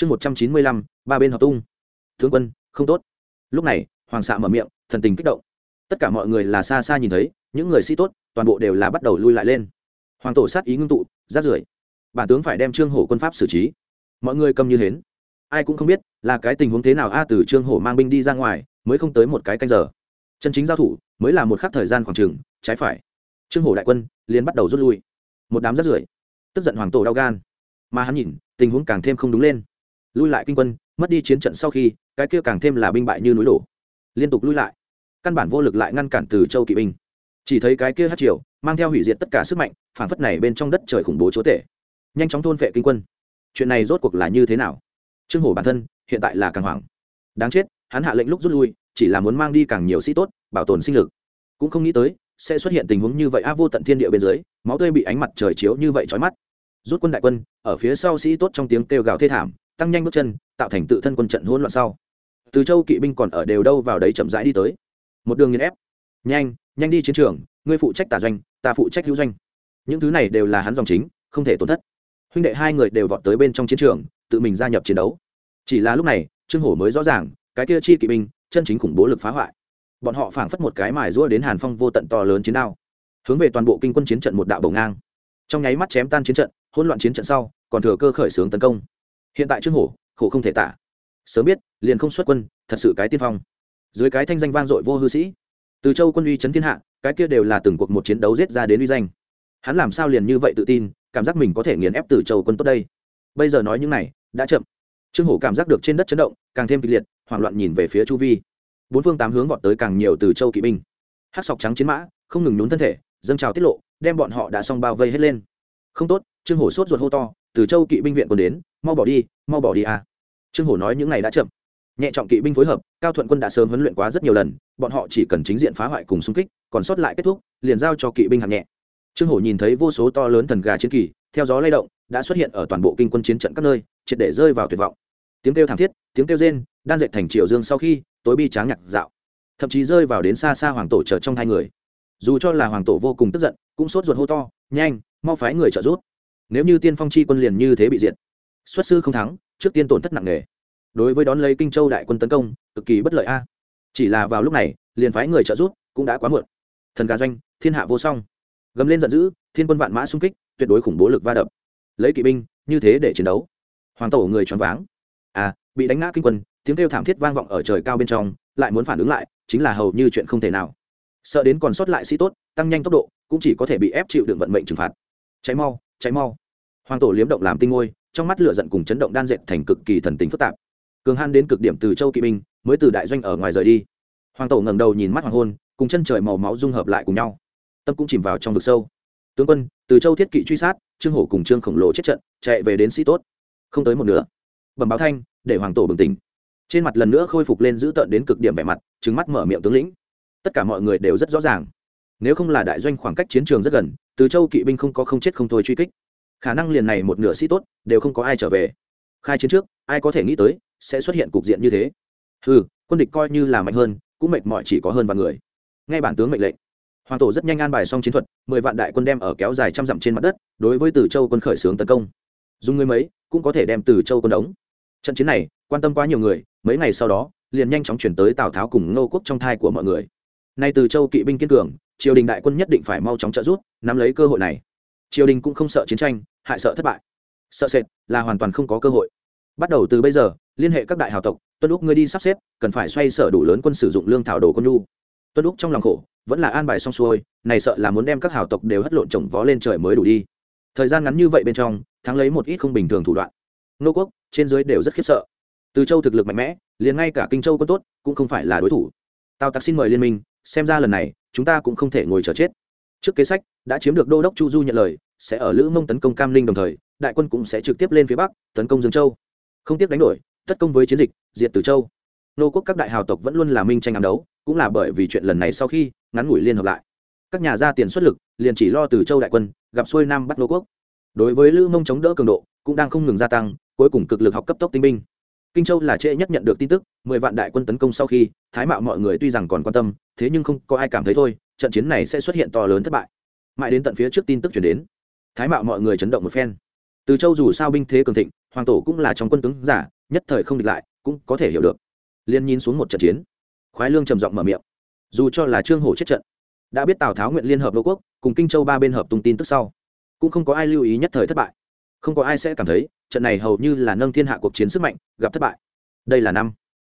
chương một trăm chín mươi lăm, ba bên hợp tung. Thương quân, không tốt. Lúc này, hoàng xạ mở miệng, thần tình kích động. Tất cả mọi người là xa xa nhìn thấy, những người sĩ tốt, toàn bộ đều là bắt đầu lui lại lên. Hoàng tổ sát ý ngưng tụ, rát rưởi. Bản tướng phải đem trương hổ quân pháp xử trí. Mọi người cầm như hến. Ai cũng không biết là cái tình huống thế nào a từ trương hổ mang binh đi ra ngoài, mới không tới một cái canh giờ. Chân chính giao thủ, mới là một khắc thời gian khoảng trừng trái phải. Trương hổ đại quân, liền bắt đầu rút lui. Một đám rát rưởi. Tức giận hoàng tổ đau gan. Mà hắn nhìn, tình huống càng thêm không đúng lên lui lại kinh quân, mất đi chiến trận sau khi, cái kia càng thêm là binh bại như núi đổ. Liên tục lui lại. Căn bản vô lực lại ngăn cản từ châu kỵ binh. Chỉ thấy cái kia hát triều, mang theo hủy diệt tất cả sức mạnh phản phất này bên trong đất trời khủng bố chúa tể. Nhanh chóng thôn vệ kinh quân. Chuyện này rốt cuộc là như thế nào? Trương hổ bản thân, hiện tại là càng hoảng. Đáng chết, hắn hạ lệnh lúc rút lui, chỉ là muốn mang đi càng nhiều sĩ tốt, bảo tồn sinh lực. Cũng không nghĩ tới, sẽ xuất hiện tình huống như vậy. A vô tận thiên địa bên dưới, máu tươi bị ánh mặt trời chiếu như vậy trói mắt. Rút quân đại quân, ở phía sau sĩ tốt trong tiếng kêu gào thê thảm tăng nhanh bước chân, tạo thành tự thân quân trận hỗn loạn sau. Từ châu kỵ binh còn ở đều đâu vào đấy chậm rãi đi tới. Một đường nghiền ép. Nhanh nhanh đi chiến trường, ngươi phụ trách tả doanh, ta phụ trách hữu doanh. Những thứ này đều là hắn dòng chính, không thể tổn thất. Huynh đệ hai người đều vọt tới bên trong chiến trường, tự mình gia nhập chiến đấu. Chỉ là lúc này, trương hổ mới rõ ràng, cái kia chi kỵ binh, chân chính khủng bố lực phá hoại. Bọn họ phảng phất một cái mài rũa đến hàn phong vô tận to lớn chiến đao, hướng về toàn bộ kinh quân chiến trận một đạo bầu ngang. Trong nháy mắt chém tan chiến trận, hỗn loạn chiến trận sau, còn thừa cơ khởi xướng tấn công hiện tại trương hổ, khổ không thể tả. Sớm biết, liền không xuất quân, thật sự cái tiên phong. Dưới cái thanh danh vang dội vô hư sĩ. Từ châu quân uy chấn thiên hạ, cái kia đều là từng cuộc một chiến đấu giết ra đến uy danh. Hắn làm sao liền như vậy tự tin, cảm giác mình có thể nghiền ép từ châu quân tốt đây? Bây giờ nói những này, đã chậm. Trương hổ cảm giác được trên đất chấn động, càng thêm kịch liệt, hoảng loạn nhìn về phía chu vi. Bốn phương tám hướng vọt tới càng nhiều từ châu kỵ binh. Hát sọc trắng chiến mã, không ngừng nhún thân thể, dâng trào tiết lộ, đem bọn họ đã xong bao vây hết lên. Không tốt, trương hổ sốt ruột hô to từ châu kỵ binh viện còn đến, mau bỏ đi, mau bỏ đi à. Trương hổ nói những này đã chậm. Nhẹ trọng kỵ binh phối hợp, cao thuận quân đã sớm huấn luyện quá rất nhiều lần, bọn họ chỉ cần chính diện phá hoại cùng xung kích, còn sót lại kết thúc, liền giao cho kỵ binh hạng nhẹ. Trương hổ nhìn thấy vô số to lớn thần gà chiến kỳ, theo gió lay động, đã xuất hiện ở toàn bộ kinh quân chiến trận các nơi, triệt để rơi vào tuyệt vọng. Tiếng kêu thảm thiết, tiếng kêu rên, đan dệt thành triều dương sau khi, tối bi tráng nhạc dạo. Thậm chí rơi vào đến xa xa hoàng tổ chờ trong hai người. Dù cho là hoàng tổ vô cùng tức giận, cũng sốt ruột hô to, nhanh, mau phái người trợ giúp nếu như tiên phong chi quân liền như thế bị diệt, xuất sư không thắng, trước tiên tổn thất nặng nề. Đối với đón lấy kinh châu đại quân tấn công, cực kỳ bất lợi a. Chỉ là vào lúc này, liền phái người trợ giúp cũng đã quá muộn. Thần gà doanh, thiên hạ vô song. Gầm lên giận dữ, thiên quân vạn mã xung kích, tuyệt đối khủng bố lực va đập. Lấy kỵ binh, như thế để chiến đấu. Hoàng tổ người choáng váng. À bị đánh ngã kinh quân, tiếng kêu thảm thiết vang vọng ở trời cao bên trong, lại muốn phản ứng lại, chính là hầu như chuyện không thể nào. Sợ đến còn sót lại sĩ tốt, tăng nhanh tốc độ, cũng chỉ có thể bị ép chịu đựng vận mệnh trừng phạt. Cháy mau cháy mau. Hoàng tổ liếm động làm tinh ngôi, trong mắt lửa giận cùng chấn động đan dệt thành cực kỳ thần tính phức tạp. Cường han đến cực điểm từ châu kỵ binh, mới từ đại doanh ở ngoài rời đi. Hoàng tổ ngẩng đầu nhìn mắt hoàng hôn, cùng chân trời màu máu dung hợp lại cùng nhau. Tâm cũng chìm vào trong vực sâu. Tướng quân, từ châu thiết kỵ truy sát, trương hổ cùng trương khổng lồ chết trận, chạy về đến sĩ tốt. Không tới một nửa. Bẩm báo thanh, để hoàng tổ bừng tỉnh. Trên mặt lần nữa khôi phục lên dữ tợn đến cực điểm vẻ mặt trứng mắt mở miệng tướng lĩnh. Tất cả mọi người đều rất rõ ràng. Nếu không là đại doanh khoảng cách chiến trường rất gần từ châu kỵ binh không có không chết không thôi truy kích. Khả năng liền này một nửa sĩ tốt đều không có ai trở về. Khai chiến trước, ai có thể nghĩ tới sẽ xuất hiện cục diện như thế? Ừ quân địch coi như là mạnh hơn, cũng mệt mỏi chỉ có hơn vài người. Ngay bản tướng mệnh lệnh, hoàng tổ rất nhanh an bài xong chiến thuật, mười vạn đại quân đem ở kéo dài trăm dặm trên mặt đất, đối với từ châu quân khởi xướng tấn công. Dùng người mấy, cũng có thể đem từ châu quân đóng. Trận chiến này, quan tâm quá nhiều người, mấy ngày sau đó, liền nhanh chóng chuyển tới tào tháo cùng ngô quốc trong thai của mọi người. Nay từ châu kỵ binh kiên cường, triều đình đại quân nhất định phải mau chóng trợ giúp nắm lấy cơ hội này. Triều đình cũng không sợ chiến tranh, hại sợ thất bại. Sợ sệt là hoàn toàn không có cơ hội. Bắt đầu từ bây giờ, liên hệ các đại hào tộc, tuân lúc ngươi đi sắp xếp, cần phải xoay sở đủ lớn quân sử dụng lương thảo đồ quân nhu. Tuân lúc trong lòng khổ, vẫn là an bài xong xuôi, này sợ là muốn đem các hào tộc đều hất lộn trồng vó lên trời mới đủ đi. Thời gian ngắn như vậy bên trong, thắng lấy một ít không bình thường thủ đoạn. Nô quốc, trên dưới đều rất khiếp sợ. Từ châu thực lực mạnh mẽ, liền ngay cả kinh châu quân tốt cũng không phải là đối thủ. Tào tặc xin mời liên minh, xem ra lần này, chúng ta cũng không thể ngồi chờ chết trước kế sách, đã chiếm được đô đốc chu du nhận lời, sẽ ở lữ mông tấn công cam ninh đồng thời, đại quân cũng sẽ trực tiếp lên phía bắc, tấn công dương châu. Không tiếp đánh đổi, tất công với chiến dịch, diệt từ châu. Nô quốc các đại hào tộc vẫn luôn là minh tranh ám đấu, cũng là bởi vì chuyện lần này sau khi, ngắn ngủi liên hợp lại. Các nhà ra tiền xuất lực, liền chỉ lo từ châu đại quân, gặp xuôi nam bắt nô quốc. Đối với lữ mông chống đỡ cường độ, cũng đang không ngừng gia tăng, cuối cùng cực lực học cấp tốc tinh binh. Kinh châu là trễ nhất nhận được tin tức, mười vạn đại quân tấn công sau khi, thái mạo mọi người tuy rằng còn quan tâm, thế nhưng không có ai cảm thấy thôi trận chiến này sẽ xuất hiện to lớn thất bại. Mãi đến tận phía trước tin tức chuyển đến, thái mạo mọi người chấn động một phen. Từ châu dù sao binh thế cường thịnh, hoàng tổ cũng là trong quân tướng giả, nhất thời không địch lại, cũng có thể hiểu được. Liên nhìn xuống một trận chiến, khoái lương trầm giọng mở miệng. Dù cho là trương hổ chết trận, đã biết tào tháo nguyện liên hợp đô quốc, cùng kinh châu ba bên hợp tung tin tức sau, cũng không có ai lưu ý nhất thời thất bại. Không có ai sẽ cảm thấy, trận này hầu như là nâng thiên hạ cuộc chiến sức mạnh, gặp thất bại. Đây là năm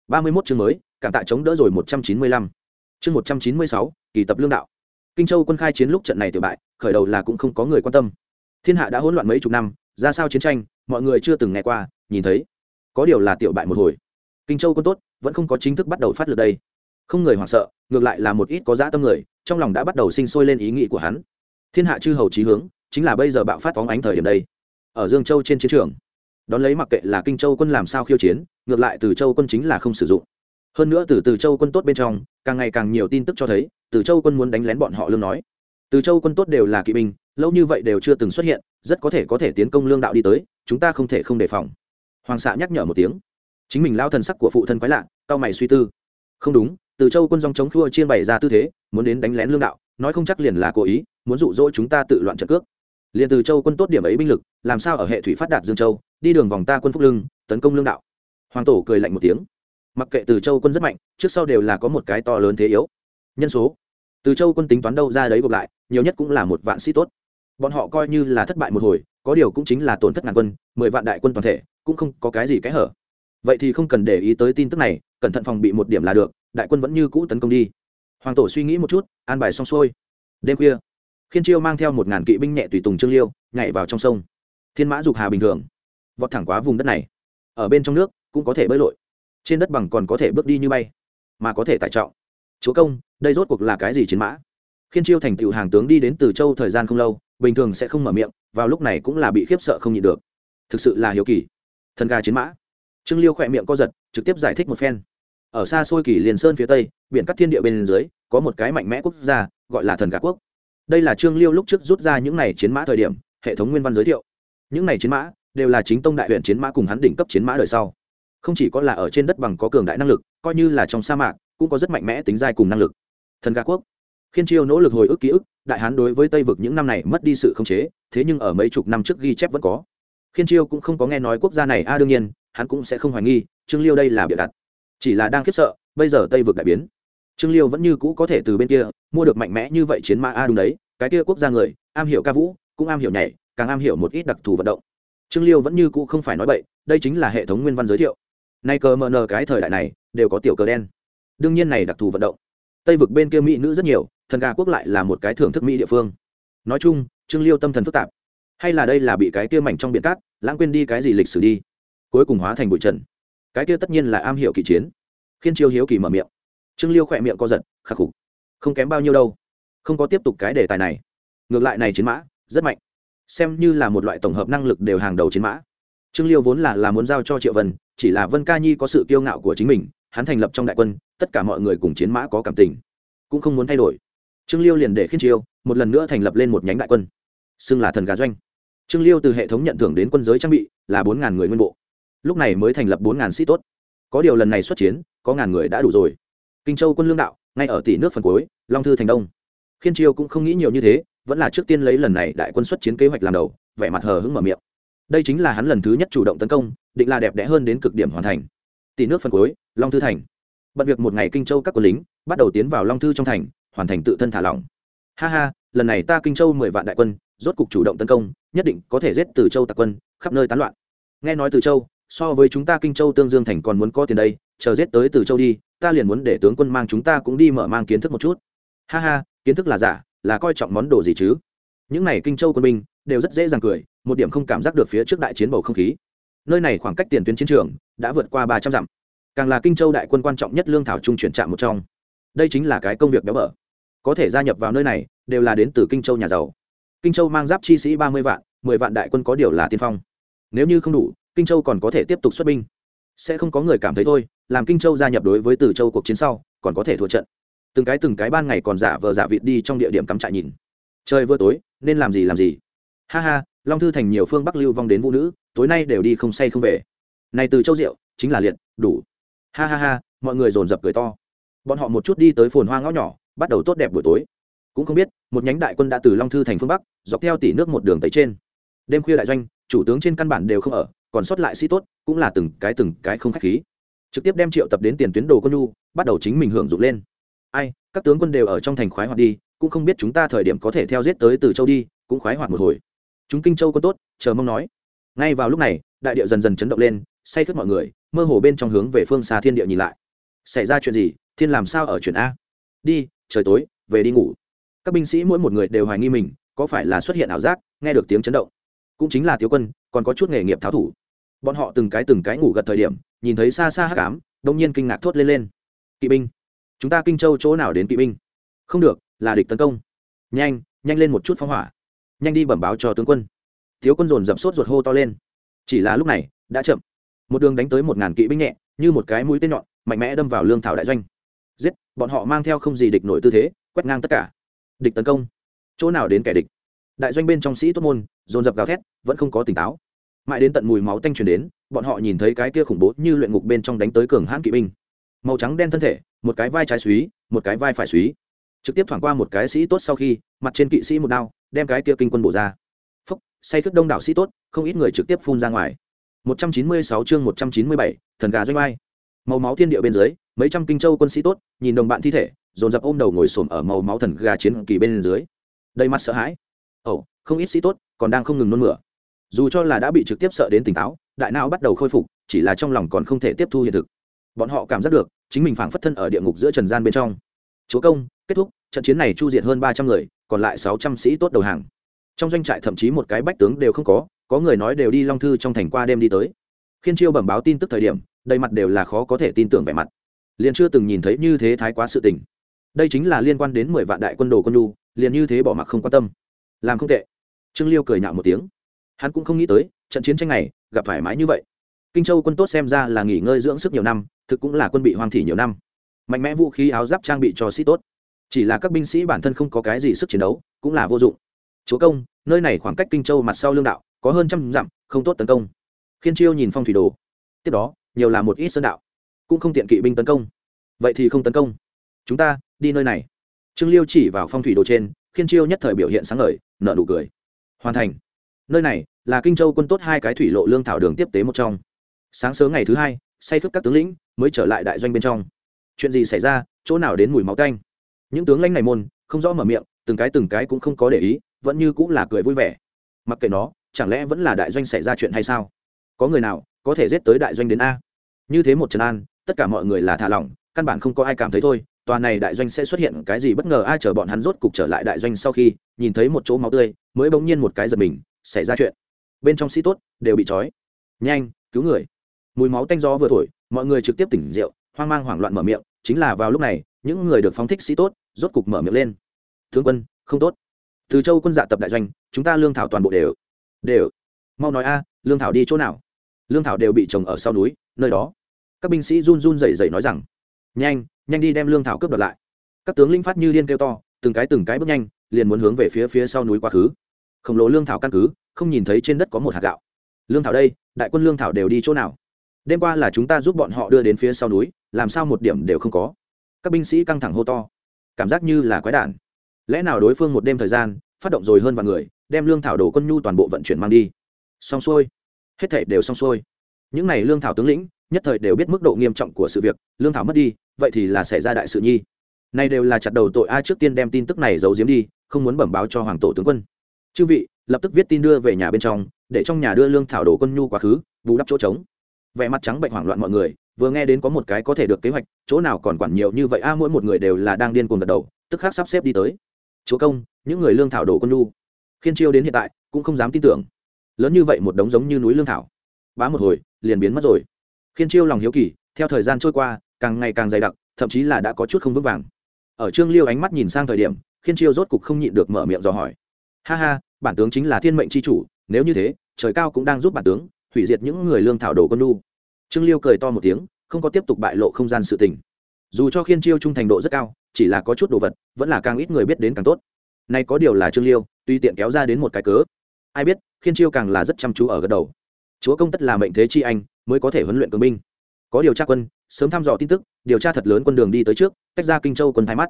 ba mươi mốt chương mới, cảm tạ chống đỡ rồi một trăm chín mươi lăm chương một trăm chín mươi sáu, kỳ tập lương đạo. Kinh châu quân khai chiến lúc trận này tiểu bại, khởi đầu là cũng không có người quan tâm. Thiên hạ đã hỗn loạn mấy chục năm, ra sao chiến tranh, mọi người chưa từng nghe qua, nhìn thấy. Có điều là tiểu bại một hồi. Kinh châu quân tốt, vẫn không có chính thức bắt đầu phát lượt đây. Không người hoảng sợ, ngược lại là một ít có dã tâm người, trong lòng đã bắt đầu sinh sôi lên ý nghĩ của hắn. Thiên hạ chư hầu trí hướng, chính là bây giờ bạo phát phóng ánh thời điểm đây. Ở dương châu trên chiến trường, đón lấy mặc kệ là kinh châu quân làm sao khiêu chiến, ngược lại từ châu quân chính là không sử dụng hơn nữa từ từ châu quân tốt bên trong, càng ngày càng nhiều tin tức cho thấy, từ châu quân muốn đánh lén bọn họ lương nói. Từ châu quân tốt đều là kỵ binh, lâu như vậy đều chưa từng xuất hiện, rất có thể có thể tiến công lương đạo đi tới, chúng ta không thể không đề phòng. Hoàng xạ nhắc nhở một tiếng. Chính mình lao thần sắc của phụ thân quái lạ, cao mày suy tư. Không đúng, từ châu quân dòng chống khua chiên bày ra tư thế, muốn đến đánh lén lương đạo, nói không chắc liền là cố ý, muốn dụ dỗ chúng ta tự loạn trận cước. Liền từ châu quân tốt điểm ấy binh lực, làm sao ở hệ thủy phát đạt dương châu, đi đường vòng ta quân phúc lưng, tấn công lương đạo. Hoàng tổ cười lạnh một tiếng mặc kệ từ châu quân rất mạnh, trước sau đều là có một cái to lớn thế yếu. Nhân số. Từ châu quân tính toán đâu ra đấy gộp lại, nhiều nhất cũng là một vạn sĩ tốt. Bọn họ coi như là thất bại một hồi, có điều cũng chính là tổn thất ngàn quân, mười vạn đại quân toàn thể, cũng không có cái gì kẽ hở. Vậy thì không cần để ý tới tin tức này, cẩn thận phòng bị một điểm là được, đại quân vẫn như cũ tấn công đi. Hoàng tổ suy nghĩ một chút, an bài xong xuôi. Đêm khuya, khiên chiêu mang theo một ngàn kỵ binh nhẹ tùy tùng trương liêu, nhảy vào trong sông. Thiên mã dục hà bình thường. Vọt thẳng quá vùng đất này. Ở bên trong nước, cũng có thể bơi lội trên đất bằng còn có thể bước đi như bay, mà có thể tải trọng. Chúa công, đây rốt cuộc là cái gì chiến mã? Khiên chiêu thành tựu hàng tướng đi đến từ châu thời gian không lâu, bình thường sẽ không mở miệng, vào lúc này cũng là bị khiếp sợ không nhịn được. Thực sự là hiếu kỳ. Thần gà chiến mã. Trương liêu khỏe miệng co giật, trực tiếp giải thích một phen. Ở xa xôi kỳ liền sơn phía tây, biển cắt thiên địa bên dưới, có một cái mạnh mẽ quốc gia, gọi là thần gà quốc. Đây là trương liêu lúc trước rút ra những này chiến mã thời điểm, hệ thống nguyên văn giới thiệu. Những này chiến mã đều là chính tông đại huyện chiến mã cùng hắn đỉnh cấp chiến mã đời sau không chỉ có là ở trên đất bằng có cường đại năng lực, coi như là trong sa mạc, cũng có rất mạnh mẽ tính dai cùng năng lực. Thần gà quốc. Khiên chiêu nỗ lực hồi ức ký ức, đại hán đối với tây vực những năm này mất đi sự khống chế, thế nhưng ở mấy chục năm trước ghi chép vẫn có. Khiên chiêu cũng không có nghe nói quốc gia này, a, đương nhiên, hắn cũng sẽ không hoài nghi, trương liêu đây là bịa đặt. Chỉ là đang khiếp sợ, bây giờ tây vực đại biến. Trương liêu vẫn như cũ có thể từ bên kia, mua được mạnh mẽ như vậy chiến mã, a, đúng đấy, cái kia quốc gia người, am hiểu ca vũ, cũng am hiểu nhảy, càng am hiểu một ít đặc thù vận động. Trương liêu vẫn như cũ không phải nói bậy, đây chính là hệ thống nguyên văn giới thiệu nay cờ mờ nờ cái thời đại này, đều có tiểu cờ đen. Đương nhiên này đặc thù vận động. Tây vực bên kia mỹ nữ rất nhiều, thần gà quốc lại là một cái thưởng thức mỹ địa phương. Nói chung, trương liêu tâm thần phức tạp. Hay là đây là bị cái kia mảnh trong biển cát, lãng quên đi cái gì lịch sử đi. Cuối cùng hóa thành bụi trần. Cái kia tất nhiên là am hiểu kỵ chiến. Khiến chiêu hiếu kỳ mở miệng. Trương liêu khỏe miệng co giật khắc phục không kém bao nhiêu đâu. Không có tiếp tục cái đề tài này. Ngược lại này chiến mã, rất mạnh. Xem như là một loại tổng hợp năng lực đều hàng đầu chiến mã trương liêu vốn là là muốn giao cho triệu vân, chỉ là vân ca nhi có sự kiêu ngạo của chính mình, hắn thành lập trong đại quân, tất cả mọi người cùng chiến mã có cảm tình, cũng không muốn thay đổi. Trương liêu liền để khiên chiêu, một lần nữa thành lập lên một nhánh đại quân, xưng là thần gà doanh. Trương liêu từ hệ thống nhận thưởng đến quân giới trang bị là bốn ngàn người nguyên bộ. Lúc này mới thành lập bốn ngàn sĩ tốt. Có điều lần này xuất chiến, có ngàn người đã đủ rồi. Kinh châu quân lương đạo, ngay ở tỷ nước phần cuối, long thư thành đông. Khiên chiêu cũng không nghĩ nhiều như thế, vẫn là trước tiên lấy lần này đại quân xuất chiến kế hoạch làm đầu, vẻ mặt hờ hững mở miệng đây chính là hắn lần thứ nhất chủ động tấn công, định là đẹp đẽ hơn đến cực điểm hoàn thành. Tỷ nước phần cuối, long thư thành. Bận việc một ngày kinh châu các quân lính bắt đầu tiến vào long thư trong thành, hoàn thành tự thân thả lỏng. Ha ha, lần này ta kinh châu mười vạn đại quân, rốt cục chủ động tấn công, nhất định có thể giết từ châu tạc quân, khắp nơi tán loạn. Nghe nói từ châu, so với chúng ta kinh châu tương dương thành còn muốn có tiền đây, chờ giết tới từ châu đi, ta liền muốn để tướng quân mang chúng ta cũng đi mở mang kiến thức một chút. Ha ha, kiến thức là giả, là coi trọng món đồ gì chứ? Những này kinh châu quân binh đều rất dễ dàng cười, một điểm không cảm giác được phía trước đại chiến bầu không khí. Nơi này khoảng cách tiền tuyến chiến trường đã vượt qua ba trăm dặm. Càng là kinh châu đại quân quan trọng nhất lương thảo trung chuyển trạm một trong. Đây chính là cái công việc béo bở. Có thể gia nhập vào nơi này, đều là đến từ kinh châu nhà giàu. Kinh châu mang giáp chi sĩ ba mươi vạn, mười vạn đại quân có điều là tiên phong. Nếu như không đủ, kinh châu còn có thể tiếp tục xuất binh. Sẽ không có người cảm thấy thôi, làm kinh châu gia nhập đối với từ châu cuộc chiến sau, còn có thể thua trận. Từng cái từng cái ban ngày còn giả vờ giả vịt đi trong địa điểm cắm trại nhìn. Trời vừa tối, nên làm gì làm gì ha ha, long thư thành nhiều phương bắc lưu vong đến vũ nữ, tối nay đều đi không say không về. Này từ châu diệu chính là liệt, đủ. Ha ha ha, mọi người dồn dập cười to. Bọn họ một chút đi tới phồn hoa ngõ nhỏ, bắt đầu tốt đẹp buổi tối. Cũng không biết, một nhánh đại quân đã từ long thư thành phương bắc, dọc theo tỷ nước một đường tới trên. Đêm khuya đại doanh, chủ tướng trên căn bản đều không ở, còn sót lại sĩ tốt, cũng là từng cái từng cái không khách khí. Trực tiếp đem triệu tập đến tiền tuyến đồ quân nhu, bắt đầu chính mình hưởng dụng lên. Ai, các tướng quân đều ở trong thành khoái hoạt đi, cũng không biết chúng ta thời điểm có thể theo giết tới từ châu đi, cũng khoái hoạt một hồi chúng kinh châu có tốt, chờ mong nói. Ngay vào lúc này, đại địa dần dần chấn động lên, say khướt mọi người, mơ hồ bên trong hướng về phương xa thiên địa nhìn lại. Xảy ra chuyện gì? Thiên làm sao ở chuyện a? Đi, trời tối, về đi ngủ. Các binh sĩ mỗi một người đều hoài nghi mình, có phải là xuất hiện ảo giác, nghe được tiếng chấn động? Cũng chính là thiếu quân, còn có chút nghề nghiệp tháo thủ. Bọn họ từng cái từng cái ngủ gật thời điểm, nhìn thấy xa xa hắc ám, đông nhiên kinh ngạc thốt lên lên. Kỵ binh, chúng ta kinh châu chỗ nào đến kỵ binh? Không được, là địch tấn công. Nhanh nhanh lên một chút phóng hỏa nhanh đi bẩm báo cho tướng quân. Thiếu quân dồn dập sốt ruột hô to lên. Chỉ là lúc này, đã chậm. Một đường đánh tới một ngàn kỵ binh nhẹ, như một cái mũi tên nhọn, mạnh mẽ đâm vào lương thảo đại doanh. Giết, bọn họ mang theo không gì địch nổi tư thế, quét ngang tất cả. Địch tấn công. Chỗ nào đến kẻ địch? Đại doanh bên trong sĩ tốt môn, dồn dập gào thét, vẫn không có tỉnh táo. Mãi đến tận mùi máu tanh truyền đến, bọn họ nhìn thấy cái kia khủng bố như luyện ngục bên trong đánh tới cường hãn kỵ binh. Màu trắng đen thân thể, một cái vai trái suý, một cái vai phải suý. Trực tiếp thoảng qua một cái sĩ tốt sau khi, mặt trên kỵ sĩ một đao đem cái kia kinh quân bổ ra. Phúc say thức đông đảo sĩ tốt không ít người trực tiếp phun ra ngoài. 196 chương 197, thần gà doanh ai, màu máu thiên địa bên dưới mấy trăm kinh châu quân sĩ tốt nhìn đồng bạn thi thể dồn dập ôm đầu ngồi xổm ở màu máu thần gà chiến kỳ bên dưới. Đầy mắt sợ hãi. Ồ không ít sĩ tốt còn đang không ngừng nôn mửa. Dù cho là đã bị trực tiếp sợ đến tỉnh táo đại não bắt đầu khôi phục chỉ là trong lòng còn không thể tiếp thu hiện thực. Bọn họ cảm giác được chính mình phảng phất thân ở địa ngục giữa trần gian bên trong. Chúa công kết thúc trận chiến này chu diệt hơn ba trăm người còn lại sáu trăm sĩ tốt đầu hàng. Trong doanh trại thậm chí một cái bách tướng đều không có có người nói đều đi long thư trong thành qua đêm đi tới. Khiên chiêu bẩm báo tin tức thời điểm, đầy mặt đều là khó có thể tin tưởng vẻ mặt. Liền chưa từng nhìn thấy như thế thái quá sự tình. Đây chính là liên quan đến mười vạn đại quân đồ quân lu liền như thế bỏ mặc không quan tâm. Làm không tệ. Trương liêu cười nhạo một tiếng. Hắn cũng không nghĩ tới, trận chiến tranh này, gặp thoải mái như vậy. Kinh châu quân tốt xem ra là nghỉ ngơi dưỡng sức nhiều năm, thực cũng là quân bị hoang thị nhiều năm. Mạnh mẽ vũ khí áo giáp trang bị cho sĩ tốt chỉ là các binh sĩ bản thân không có cái gì sức chiến đấu, cũng là vô dụng. Chúa công, nơi này khoảng cách kinh châu mặt sau lương đạo, có hơn trăm dặm, không tốt tấn công. Khiên chiêu nhìn phong thủy đồ. Tiếp đó, nhiều là một ít sơn đạo. Cũng không tiện kỵ binh tấn công. Vậy thì không tấn công. Chúng ta, đi nơi này. Trương liêu chỉ vào phong thủy đồ trên, khiên chiêu nhất thời biểu hiện sáng ngời nợ nụ cười. Hoàn thành. Nơi này là kinh châu quân tốt hai cái thủy lộ lương thảo đường tiếp tế một trong. Sáng sớm ngày thứ hai, say khướp các tướng lĩnh, mới trở lại đại doanh bên trong. Chuyện gì xảy ra, chỗ nào đến mùi máu canh những tướng lãnh này môn, không rõ mở miệng, từng cái từng cái cũng không có để ý, vẫn như cũng là cười vui vẻ. Mặc kệ nó, chẳng lẽ vẫn là đại doanh xảy ra chuyện hay sao? Có người nào có thể giết tới đại doanh đến a? Như thế một trần an, tất cả mọi người là thả lỏng, căn bản không có ai cảm thấy thôi, tòa này đại doanh sẽ xuất hiện cái gì bất ngờ ai chờ bọn hắn rốt cục trở lại đại doanh sau khi, nhìn thấy một chỗ máu tươi, mới bỗng nhiên một cái giật mình, xảy ra chuyện. Bên trong sĩ tốt, đều bị trói. Nhanh, cứu người. Mùi máu tanh gió vừa thổi, mọi người trực tiếp tỉnh rượu, hoang mang hoảng loạn mở miệng, chính là vào lúc này những người được phóng thích sĩ tốt, rốt cục mở miệng lên. Thương quân, không tốt. Từ châu quân dạ tập đại doanh, chúng ta lương thảo toàn bộ đều. Đều. Mau nói a, lương thảo đi chỗ nào? Lương thảo đều bị trồng ở sau núi, nơi đó. Các binh sĩ run run rẩy rẩy nói rằng, nhanh nhanh đi đem lương thảo cướp đoạt lại. Các tướng linh phát như điên kêu to, từng cái từng cái bước nhanh, liền muốn hướng về phía phía sau núi quá khứ. Khổng lồ lương thảo căn cứ, không nhìn thấy trên đất có một hạt gạo. Lương thảo đây, đại quân lương thảo đều đi chỗ nào? Đêm qua là chúng ta giúp bọn họ đưa đến phía sau núi, làm sao một điểm đều không có? Các binh sĩ căng thẳng hô to. Cảm giác như là quái đản. Lẽ nào đối phương một đêm thời gian, phát động rồi hơn vài người, đem lương thảo đồ quân nhu toàn bộ vận chuyển mang đi? Xong xuôi. Hết thể đều xong xuôi. Những n à y lương thảo tướng lĩnh, nhất thời đều biết mức độ nghiêm trọng của sự việc, lương thảo mất đi, vậy thì là xảy ra đại sự nhi. Nay đều là chặt đầu tội ai trước tiên đem tin tức này giấu giếm đi, không muốn bẩm báo cho hoàng tổ tướng quân. Chư vị, lập tức viết tin đưa về nhà bên trong, để trong nhà đưa lương thảo đồ quân nhu quá khứ, bù đắp chỗ trống. Vẻ mặt trắng bệnh hoảng loạn mọi người vừa nghe đến có một cái có thể được kế hoạch, chỗ nào còn quản nhiều như vậy, a, mỗi một người đều là đang điên cuồng gật đầu, tức khắc sắp xếp đi tới. Chúa công, những người lương thảo đồ quân nhu. Khiên chiêu đến hiện tại, cũng không dám tin tưởng. Lớn như vậy một đống giống như núi lương thảo. Bá một hồi, liền biến mất rồi. Khiên chiêu lòng hiếu kỳ, theo thời gian trôi qua, càng ngày càng dày đặc, thậm chí là đã có chút không vững vàng. Ở trương liêu ánh mắt nhìn sang thời điểm, khiên chiêu rốt cục không nhịn được mở miệng dò hỏi. Ha ha, bản tướng chính là thiên mệnh c h i chủ, nếu như thế, trời cao cũng đang giúp bản tướng hủy diệt những người lương thảo đồ quân lu trương liêu cười to một tiếng, không có tiếp tục bại lộ không gian sự tình. Dù cho khiên chiêu trung thành độ rất cao, chỉ là có chút đồ vật, vẫn là càng ít người biết đến càng tốt. Nay có điều là trương liêu, tuy tiện kéo ra đến một cái cớ. Ai biết, khiên chiêu càng là rất chăm chú ở gật đầu. Chúa công tất là mệnh thế chi anh, mới có thể huấn luyện cường binh. Có điều tra quân, sớm thăm dò tin tức, điều tra thật lớn quân đường đi tới trước, tách ra kinh châu quân thái mắt.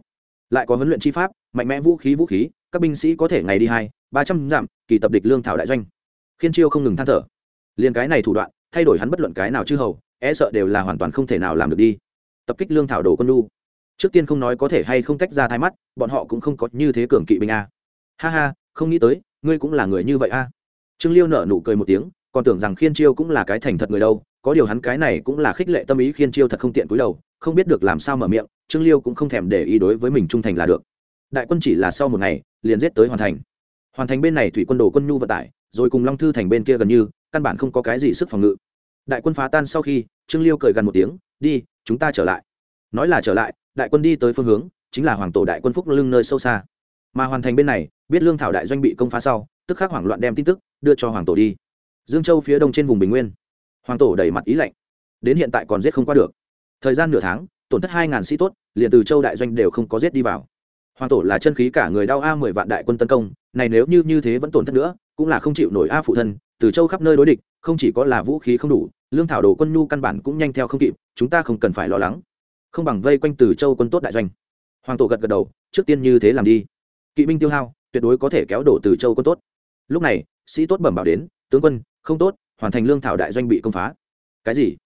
Lại có huấn luyện chi pháp, mạnh mẽ vũ khí vũ khí, các binh sĩ có thể ngày đi hai, ba trăm dặm, kỳ tập địch lương thảo đại doanh. Khiên chiêu không ngừng than thở. Liền cái này thủ đoạn thay đổi hắn bất luận cái nào chư hầu e sợ đều là hoàn toàn không thể nào làm được đi. Tập kích lương thảo đồ quân lu trước tiên không nói có thể hay không tách ra thai mắt, bọn họ cũng không có như thế cường kỵ binh a. Ha ha, không nghĩ tới, ngươi cũng là người như vậy a. Trương liêu nở nụ cười một tiếng, còn tưởng rằng khiên chiêu cũng là cái thành thật người đâu, có điều hắn cái này cũng là khích lệ tâm ý khiên chiêu thật không tiện cúi đầu, không biết được làm sao mở miệng, trương liêu cũng không thèm để ý đối với mình trung thành là được. Đại quân chỉ là sau một ngày, liền giết tới hoàn thành. Hoàn thành bên này thủy quân đồ quân nhu vận tải, rồi cùng long thư thành bên kia gần như căn bản không có cái gì sức phòng ngự. Đại quân phá tan sau khi, trương liêu cười gần một tiếng, đi, chúng ta trở lại. Nói là trở lại, đại quân đi tới phương hướng, chính là hoàng tổ đại quân phúc lưng nơi sâu xa. Mà hoàn thành bên này, biết lương thảo đại doanh bị công phá sau, tức khắc hoảng loạn đem tin tức đưa cho hoàng tổ đi. Dương châu phía đông trên vùng bình nguyên. Hoàng tổ đẩy mặt ý lạnh. Đến hiện tại còn giết không qua được. Thời gian nửa tháng, tổn thất hai ngàn sĩ tốt, liền từ châu đại doanh đều không có giết đi vào. Hoàng tổ là chân khí cả người đau a mười vạn đại quân tấn công, này nếu như như thế vẫn tổn thất nữa, cũng là không chịu nổi a phụ thân từ châu khắp nơi đối địch, không chỉ có là vũ khí không đủ, lương thảo đồ quân nhu căn bản cũng nhanh theo không kịp, chúng ta không cần phải lo lắng. Không bằng vây quanh từ châu quân tốt đại doanh. Hoàng tổ gật gật đầu, trước tiên như thế làm đi. Kỵ binh tiêu hao, tuyệt đối có thể kéo đổ từ châu quân tốt. Lúc này, sĩ tốt bẩm bảo đến, tướng quân, không tốt, hoàn thành lương thảo đại doanh bị công phá. Cái gì?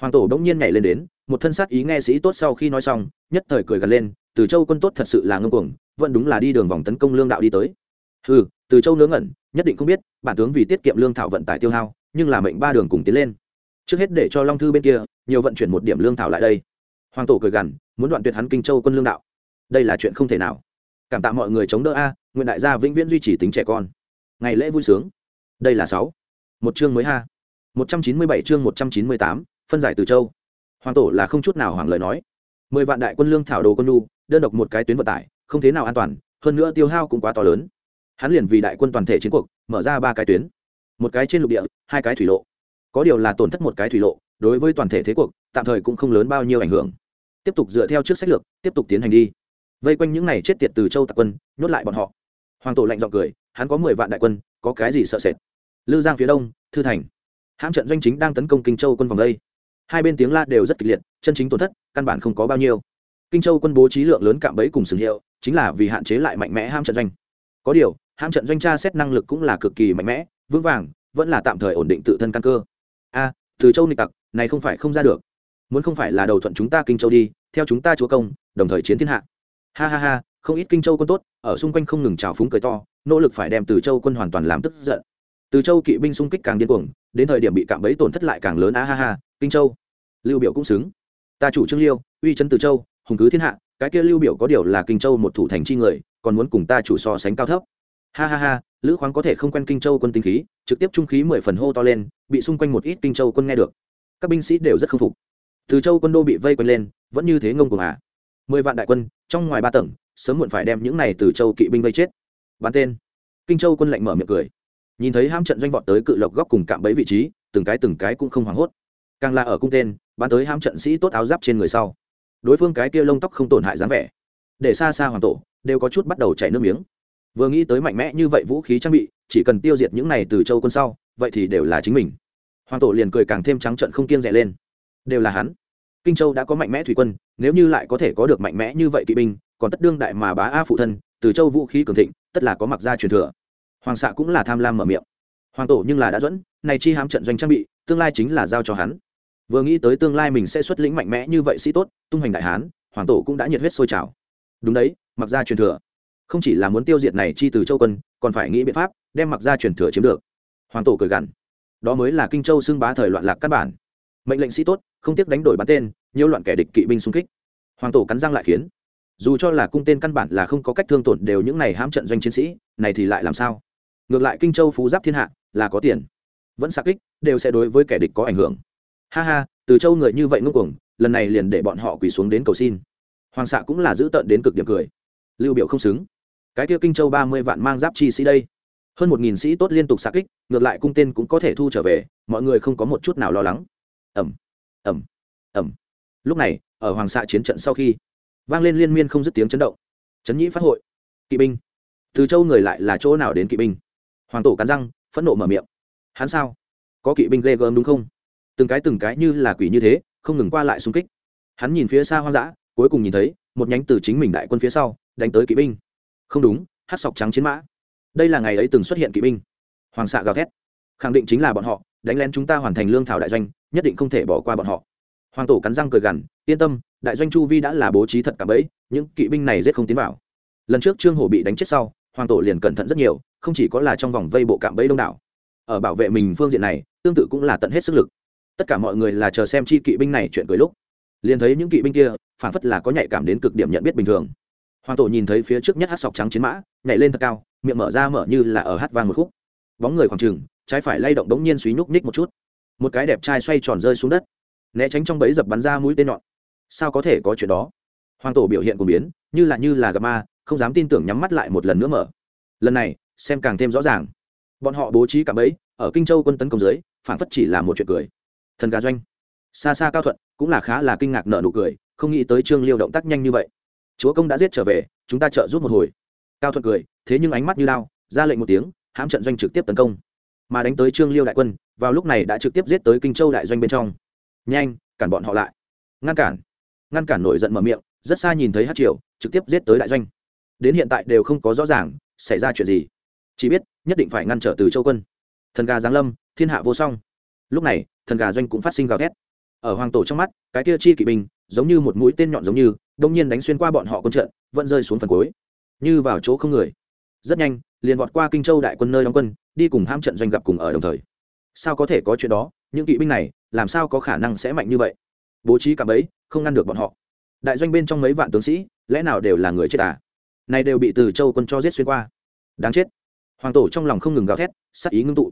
Hoàng tổ bỗng nhiên nhảy lên đến, một thân sát ý nghe sĩ tốt sau khi nói xong, nhất thời cười gần lên, từ châu quân tốt thật sự là ngưng cuồng, vẫn đúng là đi đường vòng tấn công lương đạo đi tới. Ừ từ châu nướng ngẩn, nhất định không biết, bản tướng vì tiết kiệm lương thảo vận tải tiêu hao, nhưng là mệnh ba đường cùng tiến lên. Trước hết để cho long thư bên kia, nhiều vận chuyển một điểm lương thảo lại đây. Hoàng tổ cười gằn, muốn đoạn tuyệt hắn kinh châu quân lương đạo. Đây là chuyện không thể nào. Cảm tạ mọi người chống đỡ a, nguyện đại gia vĩnh viễn duy trì tính trẻ con. Ngày lễ vui sướng. Đây là sáu. Một chương mới ha. Một trăm chín mươi bảy chương một trăm chín mươi tám, phân giải từ châu. Hoàng tổ là không chút nào hoàng lời nói. Mười vạn đại quân lương thảo đồ quân lu đơn độc một cái tuyến vận tải, không thế nào an toàn, hơn nữa tiêu hao cũng quá to lớn hắn liền vì đại quân toàn thể chiến cuộc, mở ra ba cái tuyến. Một cái trên lục địa, hai cái thủy lộ. Có điều là tổn thất một cái thủy lộ, đối với toàn thể thế cuộc, tạm thời cũng không lớn bao nhiêu ảnh hưởng. Tiếp tục dựa theo trước sách lược, tiếp tục tiến hành đi. Vây quanh những này chết tiệt từ châu tạc quân, nhốt lại bọn họ. Hoàng tổ lạnh giọng cười, hắn có mười vạn đại quân, có cái gì sợ sệt? Lư giang phía đông, thư thành. Hãm trận doanh chính đang tấn công kinh châu quân vòng đây. Hai bên tiếng la đều rất kịch liệt, chân chính tổn thất, căn bản không có bao nhiêu. Kinh châu quân bố trí lượng lớn cạm bẫy cùng sử hiệu, chính là vì hạn chế lại mạnh mẽ ham trận doanh. Có điều ham trận doanh tra xét năng lực cũng là cực kỳ mạnh mẽ, vững vàng, vẫn là tạm thời ổn định tự thân căn cơ. A, từ châu nịch tặc, này không phải không ra được. Muốn không phải là đầu thuận chúng ta kinh châu đi, theo chúng ta chúa công, đồng thời chiến thiên hạ. Ha ha ha, không ít kinh châu quân tốt, ở xung quanh không ngừng trào phúng cười to, nỗ lực phải đem từ châu quân hoàn toàn làm tức giận. Từ châu kỵ binh xung kích càng điên cuồng, đến thời điểm bị cạm bẫy tổn thất lại càng lớn, a ha ha, kinh châu. Lưu biểu cũng xứng. Ta chủ trương liêu, uy chấn từ châu, hùng cứ thiên hạ, cái kia lưu biểu có điều là kinh châu một thủ thành chi người, còn muốn cùng ta chủ so sánh cao thấp ha ha ha, lữ khoáng có thể không quen kinh châu quân tinh khí, trực tiếp trung khí mười phần hô to lên, bị xung quanh một ít kinh châu quân nghe được. Các binh sĩ đều rất k phục. Từ châu quân đô bị vây quanh lên, vẫn như thế ngông cuồng à. Mười vạn đại quân, trong ngoài ba tầng, sớm muộn phải đem những này từ châu kỵ binh vây chết. Bắn tên. Kinh châu quân lạnh mở miệng cười. Nhìn thấy ham trận doanh vọt tới cự lộc góc cùng cạm bẫy vị trí, từng cái từng cái cũng không hoảng hốt. Càng là ở cung tên, bắn tới ham trận sĩ tốt áo giáp trên người sau. Đối phương cái kia lông tóc không tổn hại dáng vẻ. Để xa xa hoàng tổ, đều có chút bắt đầu chảy nước miếng vừa nghĩ tới mạnh mẽ như vậy vũ khí trang bị, chỉ cần tiêu diệt những này từ châu quân sau, vậy thì đều là chính mình. Hoàng tổ liền cười càng thêm trắng trận không kiên rẻ lên. Đều là hắn. Kinh châu đã có mạnh mẽ thủy quân, nếu như lại có thể có được mạnh mẽ như vậy kỵ binh, còn tất đương đại mà bá a phụ thân, từ châu vũ khí cường thịnh, tất là có mặc gia truyền thừa. Hoàng xạ cũng là tham lam mở miệng. Hoàng tổ nhưng là đã dẫn, này chi hám trận doanh trang bị, tương lai chính là giao cho hắn. Vừa nghĩ tới tương lai mình sẽ xuất lĩnh mạnh mẽ như vậy sĩ tốt, tung hoành đại hán, hoàng tổ cũng đã nhiệt huyết sôi trào. Đúng đấy, mặc gia truyền thừa không chỉ là muốn tiêu diệt này chi từ châu quân, còn phải nghĩ biện pháp đem mặc ra truyền thừa chiếm được. Hoàng tổ cười gằn. Đó mới là kinh châu xưng bá thời loạn lạc căn bản. Mệnh lệnh sĩ tốt, không tiếc đánh đổi bắn tên nhiều loạn kẻ địch kỵ binh xung kích. Hoàng tổ cắn răng lại khiến. Dù cho là cung tên căn bản là không có cách thương tổn đều những này hãm trận doanh chiến sĩ, này thì lại làm sao? Ngược lại kinh châu phú giáp thiên hạ, là có tiền. Vẫn xa kích, đều sẽ đối với kẻ địch có ảnh hưởng. Ha ha, từ châu người như vậy ngưng cuồng, lần này liền để bọn họ quỳ xuống đến cầu xin. Hoàng xạ cũng là giữ tận đến cực điểm cười. Lưu biểu không xứng cái kia kinh châu ba mươi vạn mang giáp chi sĩ đây. Hơn một nghìn sĩ tốt liên tục xa kích, ngược lại cung tên cũng có thể thu trở về, mọi người không có một chút nào lo lắng. Ẩm ẩm ẩm lúc này, ở hoàng xạ chiến trận sau khi, vang lên liên miên không dứt tiếng chấn động. Chấn nhĩ phát hội. Kỵ binh. Từ châu người lại là chỗ nào đến kỵ binh? Hoàng tổ cắn răng, phẫn nộ mở miệng. Hắn sao? Có kỵ binh ghê gớm đúng không? Từng cái từng cái như là quỷ như thế, không ngừng qua lại xung kích. Hắn nhìn phía xa hoang dã, cuối cùng nhìn thấy, một nhánh từ chính mình đại quân phía sau, đánh tới kỵ binh không đúng, hát sọc trắng chiến mã. Đây là ngày ấy từng xuất hiện kỵ binh. Hoàng xạ gào thét. Khẳng định chính là bọn họ, đánh lén chúng ta hoàn thành lương thảo đại doanh, nhất định không thể bỏ qua bọn họ. Hoàng tổ cắn răng cười gằn, yên tâm, đại doanh chu vi đã là bố trí thật cả bẫy, những kỵ binh này giết không tiến vào. Lần trước trương hổ bị đánh chết sau, hoàng tổ liền cẩn thận rất nhiều, không chỉ có là trong vòng vây bộ cạm bẫy đông đảo. Ở bảo vệ mình phương diện này, tương tự cũng là tận hết sức lực. Tất cả mọi người là chờ xem chi kỵ binh này chuyện cười lúc. Liền thấy những kỵ binh kia, phản phất là có nhạy cảm đến cực điểm nhận biết bình thường hoàng tổ nhìn thấy phía trước nhất hát sọc trắng chiến mã, nhảy lên thật cao, miệng mở ra mở như là ở hát vang một khúc. Bóng người khoảng trừng trái phải lay động đống nhiên suý nhúc ních một chút. Một cái đẹp trai xoay tròn rơi xuống đất. Né tránh trong bẫy dập bắn ra mũi tên nhọn. Sao có thể có chuyện đó? Hoàng tổ biểu hiện của biến, như là như là gặp ma, không dám tin tưởng nhắm mắt lại một lần nữa mở. Lần này, xem càng thêm rõ ràng. Bọn họ bố trí cả bẫy, ở kinh châu quân tấn công dưới phản phất chỉ là một chuyện cười. Thần gà doanh. Xa xa cao thuận, cũng là khá là kinh ngạc nợ nụ cười, không nghĩ tới trương liêu động tác nhanh như vậy chúa công đã giết trở về, chúng ta trợ giúp một hồi. Cao thuận cười, thế nhưng ánh mắt như lao, ra lệnh một tiếng, hãm trận doanh trực tiếp tấn công. Mà đánh tới trương liêu đại quân, vào lúc này đã trực tiếp giết tới kinh châu đại doanh bên trong. Nhanh, cản bọn họ lại. Ngăn cản. Ngăn cản nổi giận mở miệng, rất xa nhìn thấy hát triều, trực tiếp giết tới đại doanh. Đến hiện tại đều không có rõ ràng, xảy ra chuyện gì. Chỉ biết, nhất định phải ngăn trở từ châu quân. Thần gà giáng lâm, thiên hạ vô song. Lúc này, thần gà doanh cũng phát sinh gào thét. Ở hoàng tổ trong mắt, cái kia chi kỵ binh, giống như một mũi tên nhọn giống như đông nhiên đánh xuyên qua bọn họ quân trận, vẫn rơi xuống phần cuối. Như vào chỗ không người. Rất nhanh, liền vọt qua kinh châu đại quân nơi đóng quân, đi cùng ham trận doanh gặp cùng ở đồng thời. Sao có thể có chuyện đó? Những kỵ binh này, làm sao có khả năng sẽ mạnh như vậy? Bố trí cả bấy không ngăn được bọn họ. Đại doanh bên trong mấy vạn tướng sĩ, lẽ nào đều là người chết à? Này đều bị từ châu quân cho giết xuyên qua. Đáng chết. Hoàng tổ trong lòng không ngừng gào thét, sắc ý ngưng tụ.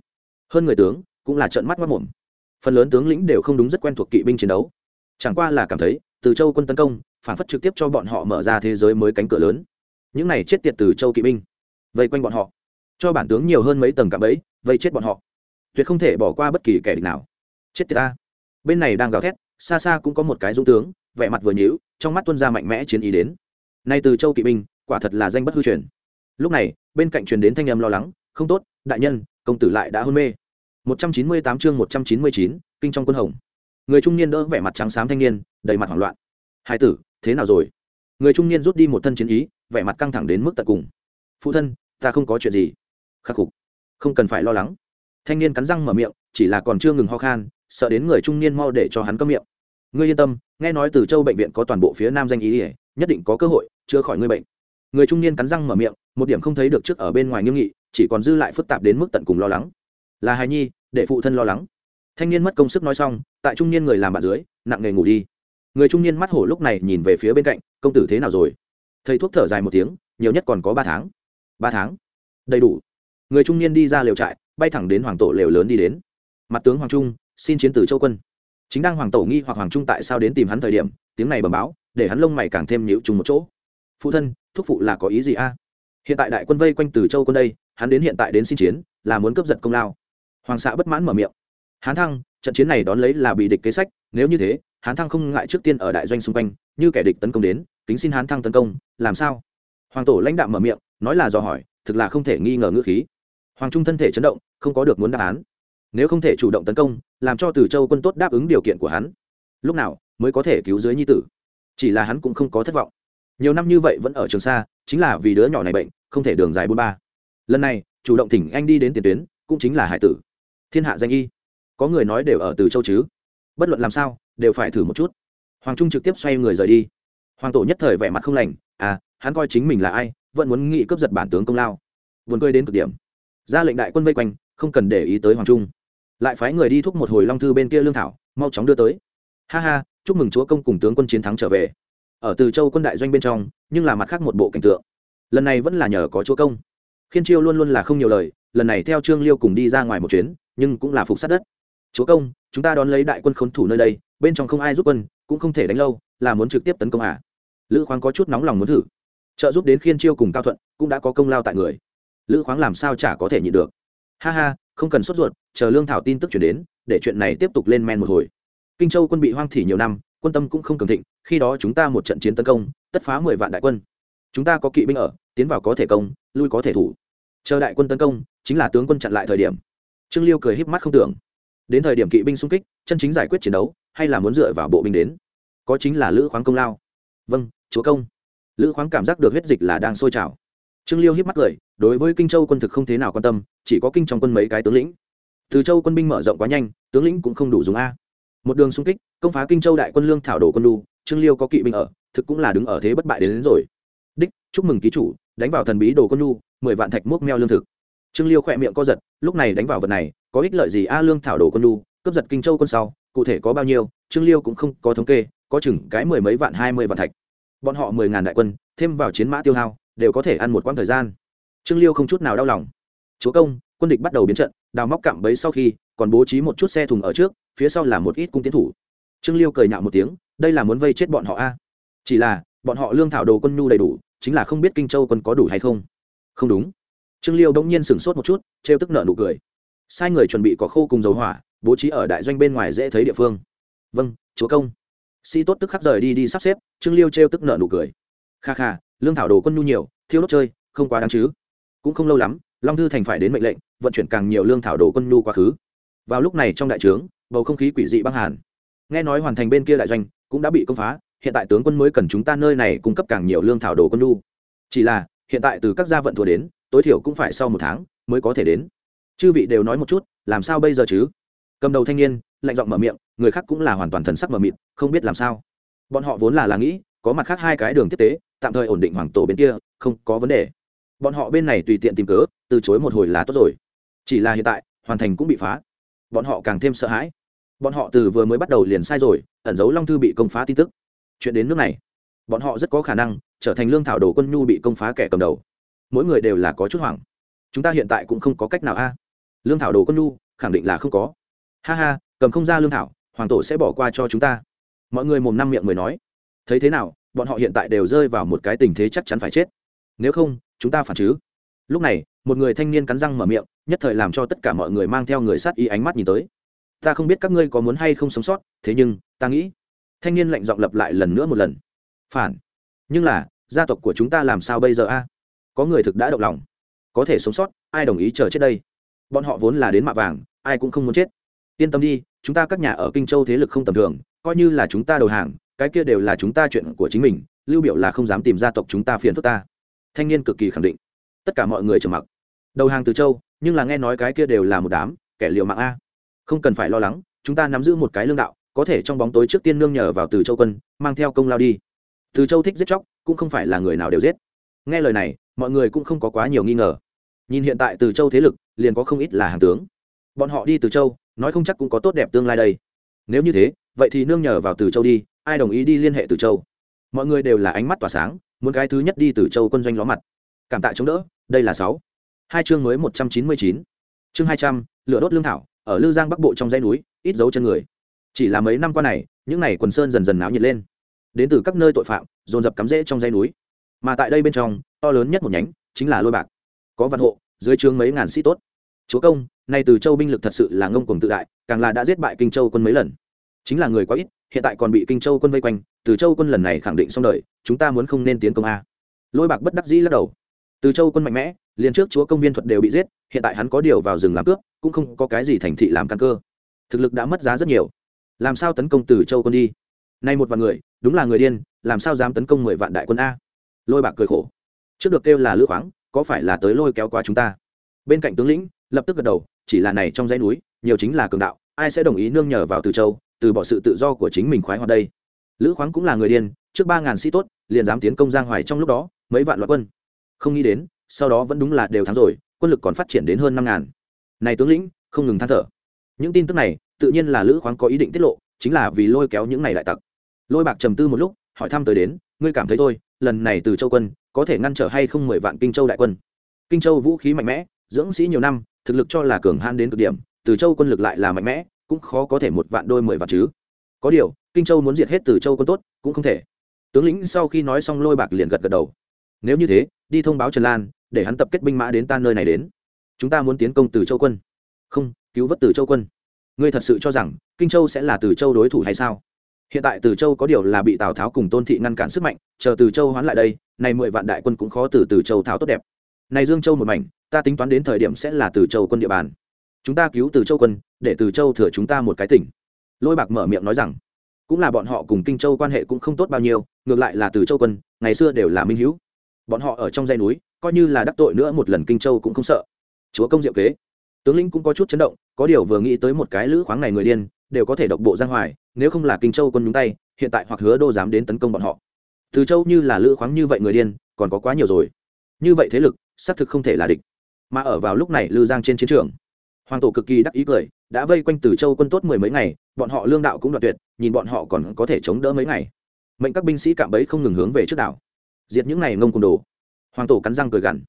Hơn người tướng, cũng là trận mắt mất mồm. Phần lớn tướng lĩnh đều không đúng rất quen thuộc kỵ binh chiến đấu. Chẳng qua là cảm thấy, từ châu quân tấn công phản phất trực tiếp cho bọn họ mở ra thế giới mới cánh cửa lớn. Những này chết tiệt từ châu kỵ binh vây quanh bọn họ. Cho bản tướng nhiều hơn mấy tầng cạm bẫy vây chết bọn họ. Tuyệt không thể bỏ qua bất kỳ kẻ địch nào. Chết tiệt ta. Bên này đang gào thét xa xa cũng có một cái dũng tướng vẻ mặt vừa nhíu trong mắt tuân ra mạnh mẽ chiến ý đến. Nay từ châu kỵ binh quả thật là danh bất hư truyền. Lúc này bên cạnh truyền đến thanh âm lo lắng không tốt đại nhân công tử lại đã hôn mê. 198 chương 199, kinh trong quân hồng. Người trung niên đỡ vẻ mặt trắng xám thanh niên đầy mặt hoảng loạn. Hai tử thế nào rồi? Người trung niên rút đi một thân chiến ý, vẻ mặt căng thẳng đến mức tận cùng. Phụ thân, ta không có chuyện gì. Khắc phục. Không cần phải lo lắng. Thanh niên cắn răng mở miệng, chỉ là còn chưa ngừng ho khan, sợ đến người trung niên mau để cho hắn cấm miệng. Ngươi yên tâm, nghe nói từ châu bệnh viện có toàn bộ phía nam danh ý ỉa nhất định có cơ hội chữa khỏi ngươi bệnh. Người trung niên cắn răng mở miệng, một điểm không thấy được trước ở bên ngoài nghiêm nghị, chỉ còn dư lại phức tạp đến mức tận cùng lo lắng. Là hài nhi, để phụ thân lo lắng. Thanh niên mất công sức nói xong, tại trung niên người làm bạn dưới, nặng nghề ngủ đi người trung niên mắt hổ lúc này nhìn về phía bên cạnh, công tử thế nào rồi? Thầy thuốc thở dài một tiếng, nhiều nhất còn có ba tháng. Ba tháng? Đầy đủ. Người trung niên đi ra lều trại, bay thẳng đến hoàng tổ lều lớn đi đến. Mặt tướng hoàng trung, xin chiến tử châu quân. Chính đang hoàng tổ nghi hoặc hoàng trung tại sao đến tìm hắn thời điểm, tiếng này bẩm báo, để hắn lông mày càng thêm nhịu trùng một chỗ. Phụ thân, thúc phụ là có ý gì a? Hiện tại đại quân vây quanh từ châu quân đây, hắn đến hiện tại đến xin chiến, là muốn cướp giật công lao. Hoàng xạ bất mãn mở miệng. Hán thăng, trận chiến này đón lấy là bị địch kế sách, nếu như thế hán thăng không ngại trước tiên ở đại doanh xung quanh, như kẻ địch tấn công đến, kính xin hán thăng tấn công, làm sao? Hoàng tổ lãnh đạo mở miệng, nói là do hỏi, thực là không thể nghi ngờ ngữ khí. Hoàng trung thân thể chấn động, không có được muốn đáp án. Nếu không thể chủ động tấn công, làm cho từ châu quân tốt đáp ứng điều kiện của hắn, lúc nào mới có thể cứu dưới nhi tử? Chỉ là hắn cũng không có thất vọng. Nhiều năm như vậy vẫn ở trường xa chính là vì đứa nhỏ này bệnh, không thể đường dài bốn ba. Lần này, chủ động thỉnh anh đi đến tiền tuyến, cũng chính là hải tử. Thiên hạ danh y. Có người nói đều ở từ châu chứ? Bất luận làm sao đều phải thử một chút. Hoàng trung trực tiếp xoay người rời đi. Hoàng tổ nhất thời vẻ mặt không lành à hắn coi chính mình là ai, vẫn muốn nghị cướp giật bản tướng công lao. Vườn cười đến cực điểm. Ra lệnh đại quân vây quanh, không cần để ý tới hoàng trung. Lại phái người đi thúc một hồi long thư bên kia lương thảo, mau chóng đưa tới. Ha ha, chúc mừng chúa công cùng tướng quân chiến thắng trở về. Ở từ châu quân đại doanh bên trong, nhưng là mặt khác một bộ cảnh tượng. Lần này vẫn là nhờ có chúa công. Khiên chiêu luôn luôn là không nhiều lời, lần này theo trương liêu cùng đi ra ngoài một chuyến, nhưng cũng là phục sát đất. Chúa công chúng ta đón lấy đại quân khốn thủ nơi đây, bên trong không ai giúp quân, cũng không thể đánh lâu, là muốn trực tiếp tấn công à? Lữ khoáng có chút nóng lòng muốn thử. Trợ giúp đến khiên chiêu cùng cao thuận, cũng đã có công lao tại người. Lữ khoáng làm sao chả có thể nhịn được. Ha ha, không cần sốt ruột, chờ lương thảo tin tức chuyển đến, để chuyện này tiếp tục lên men một hồi. Kinh châu quân bị hoang thỉ nhiều năm, quân tâm cũng không cường thịnh, khi đó chúng ta một trận chiến tấn công, tất phá mười vạn đại quân. Chúng ta có kỵ binh ở, tiến vào có thể công, lui có thể thủ. Chờ đại quân tấn công, chính là tướng quân chặn lại thời điểm. Trương liêu cười híp mắt không tưởng đến thời điểm kỵ binh xung kích chân chính giải quyết chiến đấu hay là muốn dựa vào bộ binh đến? Có chính là lữ khoáng công lao. Vâng chúa công. Lữ khoáng cảm giác được huyết dịch là đang sôi trào. Trương liêu hiếp mắt cười đối với kinh châu quân thực không thế nào quan tâm chỉ có kinh trong quân mấy cái tướng lĩnh. Từ châu quân binh mở rộng quá nhanh tướng lĩnh cũng không đủ dùng a. Một đường xung kích công phá kinh châu đại quân lương thảo đồ quân lu trương liêu có kỵ binh ở thực cũng là đứng ở thế bất bại đến, đến rồi. Đích chúc mừng ký chủ đánh vào thần bí đồ quân lu mười vạn thạch mốc meo lương thực trương liêu khỏe miệng co giật, lúc này đánh vào vật này, có ích lợi gì a lương thảo đồ quân lu cướp giật kinh châu quân sau, cụ thể có bao nhiêu, trương liêu cũng không có thống kê, có chừng cái mười mấy vạn, hai mươi vạn thạch. Bọn họ mười ngàn đại quân, thêm vào chiến mã tiêu hao, đều có thể ăn một quãng thời gian. Trương liêu không chút nào đau lòng. Chúa công, quân địch bắt đầu biến trận, đào móc cạm bấy sau khi, còn bố trí một chút xe thùng ở trước, phía sau là một ít cung tiến thủ. Trương liêu cười nhạo một tiếng, đây là muốn vây chết bọn họ a. Chỉ là, bọn họ lương thảo đồ quân nhu đầy đủ, chính là không biết kinh châu quân có đủ hay không. Không đúng trương liêu bỗng nhiên sửng sốt một chút, trêu tức nợ nụ cười. Sai người chuẩn bị có khô cùng dầu hỏa, bố trí ở đại doanh bên ngoài dễ thấy địa phương. Vâng chúa công. Sĩ tốt tức khắc rời đi đi sắp xếp, trương liêu trêu tức nợ nụ cười. Kha kha, lương thảo đồ quân nhu nhiều thiếu đốt chơi, không quá đáng chứ. Cũng không lâu lắm, long thư thành phải đến mệnh lệnh, vận chuyển càng nhiều lương thảo đồ quân nhu quá khứ. Vào lúc này trong đại trướng, bầu không khí quỷ dị băng hàn. Nghe nói hoàn thành bên kia đại doanh, cũng đã bị công phá, hiện tại tướng quân mới cần chúng ta nơi này cung cấp càng nhiều lương thảo đồ quân nhu. Chỉ là, hiện tại từ các gia vận thua đến tối thiểu cũng phải sau một tháng mới có thể đến. Chư vị đều nói một chút, làm sao bây giờ chứ? Cầm đầu thanh niên, lạnh giọng mở miệng, người khác cũng là hoàn toàn thần sắc mờ mịt, không biết làm sao. Bọn họ vốn là là nghĩ, có mặt khác hai cái đường tiếp tế, tạm thời ổn định hoàng tổ bên kia, không có vấn đề. Bọn họ bên này tùy tiện tìm cớ, từ chối một hồi là tốt rồi. Chỉ là hiện tại, hoàn thành cũng bị phá. Bọn họ càng thêm sợ hãi. Bọn họ từ vừa mới bắt đầu liền sai rồi, ẩn giấu long thư bị công phá tin tức. Chuyện đến nước này. Bọn họ rất có khả năng trở thành lương thảo đồ quân nhu bị công phá kẻ cầm đầu mỗi người đều là có chút hoảng. Chúng ta hiện tại cũng không có cách nào a. Lương thảo đồ quân nhu, khẳng định là không có. Ha ha, cầm không ra lương thảo, hoàng tổ sẽ bỏ qua cho chúng ta. Mọi người mồm năm miệng người nói. Thấy thế nào, bọn họ hiện tại đều rơi vào một cái tình thế chắc chắn phải chết. Nếu không, chúng ta phản chứ. Lúc này, một người thanh niên cắn răng mở miệng, nhất thời làm cho tất cả mọi người mang theo người sát ý ánh mắt nhìn tới. Ta không biết các ngươi có muốn hay không sống sót, thế nhưng, ta nghĩ. Thanh niên lạnh giọng lập lại lần nữa một lần. Phản. Nhưng là, gia tộc của chúng ta làm sao bây giờ a? Có người thực đã động lòng. Có thể sống sót, ai đồng ý chờ chết đây? Bọn họ vốn là đến mạ vàng, ai cũng không muốn chết. Yên tâm đi, chúng ta các nhà ở kinh châu thế lực không tầm thường, coi như là chúng ta đầu hàng, cái kia đều là chúng ta chuyện của chính mình, lưu biểu là không dám tìm gia tộc chúng ta phiền phức ta. Thanh niên cực kỳ khẳng định. Tất cả mọi người trầm mặc. Đầu hàng từ châu, nhưng là nghe nói cái kia đều là một đám kẻ liều mạng a. Không cần phải lo lắng, chúng ta nắm giữ một cái lương đạo, có thể trong bóng tối trước tiên nương nhờ vào từ châu quân, mang theo công lao đi. Từ châu thích giết chóc, cũng không phải là người nào đều giết. Nghe lời này mọi người cũng không có quá nhiều nghi ngờ. Nhìn hiện tại từ châu thế lực, liền có không ít là hàng tướng. Bọn họ đi từ châu, nói không chắc cũng có tốt đẹp tương lai đây. Nếu như thế, vậy thì nương nhờ vào từ châu đi, ai đồng ý đi liên hệ từ châu? Mọi người đều là ánh mắt tỏa sáng, muốn cái thứ nhất đi từ châu quân doanh ló mặt. Cảm tạ chống đỡ, đây là sáu. Hai chương mới một trăm chín mươi chín. Chương hai trăm, lửa đốt lương thảo, ở lư giang bắc bộ trong dãy núi, ít dấu chân người. Chỉ là mấy năm qua này, những n à y quần sơn dần dần náo nhiệt lên. Đến từ các nơi tội phạm, dồn dập cắm rễ trong dãy núi. Mà tại đây bên trong to lớn nhất một nhánh, chính là lôi bạc. Có văn hộ, dưới trướng mấy ngàn sĩ tốt. Chúa công, nay từ châu binh lực thật sự là ngông cuồng tự đại, càng là đã giết bại kinh châu quân mấy lần. Chính là người quá ít, hiện tại còn bị kinh châu quân vây quanh, từ châu quân lần này khẳng định xong đời, chúng ta muốn không nên tiến công a. Lôi bạc bất đắc dĩ lắc đầu. Từ châu quân mạnh mẽ, liền trước chúa công viên thuật đều bị giết, hiện tại hắn có điều vào rừng làm cướp, cũng không có cái gì thành thị làm căn cơ. Thực lực đã mất giá rất nhiều. Làm sao tấn công từ châu quân đi? Nay một vạn người, đúng là người điên, làm sao dám tấn công mười vạn đại quân a? Lôi bạc cười khổ trước được kêu là lữ khoáng, có phải là tới lôi kéo qua chúng ta? Bên cạnh tướng lĩnh, lập tức gật đầu, chỉ là này trong dãy núi, nhiều chính là cường đạo, ai sẽ đồng ý nương nhờ vào từ châu, từ bỏ sự tự do của chính mình khoái hoạt đây? Lữ khoáng cũng là người điên, trước ba ngàn sĩ tốt, liền dám tiến công giang hoài trong lúc đó, mấy vạn loạt quân. Không nghĩ đến, sau đó vẫn đúng là đều thắng rồi, quân lực còn phát triển đến hơn năm ngàn. Này tướng lĩnh, không ngừng than thở. Những tin tức này, tự nhiên là lữ khoáng có ý định tiết lộ, chính là vì lôi kéo những này đại tặc. Lôi bạc trầm tư một lúc, hỏi thăm tới đến, ngươi cảm thấy thôi lần này từ châu quân có thể ngăn trở hay không mười vạn kinh châu đại quân. Kinh châu vũ khí mạnh mẽ, dưỡng sĩ nhiều năm, thực lực cho là cường han đến cực điểm, từ châu quân lực lại là mạnh mẽ, cũng khó có thể một vạn đôi mười vạn chứ. Có điều, kinh châu muốn diệt hết từ châu quân tốt, cũng không thể. Tướng lĩnh sau khi nói xong lôi bạc liền gật gật đầu. Nếu như thế, đi thông báo trần lan, để hắn tập kết binh mã đến ta nơi này đến. Chúng ta muốn tiến công từ châu quân. Không, cứu vớt từ châu quân. Ngươi thật sự cho rằng kinh châu sẽ là từ châu đối thủ hay sao? Hiện tại từ châu có điều là bị tào tháo cùng tôn thị ngăn cản sức mạnh, chờ từ châu hoán lại đây này mười vạn đại quân cũng khó từ từ châu tháo tốt đẹp. Này dương châu một mảnh, ta tính toán đến thời điểm sẽ là từ châu quân địa bàn. Chúng ta cứu từ châu quân, để từ châu thừa chúng ta một cái tỉnh. Lôi bạc mở miệng nói rằng, cũng là bọn họ cùng kinh châu quan hệ cũng không tốt bao nhiêu, ngược lại là từ châu quân, ngày xưa đều là minh hữu. Bọn họ ở trong dãy núi, coi như là đắc tội nữa một lần kinh châu cũng không sợ. Chúa công diệu kế. Tướng lĩnh cũng có chút chấn động, có điều vừa nghĩ tới một cái lữ khoáng này người điên, đều có thể độc bộ giang hoài nếu không là kinh châu quân nhúng tay, hiện tại hoặc hứa đô dám đến tấn công bọn họ. Từ châu như là lữ khoáng như vậy người điên, còn có quá nhiều rồi. Như vậy thế lực, xác thực không thể là địch. Mà ở vào lúc này lư giang trên chiến trường, hoàng tổ cực kỳ đắc ý cười, đã vây quanh từ châu quân tốt mười mấy ngày, bọn họ lương đạo cũng đoạt tuyệt, nhìn bọn họ còn có thể chống đỡ mấy ngày. Mệnh các binh sĩ cạm bẫy không ngừng hướng về trước đảo. Diệt những này ngông cùng đồ. Hoàng tổ cắn răng cười gằn.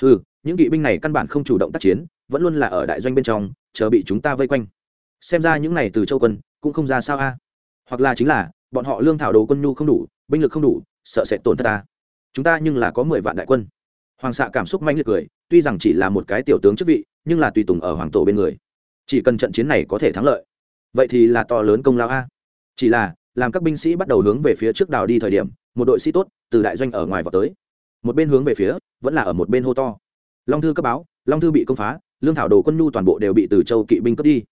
Ừ những kỵ binh này căn bản không chủ động tác chiến, vẫn luôn là ở đại doanh bên trong, chờ bị chúng ta vây quanh. Xem ra những này từ châu quân cũng không ra sao a. Hoặc là chính là, bọn họ lương thảo đồ quân nhu không đủ, binh lực không đủ, sợ sẽ tổn thất ta. Chúng ta nhưng là có mười vạn đại quân. Hoàng xạ cảm xúc mãnh liệt cười, tuy rằng chỉ là một cái tiểu tướng chức vị, nhưng là tùy tùng ở hoàng tổ bên người. Chỉ cần trận chiến này có thể thắng lợi, vậy thì là to lớn công lao a. Chỉ là, làm các binh sĩ bắt đầu hướng về phía trước đào đi thời điểm, một đội sĩ tốt từ đại doanh ở ngoài vào tới. Một bên hướng về phía, vẫn là ở một bên hô to. Long thư cấp báo, long thư bị công phá, lương thảo đồ quân nhu toàn bộ đều bị từ châu kỵ binh cướp đi.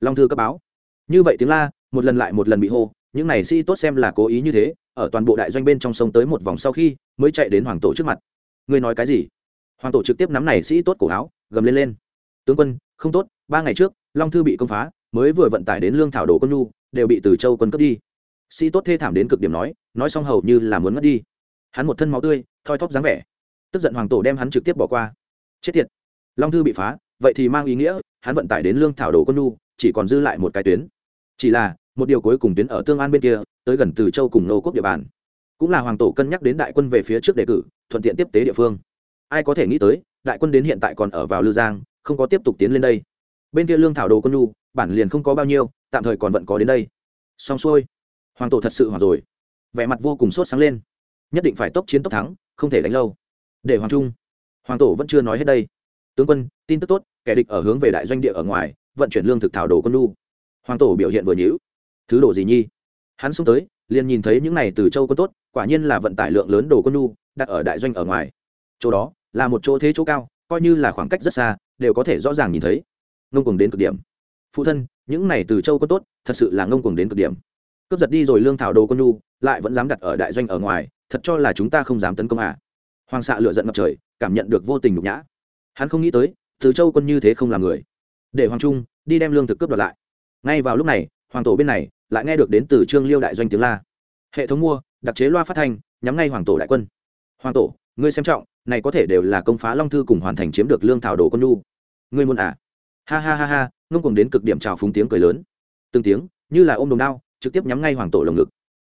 Long thư cấp báo như vậy tiếng la, một lần lại một lần bị hô, những này sĩ tốt xem là cố ý như thế, ở toàn bộ đại doanh bên trong sông tới một vòng sau khi, mới chạy đến hoàng tổ trước mặt. Ngươi nói cái gì? Hoàng tổ trực tiếp nắm này sĩ tốt cổ áo, gầm lên lên. Tướng quân, không tốt, ba ngày trước, long thư bị công phá, mới vừa vận tải đến lương thảo đồ quân nhu, đều bị từ châu quân cướp đi. Sĩ tốt thê thảm đến cực điểm nói nói xong hầu như là muốn mất đi. Hắn một thân máu tươi, thoi thóp dáng vẻ. Tức giận hoàng tổ đem hắn trực tiếp bỏ qua. Chết tiệt. Long thư bị phá, vậy thì mang ý nghĩa, hắn vận tải đến lương thảo đồ quân nhu, chỉ còn dư lại một cái tuyến chỉ là, một điều cuối cùng tuyến ở tương an bên kia, tới gần từ châu cùng nô quốc địa bàn. Cũng là hoàng tổ cân nhắc đến đại quân về phía trước đề cử, thuận tiện tiếp tế địa phương. Ai có thể nghĩ tới, đại quân đến hiện tại còn ở vào lư giang, không có tiếp tục tiến lên đây. Bên kia lương thảo đồ quân nhu, bản liền không có bao nhiêu, tạm thời còn vẫn có đến đây. Xong xuôi. Hoàng tổ thật sự hoàng rồi. Vẻ mặt vô cùng sốt sáng lên. Nhất định phải tốc chiến tốc thắng, không thể đánh lâu. Để hoàng trung. Hoàng tổ vẫn chưa nói hết đây. Tướng quân, tin tức tốt, kẻ địch ở hướng về đại doanh địa ở ngoài, vận chuyển lương thực thảo đồ quân nhu hoàng tổ biểu hiện vừa nhữ thứ đồ gì nhi? Hắn xông tới, liền nhìn thấy những này từ châu quân tốt, quả nhiên là vận tải lượng lớn đồ quân nhu, đặt ở đại doanh ở ngoài. Chỗ đó, là một chỗ thế chỗ cao, coi như là khoảng cách rất xa, đều có thể rõ ràng nhìn thấy. Ngông cuồng đến cực điểm. Phụ thân, những này từ châu quân tốt, thật sự là ngông cuồng đến cực điểm. Cướp giật đi rồi lương thảo đồ quân nhu, lại vẫn dám đặt ở đại doanh ở ngoài, thật cho là chúng ta không dám tấn công à. Hoàng xạ lựa giận ngập trời, cảm nhận được vô tình nhục nhã. Hắn không nghĩ tới, từ châu quân như thế không làm người. Để hoàng trung, đi đem lương thực cướp đoạt lại ngay vào lúc này, hoàng tổ bên này lại nghe được đến từ trương liêu đại doanh tiếng la. Hệ thống mua, đặc chế loa phát thanh, nhắm ngay hoàng tổ đại quân. Hoàng tổ, ngươi xem trọng, này có thể đều là công phá long thư cùng hoàn thành chiếm được lương thảo đồ con nu ngươi muốn à? Ha ha ha ha, ngông cùng đến cực điểm trào phúng tiếng cười lớn. Từng tiếng, như là ôm đồng đao, trực tiếp nhắm ngay hoàng tổ lồng ngực.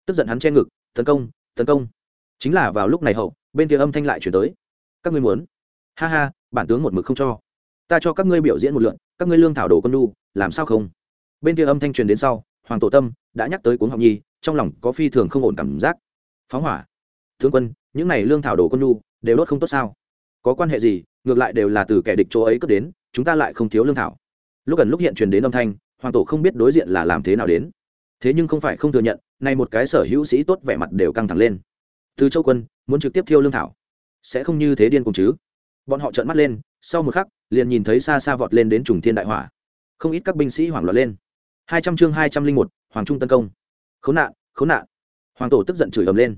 Tức giận hắn che ngực, tấn công tấn công. Chính là vào lúc này hậu, bên kia âm thanh lại chuyển tới. Các ngươi muốn? Ha ha, bản tướng một mực không cho. Ta cho các ngươi biểu diễn một lượn, các ngươi lương thảo đồ con nu làm sao không? Bên kia âm thanh truyền đến sau, hoàng tổ tâm đã nhắc tới cuốn học nhi, trong lòng có phi thường không ổn cảm giác. Phóng hỏa. Thương quân, những này lương thảo đồ quân nu đều đốt không tốt sao? Có quan hệ gì? Ngược lại đều là từ kẻ địch chỗ ấy cướp đến, chúng ta lại không thiếu lương thảo. Lúc gần lúc hiện truyền đến âm thanh, hoàng tổ không biết đối diện là làm thế nào đến. Thế nhưng không phải không thừa nhận, nay một cái sở hữu sĩ tốt vẻ mặt đều căng thẳng lên. Từ châu quân, muốn trực tiếp thiêu lương thảo, sẽ không như thế điên cùng chứ? Bọn họ trợn mắt lên, sau một khắc, liền nhìn thấy xa xa vọt lên đến trùng thiên đại hỏa. Không ít các binh sĩ hoảng loạn lên hai trăm chương hai trăm linh một, hoàng trung tấn công. Khốn nạn khốn nạn. Hoàng tổ tức giận chửi ầm lên.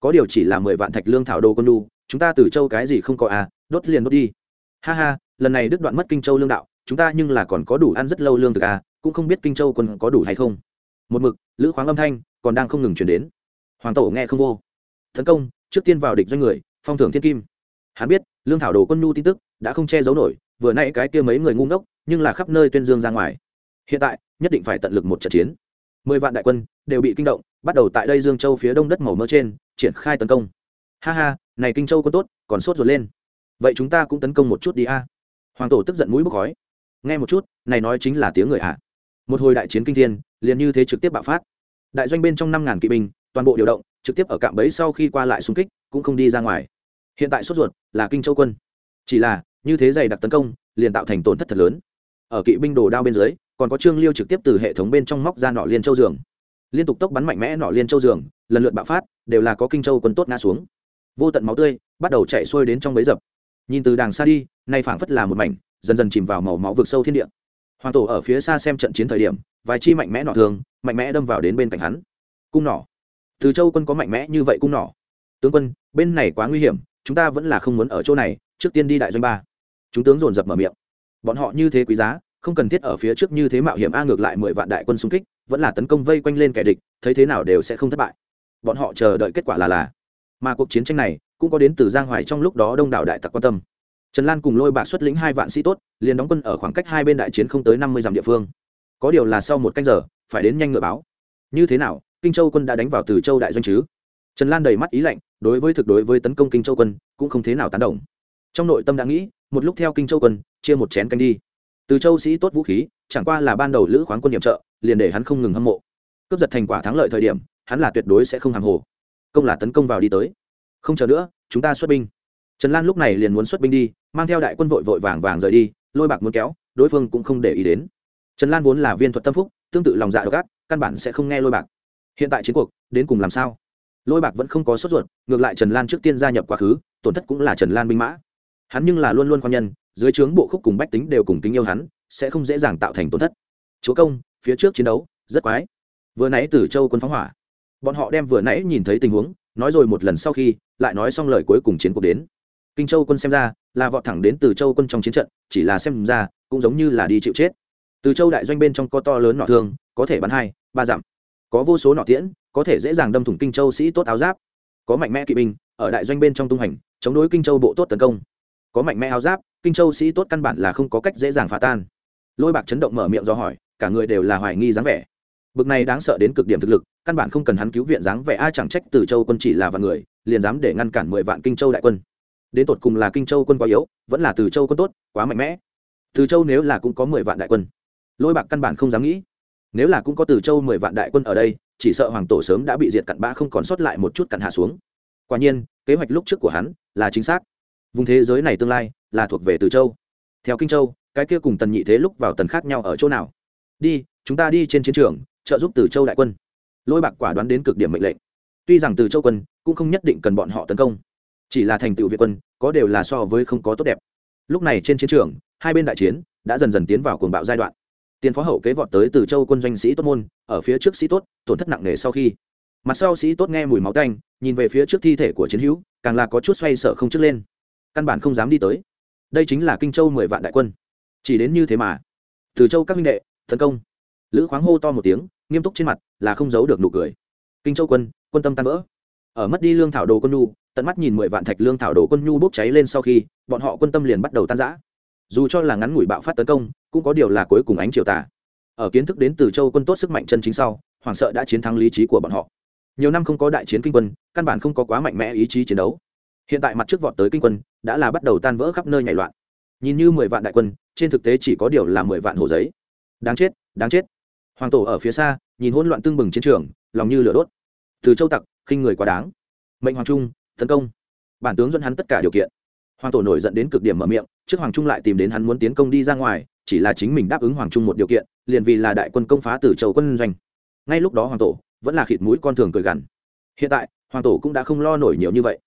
Có điều chỉ là mười vạn thạch lương thảo đồ con đu chúng ta từ châu cái gì không có à đốt liền đốt đi. Ha ha, lần này đứt đoạn mất kinh châu lương đạo, chúng ta nhưng là còn có đủ ăn rất lâu lương thực à cũng không biết kinh châu quân có đủ hay không. Một mực, lữ khoáng âm thanh còn đang không ngừng chuyển đến. Hoàng tổ nghe không vô. Tấn công, trước tiên vào địch doanh người, phong thưởng thiên kim. Hắn biết, lương thảo đồ quân nhu tin tức đã không che giấu nổi, vừa nãy cái kia mấy người ngu ngốc, nhưng là khắp nơi tuyên dương ra ngoài hiện tại, nhất định phải tận lực một trận chiến. Mười vạn đại quân đều bị kinh động, bắt đầu tại đây dương châu phía đông đất màu mỡ trên, triển khai tấn công. Ha ha, này kinh châu có tốt, còn sốt ruột lên. Vậy chúng ta cũng tấn công một chút đi a. Hoàng tổ tức giận mũi bốc khói. Nghe một chút, này nói chính là tiếng người ạ. Một hồi đại chiến kinh thiên, liền như thế trực tiếp bạo phát. Đại doanh bên trong năm ngàn kỵ binh, toàn bộ điều động, trực tiếp ở cạm bẫy sau khi qua lại xung kích, cũng không đi ra ngoài. Hiện tại sốt ruột là kinh châu quân. Chỉ là, như thế dày đặc tấn công, liền tạo thành tổn thất thật lớn. Ở kỵ binh đồ đao bên dưới còn có trương liêu trực tiếp từ hệ thống bên trong móc ra nọ liên châu giường. Liên tục tốc bắn mạnh mẽ nọ liên châu giường, lần lượt bạo phát, đều là có kinh châu quân tốt ngã xuống. Vô tận máu tươi bắt đầu chạy xuôi đến trong bấy dập. Nhìn từ đàng xa đi, nay phảng phất là một mảnh, dần dần chìm vào màu máu vực sâu thiên địa. Hoàng tổ ở phía xa xem trận chiến thời điểm, vài chi mạnh mẽ nọ thường, mạnh mẽ đâm vào đến bên cạnh hắn. Cung nỏ từ châu quân có mạnh mẽ như vậy cung nỏ tướng quân, bên này quá nguy hiểm, chúng ta vẫn là không muốn ở chỗ này, trước tiên đi đại doanh ba. Chúng tướng dồn dập mở miệng. Bọn họ như thế quý giá không cần thiết ở phía trước như thế mạo hiểm a ngược lại mười vạn đại quân xung kích, vẫn là tấn công vây quanh lên kẻ địch, thấy thế nào đều sẽ không thất bại. Bọn họ chờ đợi kết quả là là. Mà cuộc chiến tranh này cũng có đến từ giang hoài trong lúc đó đông đảo đại tặc quan tâm. Trần lan cùng lôi bạc xuất lĩnh hai vạn sĩ tốt, liền đóng quân ở khoảng cách hai bên đại chiến không tới năm mươi dặm địa phương. Có điều là sau một canh giờ, phải đến nhanh ngựa báo. Như thế nào, kinh châu quân đã đánh vào từ châu đại doanh chứ? Trần lan đầy mắt ý lạnh, đối với thực đối với tấn công kinh châu quân cũng không thế nào tán đồng. Trong nội tâm đã nghĩ, một lúc theo kinh châu quân, chia một chén canh đi từ châu sĩ tốt vũ khí, chẳng qua là ban đầu lữ khoáng quân điểm trợ, liền để hắn không ngừng hâm mộ. Cướp giật thành quả thắng lợi thời điểm, hắn là tuyệt đối sẽ không hàng hồ. Công là tấn công vào đi tới. Không chờ nữa, chúng ta xuất binh. Trần lan lúc này liền muốn xuất binh đi, mang theo đại quân vội vội vàng vàng rời đi, lôi bạc muốn kéo, đối phương cũng không để ý đến. Trần lan vốn là viên thuật tâm phúc, tương tự lòng dạ độc ác, căn bản sẽ không nghe lôi bạc. Hiện tại chiến cuộc, đến cùng làm sao? Lôi bạc vẫn không có sốt ruột, ngược lại trần lan trước tiên gia nhập quá khứ, tổn thất cũng là trần lan binh mã. Hắn nhưng là luôn luôn quan nhân dưới trướng bộ khúc cùng bách tính đều cùng kính yêu hắn, sẽ không dễ dàng tạo thành tổn thất. Chúa công, phía trước chiến đấu, rất quái. Vừa nãy từ châu quân phóng hỏa. Bọn họ đem vừa nãy nhìn thấy tình huống, nói rồi một lần sau khi, lại nói xong lời cuối cùng chiến cuộc đến. Kinh châu quân xem ra, là vọt thẳng đến từ châu quân trong chiến trận, chỉ là xem ra, cũng giống như là đi chịu chết. Từ châu đại doanh bên trong có to lớn nọ thương, có thể bắn hai, ba dặm. Có vô số nọ tiễn, có thể dễ dàng đâm thủng kinh châu sĩ tốt áo giáp. Có mạnh mẽ kỵ binh, ở đại doanh bên trong tung hành chống đối kinh châu bộ tốt tấn công. Có mạnh mẽ áo giáp kinh châu sĩ tốt căn bản là không có cách dễ dàng phá tan. Lôi bạc chấn động mở miệng do hỏi, cả người đều là hoài nghi dáng vẻ. Bực này đáng sợ đến cực điểm thực lực, căn bản không cần hắn cứu viện dáng vẻ, ai chẳng trách từ châu quân chỉ là vạn người, liền dám để ngăn cản mười vạn kinh châu đại quân. Đến tột cùng là kinh châu quân quá yếu, vẫn là từ châu quân tốt, quá mạnh mẽ. Từ châu nếu là cũng có mười vạn đại quân, lôi bạc căn bản không dám nghĩ. Nếu là cũng có từ châu mười vạn đại quân ở đây, chỉ sợ hoàng tổ sớm đã bị diệt cặn bã không còn sót lại một chút cặn hạ xuống. Quả nhiên, kế hoạch lúc trước của hắn là chính xác vùng thế giới này tương lai là thuộc về từ châu. Theo kinh châu, cái kia cùng tần nhị thế lúc vào tần khác nhau ở chỗ nào? Đi, chúng ta đi trên chiến trường, trợ giúp từ châu đại quân. Lôi bạc quả đoán đến cực điểm mệnh lệnh. Tuy rằng từ châu quân cũng không nhất định cần bọn họ tấn công, chỉ là thành tựu việt quân, có đều là so với không có tốt đẹp. Lúc này trên chiến trường, hai bên đại chiến đã dần dần tiến vào cuồng bạo giai đoạn. Tiền phó hậu kế vọt tới từ châu quân doanh sĩ tốt môn, ở phía trước sĩ tốt, tổn thất nặng nề sau khi. Mặt sau sĩ tốt nghe mùi máu tanh, nhìn về phía trước thi thể của chiến hữu, càng là có chút xoay sở không trước lên căn bản không dám đi tới. Đây chính là kinh châu mười vạn đại quân. Chỉ đến như thế mà, từ châu các minh đệ, tấn công. Lữ khoáng hô to một tiếng, nghiêm túc trên mặt, là không giấu được nụ cười. Kinh châu quân quân tâm tan vỡ. Ở mất đi lương thảo đồ quân nhu, tận mắt nhìn mười vạn thạch lương thảo đồ quân nhu bốc cháy lên sau khi, bọn họ quân tâm liền bắt đầu tan rã. Dù cho là ngắn ngủi bạo phát tấn công, cũng có điều là cuối cùng ánh triều tả ở kiến thức đến từ châu quân tốt sức mạnh chân chính sau, hoàng sợ đã chiến thắng lý trí của bọn họ. Nhiều năm không có đại chiến kinh quân, căn bản không có quá mạnh mẽ ý chí chiến đấu. Hiện tại mặt trước vọt tới kinh quân đã là bắt đầu tan vỡ khắp nơi nhảy loạn. Nhìn như mười vạn đại quân, trên thực tế chỉ có điều là mười vạn hồ giấy. Đáng chết đáng chết. Hoàng tổ ở phía xa, nhìn hỗn loạn tưng bừng chiến trường, lòng như lửa đốt. Từ châu tặc, khinh người quá đáng. Mệnh hoàng trung, tấn công. Bản tướng dẫn hắn tất cả điều kiện. Hoàng tổ nổi dẫn đến cực điểm mở miệng, trước hoàng trung lại tìm đến hắn muốn tiến công đi ra ngoài, chỉ là chính mình đáp ứng hoàng trung một điều kiện, liền vì là đại quân công phá từ châu quân doanh. Ngay lúc đó hoàng tổ vẫn là khịt mũi con thường cười gằn. Hiện tại, hoàng tổ cũng đã không lo nổi nhiều như vậy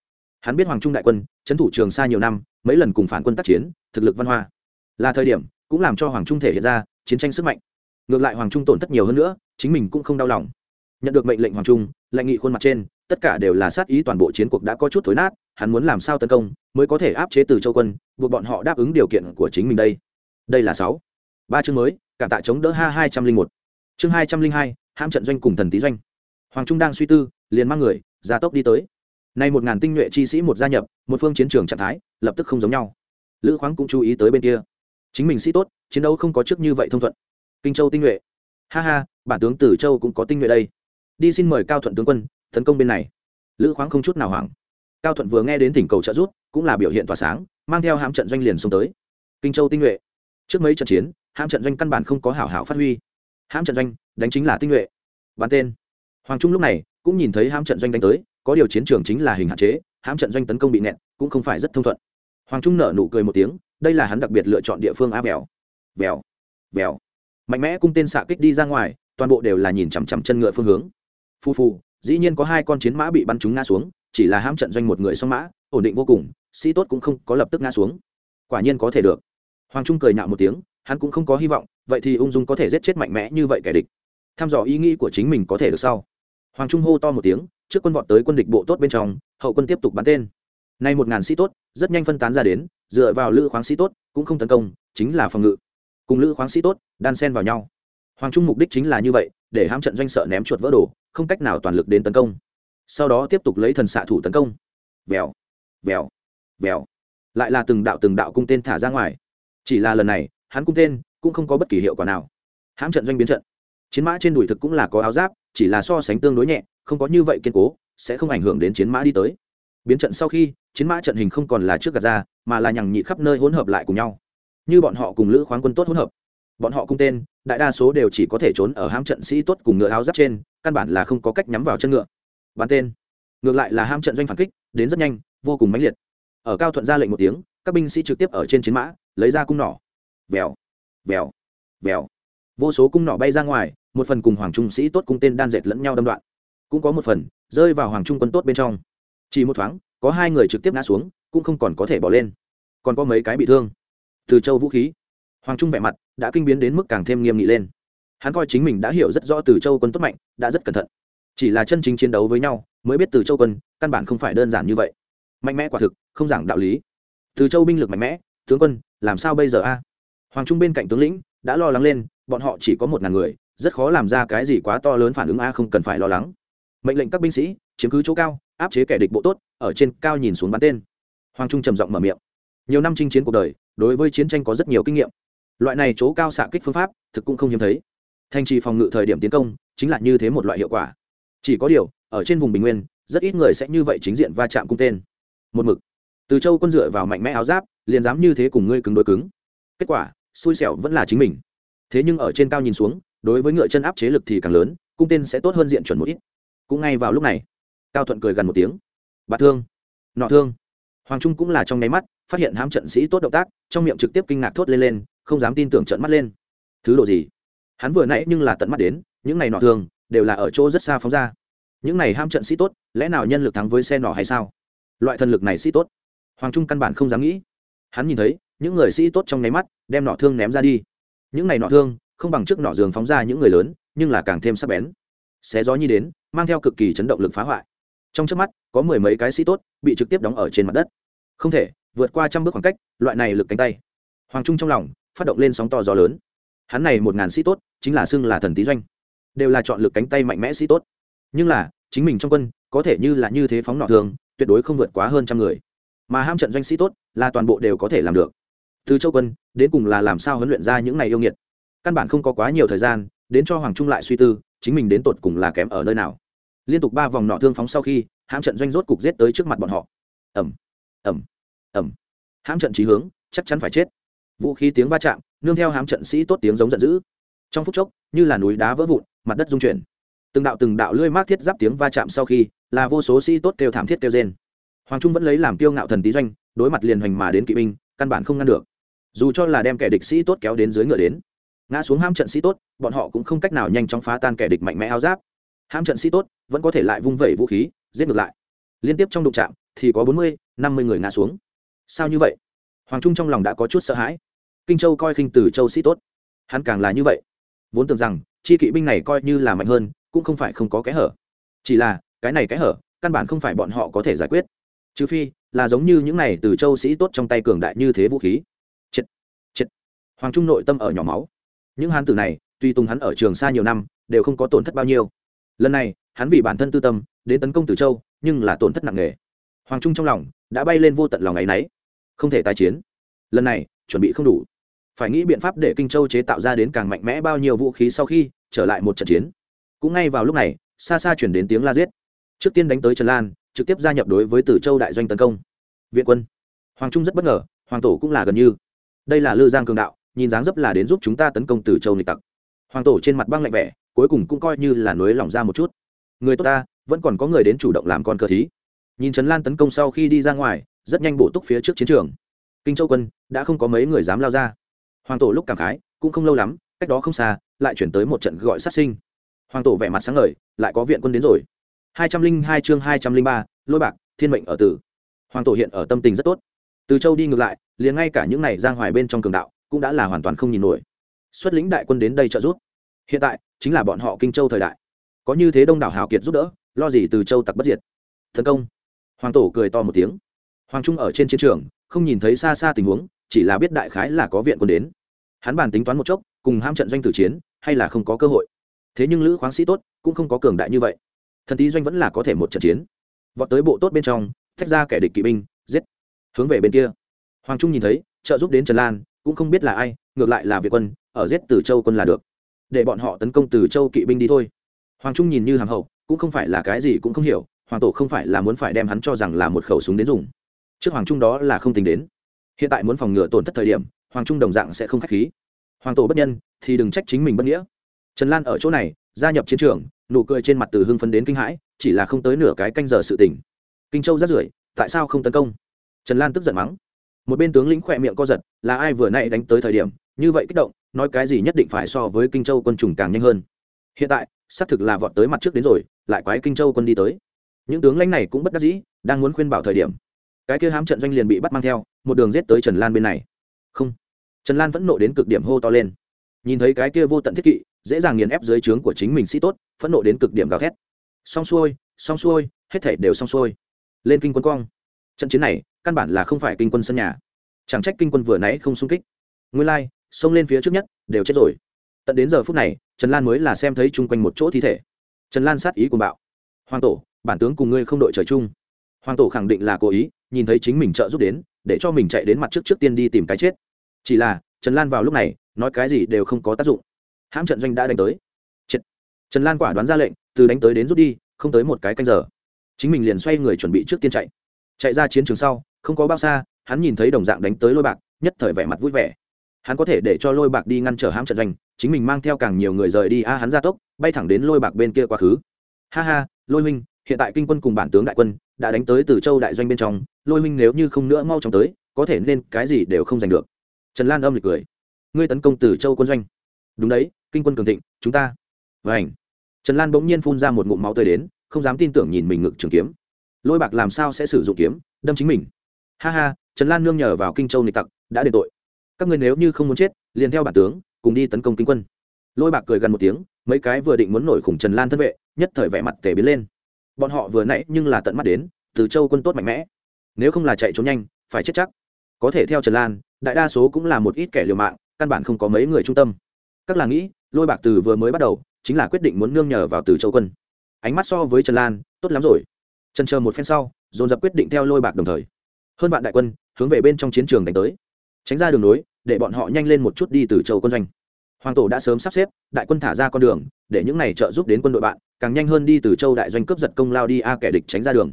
hắn biết hoàng trung đại quân trấn thủ trường xa nhiều năm, mấy lần cùng phản quân tác chiến, thực lực văn hoa. Là thời điểm, cũng làm cho hoàng trung thể hiện ra, chiến tranh sức mạnh. Ngược lại hoàng trung tổn thất nhiều hơn nữa, chính mình cũng không đau lòng. Nhận được mệnh lệnh hoàng trung, lệnh nghị khuôn mặt trên, tất cả đều là sát ý toàn bộ chiến cuộc đã có chút thối nát, hắn muốn làm sao tấn công, mới có thể áp chế từ châu quân, buộc bọn họ đáp ứng điều kiện của chính mình đây. Đây là sáu. Ba chương mới cả tạ chống đỡ ha hai trăm linh một. Chương hai trăm linh hai ham trận doanh cùng thần tý doanh. Hoàng trung đang suy tư, liền mang người ra tốc đi tới nay một ngàn tinh nhuệ chi sĩ một gia nhập, một phương chiến trường trạng thái, lập tức không giống nhau. Lữ khoáng cũng chú ý tới bên kia. Chính mình sĩ tốt, chiến đấu không có trước như vậy thông thuận. Kinh châu tinh nhuệ. Ha ha, bản tướng tử châu cũng có tinh nhuệ đây. Đi xin mời cao thuận tướng quân, tấn công bên này. Lữ khoáng không chút nào hoảng. Cao thuận vừa nghe đến thỉnh cầu trợ rút cũng là biểu hiện tỏa sáng, mang theo hãm trận doanh liền xông tới. Kinh châu tinh nhuệ. Trước mấy trận chiến, hãm trận doanh căn bản không có hảo hảo phát huy. Hãm trận doanh, đánh chính là tinh nhuệ. Bắn tên. Hoàng trung lúc này cũng nhìn thấy hãm trận doanh đánh tới có điều chiến trường chính là hình hạn chế, hãm trận doanh tấn công bị nẹt cũng không phải rất thông thuận. Hoàng trung nở nụ cười một tiếng, đây là hắn đặc biệt lựa chọn địa phương a vèo vèo vèo mạnh mẽ cung tên xạ kích đi ra ngoài, toàn bộ đều là nhìn chằm chằm chân ngựa phương hướng. Phu phu dĩ nhiên có hai con chiến mã bị bắn trúng ngã xuống, chỉ là hãm trận doanh một người song mã, ổn định vô cùng, sĩ tốt cũng không có lập tức ngã xuống. Quả nhiên có thể được. Hoàng trung cười nhạo một tiếng, hắn cũng không có hy vọng, vậy thì ung dung có thể giết chết mạnh mẽ như vậy kẻ địch. Tham dò ý nghĩ của chính mình có thể được sau hoàng trung hô to một tiếng, trước quân vọt tới quân địch bộ tốt bên trong, hậu quân tiếp tục bắn tên. Nay một ngàn sĩ tốt, rất nhanh phân tán ra đến, dựa vào lữ khoáng sĩ tốt, cũng không tấn công, chính là phòng ngự. Cùng lữ khoáng sĩ tốt, đan sen vào nhau. Hoàng trung mục đích chính là như vậy, để hãm trận doanh sợ ném chuột vỡ đồ, không cách nào toàn lực đến tấn công. Sau đó tiếp tục lấy thần xạ thủ tấn công. Vèo vèo vèo. Lại là từng đạo từng đạo cung tên thả ra ngoài. Chỉ là lần này, hắn cung tên cũng không có bất kỳ hiệu quả nào. Hãm trận doanh biến trận. Chiến mã trên đùi thực cũng là có áo giáp chỉ là so sánh tương đối nhẹ, không có như vậy kiên cố, sẽ không ảnh hưởng đến chiến mã đi tới. Biến trận sau khi, chiến mã trận hình không còn là trước gạt ra, mà là nhằng nhị khắp nơi hỗn hợp lại cùng nhau. Như bọn họ cùng lữ khoáng quân tốt hỗn hợp. Bọn họ cung tên, đại đa số đều chỉ có thể trốn ở ham trận sĩ tốt cùng ngựa áo giáp trên, căn bản là không có cách nhắm vào chân ngựa. Bắn tên. Ngược lại là ham trận doanh phản kích, đến rất nhanh, vô cùng mãnh liệt. Ở cao thuận ra lệnh một tiếng, các binh sĩ trực tiếp ở trên chiến mã, lấy ra cung nỏ. Vèo. Vèo. Vèo. Vô số cung nỏ bay ra ngoài một phần cùng hoàng trung sĩ tốt cung tên đan dệt lẫn nhau đâm đoạn. Cũng có một phần rơi vào hoàng trung quân tốt bên trong. Chỉ một thoáng, có hai người trực tiếp ngã xuống, cũng không còn có thể bỏ lên. Còn có mấy cái bị thương. Từ châu vũ khí, hoàng trung vẻ mặt đã kinh biến đến mức càng thêm nghiêm nghị lên. Hắn coi chính mình đã hiểu rất rõ từ châu quân tốt mạnh, đã rất cẩn thận. Chỉ là chân chính chiến đấu với nhau, mới biết từ châu quân căn bản không phải đơn giản như vậy. Mạnh mẽ quả thực, không giảng đạo lý. Từ châu binh lực mạnh mẽ, tướng quân, làm sao bây giờ a? Hoàng trung bên cạnh tướng lĩnh đã lo lắng lên, bọn họ chỉ có một ngàn người rất khó làm ra cái gì quá to lớn phản ứng a, không cần phải lo lắng. Mệnh lệnh các binh sĩ, chiếm cứ chỗ cao, áp chế kẻ địch bộ tốt, ở trên cao nhìn xuống bắn tên. Hoàng trung trầm giọng mở miệng. Nhiều năm chinh chiến cuộc đời, đối với chiến tranh có rất nhiều kinh nghiệm. Loại này chỗ cao xạ kích phương pháp, thực cũng không hiếm thấy. Thanh trì phòng ngự thời điểm tiến công, chính là như thế một loại hiệu quả. Chỉ có điều, ở trên vùng bình nguyên, rất ít người sẽ như vậy chính diện va chạm cung tên. Một mực. Từ châu quân dựa vào mạnh mẽ áo giáp, liền dám như thế cùng ngươi cứng đối cứng. Kết quả, xui xẻo vẫn là chính mình. Thế nhưng ở trên cao nhìn xuống đối với ngựa chân áp chế lực thì càng lớn, cung tên sẽ tốt hơn diện chuẩn một ít. Cũng ngay vào lúc này, cao thuận cười gần một tiếng. Bạt thương, nọ thương. Hoàng trung cũng là trong nháy mắt, phát hiện hám trận sĩ tốt động tác, trong miệng trực tiếp kinh ngạc thốt lên lên, không dám tin tưởng trận mắt lên. Thứ độ gì? Hắn vừa nãy nhưng là tận mắt đến, những này nọ thương, đều là ở chỗ rất xa phóng ra. Những này ham trận sĩ tốt, lẽ nào nhân lực thắng với xe nọ hay sao? Loại thần lực này sĩ tốt. Hoàng trung căn bản không dám nghĩ. Hắn nhìn thấy, những người sĩ tốt trong nháy mắt, đem nọ thương ném ra đi. Những này nọ thương không bằng trước nọ giường phóng ra những người lớn, nhưng là càng thêm sắc bén. Xé gió nhi đến, mang theo cực kỳ chấn động lực phá hoại. Trong trước mắt, có mười mấy cái sĩ tốt bị trực tiếp đóng ở trên mặt đất. Không thể, vượt qua trăm bước khoảng cách, loại này lực cánh tay. Hoàng trung trong lòng phát động lên sóng to gió lớn. Hắn này một ngàn sĩ tốt, chính là xưng là thần tý doanh. Đều là chọn lực cánh tay mạnh mẽ sĩ tốt. Nhưng là, chính mình trong quân, có thể như là như thế phóng nọ thường, tuyệt đối không vượt quá hơn trăm người. Mà ham trận doanh sĩ tốt là toàn bộ đều có thể làm được. Từ châu quân, đến cùng là làm sao huấn luyện ra những này yêu nghiệt? Căn bản không có quá nhiều thời gian, đến cho hoàng trung lại suy tư, chính mình đến tột cùng là kém ở nơi nào. Liên tục ba vòng nọ thương phóng sau khi, hãm trận doanh rốt cục giết tới trước mặt bọn họ. Ẩm ẩm ẩm hãm trận trí hướng, chắc chắn phải chết. Vũ khí tiếng va chạm, nương theo hãm trận sĩ tốt tiếng giống giận dữ. Trong phút chốc, như là núi đá vỡ vụn, mặt đất rung chuyển. Từng đạo từng đạo lưỡi mát thiết giáp tiếng va chạm sau khi, là vô số sĩ tốt kêu thảm thiết kêu trên hoàng trung vẫn lấy làm kiêu ngạo thần tý doanh, đối mặt liền hoành mà đến kỵ binh, căn bản không ngăn được. Dù cho là đem kẻ địch sĩ tốt kéo đến dưới ngựa đến ngã xuống ham trận sĩ tốt, bọn họ cũng không cách nào nhanh chóng phá tan kẻ địch mạnh mẽ áo giáp. Ham trận sĩ tốt, vẫn có thể lại vung vẩy vũ khí, giết ngược lại. Liên tiếp trong đụng trạm thì có bốn mươi, năm mươi người ngã xuống. Sao như vậy? Hoàng trung trong lòng đã có chút sợ hãi. Kinh châu coi khinh từ châu sĩ tốt. Hắn càng là như vậy. Vốn tưởng rằng, chi kỵ binh này coi như là mạnh hơn, cũng không phải không có kẽ hở. Chỉ là, cái này kẽ hở, căn bản không phải bọn họ có thể giải quyết. Trừ phi, là giống như những này từ châu sĩ tốt trong tay cường đại như thế vũ khí. Chết chết. Hoàng trung nội tâm ở nhỏ máu những hán tử này, tuy tùng hắn ở trường xa nhiều năm, đều không có tổn thất bao nhiêu. Lần này, hắn vì bản thân tư tâm, đến tấn công từ châu, nhưng là tổn thất nặng nề. Hoàng trung trong lòng đã bay lên vô tận lòng ấ y n ấ y không thể tái chiến. Lần này, chuẩn bị không đủ. Phải nghĩ biện pháp để kinh châu chế tạo ra đến càng mạnh mẽ bao nhiêu vũ khí sau khi trở lại một trận chiến. Cũng ngay vào lúc này, xa xa chuyển đến tiếng la giết. Trước tiên đánh tới trần lan, trực tiếp gia nhập đối với tử châu đại doanh tấn công. Viện quân. Hoàng trung rất bất ngờ, hoàng tổ cũng là gần như. Đây là lư giang cường đạo nhìn dáng dấp là đến giúp chúng ta tấn công Từ châu nịch tặc. Hoàng tổ trên mặt băng lạnh vẻ, cuối cùng cũng coi như là nới lỏng ra một chút. Người tốt ta, vẫn còn có người đến chủ động làm con cờ thí. Nhìn trần lan tấn công sau khi đi ra ngoài, rất nhanh bổ túc phía trước chiến trường. Kinh châu quân, đã không có mấy người dám lao ra. Hoàng tổ lúc cảm khái, cũng không lâu lắm, cách đó không xa, lại chuyển tới một trận gọi sát sinh. Hoàng tổ vẻ mặt sáng ngời, lại có viện quân đến rồi. hai trăm linh hai chương hai trăm linh ba, lôi bạc, thiên mệnh ở tử. Hoàng tổ hiện ở tâm tình rất tốt. Từ châu đi ngược lại, liền ngay cả những này giang hoài bên trong cường đạo cũng đã là hoàn toàn không nhìn nổi. Xuất lĩnh đại quân đến đây trợ giúp. Hiện tại, chính là bọn họ kinh châu thời đại. Có như thế đông đảo hào kiệt giúp đỡ, lo gì từ châu tặc bất diệt. Tấn công. Hoàng tổ cười to một tiếng. Hoàng trung ở trên chiến trường, không nhìn thấy xa xa tình huống, chỉ là biết đại khái là có viện quân đến. Hắn bàn tính toán một chốc, cùng ham trận doanh tử chiến, hay là không có cơ hội. Thế nhưng lữ khoáng sĩ tốt, cũng không có cường đại như vậy. Thần tý doanh vẫn là có thể một trận chiến. Vọt tới bộ tốt bên trong, thách ra kẻ địch kỵ binh, giết. Hướng về bên kia. Hoàng trung nhìn thấy, trợ giúp đến trần lan cũng không biết là ai, ngược lại là việt quân, ở giết từ châu quân là được. Để bọn họ tấn công từ châu kỵ binh đi thôi. Hoàng trung nhìn như hàng hậu, cũng không phải là cái gì cũng không hiểu, hoàng tổ không phải là muốn phải đem hắn cho rằng là một khẩu súng đến dùng. Trước hoàng trung đó là không tính đến. Hiện tại muốn phòng ngừa tổn thất thời điểm, hoàng trung đồng dạng sẽ không k h á c h khí. Hoàng tổ bất nhân, thì đừng trách chính mình bất nghĩa. Trần lan ở chỗ này, gia nhập chiến trường, nụ cười trên mặt từ hưng phấn đến kinh hãi, chỉ là không tới nửa cái canh giờ sự tỉnh kinh châu rát rưởi, tại sao không tấn công? Trần lan tức giận mắng một bên tướng lĩnh khỏe miệng co giật, là ai vừa nay đánh tới thời điểm, như vậy kích động, nói cái gì nhất định phải so với kinh châu quân trùng càng nhanh hơn. Hiện tại, xác thực là vọt tới mặt trước đến rồi, lại quái kinh châu quân đi tới. Những tướng lãnh này cũng bất đắc dĩ, đang muốn khuyên bảo thời điểm. Cái kia hám trận doanh liền bị bắt mang theo, một đường giết tới trần lan bên này. Không. Trần lan vẫn nộ đến cực điểm hô to lên. Nhìn thấy cái kia vô tận thiết kỵ, dễ dàng nghiền ép dưới trướng của chính mình sĩ tốt, phẫn nộ đến cực điểm gào thét. Xong xuôi xong xuôi, hết thể đều xong xuôi. Lên kinh quân quang trận chiến này căn bản là không phải kinh quân sân nhà. Chẳng trách kinh quân vừa nãy không xung kích. Nguyên lai, xông lên phía trước nhất, đều chết rồi. Tận đến giờ phút này, trần lan mới là xem thấy chung quanh một chỗ thi thể. Trần lan sát ý cùng bạo. Hoàng tổ, bản tướng cùng ngươi không đội trời chung. Hoàng tổ khẳng định là cố ý, nhìn thấy chính mình trợ giúp đến, để cho mình chạy đến mặt trước trước tiên đi tìm cái chết. Chỉ là, trần lan vào lúc này, nói cái gì đều không có tác dụng. Hãm trận doanh đã đánh tới. Chết. trần lan quả đoán ra lệnh, từ đánh tới đến rút đi, không tới một cái canh giờ. Chính mình liền xoay người chuẩn bị trước tiên chạy. Chạy ra chiến trường sau không có bao xa, hắn nhìn thấy đồng dạng đánh tới lôi bạc, nhất thời vẻ mặt vui vẻ. Hắn có thể để cho lôi bạc đi ngăn trở hãm trận doanh, chính mình mang theo càng nhiều người rời đi, a, hắn ra tốc, bay thẳng đến lôi bạc bên kia quá khứ. Ha ha, lôi minh hiện tại kinh quân cùng bản tướng đại quân đã đánh tới từ châu đại doanh bên trong, lôi minh nếu như không nữa mau chóng tới, có thể nên cái gì đều không giành được. Trần lan âm lịch cười. Ngươi tấn công từ châu quân doanh. Đúng đấy, kinh quân cường thịnh, chúng ta. Và ảnh trần lan bỗng nhiên phun ra một ngụm máu tươi đến, không dám tin tưởng nhìn mình ngực trường kiếm. Lôi bạc làm sao sẽ sử dụng kiếm, đâm chính mình? Ha ha, trần lan nương nhờ vào kinh châu nịch tặc, đã đền tội. Các ngươi nếu như không muốn chết, liền theo bản tướng, cùng đi tấn công kinh quân. Lôi bạc cười gần một tiếng, mấy cái vừa định muốn nổi khủng trần lan thân vệ, nhất thời vẻ mặt tể biến lên. Bọn họ vừa nãy nhưng là tận mắt đến, từ châu quân tốt mạnh mẽ. Nếu không là chạy trốn nhanh, phải chết chắc. Có thể theo trần lan, đại đa số cũng là một ít kẻ liều mạng, căn bản không có mấy người trung tâm. Các là nghĩ, lôi bạc từ vừa mới bắt đầu, chính là quyết định muốn nương nhờ vào từ châu quân. Ánh mắt so với trần lan, tốt lắm rồi. Trần chờ một phen sau, dồn dập quyết định theo lôi bạc đồng thời hơn vạn đại quân hướng về bên trong chiến trường đánh tới. Tránh ra đường nối, để bọn họ nhanh lên một chút đi từ châu quân doanh. Hoàng tổ đã sớm sắp xếp, đại quân thả ra con đường, để những này trợ giúp đến quân đội bạn, càng nhanh hơn đi từ châu đại doanh cướp giật công lao đi a kẻ địch tránh ra đường.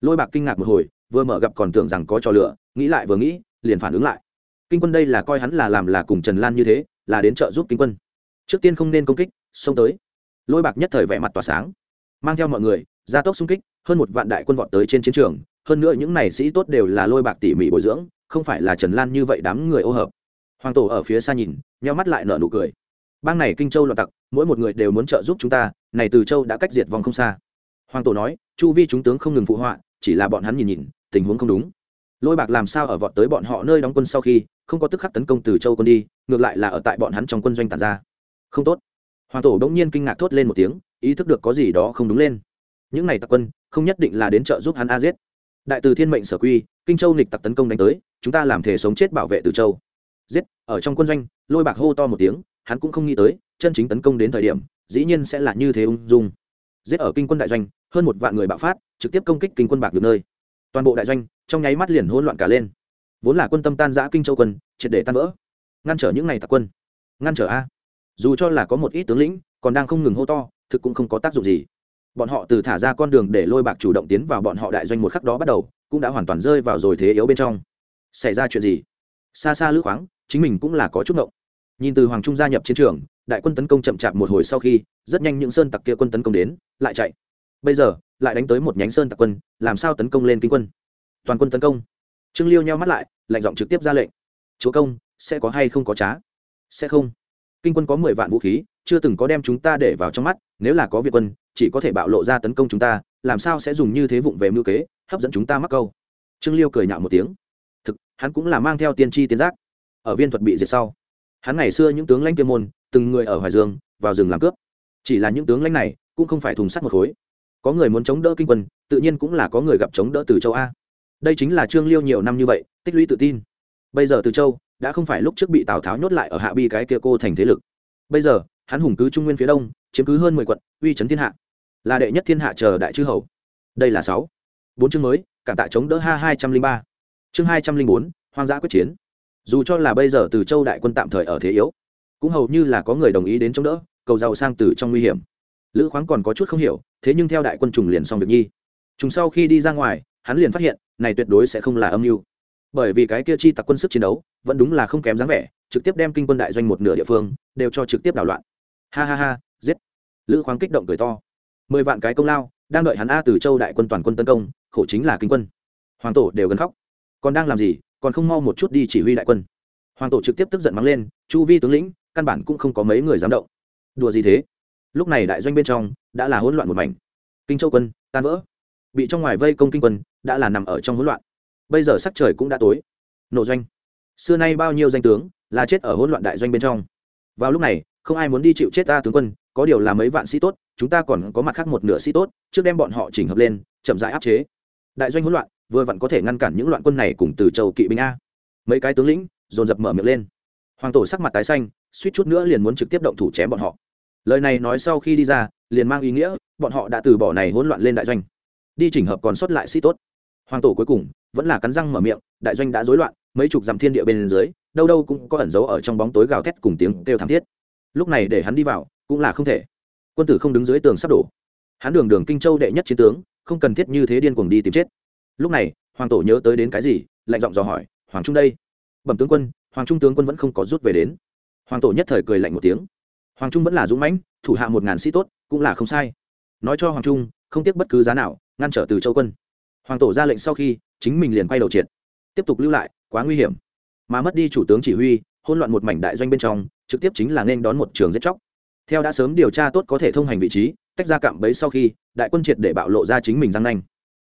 Lôi bạc kinh ngạc một hồi, vừa mở gặp còn tưởng rằng có trò lửa nghĩ lại vừa nghĩ, liền phản ứng lại. Kinh quân đây là coi hắn là làm là cùng trần lan như thế, là đến trợ giúp kinh quân. Trước tiên không nên công kích, xông tới. Lôi bạc nhất thời vẻ mặt tỏa sáng. Mang theo mọi người ra tốc xung kích, hơn một vạn đại quân vọt tới trên chiến trường hơn nữa những này sĩ tốt đều là lôi bạc tỉ mỉ bồi dưỡng, không phải là trần lan như vậy đám người ô hợp. Hoàng tổ ở phía xa nhìn, nheo mắt lại nở nụ cười. Bang này kinh châu loạn tặc, mỗi một người đều muốn trợ giúp chúng ta, này từ châu đã cách diệt vòng không xa. Hoàng tổ nói, chu vi chúng tướng không ngừng phụ họa, chỉ là bọn hắn nhìn nhìn, tình huống không đúng. Lôi bạc làm sao ở vọt tới bọn họ nơi đóng quân sau khi, không có tức khắc tấn công từ châu quân đi, ngược lại là ở tại bọn hắn trong quân doanh tàn ra. Không tốt. Hoàng tổ đ nhiên kinh ngạc thốt lên một tiếng, ý thức được có gì đó không đúng lên. Những này tặc quân, không nhất định là đến trợ giúp hắn a giết đại từ thiên mệnh sở quy, kinh châu nghịch tặc tấn công đánh tới, chúng ta làm thể sống chết bảo vệ từ châu. Giết, ở trong quân doanh, lôi bạc hô to một tiếng, hắn cũng không nghĩ tới, chân chính tấn công đến thời điểm, dĩ nhiên sẽ là như thế ung dung. Giết ở kinh quân đại doanh, hơn một vạn người bạo phát, trực tiếp công kích kinh quân bạc được nơi. Toàn bộ đại doanh, trong nháy mắt liền hỗn loạn cả lên. Vốn là quân tâm tan giã kinh châu quân, triệt để tan vỡ. Ngăn trở những ngày tặc quân. Ngăn trở a. Dù cho là có một ít tướng lĩnh, còn đang không ngừng hô to, thực cũng không có tác dụng gì bọn họ từ thả ra con đường để lôi bạc chủ động tiến vào bọn họ đại doanh một khắc đó bắt đầu, cũng đã hoàn toàn rơi vào rồi thế yếu bên trong. Xảy ra chuyện gì? Xa xa lữ khoáng, chính mình cũng là có chút ngộng. Nhìn từ hoàng trung gia nhập chiến trường, đại quân tấn công chậm chạp một hồi sau khi, rất nhanh những sơn tặc kia quân tấn công đến, lại chạy. Bây giờ, lại đánh tới một nhánh sơn tặc quân, làm sao tấn công lên kinh quân? Toàn quân tấn công. Trương liêu nhau mắt lại, lạnh giọng trực tiếp ra lệnh. Chúa công, sẽ có hay không có trá? Sẽ không. Kinh quân có mười vạn vũ khí chưa từng có đem chúng ta để vào trong mắt, nếu là có việt quân, chỉ có thể bạo lộ ra tấn công chúng ta, làm sao sẽ dùng như thế vụng về mưu kế, hấp dẫn chúng ta mắc câu. Trương liêu cười nhạo một tiếng. Thực, hắn cũng là mang theo tiên tri tiên giác. Ở viên thuật bị diệt sau, hắn ngày xưa những tướng lãnh kiêm môn, từng người ở hoài dương, vào rừng làm cướp. Chỉ là những tướng lãnh này cũng không phải thùng sắt một khối. Có người muốn chống đỡ kinh quân, tự nhiên cũng là có người gặp chống đỡ từ châu a. Đây chính là trương liêu nhiều năm như vậy, tích lũy tự tin. Bây giờ từ châu đã không phải lúc trước bị tào tháo nhốt lại ở hạ bi cái kia cô thành thế lực. Bây giờ hắn hùng cứ trung nguyên phía đông, chiếm cứ hơn mười quận, uy chấn thiên hạ. Là đệ nhất thiên hạ chờ đại chư hầu. Đây là sáu. Bốn chương mới, cảm tạ chống đỡ ha hai trăm linh ba. Chương hai trăm linh bốn, hoang dã quyết chiến. Dù cho là bây giờ từ châu đại quân tạm thời ở thế yếu, cũng hầu như là có người đồng ý đến chống đỡ, cầu giàu sang từ trong nguy hiểm. Lữ khoáng còn có chút không hiểu, thế nhưng theo đại quân trùng liền xong việc nhi. Trùng sau khi đi ra ngoài, hắn liền phát hiện, này tuyệt đối sẽ không là âm mưu. Bởi vì cái kia chi tặc quân sức chiến đấu, vẫn đúng là không kém dáng vẻ, trực tiếp đem kinh quân đại doanh một nửa địa phương, đều cho trực tiếp đảo loạn ha ha ha, giết. Lữ khoáng kích động cười to. Mười vạn cái công lao, đang đợi hắn a từ châu đại quân toàn quân tấn công, khổ chính là kinh quân. Hoàng tổ đều gần khóc. Còn đang làm gì, còn không mau một chút đi chỉ huy đại quân. Hoàng tổ trực tiếp tức giận mắng lên, chu vi tướng lĩnh, căn bản cũng không có mấy người dám động. Đùa gì thế? Lúc này đại doanh bên trong đã là hỗn loạn một mảnh. Kinh châu quân, tan vỡ. Bị trong ngoài vây công kinh quân, đã là nằm ở trong hỗn loạn. Bây giờ sắc trời cũng đã tối. Nổ doanh. Xưa nay bao nhiêu danh tướng là chết ở hỗn loạn đại doanh bên trong. Vào lúc này không ai muốn đi chịu chết ta tướng quân, có điều là mấy vạn sĩ tốt, chúng ta còn có mặt khác một nửa sĩ tốt, trước đem bọn họ chỉnh hợp lên, chậm rãi áp chế. Đại doanh hỗn loạn, vừa vặn có thể ngăn cản những loạn quân này cùng từ châu kỵ binh a. Mấy cái tướng lĩnh, dồn dập mở miệng lên. Hoàng tổ sắc mặt tái xanh, suýt chút nữa liền muốn trực tiếp động thủ chém bọn họ. Lời này nói sau khi đi ra, liền mang ý nghĩa, bọn họ đã từ bỏ này hỗn loạn lên đại doanh. Đi chỉnh hợp còn sót lại sĩ tốt. Hoàng tổ cuối cùng, vẫn là cắn răng mở miệng, đại doanh đã rối loạn, mấy chục dặm thiên địa bên dưới, đâu đâu cũng có ẩn giấu ở trong bóng tối gào thét cùng tiếng kêu thảm thiết lúc này để hắn đi vào, cũng là không thể. Quân tử không đứng dưới tường sắp đổ. Hắn đường đường kinh châu đệ nhất chiến tướng, không cần thiết như thế điên cuồng đi tìm chết. Lúc này, hoàng tổ nhớ tới đến cái gì, lạnh giọng dò hỏi, hoàng trung đây? Bẩm tướng quân, hoàng trung tướng quân vẫn không có rút về đến. Hoàng tổ nhất thời cười lạnh một tiếng. Hoàng trung vẫn là dũng mãnh, thủ hạ một ngàn sĩ tốt, cũng là không sai. Nói cho hoàng trung, không tiếc bất cứ giá nào, ngăn trở từ châu quân. Hoàng tổ ra lệnh sau khi, chính mình liền quay đầu triệt. Tiếp tục lưu lại, quá nguy hiểm. Mà mất đi chủ tướng chỉ huy hôn loạn một mảnh đại doanh bên trong trực tiếp chính là nên đón một trường giết chóc. Theo đã sớm điều tra tốt có thể thông hành vị trí, tách ra cạm bấy sau khi, đại quân triệt để bạo lộ ra chính mình răng nanh.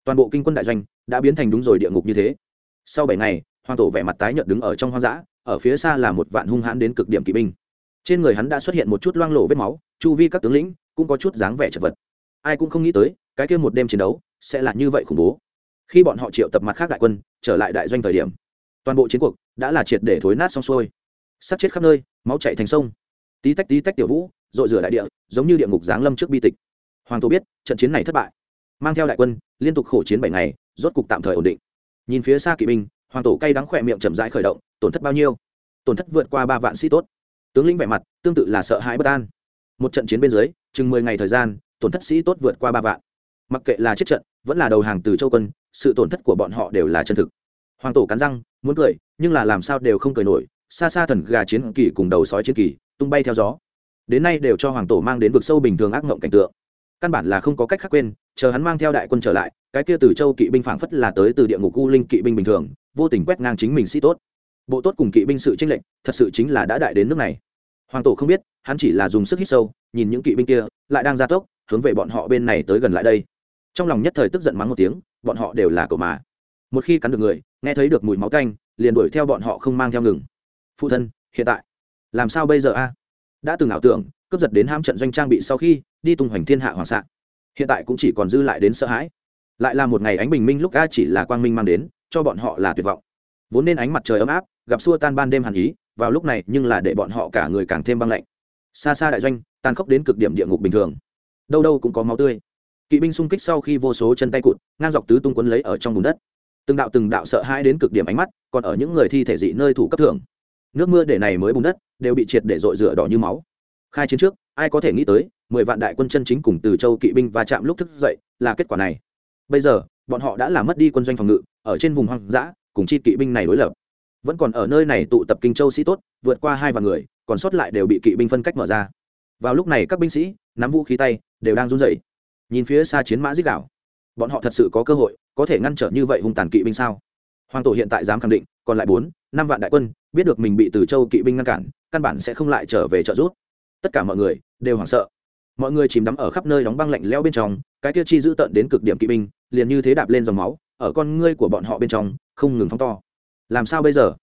Toàn bộ kinh quân đại doanh đã biến thành đúng rồi địa ngục như thế. Sau bảy ngày hoàng tổ vẻ mặt tái nhợt đứng ở trong hoang dã, ở phía xa là một vạn hung hãn đến cực điểm kỵ binh. Trên người hắn đã xuất hiện một chút loang lổ vết máu, chu vi các tướng lĩnh cũng có chút dáng vẻ chật vật. Ai cũng không nghĩ tới, cái kia một đêm chiến đấu sẽ là như vậy khủng bố. Khi bọn họ triệu tập mặt khác đại quân, trở lại đại doanh thời điểm, toàn bộ chiến cuộc đã là triệt để thối nát xong xuôi sắt chết khắp nơi, máu chạy thành sông. Tí tách tí tách tiểu vũ dội rửa đại địa, giống như địa ngục giáng lâm trước bi tịch. Hoàng tổ biết, trận chiến này thất bại. Mang theo đại quân, liên tục khổ chiến bảy ngày, rốt cục tạm thời ổn định. Nhìn phía xa kỵ binh, hoàng tổ cay đắng khỏe miệng chậm rãi khởi động, tổn thất bao nhiêu? Tổn thất vượt qua ba vạn sĩ tốt. Tướng lĩnh vẻ mặt, tương tự là sợ hãi bất an. Một trận chiến bên dưới, chừng mười ngày thời gian, tổn thất sĩ tốt vượt qua ba vạn. Mặc kệ là chết trận, vẫn là đầu hàng từ châu quân, sự tổn thất của bọn họ đều là chân thực. Hoàng tổ cắn răng, muốn cười, nhưng là làm sao đều không cười nổi xa xa thần gà chiến kỳ cùng đầu sói chiến kỳ, tung bay theo gió. Đến nay đều cho hoàng tổ mang đến vực sâu bình thường ác mộng cảnh tượng. Căn bản là không có cách khác quên, chờ hắn mang theo đại quân trở lại, cái kia từ châu kỵ binh phảng phất là tới từ địa ngục u linh kỵ binh bình thường, vô tình quét ngang chính mình sĩ tốt. Bộ tốt cùng kỵ binh sự tranh lệnh thật sự chính là đã đại đến nước này. Hoàng tổ không biết, hắn chỉ là dùng sức hít sâu, nhìn những kỵ binh kia, lại đang gia tốc, hướng về bọn họ bên này tới gần lại đây. Trong lòng nhất thời tức giận mắng một tiếng, bọn họ đều là cậu mà. Một khi cắn được người, nghe thấy được mùi máu canh liền đuổi theo bọn họ không mang theo ngừng phụ thân, hiện tại. Làm sao bây giờ a? Đã từng ảo tưởng, cướp giật đến ham trận doanh trang bị sau khi, đi tung hoành thiên hạ hoàng sạn hiện tại cũng chỉ còn dư lại đến sợ hãi. Lại là một ngày ánh bình minh lúc a chỉ là quang minh mang đến, cho bọn họ là tuyệt vọng. Vốn nên ánh mặt trời ấm áp, gặp xua tan ban đêm hàn ý, vào lúc này nhưng là để bọn họ cả người càng thêm băng lạnh. Xa xa đại doanh tan khốc đến cực điểm địa ngục bình thường. Đâu đâu cũng có máu tươi. Kỵ binh xung kích sau khi vô số chân tay cụt, ngang dọc tứ tung quấn lấy ở trong bùn đất. Từng đạo từng đạo sợ hãi đến cực điểm ánh mắt, còn ở những người thi thể dị nơi thủ cấp thưởng nước mưa để này mới bùn đất, đều bị triệt để dội rửa đỏ như máu. Khai chiến trước, ai có thể nghĩ tới, mười vạn đại quân chân chính cùng từ châu kỵ binh và chạm lúc thức dậy là kết quả này. Bây giờ, bọn họ đã làm mất đi quân doanh phòng ngự, ở trên vùng hoang dã, cùng chi kỵ binh này đối lập. Vẫn còn ở nơi này tụ tập kinh châu sĩ tốt, vượt qua hai vạn người, còn sót lại đều bị kỵ binh phân cách mở ra. Vào lúc này các binh sĩ, nắm vũ khí tay, đều đang run rẩy. Nhìn phía xa chiến mã giết đảo bọn họ thật sự có cơ hội, có thể ngăn trở như vậy hung tàn kỵ binh sao? Hoàng tổ hiện tại dám khẳng định, còn lại bốn, năm vạn đại quân, biết được mình bị từ châu kỵ binh ngăn cản, căn bản sẽ không lại trở về trợ giúp. Tất cả mọi người đều hoảng sợ. Mọi người chìm đắm ở khắp nơi đóng băng lạnh lẽo bên trong, cái tiêu chi giữ tận đến cực điểm kỵ binh, liền như thế đạp lên dòng máu, ở con ngươi của bọn họ bên trong, không ngừng phóng to. Làm sao bây giờ?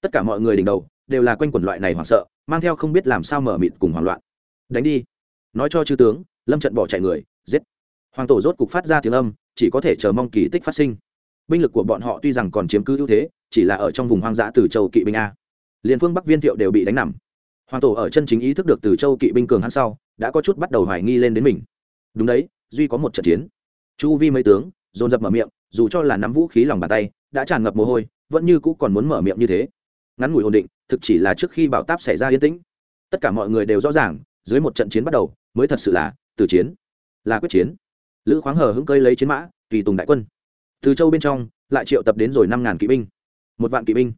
Tất cả mọi người đỉnh đầu, đều là quanh quẩn loại này hoảng sợ, mang theo không biết làm sao mở mịt cùng hoảng loạn. Đánh đi. Nói cho chư tướng, lâm trận bỏ chạy người, giết. Hoàng tổ rốt cục phát ra tiếng âm, chỉ có thể chờ mong kỳ tích phát sinh binh lực của bọn họ tuy rằng còn chiếm cứ ưu thế, chỉ là ở trong vùng hoang dã từ châu kỵ binh a. Liền phương bắc viên thiệu đều bị đánh nằm. Hoàng tổ ở chân chính ý thức được từ châu kỵ binh cường hắn sau, đã có chút bắt đầu hoài nghi lên đến mình. Đúng đấy, duy có một trận chiến. Chu vi mấy tướng, dồn dập mở miệng, dù cho là nắm vũ khí lòng bàn tay, đã tràn ngập mồ hôi, vẫn như cũ còn muốn mở miệng như thế. Ngắn ngủi ổn định, thực chỉ là trước khi bảo táp xảy ra yên tĩnh. Tất cả mọi người đều rõ ràng, dưới một trận chiến bắt đầu, mới thật sự là từ chiến, là quyết chiến. Lữ khoáng hờ hững cơi lấy chiến mã, tùy tùng đại quân từ châu bên trong, lại triệu tập đến rồi năm ngàn kỵ binh. Một vạn kỵ binh.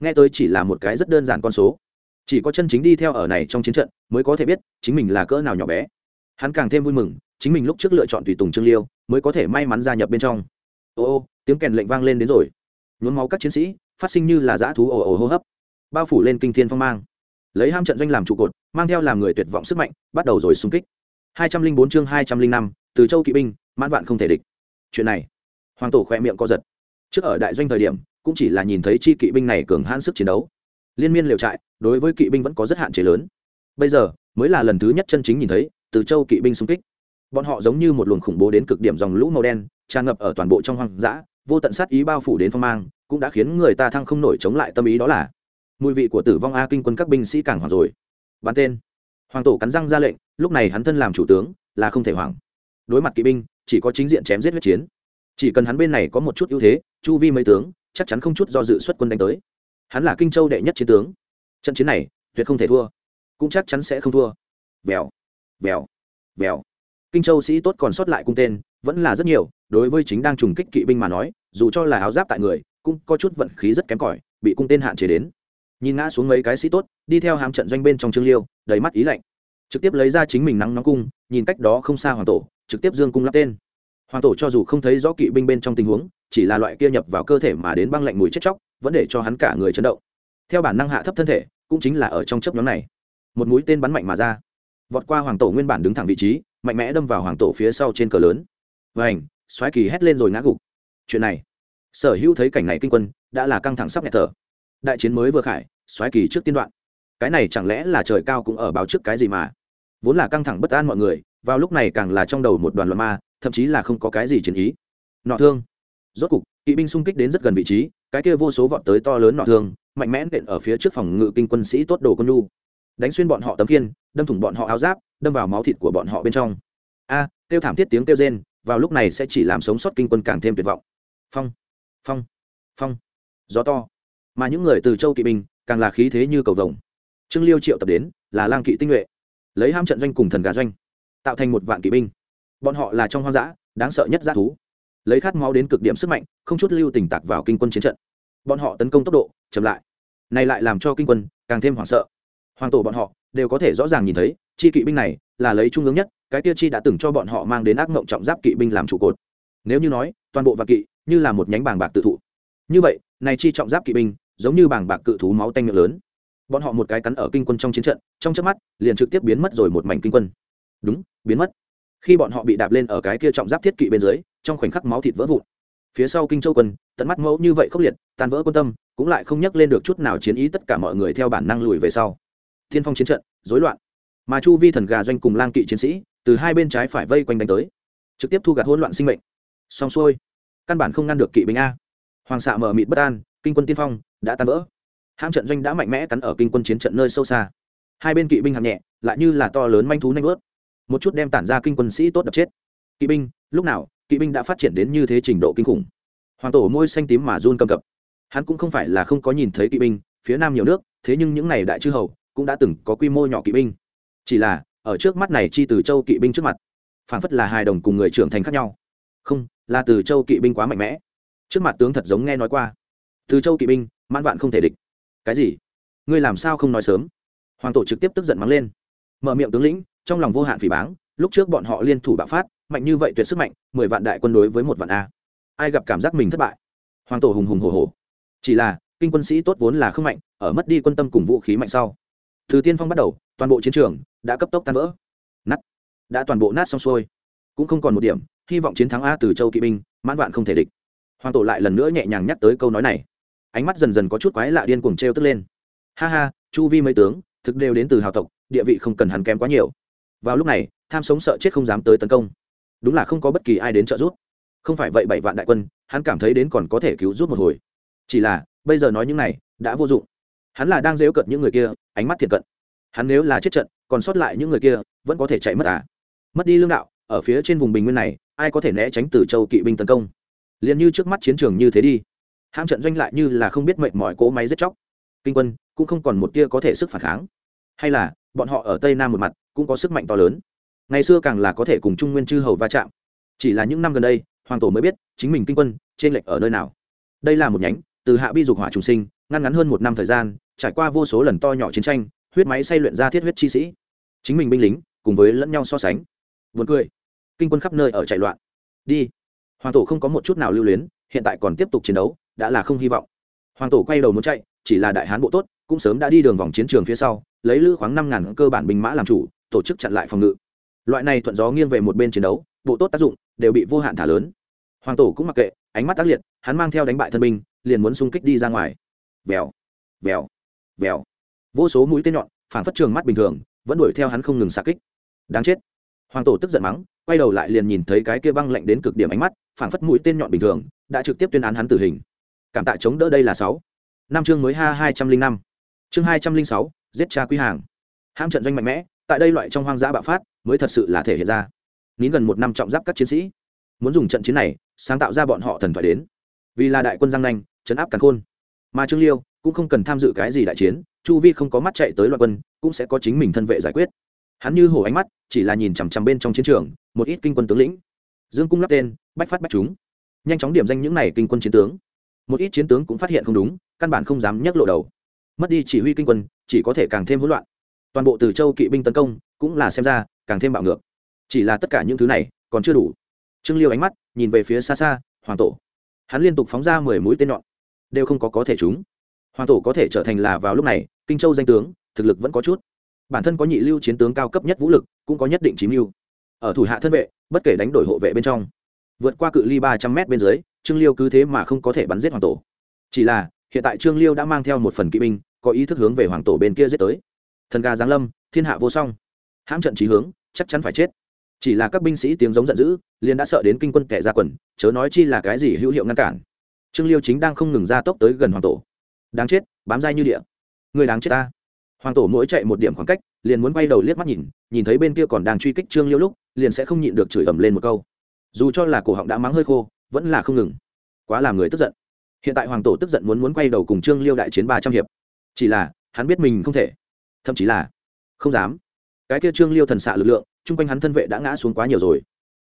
Nghe tới chỉ là một cái rất đơn giản con số. Chỉ có chân chính đi theo ở này trong chiến trận mới có thể biết chính mình là cỡ nào nhỏ bé. Hắn càng thêm vui mừng, chính mình lúc trước lựa chọn tùy tùng trương liêu, mới có thể may mắn gia nhập bên trong. Ô ô, tiếng kèn lệnh vang lên đến rồi. Nhuốm máu các chiến sĩ, phát sinh như là dã thú ồ ồ hô hấp. Bao phủ lên kinh thiên phong mang. Lấy ham trận doanh làm trụ cột, mang theo làm người tuyệt vọng sức mạnh, bắt đầu rồi xung kích. Hai trăm linh bốn chương hai trăm linh năm, từ châu kỵ binh, mãn vạn không thể địch. Chuyện này hoàng tổ khoe miệng co giật. Trước ở đại doanh thời điểm, cũng chỉ là nhìn thấy chi kỵ binh này cường hãn sức chiến đấu. Liên miên liều trại, đối với kỵ binh vẫn có rất hạn chế lớn. Bây giờ, mới là lần thứ nhất chân chính nhìn thấy, từ châu kỵ binh xung kích. Bọn họ giống như một luồng khủng bố đến cực điểm dòng lũ màu đen, tràn ngập ở toàn bộ trong hoang dã, vô tận sát ý bao phủ đến phong mang, cũng đã khiến người ta thăng không nổi chống lại tâm ý đó là. Mùi vị của tử vong a kinh quân các binh sĩ càng hoảng rồi. Bắn tên. Hoàng tổ cắn răng ra lệnh, lúc này hắn thân làm chủ tướng, là không thể hoảng. Đối mặt kỵ binh, chỉ có chính diện chém giết huyết chiến chỉ cần hắn bên này có một chút ưu thế, chu vi mấy tướng, chắc chắn không chút do dự xuất quân đánh tới. Hắn là kinh châu đệ nhất chiến tướng. Trận chiến này, tuyệt không thể thua. Cũng chắc chắn sẽ không thua. Vèo vèo vèo. Kinh châu sĩ tốt còn sót lại cung tên, vẫn là rất nhiều, đối với chính đang trùng kích kỵ binh mà nói, dù cho là áo giáp tại người, cũng có chút vận khí rất kém cỏi, bị cung tên hạn chế đến. Nhìn ngã xuống mấy cái sĩ tốt, đi theo hàm trận doanh bên trong trương liêu, đầy mắt ý lạnh. Trực tiếp lấy ra chính mình nắng nóng cung, nhìn cách đó không xa hoàng tổ, trực tiếp dương cung lắp tên hoàng tổ cho dù không thấy rõ kỵ binh bên trong tình huống, chỉ là loại kia nhập vào cơ thể mà đến băng lạnh mùi chết chóc, vẫn để cho hắn cả người chấn động. Theo bản năng hạ thấp thân thể, cũng chính là ở trong chấp nhóm này, một mũi tên bắn mạnh mà ra. Vọt qua hoàng tổ nguyên bản đứng thẳng vị trí, mạnh mẽ đâm vào hoàng tổ phía sau trên cờ lớn. Vảnh xoáy kỳ hét lên rồi ngã gục. Chuyện này, sở hữu thấy cảnh này kinh quân, đã là căng thẳng sắp nhẹ thở. Đại chiến mới vừa khải, xoáy kỳ trước tiên đoạn. Cái này chẳng lẽ là trời cao cũng ở báo trước cái gì mà? Vốn là căng thẳng bất an mọi người, vào lúc này càng là trong đầu một đoàn loạn ma thậm chí là không có cái gì chiến ý. Nọ thương. Rốt cục, kỵ binh xung kích đến rất gần vị trí, cái kia vô số vọt tới to lớn nọ thương, mạnh mẽ nện ở phía trước phòng ngự kinh quân sĩ tốt đồ quân nhu. Đánh xuyên bọn họ tấm kiên đâm thủng bọn họ áo giáp, đâm vào máu thịt của bọn họ bên trong. A tiêu thảm thiết tiếng kêu rên, vào lúc này sẽ chỉ làm sống sót kinh quân càng thêm tuyệt vọng. Phong phong phong. Gió to. Mà những người từ châu kỵ binh, càng là khí thế như cầu vồng. Trương liêu triệu tập đến, là lang kỵ tinh nhuệ. Lấy ham trận doanh cùng thần gà doanh, tạo thành một vạn kỵ binh bọn họ là trong hoang dã, đáng sợ nhất g thú. Lấy khát máu đến cực điểm sức mạnh, không chút lưu tình tạc vào kinh quân chiến trận. Bọn họ tấn công tốc độ chậm lại. Này lại làm cho kinh quân càng thêm hoảng sợ. Hoàng tổ bọn họ đều có thể rõ ràng nhìn thấy, chi kỵ binh này là lấy trung ương nhất, cái tiêu chi đã từng cho bọn họ mang đến ác mộng trọng giáp kỵ binh làm trụ cột. Nếu như nói, toàn bộ vạn kỵ như là một nhánh bàng bạc tự thụ. Như vậy, này chi trọng giáp kỵ binh giống như bàng bạc cự thú máu tanh miệng lớn. Bọn họ một cái cắn ở kinh quân trong chiến trận, trong chớp mắt, liền trực tiếp biến mất rồi một mảnh kinh quân. Đúng, biến mất khi bọn họ bị đạp lên ở cái kia trọng giáp thiết kỵ bên dưới, trong khoảnh khắc máu thịt vỡ vụn. Phía sau kinh châu quân, tận mắt mẫu như vậy khốc liệt, tan vỡ quân tâm, cũng lại không nhắc lên được chút nào chiến ý tất cả mọi người theo bản năng lùi về sau. Thiên phong chiến trận, rối loạn. Mà chu vi thần gà doanh cùng lang kỵ chiến sĩ, từ hai bên trái phải vây quanh đánh tới, trực tiếp thu gạt hỗn loạn sinh mệnh. Xong xuôi, căn bản không ngăn được kỵ binh a. Hoàng xạ mở mịt bất an, kinh quân tiên phong đã tan vỡ. Hãm trận doanh đã mạnh mẽ cắn ở kinh quân chiến trận nơi sâu xa. Hai bên kỵ binh hạng nhẹ, lại như là to lớn manh thú nanh vớt một chút đem tản ra kinh quân sĩ tốt đập chết. Kỵ binh, lúc nào, kỵ binh đã phát triển đến như thế trình độ kinh khủng. Hoàng tổ môi xanh tím mà run cầm cập. Hắn cũng không phải là không có nhìn thấy kỵ binh, phía nam nhiều nước, thế nhưng những n à y đại chư hầu cũng đã từng có quy mô nhỏ kỵ binh. Chỉ là, ở trước mắt này chi từ châu kỵ binh trước mặt, phản phất là hài đồng cùng người trưởng thành khác nhau. Không, là từ châu kỵ binh quá mạnh mẽ. Trước mặt tướng thật giống nghe nói qua. Từ châu kỵ binh, mãn vạn không thể địch. Cái gì? Ngươi làm sao không nói sớm? Hoàng tổ trực tiếp tức giận mắng lên. Mở miệng tướng lĩnh trong lòng vô hạn phỉ báng, lúc trước bọn họ liên thủ bạo phát, mạnh như vậy tuyệt sức mạnh, mười vạn đại quân đối với một vạn a. Ai gặp cảm giác mình thất bại? Hoàng tổ hùng hùng hồ hồ chỉ là, kinh quân sĩ tốt vốn là không mạnh, ở mất đi quân tâm cùng vũ khí mạnh sau. Từ tiên phong bắt đầu, toàn bộ chiến trường đã cấp tốc tan vỡ. Nát. Đã toàn bộ nát xong xuôi. Cũng không còn một điểm, hy vọng chiến thắng a từ châu kỵ binh, mãn vạn không thể địch. Hoàng tổ lại lần nữa nhẹ nhàng nhắc tới câu nói này. Ánh mắt dần dần có chút quái lạ điên cuồng trêu tức lên. Ha ha, chu vi mấy tướng, thực đều đến từ hào tộc, địa vị không cần hắn kém quá nhiều vào lúc này, tham sống sợ chết không dám tới tấn công. Đúng là không có bất kỳ ai đến trợ giúp. Không phải vậy bảy vạn đại quân, hắn cảm thấy đến còn có thể cứu giúp một hồi. Chỉ là, bây giờ nói những này, đã vô dụng. Hắn là đang dếu cận những người kia, ánh mắt thiệt cận. Hắn nếu là chết trận, còn sót lại những người kia, vẫn có thể chạy mất à? Mất đi lương đạo, ở phía trên vùng bình nguyên này, ai có thể né tránh từ châu kỵ binh tấn công? Liền như trước mắt chiến trường như thế đi. Hãm trận doanh lại như là không biết mệnh mọi cỗ máy giết chóc. Kinh quân, cũng không còn một tia có thể sức phản kháng. Hay là, bọn họ ở tây nam một mặt cũng có sức mạnh to lớn. Ngày xưa càng là có thể cùng trung nguyên chư hầu va chạm. Chỉ là những năm gần đây, hoàng tổ mới biết chính mình kinh quân trên lệch ở nơi nào. Đây là một nhánh từ hạ bi dục hỏa trùng sinh, ngăn ngắn hơn một năm thời gian, trải qua vô số lần to nhỏ chiến tranh, huyết máy xây luyện ra thiết huyết chi sĩ. Chính mình binh lính cùng với lẫn nhau so sánh. Vượt cười. Kinh quân khắp nơi ở chạy loạn. Đi. Hoàng tổ không có một chút nào lưu luyến, hiện tại còn tiếp tục chiến đấu, đã là không hy vọng. Hoàng tổ quay đầu muốn chạy, chỉ là đại hán bộ tốt, cũng sớm đã đi đường vòng chiến trường phía sau, lấy lữ khoáng năm ngàn cơ bản binh mã làm chủ tổ chức chặn lại phòng ngự. Loại này thuận gió nghiêng về một bên chiến đấu, bộ tốt tác dụng đều bị vô hạn thả lớn. Hoàng tổ cũng mặc kệ, ánh mắt tác liệt, hắn mang theo đánh bại thân binh, liền muốn xung kích đi ra ngoài. Vèo vèo vèo. Vô số mũi tên nhọn phản phất trường mắt bình thường, vẫn đuổi theo hắn không ngừng xa kích. Đáng chết. Hoàng tổ tức giận mắng, quay đầu lại liền nhìn thấy cái kia băng lạnh đến cực điểm ánh mắt phản phất mũi tên nhọn bình thường, đã trực tiếp tuyên án hắn tử hình. Cảm tạ chống đỡ đây là sáu. Năm chương mới ha hai trăm linh năm. Chương hai trăm linh sáu, giết cha quý hàng. Ham trận doanh mạnh mẽ tại đây loại trong hoang dã bạo phát mới thật sự là thể hiện ra. Nín gần một năm trọng giáp các chiến sĩ, muốn dùng trận chiến này sáng tạo ra bọn họ thần thoại đến. Vì là đại quân giang nanh chấn áp càn khôn. Mà trương liêu cũng không cần tham dự cái gì đại chiến, chu vi không có mắt chạy tới loạn quân, cũng sẽ có chính mình thân vệ giải quyết. Hắn như hổ ánh mắt, chỉ là nhìn chằm chằm bên trong chiến trường, một ít kinh quân tướng lĩnh. Dương cung lắp tên, bách phát bách chúng. Nhanh chóng điểm danh những này kinh quân chiến tướng. Một ít chiến tướng cũng phát hiện không đúng, căn bản không dám nhấc lộ đầu. Mất đi chỉ huy kinh quân, chỉ có thể càng thêm hỗn loạn toàn bộ từ châu kỵ binh tấn công cũng là xem ra càng thêm bạo ngược. Chỉ là tất cả những thứ này còn chưa đủ. Trương liêu ánh mắt nhìn về phía xa xa hoàng tổ. Hắn liên tục phóng ra mười mũi tên nhọn. Đều không có có thể chúng hoàng tổ có thể trở thành là vào lúc này, kinh châu danh tướng, thực lực vẫn có chút. Bản thân có nhị lưu chiến tướng cao cấp nhất vũ lực, cũng có nhất định chiếm mưu. Ở thủ hạ thân vệ, bất kể đánh đổi hộ vệ bên trong, vượt qua cự ly ba trăm m bên dưới, trương liêu cứ thế mà không có thể bắn giết hoàng tổ. Chỉ là, hiện tại trương liêu đã mang theo một phần kỵ binh, có ý thức hướng về hoàng tổ bên kia giết tới thần gà giáng lâm, thiên hạ vô song. Hãm trận trí hướng, chắc chắn phải chết. Chỉ là các binh sĩ tiếng giống giận dữ, liền đã sợ đến kinh quân kẻ ra quần, chớ nói chi là cái gì hữu hiệu ngăn cản. Trương liêu chính đang không ngừng ra tốc tới gần hoàng tổ. Đáng chết, bám dai như địa. Người đáng chết ta. Hoàng tổ mỗi chạy một điểm khoảng cách, liền muốn quay đầu liếc mắt nhìn nhìn thấy bên kia còn đang truy kích trương liêu lúc, liền sẽ không nhịn được chửi ầm lên một câu. Dù cho là cổ họng đã mắng hơi khô, vẫn là không ngừng. Quá làm người tức giận. Hiện tại hoàng tổ tức giận muốn muốn quay đầu cùng trương liêu đại chiến ba trăm hiệp. Chỉ là, hắn biết mình không thể thậm chí là không dám. Cái kia trương liêu thần xạ lực lượng, chung quanh hắn thân vệ đã ngã xuống quá nhiều rồi.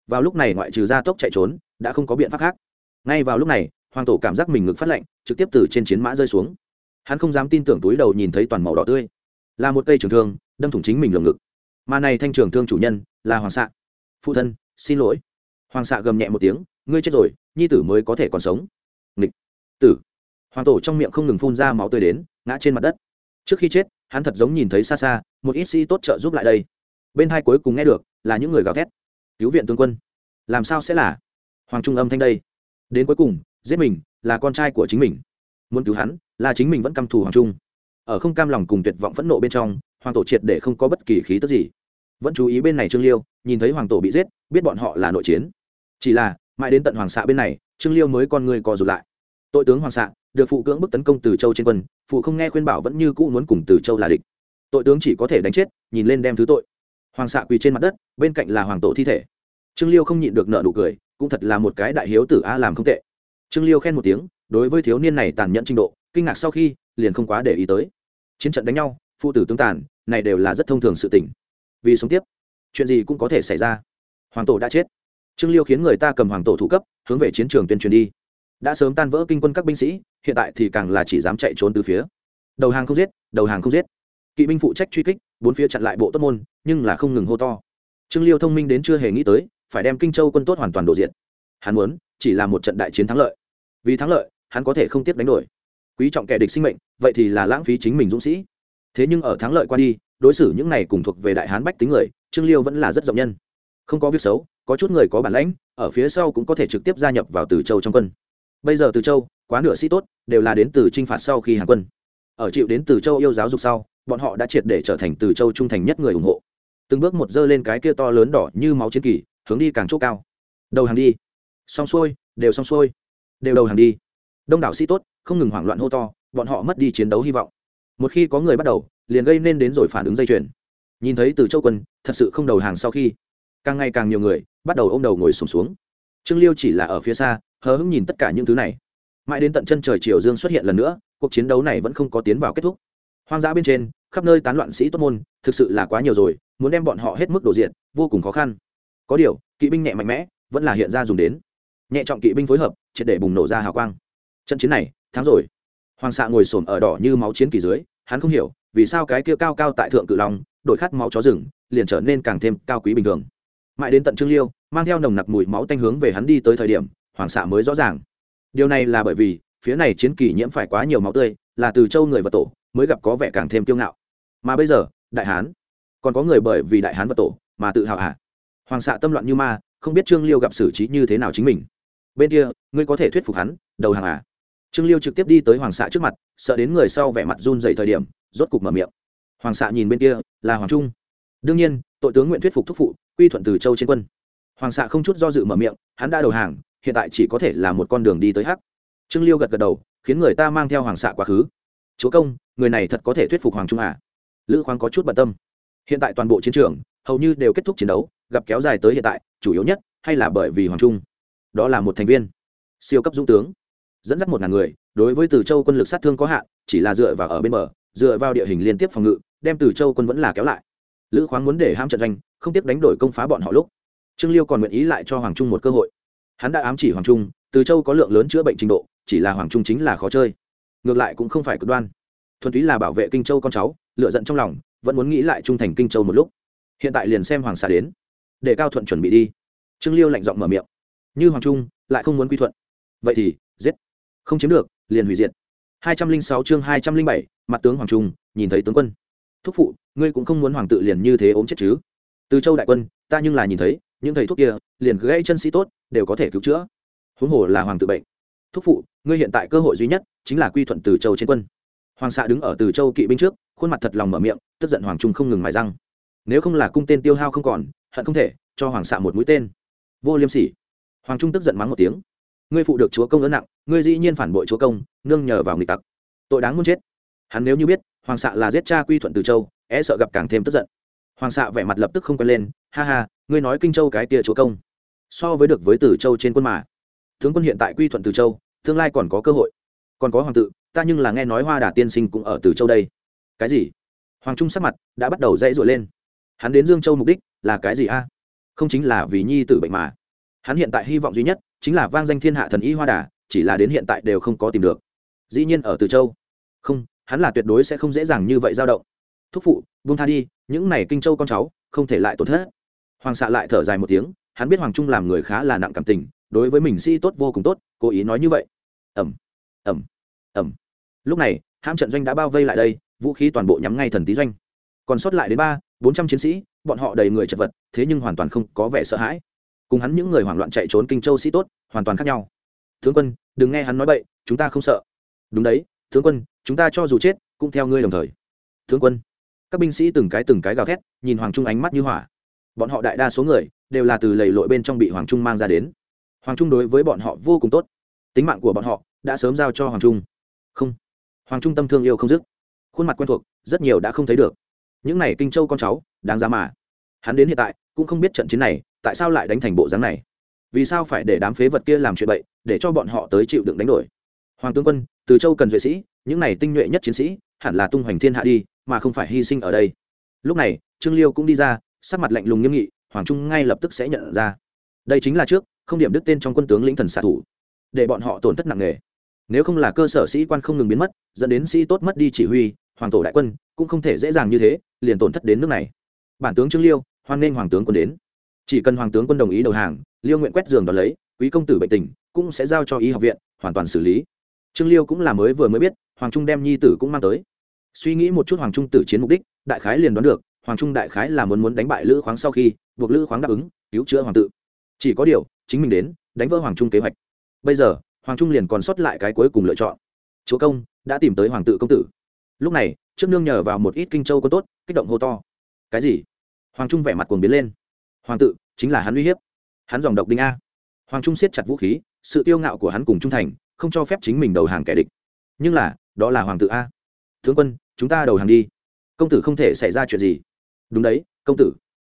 Vào lúc này ngoại trừ gia tốc chạy trốn, đã không có biện pháp khác. Ngay vào lúc này, hoàng tổ cảm giác mình ngực phát lạnh, trực tiếp từ trên chiến mã rơi xuống. Hắn không dám tin tưởng túi đầu nhìn thấy toàn màu đỏ tươi. Là một cây trường thương, đâm thủng chính mình lồng ngực. Mà này thanh trường thương chủ nhân, là hoàng xạ. Phụ thân, xin lỗi. Hoàng xạ gầm nhẹ một tiếng, ngươi chết rồi, nhi tử mới có thể còn sống. Nghịch. Tử. Hoàng tổ trong miệng không ngừng phun ra máu tươi đến, ngã trên mặt đất. Trước khi chết hắn thật giống nhìn thấy xa xa, một ít sĩ tốt trợ giúp lại đây. Bên hai cuối cùng nghe được, là những người gào thét. Cứu viện tướng quân. Làm sao sẽ là? Hoàng trung âm thanh đây. Đến cuối cùng, giết mình, là con trai của chính mình. Muốn cứu hắn, là chính mình vẫn căm thù hoàng trung. Ở không cam lòng cùng tuyệt vọng phẫn nộ bên trong, hoàng tổ triệt để không có bất kỳ khí tức gì. Vẫn chú ý bên này trương liêu, nhìn thấy hoàng tổ bị giết, biết bọn họ là nội chiến. Chỉ là, mãi đến tận hoàng xạ bên này, trương liêu mới con người co rụt lại. Tội tướng hoàng xạ được phụ cưỡng bức tấn công từ châu trên quân, phụ không nghe khuyên bảo vẫn như cũ muốn cùng từ châu là địch. Tội tướng chỉ có thể đánh chết, nhìn lên đem thứ tội. Hoàng xạ quỳ trên mặt đất, bên cạnh là hoàng tổ thi thể. Trương liêu không nhịn được nợ nụ cười, cũng thật là một cái đại hiếu tử a làm không tệ. Trương liêu khen một tiếng, đối với thiếu niên này tàn nhẫn trình độ, kinh ngạc sau khi, liền không quá để ý tới. Chiến trận đánh nhau, phụ tử tương tàn, này đều là rất thông thường sự tình. Vì sống tiếp, chuyện gì cũng có thể xảy ra. Hoàng tổ đã chết. Trương liêu khiến người ta cầm hoàng tổ thủ cấp, hướng về chiến trường tuyên truyền đi đã sớm tan vỡ kinh quân các binh sĩ, hiện tại thì càng là chỉ dám chạy trốn từ phía. Đầu hàng không giết, đầu hàng không giết. Kỵ binh phụ trách truy kích, bốn phía chặn lại bộ tốt môn, nhưng là không ngừng hô to. Trương liêu thông minh đến chưa hề nghĩ tới, phải đem kinh châu quân tốt hoàn toàn đổ diện hắn muốn, chỉ là một trận đại chiến thắng lợi. Vì thắng lợi, hắn có thể không tiếp đánh đổi. Quý trọng kẻ địch sinh mệnh, vậy thì là lãng phí chính mình dũng sĩ. Thế nhưng ở thắng lợi qua đi, đối xử những này cùng thuộc về đại hán bách tính người, trương liêu vẫn là rất rộng nhân. Không có việc xấu, có chút người có bản lãnh, ở phía sau cũng có thể trực tiếp gia nhập vào từ châu trong quân bây giờ từ châu quá nửa sĩ tốt đều là đến từ t r i n h phạt sau khi hàng quân. Ở chịu đến từ châu yêu giáo dục sau bọn họ đã triệt để trở thành từ châu trung thành nhất người ủng hộ. Từng bước một dơ lên cái kia to lớn đỏ như máu chiến kỳ hướng đi càng chỗ cao. Đầu hàng đi. Xong xuôi đều xong xuôi. Đều đầu hàng đi. Đông đảo sĩ tốt không ngừng hoảng loạn hô to bọn họ mất đi chiến đấu hy vọng. Một khi có người bắt đầu liền gây nên đến rồi phản ứng dây chuyền. Nhìn thấy từ châu quân thật sự không đầu hàng sau khi. Càng ngày càng nhiều người bắt đầu ôm đầu ngồi sùng xuống, xuống. Trương liêu chỉ là ở phía xa hờ hững nhìn tất cả những thứ này. Mãi đến tận chân trời chiều dương xuất hiện lần nữa, cuộc chiến đấu này vẫn không có tiến vào kết thúc. Hoang dã bên trên, khắp nơi tán loạn sĩ tốt môn, thực sự là quá nhiều rồi, muốn đem bọn họ hết mức đổ diện vô cùng khó khăn. Có điều, kỵ binh nhẹ mạnh mẽ, vẫn là hiện ra dùng đến. Nhẹ trọng kỵ binh phối hợp, triệt để bùng nổ ra hào quang. Trận chiến này, thắng rồi. Hoàng xạ ngồi xổm ở đỏ như máu chiến kỳ dưới, hắn không hiểu, vì sao cái kia cao cao tại thượng cự long, đổi khát máu chó rừng, liền trở nên càng thêm cao quý bình thường. Mãi đến tận trương liêu, mang theo nồng nặc mùi máu tanh hướng về hắn đi tới thời điểm hoàng xạ mới rõ ràng. Điều này là bởi vì, phía này chiến kỳ nhiễm phải quá nhiều máu tươi, là từ châu người vật tổ, mới gặp có vẻ càng thêm kiêu ngạo. Mà bây giờ, đại hán, còn có người bởi vì đại hán vật tổ, mà tự hào hạ hoàng xạ tâm loạn như ma, không biết trương liêu gặp xử trí như thế nào chính mình. Bên kia, ngươi có thể thuyết phục hắn, đầu hàng à? Trương liêu trực tiếp đi tới hoàng xạ trước mặt, sợ đến người sau vẻ mặt run dày thời điểm, rốt cục mở miệng. Hoàng xạ nhìn bên kia, là hoàng trung. Đương nhiên, tội tướng nguyện thuyết phục thúc phụ, quy thuận từ châu trên quân. Hoàng xạ không chút do dự mở miệng, hắn đã đầu hàng hiện tại chỉ có thể là một con đường đi tới hắc. Trương liêu gật gật đầu, khiến người ta mang theo hoàng xạ quá khứ. Chúa công, người này thật có thể thuyết phục hoàng trung à? Lữ khoáng có chút bận tâm. Hiện tại toàn bộ chiến trường, hầu như đều kết thúc chiến đấu, gặp kéo dài tới hiện tại, chủ yếu nhất, hay là bởi vì hoàng trung. Đó là một thành viên. Siêu cấp dũng tướng. Dẫn dắt một ngàn người, đối với từ châu quân lực sát thương có hạn, chỉ là dựa vào ở bên bờ, dựa vào địa hình liên tiếp phòng ngự, đem từ châu quân vẫn là kéo lại. Lữ khoáng muốn để ham trận doanh, không tiếp đánh đổi công phá bọn họ lúc. Trương liêu còn nguyện ý lại cho hoàng trung một cơ hội hắn đã ám chỉ hoàng trung, từ châu có lượng lớn chữa bệnh trình độ, chỉ là hoàng trung chính là khó chơi. Ngược lại cũng không phải cực đoan. Thuần túy là bảo vệ kinh châu con cháu, lựa giận trong lòng, vẫn muốn nghĩ lại trung thành kinh châu một lúc. Hiện tại liền xem hoàng xà đến. Để cao thuận chuẩn bị đi. Trương liêu lạnh giọng mở miệng. Như hoàng trung, lại không muốn quy thuận. Vậy thì, giết. Không chiếm được, liền hủy diệt. Hai trăm linh sáu chương hai trăm linh bảy, mặt tướng hoàng trung, nhìn thấy tướng quân. Thúc phụ, ngươi cũng không muốn hoàng tự liền như thế ốm chết chứ? Từ châu đại quân, ta nhưng là nhìn thấy những thầy thuốc kia, liền gãy chân sĩ tốt, đều có thể cứu chữa. Huống hồ là hoàng tự bệnh. Thúc phụ, ngươi hiện tại cơ hội duy nhất chính là quy thuận từ châu trên quân. Hoàng xạ đứng ở từ châu kỵ binh trước, khuôn mặt thật lòng mở miệng, tức giận hoàng trung không ngừng mài răng. Nếu không là cung tên tiêu hao không còn, hận không thể, cho hoàng xạ một mũi tên. Vô liêm sỉ. Hoàng trung tức giận mắng một tiếng. Ngươi phụ được chúa công ấn nặng, ngươi dĩ nhiên phản bội chúa công, nương nhờ vào nghịch tặc. Tội đáng muốn chết. Hắn nếu như biết, hoàng xạ là giết cha quy thuận từ châu é sợ gặp càng thêm tức giận. Hoàng xạ vẻ mặt lập tức không quen lên, ha ha ngươi nói kinh châu cái kia chúa công, so với được với từ châu trên quân mà. Tướng quân hiện tại quy thuận từ châu, tương lai còn có cơ hội. Còn có hoàng tự, ta nhưng là nghe nói hoa đà tiên sinh cũng ở từ châu đây. Cái gì? Hoàng trung sắc mặt đã bắt đầu dãy dội lên. Hắn đến dương châu mục đích là cái gì a? Không chính là vì nhi tử bệnh mà. Hắn hiện tại hy vọng duy nhất chính là vang danh thiên hạ thần y hoa đà, chỉ là đến hiện tại đều không có tìm được. Dĩ nhiên ở từ châu. Không, hắn là tuyệt đối sẽ không dễ dàng như vậy dao động. Thúc phụ, buông tha đi, những này kinh châu con cháu, không thể lại tổn thất hoàng xạ lại thở dài một tiếng, hắn biết hoàng trung làm người khá là nặng cảm tình, đối với mình sĩ tốt vô cùng tốt, cố ý nói như vậy. Ẩm ẩm ẩm lúc này, hãm trận doanh đã bao vây lại đây, vũ khí toàn bộ nhắm ngay thần tý doanh. Còn sót lại đến ba, bốn trăm chiến sĩ, bọn họ đầy người chật vật, thế nhưng hoàn toàn không có vẻ sợ hãi. Cùng hắn những người hoảng loạn chạy trốn kinh châu sĩ tốt, hoàn toàn khác nhau. Tướng quân, đừng nghe hắn nói bậy, chúng ta không sợ. Đúng đấy, tướng quân, chúng ta cho dù chết, cũng theo ngươi đồng thời. Tướng quân, các binh sĩ từng cái từng cái gào thét, nhìn hoàng trung ánh mắt như hỏa bọn họ đại đa số người đều là từ lầy lội bên trong bị hoàng trung mang ra đến. Hoàng trung đối với bọn họ vô cùng tốt. Tính mạng của bọn họ đã sớm giao cho hoàng trung. Không. Hoàng trung tâm thương yêu không dứt. Khuôn mặt quen thuộc, rất nhiều đã không thấy được. Những này kinh châu con cháu, đáng giá mà. Hắn đến hiện tại cũng không biết trận chiến này tại sao lại đánh thành bộ dáng này. Vì sao phải để đám phế vật kia làm chuyện bậy, để cho bọn họ tới chịu đựng đánh đổi? Hoàng tướng quân, từ châu cần duệ sĩ, những này tinh nhuệ nhất chiến sĩ hẳn là tung hoành thiên hạ đi, mà không phải hy sinh ở đây. Lúc này, trương liêu cũng đi ra sắc mặt lạnh lùng nghiêm nghị, hoàng trung ngay lập tức sẽ nhận ra. Đây chính là trước, không điểm đức tên trong quân tướng lĩnh thần xạ thủ. Để bọn họ tổn thất nặng nề. Nếu không là cơ sở sĩ quan không ngừng biến mất, dẫn đến sĩ tốt mất đi chỉ huy, hoàng tổ đại quân cũng không thể dễ dàng như thế, liền tổn thất đến nước này. Bản tướng trương liêu, hoan nghênh hoàng tướng quân đến. Chỉ cần hoàng tướng quân đồng ý đầu hàng, liêu nguyện quét giường đón lấy, quý công tử bệnh tình cũng sẽ giao cho y học viện, hoàn toàn xử lý. Trương liêu cũng là mới vừa mới biết, hoàng trung đem nhi tử cũng mang tới. Suy nghĩ một chút hoàng trung tử chiến mục đích, đại khái liền đoán được hoàng trung đại khái là muốn muốn đánh bại lữ khoáng sau khi buộc lữ khoáng đáp ứng, cứu chữa hoàng tự. Chỉ có điều, chính mình đến, đánh vỡ hoàng trung kế hoạch. Bây giờ, hoàng trung liền còn sót lại cái cuối cùng lựa chọn. Chúa công đã tìm tới hoàng tự công tử. Lúc này, trước nương nhờ vào một ít kinh châu có tốt, kích động hô to. Cái gì? Hoàng trung vẻ mặt cuồng biến lên. Hoàng tự, chính là hắn uy hiếp. Hắn dòng độc đinh a. Hoàng trung siết chặt vũ khí, sự tiêu ngạo của hắn cùng trung thành, không cho phép chính mình đầu hàng kẻ địch. Nhưng là, đó là hoàng tử a. Tướng quân, chúng ta đầu hàng đi. Công tử không thể xảy ra chuyện gì đúng đấy, công tử.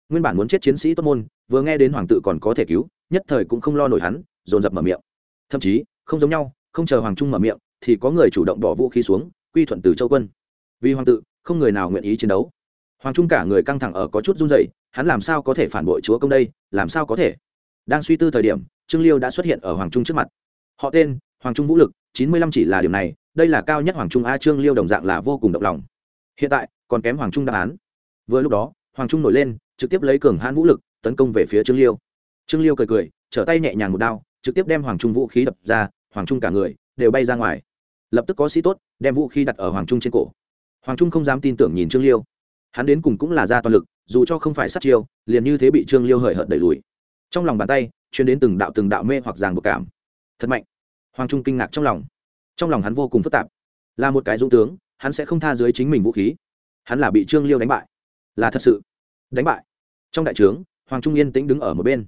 Nguyên bản muốn chết chiến sĩ tốt môn, vừa nghe đến hoàng tử còn có thể cứu, nhất thời cũng không lo nổi hắn, dồn dập mở miệng. Thậm chí, không giống nhau, không chờ hoàng trung mở miệng, thì có người chủ động bỏ vũ khí xuống, quy thuận từ châu quân. Vì hoàng tử, không người nào nguyện ý chiến đấu. Hoàng trung cả người căng thẳng ở có chút run dậy hắn làm sao có thể phản bội chúa công đây, làm sao có thể? Đang suy tư thời điểm, trương liêu đã xuất hiện ở hoàng trung trước mặt. Họ tên, hoàng trung vũ lực, chín mươi lăm chỉ là điểm này, đây là cao nhất hoàng trung a trương liêu đồng dạng là vô cùng động lòng. Hiện tại, còn kém hoàng trung đáp án vừa lúc đó, hoàng trung nổi lên, trực tiếp lấy cường hãn vũ lực, tấn công về phía trương liêu. Trương liêu cười cười, trở tay nhẹ nhàng một đao, trực tiếp đem hoàng trung vũ khí đập ra, hoàng trung cả người đều bay ra ngoài. Lập tức có sĩ tốt, đem vũ khí đặt ở hoàng trung trên cổ. Hoàng trung không dám tin tưởng nhìn trương liêu. Hắn đến cùng cũng là ra toàn lực, dù cho không phải sát chiêu, liền như thế bị trương liêu hời hợt đẩy lùi. Trong lòng bàn tay chuyên đến từng đạo từng đạo mê hoặc ràng buộc cảm. Thật mạnh. Hoàng trung kinh ngạc trong lòng. Trong lòng hắn vô cùng phức tạp. Là một cái dũng tướng, hắn sẽ không tha dưới chính mình vũ khí. Hắn là bị trương liêu đánh bại là thật sự. Đánh bại. Trong đại trướng, hoàng trung yên tĩnh đứng ở một bên.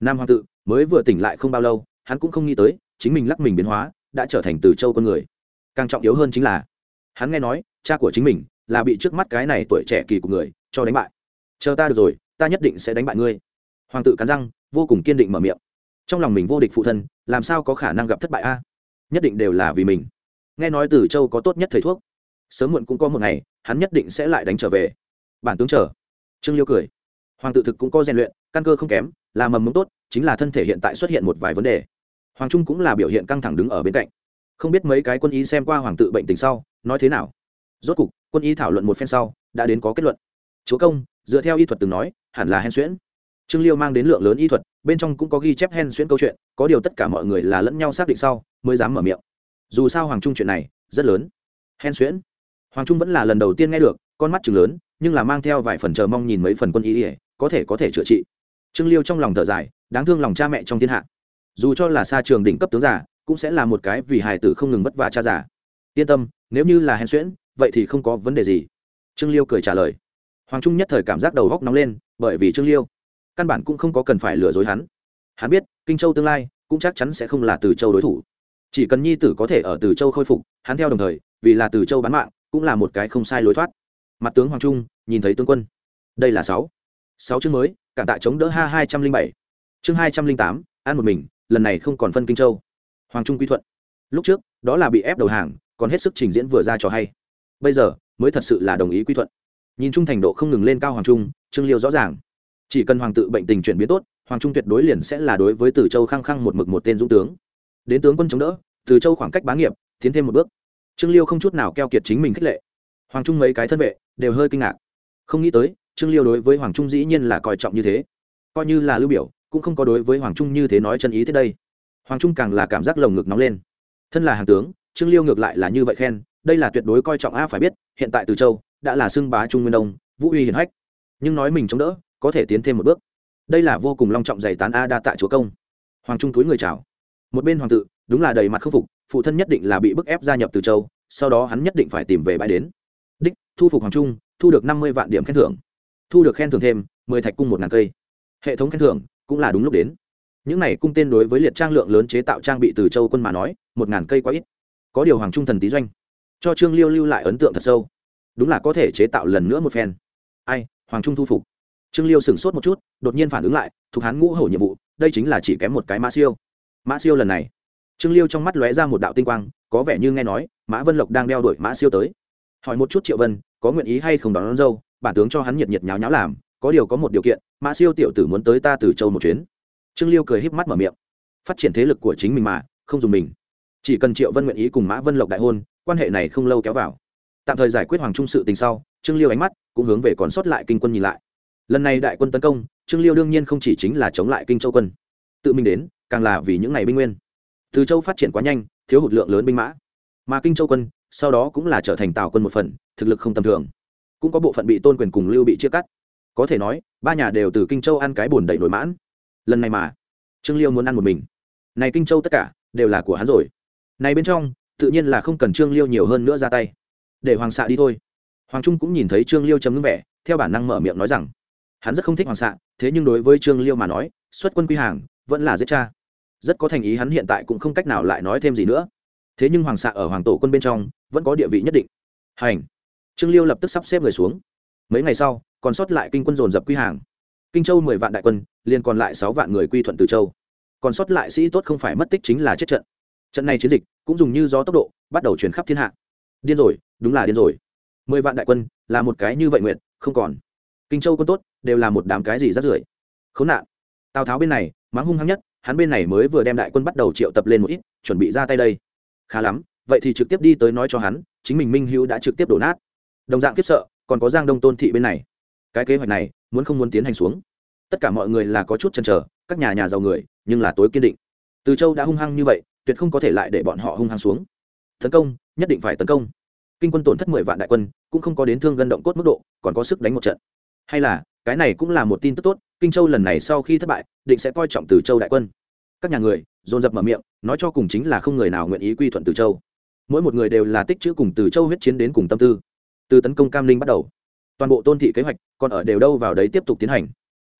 Nam hoàng tự mới vừa tỉnh lại không bao lâu, hắn cũng không nghĩ tới, chính mình lắc mình biến hóa, đã trở thành từ châu con người. Càng trọng yếu hơn chính là, hắn nghe nói, cha của chính mình là bị trước mắt cái này tuổi trẻ kỳ của người cho đánh bại. Chờ ta được rồi, ta nhất định sẽ đánh bại ngươi. Hoàng tự cắn răng, vô cùng kiên định mở miệng. Trong lòng mình vô địch phụ thân, làm sao có khả năng gặp thất bại a? Nhất định đều là vì mình. Nghe nói từ châu có tốt nhất thầy thuốc. Sớm muộn cũng có một ngày, hắn nhất định sẽ lại đánh trở về bản tướng chờ. Trương liêu cười. Hoàng tự thực cũng có rèn luyện, căn cơ không kém, là mầm mống tốt, chính là thân thể hiện tại xuất hiện một vài vấn đề. Hoàng trung cũng là biểu hiện căng thẳng đứng ở bên cạnh. Không biết mấy cái quân y xem qua hoàng tự bệnh tình sau, nói thế nào? Rốt cục, quân y thảo luận một phen sau, đã đến có kết luận. Chúa công, dựa theo y thuật từng nói, hẳn là hen xuyễn. Trương liêu mang đến lượng lớn y thuật, bên trong cũng có ghi chép hen xuyễn câu chuyện, có điều tất cả mọi người là lẫn nhau xác định sau, mới dám mở miệng. Dù sao hoàng trung chuyện này, rất lớn. Hen xuyễn? Hoàng trung vẫn là lần đầu tiên nghe được, con mắt chừng lớn nhưng là mang theo vài phần chờ mong nhìn mấy phần quân y ỉa, có thể có thể chữa trị. Trương liêu trong lòng thở dài, đáng thương lòng cha mẹ trong thiên hạ. Dù cho là xa trường đỉnh cấp tướng giả, cũng sẽ là một cái vì hài tử không ngừng vất vả cha giả yên tâm, nếu như là hen xuyễn, vậy thì không có vấn đề gì. Trương liêu cười trả lời. Hoàng trung nhất thời cảm giác đầu góc nóng lên, bởi vì trương liêu căn bản cũng không có cần phải lừa dối hắn. Hắn biết, kinh châu tương lai cũng chắc chắn sẽ không là từ châu đối thủ. Chỉ cần nhi tử có thể ở từ châu khôi phục, hắn theo đồng thời, vì là từ châu bán mạng, cũng là một cái không sai lối thoát mặt tướng hoàng trung nhìn thấy tướng quân. Đây là sáu. Sáu chương mới, cảm tạ chống đỡ ha hai trăm linh bảy. Chương hai trăm linh tám, ăn một mình, lần này không còn phân kinh châu. Hoàng trung quy thuận. Lúc trước, đó là bị ép đầu hàng, còn hết sức trình diễn vừa ra trò hay. Bây giờ, mới thật sự là đồng ý quy thuận. Nhìn trung thành độ không ngừng lên cao hoàng trung, trương liêu rõ ràng. Chỉ cần hoàng tự bệnh tình chuyển biến tốt, hoàng trung tuyệt đối liền sẽ là đối với từ châu khăng khăng một mực một tên dũng tướng. Đến tướng quân chống đỡ, từ châu khoảng cách bá nghiệp, tiến thêm một bước. Trương liêu không chút nào keo kiệt chính mình khích lệ. Hoàng trung mấy cái thân vệ đều hơi kinh ngạc. Không nghĩ tới, trương liêu đối với hoàng trung dĩ nhiên là coi trọng như thế. Coi như là lưu biểu, cũng không có đối với hoàng trung như thế nói chân ý thế đây. Hoàng trung càng là cảm giác lồng ngực nóng lên. Thân là hàng tướng, trương liêu ngược lại là như vậy khen, đây là tuyệt đối coi trọng a phải biết, hiện tại từ châu đã là xưng bá trung nguyên đông, vũ uy hiển hách. Nhưng nói mình chống đỡ, có thể tiến thêm một bước. Đây là vô cùng long trọng dày tán a đa tạ chúa công. Hoàng trung túi người chào. Một bên hoàng tự, đúng là đầy mặt khâm phục, phụ thân nhất định là bị bức ép gia nhập từ châu, sau đó hắn nhất định phải tìm về bãi đến đích, thu phục hoàng trung, thu được năm mươi vạn điểm khen thưởng. Thu được khen thưởng thêm, mười thạch cung một ngàn cây. Hệ thống khen thưởng, cũng là đúng lúc đến. Những này cung tên đối với liệt trang lượng lớn chế tạo trang bị từ châu quân mà nói, một ngàn cây quá ít. Có điều hoàng trung thần tý doanh, cho trương liêu lưu lại ấn tượng thật sâu. Đúng là có thể chế tạo lần nữa một phen. Ai, hoàng trung thu phục. Trương liêu sửng sốt một chút, đột nhiên phản ứng lại, thuộc hán ngũ hổ nhiệm vụ, đây chính là chỉ kém một cái mã siêu. Mã siêu lần này, trương liêu trong mắt lóe ra một đạo tinh quang, có vẻ như nghe nói, mã vân lộc đang đeo đuổi mã siêu tới hỏi một chút triệu vân có nguyện ý hay không đón, đón dâu bản tướng cho hắn nhiệt nhiệt nháo nháo làm có điều có một điều kiện mã siêu tiểu tử muốn tới ta từ châu một chuyến. Trương liêu cười híp mắt mở miệng. Phát triển thế lực của chính mình mà không dùng mình. Chỉ cần triệu vân nguyện ý cùng mã vân lộc đại hôn quan hệ này không lâu kéo vào. Tạm thời giải quyết hoàng trung sự tình sau trương liêu ánh mắt cũng hướng về còn sót lại kinh quân nhìn lại. Lần này đại quân tấn công trương liêu đương nhiên không chỉ chính là chống lại kinh châu quân. Tự mình đến càng là vì những ngày binh nguyên. Từ châu phát triển quá nhanh thiếu hụt lượng lớn binh mã. Mà kinh châu quân sau đó cũng là trở thành tào quân một phần, thực lực không tầm thường. Cũng có bộ phận bị tôn quyền cùng lưu bị chia cắt. Có thể nói, ba nhà đều từ kinh châu ăn cái bùn đầy nổi mãn. Lần này mà, trương liêu muốn ăn một mình. Này kinh châu tất cả đều là của hắn rồi. Này bên trong, tự nhiên là không cần trương liêu nhiều hơn nữa ra tay. Để hoàng xạ đi thôi. Hoàng trung cũng nhìn thấy trương liêu chấm ngưng vẻ, theo bản năng mở miệng nói rằng, hắn rất không thích hoàng xạ thế nhưng đối với trương liêu mà nói, xuất quân quy hàng, vẫn là giết cha. Rất có thành ý hắn hiện tại cũng không cách nào lại nói thêm gì nữa thế nhưng hoàng xạ ở hoàng tổ quân bên trong vẫn có địa vị nhất định. Hành. Trương liêu lập tức sắp xếp người xuống. Mấy ngày sau, còn sót lại kinh quân dồn dập quy hàng. Kinh châu mười vạn đại quân, liền còn lại sáu vạn người quy thuận từ châu. Còn sót lại sĩ tốt không phải mất tích chính là chết trận. Trận này chiến dịch cũng dùng như gió tốc độ, bắt đầu chuyển khắp thiên hạ. Điên rồi, đúng là điên rồi. Mười vạn đại quân là một cái như vậy nguyện, không còn. Kinh châu quân tốt đều là một đám cái gì rắt rưởi. Khốn nạn. Tào tháo bên này, mắng hung hăng nhất, hắn bên này mới vừa đem đại quân bắt đầu triệu tập lên một ít, chuẩn bị ra tay đây khá lắm, vậy thì trực tiếp đi tới nói cho hắn, chính mình minh hữu đã trực tiếp đổ nát. Đồng dạng kiếp sợ, còn có giang đông tôn thị bên này. Cái kế hoạch này, muốn không muốn tiến hành xuống. Tất cả mọi người là có chút chần chờ, các nhà nhà giàu người, nhưng là tối kiên định. Từ châu đã hung hăng như vậy, tuyệt không có thể lại để bọn họ hung hăng xuống. Tấn công, nhất định phải tấn công. Kinh quân tổn thất mười vạn đại quân, cũng không có đến thương gân động cốt mức độ, còn có sức đánh một trận. Hay là, cái này cũng là một tin tức tốt, kinh châu lần này sau khi thất bại, định sẽ coi trọng từ châu đại quân. Các nhà người dồn dập mở miệng, nói cho cùng chính là không người nào nguyện ý quy thuận từ châu. Mỗi một người đều là tích chữ cùng từ châu huyết chiến đến cùng tâm tư. Từ tấn công cam linh bắt đầu. Toàn bộ tôn thị kế hoạch còn ở đều đâu vào đấy tiếp tục tiến hành.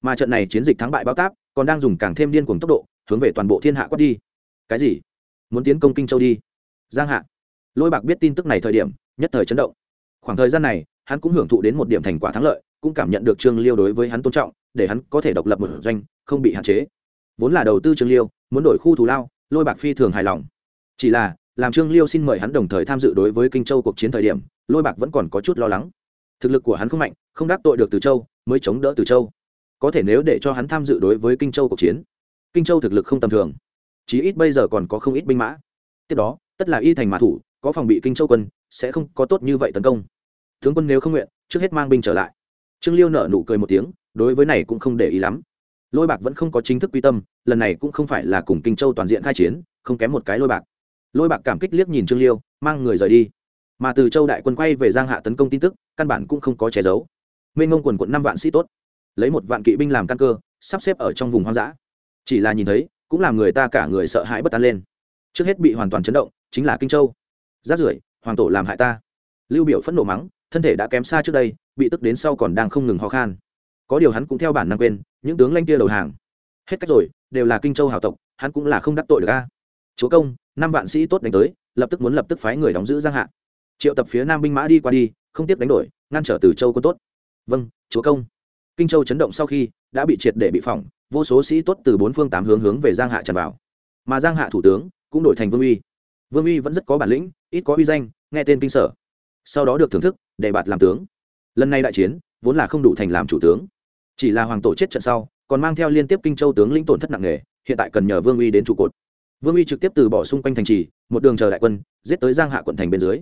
Mà trận này chiến dịch thắng bại báo táp còn đang dùng càng thêm điên cuồng tốc độ, hướng về toàn bộ thiên hạ quát đi. Cái gì? Muốn tiến công kinh châu đi? Giang hạ. Lôi bạc biết tin tức này thời điểm, nhất thời chấn động. Khoảng thời gian này, hắn cũng hưởng thụ đến một điểm thành quả thắng lợi, cũng cảm nhận được trương liêu đối với hắn tôn trọng, để hắn có thể độc lập một doanh, không bị hạn chế vốn là đầu tư trương liêu, muốn đổi khu thù lao, lôi bạc phi thường hài lòng. Chỉ là, làm trương liêu xin mời hắn đồng thời tham dự đối với kinh châu cuộc chiến thời điểm, lôi bạc vẫn còn có chút lo lắng. Thực lực của hắn không mạnh, không đắc tội được từ châu, mới chống đỡ từ châu. Có thể nếu để cho hắn tham dự đối với kinh châu cuộc chiến, kinh châu thực lực không tầm thường. Chí ít bây giờ còn có không ít binh mã. Tiếp đó, tất là y thành mã thủ, có phòng bị kinh châu quân, sẽ không có tốt như vậy tấn công. Tướng quân nếu không nguyện, trước hết mang binh trở lại. Trương liêu nở nụ cười một tiếng, đối với này cũng không để ý lắm lôi bạc vẫn không có chính thức quy tâm, lần này cũng không phải là cùng kinh châu toàn diện khai chiến, không kém một cái lôi bạc. Lôi bạc cảm kích liếc nhìn trương liêu, mang người rời đi. Mà từ châu đại quân quay về giang hạ tấn công tin tức, căn bản cũng không có che giấu. Nguyên ngông quần quận năm vạn sĩ tốt, lấy một vạn kỵ binh làm căn cơ, sắp xếp ở trong vùng hoang dã. Chỉ là nhìn thấy, cũng làm người ta cả người sợ hãi bất an lên. Trước hết bị hoàn toàn chấn động, chính là kinh châu. Rát rưởi, hoàng tổ làm hại ta. Lưu biểu phẫn nộ mắng, thân thể đã kém xa trước đây, bị tức đến sau còn đang không ngừng ho khan. Có điều hắn cũng theo bản năng quên những tướng lanh kia đầu hàng. Hết cách rồi, đều là kinh châu hảo tộc, hắn cũng là không đắc tội được a. Chúa công, năm vạn sĩ tốt đánh tới, lập tức muốn lập tức phái người đóng giữ giang hạ. Triệu tập phía nam binh mã đi qua đi, không tiếp đánh đổi, ngăn trở từ châu quân tốt. Vâng chúa công. Kinh châu chấn động sau khi, đã bị triệt để bị phỏng, vô số sĩ tốt từ bốn phương tám hướng hướng về giang hạ tràn vào. Mà giang hạ thủ tướng, cũng đổi thành vương uy. Vương uy vẫn rất có bản lĩnh, ít có uy danh, nghe tên kinh sở. Sau đó được thưởng thức, để bạt làm tướng. Lần này đại chiến, vốn là không đủ thành làm chủ tướng chỉ là hoàng tổ chết trận sau, còn mang theo liên tiếp kinh châu tướng lĩnh tổn thất nặng nề, hiện tại cần nhờ vương uy đến trụ cột. Vương uy trực tiếp từ bỏ xung quanh thành trì, một đường chờ đại quân, giết tới giang hạ quận thành bên dưới.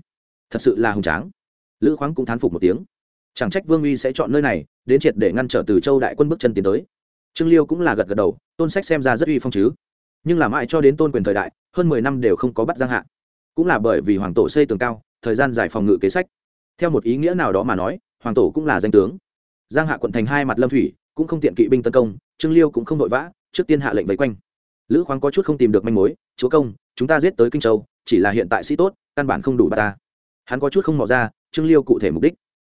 Thật sự là hùng tráng. Lữ khoáng cũng thán phục một tiếng. Chẳng trách vương uy sẽ chọn nơi này, đến triệt để ngăn trở từ châu đại quân bước chân tiến tới. Trương liêu cũng là gật gật đầu, tôn sách xem ra rất uy phong chứ. Nhưng làm ai cho đến tôn quyền thời đại, hơn mười năm đều không có bắt giang hạ. Cũng là bởi vì hoàng tổ xây tường cao, thời gian giải phòng ngự kế sách. Theo một ý nghĩa nào đó mà nói, hoàng tổ cũng là danh tướng giang hạ quận thành hai mặt lâm thủy, cũng không tiện kỵ binh tấn công, trương liêu cũng không vội vã, trước tiên hạ lệnh vây quanh. Lữ khoáng có chút không tìm được manh mối, chúa công, chúng ta giết tới kinh châu, chỉ là hiện tại sĩ tốt, căn bản không đủ bà ta. Hắn có chút không mò ra, trương liêu cụ thể mục đích.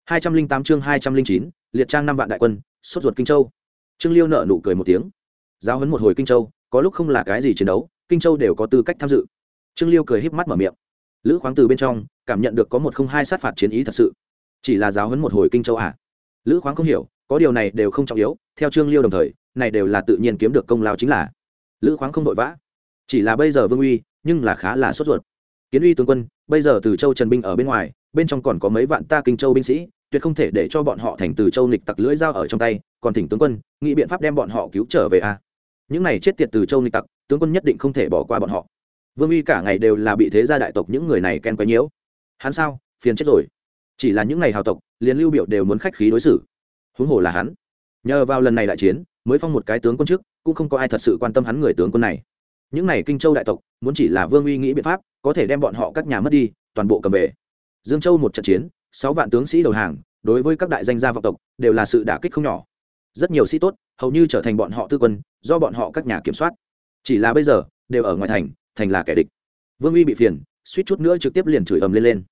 Hai trăm linh tám chương hai trăm linh chín, liệt trang năm vạn đại quân, sốt ruột kinh châu. Trương liêu nợ nụ cười một tiếng. Giáo hấn một hồi kinh châu, có lúc không là cái gì chiến đấu, kinh châu đều có tư cách tham dự. Trương liêu cười híp mắt mở miệng. Lữ khoáng từ bên trong, cảm nhận được có một không hai sát phạt chiến ý thật sự. Chỉ là giáo hấn một hồi kinh châu à? Lữ khoáng không hiểu, có điều này đều không trọng yếu, theo trương liêu đồng thời, này đều là tự nhiên kiếm được công lao chính là. Lữ khoáng không vội vã. Chỉ là bây giờ vương uy, nhưng là khá là sốt ruột. Kiến uy tướng quân, bây giờ từ châu trần binh ở bên ngoài, bên trong còn có mấy vạn ta kinh châu binh sĩ, tuyệt không thể để cho bọn họ thành từ châu nịch tặc lưỡi dao ở trong tay, còn thỉnh tướng quân, nghĩ biện pháp đem bọn họ cứu trở về a à? những này chết tiệt từ châu nịch tặc, tướng quân nhất định không thể bỏ qua bọn họ. Vương uy cả ngày đều là bị thế gia đại tộc những người này ken quấy nhiễu. Hắn sao? Phiền chết rồi chỉ là những ngày hào tộc, liền lưu biểu đều muốn khách khí đối xử. Huống hồ là hắn. Nhờ vào lần này đại chiến, mới phong một cái tướng quân trước, cũng không có ai thật sự quan tâm hắn người tướng quân này. Những này kinh châu đại tộc, muốn chỉ là vương uy nghĩ biện pháp, có thể đem bọn họ các nhà mất đi, toàn bộ cầm về. Dương châu một trận chiến, sáu vạn tướng sĩ đầu hàng, đối với các đại danh gia vọng tộc, đều là sự đả kích không nhỏ. Rất nhiều sĩ tốt, hầu như trở thành bọn họ tư quân, do bọn họ các nhà kiểm soát. Chỉ là bây giờ, đều ở ngoài thành thành là kẻ địch. Vương uy bị phiền, suýt chút nữa trực tiếp liền chửi ầm lên lên.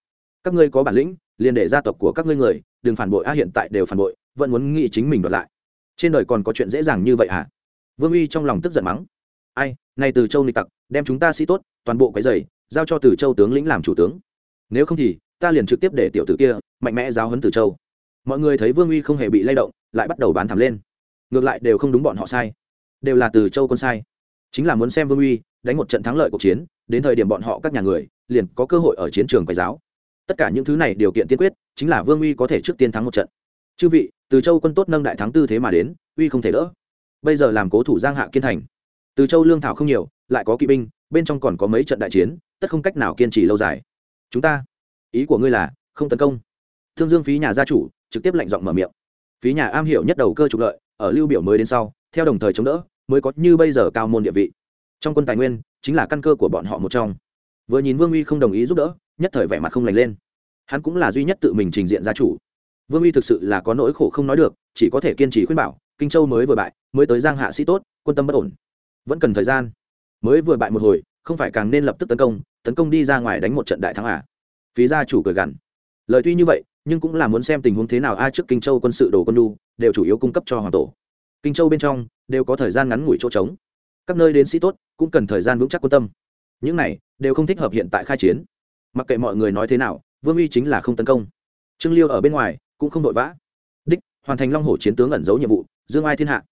Các ngươi có bản lĩnh liền để gia tộc của các ngươi người, đừng phản bội, a, hiện tại đều phản bội, vẫn muốn nghĩ chính mình đoạt lại. Trên đời còn có chuyện dễ dàng như vậy à vương uy trong lòng tức giận mắng. Ai nay từ châu nịch tặc, đem chúng ta sĩ tốt, toàn bộ cái giày giao cho từ châu tướng lĩnh làm chủ tướng. Nếu không thì, ta liền trực tiếp để tiểu tử kia, mạnh mẽ giáo huấn từ châu. Mọi người thấy vương uy không hề bị lay động, lại bắt đầu bán thảm lên. Ngược lại đều không đúng bọn họ sai. Đều là từ châu quân sai. Chính là muốn xem vương uy đánh một trận thắng lợi cuộc chiến, đến thời điểm bọn họ các nhà người, liền có cơ hội ở chiến trường quay giáo tất cả những thứ này điều kiện tiên quyết, chính là vương uy có thể trước tiên thắng một trận. Chư vị, từ châu quân tốt nâng đại thắng tư thế mà đến, uy không thể đỡ. Bây giờ làm cố thủ giang hạ kiên thành. Từ châu lương thảo không nhiều, lại có kỵ binh, bên trong còn có mấy trận đại chiến, tất không cách nào kiên trì lâu dài. Chúng ta, ý của ngươi là, không tấn công. Thương dương phí nhà gia chủ, trực tiếp lạnh giọng mở miệng. Phí nhà am hiểu nhất đầu cơ trục lợi, ở lưu biểu mới đến sau, theo đồng thời chống đỡ, mới có như bây giờ cao môn địa vị. Trong quân tài nguyên, chính là căn cơ của bọn họ một trong vừa nhìn vương uy không đồng ý giúp đỡ, nhất thời vẻ mặt không lành lên. Hắn cũng là duy nhất tự mình trình diện gia chủ. Vương uy thực sự là có nỗi khổ không nói được, chỉ có thể kiên trì khuyên bảo, kinh châu mới vừa bại, mới tới giang hạ sĩ tốt, quân tâm bất ổn. Vẫn cần thời gian. Mới vừa bại một hồi, không phải càng nên lập tức tấn công tấn công đi ra ngoài đánh một trận đại thắng à? Phí gia chủ cười gằn. Lời tuy như vậy, nhưng cũng là muốn xem tình huống thế nào a trước kinh châu quân sự đồ quân đu đều chủ yếu cung cấp cho hoàng tổ. Kinh châu bên trong, đều có thời gian ngắn ngủi chỗ trống. Các nơi đến sĩ tốt, cũng cần thời gian vững chắc quân tâm. Những này đều không thích hợp hiện tại khai chiến. Mặc kệ mọi người nói thế nào, vương uy chính là không tấn công. Trương liêu ở bên ngoài cũng không vội vã. Đích, hoàn thành long hổ chiến tướng ẩn giấu nhiệm vụ, dương ai thiên hạ.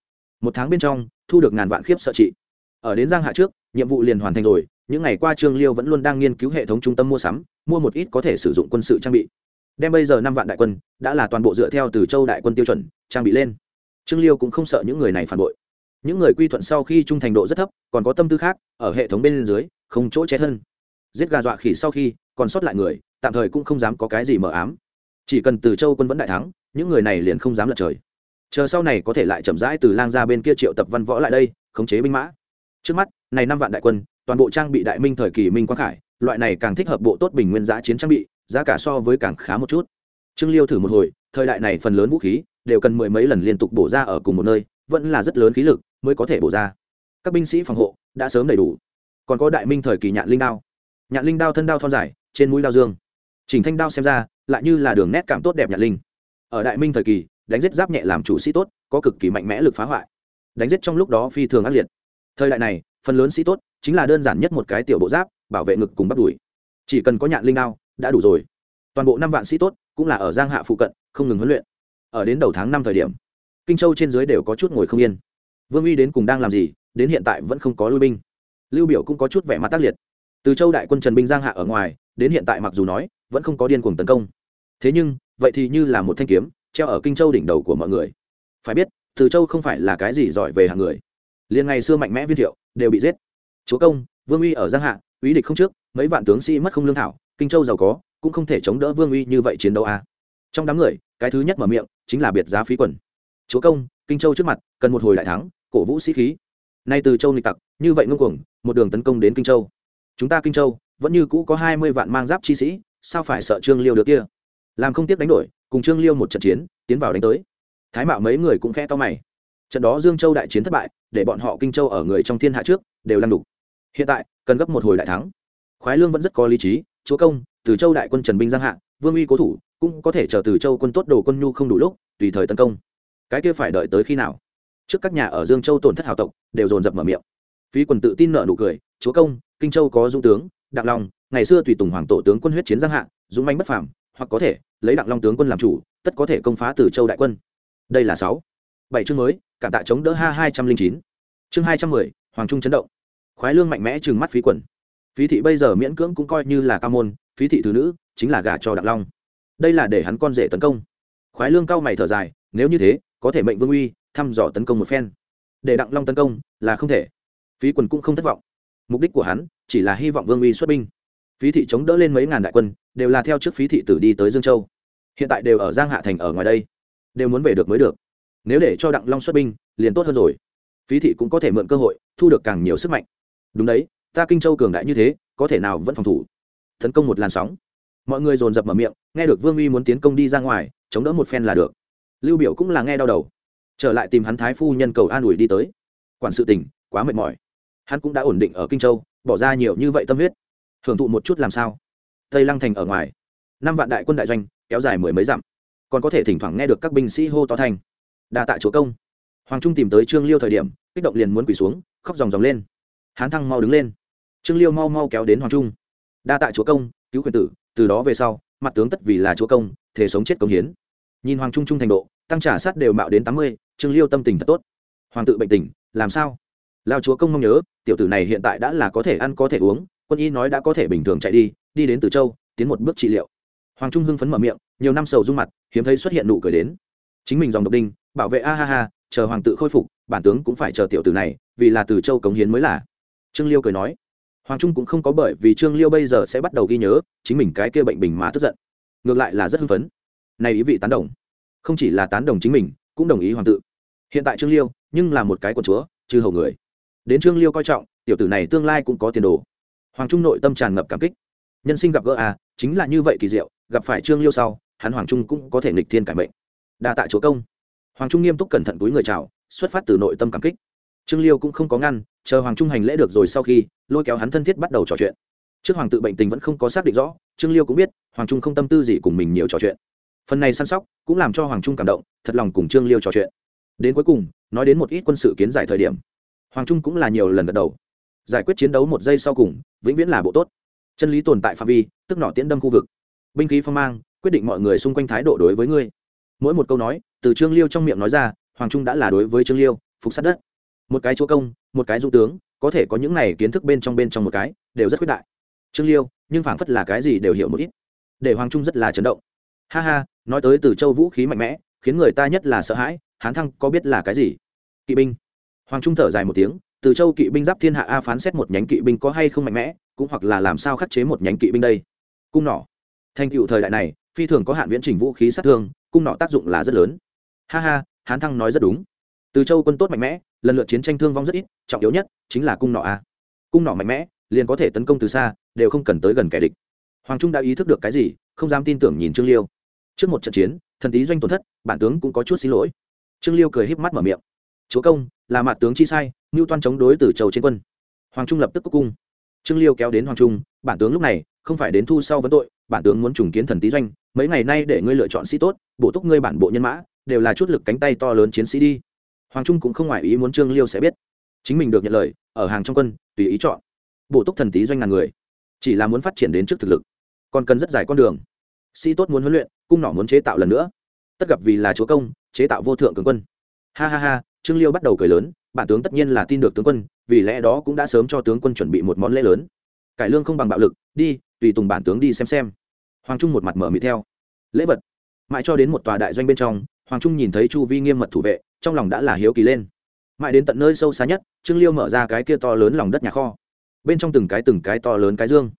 Một tháng bên trong, thu được ngàn vạn khiếp sợ trị. Ở đến giang hạ trước, nhiệm vụ liền hoàn thành rồi, những ngày qua trương liêu vẫn luôn đang nghiên cứu hệ thống trung tâm mua sắm, mua một ít có thể sử dụng quân sự trang bị. Đem bây giờ năm vạn đại quân, đã là toàn bộ dựa theo từ châu đại quân tiêu chuẩn, trang bị lên. Trương liêu cũng không sợ những người này phản bội. Những người quy thuận sau khi trung thành độ rất thấp, còn có tâm tư khác, ở hệ thống bên dưới không chỗ che thân. Giết gà dọa khỉ sau khi, còn sót lại người, tạm thời cũng không dám có cái gì mờ ám. Chỉ cần từ châu quân vẫn đại thắng, những người này liền không dám lật trời. Chờ sau này có thể lại chậm rãi từ lang ra bên kia triệu tập văn võ lại đây, khống chế binh mã. Trước mắt, này năm vạn đại quân, toàn bộ trang bị đại minh thời kỳ minh quang khải, loại này càng thích hợp bộ tốt bình nguyên giá chiến trang bị, giá cả so với càng khá một chút. Trương liêu thử một hồi, thời đại này phần lớn vũ khí, đều cần mười mấy lần liên tục bổ ra ở cùng một nơi, vẫn là rất lớn khí lực mới có thể bổ ra. Các binh sĩ phòng hộ, đã sớm đầy đủ còn có đại minh thời kỳ nhạn linh đao. Nhạn linh đao thân đao thon dài, trên mũi đao dương. Chỉnh thanh đao xem ra, lại như là đường nét cảm tốt đẹp nhạn linh. Ở đại minh thời kỳ, đánh giết giáp nhẹ làm chủ sĩ tốt, có cực kỳ mạnh mẽ lực phá hoại. Đánh giết trong lúc đó phi thường ác liệt. Thời đại này, phần lớn sĩ tốt chính là đơn giản nhất một cái tiểu bộ giáp, bảo vệ ngực cùng bắt đùi. Chỉ cần có nhạn linh đao, đã đủ rồi. Toàn bộ năm vạn sĩ tốt cũng là ở giang hạ phụ cận, không ngừng huấn luyện. Ở đến đầu tháng năm thời điểm, kinh châu trên dưới đều có chút ngồi không yên. Vương uy đến cùng đang làm gì, đến hiện tại vẫn không có lui binh lưu biểu cũng có chút vẻ mặt tác liệt. Từ châu đại quân trần binh giang hạ ở ngoài, đến hiện tại mặc dù nói, vẫn không có điên cuồng tấn công. Thế nhưng, vậy thì như là một thanh kiếm, treo ở kinh châu đỉnh đầu của mọi người. Phải biết, từ châu không phải là cái gì giỏi về hạng người. Liền ngày xưa mạnh mẽ viên thiệu, đều bị giết. Chúa công, vương uy ở giang hạ, uy địch không trước, mấy vạn tướng sĩ mất không lương thảo, kinh châu giàu có, cũng không thể chống đỡ vương uy như vậy chiến đấu a à. trong đám người, cái thứ nhất mở miệng, chính là biệt giá phí quần. Chúa công, kinh châu trước mặt, cần một hồi đại thắng, cổ vũ sĩ khí. Nay từ châu nghịch tặc như vậy ngông cuồng, một đường tấn công đến kinh châu. Chúng ta kinh châu, vẫn như cũ có hai mươi vạn mang giáp chi sĩ, sao phải sợ trương liêu được kia? Làm không tiếc đánh đổi, cùng trương liêu một trận chiến, tiến vào đánh tới. Thái mạo mấy người cũng khe to mày. Trận đó dương châu đại chiến thất bại, để bọn họ kinh châu ở người trong thiên hạ trước, đều lăn đục. Hiện tại, cần gấp một hồi đại thắng. Khoái lương vẫn rất có lý trí, chúa công, từ châu đại quân trần binh giang hạ, vương uy cố thủ, cũng có thể chờ từ châu quân tốt đồ quân nhu không đủ lúc, tùy thời tấn công. Cái kia phải đợi tới khi nào? Trước các nhà ở dương châu tổn thất hào tộc, đều dồn dập mở miệng phí quần tự tin nợ nụ cười, chúa công, kinh châu có dung tướng, đặng long, ngày xưa tùy tùng hoàng tổ tướng quân huyết chiến giang hạ, dũng manh bất phàm, hoặc có thể lấy đặng long tướng quân làm chủ, tất có thể công phá từ châu đại quân. Đây là sáu. Bảy chương mới cả tạ chống đỡ ha hai trăm linh chín. Chương hai trăm mười, hoàng trung chấn động. Khoái lương mạnh mẽ trừng mắt phí quần. Phí thị bây giờ miễn cưỡng cũng coi như là ca môn, phí thị thứ nữ, chính là gả cho đặng long. Đây là để hắn con rể tấn công. Khoái lương cao mày thở dài, nếu như thế, có thể mệnh vương uy thăm dò tấn công một phen. Để đặng long tấn công là không thể phí quần cũng không thất vọng. Mục đích của hắn chỉ là hy vọng vương uy xuất binh. Phí thị chống đỡ lên mấy ngàn đại quân, đều là theo trước phí thị tử đi tới dương châu. Hiện tại đều ở giang hạ thành ở ngoài đây. Đều muốn về được mới được. Nếu để cho đặng long xuất binh, liền tốt hơn rồi. Phí thị cũng có thể mượn cơ hội, thu được càng nhiều sức mạnh. Đúng đấy, ta kinh châu cường đại như thế, có thể nào vẫn phòng thủ? Tấn công một làn sóng. Mọi người dồn dập mở miệng, nghe được vương uy muốn tiến công đi ra ngoài, chống đỡ một phen là được. Lưu biểu cũng là nghe đau đầu. Trở lại tìm hắn thái phu nhân cầu an ủi đi tới. Quản sự tình quá mệt mỏi hắn cũng đã ổn định ở kinh châu, bỏ ra nhiều như vậy tâm huyết. Hưởng thụ một chút làm sao? Tây lăng thành ở ngoài. Năm vạn đại quân đại doanh, kéo dài mười mấy dặm. Còn có thể thỉnh thoảng nghe được các binh sĩ hô to thành đa tại chúa công. Hoàng trung tìm tới trương liêu thời điểm, kích động liền muốn quỳ xuống, khóc ròng ròng lên. Hán thăng mau đứng lên. Trương liêu mau mau kéo đến hoàng trung. Đa tạ chúa công, cứu quyền tử, từ đó về sau, mặt tướng tất vì là chúa công, thể sống chết công hiến. Nhìn hoàng trung trung thành độ, tăng trả sát đều mạo đến tám mươi, trương liêu tâm tình thật tốt. Hoàng tự bệnh tình, làm sao? Lao chúa công mong nhớ, tiểu tử này hiện tại đã là có thể ăn có thể uống, quân y nói đã có thể bình thường chạy đi đi đến từ châu, tiến một bước trị liệu. Hoàng trung hưng phấn mở miệng, nhiều năm sầu dung mặt, hiếm thấy xuất hiện nụ cười đến. Chính mình dòng độc đinh, bảo vệ a ha ha, chờ hoàng tự khôi phục, bản tướng cũng phải chờ tiểu tử này, vì là từ châu cống hiến mới là. Trương liêu cười nói. Hoàng trung cũng không có bởi vì trương liêu bây giờ sẽ bắt đầu ghi nhớ, chính mình cái kia bệnh bình mà tức giận. Ngược lại là rất hưng phấn. Này ý vị tán đồng. Không chỉ là tán đồng chính mình, cũng đồng ý hoàng tự. Hiện tại trương liêu, nhưng là một cái quần chúa, trừ hầu người đến trương liêu coi trọng, tiểu tử này tương lai cũng có tiền đồ. Hoàng trung nội tâm tràn ngập cảm kích. Nhân sinh gặp gỡ à chính là như vậy kỳ diệu, gặp phải trương liêu sau, hắn hoàng trung cũng có thể nghịch thiên cải mệnh. Đa tạ chúa công. Hoàng trung nghiêm túc cẩn thận túi người chào, xuất phát từ nội tâm cảm kích. Trương liêu cũng không có ngăn, chờ hoàng trung hành lễ được rồi sau khi, lôi kéo hắn thân thiết bắt đầu trò chuyện. Trước hoàng tự bệnh tình vẫn không có xác định rõ, trương liêu cũng biết, hoàng trung không tâm tư gì cùng mình nhiều trò chuyện. Phần này săn sóc cũng làm cho hoàng trung cảm động, thật lòng cùng trương liêu trò chuyện. Đến cuối cùng, nói đến một ít quân sự kiến giải thời điểm hoàng trung cũng là nhiều lần gật đầu. Giải quyết chiến đấu một giây sau cùng, vĩnh viễn là bộ tốt. Chân lý tồn tại phạm vi, tức nọ tiễn đâm khu vực. Binh khí phong mang, quyết định mọi người xung quanh thái độ đối với ngươi. Mỗi một câu nói, từ trương liêu trong miệng nói ra, hoàng trung đã là đối với trương liêu, phục sát đất. Một cái chúa công, một cái dũng tướng, có thể có những này kiến thức bên trong bên trong một cái, đều rất khuyết đại. Trương liêu, nhưng phảng phất là cái gì đều hiểu một ít. Để hoàng trung rất là chấn động. Ha ha, nói tới từ châu vũ khí mạnh mẽ, khiến người ta nhất là sợ hãi, hán thăng có biết là cái gì? Kỵ binh hoàng trung thở dài một tiếng, từ châu kỵ binh giáp thiên hạ a phán xét một nhánh kỵ binh có hay không mạnh mẽ, cũng hoặc là làm sao khắc chế một nhánh kỵ binh đây. Cung nỏ. Thành cựu thời đại này, phi thường có hạn viễn trình vũ khí sát thương, cung nỏ tác dụng là rất lớn. Ha ha, hán thăng nói rất đúng. Từ châu quân tốt mạnh mẽ, lần lượt chiến tranh thương vong rất ít, trọng yếu nhất chính là cung nỏ a. Cung nỏ mạnh mẽ, liền có thể tấn công từ xa, đều không cần tới gần kẻ địch. Hoàng trung đã ý thức được cái gì, không dám tin tưởng nhìn trương liêu. Trước một trận chiến, thần tý doanh tổn thất, bản tướng cũng có chút xin lỗi. Trương liêu cười híp mắt mở miệng chúa công, là mặt tướng chi sai, ngưu toan chống đối từ châu trên quân. Hoàng trung lập tức cúc cung. Trương liêu kéo đến hoàng trung, bản tướng lúc này không phải đến thu sau vấn tội, bản tướng muốn trùng kiến thần tý doanh, mấy ngày nay để ngươi lựa chọn sĩ tốt, bổ túc ngươi bản bộ nhân mã, đều là chút lực cánh tay to lớn chiến sĩ đi. Hoàng trung cũng không ngoài ý muốn trương liêu sẽ biết. Chính mình được nhận lời, ở hàng trong quân, tùy ý chọn. Bổ túc thần tý doanh ngàn người, chỉ là muốn phát triển đến trước thực lực, còn cần rất dài con đường. Sĩ tốt muốn huấn luyện, cung nỏ muốn chế tạo lần nữa. Tất gặp vì là chúa công, chế tạo vô thượng cường quân. Ha ha ha trương liêu bắt đầu cười lớn, bản tướng tất nhiên là tin được tướng quân, vì lẽ đó cũng đã sớm cho tướng quân chuẩn bị một món lễ lớn. Cải lương không bằng bạo lực, đi, tùy tùng bản tướng đi xem xem. Hoàng trung một mặt mở mịt theo. Lễ vật? Mãi cho đến một tòa đại doanh bên trong, hoàng trung nhìn thấy chu vi nghiêm mật thủ vệ, trong lòng đã là hiếu kỳ lên. Mãi đến tận nơi sâu xa nhất, trương liêu mở ra cái kia to lớn lòng đất nhà kho. Bên trong từng cái từng cái to lớn cái dương.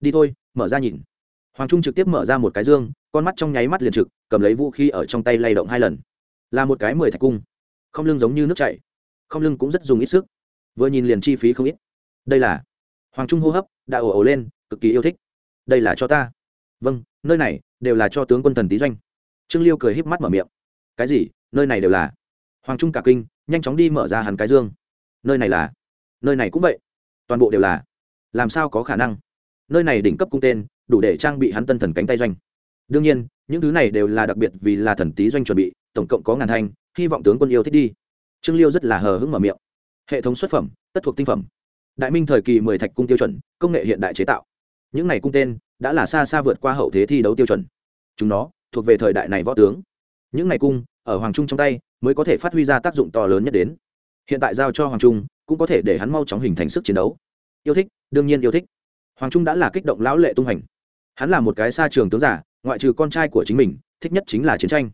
Đi thôi, mở ra nhìn. Hoàng trung trực tiếp mở ra một cái dương, con mắt trong nháy mắt liền trực, cầm lấy vũ khí ở trong tay lay động hai lần. Là một cái mười thạch cung không lưng giống như nước chảy, không lưng cũng rất dùng ít sức. Vừa nhìn liền chi phí không ít. Đây là hoàng trung hô hấp, đã ồ ồ lên, cực kỳ yêu thích. Đây là cho ta. Vâng nơi này đều là cho tướng quân thần tý doanh. Trương liêu cười híp mắt mở miệng. Cái gì? Nơi này đều là? Hoàng trung cả kinh, nhanh chóng đi mở ra hẳn cái dương. Nơi này là? Nơi này cũng vậy. Toàn bộ đều là? Làm sao có khả năng? Nơi này đỉnh cấp cung tên, đủ để trang bị hắn tân thần cánh tay doanh. Đương nhiên, những thứ này đều là đặc biệt vì là thần tý doanh chuẩn bị, tổng cộng có ngàn thanh hy vọng tướng quân yêu thích đi. Trương liêu rất là hờ hững mở miệng. Hệ thống xuất phẩm, tất thuộc tinh phẩm. Đại minh thời kỳ mười thạch cung tiêu chuẩn, công nghệ hiện đại chế tạo. Những này cung tên đã là xa xa vượt qua hậu thế thi đấu tiêu chuẩn. Chúng nó thuộc về thời đại này võ tướng. Những này cung ở hoàng trung trong tay mới có thể phát huy ra tác dụng to lớn nhất đến. Hiện tại giao cho hoàng trung cũng có thể để hắn mau chóng hình thành sức chiến đấu. Yêu thích, đương nhiên yêu thích. Hoàng trung đã là kích động lão lệ tung hành hắn là một cái xa trường tướng giả, ngoại trừ con trai của chính mình, thích nhất chính là chiến tranh.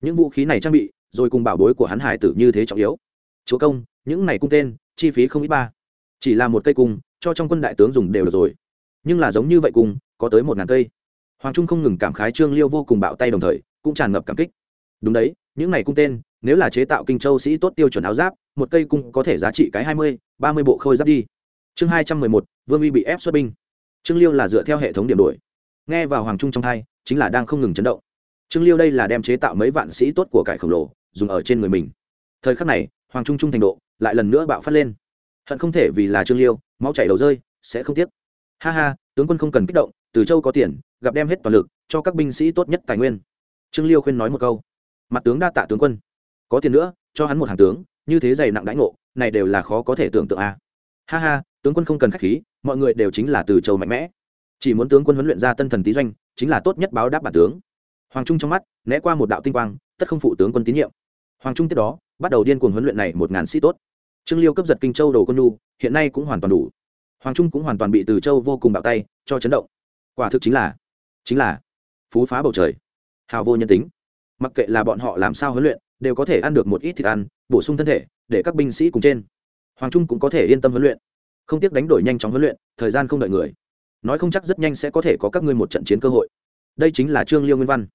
Những vũ khí này trang bị rồi cùng bảo bối của hắn hải tử như thế trọng yếu. Chúa công, những này cung tên, chi phí không ít ba. Chỉ là một cây cung, cho trong quân đại tướng dùng đều được rồi. Nhưng là giống như vậy cung, có tới một ngàn cây. Hoàng trung không ngừng cảm khái trương liêu vô cùng bạo tay đồng thời, cũng tràn ngập cảm kích. Đúng đấy, những này cung tên, nếu là chế tạo kinh châu sĩ tốt tiêu chuẩn áo giáp, một cây cung có thể giá trị cái hai mươi, ba mươi bộ khôi giáp đi. Chương hai trăm mười một, vương uy bị ép xuất binh. Trương liêu là dựa theo hệ thống điểm đổi. Nghe vào hoàng trung trong thai chính là đang không ngừng chấn động. Trương liêu đây là đem chế tạo mấy vạn sĩ tốt của cải khổng lồ dùng ở trên người mình. Thời khắc này, hoàng trung trung thành độ lại lần nữa bạo phát lên. Hận không thể vì là trương liêu, máu chảy đầu rơi, sẽ không tiếc. Ha ha, tướng quân không cần kích động, từ châu có tiền, gặp đem hết toàn lực, cho các binh sĩ tốt nhất tài nguyên. Trương liêu khuyên nói một câu. Mặt tướng đa tạ tướng quân. Có tiền nữa, cho hắn một hàng tướng, như thế dày nặng đãi ngộ, này đều là khó có thể tưởng tượng a. À. ha ha, tướng quân không cần khách khí, mọi người đều chính là từ châu mạnh mẽ. Chỉ muốn tướng quân huấn luyện ra tân thần tý doanh, chính là tốt nhất báo đáp bản tướng. Hoàng trung trong mắt, né qua một đạo tinh quang, tất không phụ tướng quân tín nhiệm hoàng trung tiếp đó, bắt đầu điên cuồng huấn luyện này một ngàn sĩ tốt. Trương liêu cấp giật kinh châu đồ quân nu hiện nay cũng hoàn toàn đủ. Hoàng trung cũng hoàn toàn bị từ châu vô cùng bạo tay, cho chấn động. Quả thực chính là chính là phú phá bầu trời. Hào vô nhân tính. Mặc kệ là bọn họ làm sao huấn luyện, đều có thể ăn được một ít thịt ăn, bổ sung thân thể, để các binh sĩ cùng trên. Hoàng trung cũng có thể yên tâm huấn luyện. Không tiếc đánh đổi nhanh chóng huấn luyện, thời gian không đợi người. Nói không chắc rất nhanh sẽ có thể có các ngươi một trận chiến cơ hội. Đây chính là trương liêu nguyên văn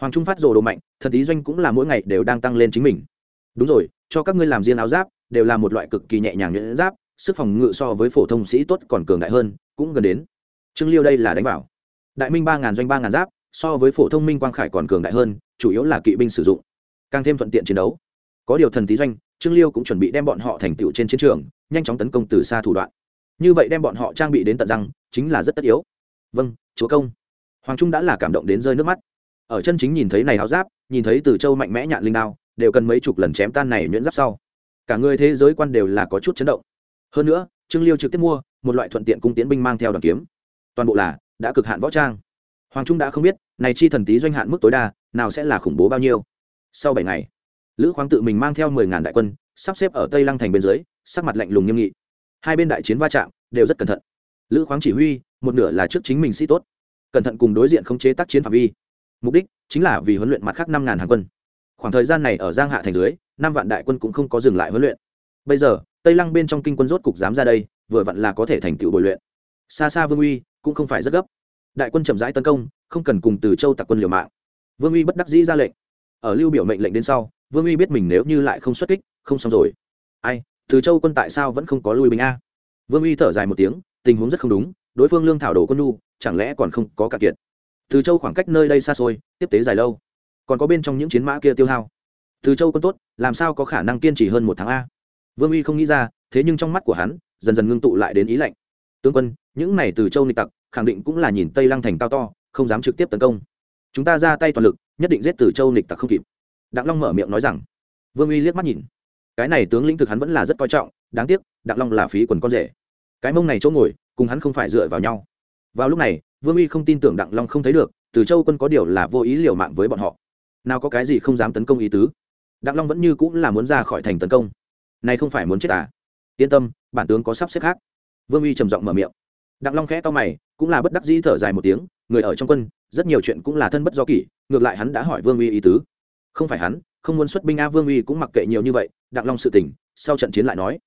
hoàng trung phát rồ đồ mạnh, thần tý doanh cũng là mỗi ngày đều đang tăng lên chính mình. Đúng rồi, cho các ngươi làm riêng áo giáp, đều là một loại cực kỳ nhẹ nhàng nhuyễn giáp, sức phòng ngự so với phổ thông sĩ tốt còn cường đại hơn, cũng gần đến. Trương liêu đây là đánh vào. Đại minh ba ngàn doanh ba ngàn giáp, so với phổ thông minh quang khải còn cường đại hơn, chủ yếu là kỵ binh sử dụng. Càng thêm thuận tiện chiến đấu. Có điều thần tý doanh, trương liêu cũng chuẩn bị đem bọn họ thành tựu trên chiến trường, nhanh chóng tấn công từ xa thủ đoạn. Như vậy đem bọn họ trang bị đến tận răng, chính là rất tất yếu. Vâng chúa công. Hoàng trung đã là cảm động đến rơi nước mắt ở chân chính nhìn thấy này áo giáp, nhìn thấy từ châu mạnh mẽ nhạn linh đao, đều cần mấy chục lần chém tan này nhuyễn giáp sau. Cả người thế giới quan đều là có chút chấn động. Hơn nữa, trương liêu trực tiếp mua, một loại thuận tiện cung tiến binh mang theo đoàn kiếm. Toàn bộ là đã cực hạn võ trang. Hoàng trung đã không biết, này chi thần tý doanh hạn mức tối đa, nào sẽ là khủng bố bao nhiêu. Sau bảy ngày, lữ khoáng tự mình mang theo mười ngàn đại quân, sắp xếp ở tây lăng thành bên dưới, sắc mặt lạnh lùng nghiêm nghị. Hai bên đại chiến va chạm, đều rất cẩn thận. Lữ khoáng chỉ huy, một nửa là trước chính mình sĩ tốt. Cẩn thận cùng đối diện khống chế tác chiến phạm vi mục đích chính là vì huấn luyện mặt khác năm ngàn hàng quân. Khoảng thời gian này ở giang hạ thành dưới, năm vạn đại quân cũng không có dừng lại huấn luyện. Bây giờ, tây lăng bên trong kinh quân rốt cục dám ra đây, vừa vặn là có thể thành tựu bồi luyện. Xa xa vương uy cũng không phải rất gấp. Đại quân chậm rãi tấn công, không cần cùng từ châu tặc quân liều mạng. Vương uy bất đắc dĩ ra lệnh. Ở lưu biểu mệnh lệnh đến sau, vương uy biết mình nếu như lại không xuất kích, không xong rồi. Ai, từ châu quân tại sao vẫn không có lui binh a? Vương uy thở dài một tiếng, tình huống rất không đúng, đối phương lương thảo đồ quân nu chẳng lẽ còn không có cạn kiệt? Từ châu khoảng cách nơi đây xa xôi, tiếp tế dài lâu. Còn có bên trong những chiến mã kia tiêu hao. Từ châu quân tốt, làm sao có khả năng kiên trì hơn một tháng a? Vương uy không nghĩ ra, thế nhưng trong mắt của hắn, dần dần ngưng tụ lại đến ý lạnh. Tướng quân, những này từ châu nịch tặc, khẳng định cũng là nhìn tây lăng thành cao to, không dám trực tiếp tấn công. Chúng ta ra tay toàn lực, nhất định giết từ châu nịch tặc không kịp. Đặng long mở miệng nói rằng. Vương uy liếc mắt nhìn. Cái này tướng lĩnh thực hắn vẫn là rất coi trọng, đáng tiếc, đặng long là phí quần con rể. Cái mông này chỗ ngồi, cùng hắn không phải dựa vào nhau. Vào lúc này vương uy không tin tưởng đặng long không thấy được, từ châu quân có điều là vô ý liều mạng với bọn họ. Nào có cái gì không dám tấn công ý tứ? Đặng long vẫn như cũng là muốn ra khỏi thành tấn công. Này không phải muốn chết à? Yên tâm, bản tướng có sắp xếp khác. Vương uy trầm giọng mở miệng. Đặng long khẽ to mày, cũng là bất đắc dĩ thở dài một tiếng, người ở trong quân, rất nhiều chuyện cũng là thân bất do kỷ, ngược lại hắn đã hỏi vương uy ý tứ. Không phải hắn, không muốn xuất binh a, vương uy cũng mặc kệ nhiều như vậy, đặng long sự tỉnh sau trận chiến lại nói.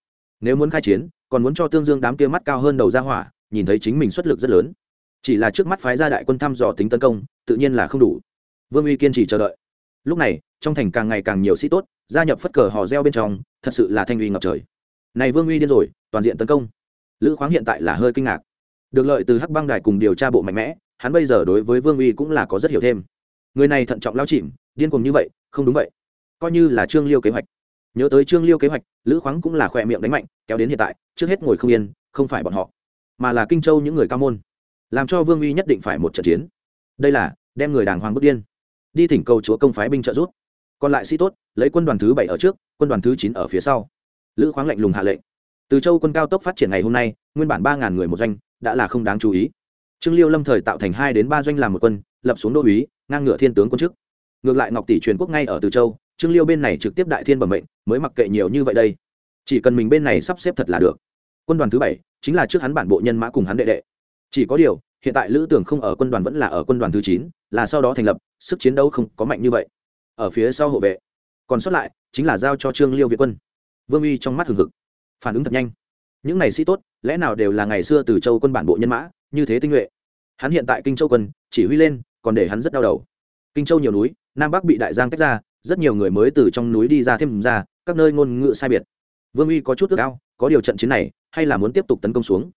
Nếu muốn khai chiến, còn muốn cho tương dương đám kia mắt cao hơn đầu ra hỏa, nhìn thấy chính mình xuất lực rất lớn chỉ là trước mắt phái ra đại quân thăm dò tính tấn công, tự nhiên là không đủ. Vương uy kiên trì chờ đợi. Lúc này, trong thành càng ngày càng nhiều sĩ tốt, gia nhập phất cờ hò reo bên trong, thật sự là thanh uy ngập trời. Này vương uy điên rồi, toàn diện tấn công. Lữ khoáng hiện tại là hơi kinh ngạc. Được lợi từ hắc băng đài cùng điều tra bộ mạnh mẽ, hắn bây giờ đối với vương uy cũng là có rất hiểu thêm. Người này thận trọng lao chìm, điên cùng như vậy, không đúng vậy. Coi như là trương liêu kế hoạch. Nhớ tới trương liêu kế hoạch, lữ khoáng cũng là khỏe miệng đánh mạnh, kéo đến hiện tại, trước hết ngồi không yên, không phải bọn họ, mà là kinh châu những người cao môn làm cho vương uy nhất định phải một trận chiến. Đây là, đem người đàng hoàng bước điên. Đi thỉnh cầu chúa công phái binh trợ giúp. Còn lại sĩ tốt, lấy quân đoàn thứ bảy ở trước, quân đoàn thứ chín ở phía sau. Lữ khoáng lạnh lùng hạ lệnh. Từ châu quân cao tốc phát triển ngày hôm nay, nguyên bản ba ngàn người một doanh, đã là không đáng chú ý. Trương liêu lâm thời tạo thành hai đến ba doanh làm một quân, lập xuống đô uý, ngang ngựa thiên tướng quân chức ngược lại ngọc tỷ truyền quốc ngay ở từ châu, trương liêu bên này trực tiếp đại thiên bẩm mệnh, mới mặc kệ nhiều như vậy đây. Chỉ cần mình bên này sắp xếp thật là được. Quân đoàn thứ bảy, chính là trước hắn bản bộ nhân mã cùng hắn đệ đệ chỉ có điều, hiện tại lữ tưởng không ở quân đoàn vẫn là ở quân đoàn thứ chín, là sau đó thành lập, sức chiến đấu không có mạnh như vậy. Ở phía sau hộ vệ, còn sót lại chính là giao cho trương liêu việt quân. Vương uy trong mắt hừng hực, phản ứng thật nhanh. Những này sĩ tốt, lẽ nào đều là ngày xưa từ châu quân bản bộ nhân mã, như thế tinh nhuệ? Hắn hiện tại kinh châu quân, chỉ huy lên, còn để hắn rất đau đầu. Kinh châu nhiều núi, nam bắc bị đại giang tách ra, rất nhiều người mới từ trong núi đi ra thêm ra, các nơi ngôn ngữ sai biệt. Vương uy có chút ước ao, có điều trận chiến này, hay là muốn tiếp tục tấn công xuống?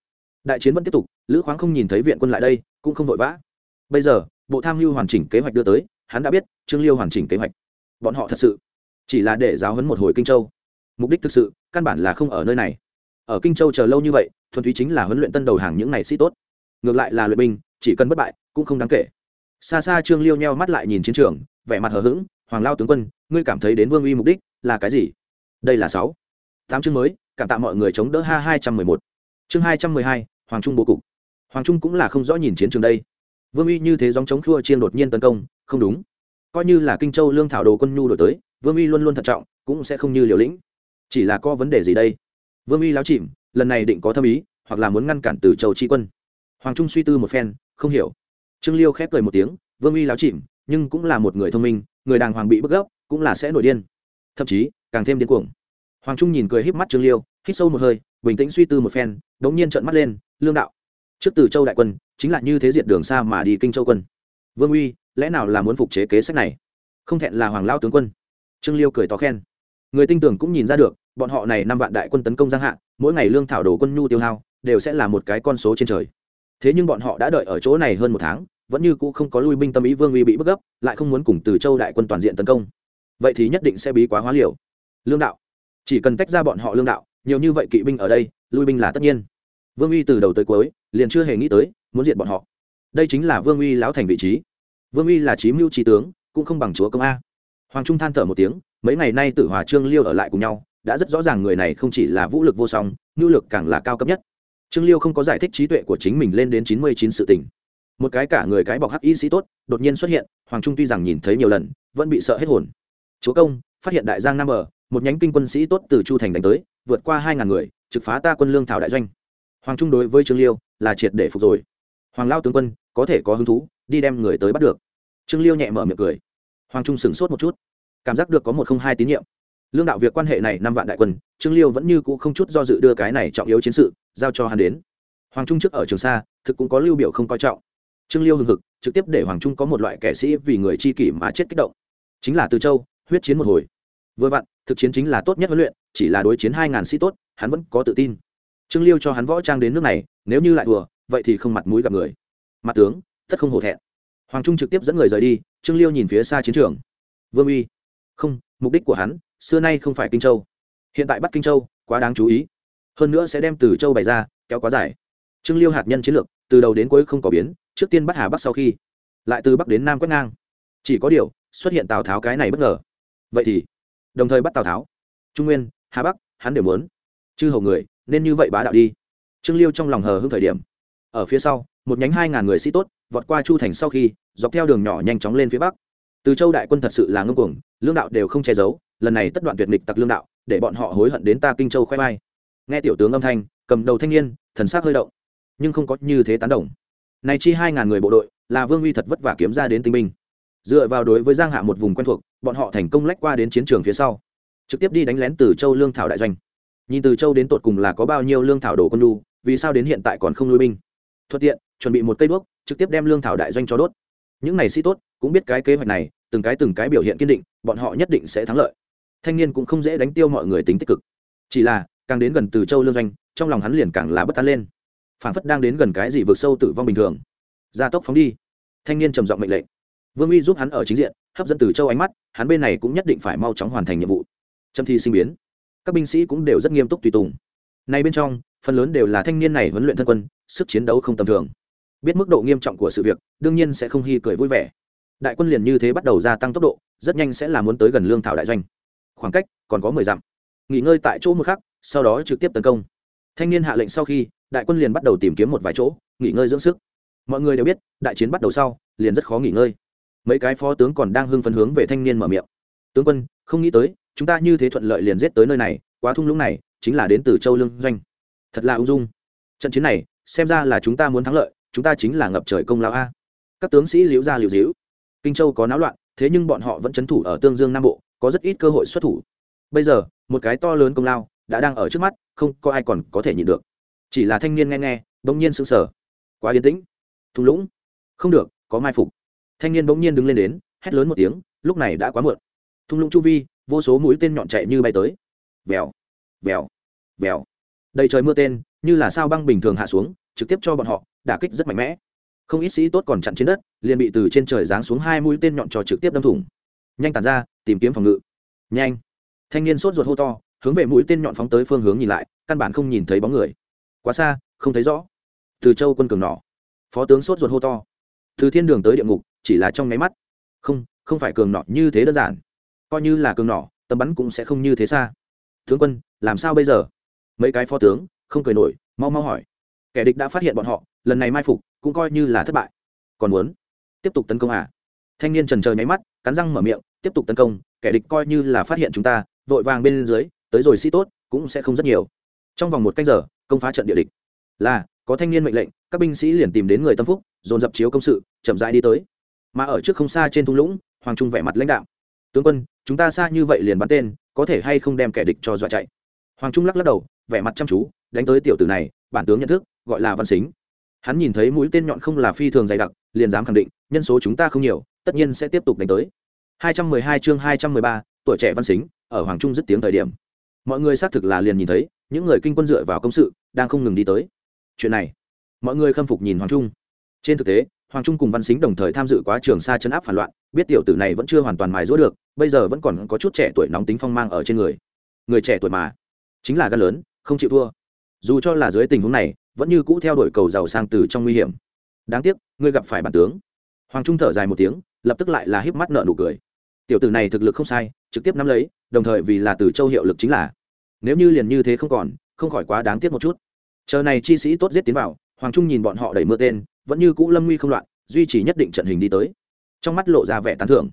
Đại chiến vẫn tiếp tục, lữ khoáng không nhìn thấy viện quân lại đây, cũng không vội vã. Bây giờ, bộ tham mưu hoàn chỉnh kế hoạch đưa tới, hắn đã biết, trương liêu hoàn chỉnh kế hoạch. Bọn họ thật sự chỉ là để giáo hấn một hồi kinh châu. Mục đích thực sự, căn bản là không ở nơi này. Ở kinh châu chờ lâu như vậy, thuần túy chính là huấn luyện tân đầu hàng những này sĩ tốt. Ngược lại là luyện binh, chỉ cần bất bại, cũng không đáng kể. Xa xa trương liêu nheo mắt lại nhìn chiến trường, vẻ mặt hờ hững, hoàng lao tướng quân, ngươi cảm thấy đến vương uy mục đích là cái gì? Đây là sáu. Tám chương mới, cảm tạ mọi người chống đỡ ha hai trăm mười một chương hai trăm mười hai, hoàng trung bố cục. Hoàng trung cũng là không rõ nhìn chiến trường đây. Vương uy như thế dòng chống khua chiên đột nhiên tấn công, không đúng. Coi như là kinh châu lương thảo đồ quân nhu đổi tới, vương uy luôn luôn thận trọng, cũng sẽ không như liều lĩnh. Chỉ là có vấn đề gì đây? Vương uy láo chìm, lần này định có thâm ý, hoặc là muốn ngăn cản từ châu tri quân. Hoàng trung suy tư một phen, không hiểu. Trương liêu khép cười một tiếng, vương uy láo chìm, nhưng cũng là một người thông minh, người đàng hoàng bị bức gốc, cũng là sẽ nổi điên. Thậm chí, càng thêm điên cuồng. Hoàng trung nhìn cười híp mắt trương liêu, hít sâu một hơi bình tĩnh suy tư một phen đống nhiên trợn mắt lên, lương đạo, trước từ châu đại quân, chính là như thế diệt đường xa mà đi kinh châu quân. Vương uy, lẽ nào là muốn phục chế kế sách này? Không thẹn là hoàng lao tướng quân. Trương liêu cười to khen. Người tinh tưởng cũng nhìn ra được, bọn họ này năm vạn đại quân tấn công giang hạ, mỗi ngày lương thảo đồ quân nhu tiêu hao, đều sẽ là một cái con số trên trời. Thế nhưng bọn họ đã đợi ở chỗ này hơn một tháng, vẫn như cũ không có lui binh tâm ý vương uy bị bức gấp, lại không muốn cùng từ châu đại quân toàn diện tấn công. Vậy thì nhất định sẽ bí quá hóa liều. Lương đạo, chỉ cần tách ra bọn họ lương đạo nhiều như vậy kỵ binh ở đây, lui binh là tất nhiên. Vương uy từ đầu tới cuối, liền chưa hề nghĩ tới, muốn diện bọn họ. Đây chính là vương uy lão thành vị trí. Vương uy là trí mưu trí tướng, cũng không bằng chúa công a. Hoàng trung than thở một tiếng, mấy ngày nay tử hòa trương liêu ở lại cùng nhau, đã rất rõ ràng người này không chỉ là vũ lực vô song, nhu lực càng là cao cấp nhất. Trương liêu không có giải thích trí tuệ của chính mình lên đến chín mươi chín sự tình. Một cái cả người cái bọc hắc y sĩ tốt, đột nhiên xuất hiện, hoàng trung tuy rằng nhìn thấy nhiều lần, vẫn bị sợ hết hồn. Chúa công, phát hiện đại giang nam bờ một nhánh kinh quân sĩ tốt từ chu thành đánh tới vượt qua hai ngàn người, trực phá ta quân lương thảo đại doanh. Hoàng trung đối với trương liêu là triệt để phục rồi. Hoàng lao tướng quân có thể có hứng thú, đi đem người tới bắt được. Trương liêu nhẹ mở miệng cười. Hoàng trung sửng sốt một chút. Cảm giác được có một không hai tín nhiệm. Lương đạo việc quan hệ này năm vạn đại quân, trương liêu vẫn như cũ không chút do dự đưa cái này trọng yếu chiến sự giao cho hắn đến. Hoàng trung trước ở trường sa, thực cũng có lưu biểu không coi trọng. Trương liêu hừng hực, trực tiếp để hoàng trung có một loại kẻ sĩ vì người chi kỷ mà chết kích động. Chính là từ châu, huyết chiến một hồi vừa vặn, thực chiến chính là tốt nhất huấn luyện, chỉ là đối chiến hai ngàn sĩ tốt, hắn vẫn có tự tin. Trương liêu cho hắn võ trang đến nước này, nếu như lại thua, vậy thì không mặt mũi gặp người. Mặt tướng tất không hổ thẹn. Hoàng trung trực tiếp dẫn người rời đi, trương liêu nhìn phía xa chiến trường. Vương uy. Không, mục đích của hắn, xưa nay không phải kinh châu. Hiện tại bắt kinh châu, quá đáng chú ý. Hơn nữa sẽ đem từ châu bày ra, kéo quá dài. Trương liêu hạt nhân chiến lược, từ đầu đến cuối không có biến, trước tiên bắt hà bắc sau khi, lại từ bắc đến nam quét ngang. Chỉ có điều, xuất hiện tào tháo cái này bất ngờ. Vậy thì đồng thời bắt tào tháo trung nguyên hà bắc hắn đều muốn chư hầu người nên như vậy bá đạo đi trương liêu trong lòng hờ hưng thời điểm ở phía sau một nhánh hai ngàn người sĩ tốt vọt qua chu thành sau khi dọc theo đường nhỏ nhanh chóng lên phía bắc từ châu đại quân thật sự là ngưng cuồng lương đạo đều không che giấu lần này tất đoạn tuyệt địch tặc lương đạo để bọn họ hối hận đến ta kinh châu khoe mai nghe tiểu tướng âm thanh cầm đầu thanh niên thần sắc hơi động nhưng không có như thế tán đồng này chi hai ngàn người bộ đội là vương uy thật vất vả kiếm ra đến tinh binh dựa vào đối với giang hạ một vùng quen thuộc bọn họ thành công lách qua đến chiến trường phía sau, trực tiếp đi đánh lén từ châu lương thảo đại doanh. Nhìn từ châu đến tột cùng là có bao nhiêu lương thảo đồ con lu vì sao đến hiện tại còn không lui binh? Thuận tiện, chuẩn bị một cây đuốc, trực tiếp đem lương thảo đại doanh cho đốt. Những này sĩ tốt, cũng biết cái kế hoạch này, từng cái từng cái biểu hiện kiên định, bọn họ nhất định sẽ thắng lợi. Thanh niên cũng không dễ đánh tiêu mọi người tính tích cực. Chỉ là, càng đến gần từ châu lương doanh, trong lòng hắn liền càng là bất tán lên. Phản phất đang đến gần cái gì vượt sâu tử vong bình thường. Gia tốc phóng đi. Thanh niên trầm giọng mệnh lệnh. Vương uy giúp hắn ở chính diện hấp dẫn từ châu ánh mắt, hắn bên này cũng nhất định phải mau chóng hoàn thành nhiệm vụ. Trâm thi sinh biến. Các binh sĩ cũng đều rất nghiêm túc tùy tùng. Nay bên trong, phần lớn đều là thanh niên này huấn luyện thân quân, sức chiến đấu không tầm thường. Biết mức độ nghiêm trọng của sự việc, đương nhiên sẽ không hy cười vui vẻ. Đại quân liền như thế bắt đầu gia tăng tốc độ, rất nhanh sẽ là muốn tới gần lương thảo đại doanh. Khoảng cách còn có mười dặm. Nghỉ ngơi tại chỗ một khắc, sau đó trực tiếp tấn công. Thanh niên hạ lệnh sau khi, đại quân liền bắt đầu tìm kiếm một vài chỗ, nghỉ ngơi dưỡng sức. Mọi người đều biết, đại chiến bắt đầu sau, liền rất khó nghỉ ngơi mấy cái phó tướng còn đang hưng phấn hướng về thanh niên mở miệng. Tướng quân, không nghĩ tới, chúng ta như thế thuận lợi liền giết tới nơi này, quá thung lũng này, chính là đến từ châu lương doanh. Thật là ung dung. Trận chiến này, xem ra là chúng ta muốn thắng lợi, chúng ta chính là ngập trời công lao a. Các tướng sĩ liễu ra liễu diễu. Kinh châu có náo loạn, thế nhưng bọn họ vẫn c thủ ở tương dương nam bộ, có rất ít cơ hội xuất thủ. Bây giờ, một cái to lớn công lao đã đang ở trước mắt, không có ai còn có thể nhịn được. Chỉ là thanh niên nghe nghe, bỗng nhiên sững sờ. Quá yên tĩnh. Thung lũng. Không được, có mai phục thanh niên bỗng nhiên đứng lên đến, hét lớn một tiếng, lúc này đã quá muộn. Thung lũng chu vi, vô số mũi tên nhọn chạy như bay tới. Vèo vèo vèo. Đầy trời mưa tên, như là sao băng bình thường hạ xuống, trực tiếp cho bọn họ, đả kích rất mạnh mẽ. Không ít sĩ tốt còn chặn trên đất, liền bị từ trên trời giáng xuống hai mũi tên nhọn trò trực tiếp đâm thủng. Nhanh tàn ra, tìm kiếm phòng ngự. Nhanh. Thanh niên sốt ruột hô to, hướng về mũi tên nhọn phóng tới phương hướng nhìn lại, căn bản không nhìn thấy bóng người. Quá xa, không thấy rõ. Từ châu quân cường nỏ phó tướng sốt ruột hô to. Từ thiên đường tới địa ngục chỉ là trong nháy mắt. Không không phải cường nọ như thế đơn giản. Coi như là cường nỏ tầm bắn cũng sẽ không như thế xa. Tướng quân, làm sao bây giờ? Mấy cái phó tướng, không cười nổi, mau mau hỏi. Kẻ địch đã phát hiện bọn họ, lần này mai phục, cũng coi như là thất bại. Còn muốn tiếp tục tấn công à? Thanh niên trần chờ nháy mắt, cắn răng mở miệng, tiếp tục tấn công, kẻ địch coi như là phát hiện chúng ta, vội vàng bên dưới, tới rồi sĩ tốt, cũng sẽ không rất nhiều. Trong vòng một canh giờ, công phá trận địa địch. Là, có thanh niên mệnh lệnh, các binh sĩ liền tìm đến người tâm phúc, dồn dập chiếu công sự, chậm rãi đi tới mà ở trước không xa trên thung lũng hoàng trung vẻ mặt lãnh đạo tướng quân chúng ta xa như vậy liền bắn tên có thể hay không đem kẻ địch cho dọa chạy? Hoàng trung lắc lắc đầu vẻ mặt chăm chú đánh tới tiểu tử này bản tướng nhận thức gọi là văn xính. Hắn nhìn thấy mũi tên nhọn không là phi thường dày đặc liền dám khẳng định nhân số chúng ta không nhiều tất nhiên sẽ tiếp tục đánh tới. 212 chương 213, tuổi trẻ văn xính ở hoàng trung dứt tiếng thời điểm. Mọi người xác thực là liền nhìn thấy những người kinh quân dựa vào công sự đang không ngừng đi tới. Chuyện này mọi người khâm phục nhìn hoàng trung. Trên thực tế hoàng trung cùng văn xính đồng thời tham dự quá trường xa chấn áp phản loạn, biết tiểu tử này vẫn chưa hoàn toàn mài rũa được, bây giờ vẫn còn có chút trẻ tuổi nóng tính phong mang ở trên người. Người trẻ tuổi mà, chính là gan lớn, không chịu thua. Dù cho là dưới tình huống này, vẫn như cũ theo đuổi cầu giàu sang từ trong nguy hiểm. Đáng tiếc, ngươi gặp phải bản tướng. Hoàng trung thở dài một tiếng, lập tức lại là híp mắt nợ nụ cười. Tiểu tử này thực lực không sai, trực tiếp nắm lấy, đồng thời vì là từ châu hiệu lực chính là. Nếu như liền như thế không còn, không khỏi quá đáng tiếc một chút. Chờ này chi sĩ tốt giết tiến vào, hoàng trung nhìn bọn họ đẩy mưa tên vẫn như cũ lâm nguy không loạn, duy trì nhất định trận hình đi tới. Trong mắt lộ ra vẻ tán thưởng.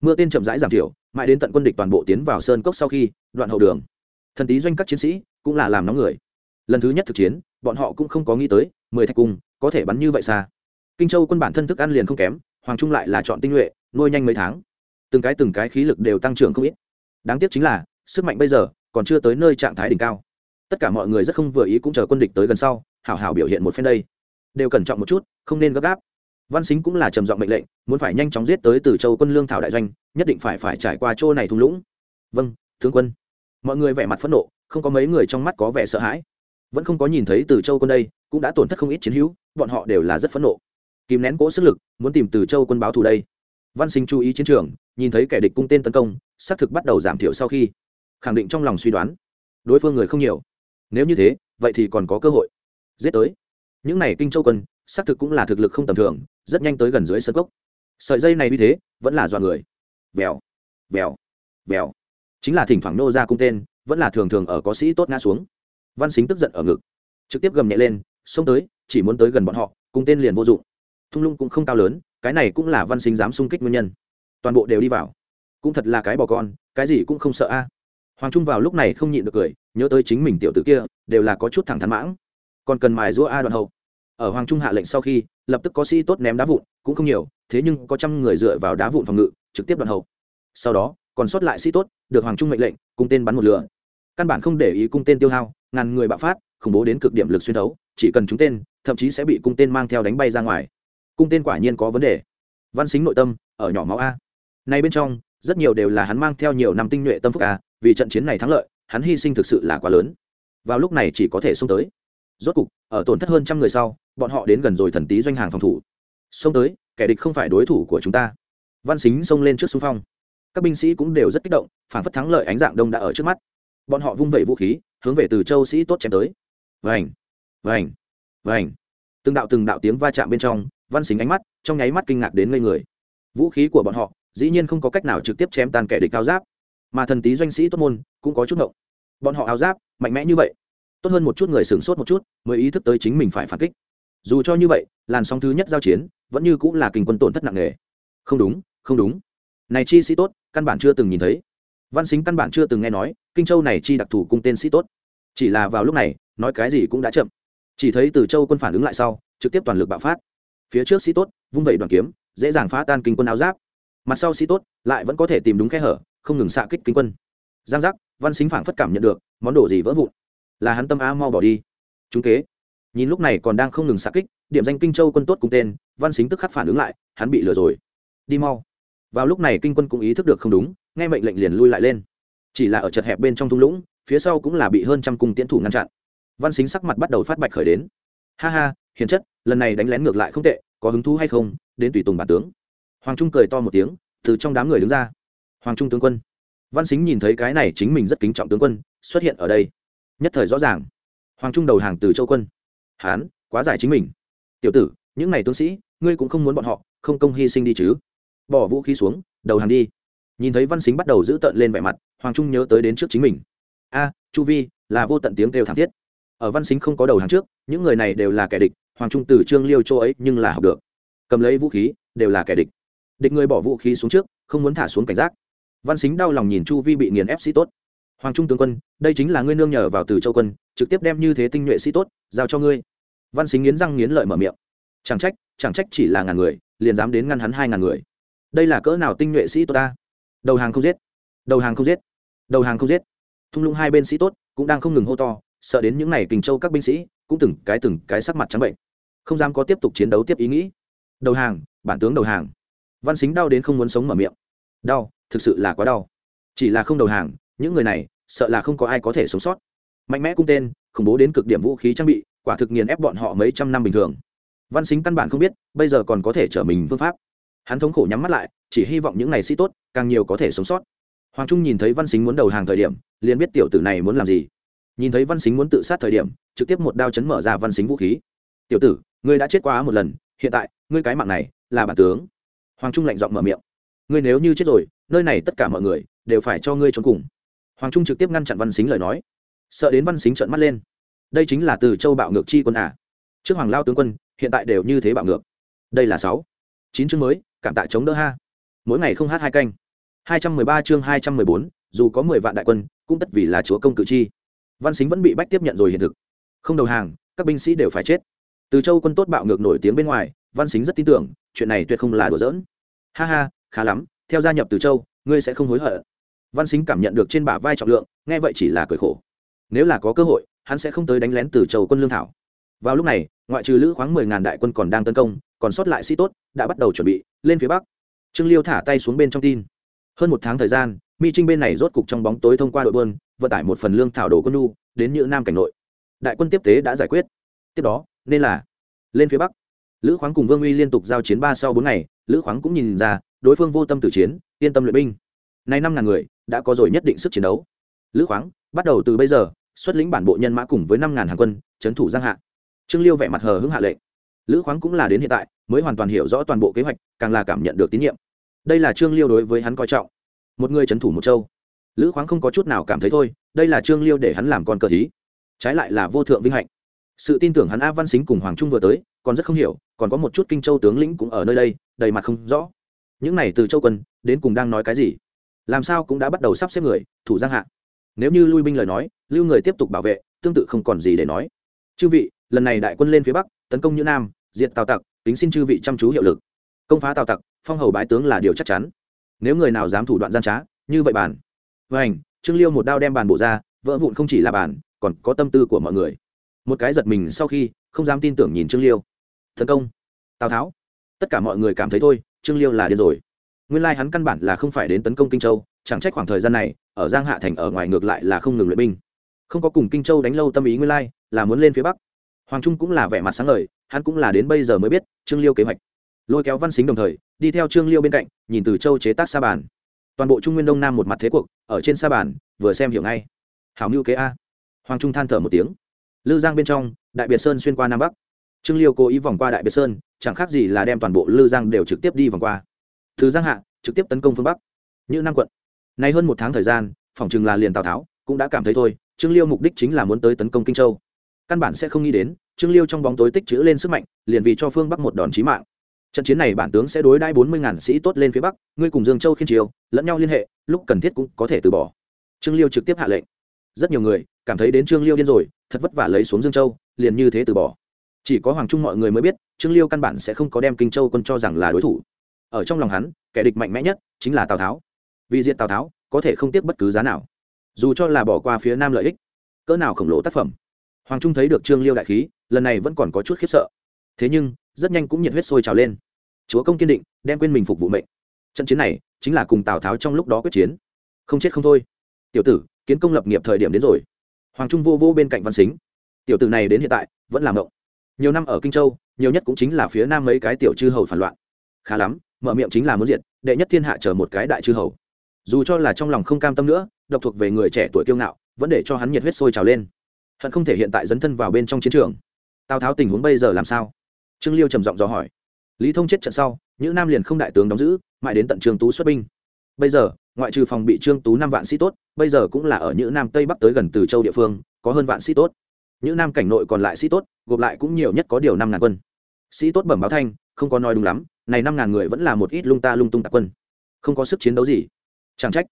Mưa tên chậm rãi giảm thiểu, mãi đến tận quân địch toàn bộ tiến vào sơn cốc sau khi, đoạn hậu đường. Thần tý doanh các chiến sĩ cũng là làm nóng người. Lần thứ nhất thực chiến, bọn họ cũng không có nghĩ tới, mười thạch cung có thể bắn như vậy xa. Kinh châu quân bản thân thức ăn liền không kém, hoàng trung lại là chọn tinh nhuệ, nuôi nhanh mấy tháng. Từng cái từng cái khí lực đều tăng trưởng không ít. Đáng tiếc chính là, sức mạnh bây giờ còn chưa tới nơi trạng thái đỉnh cao. Tất cả mọi người rất không vừa ý cũng chờ quân địch tới gần sau, hảo hảo biểu hiện một phen đây đều cẩn trọng một chút, không nên gấp gáp. Văn xính cũng là trầm giọng mệnh lệnh, muốn phải nhanh chóng giết tới từ châu quân lương thảo đại doanh, nhất định phải phải trải qua chỗ này thung lũng. Vâng tướng quân. Mọi người vẻ mặt phẫn nộ, không có mấy người trong mắt có vẻ sợ hãi. Vẫn không có nhìn thấy từ châu quân đây, cũng đã tổn thất không ít chiến hữu, bọn họ đều là rất phẫn nộ. Kìm nén cỗ sức lực, muốn tìm từ châu quân báo thù đây. Văn sinh chú ý chiến trường, nhìn thấy kẻ địch cung tên tấn công, xác thực bắt đầu giảm thiểu sau khi, khẳng định trong lòng suy đoán. Đối phương người không nhiều. Nếu như thế, vậy thì còn có cơ hội. Giết tới những này kinh châu quân, xác thực cũng là thực lực không tầm thường, rất nhanh tới gần dưới sân cốc. Sợi dây này như thế, vẫn là dọa người. Vèo vèo vèo. Chính là thỉnh thoảng nô ra cung tên, vẫn là thường thường ở có sĩ tốt ngã xuống. Văn xính tức giận ở ngực, trực tiếp gầm nhẹ lên, xông tới, chỉ muốn tới gần bọn họ, cung tên liền vô dụng. Thung lũng cũng không cao lớn, cái này cũng là văn xính dám xung kích nguyên nhân. Toàn bộ đều đi vào. Cũng thật là cái bò con, cái gì cũng không sợ a. Hoàng trung vào lúc này không nhịn được cười, nhớ tới chính mình tiểu tử kia, đều là có chút thẳng thắn mãng. Còn cần mài giũa a đoạn hậu ở hoàng trung hạ lệnh sau khi, lập tức có sĩ tốt ném đá vụn, cũng không nhiều, thế nhưng có trăm người dựa vào đá vụn phòng ngự, trực tiếp đoạn hậu. Sau đó, còn sót lại sĩ tốt, được hoàng trung mệnh lệnh, cung tên bắn một lửa. Căn bản không để ý cung tên tiêu hao, ngàn người bạo phát, khủng bố đến cực điểm lực xuyên thấu, chỉ cần chúng tên, thậm chí sẽ bị cung tên mang theo đánh bay ra ngoài. Cung tên quả nhiên có vấn đề. Văn xính nội tâm, ở nhỏ máu a. Nay bên trong, rất nhiều đều là hắn mang theo nhiều năm tinh nhuệ tâm phúc a, vì trận chiến này thắng lợi, hắn hy sinh thực sự là quá lớn. Vào lúc này chỉ có thể xông tới. Rốt cục, ở tổn thất hơn trăm người sau bọn họ đến gần rồi thần tý doanh hàng phòng thủ. Xông tới, kẻ địch không phải đối thủ của chúng ta. Văn xính xông lên trước xung phong. Các binh sĩ cũng đều rất kích động, phản phất thắng lợi ánh dạng đông đã ở trước mắt. Bọn họ vung vẩy vũ khí, hướng về từ châu sĩ tốt chém tới. Vành vành vành. Từng đạo từng đạo tiếng va chạm bên trong, văn xính ánh mắt, trong nháy mắt kinh ngạc đến ngây người. Vũ khí của bọn họ, dĩ nhiên không có cách nào trực tiếp chém tan kẻ địch cao giáp, mà thần tý doanh sĩ tốt môn cũng có chút ngộng. Bọn họ áo giáp, mạnh mẽ như vậy. Tốt hơn một chút người sửng sốt một chút, mới ý thức tới chính mình phải phản kích dù cho như vậy, làn sóng thứ nhất giao chiến vẫn như cũng là kinh quân tổn thất nặng nề. Không đúng không đúng. Này chi sĩ tốt, căn bản chưa từng nhìn thấy. Văn xính căn bản chưa từng nghe nói, kinh châu này chi đặc thù cung tên sĩ tốt. Chỉ là vào lúc này, nói cái gì cũng đã chậm. Chỉ thấy từ châu quân phản ứng lại sau, trực tiếp toàn lực bạo phát. Phía trước sĩ tốt, vung vẩy đoàn kiếm, dễ dàng phá tan kinh quân áo giáp. Mặt sau sĩ tốt, lại vẫn có thể tìm đúng khe hở, không ngừng xạ kích kinh quân. Giang giác, văn xính phảng phất cảm nhận được, món đồ gì vỡ vụn. Là hắn tâm a mau bỏ đi. Chúng kế nhìn lúc này còn đang không ngừng xạ kích, điểm danh kinh châu quân tốt cùng tên, văn xính tức khắc phản ứng lại, hắn bị lừa rồi. Đi mau. Vào lúc này kinh quân cũng ý thức được không đúng, nghe mệnh lệnh liền lui lại lên. Chỉ là ở chật hẹp bên trong thung lũng, phía sau cũng là bị hơn trăm cung tiến thủ ngăn chặn. Văn xính sắc mặt bắt đầu phát bạch khởi đến. Ha ha, hiền chất, lần này đánh lén ngược lại không tệ, có hứng thú hay không, đến tùy tùng bản tướng. Hoàng trung cười to một tiếng, từ trong đám người đứng ra. Hoàng trung tướng quân. Văn xính nhìn thấy cái này chính mình rất kính trọng tướng quân, xuất hiện ở đây. Nhất thời rõ ràng. Hoàng trung đầu hàng từ châu quân hán, quá giải chính mình. Tiểu tử, những n à y tướng sĩ, ngươi cũng không muốn bọn họ, không công hy sinh đi chứ. Bỏ vũ khí xuống, đầu hàng đi. Nhìn thấy văn xính bắt đầu giữ tợn lên vẻ mặt, hoàng trung nhớ tới đến trước chính mình. A, chu vi, là vô tận tiếng kêu thảm thiết. Ở văn xính không có đầu hàng trước, những người này đều là kẻ địch, hoàng trung từ trương liêu chỗ ấy nhưng là học được. Cầm lấy vũ khí, đều là kẻ địch. Địch người bỏ vũ khí xuống trước, không muốn thả xuống cảnh giác. Văn xính đau lòng nhìn chu vi bị nghiền ép sĩ tốt hoàng trung tướng quân, đây chính là ngươi nương nhờ vào từ châu quân, trực tiếp đem như thế tinh nhuệ sĩ tốt, giao cho ngươi. Văn xính nghiến răng nghiến lợi mở miệng. Chẳng trách chẳng trách chỉ là ngàn người, liền dám đến ngăn hắn hai ngàn người. Đây là cỡ nào tinh nhuệ sĩ tốt ta? Đầu hàng không giết. Đầu hàng không giết. Đầu hàng không giết. Thung lũng hai bên sĩ tốt cũng đang không ngừng hô to, sợ đến những n à y kình châu các binh sĩ, cũng từng cái từng cái sắc mặt trắng bệnh. Không dám có tiếp tục chiến đấu tiếp ý nghĩ. Đầu hàng, bản tướng đầu hàng. Văn xính đau đến không muốn sống mở miệng. Đau, thực sự là quá đau. Chỉ là không đầu hàng những người này sợ là không có ai có thể sống sót. Mạnh mẽ cung tên, khủng bố đến cực điểm vũ khí trang bị, quả thực nghiền ép bọn họ mấy trăm năm bình thường. Văn xính căn bản không biết, bây giờ còn có thể trở mình phương pháp. Hắn thống khổ nhắm mắt lại, chỉ hy vọng những ngày sĩ tốt, càng nhiều có thể sống sót. Hoàng trung nhìn thấy văn xính muốn đầu hàng thời điểm, liền biết tiểu tử này muốn làm gì. Nhìn thấy văn xính muốn tự sát thời điểm, trực tiếp một đao chấn mở ra văn xính vũ khí. Tiểu tử, ngươi đã chết quá một lần, hiện tại, ngươi cái mạng này là bản tướng. Hoàng trung lạnh giọng mở miệng. Ngươi nếu như chết rồi, nơi này tất cả mọi người đều phải cho ngươi trốn cùng hoàng trung trực tiếp ngăn chặn văn xính lời nói. Sợ đến văn xính trợn mắt lên. Đây chính là từ châu bạo ngược chi quân à. trước hoàng lao tướng quân, hiện tại đều như thế bạo ngược. Đây là sáu. Chín chương mới, cảm tạ chống đỡ ha. Mỗi ngày không hát hai canh. Hai trăm mười ba chương hai trăm mười bốn, dù có mười vạn đại quân, cũng tất vì là chúa công cử chi văn xính vẫn bị bách tiếp nhận rồi hiện thực. Không đầu hàng, các binh sĩ đều phải chết. Từ châu quân tốt bạo ngược nổi tiếng bên ngoài, văn xính rất tin tưởng, chuyện này tuyệt không là đùa giỡn. Ha ha, khá lắm, theo gia nhập từ châu, ngươi sẽ không hối hận văn xính cảm nhận được trên bả vai trọng lượng, nghe vậy chỉ là cười khổ. Nếu là có cơ hội, hắn sẽ không tới đánh lén từ châu quân lương thảo. Vào lúc này, ngoại trừ lữ khoáng mười ngàn đại quân còn đang tấn công, còn sót lại sĩ tốt đã bắt đầu chuẩn bị, lên phía bắc. Trương liêu thả tay xuống bên trong tin. Hơn một tháng thời gian, mi trinh bên này rốt cục trong bóng tối thông qua đội bơn vận tải một phần lương thảo đồ quân lu đến như nam cảnh nội. Đại quân tiếp tế đã giải quyết. Tiếp đó, nên là lên phía bắc. Lữ khoáng cùng vương uy liên tục giao chiến ba sau bốn ngày, lữ khoáng cũng nhìn ra, đối phương vô tâm tử chiến, yên tâm luyện binh. Nay năm ngàn người đã có rồi nhất định sức chiến đấu. Lữ khoáng, bắt đầu từ bây giờ, xuất lĩnh bản bộ nhân mã cùng với năm ngàn hàng quân, trấn thủ giang hạ. Trương liêu vẻ mặt hờ hững hạ lệnh. Lữ khoáng cũng là đến hiện tại, mới hoàn toàn hiểu rõ toàn bộ kế hoạch, càng là cảm nhận được tín nhiệm. Đây là trương liêu đối với hắn coi trọng. Một người trấn thủ một châu. Lữ khoáng không có chút nào cảm thấy thôi, đây là trương liêu để hắn làm con cờ thí. Trái lại là vô thượng vinh hạnh. Sự tin tưởng hắn a văn xính cùng hoàng trung vừa tới, còn rất không hiểu, còn có một chút kinh châu tướng lĩnh cũng ở nơi đây, đầy mặt không rõ. Những này từ châu quân, đến cùng đang nói cái gì? Làm sao cũng đã bắt đầu sắp xếp người, thủ giang hạ. Nếu như lui binh lời nói, lưu người tiếp tục bảo vệ, tương tự không còn gì để nói. Chư vị, lần này đại quân lên phía bắc, tấn công như nam, diệt tào tặc tính xin chư vị chăm chú hiệu lực. Công phá tào tặc, phong hầu bái tướng là điều chắc chắn. Nếu người nào dám thủ đoạn gian trá, như vậy bàn. Vảnh trương liêu một đao đem bàn bộ ra, vỡ vụn không chỉ là bàn, còn có tâm tư của mọi người. Một cái giật mình sau khi, không dám tin tưởng nhìn trương liêu. Tấn công. Tào tháo. Tất cả mọi người cảm thấy thôi, trương liêu là điên rồi nguyên lai hắn căn bản là không phải đến tấn công kinh châu, chẳng trách khoảng thời gian này, ở giang hạ thành ở ngoài ngược lại là không ngừng luyện binh. Không có cùng kinh châu đánh lâu tâm ý nguyên lai, là muốn lên phía bắc. Hoàng trung cũng là vẻ mặt sáng lời hắn cũng là đến bây giờ mới biết trương liêu kế hoạch. Lôi kéo văn xính đồng thời, đi theo trương liêu bên cạnh, nhìn từ châu chế tác sa bàn. Toàn bộ trung nguyên đông nam một mặt thế cuộc, ở trên sa bàn, vừa xem hiểu ngay. Hảo mưu kế a. Hoàng trung than thở một tiếng. Lư giang bên trong, đại biệt sơn xuyên qua nam bắc. Trương liêu cố ý vòng qua đại biệt sơn, chẳng khác gì là đem toàn bộ lư giang đều trực tiếp đi vòng qua từ giang hạ, trực tiếp tấn công phương bắc. Như năm quận. Nay hơn một tháng thời gian, phòng chừng là liền tào tháo cũng đã cảm thấy thôi, trương liêu mục đích chính là muốn tới tấn công kinh châu. Căn bản sẽ không nghĩ đến, trương liêu trong bóng tối tích chữ lên sức mạnh, liền vì cho phương bắc một đòn chí mạng. Trận chiến này bản tướng sẽ đối đãi bốn mươi ngàn sĩ tốt lên phía bắc, ngươi cùng dương châu khiên triều lẫn nhau liên hệ, lúc cần thiết cũng có thể từ bỏ. Trương liêu trực tiếp hạ lệnh. Rất nhiều người cảm thấy đến trương liêu điên rồi, thật vất vả lấy xuống dương châu, liền như thế từ bỏ. Chỉ có hoàng trung mọi người mới biết, trương liêu căn bản sẽ không có đem kinh châu quân cho rằng là đối thủ ở trong lòng hắn, kẻ địch mạnh mẽ nhất chính là tào tháo. Vì diện tào tháo, có thể không tiếc bất cứ giá nào. Dù cho là bỏ qua phía nam lợi ích, cỡ nào khổng lồ tác phẩm. Hoàng trung thấy được trương liêu đại khí, lần này vẫn còn có chút khiếp sợ. Thế nhưng, rất nhanh cũng nhiệt huyết sôi trào lên. Chúa công kiên định, đem quên mình phục vụ mệnh. Trận chiến này chính là cùng tào tháo trong lúc đó quyết chiến. Không chết không thôi. Tiểu tử, kiến công lập nghiệp thời điểm đến rồi. Hoàng trung vô vô bên cạnh văn xính. Tiểu tử này đến hiện tại, vẫn làm động nhiều năm ở kinh châu, nhiều nhất cũng chính là phía nam mấy cái tiểu chư hầu phản loạn khá lắm, mở miệng chính là muốn diệt, đệ nhất thiên hạ chờ một cái đại chư hầu. Dù cho là trong lòng không cam tâm nữa, độc thuộc về người trẻ tuổi kiêu ngạo, vẫn để cho hắn nhiệt huyết sôi trào lên. Hận không thể hiện tại dấn thân vào bên trong chiến trường. Tào tháo tình huống bây giờ làm sao? Trương liêu trầm giọng dò hỏi. Lý thông chết trận sau, những nam liền không đại tướng đóng giữ, mãi đến tận trương tú xuất binh. Bây giờ, ngoại trừ phòng bị trương tú năm vạn sĩ tốt, bây giờ cũng là ở những nam tây bắc tới gần từ châu địa phương, có hơn vạn sĩ tốt. Những nam cảnh nội còn lại sĩ tốt, gộp lại cũng nhiều nhất có điều năm ngàn quân. Sĩ tốt bẩm báo thanh, không có nói đúng lắm này năm ngàn người vẫn là một ít lung ta lung tung tạc quân. Không có sức chiến đấu gì. Chẳng trách.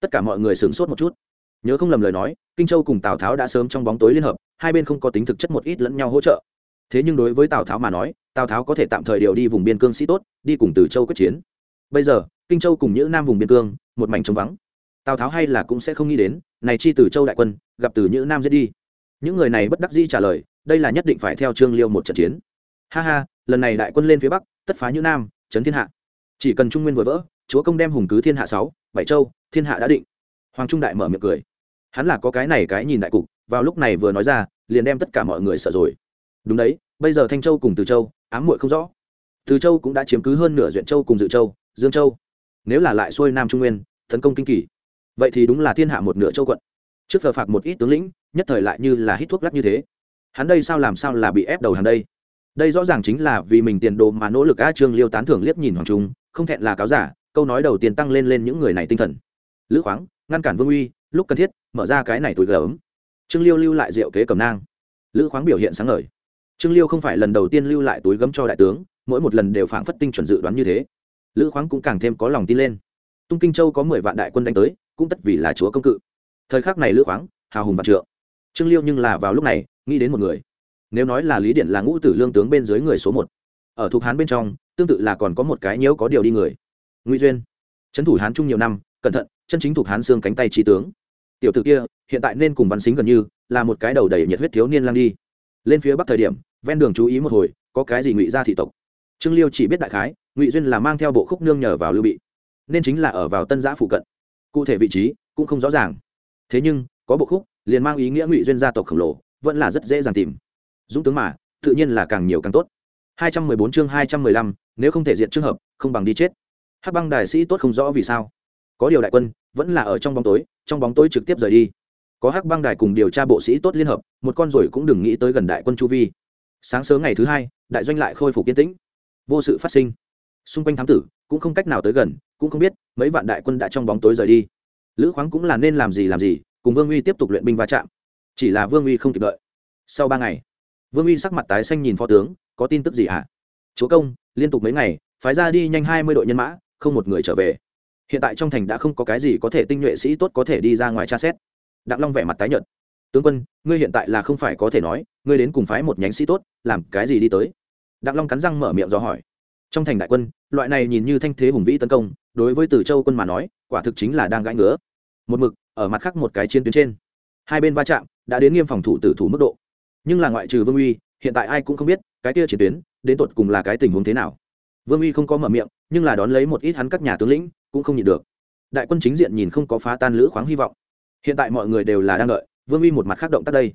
Tất cả mọi người sửng sốt một chút. Nhớ không lầm lời nói, kinh châu cùng tào tháo đã sớm trong bóng tối liên hợp, hai bên không có tính thực chất một ít lẫn nhau hỗ trợ. Thế nhưng đối với tào tháo mà nói, tào tháo có thể tạm thời điều đi vùng biên cương sĩ tốt, đi cùng từ châu quyết chiến. Bây giờ, kinh châu cùng những nam vùng biên cương, một mảnh trống vắng. Tào tháo hay là cũng sẽ không nghĩ đến, này chi từ châu đại quân, gặp từ những nam giết đi. Những người này bất đắc dĩ trả lời, đây là nhất định phải theo trương liêu một trận chiến ha ha, lần này đại quân lên phía bắc, tất phá như nam trấn thiên hạ. Chỉ cần trung nguyên vừa vỡ, chúa công đem hùng cứ thiên hạ sáu, bảy châu, thiên hạ đã định. Hoàng trung đại mở miệng cười. Hắn là có cái này cái nhìn đại cục, vào lúc này vừa nói ra, liền đem tất cả mọi người sợ rồi. Đúng đấy, bây giờ thanh châu cùng từ châu, ám muội không rõ. Từ châu cũng đã chiếm cứ hơn nửa duyện châu cùng dự châu, dương châu. Nếu là lại xuôi nam trung nguyên, tấn công kinh kỳ. Vậy thì đúng là thiên hạ một nửa châu quận. Trước phờ phạt một ít tướng lĩnh, nhất thời lại như là hít thuốc lắc như thế. Hắn đây sao làm sao là bị ép đầu hàng đây? Đây rõ ràng chính là vì mình tiền đồ mà nỗ lực a trương liêu tán thưởng liếc nhìn hoàng trung, không thẹn là cáo giả, câu nói đầu tiên tăng lên lên những người này tinh thần. Lữ khoáng, ngăn cản vương uy, lúc cần thiết, mở ra cái này túi gấm trương liêu lưu lại rượu kế cầm nang. Lữ khoáng biểu hiện sáng ngời. Trương liêu không phải lần đầu tiên lưu lại túi gấm cho đại tướng, mỗi một lần đều phảng phất tinh chuẩn dự đoán như thế. Lữ khoáng cũng càng thêm có lòng tin lên. Tung kinh châu có mười vạn đại quân đánh tới, cũng tất vì là chúa công cự. Thời khắc này lữ khoáng, hào hùng vạn trượng. Trương liêu nhưng là vào lúc này, nghĩ đến một người nếu nói là lý điện là ngũ tử lương tướng bên dưới người số một, ở thuộc hán bên trong, tương tự là còn có một cái nhiễu có điều đi người. Ngụy duyên, trấn thủ hán trung nhiều năm, cẩn thận, chân chính thuộc hán xương cánh tay trí tướng. Tiểu t ử kia, hiện tại nên cùng văn xính gần như, là một cái đầu đầy nhiệt huyết thiếu niên lang đi. Lên phía bắc thời điểm, ven đường chú ý một hồi, có cái gì ngụy ra thị tộc. Trương liêu chỉ biết đại khái, ngụy duyên là mang theo bộ khúc nương nhờ vào lưu bị, nên chính là ở vào tân giã phụ cận. Cụ thể vị trí, cũng không rõ ràng. Thế nhưng, có bộ khúc, liền mang ý nghĩa ngụy duyên gia tộc khổng lồ, vẫn là rất dễ dàng tìm dũng tướng mà tự nhiên là càng nhiều càng tốt. 214 chương 215, nếu không thể diện trường hợp không bằng đi chết. Hắc băng đại sĩ tốt không rõ vì sao. Có điều đại quân vẫn là ở trong bóng tối trong bóng tối trực tiếp rời đi. Có hắc băng đài cùng điều tra bộ sĩ tốt liên hợp một con rồi cũng đừng nghĩ tới gần đại quân chu vi. Sáng sớm ngày thứ hai đại doanh lại khôi phục yên tĩnh. Vô sự phát sinh. Xung quanh thám tử cũng không cách nào tới gần cũng không biết mấy vạn đại quân đã trong bóng tối rời đi. Lữ khoáng cũng là nên làm gì làm gì cùng vương uy tiếp tục luyện binh va chạm. Chỉ là vương uy không kịp đợi. Sau ba ngày vương uy sắc mặt tái xanh nhìn phó tướng, có tin tức gì hả chúa công, liên tục mấy ngày, phái ra đi nhanh hai mươi đội nhân mã, không một người trở về. Hiện tại trong thành đã không có cái gì có thể tinh nhuệ sĩ tốt có thể đi ra ngoài tra xét. Đặng long vẻ mặt tái nhợt. Tướng quân, ngươi hiện tại là không phải có thể nói, ngươi đến cùng phái một nhánh sĩ tốt, làm cái gì đi tới? Đặng long cắn răng mở miệng do hỏi. Trong thành đại quân, loại này nhìn như thanh thế hùng vĩ tấn công, đối với từ châu quân mà nói, quả thực chính là đang gãi ngứa. Một mực, ở mặt khác một cái chiến tuyến trên, hai bên va chạm, đã đến nghiêm phòng thủ tử thủ mức độ nhưng là ngoại trừ vương uy, hiện tại ai cũng không biết, cái kia chiến tuyến, đến tột cùng là cái tình huống thế nào. Vương uy không có mở miệng, nhưng là đón lấy một ít hắn các nhà tướng lĩnh, cũng không nhịn được. Đại quân chính diện nhìn không có phá tan lữ khoáng hy vọng. Hiện tại mọi người đều là đang đợi, vương uy một mặt khác động tác đây.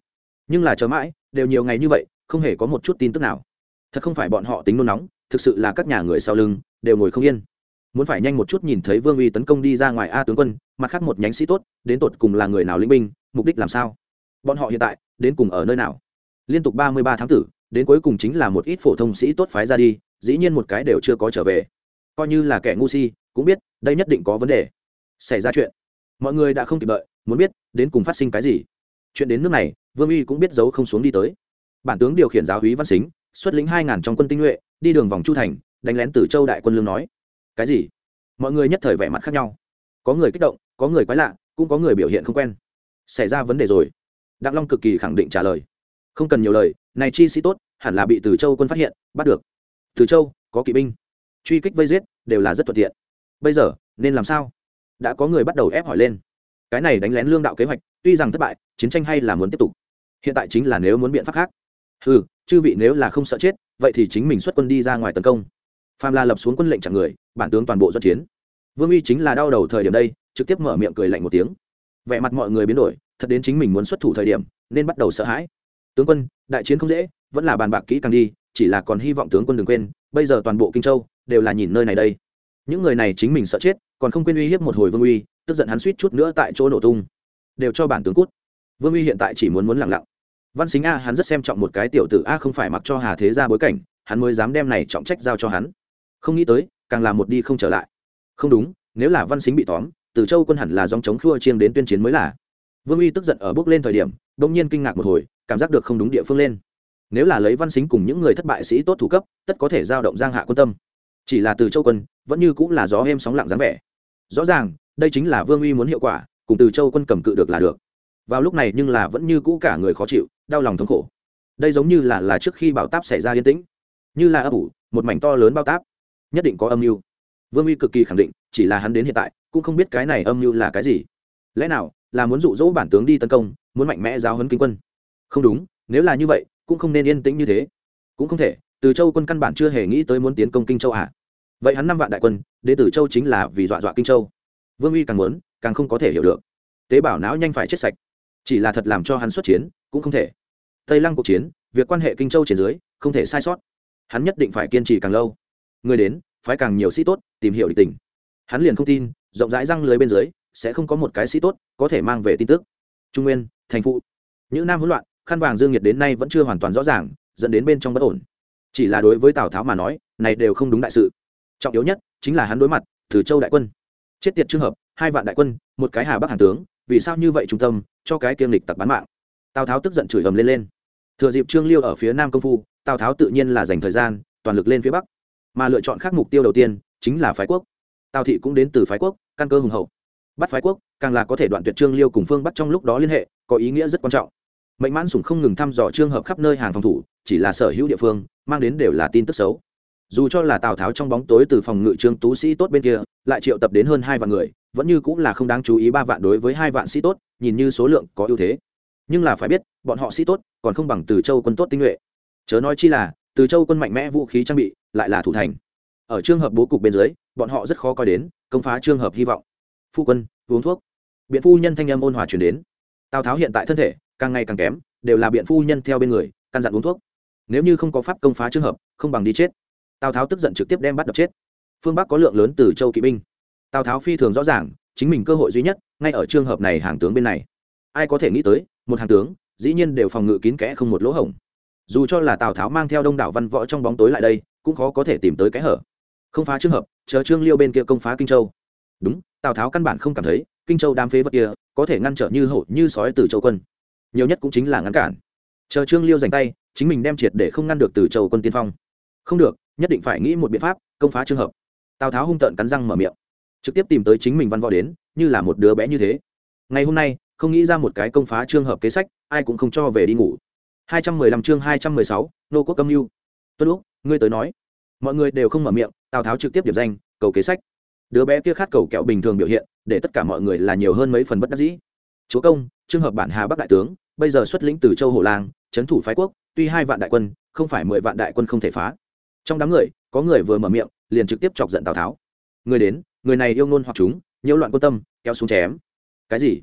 Nhưng là chờ mãi, đều nhiều ngày như vậy, không hề có một chút tin tức nào. Thật không phải bọn họ tính nôn nóng, thực sự là các nhà người sau lưng, đều ngồi không yên. Muốn phải nhanh một chút nhìn thấy vương uy tấn công đi ra ngoài a tướng quân, mặt khác một nhánh sĩ tốt, đến tột cùng là người nào linh binh, mục đích làm sao? Bọn họ hiện tại, đến cùng ở nơi nào? Liên tục ba mươi ba tháng tử, đến cuối cùng chính là một ít phổ thông sĩ tốt phái ra đi, dĩ nhiên một cái đều chưa có trở về. Coi như là kẻ ngu si, cũng biết, đây nhất định có vấn đề. Xảy ra chuyện. Mọi người đã không kịp đợi, muốn biết, đến cùng phát sinh cái gì. Chuyện đến nước này, vương uy cũng biết giấu không xuống đi tới. Bản tướng điều khiển giáo húy văn xính, xuất lĩnh hai ngàn trong quân tinh nhuệ, đi đường vòng chu thành, đánh lén từ châu đại quân lương nói. Cái gì? Mọi người nhất thời vẻ mặt khác nhau. Có người kích động, có người quái lạ, cũng có người biểu hiện không quen. Xảy ra vấn đề rồi. Đặng long cực kỳ khẳng định trả lời không cần nhiều lời, này chi sĩ tốt, hẳn là bị từ châu quân phát hiện, bắt được. Từ châu, có kỵ binh. Truy kích vây giết, đều là rất thuận tiện. Bây giờ, nên làm sao? Đã có người bắt đầu ép hỏi lên. Cái này đánh lén lương đạo kế hoạch, tuy rằng thất bại, chiến tranh hay là muốn tiếp tục. Hiện tại chính là nếu muốn biện pháp khác. Ừ chư vị nếu là không sợ chết, vậy thì chính mình xuất quân đi ra ngoài tấn công. Phàm la lập xuống quân lệnh chẳng người, bản tướng toàn bộ do chiến. Vương uy chính là đau đầu thời điểm đây, trực tiếp mở miệng cười lạnh một tiếng. Vẻ mặt mọi người biến đổi, thật đến chính mình muốn xuất thủ thời điểm, nên bắt đầu sợ hãi tướng quân, đại chiến không dễ, vẫn là bàn bạc kỹ càng đi, chỉ là còn hy vọng tướng quân đừng quên, bây giờ toàn bộ kinh châu đều là nhìn nơi này đây. Những người này chính mình sợ chết, còn không quên uy hiếp một hồi vương uy, tức giận hắn suýt chút nữa tại chỗ nổ tung. Đều cho bản tướng cút. Vương uy hiện tại chỉ muốn muốn lặng lặng. Văn xính a, hắn rất xem trọng một cái tiểu tử a không phải mặc cho hà thế ra bối cảnh, hắn mới dám đem này trọng trách giao cho hắn. Không nghĩ tới, càng là một đi không trở lại. Không đúng, nếu là văn xính bị tóm, từ châu quân hẳn là dòng chống khua chiêng đến tuyên chiến mới là. Vương uy tức giận ở bước lên thời điểm đông nhiên kinh ngạc một hồi, cảm giác được không đúng địa phương lên. Nếu là lấy văn xính cùng những người thất bại sĩ tốt thủ cấp, tất có thể giao động giang hạ quân tâm. Chỉ là từ châu quân, vẫn như cũng là gió êm sóng lặng dáng vẻ. Rõ ràng, đây chính là vương uy muốn hiệu quả, cùng từ châu quân cầm cự được là được. Vào lúc này nhưng là vẫn như cũ cả người khó chịu, đau lòng thống khổ. Đây giống như là là trước khi bảo táp xảy ra yên tĩnh. Như là ấp ủ, một mảnh to lớn bao táp. Nhất định có âm mưu. Vương uy cực kỳ khẳng định, chỉ là hắn đến hiện tại, cũng không biết cái này âm mưu là cái gì. Lẽ nào, là muốn dụ dỗ bản tướng đi tấn công muốn mạnh mẽ giáo huấn kinh quân. Không đúng, nếu là như vậy, cũng không nên yên tĩnh như thế. Cũng không thể, từ châu quân căn bản chưa hề nghĩ tới muốn tiến công kinh châu à? Vậy hắn năm vạn đại quân, đến từ châu chính là vì dọa dọa kinh châu. Vương uy càng muốn, càng không có thể hiểu được. Tế bào não nhanh phải chết sạch. Chỉ là thật làm cho hắn xuất chiến, cũng không thể. Tây lăng cuộc chiến, việc quan hệ kinh châu trên dưới, không thể sai sót. Hắn nhất định phải kiên trì càng lâu. Người đến, phái càng nhiều sĩ tốt, tìm hiểu địch tình. Hắn liền không tin, rộng rãi răng lưới bên dưới, sẽ không có một cái sĩ tốt có thể mang về tin tức trung nguyên, thành phụ. Những nam hỗn loạn, khăn vàng dương nhiệt đến nay vẫn chưa hoàn toàn rõ ràng, dẫn đến bên trong bất ổn. Chỉ là đối với tào tháo mà nói, này đều không đúng đại sự. Trọng yếu nhất chính là hắn đối mặt từ châu đại quân. Chết tiệt trường hợp, hai vạn đại quân, một cái hà bắc hàn tướng, vì sao như vậy trung tâm, cho cái kiêm lịch tặc bán mạng? Tào tháo tức giận chửi ầm lên lên. Thừa dịp trương liêu ở phía nam công phu, tào tháo tự nhiên là dành thời gian, toàn lực lên phía bắc. Mà lựa chọn khác mục tiêu đầu tiên chính là phái quốc. Tào thị cũng đến từ phái quốc, căn cơ hùng hậu bắt phái quốc, càng là có thể đoạn tuyệt trương liêu cùng phương bắt trong lúc đó liên hệ, có ý nghĩa rất quan trọng. Mệnh mãn sủng không ngừng thăm dò trường hợp khắp nơi hàng phòng thủ, chỉ là sở hữu địa phương, mang đến đều là tin tức xấu. Dù cho là tào tháo trong bóng tối từ phòng ngự trương tú sĩ tốt bên kia, lại triệu tập đến hơn hai vạn người, vẫn như cũng là không đáng chú ý ba vạn đối với hai vạn sĩ tốt, nhìn như số lượng có ưu thế. Nhưng là phải biết, bọn họ sĩ tốt, còn không bằng từ châu quân tốt tinh nhuệ. Chớ nói chi là, từ châu quân mạnh mẽ vũ khí trang bị, lại là thủ thành. Ở trường hợp bố cục bên dưới, bọn họ rất khó coi đến, công phá trường hợp hy vọng phu quân, uống thuốc. Biện phu nhân thanh âm ôn hòa chuyển đến. Tào tháo hiện tại thân thể càng ngày càng kém, đều là biện phu nhân theo bên người, căn dặn uống thuốc. Nếu như không có pháp công phá trường hợp, không bằng đi chết. Tào tháo tức giận trực tiếp đem bắt đập chết. Phương bắc có lượng lớn từ châu kỵ binh. Tào tháo phi thường rõ ràng, chính mình cơ hội duy nhất, ngay ở trường hợp này hàng tướng bên này. Ai có thể nghĩ tới, một hàng tướng, dĩ nhiên đều phòng ngự kín kẽ không một lỗ hổng. Dù cho là tào tháo mang theo đông đảo văn võ trong bóng tối lại đây, cũng khó có thể tìm tới cái hở. Không phá trường hợp, chờ trương liêu bên kia công phá kinh châu đúng tào tháo căn bản không cảm thấy kinh châu đam phế vật kia có thể ngăn trở như hổ như sói từ châu quân. Nhiều nhất cũng chính là ngăn cản. Chờ trương liêu dành tay chính mình đem triệt để không ngăn được từ châu quân tiên phong. Không được nhất định phải nghĩ một biện pháp công phá trường hợp. Tào tháo hung tợn cắn răng mở miệng. Trực tiếp tìm tới chính mình văn võ đến như là một đứa bé như thế. Ngày hôm nay không nghĩ ra một cái công phá trường hợp kế sách ai cũng không cho về đi ngủ. 215 chương 216, nô quốc âm lưu tuân lúc ngươi tới nói. Mọi người đều không mở miệng tào tháo trực tiếp điểm danh cầu kế sách đứa bé kia khát cầu kẹo bình thường biểu hiện, để tất cả mọi người là nhiều hơn mấy phần bất đắc dĩ. Chúa công trường hợp bản hà bắc đại tướng, bây giờ xuất lĩnh từ châu hồ lang trấn thủ phái quốc, tuy hai vạn đại quân, không phải mười vạn đại quân không thể phá. Trong đám người, có người vừa mở miệng, liền trực tiếp chọc giận tào tháo. Người đến, người này yêu ngôn hoặc chúng, nhiễu loạn quân tâm, kéo xuống chém. Cái gì?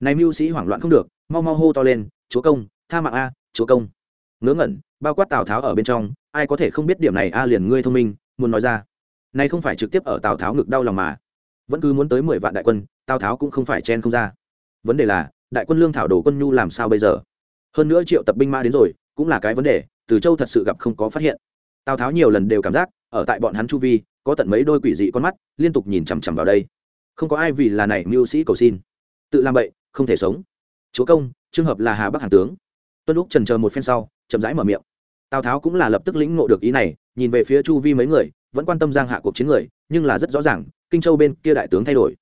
Này mưu sĩ hoảng loạn không được, mau mau hô to lên, chúa công, tha mạng a, chúa công. Ngớ ngẩn, bao quát tào tháo ở bên trong, ai có thể không biết điểm này a, liền ngươi thông minh, muốn nói ra nay không phải trực tiếp ở tào tháo ngực đau lòng mà. Vẫn cứ muốn tới mười vạn đại quân, tào tháo cũng không phải chen không ra. Vấn đề là, đại quân lương thảo đồ quân nhu làm sao bây giờ? Hơn nữa triệu tập binh mã đến rồi, cũng là cái vấn đề, từ châu thật sự gặp không có phát hiện. Tào tháo nhiều lần đều cảm giác, ở tại bọn hắn chu vi, có tận mấy đôi quỷ dị con mắt, liên tục nhìn chằm chằm vào đây. Không có ai vì là này mưu sĩ cầu xin. Tự làm vậy không thể sống. Chúa công trường hợp là hà bắc hàng tướng. Tuân lúc trần chờ một phen sau, chậm rãi mở miệng. Tào tháo cũng là lập tức lĩnh ngộ được ý này, nhìn về phía chu vi mấy người vẫn quan tâm giang hạ cuộc chiến người, nhưng là rất rõ ràng, kinh châu bên kia đại tướng thay đổi.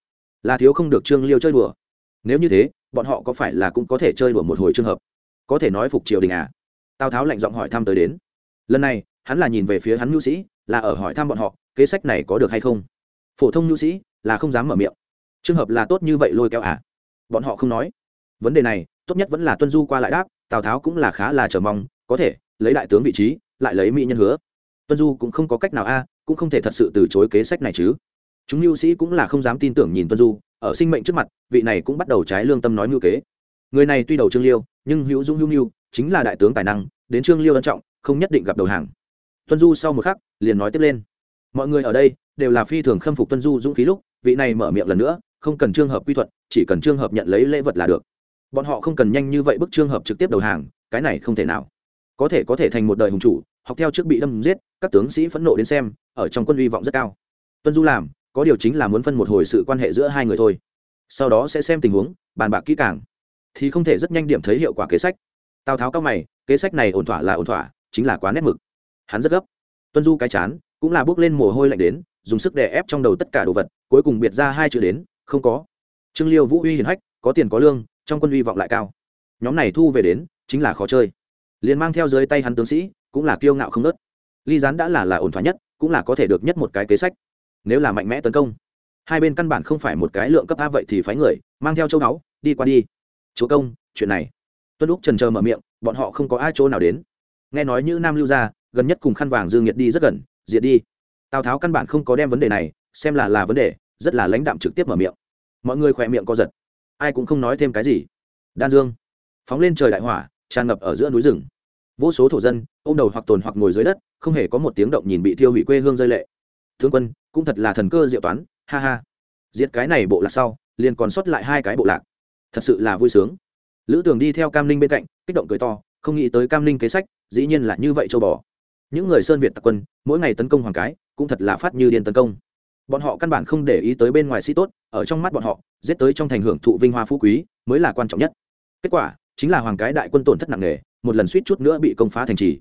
Là thiếu không được trương liêu chơi đùa. Nếu như thế, bọn họ có phải là cũng có thể chơi đùa một hồi trường hợp? Có thể nói phục triều đình à? Tào tháo lạnh giọng hỏi thăm tới đến. Lần này, hắn là nhìn về phía hắn nhu sĩ, là ở hỏi thăm bọn họ, kế sách này có được hay không? Phổ thông nhu sĩ, là không dám mở miệng. Trường hợp là tốt như vậy lôi kéo à? Bọn họ không nói. Vấn đề này, tốt nhất vẫn là tuân du qua lại đáp, tào tháo cũng là khá là chờ mong, có thể, lấy đại tướng vị trí, lại lấy mỹ nhân hứa. Tuân du cũng không có cách nào a cũng không thể thật sự từ chối kế sách này chứ. Chúng mưu sĩ cũng là không dám tin tưởng nhìn tuân du, ở sinh mệnh trước mặt, vị này cũng bắt đầu trái lương tâm nói mưu kế. Người này tuy đầu trương liêu, nhưng hữu dung hữu mưu, chính là đại tướng tài năng, đến trương liêu ân trọng, không nhất định gặp đầu hàng. Tuân du sau một khắc, liền nói tiếp lên. Mọi người ở đây, đều là phi thường khâm phục tuân du dũng khí lúc, vị này mở miệng lần nữa, không cần trường hợp quy thuận, chỉ cần trường hợp nhận lấy lễ vật là được. Bọn họ không cần nhanh như vậy bức trường hợp trực tiếp đầu hàng, cái này không thể nào. Có thể có thể thành một đời hùng chủ học theo trước bị đâm giết, các tướng sĩ phẫn nộ đến xem, ở trong quân hy vọng rất cao. Tuân du làm, có điều chính là muốn phân một hồi sự quan hệ giữa hai người thôi. Sau đó sẽ xem tình huống, bàn bạc kỹ càng. Thì không thể rất nhanh điểm thấy hiệu quả kế sách. Tào tháo cao mày, kế sách này ổn thỏa là ổn thỏa, chính là quá nét mực. Hắn rất gấp. Tuân du cái chán, cũng là bước lên mồ hôi lạnh đến, dùng sức đè ép trong đầu tất cả đồ vật, cuối cùng biệt ra hai chữ đến, không có. Trương liêu vũ uy hiển hách, có tiền có lương, trong quân uy vọng lại cao. Nhóm này thu về đến, chính là khó chơi. Liền mang theo dưới tay hắn tướng sĩ cũng là kiêu ngạo không nớt. Ly gián đã là là ổn thỏa nhất, cũng là có thể được nhất một cái kế sách. Nếu là mạnh mẽ tấn công, hai bên căn bản không phải một cái lượng cấp a vậy thì phái người, mang theo châu đáo đi qua đi. Chúa công, chuyện này. Tuân lúc trần chờ mở miệng, bọn họ không có ai chỗ nào đến. Nghe nói như nam lưu gia gần nhất cùng khăn vàng dương nhiệt đi rất gần, diệt đi. Tào tháo căn bản không có đem vấn đề này, xem là là vấn đề, rất là lãnh đạm trực tiếp mở miệng. Mọi người khỏe miệng co giật. Ai cũng không nói thêm cái gì. Đan dương. Phóng lên trời đại hỏa, tràn ngập ở giữa núi rừng vô số thổ dân, ôm đầu hoặc tồn hoặc ngồi dưới đất, không hề có một tiếng động nhìn bị thiêu hủy quê hương rơi lệ. Thương quân, cũng thật là thần cơ diệu toán, ha ha. Diệt cái này bộ lạc sau, liền còn sót lại hai cái bộ lạc. Thật sự là vui sướng. Lữ tường đi theo cam ninh bên cạnh, kích động cười to, không nghĩ tới cam ninh kế sách, dĩ nhiên là như vậy châu bò. Những người sơn việt tặc quân, mỗi ngày tấn công hoàng cái, cũng thật là phát như điên tấn công. Bọn họ căn bản không để ý tới bên ngoài sĩ tốt, ở trong mắt bọn họ, giết tới trong thành hưởng thụ vinh hoa phú quý, mới là quan trọng nhất. Kết quả, chính là hoàng cái đại quân tổn thất nặng nề một lần suýt chút nữa bị công phá thành trì.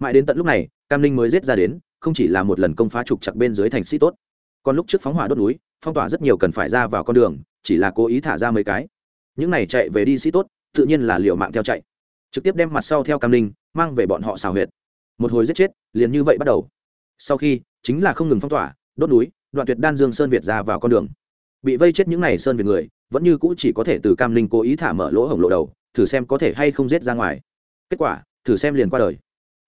Mãi đến tận lúc này, cam ninh mới giết ra đến, không chỉ là một lần công phá trục chặt bên dưới thành sĩ tốt. Còn lúc trước phóng hỏa đốt núi, phong tỏa rất nhiều cần phải ra vào con đường, chỉ là cố ý thả ra mấy cái. Những này chạy về đi sĩ tốt, tự nhiên là liều mạng theo chạy. Trực tiếp đem mặt sau theo cam ninh, mang về bọn họ xào huyệt. Một hồi giết chết, liền như vậy bắt đầu. Sau khi, chính là không ngừng phong tỏa, đốt núi, đoạn tuyệt đan dương sơn việt ra vào con đường. Bị vây chết những n à y sơn việt người, vẫn như cũ chỉ có thể từ cam ninh cố ý thả mở lỗ hổng lộ đầu, thử xem có thể hay không giết ra ngoài kết quả, thử xem liền qua đời.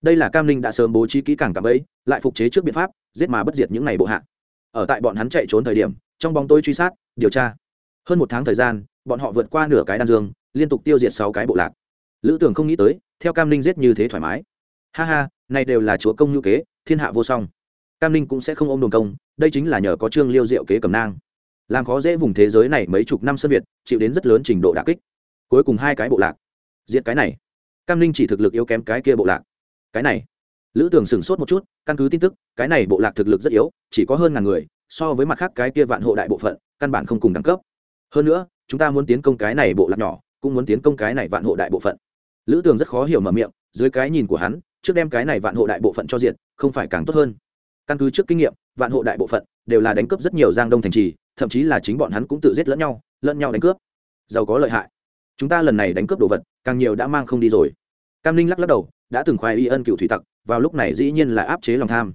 Đây là cam Linh đã sớm bố trí kỹ càng cảm ấy lại phục chế trước biện pháp, giết mà bất diệt những ngày bộ hạ. Ở tại bọn hắn chạy trốn thời điểm, trong bóng tôi truy sát, điều tra. Hơn một tháng thời gian, bọn họ vượt qua nửa cái đan dương, liên tục tiêu diệt sáu cái bộ lạc. Lữ tưởng không nghĩ tới, theo cam Linh giết như thế thoải mái. Ha ha, này đều là chúa công ngữ kế, thiên hạ vô song. Cam Linh cũng sẽ không ôm đồn công, đây chính là nhờ có trương liêu diệu kế cầm nang. Làm khó dễ vùng thế giới này mấy chục năm sân việt, chịu đến rất lớn trình độ đà kích. Cuối cùng hai cái bộ lạc. Diệt cái này cam ninh chỉ thực lực yếu kém cái kia bộ lạc. Cái này, lữ tưởng sửng sốt một chút, căn cứ tin tức, cái này bộ lạc thực lực rất yếu, chỉ có hơn ngàn người, so với mặt khác cái kia vạn hộ đại bộ phận, căn bản không cùng đẳng cấp. Hơn nữa, chúng ta muốn tiến công cái này bộ lạc nhỏ, cũng muốn tiến công cái này vạn hộ đại bộ phận. Lữ tường rất khó hiểu mở miệng, dưới cái nhìn của hắn, trước đem cái này vạn hộ đại bộ phận cho diện không phải càng tốt hơn. Căn cứ trước kinh nghiệm, vạn hộ đại bộ phận đều là đánh cướp rất nhiều giang đông thành trì, thậm chí là chính bọn hắn cũng tự giết lẫn nhau lẫn nhau đánh cướp. Giàu có lợi hại. Chúng ta lần này đánh cướp đồ vật càng nhiều đã mang không đi rồi. Cam linh lắc lắc đầu, đã từng khoái y ân cựu thủy tặc, vào lúc này dĩ nhiên là áp chế lòng tham.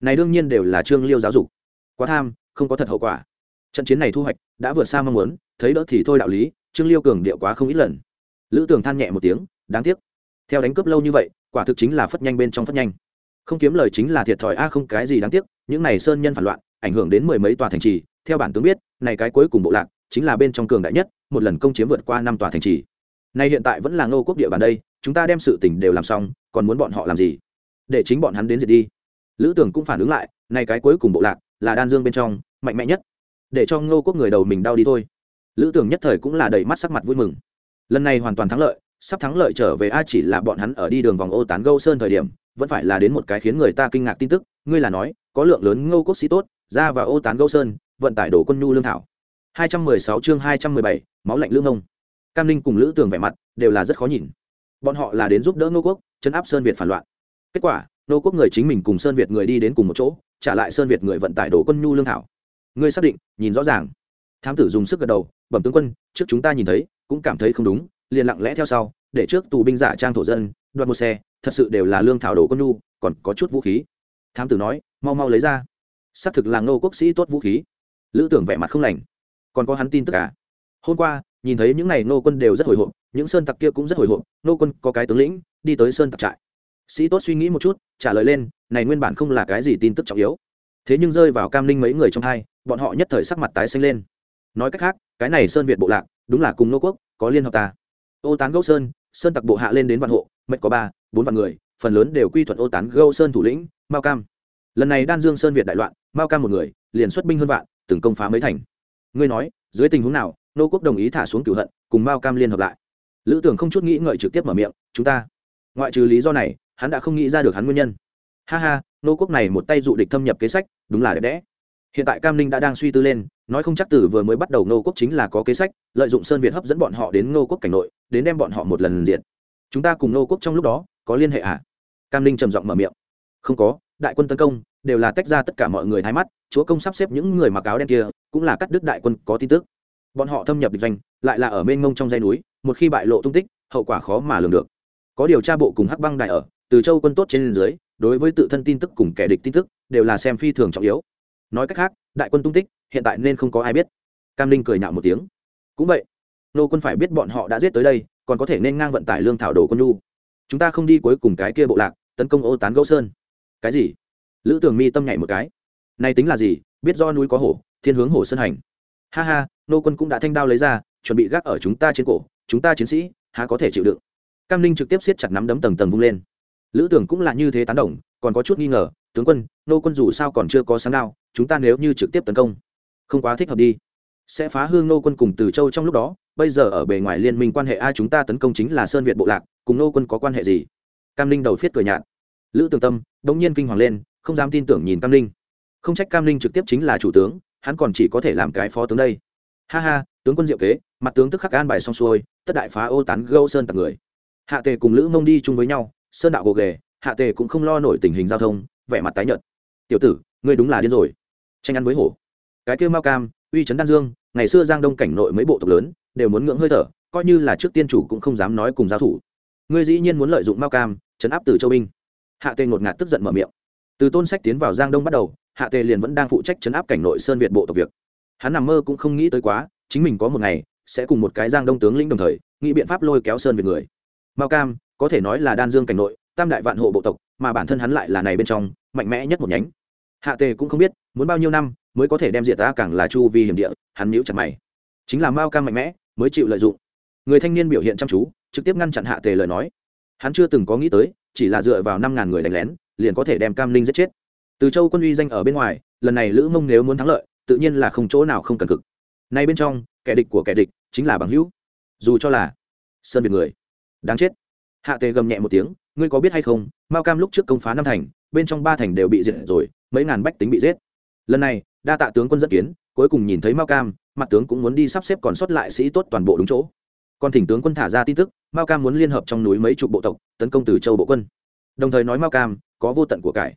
Này đương nhiên đều là trương liêu giáo dục. Quá tham, không có thật hậu quả. Trận chiến này thu hoạch, đã vượt xa mong muốn, thấy đỡ thì thôi đạo lý, trương liêu cường điệu quá không ít lần. Lữ tường than nhẹ một tiếng, đáng tiếc. Theo đánh cướp lâu như vậy, quả thực chính là phất nhanh bên trong phất nhanh. Không kiếm lời chính là thiệt thòi, a, không cái gì đáng tiếc, những này sơn nhân phản loạn, ảnh hưởng đến mười mấy tòa thành trì. Theo bản tướng biết, này cái cuối cùng bộ lạc, chính là bên trong cường đại nhất, một lần công chiếm vượt qua năm tòa thành trì nay hiện tại vẫn là ngô quốc địa bàn đây chúng ta đem sự tình đều làm xong còn muốn bọn họ làm gì? Để chính bọn hắn đến diệt đi. Lữ tưởng cũng phản ứng lại nay cái cuối cùng bộ lạc là đan dương bên trong mạnh mẽ nhất. Để cho ngô quốc người đầu mình đau đi thôi. Lữ tưởng nhất thời cũng là đầy mắt sắc mặt vui mừng. Lần này hoàn toàn thắng lợi sắp thắng lợi trở về a chỉ là bọn hắn ở đi đường vòng ô tán gâu sơn thời điểm vẫn phải là đến một cái khiến người ta kinh ngạc tin tức ngươi là nói có lượng lớn ngô quốc sĩ tốt ra và ô tán gâu sơn vận tải đổ quân nhu lương thảo. 216 chương 217, máu lạnh lương ông cam ninh cùng lữ tường vẻ mặt đều là rất khó nhìn. Bọn họ là đến giúp đỡ ngô quốc, chấn áp sơn việt phản loạn. Kết quả, ngô quốc người chính mình cùng sơn việt người đi đến cùng một chỗ, trả lại sơn việt người vận tải đổ quân nhu lương thảo. Ngươi xác định, nhìn rõ ràng. Thám tử dùng sức gật đầu, bẩm tướng quân, trước chúng ta nhìn thấy, cũng cảm thấy không đúng, liền lặng lẽ theo sau, để trước tù binh giả trang thổ dân, đoạt một xe, thật sự đều là lương thảo đồ quân nhu, còn có chút vũ khí. Thám tử nói, mau mau lấy ra. Xác thực là ngô quốc sĩ tốt vũ khí. Lữ tưởng vẻ mặt không lành. Còn có hắn tin tất cả à? hôm qua nhìn thấy những n à y nô quân đều rất hồi hộp, những sơn tặc kia cũng rất hồi hộp nô quân có cái tướng lĩnh, đi tới sơn tặc trại. Sĩ tốt suy nghĩ một chút, trả lời lên, này nguyên bản không là cái gì tin tức trọng yếu. Thế nhưng rơi vào cam ninh mấy người trong hai, bọn họ nhất thời sắc mặt tái xanh lên. Nói cách khác, cái này sơn việt bộ lạc, đúng là cùng nô quốc, có liên hợp ta. Ô tán gấu sơn sơn tặc bộ hạ lên đến vạn hộ, mệnh có ba, bốn vạn người, phần lớn đều quy thuận ô tán gâu sơn thủ lĩnh, mao cam. Lần này đan dương sơn việt đại loạn, mao cam một người, liền xuất binh hơn vạn, từng công phá mấy thành. Ngươi nói, dưới tình huống nào nô quốc đồng ý thả xuống cửu hận, cùng mao cam liên hợp lại. Lữ tưởng không chút nghĩ ngợi trực tiếp mở miệng, chúng ta. Ngoại trừ lý do này, hắn đã không nghĩ ra được hắn nguyên nhân. Ha ha, nô quốc này một tay dụ địch thâm nhập kế sách, đúng là đẹp đẽ. Hiện tại cam ninh đã đang suy tư lên, nói không chắc từ vừa mới bắt đầu nô quốc chính là có kế sách, lợi dụng sơn việt hấp dẫn bọn họ đến nô quốc cảnh nội, đến đem bọn họ một lần diện. Chúng ta cùng nô quốc trong lúc đó, có liên hệ à? Cam linh trầm giọng mở miệng. Không có, đại quân tấn công, đều là tách ra tất cả mọi người thái mắt, chúa công sắp xếp những người mặc áo đen kia, cũng là cắt đứt đại quân, có tin tức bọn họ thâm nhập địch doanh, lại là ở mênh mông trong dây núi, một khi bại lộ tung tích, hậu quả khó mà lường được. Có điều tra bộ cùng hắc băng đại ở, từ châu quân tốt trên dưới, đối với tự thân tin tức cùng kẻ địch tin tức, đều là xem phi thường trọng yếu. Nói cách khác, đại quân tung tích, hiện tại nên không có ai biết. Cam linh cười nhạo một tiếng. Cũng vậy, nô quân phải biết bọn họ đã giết tới đây, còn có thể nên ngang vận tải lương thảo đồ quân nhu. Chúng ta không đi cuối cùng cái kia bộ lạc, tấn công ô tán gấu sơn. Cái gì? Lữ tường mi tâm nhảy một cái. Này tính là gì? Biết do núi có hổ, thiên hướng hổ sơn hành ha ha, nô quân cũng đã thanh đao lấy ra, chuẩn bị gác ở chúng ta trên cổ, chúng ta chiến sĩ, há có thể chịu đựng? Cam ninh trực tiếp siết chặt nắm đấm tầng tầng vung lên. Lữ tưởng cũng là như thế tán đồng, còn có chút nghi ngờ, tướng quân, nô quân dù sao còn chưa có sáng đao, chúng ta nếu như trực tiếp tấn công, không quá thích hợp đi. Sẽ phá hương nô quân cùng từ châu trong lúc đó, bây giờ ở bề ngoài liên minh quan hệ ai chúng ta tấn công chính là sơn việt bộ lạc, cùng nô quân có quan hệ gì? Cam ninh đầu phiết cười nhạt. Lữ tường tâm đ ỗ n g nhiên kinh hoàng lên, không dám tin tưởng nhìn cam ninh. Không trách cam ninh trực tiếp chính là chủ tướng hắn còn chỉ có thể làm cái phó tướng đây. Ha ha, tướng quân diệu kế, mặt tướng tức khắc an bài xong xuôi, tất đại phá ô tán gâu sơn tặc người. Hạ tề cùng lữ mông đi chung với nhau, sơn đạo gồ ghề, hạ tề cũng không lo nổi tình hình giao thông, vẻ mặt tái nhợt. Tiểu tử, ngươi đúng là điên rồi. Tranh ăn với hổ. Cái kêu mao cam, uy trấn đan dương, ngày xưa giang đông cảnh nội mấy bộ tộc lớn, đều muốn ngưỡng hơi thở, coi như là trước tiên chủ cũng không dám nói cùng giao thủ. Ngươi dĩ nhiên muốn lợi dụng mao cam chấn áp từ châu binh. Hạ tề ngột ngạt tức giận mở miệng. Từ tôn sách tiến vào giang đông bắt đầu hạ tề liền vẫn đang phụ trách chấn áp cảnh nội sơn việt bộ tộc việc. Hắn nằm mơ cũng không nghĩ tới quá, chính mình có một ngày sẽ cùng một cái giang đông tướng lĩnh đồng thời, nghĩ biện pháp lôi kéo sơn việt người. Mao cam, có thể nói là đan dương cảnh nội, tam đại vạn hộ bộ tộc, mà bản thân hắn lại là này bên trong, mạnh mẽ nhất một nhánh. Hạ tề cũng không biết, muốn bao nhiêu năm mới có thể đem diệt ta càng là chu vi hiểm địa, hắn nhíu chặt mày. Chính là mao cam mạnh mẽ, mới chịu lợi dụng. Người thanh niên biểu hiện chăm chú, trực tiếp ngăn chặn hạ tề lời nói. Hắn chưa từng có nghĩ tới, chỉ là dựa vào năm ngàn người đánh lén, liền có thể đem cam linh giết chết từ châu quân uy danh ở bên ngoài, lần này lữ mông nếu muốn thắng lợi, tự nhiên là không chỗ nào không cần cực. Nay bên trong, kẻ địch của kẻ địch chính là bằng hữu. Dù cho là sơn việt người, đáng chết. Hạ tề gầm nhẹ một tiếng, ngươi có biết hay không, mao cam lúc trước công phá năm thành, bên trong ba thành đều bị diệt rồi, mấy ngàn bách tính bị giết. Lần này, đa tạ tướng quân dẫn kiến, cuối cùng nhìn thấy mao cam, mặt tướng cũng muốn đi sắp xếp còn sót lại sĩ tốt toàn bộ đúng chỗ. Còn thỉnh tướng quân thả ra tin tức, mao cam muốn liên hợp trong núi mấy chục bộ tộc, tấn công từ châu bộ quân. Đồng thời nói mao cam, có vô tận của cải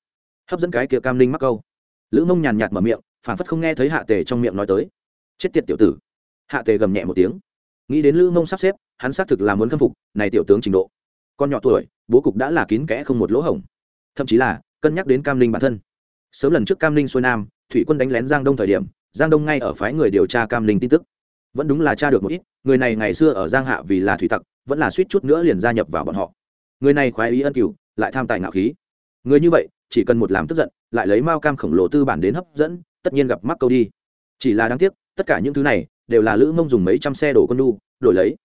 hấp dẫn cái kia cam linh mắc câu. Lữ mông nhàn nhạt mở miệng phản phất không nghe thấy hạ tề trong miệng nói tới. Chết tiệt tiểu tử. Hạ tề gầm nhẹ một tiếng. Nghĩ đến lữ mông sắp xếp, hắn xác thực là muốn khâm phục, này tiểu tướng trình độ. Con nhỏ tuổi, bố cục đã là kín kẽ không một lỗ hổng. Thậm chí là, cân nhắc đến cam linh bản thân. Sớm lần trước cam linh xuôi nam, thủy quân đánh lén giang đông thời điểm, giang đông ngay ở phái người điều tra cam linh tin tức. Vẫn đúng là tra được một ít, người này ngày xưa ở giang hạ vì là thủy tặc, vẫn là suýt chút nữa liền gia nhập vào bọn họ. Người này khoái ý ân cửu, lại tham tài ngạo khí. Người như vậy chỉ cần một làm tức giận, lại lấy mao cam khổng lồ tư bản đến hấp dẫn, tất nhiên gặp mắc câu đi. Chỉ là đáng tiếc, tất cả những thứ này đều là lữ mông dùng mấy trăm xe đổ con đu, đổi lấy.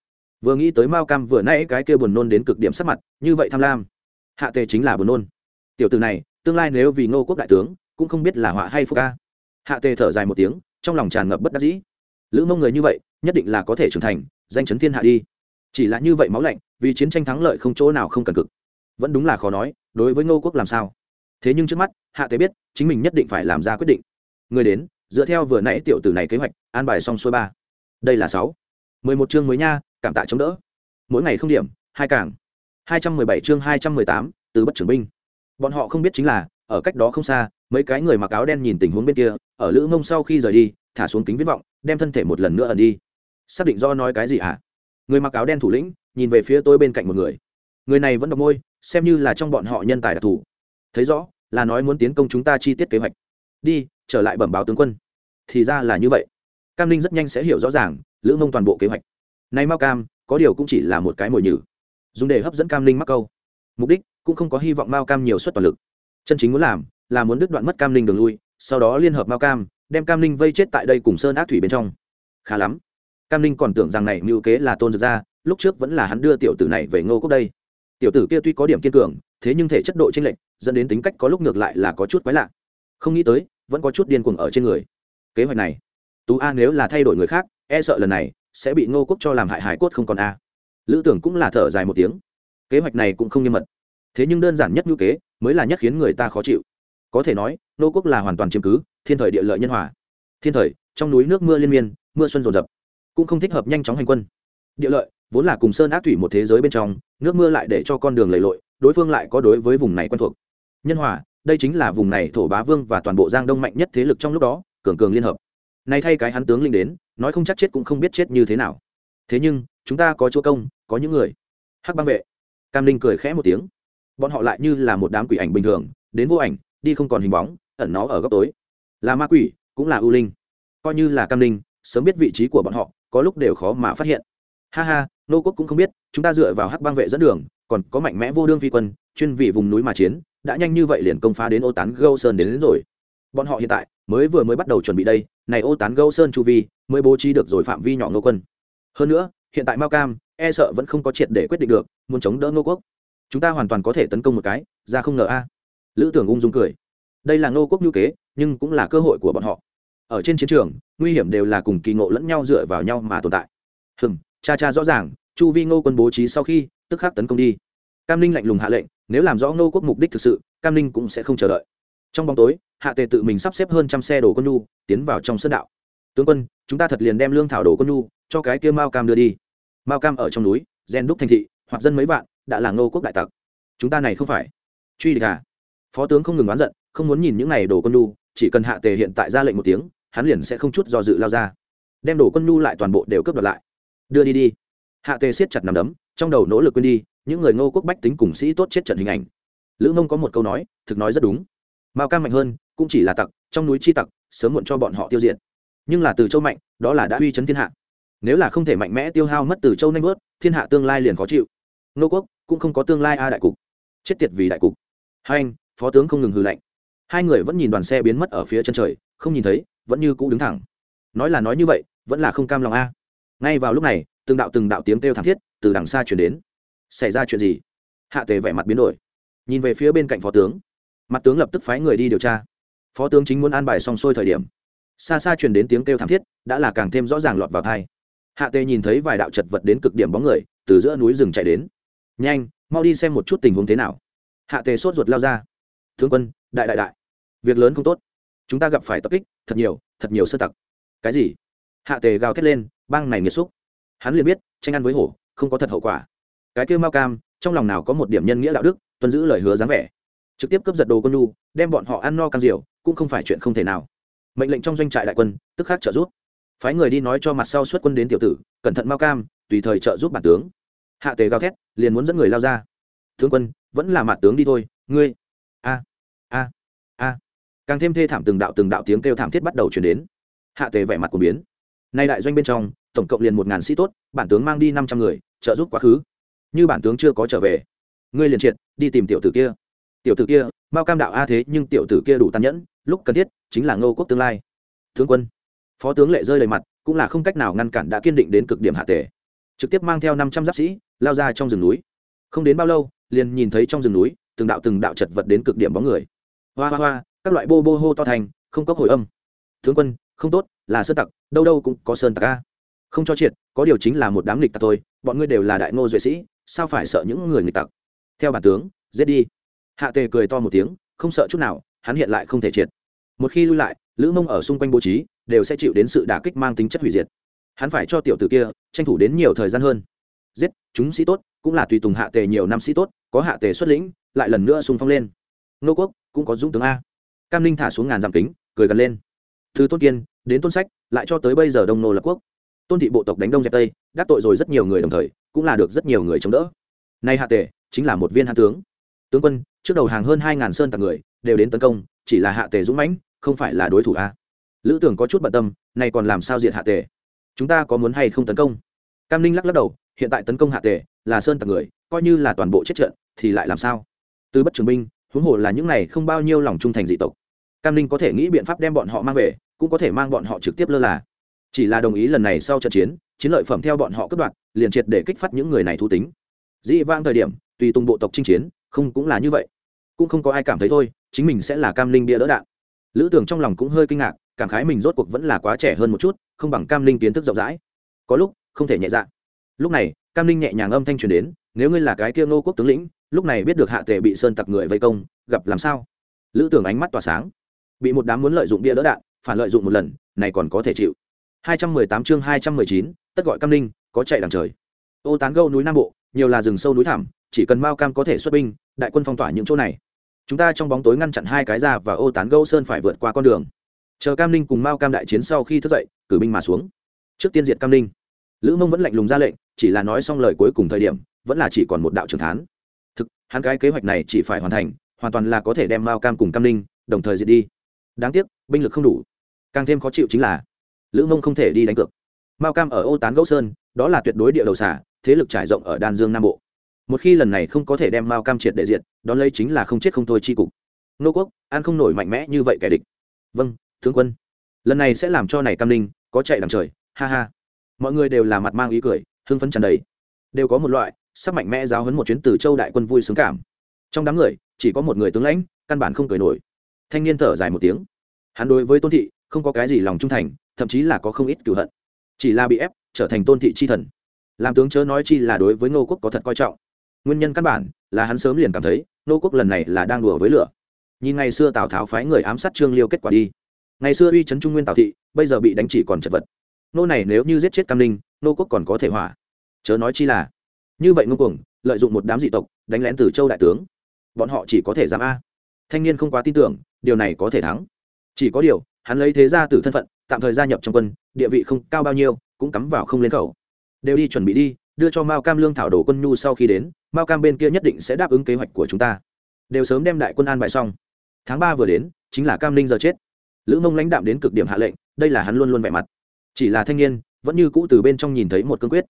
Vừa nghĩ tới mao cam vừa nãy cái kia buồn nôn đến cực điểm sắc mặt, như vậy tham lam. Hạ tề chính là buồn nôn. Tiểu từ này, tương lai nếu vì ngô quốc đại tướng, cũng không biết là họa hay phúc ca. Hạ tề thở dài một tiếng, trong lòng tràn ngập bất đắc dĩ. Lữ mông người như vậy, nhất định là có thể trưởng thành, danh chấn thiên hạ đi. Chỉ là như vậy máu lạnh, vì chiến tranh thắng lợi không chỗ nào không cần cực. Vẫn đúng là khó nói, đối với ngô quốc làm sao? Thế nhưng trước mắt, hạ tế biết, chính mình nhất định phải làm ra quyết định. Người đến, dựa theo vừa nãy tiểu tử này kế hoạch, an bài xong xuôi ba. Đây là sáu. Mười một chương mới nha, cảm tạ chống đỡ. Mỗi ngày không điểm, hai cảng hai trăm mười bảy chương hai trăm mười tám, từ bất trưởng binh. Bọn họ không biết chính là, ở cách đó không xa, mấy cái người mặc áo đen nhìn tình huống bên kia, ở lữ mông sau khi rời đi, thả xuống kính viết vọng, đem thân thể một lần nữa ẩn đi. Xác định do nói cái gì hả? Người mặc áo đen thủ lĩnh, nhìn về phía tôi bên cạnh một người. Người này vẫn đọc môi, xem như là trong bọn họ nhân tài đặc thù thấy rõ, là nói muốn tiến công chúng ta chi tiết kế hoạch. Đi, trở lại bẩm báo tướng quân. Thì ra là như vậy. Cam linh rất nhanh sẽ hiểu rõ ràng, lữ mông toàn bộ kế hoạch. Nay mao cam, có điều cũng chỉ là một cái mồi nhử. Dùng để hấp dẫn cam linh mắc câu. Mục đích, cũng không có hy vọng mao cam nhiều suất toàn lực. Chân chính muốn làm, là muốn đứt đoạn mất cam linh đường lui, sau đó liên hợp mao cam, đem cam linh vây chết tại đây cùng sơn ác thủy bên trong. Khá lắm. Cam linh còn tưởng rằng này mưu kế là tôn dược ra, lúc trước vẫn là hắn đưa tiểu tử này về ngô quốc đây. Tiểu tử kia tuy có điểm kiên cường, thế nhưng thể chất độ tranh lệch dẫn đến tính cách có lúc ngược lại là có chút quái lạ. Không nghĩ tới, vẫn có chút điên cuồng ở trên người. Kế hoạch này, tú a nếu là thay đổi người khác e sợ lần này sẽ bị ngô quốc cho làm hại hải cốt không còn a. Lữ tưởng cũng là thở dài một tiếng. Kế hoạch này cũng không nghiêm mật. Thế nhưng đơn giản nhất ngữ kế mới là nhất khiến người ta khó chịu. Có thể nói, ngô quốc là hoàn toàn chiếm cứ thiên thời địa lợi nhân hòa. Thiên thời, trong núi nước mưa liên miên, mưa xuân rồn rập, cũng không thích hợp nhanh chóng hành quân. Địa lợi, vốn là cùng sơn ác thủy một thế giới bên trong, nước mưa lại để cho con đường lầy lội, đối phương lại có đối với vùng này quen thuộc nhân hòa, đây chính là vùng này thổ bá vương và toàn bộ giang đông mạnh nhất thế lực trong lúc đó, cường cường liên hợp. Nay thay cái hắn tướng linh đến, nói không chắc chết cũng không biết chết như thế nào. Thế nhưng, chúng ta có chúa công, có những người. Hắc băng vệ. Cam linh cười khẽ một tiếng. Bọn họ lại như là một đám quỷ ảnh bình thường, đến vô ảnh, đi không còn hình bóng, ẩn nó ở góc tối. Là ma quỷ, cũng là ưu linh. Coi như là cam linh sớm biết vị trí của bọn họ, có lúc đều khó mà phát hiện. Ha ha, nô quốc cũng không biết, chúng ta dựa vào hắc băng vệ dẫn đường, còn có mạnh mẽ vô đương phi quân, chuyên vị vùng núi mà chiến đã nhanh như vậy liền công phá đến ô tán gâu sơn đến, đến rồi. Bọn họ hiện tại mới vừa mới bắt đầu chuẩn bị đây này ô tán gâu sơn chu vi mới bố trí được rồi phạm vi nhỏ ngô quân. Hơn nữa hiện tại mao cam e sợ vẫn không có triệt để quyết định được muốn chống đỡ ngô quốc. Chúng ta hoàn toàn có thể tấn công một cái ra không ngờ a. Lữ tưởng ung dung cười. Đây là ngô quốc nhu kế nhưng cũng là cơ hội của bọn họ. Ở trên chiến trường nguy hiểm đều là cùng kỳ ngộ lẫn nhau dựa vào nhau mà tồn tại. Hừm cha cha rõ ràng chu vi ngô quân bố trí sau khi tức khắc tấn công đi. Cam Linh lạnh lùng hạ lệnh nếu làm rõ ngô quốc mục đích thực sự, cam ninh cũng sẽ không chờ đợi. Trong bóng tối, hạ tề tự mình sắp xếp hơn trăm xe đồ quân nhu, tiến vào trong sơn đạo. Tướng quân, chúng ta thật liền đem lương thảo đồ quân nhu, cho cái kia mao cam đưa đi. Mao cam ở trong núi gen đúc thành thị hoặc dân mấy vạn, đã là ngô quốc đại tặc. Chúng ta này không phải. Truy địch à? Phó tướng không ngừng oán giận, không muốn nhìn những này đồ quân nhu, chỉ cần hạ tề hiện tại ra lệnh một tiếng, hắn liền sẽ không chút do dự lao ra. Đem đồ quân nhu lại toàn bộ đều cướp đoạt lại. Đưa đi đi. Hạ tề siết chặt nằm đấm, trong đầu nỗ lực quên đi những người ngô quốc bách tính cùng sĩ tốt chết trận hình ảnh. Lữ mông có một câu nói, thực nói rất đúng. Mao cam mạnh hơn, cũng chỉ là tặc, trong núi chi tặc, sớm muộn cho bọn họ tiêu diệt. Nhưng là từ châu mạnh, đó là đã uy chấn thiên hạ. Nếu là không thể mạnh mẽ tiêu hao mất từ châu nanh bớt thiên hạ tương lai liền khó chịu. Nô quốc cũng không có tương lai a đại cục. Chết tiệt vì đại cục. Hai anh, phó tướng không ngừng hư lạnh. Hai người vẫn nhìn đoàn xe biến mất ở phía chân trời, không nhìn thấy, vẫn như cũ đứng thẳng. Nói là nói như vậy, vẫn là không cam lòng a. Ngay vào lúc này, từng đạo từng đạo tiếng kêu thảm thiết từ đằng xa chuyển đến xảy ra chuyện gì? Hạ tề vẻ mặt biến đổi, nhìn về phía bên cạnh phó tướng. Mặt tướng lập tức phái người đi điều tra. Phó tướng chính muốn an bài xong xuôi thời điểm, xa xa truyền đến tiếng kêu thảm thiết, đã là càng thêm rõ ràng lọt vào thai hạ tề nhìn thấy vài đạo chật vật đến cực điểm bóng người, từ giữa núi rừng chạy đến. Nhanh, mau đi xem một chút tình huống thế nào. Hạ tề sốt ruột lao ra. Thương quân, đại đại đại, việc lớn không tốt. Chúng ta gặp phải tập kích, thật nhiều thật nhiều sơ tặc. Cái gì? Hạ tề gào thét lên băng này nghiệt xúc hắn liền biết, tranh ăn với hổ, không có thật hậu quả cái kêu mao cam, trong lòng nào có một điểm nhân nghĩa đạo đức, tuân giữ lời hứa dáng vẻ. Trực tiếp cướp giật đồ con nu đem bọn họ ăn no cam diều cũng không phải chuyện không thể nào. Mệnh lệnh trong doanh trại đại quân, tức khắc trợ giúp. Phái người đi nói cho mặt sau xuất quân đến tiểu tử, cẩn thận mao cam, tùy thời trợ giúp bản tướng. Hạ tề gào thét, liền muốn dẫn người lao ra. Tướng quân, vẫn là mặt tướng đi thôi, ngươi. A a a. Càng thêm thê thảm từng đạo từng đạo tiếng kêu thảm thiết bắt đầu chuyển đến. Hạ tề vẻ mặt của biến. Nay đại doanh bên trong, tổng cộng liền một ngàn sĩ tốt, bản tướng mang đi năm trăm người, trợ giúp quá khứ như bản tướng chưa có trở về. Ngươi liền triệt, đi tìm tiểu tử kia. Tiểu tử kia bao cam đạo a thế nhưng tiểu tử kia đủ tàn nhẫn, lúc cần thiết chính là ngô quốc tương lai. Tướng quân, phó tướng lệ rơi đầy mặt, cũng là không cách nào ngăn cản đã kiên định đến cực điểm hạ tề. Trực tiếp mang theo năm trăm giáp sĩ, lao ra trong rừng núi. Không đến bao lâu, liền nhìn thấy trong rừng núi, từng đạo từng đạo chật vật đến cực điểm bóng người. Hoa hoa hoa, các loại bô bô hô to thành, không có hồi âm. Tướng quân, không tốt, là sơn tặc, đâu đâu cũng có sơn tặc a. Không cho triệt, có điều chính là một đám lịch tặc thôi, bọn ngươi đều là đại ngô duệ sĩ sao phải sợ những người nghịch tặc? Theo bản tướng, giết đi. Hạ tề cười to một tiếng, không sợ chút nào, hắn hiện lại không thể triệt. Một khi lui lại, lữ mông ở xung quanh bố trí, đều sẽ chịu đến sự đả kích mang tính chất hủy diệt. Hắn phải cho tiểu tử kia, tranh thủ đến nhiều thời gian hơn. Giết, chúng sĩ tốt, cũng là tùy tùng hạ tề nhiều năm sĩ tốt, có hạ tề xuất lĩnh, lại lần nữa xung phong lên. Nô quốc, cũng có dũng tướng a. Cam linh thả xuống ngàn dặm kính, cười gần lên. Từ tôn kiên, đến tôn sách, lại cho tới bây giờ đông nô lập quốc. Tôn thị bộ tộc đánh đông dẹp tây, đắc tội rồi rất nhiều người đồng thời cũng là được rất nhiều người chống đỡ. Nay hạ tề chính là một viên hạ tướng. Tướng quân, trước đầu hàng hơn hai ngàn sơn tặc người, đều đến tấn công, chỉ là hạ tề dũng mãnh, không phải là đối thủ a. Lữ tưởng có chút bận tâm, nay còn làm sao diệt hạ tề? Chúng ta có muốn hay không tấn công? Cam ninh lắc lắc đầu, hiện tại tấn công hạ tề là sơn tặc người, coi như là toàn bộ chết trận, thì lại làm sao? Từ bất trường binh, huống hồ là những này không bao nhiêu lòng trung thành dị tộc. Cam ninh có thể nghĩ biện pháp đem bọn họ mang về, cũng có thể mang bọn họ trực tiếp lơ là chỉ là đồng ý lần này sau trận chiến chiến lợi phẩm theo bọn họ cướp đoạt, liền triệt để kích phát những người này thú tính. Dĩ vang thời điểm, tùy tùng bộ tộc chinh chiến, không cũng là như vậy. Cũng không có ai cảm thấy thôi, chính mình sẽ là cam linh bia đỡ đạn. Lữ tưởng trong lòng cũng hơi kinh ngạc, cảm khái mình rốt cuộc vẫn là quá trẻ hơn một chút, không bằng cam linh kiến thức rộng rãi. Có lúc, không thể nhẹ dạ. Lúc này, cam linh nhẹ nhàng âm thanh truyền đến, nếu ngươi là cái kia ngô quốc tướng lĩnh, lúc này biết được hạ tề bị sơn tặc người vây công, gặp làm sao? Lữ tưởng ánh mắt tỏa sáng. Bị một đám muốn lợi dụng bia đỡ đạn, phản lợi dụng một lần, này còn có thể chịu. 218 chương 219, tất gọi cam linh có chạy đằng trời. Ô tán gâu núi nam bộ nhiều là rừng sâu núi thảm chỉ cần mao cam có thể xuất binh đại quân phong tỏa những chỗ này. Chúng ta trong bóng tối ngăn chặn hai cái ra và ô tán gâu sơn phải vượt qua con đường. Chờ cam ninh cùng mao cam đại chiến sau khi thức dậy cử binh mà xuống. Trước tiên diệt cam ninh. Lữ mông vẫn lạnh lùng ra lệnh chỉ là nói xong lời cuối cùng thời điểm vẫn là chỉ còn một đạo trưởng thán. Thực hắn cái kế hoạch này chỉ phải hoàn thành hoàn toàn là có thể đem mao cam cùng cam ninh đồng thời diệt đi. Đáng tiếc binh lực không đủ. Càng thêm khó chịu chính là lữ mông không thể đi đánh cược. Mao cam ở ô tán gẫu sơn, đó là tuyệt đối địa đầu xả, thế lực trải rộng ở đan dương nam bộ. Một khi lần này không có thể đem mao cam triệt để diệt, đón lấy chính là không chết không thôi chi cục. Nô quốc an không nổi mạnh mẽ như vậy kẻ địch. Vâng tướng quân. Lần này sẽ làm cho này cam ninh có chạy đằng trời, ha ha. Mọi người đều là mặt mang ý cười, hưng phấn tràn đầy. Đều có một loại sắp mạnh mẽ giáo hấn một chuyến từ châu đại quân vui sướng cảm. Trong đám người, chỉ có một người tướng lãnh, căn bản không cười nổi. Thanh niên thở dài một tiếng. Hắn đối với tôn thị, không có cái gì lòng trung thành thậm chí là có không ít cửu hận. Chỉ là bị ép, trở thành tôn thị chi thần. Làm tướng chớ nói chi là đối với ngô quốc có thật coi trọng. Nguyên nhân căn bản là hắn sớm liền cảm thấy, ngô quốc lần này là đang đùa với lửa. Nhìn ngày xưa tào tháo phái người ám sát trương liêu kết quả đi. Ngày xưa uy chấn trung nguyên tào thị, bây giờ bị đánh chỉ còn chật vật. Nô này nếu như giết chết cam ninh nô quốc còn có thể hỏa chớ nói chi là, như vậy ngô cuồng lợi dụng một đám dị tộc, đánh lén từ châu đại tướng. Bọn họ chỉ có thể dám a. Thanh niên không quá tin tưởng, điều này có thể thắng. Chỉ có điều hắn lấy thế gia tử thân phận, tạm thời gia nhập trong quân, địa vị không cao bao nhiêu, cũng cắm vào không lên khẩu. Đều đi chuẩn bị đi, đưa cho mao cam lương thảo đồ quân nhu sau khi đến, mao cam bên kia nhất định sẽ đáp ứng kế hoạch của chúng ta. Đều sớm đem đại quân an bài xong. Tháng ba vừa đến, chính là cam ninh giờ chết. Lữ mông lãnh đạm đến cực điểm hạ lệnh, đây là hắn luôn luôn vẻ mặt. Chỉ là thanh niên, vẫn như cũ từ bên trong nhìn thấy một cương quyết.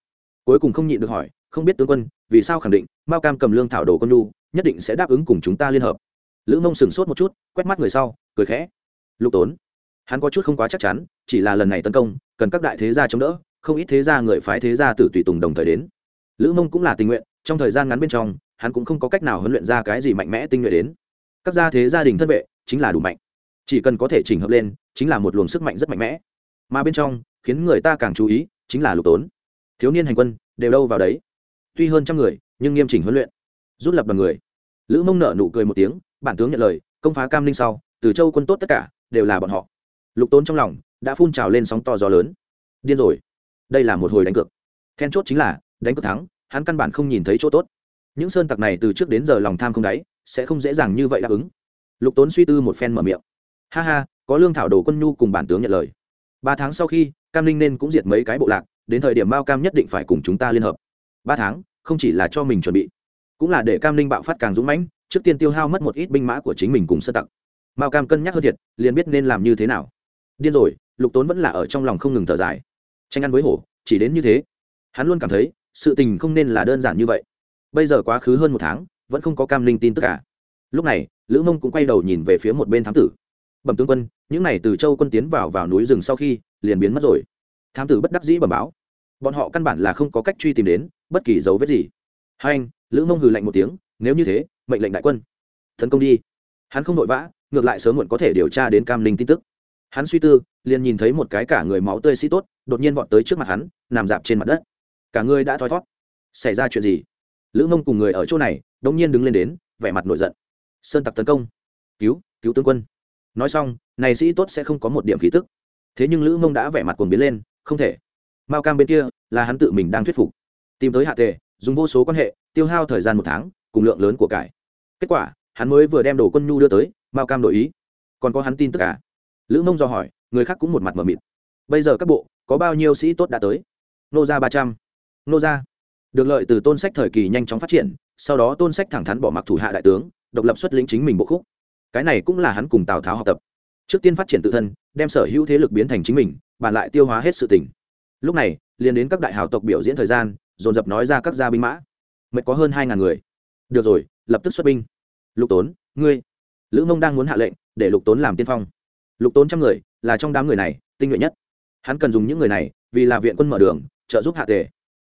Cuối cùng không nhịn được hỏi, không biết tướng quân, vì sao khẳng định mao cam cầm lương thảo đồ quân nhu, nhất định sẽ đáp ứng cùng chúng ta liên hợp. Lữ mông sửng sốt một chút, quét mắt người sau, cười khẽ. Lục tốn hắn có chút không quá chắc chắn, chỉ là lần này tấn công, cần các đại thế gia chống đỡ, không ít thế gia người phái thế gia tử tùy tùng đồng thời đến. Lữ mông cũng là tình nguyện, trong thời gian ngắn bên trong, hắn cũng không có cách nào huấn luyện ra cái gì mạnh mẽ tinh nhuệ đến. Các gia thế gia đình thân vệ, chính là đủ mạnh. Chỉ cần có thể chỉnh hợp lên, chính là một luồng sức mạnh rất mạnh mẽ. Mà bên trong, khiến người ta càng chú ý, chính là lục tốn. Thiếu niên hành quân, đều đâu vào đấy. Tuy hơn trăm người, nhưng nghiêm chỉnh huấn luyện. Rút lập đoàn người. Lữ mông nở nụ cười một tiếng, bản tướng nhận lời, công phá cam Linh sau, từ châu quân tốt tất cả, đều là bọn họ lục tốn trong lòng đã phun trào lên sóng to gió lớn. Điên rồi. Đây là một hồi đánh cược. Then chốt chính là, đánh cược thắng, hắn căn bản không nhìn thấy chỗ tốt. Những sơn tặc này từ trước đến giờ lòng tham không đáy, sẽ không dễ dàng như vậy đáp ứng. Lục tốn suy tư một phen mở miệng. Ha ha, có lương thảo đồ quân nhu cùng bản tướng nhận lời. Ba tháng sau khi, cam linh nên cũng diệt mấy cái bộ lạc, đến thời điểm mao cam nhất định phải cùng chúng ta liên hợp. Ba tháng, không chỉ là cho mình chuẩn bị, cũng là để cam linh bạo phát càng dũng mãnh, trước tiên tiêu hao mất một ít binh mã của chính mình cùng sơn tặc. Mao cam cân nhắc hơn thiệt, liền biết nên làm như thế nào điên rồi, lục tốn vẫn là ở trong lòng không ngừng thở dài. Tranh ăn với hổ, chỉ đến như thế. Hắn luôn cảm thấy, sự tình không nên là đơn giản như vậy. Bây giờ quá khứ hơn một tháng, vẫn không có cam linh tin tất cả. Lúc này, lữ mông cũng quay đầu nhìn về phía một bên thám tử. Bẩm tướng quân, những n à y từ châu quân tiến vào vào núi rừng sau khi, liền biến mất rồi. Thám tử bất đắc dĩ bẩm báo. Bọn họ căn bản là không có cách truy tìm đến bất kỳ dấu vết gì. Hai anh, lữ mông hừ lạnh một tiếng, nếu như thế, mệnh lệnh đại quân. Tấn công đi. Hắn không vội vã, ngược lại sớm muộn có thể điều tra đến cam linh tin tức hắn suy tư, liền nhìn thấy một cái cả người máu tươi sĩ tốt, đột nhiên vọt tới trước mặt hắn, nằm dạp trên mặt đất. Cả người đã thoi thót xảy ra chuyện gì? Lữ mông cùng người ở chỗ này đông nhiên đứng lên đến, vẻ mặt nổi giận. Sơn tặc tấn công. Cứu cứu tướng quân. Nói xong, này sĩ tốt sẽ không có một điểm khí tức. Thế nhưng lữ mông đã vẻ mặt cuồng biến lên, không thể. Mao cam bên kia, là hắn tự mình đang thuyết phục. Tìm tới hạ tề, dùng vô số quan hệ, tiêu hao thời gian một tháng, cùng lượng lớn của cải. Kết quả, hắn mới vừa đem đồ quân nhu đưa tới, mao cam đổi ý. Còn có hắn tin tức cả lữ mông do hỏi, người khác cũng một mặt mờ mịt. Bây giờ các bộ, có bao nhiêu sĩ tốt đã tới? Nô ra ba trăm. Nô ra được lợi từ tôn sách thời kỳ nhanh chóng phát triển, sau đó tôn sách thẳng thắn bỏ mặc thủ hạ đại tướng, độc lập xuất lĩnh chính mình bộ khúc. Cái này cũng là hắn cùng tào tháo học tập. Trước tiên phát triển tự thân, đem sở hữu thế lực biến thành chính mình bàn lại tiêu hóa hết sự tỉnh lúc này, liền đến các đại hào tộc biểu diễn thời gian, dồn dập nói ra các gia binh mã. Mệt có hơn hai ngàn người. Được rồi, lập tức xuất binh. Lục tốn, ngươi. Lữ mông đang muốn hạ lệnh, để lục tốn làm tiên phong lục tốn trăm người là trong đám người này tinh nhuệ nhất. Hắn cần dùng những người này vì là viện quân mở đường, trợ giúp hạ tề.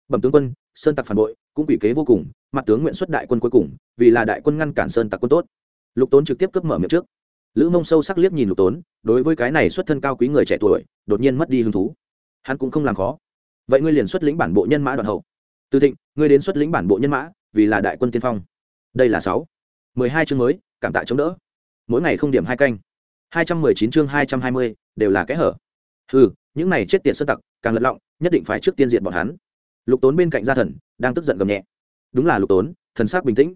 Bẩm tướng quân, sơn tặc phản bội, cũng quỷ kế vô cùng, mặt tướng nguyện xuất đại quân cuối cùng, vì là đại quân ngăn cản sơn tặc quân tốt. Lục tốn trực tiếp cướp mở miệng trước. Lữ mông sâu sắc liếc nhìn lục tốn, đối với cái này xuất thân cao quý người trẻ tuổi, đột nhiên mất đi hứng thú. Hắn cũng không làm khó. Vậy ngươi liền xuất lĩnh bản bộ nhân mã đoàn hậu. Từ thịnh, ngươi đến xuất lĩnh bản bộ nhân mã, vì là đại quân tiên phong. Đây là sáu. Mười hai chương mới, cảm tạ chống đỡ. Mỗi ngày không điểm hai canh hai trăm mười chín chương hai trăm hai mươi đều là kẽ hở. Hừ, những này chết tiệt sơ tặc càng lật lọng nhất định phải trước tiên diện bọn hắn. Lục tốn bên cạnh gia thần đang tức giận gầm nhẹ. Đúng là lục tốn thần sắc bình tĩnh.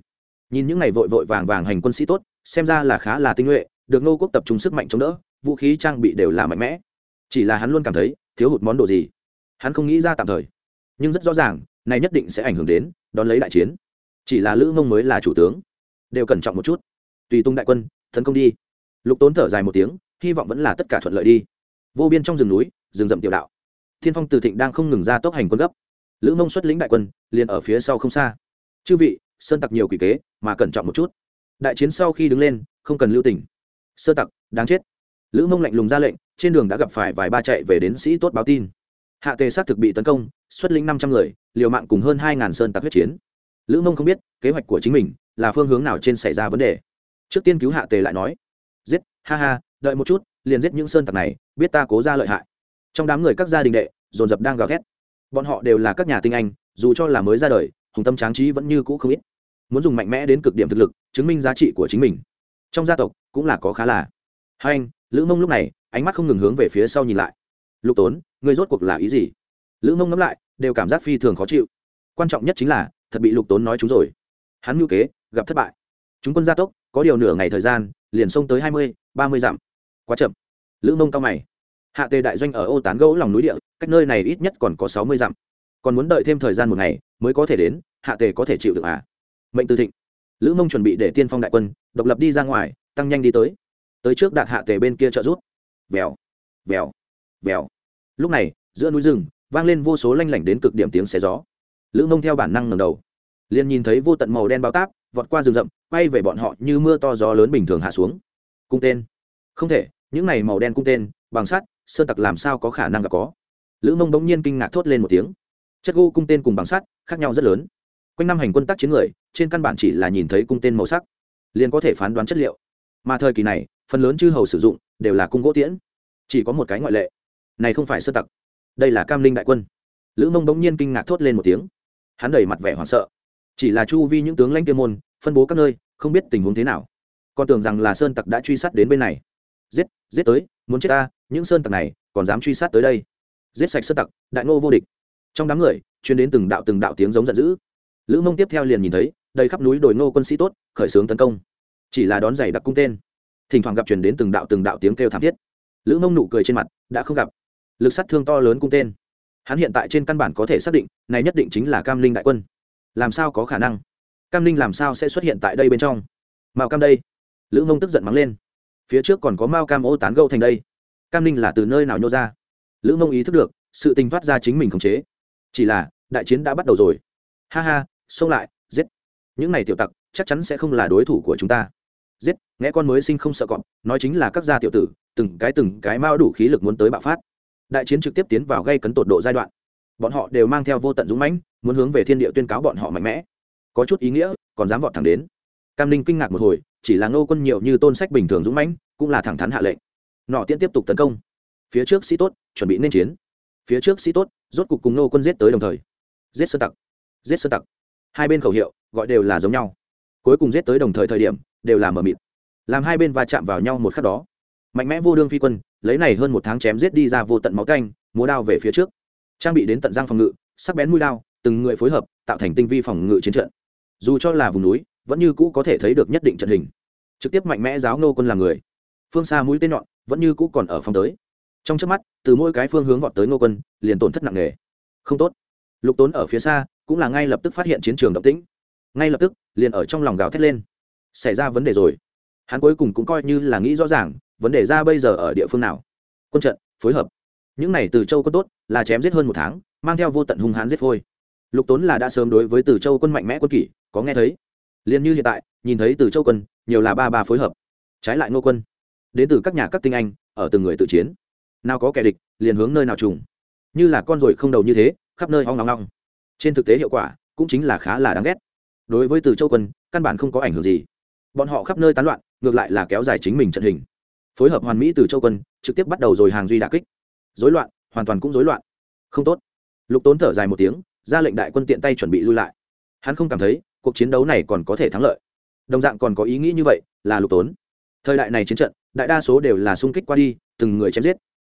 Nhìn những này vội vội vàng vàng hành quân sĩ tốt xem ra là khá là tinh nhuệ được nô quốc tập trung sức mạnh chống đỡ vũ khí trang bị đều là mạnh mẽ. Chỉ là hắn luôn cảm thấy thiếu hụt món đồ gì. Hắn không nghĩ ra tạm thời. Nhưng rất rõ ràng này nhất định sẽ ảnh hưởng đến đón lấy đại chiến. Chỉ là lữ mông mới là chủ tướng. Đều cẩn trọng một chút. Tùy tung đại quân tấn công đi lục tốn thở dài một tiếng, hy vọng vẫn là tất cả thuận lợi đi. Vô biên trong rừng núi, rừng rậm tiểu đạo. Thiên phong từ thịnh đang không ngừng ra tốc hành quân gấp. Lữ mông xuất lĩnh đại quân, liền ở phía sau không xa. Chư vị, sơn tặc nhiều quỷ kế, mà cẩn trọng một chút. Đại chiến sau khi đứng lên, không cần lưu tình. Sơ tặc, đáng chết. Lữ mông lạnh lùng ra lệnh, trên đường đã gặp phải vài ba chạy về đến sĩ tốt báo tin. Hạ tề sát thực bị tấn công, xuất lĩnh năm trăm người, liều mạng cùng hơn hai ngàn sơn tặc huyết chiến. Lữ mông không biết, kế hoạch của chính mình là phương hướng nào trên xảy ra vấn đề. Trước tiên cứu hạ tề lại nói giết, ha ha, đợi một chút, liền giết những sơn tặc này, biết ta cố ra lợi hại. Trong đám người các gia đình đệ, dồn dập đang gào thét. Bọn họ đều là các nhà tinh anh, dù cho là mới ra đời, hùng tâm tráng trí vẫn như cũ không ít. Muốn dùng mạnh mẽ đến cực điểm thực lực, chứng minh giá trị của chính mình. Trong gia tộc, cũng là có khá là. Hai anh, lữ mông lúc này, ánh mắt không ngừng hướng về phía sau nhìn lại. Lục tốn người rốt cuộc là ý gì? Lữ mông ngẫm lại, đều cảm giác phi thường khó chịu. Quan trọng nhất chính là, thật bị lục tốn nói chúng rồi. Hắn ngưu kế, gặp thất bại. Chúng quân gia tốc, có điều nửa ngày thời gian liền xông tới hai mươi, ba mươi dặm. Quá chậm. Lữ mông cao mày. Hạ tề đại doanh ở ô tán gỗ lòng núi địa, cách nơi này ít nhất còn có sáu mươi dặm. Còn muốn đợi thêm thời gian một ngày, mới có thể đến, hạ tề có thể chịu được à? Mệnh tư thịnh. Lữ mông chuẩn bị để tiên phong đại quân, độc lập đi ra ngoài, tăng nhanh đi tới. Tới trước đạt hạ tề bên kia trợ rút vèo vèo vèo. Lúc này, giữa núi rừng, vang lên vô số lanh lảnh đến cực điểm tiếng xé gió. Lữ mông theo bản năng ngầm đầu liền nhìn thấy vô tận màu đen bao táp, vọt qua rừng rậm, quay về bọn họ như mưa to gió lớn bình thường hạ xuống. Cung tên. Không thể, những này màu đen cung tên, bằng sắt, sơn tặc làm sao có khả năng gặp có? Lữ mông bỗng nhiên kinh ngạc thốt lên một tiếng. Chất gỗ cung tên cùng bằng sắt, khác nhau rất lớn. Quanh năm hành quân tác chiến người, trên căn bản chỉ là nhìn thấy cung tên màu sắc, liền có thể phán đoán chất liệu. Mà thời kỳ này, phần lớn chư hầu sử dụng đều là cung gỗ tiễn. Chỉ có một cái ngoại lệ. Này không phải sơ tặc. Đây là cam linh đại quân. Lữ mông bỗng nhiên kinh ngạc thốt lên một tiếng. Hắn đầy mặt vẻ hoảng sợ chỉ là chu vi những tướng lãnh kia môn, phân bố các nơi, không biết tình huống thế nào. Còn tưởng rằng là sơn tặc đã truy sát đến bên này. Giết giết tới, muốn chết ta, những sơn tặc này, còn dám truy sát tới đây. Giết sạch sơn tặc, đại ngô vô địch. Trong đám người chuyên đến từng đạo từng đạo tiếng giống giận dữ. Lữ mông tiếp theo liền nhìn thấy, đầy khắp núi đồi ngô quân sĩ tốt, khởi xướng tấn công. Chỉ là đón giày đặc cung tên. Thỉnh thoảng gặp truyền đến từng đạo từng đạo tiếng kêu thảm thiết. Lữ mông nụ cười trên mặt, đã không gặp. Lực sát thương to lớn cung tên. Hắn hiện tại trên căn bản có thể xác định, này nhất định chính là cam linh đại quân làm sao có khả năng? Cam linh làm sao sẽ xuất hiện tại đây bên trong? Mao cam đây. Lữ mông tức giận mắng lên. Phía trước còn có mao cam ô tán gâu thành đây. Cam linh là từ nơi nào nhô ra? Lữ mông ý thức được, sự tình thoát ra chính mình khống chế. Chỉ là, đại chiến đã bắt đầu rồi. Ha ha, xông lại, giết. Những này tiểu tặc, chắc chắn sẽ không là đối thủ của chúng ta. Giết, nghe con mới sinh không sợ cọp, nói chính là các gia tiểu tử, từng cái từng cái mao đủ khí lực muốn tới bạo phát. Đại chiến trực tiếp tiến vào gây cấn tột độ giai đoạn. Bọn họ đều mang theo vô tận dũng mãnh muốn hướng về thiên địa tuyên cáo bọn họ mạnh mẽ. Có chút ý nghĩa, còn dám vọt thẳng đến. Cam ninh kinh ngạc một hồi, chỉ là ngô quân nhiều như tôn sách bình thường dũng mãnh, cũng là thẳng thắn hạ lệnh. Nọ tiễn tiếp tục tấn công. Phía trước sĩ tốt, chuẩn bị nên chiến. Phía trước sĩ tốt, rốt cục cùng ngô quân giết tới đồng thời. Giết sơ tặc. Giết sơ tặc. Hai bên khẩu hiệu, gọi đều là giống nhau. Cuối cùng giết tới đồng thời thời điểm, đều là mờ mịt. Làm hai bên va chạm vào nhau một khắc đó. Mạnh mẽ vô đương phi quân, lấy này hơn một tháng chém giết đi ra vô tận máu canh, múa đao về phía trước. Trang bị đến tận giang phòng ngự, sắc bén mũi đao từng người phối hợp, tạo thành tinh vi phòng ngự chiến trận. Dù cho là vùng núi, vẫn như cũ có thể thấy được nhất định trận hình. Trực tiếp mạnh mẽ giáo nô quân làm người. Phương xa mũi tên nhọn, vẫn như cũ còn ở phòng tới. Trong trước mắt, từ mỗi cái phương hướng vọt tới nô quân, liền tổn thất nặng nề. Không tốt. Lục tốn ở phía xa, cũng là ngay lập tức phát hiện chiến trường động tĩnh. Ngay lập tức, liền ở trong lòng gào thét lên. Xảy ra vấn đề rồi. Hắn cuối cùng cũng coi như là nghĩ rõ ràng, vấn đề ra bây giờ ở địa phương nào. Quân trận, phối hợp. Những này từ châu quân tốt, là chém giết hơn một tháng, mang theo vô tận hung hãn giết phôi lục tốn là đã sớm đối với từ châu quân mạnh mẽ quân kỷ, có nghe thấy? Liền như hiện tại, nhìn thấy từ châu quân, nhiều là ba ba phối hợp. Trái lại ngô quân, đến từ các nhà các tinh anh, ở từng người tự chiến. Nào có kẻ địch, liền hướng nơi nào trùng. Như là con ruồi không đầu như thế, khắp nơi hoang ngong ngong trên thực tế hiệu quả, cũng chính là khá là đáng ghét. Đối với từ châu quân, căn bản không có ảnh hưởng gì. Bọn họ khắp nơi tán loạn, ngược lại là kéo dài chính mình trận hình. Phối hợp hoàn mỹ từ châu quân, trực tiếp bắt đầu rồi hàng duy đà kích. Dối loạn, hoàn toàn cũng dối loạn. Không tốt. Lục tốn thở dài một tiếng ra lệnh đại quân tiện tay chuẩn bị lui lại. Hắn không cảm thấy cuộc chiến đấu này còn có thể thắng lợi. Đồng dạng còn có ý nghĩ như vậy, là lục tốn. Thời đại này chiến trận, đại đa số đều là xung kích qua đi, từng người chém giết.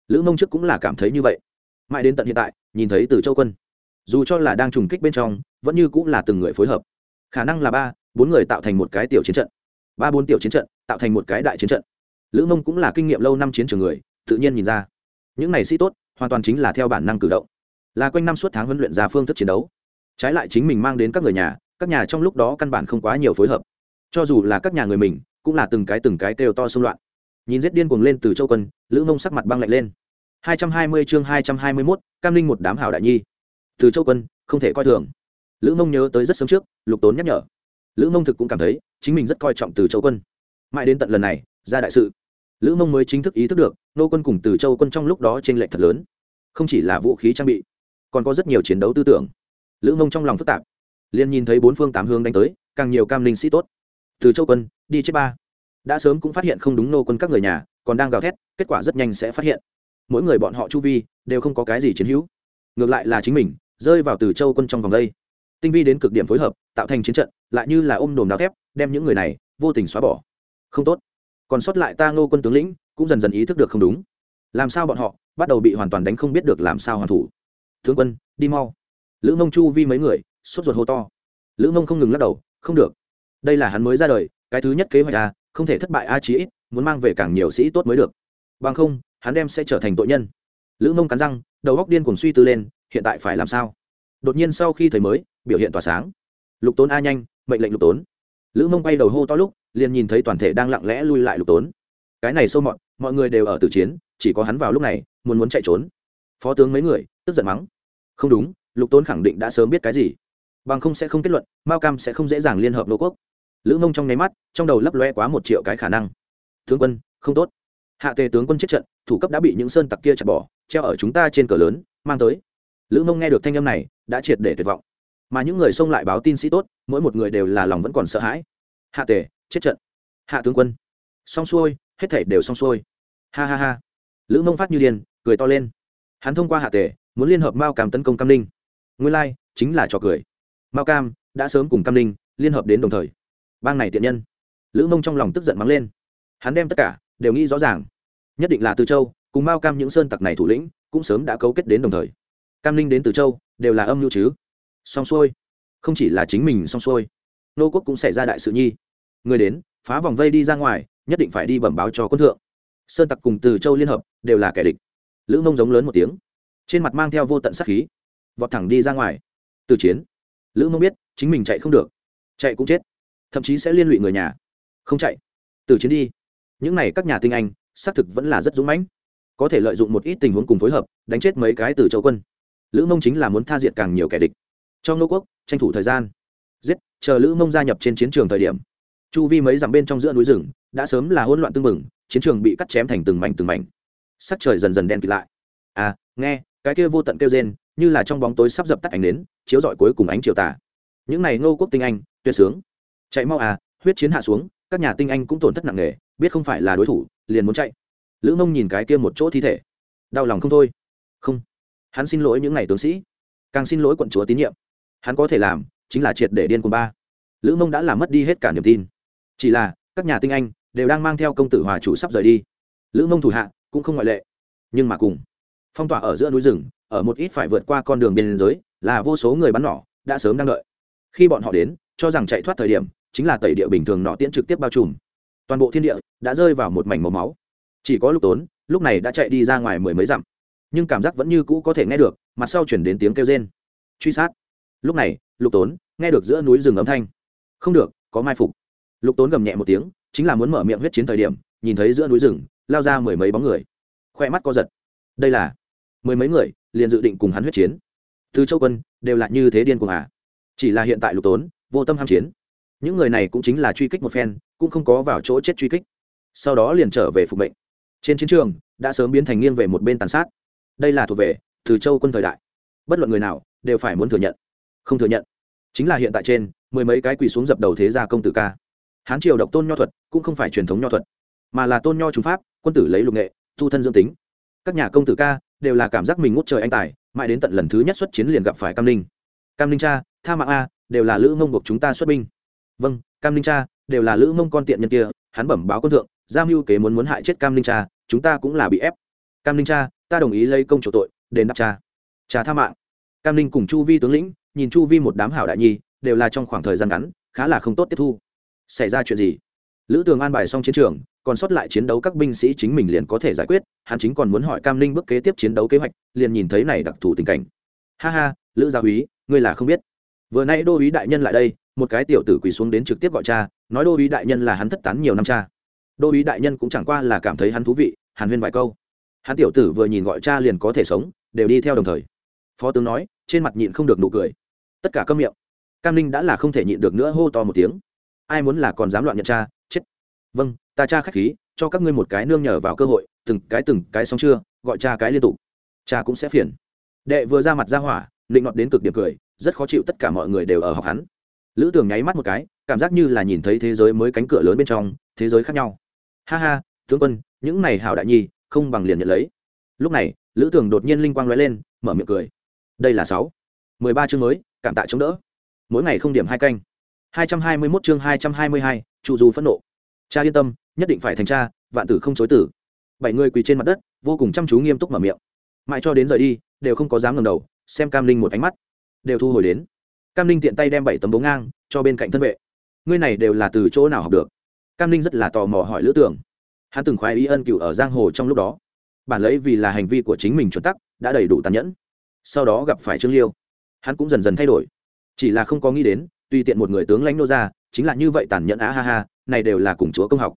Lữ mông trước cũng là cảm thấy như vậy. Mãi đến tận hiện tại, nhìn thấy từ châu quân. Dù cho là đang trùng kích bên trong, vẫn như cũng là từng người phối hợp. Khả năng là ba, bốn người tạo thành một cái tiểu chiến trận. Ba bốn tiểu chiến trận, tạo thành một cái đại chiến trận. Lữ mông cũng là kinh nghiệm lâu năm chiến trường người, tự nhiên nhìn ra. Những này sĩ tốt, hoàn toàn chính là theo bản năng cử động là quanh năm suốt tháng huấn luyện ra phương thức chiến đấu. Trái lại chính mình mang đến các người nhà, các nhà trong lúc đó căn bản không quá nhiều phối hợp. Cho dù là các nhà người mình, cũng là từng cái từng cái kêu to xung loạn. Nhìn giết điên cuồng lên từ châu quân, lữ mông sắc mặt băng lạnh lên. Hai trăm hai mươi chương hai trăm hai mươi mốt, cam linh một đám hảo đại nhi. Từ châu quân, không thể coi thường. Lữ mông nhớ tới rất sớm trước, lục tốn nhắc nhở. Lữ mông thực cũng cảm thấy, chính mình rất coi trọng từ châu quân. Mãi đến tận lần này, ra đại sự, lữ mông mới chính thức ý thức được, nô quân cùng từ châu quân trong lúc đó t r ê n lệch thật lớn. Không chỉ là vũ khí trang bị còn có rất nhiều chiến đấu tư tưởng. Lữ mông trong lòng phức tạp, liền nhìn thấy bốn phương tám hướng đánh tới, càng nhiều cam linh sĩ tốt. Từ châu quân, đi chết ba. Đã sớm cũng phát hiện không đúng nô quân các người nhà, còn đang gào thét, kết quả rất nhanh sẽ phát hiện. Mỗi người bọn họ chu vi, đều không có cái gì chiến hữu. Ngược lại là chính mình, rơi vào từ châu quân trong vòng đây. Tinh vi đến cực điểm phối hợp, tạo thành chiến trận, lại như là ôm đồm đào thép, đem những người này vô tình xóa bỏ. Không tốt. Còn sót lại ta ngô quân tướng lĩnh, cũng dần dần ý thức được không đúng. Làm sao bọn họ bắt đầu bị hoàn toàn đánh không biết được làm sao hoàn thủ tướng quân, đi mau. Lữ mông chu vi mấy người, sốt ruột hô to. Lữ mông không ngừng lắc đầu, không được. Đây là hắn mới ra đời, cái thứ nhất kế hoạch a không thể thất bại a chí ít, muốn mang về càng nhiều sĩ tốt mới được. Bằng không, hắn đem sẽ trở thành tội nhân. Lữ mông cắn răng, đầu góc điên cuồng suy tư lên, hiện tại phải làm sao? Đột nhiên sau khi thấy mới, biểu hiện tỏa sáng. Lục tốn a nhanh, mệnh lệnh lục tốn. Lữ mông bay đầu hô to lúc, liền nhìn thấy toàn thể đang lặng lẽ lui lại lục tốn. Cái này sâu mọt, mọi người đều ở tử chiến, chỉ có hắn vào lúc này, muốn muốn chạy trốn. Phó tướng mấy người, tức giận mắng không đúng, lục tốn khẳng định đã sớm biết cái gì. Bằng không sẽ không kết luận, mao cam sẽ không dễ dàng liên hợp lô quốc. Lữ mông trong nháy mắt, trong đầu lấp loe quá một triệu cái khả năng. Tướng quân, không tốt. Hạ tề tướng quân chết trận, thủ cấp đã bị những sơn tặc kia chặt bỏ, treo ở chúng ta trên cờ lớn, mang tới. Lữ mông nghe được thanh âm này, đã triệt để tuyệt vọng. Mà những người xông lại báo tin sĩ tốt, mỗi một người đều là lòng vẫn còn sợ hãi. Hạ tề, chết trận. Hạ tướng quân. Xong xuôi, hết thảy đều xong xuôi. Ha ha ha. Lữ mông phát như điên, cười to lên. Hắn thông qua hạ tề muốn liên hợp mao cam tấn công cam ninh. Nguyên lai, chính là trò cười. Mao cam đã sớm cùng cam ninh liên hợp đến đồng thời. Bang này tiện nhân. Lữ mông trong lòng tức giận mắng lên. Hắn đem tất cả đều nghĩ rõ ràng. Nhất định là từ châu, cùng mao cam những sơn tặc này thủ lĩnh cũng sớm đã cấu kết đến đồng thời. Cam ninh đến từ châu đều là âm mưu chứ. Xong xuôi. Không chỉ là chính mình xong xuôi, nô quốc cũng xảy ra đại sự nhi. Người đến, phá vòng vây đi ra ngoài, nhất định phải đi bẩm báo cho quân thượng. Sơn tặc cùng từ châu liên hợp đều là kẻ địch. Lữ mông giống lớn một tiếng trên mặt mang theo vô tận sát khí. Vọt thẳng đi ra ngoài. Từ chiến. Lữ mông biết, chính mình chạy không được. Chạy cũng chết. Thậm chí sẽ liên lụy người nhà. Không chạy. Từ chiến đi. Những này các nhà tinh anh, xác thực vẫn là rất dũng mãnh. Có thể lợi dụng một ít tình huống cùng phối hợp, đánh chết mấy cái từ châu quân. Lữ mông chính là muốn tha diệt càng nhiều kẻ địch. Cho ngô quốc, tranh thủ thời gian. Giết, chờ lữ mông gia nhập trên chiến trường thời điểm. Chu vi mấy dặm bên trong giữa núi rừng, đã sớm là hỗn loạn tưng bừng, chiến trường bị cắt chém thành từng mảnh từng mảnh. Sắc trời dần dần đen kịt lại. À nghe cái kia vô tận kêu rên, như là trong bóng tối sắp dập tắt ánh đến chiếu rọi cuối cùng ánh chiều tà. Những này ngô quốc tinh anh, tuyệt sướng. Chạy mau à huyết chiến hạ xuống, các nhà tinh anh cũng tổn thất nặng nề, biết không phải là đối thủ, liền muốn chạy. Lữ mông nhìn cái kia một chỗ thi thể. Đau lòng không thôi. Không. Hắn xin lỗi những n à y tướng sĩ. Càng xin lỗi quận chúa tín nhiệm. Hắn có thể làm chính là triệt để điên cuồng ba. Lữ mông đã làm mất đi hết cả niềm tin. Chỉ là, các nhà tinh anh đều đang mang theo công tử hòa chủ sắp rời đi. Lữ mông thủ hạ cũng không ngoại lệ. Nhưng mà cùng phong tỏa ở giữa núi rừng, ở một ít phải vượt qua con đường biên giới, là vô số người bắn nỏ, đã sớm đang đợi. Khi bọn họ đến, cho rằng chạy thoát thời điểm, chính là tẩy địa bình thường nọ tiễn trực tiếp bao trùm. Toàn bộ thiên địa đã rơi vào một mảnh màu máu. Chỉ có lục tốn, lúc này đã chạy đi ra ngoài mười mấy dặm. Nhưng cảm giác vẫn như cũ có thể nghe được, mặt sau chuyển đến tiếng kêu rên. Truy sát. Lúc này, lục tốn, nghe được giữa núi rừng âm thanh. Không được, có mai phục. Lục tốn gầm nhẹ một tiếng, chính là muốn mở miệng huyết chiến thời điểm, nhìn thấy giữa núi rừng, lao ra mười mấy bóng người. Khoe mắt co giật. Đây là mười mấy người liền dự định cùng hắn huyết chiến. Từ châu quân đều là như thế điên cuồng à? Chỉ là hiện tại lục tốn vô tâm ham chiến. Những người này cũng chính là truy kích một phen, cũng không có vào chỗ chết truy kích. Sau đó liền trở về phục mệnh. Trên chiến trường đã sớm biến thành nghiêng về một bên tàn sát. Đây là thuộc về từ châu quân thời đại. Bất luận người nào đều phải muốn thừa nhận. Không thừa nhận. Chính là hiện tại trên, mười mấy cái quỳ xuống dập đầu thế gia công tử ca. Hán triều độc tôn nho thuật cũng không phải truyền thống nho thuật, mà là tôn nho trùng pháp, quân tử lấy lục nghệ thu thân dương tính. Các nhà công tử ca đều là cảm giác mình ngút trời anh tài, mãi đến tận lần thứ nhất xuất chiến liền gặp phải cam ninh. Cam ninh cha, tha mạng a, đều là lữ mông buộc chúng ta xuất binh. Vâng cam ninh cha, đều là lữ mông con tiện nhân kia, hắn bẩm báo quân thượng giao mưu kế muốn muốn hại chết cam ninh cha, chúng ta cũng là bị ép. Cam ninh cha, ta đồng ý lấy công chủ tội, đền đáp cha. Cha tha mạng. Cam ninh cùng chu vi tướng lĩnh, nhìn chu vi một đám hảo đại nhi, đều là trong khoảng thời gian ngắn, khá là không tốt tiếp thu. Xảy ra chuyện gì? Lữ tường an bài xong chiến trường, còn sót lại chiến đấu các binh sĩ chính mình liền có thể giải quyết, hắn chính còn muốn hỏi cam ninh bước kế tiếp chiến đấu kế hoạch, liền nhìn thấy này đặc thù tình cảnh. Ha ha, lữ gia úy ngươi là không biết. Vừa nay đô úy đại nhân lại đây, một cái tiểu tử quỳ xuống đến trực tiếp gọi cha, nói đô úy đại nhân là hắn thất tán nhiều năm cha. Đô úy đại nhân cũng chẳng qua là cảm thấy hắn thú vị, hàn huyên vài câu. Hắn tiểu tử vừa nhìn gọi cha liền có thể sống, đều đi theo đồng thời. Phó tướng nói, trên mặt nhịn không được nụ cười. Tất cả câm miệng. Cam ninh đã là không thể nhịn được nữa hô to một tiếng. Ai muốn là còn dám loạn nhận cha vâng ta cha khách khí, cho các ngươi một cái nương nhờ vào cơ hội, từng cái từng cái xong chưa, gọi cha cái liên tục. Cha cũng sẽ phiền. Đệ vừa ra mặt ra hỏa định nọt đến cực điểm cười, rất khó chịu tất cả mọi người đều ở học hắn. Lữ tường nháy mắt một cái, cảm giác như là nhìn thấy thế giới mới cánh cửa lớn bên trong, thế giới khác nhau. Ha ha, tướng quân, những này hảo đại nhi, không bằng liền nhận lấy. Lúc này, lữ tường đột nhiên linh quang lóe lên, mở miệng cười. Đây là sáu. Mười ba chương mới, cảm tạ chống đỡ. Mỗi ngày không điểm hai canh. Hai trăm hai mươi mốt chương hai trăm hai mươi hai, trụ dù phẫn nộ cha yên tâm, nhất định phải thành cha, vạn tử không chối tử. Bảy người quỳ trên mặt đất, vô cùng chăm chú nghiêm túc mở miệng. Mãi cho đến rời đi, đều không có dám ngầm đầu, xem cam linh một ánh mắt. Đều thu hồi đến. Cam linh tiện tay đem bảy tấm bố ngang, cho bên cạnh thân vệ. Ngươi này đều là từ chỗ nào học được? Cam linh rất là tò mò hỏi lữ tưởng hắn từng khoái ý ân cựu ở giang hồ trong lúc đó. Bản lấy vì là hành vi của chính mình chuẩn tắc, đã đầy đủ tàn nhẫn. Sau đó gặp phải trương liêu. Hắn cũng dần dần thay đổi. Chỉ là không có nghĩ đến, tùy tiện một người tướng lãnh nô ra, chính là như vậy tàn nhẫn á ha ha này đều là cùng chúa công học.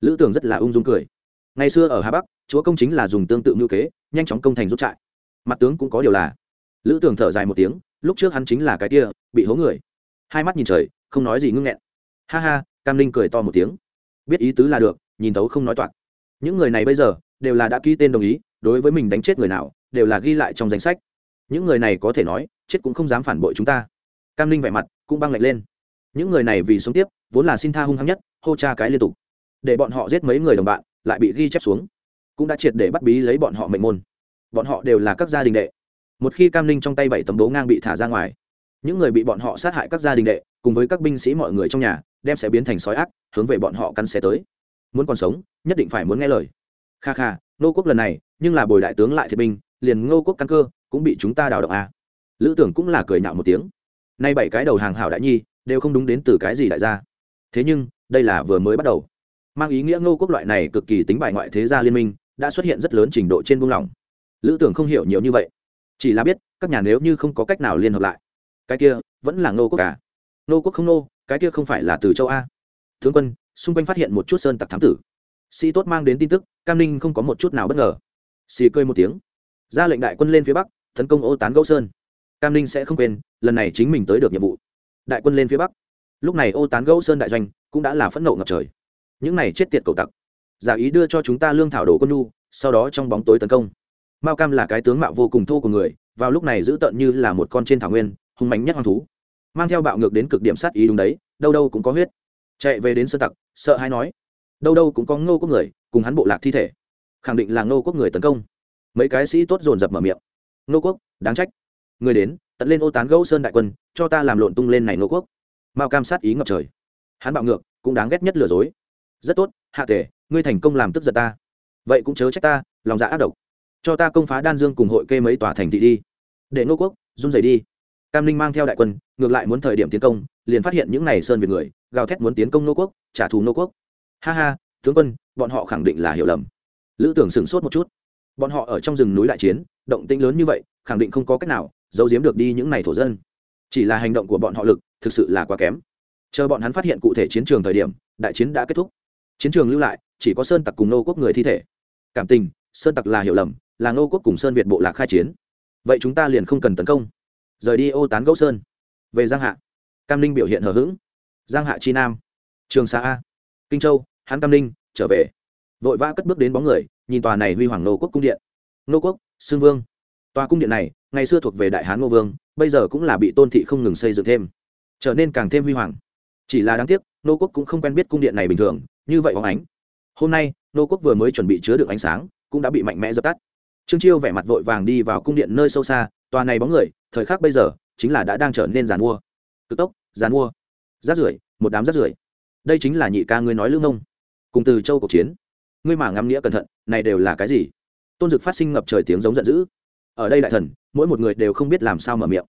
Lữ tưởng rất là ung dung cười. Ngày xưa ở hà bắc, chúa công chính là dùng tương tự ngữ kế, nhanh chóng công thành rút trại. Mặt tướng cũng có điều là, lữ tưởng thở dài một tiếng, lúc trước hắn chính là cái kia, bị hố người. Hai mắt nhìn trời, không nói gì ngưng nghẹn. Ha ha, cam linh cười to một tiếng. Biết ý tứ là được, nhìn tấu không nói toạc. Những người này bây giờ, đều là đã ký tên đồng ý, đối với mình đánh chết người nào, đều là ghi lại trong danh sách. Những người này có thể nói, chết cũng không dám phản bội chúng ta. Cam linh vẻ mặt cũng băng lạnh lên. Những người này vì sống tiếp, vốn là xin tha hung hăng nhất hô cha cái liên tục. Để bọn họ giết mấy người đồng bạn, lại bị ghi chép xuống. Cũng đã triệt để bắt bí lấy bọn họ mệnh môn. Bọn họ đều là các gia đình đệ. Một khi cam linh trong tay bảy tấm đố ngang bị thả ra ngoài, những người bị bọn họ sát hại các gia đình đệ, cùng với các binh sĩ mọi người trong nhà, đem sẽ biến thành sói ác, hướng về bọn họ căn xe tới. Muốn còn sống, nhất định phải muốn nghe lời. Kha kha nô quốc lần này, nhưng là bồi đại tướng lại thiệt binh, liền ngô quốc căn cơ cũng bị chúng ta đào động à. lữ tưởng cũng là cười nhạo một tiếng. Nay bảy cái đầu hàng hảo đại nhi, đều không đúng đến từ cái gì đại gia. Thế nhưng đây là vừa mới bắt đầu. Mang ý nghĩa ngô quốc loại này cực kỳ tính bài ngoại thế gia liên minh, đã xuất hiện rất lớn trình độ trên buông lỏng. Lữ tưởng không hiểu nhiều như vậy. Chỉ là biết, các nhà nếu như không có cách nào liên hợp lại. Cái kia, vẫn là ngô quốc cả ngô quốc không nô, cái kia không phải là từ châu a. Tướng quân, xung quanh phát hiện một chút sơn tặc thám tử. Sĩ tốt mang đến tin tức, cam ninh không có một chút nào bất ngờ. Xì cơi một tiếng. Ra lệnh đại quân lên phía bắc, tấn công ô tán gấu sơn. Cam ninh sẽ không quên, lần này chính mình tới được nhiệm vụ. Đại quân lên phía bắc. Lúc này ô tán gấu sơn đại doanh cũng đã là phẫn nộ ngập trời. Những này chết tiệt cầu tặc. Giả ý đưa cho chúng ta lương thảo đồ quân nu sau đó trong bóng tối tấn công. Mao cam là cái tướng mạo vô cùng thô của người, vào lúc này giữ tợn như là một con trên thảo nguyên, hung mạnh nhất hoang thú. Mang theo bạo ngược đến cực điểm sát ý đúng đấy, đâu đâu cũng có huyết. Chạy về đến sơ tặc, sợ hay nói. Đâu đâu cũng có ngô quốc người, cùng hắn bộ lạc thi thể. Khẳng định là ngô quốc người tấn công. Mấy cái sĩ tốt dồn dập mở miệng. Ngô quốc, đáng trách. Người đến, tận lên ô tán gấu sơn đại quân, cho ta làm lộn tung lên này ngô quốc. Mao cam sát ý ngập trời hắn bạo ngược, cũng đáng ghét nhất lừa dối. Rất tốt, hạ tể ngươi thành công làm tức giận ta. Vậy cũng chớ trách ta, lòng dạ ác độc. Cho ta công phá đan dương cùng hội kê mấy tòa thành thị đi. Để ngô quốc, run rẩy đi. Cam linh mang theo đại quân, ngược lại muốn thời điểm tiến công, liền phát hiện những này sơn việt người, gào thét muốn tiến công nô quốc, trả thù nô quốc. Ha ha, tướng quân, bọn họ khẳng định là hiểu lầm. Lữ tưởng sửng sốt một chút. Bọn họ ở trong rừng núi đại chiến, động tĩnh lớn như vậy, khẳng định không có cách nào giấu giếm được đi những này thổ dân. Chỉ là hành động của bọn họ lực, thực sự là quá kém chờ bọn hắn phát hiện cụ thể chiến trường thời điểm, đại chiến đã kết thúc. Chiến trường lưu lại, chỉ có sơn tặc cùng nô quốc người thi thể. Cảm tình, sơn tặc là hiểu lầm, là nô quốc cùng sơn việt bộ lạc khai chiến. Vậy chúng ta liền không cần tấn công. Rời đi ô tán gẫu sơn. Về giang hạ. Cam ninh biểu hiện hờ hững. Giang hạ chi nam. Trường xa a. Kinh châu hán cam ninh, trở về. Vội vã cất bước đến bóng người, nhìn tòa này huy hoàng nô quốc cung điện. Nô quốc xương vương. Tòa cung điện này, ngày xưa thuộc về đại hán ngô vương, bây giờ cũng là bị tôn thị không ngừng xây dựng thêm, trở nên càng thêm huy hoàng chỉ là đáng tiếc, nô quốc cũng không quen biết cung điện này bình thường, như vậy hóng ánh. Hôm nay, nô quốc vừa mới chuẩn bị chứa được ánh sáng, cũng đã bị mạnh mẽ dập tắt. Trương chiêu vẻ mặt vội vàng đi vào cung điện nơi sâu xa, tòa này bóng người, thời khắc bây giờ, chính là đã đang trở nên giàn mua. Cực tốc, giàn mua. Rát rưởi, một đám rát rưởi. Đây chính là nhị ca ngươi nói lương nông cùng từ châu cuộc chiến. Ngươi mà ngắm nghĩa cẩn thận, này đều là cái gì? Tôn dực phát sinh ngập trời tiếng giống giận dữ. Ở đây đại thần, mỗi một người đều không biết làm sao mở miệng.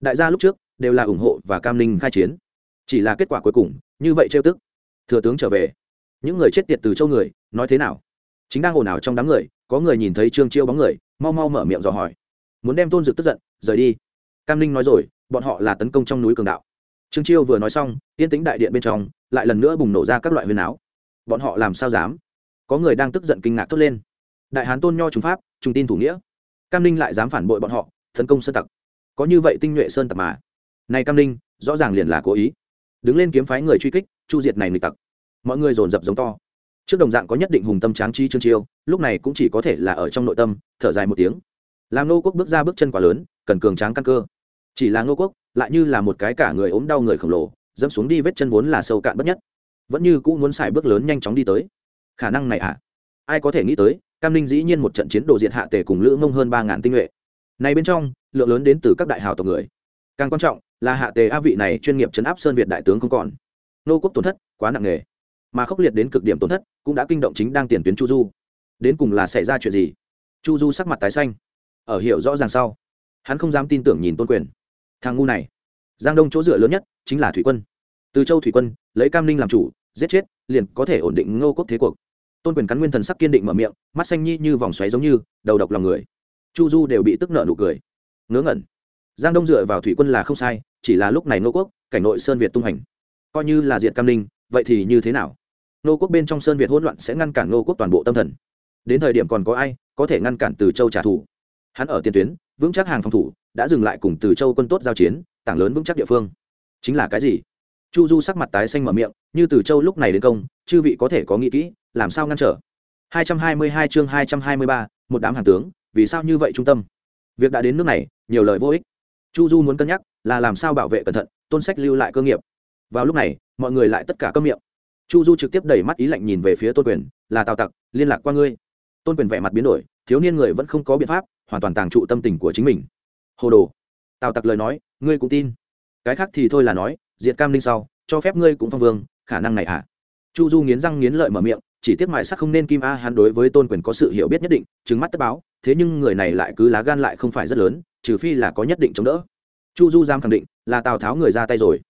Đại gia lúc trước, đều là ủng hộ và cam ninh khai chiến chỉ là kết quả cuối cùng, như vậy trêu tức. Thừa tướng trở về. Những người chết tiệt từ châu người, nói thế nào? Chính đang ồn ào trong đám người, có người nhìn thấy trương chiêu bóng người, mau mau mở miệng dò hỏi. Muốn đem tôn dực tức giận, rời đi. Cam ninh nói rồi, bọn họ là tấn công trong núi cường đạo. Trương chiêu vừa nói xong, yên tĩnh đại điện bên trong, lại lần nữa bùng nổ ra các loại huyền áo. Bọn họ làm sao dám? Có người đang tức giận kinh ngạc thốt lên. Đại hán tôn nho trùng pháp, trùng tin thủ nghĩa. Cam ninh lại dám phản bội bọn họ, tấn công sơn tặc. Có như vậy tinh nhuệ sơn tặc mà. Này cam ninh, rõ ràng liền là cố ý đứng lên kiếm phái người truy kích, chu diệt này nghịch tặc. Mọi người dồn dập giống to. Trước đồng dạng có nhất định hùng tâm tráng chi trương chiêu, lúc này cũng chỉ có thể là ở trong nội tâm, thở dài một tiếng. Làm nô quốc bước ra bước chân quá lớn, cần cường tráng căn cơ. Chỉ là nô quốc, lại như là một cái cả người ốm đau người khổng lồ, dẫm xuống đi vết chân vốn là sâu cạn bất nhất. Vẫn như cũng muốn xài bước lớn nhanh chóng đi tới. Khả năng này à? Ai có thể nghĩ tới, cam ninh dĩ nhiên một trận chiến đồ diệt hạ tề cùng lữ mông hơn ba ngàn tinh nhuệ. Này bên trong, lượng lớn đến từ các đại hào tộc người càng quan trọng là hạ tề a vị này chuyên nghiệp chấn áp sơn việt đại tướng không còn. Nô quốc tổn thất quá nặng nề, mà khốc liệt đến cực điểm tổn thất cũng đã kinh động chính đang tiền tuyến chu du. Đến cùng là xảy ra chuyện gì? Chu du sắc mặt tái xanh. Ở hiểu rõ ràng sau, hắn không dám tin tưởng nhìn tôn quyền. Thằng ngu này. Giang đông chỗ dựa lớn nhất chính là thủy quân. Từ châu thủy quân, lấy cam ninh làm chủ, giết chết, liền có thể ổn định ngô quốc thế cuộc. Tôn quyền cắn nguyên thần sắc kiên định mở miệng, mắt xanh nhi như vòng xoáy giống như, đầu độc lòng người. Chu du đều bị tức nợ nụ cười. Ngớ ngẩn giang đông dựa vào thủy quân là không sai chỉ là lúc này ngô quốc cảnh nội sơn việt tung hành. Coi như là diệt cam ninh vậy thì như thế nào? Nô quốc bên trong sơn việt hỗn loạn sẽ ngăn cản nô quốc toàn bộ tâm thần. Đến thời điểm còn có ai có thể ngăn cản từ châu trả thù? Hắn ở tiền tuyến vững chắc hàng phòng thủ đã dừng lại cùng từ châu quân tốt giao chiến tảng lớn vững chắc địa phương. Chính là cái gì? Chu du sắc mặt tái xanh mở miệng như từ châu lúc này đến công chư vị có thể có nghĩ kỹ làm sao ngăn trở? 222 chương 223, một đám hàng tướng vì sao như vậy trung tâm? Việc đã đến nước này nhiều lời vô ích chu du muốn cân nhắc, là làm sao bảo vệ cẩn thận, tôn sách lưu lại cơ nghiệp. Vào lúc này, mọi người lại tất cả câm miệng. Chu du trực tiếp đẩy mắt ý lạnh nhìn về phía tôn quyền, là tào tặc, liên lạc qua ngươi. Tôn quyền vẻ mặt biến đổi, thiếu niên người vẫn không có biện pháp, hoàn toàn tàng trụ tâm tình của chính mình. Hồ đồ. Tào tặc lời nói, ngươi cũng tin. Cái khác thì thôi là nói, diệt cam linh sau, cho phép ngươi cũng phong vương, khả năng này à chu du nghiến răng nghiến lợi mở miệng, chỉ tiếc mại sắc không nên kim a, hắn đối với tôn quyền có sự hiểu biết nhất định chứng mắt tất báo, thế nhưng người này lại cứ lá gan lại không phải rất lớn trừ phi là có nhất định chống đỡ. Chu du giam khẳng định là tào tháo người ra tay rồi.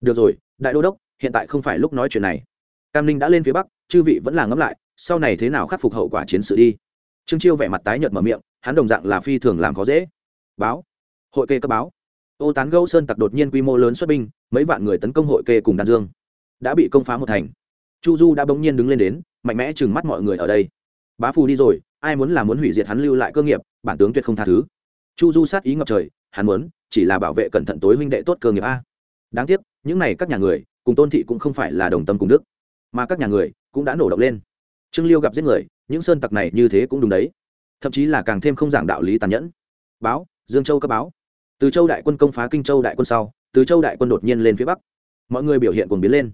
Được rồi, đại đô đốc, hiện tại không phải lúc nói chuyện này. Cam ninh đã lên phía bắc, chư vị vẫn là ngẫm lại, sau này thế nào khắc phục hậu quả chiến sự đi. Trương chiêu vẻ mặt tái nhợt mở miệng, hắn đồng dạng là phi thường làm khó dễ. Báo. Hội kê cấp báo. Ô tán gâu sơn tặc đột nhiên quy mô lớn xuất binh, mấy vạn người tấn công hội kê cùng đan dương. Đã bị công phá một thành. Chu du đã bỗng nhiên đứng lên đến, mạnh mẽ chừng mắt mọi người ở đây. Bá phù đi rồi, ai muốn là muốn hủy diệt hắn lưu lại cơ nghiệp, bản tướng tuyệt không tha thứ chu du sát ý ngập trời, hắn muốn, chỉ là bảo vệ cẩn thận tối huynh đệ tốt cơ nghiệp a. Đáng tiếc, những này các nhà người, cùng tôn thị cũng không phải là đồng tâm cùng đức. Mà các nhà người cũng đã nổ động lên. Trương liêu gặp giết người, những sơn tặc này như thế cũng đúng đấy. Thậm chí là càng thêm không giảng đạo lý tàn nhẫn. Báo, dương châu cấp báo. Từ châu đại quân công phá kinh châu đại quân sau, từ châu đại quân đột nhiên lên phía bắc. Mọi người biểu hiện cuồng biến lên.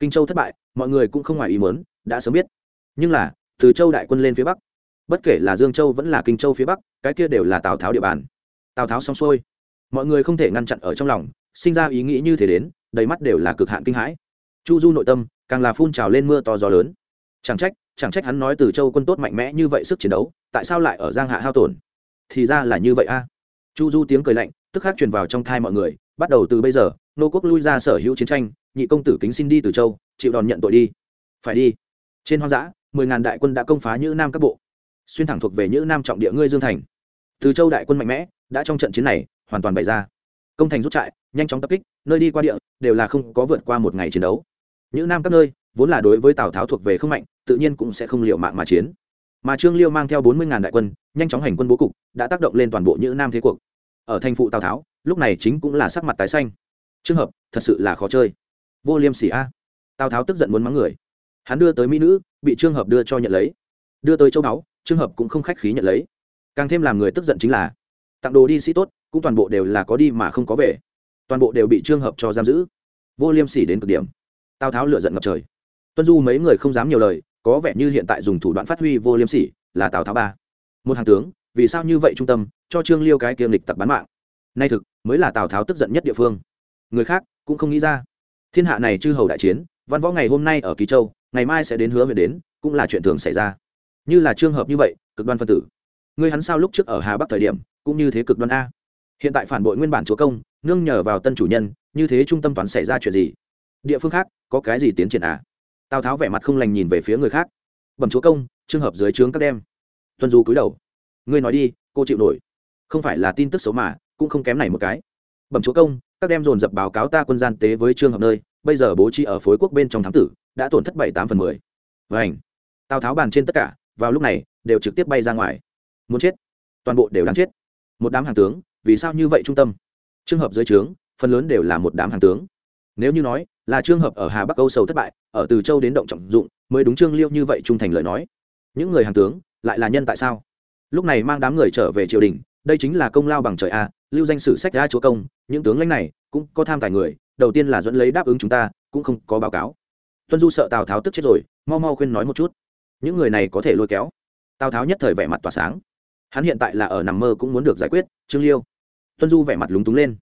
Kinh châu thất bại, mọi người cũng không ngoài ý mớn đã sớm biết. Nhưng là, từ châu đại quân lên phía bắc bất kể là dương châu vẫn là kinh châu phía bắc, cái kia đều là tào tháo địa bàn. Tào tháo xong xuôi, mọi người không thể ngăn chặn ở trong lòng, sinh ra ý nghĩ như thế đến, đầy mắt đều là cực hạn kinh hãi. Chu du nội tâm, càng là phun trào lên mưa to gió lớn. Chẳng trách chẳng trách hắn nói từ châu quân tốt mạnh mẽ như vậy sức chiến đấu, tại sao lại ở giang hạ hao tổn? Thì ra là như vậy a. Chu du tiếng cười lạnh, tức khắc truyền vào trong thai mọi người, bắt đầu từ bây giờ, nô quốc lui ra sở hữu chiến tranh, nhị công tử kính xin đi từ châu, chịu đòn nhận tội đi. Phải đi. Trên hoang dã, mười ngàn đại quân đã công phá như nam các bộ xuyên thẳng thuộc về những nam trọng địa ngươi dương thành. Từ châu đại quân mạnh mẽ, đã trong trận chiến này, hoàn toàn bày ra. Công thành rút trại, nhanh chóng tập kích, nơi đi qua địa, đều là không có vượt qua một ngày chiến đấu. Những nam các nơi, vốn là đối với tào tháo thuộc về không mạnh, tự nhiên cũng sẽ không liệu mạng mà chiến. Mà trương liêu mang theo bốn mươi ngàn đại quân, nhanh chóng hành quân bố cục, đã tác động lên toàn bộ những nam thế cuộc. Ở thành phụ tào tháo, lúc này chính cũng là sắc mặt tái xanh. Trường hợp, thật sự là khó chơi. Vô liêm sỉ a. Tào tháo tức giận muốn mắng người. Hắn đưa tới mỹ nữ, bị trường hợp đưa cho nhận lấy. Đưa tới châu báu trường hợp cũng không khách khí nhận lấy. Càng thêm làm người tức giận chính là, tặng đồ đi sĩ tốt, cũng toàn bộ đều là có đi mà không có về. Toàn bộ đều bị trường hợp cho giam giữ. Vô liêm sỉ đến cực điểm. Tào tháo lựa giận ngập trời. Tuân du mấy người không dám nhiều lời, có vẻ như hiện tại dùng thủ đoạn phát huy vô liêm sỉ là tào tháo ba. Một hàng tướng, vì sao như vậy trung tâm, cho trương liêu cái kiêm lịch tặc bán mạng? Nay thực, mới là tào tháo tức giận nhất địa phương. Người khác cũng không nghĩ ra. Thiên hạ này chư hầu đại chiến, văn võ ngày hôm nay ở kỳ châu, ngày mai sẽ đến hứa về đến, cũng là chuyện thường xảy ra như là trường hợp như vậy, cực đoan phân tử. Người hắn sao lúc trước ở hà bắc thời điểm, cũng như thế cực đoan a? Hiện tại phản bội nguyên bản chúa công, nương nhờ vào tân chủ nhân, như thế trung tâm toán xảy ra chuyện gì? Địa phương khác, có cái gì tiến triển à? Tào tháo vẻ mặt không lành nhìn về phía người khác. Bẩm chúa công, trường hợp dưới trướng các đem. Tuân du cúi đầu. Ngươi nói đi, cô chịu nổi. Không phải là tin tức xấu mà, cũng không kém này một cái. Bẩm chúa công, các đem dồn dập báo cáo ta quân gian tế với trường hợp nơi, bây giờ bố trí ở phối quốc bên trong thám tử, đã tổn thất bảy tám phần mười. Vảnh tào tháo bàn trên tất cả vào lúc này, đều trực tiếp bay ra ngoài. Muốn chết? Toàn bộ đều đáng chết. Một đám hàng tướng, vì sao như vậy trung tâm? Trường hợp dưới trướng, phần lớn đều là một đám hàng tướng. Nếu như nói, là trường hợp ở hà bắc âu sầu thất bại, ở từ châu đến động trọng dụng, mới đúng trương liêu như vậy trung thành lời nói. Những người hàng tướng, lại là nhân tại sao? Lúc này mang đám người trở về triều đình, đây chính là công lao bằng trời a, lưu danh sử sách ra chúa công, những tướng lãnh này cũng có tham tài người, đầu tiên là dẫn lấy đáp ứng chúng ta, cũng không có báo cáo. Tuân du sợ tào tháo tức chết rồi, mau mau khuyên nói một chút những người này có thể lôi kéo. Tào tháo nhất thời vẻ mặt tỏa sáng. Hắn hiện tại là ở nằm mơ cũng muốn được giải quyết, trương liêu. Tuân du vẻ mặt lúng túng lên.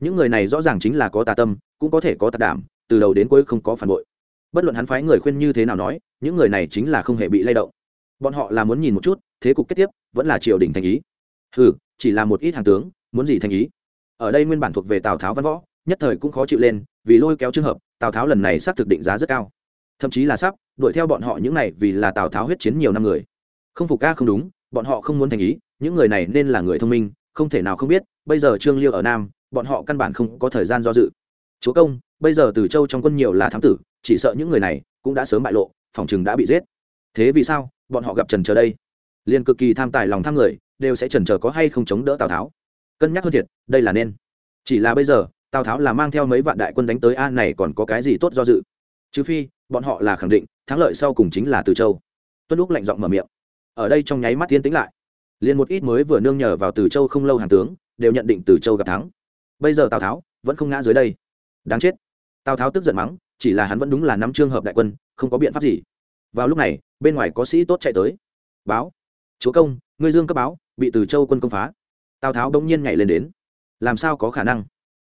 Những người này rõ ràng chính là có tà tâm, cũng có thể có tà đảm, từ đầu đến cuối không có phản bội. Bất luận hắn phái người khuyên như thế nào nói, những người này chính là không hề bị lay động. Bọn họ là muốn nhìn một chút, thế cục kết tiếp, vẫn là triều đình thành ý. Ừ chỉ là một ít hàng tướng, muốn gì thành ý? Ở đây nguyên bản thuộc về tào tháo văn võ, nhất thời cũng khó chịu lên, vì lôi kéo trường hợp, tào tháo lần này sắp thực định giá rất cao. Thậm chí là sắp đuổi theo bọn họ những này vì là tào tháo huyết chiến nhiều năm người. Không phục ca không đúng, bọn họ không muốn thành ý, những người này nên là người thông minh, không thể nào không biết, bây giờ trương liêu ở nam, bọn họ căn bản không có thời gian do dự. Chúa công, bây giờ từ châu trong quân nhiều là thám tử, chỉ sợ những người này cũng đã sớm bại lộ, phòng chừng đã bị giết. Thế vì sao, bọn họ gặp trần chờ đây? Liền cực kỳ tham tài lòng tham người, đều sẽ trần chờ có hay không chống đỡ tào tháo. Cân nhắc hơn thiệt, đây là nên. Chỉ là bây giờ, tào tháo là mang theo mấy vạn đại quân đánh tới a này còn có cái gì tốt do dự? Trừ phi bọn họ là khẳng định, thắng lợi sau cùng chính là từ châu. Tuân lúc lạnh giọng mở miệng. Ở đây trong nháy mắt tiến tĩnh lại. Liền một ít mới vừa nương nhờ vào từ châu không lâu hàng tướng, đều nhận định từ châu gặp thắng. Bây giờ tào tháo vẫn không ngã dưới đây. Đáng chết. Tào tháo tức giận mắng, chỉ là hắn vẫn đúng là năm trường hợp đại quân, không có biện pháp gì. Vào lúc này, bên ngoài có sĩ tốt chạy tới. Báo. Chúa công, ngươi dương cấp báo, bị từ châu quân công phá. Tào tháo bỗng nhiên nhảy lên đến. Làm sao có khả năng?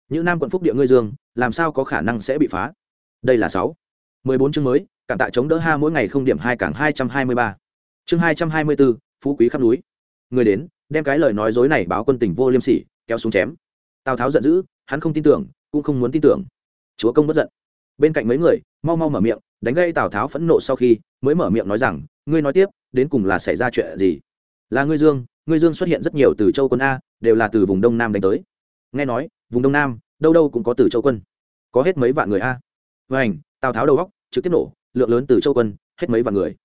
Những nam quận phúc địa ngươi dương, làm sao có khả năng sẽ bị phá? Đây là sáu bốn chương mới, cảm tạ chống đỡ ha mỗi ngày không điểm hai cảng hai trăm hai mươi ba. Chương hai trăm hai mươi bốn phú quý khắp núi. Người đến, đem cái lời nói dối này báo quân tỉnh vô liêm sỉ, kéo xuống chém. Tào tháo giận dữ, hắn không tin tưởng, cũng không muốn tin tưởng. Chúa công bất giận. Bên cạnh mấy người, mau mau mở miệng, đánh gây tào tháo phẫn nộ sau khi, mới mở miệng nói rằng, ngươi nói tiếp, đến cùng là xảy ra chuyện gì? Là ngươi dương ngươi dương xuất hiện rất nhiều từ châu quân a, đều là từ vùng đông nam đánh tới. Nghe nói, vùng đông nam, đâu đâu cũng có từ châu quân. Có hết mấy vạn người a. Vảnh tào tháo đầu góc, trực tiếp nổ, lượng lớn từ châu quân, hết mấy vạn người.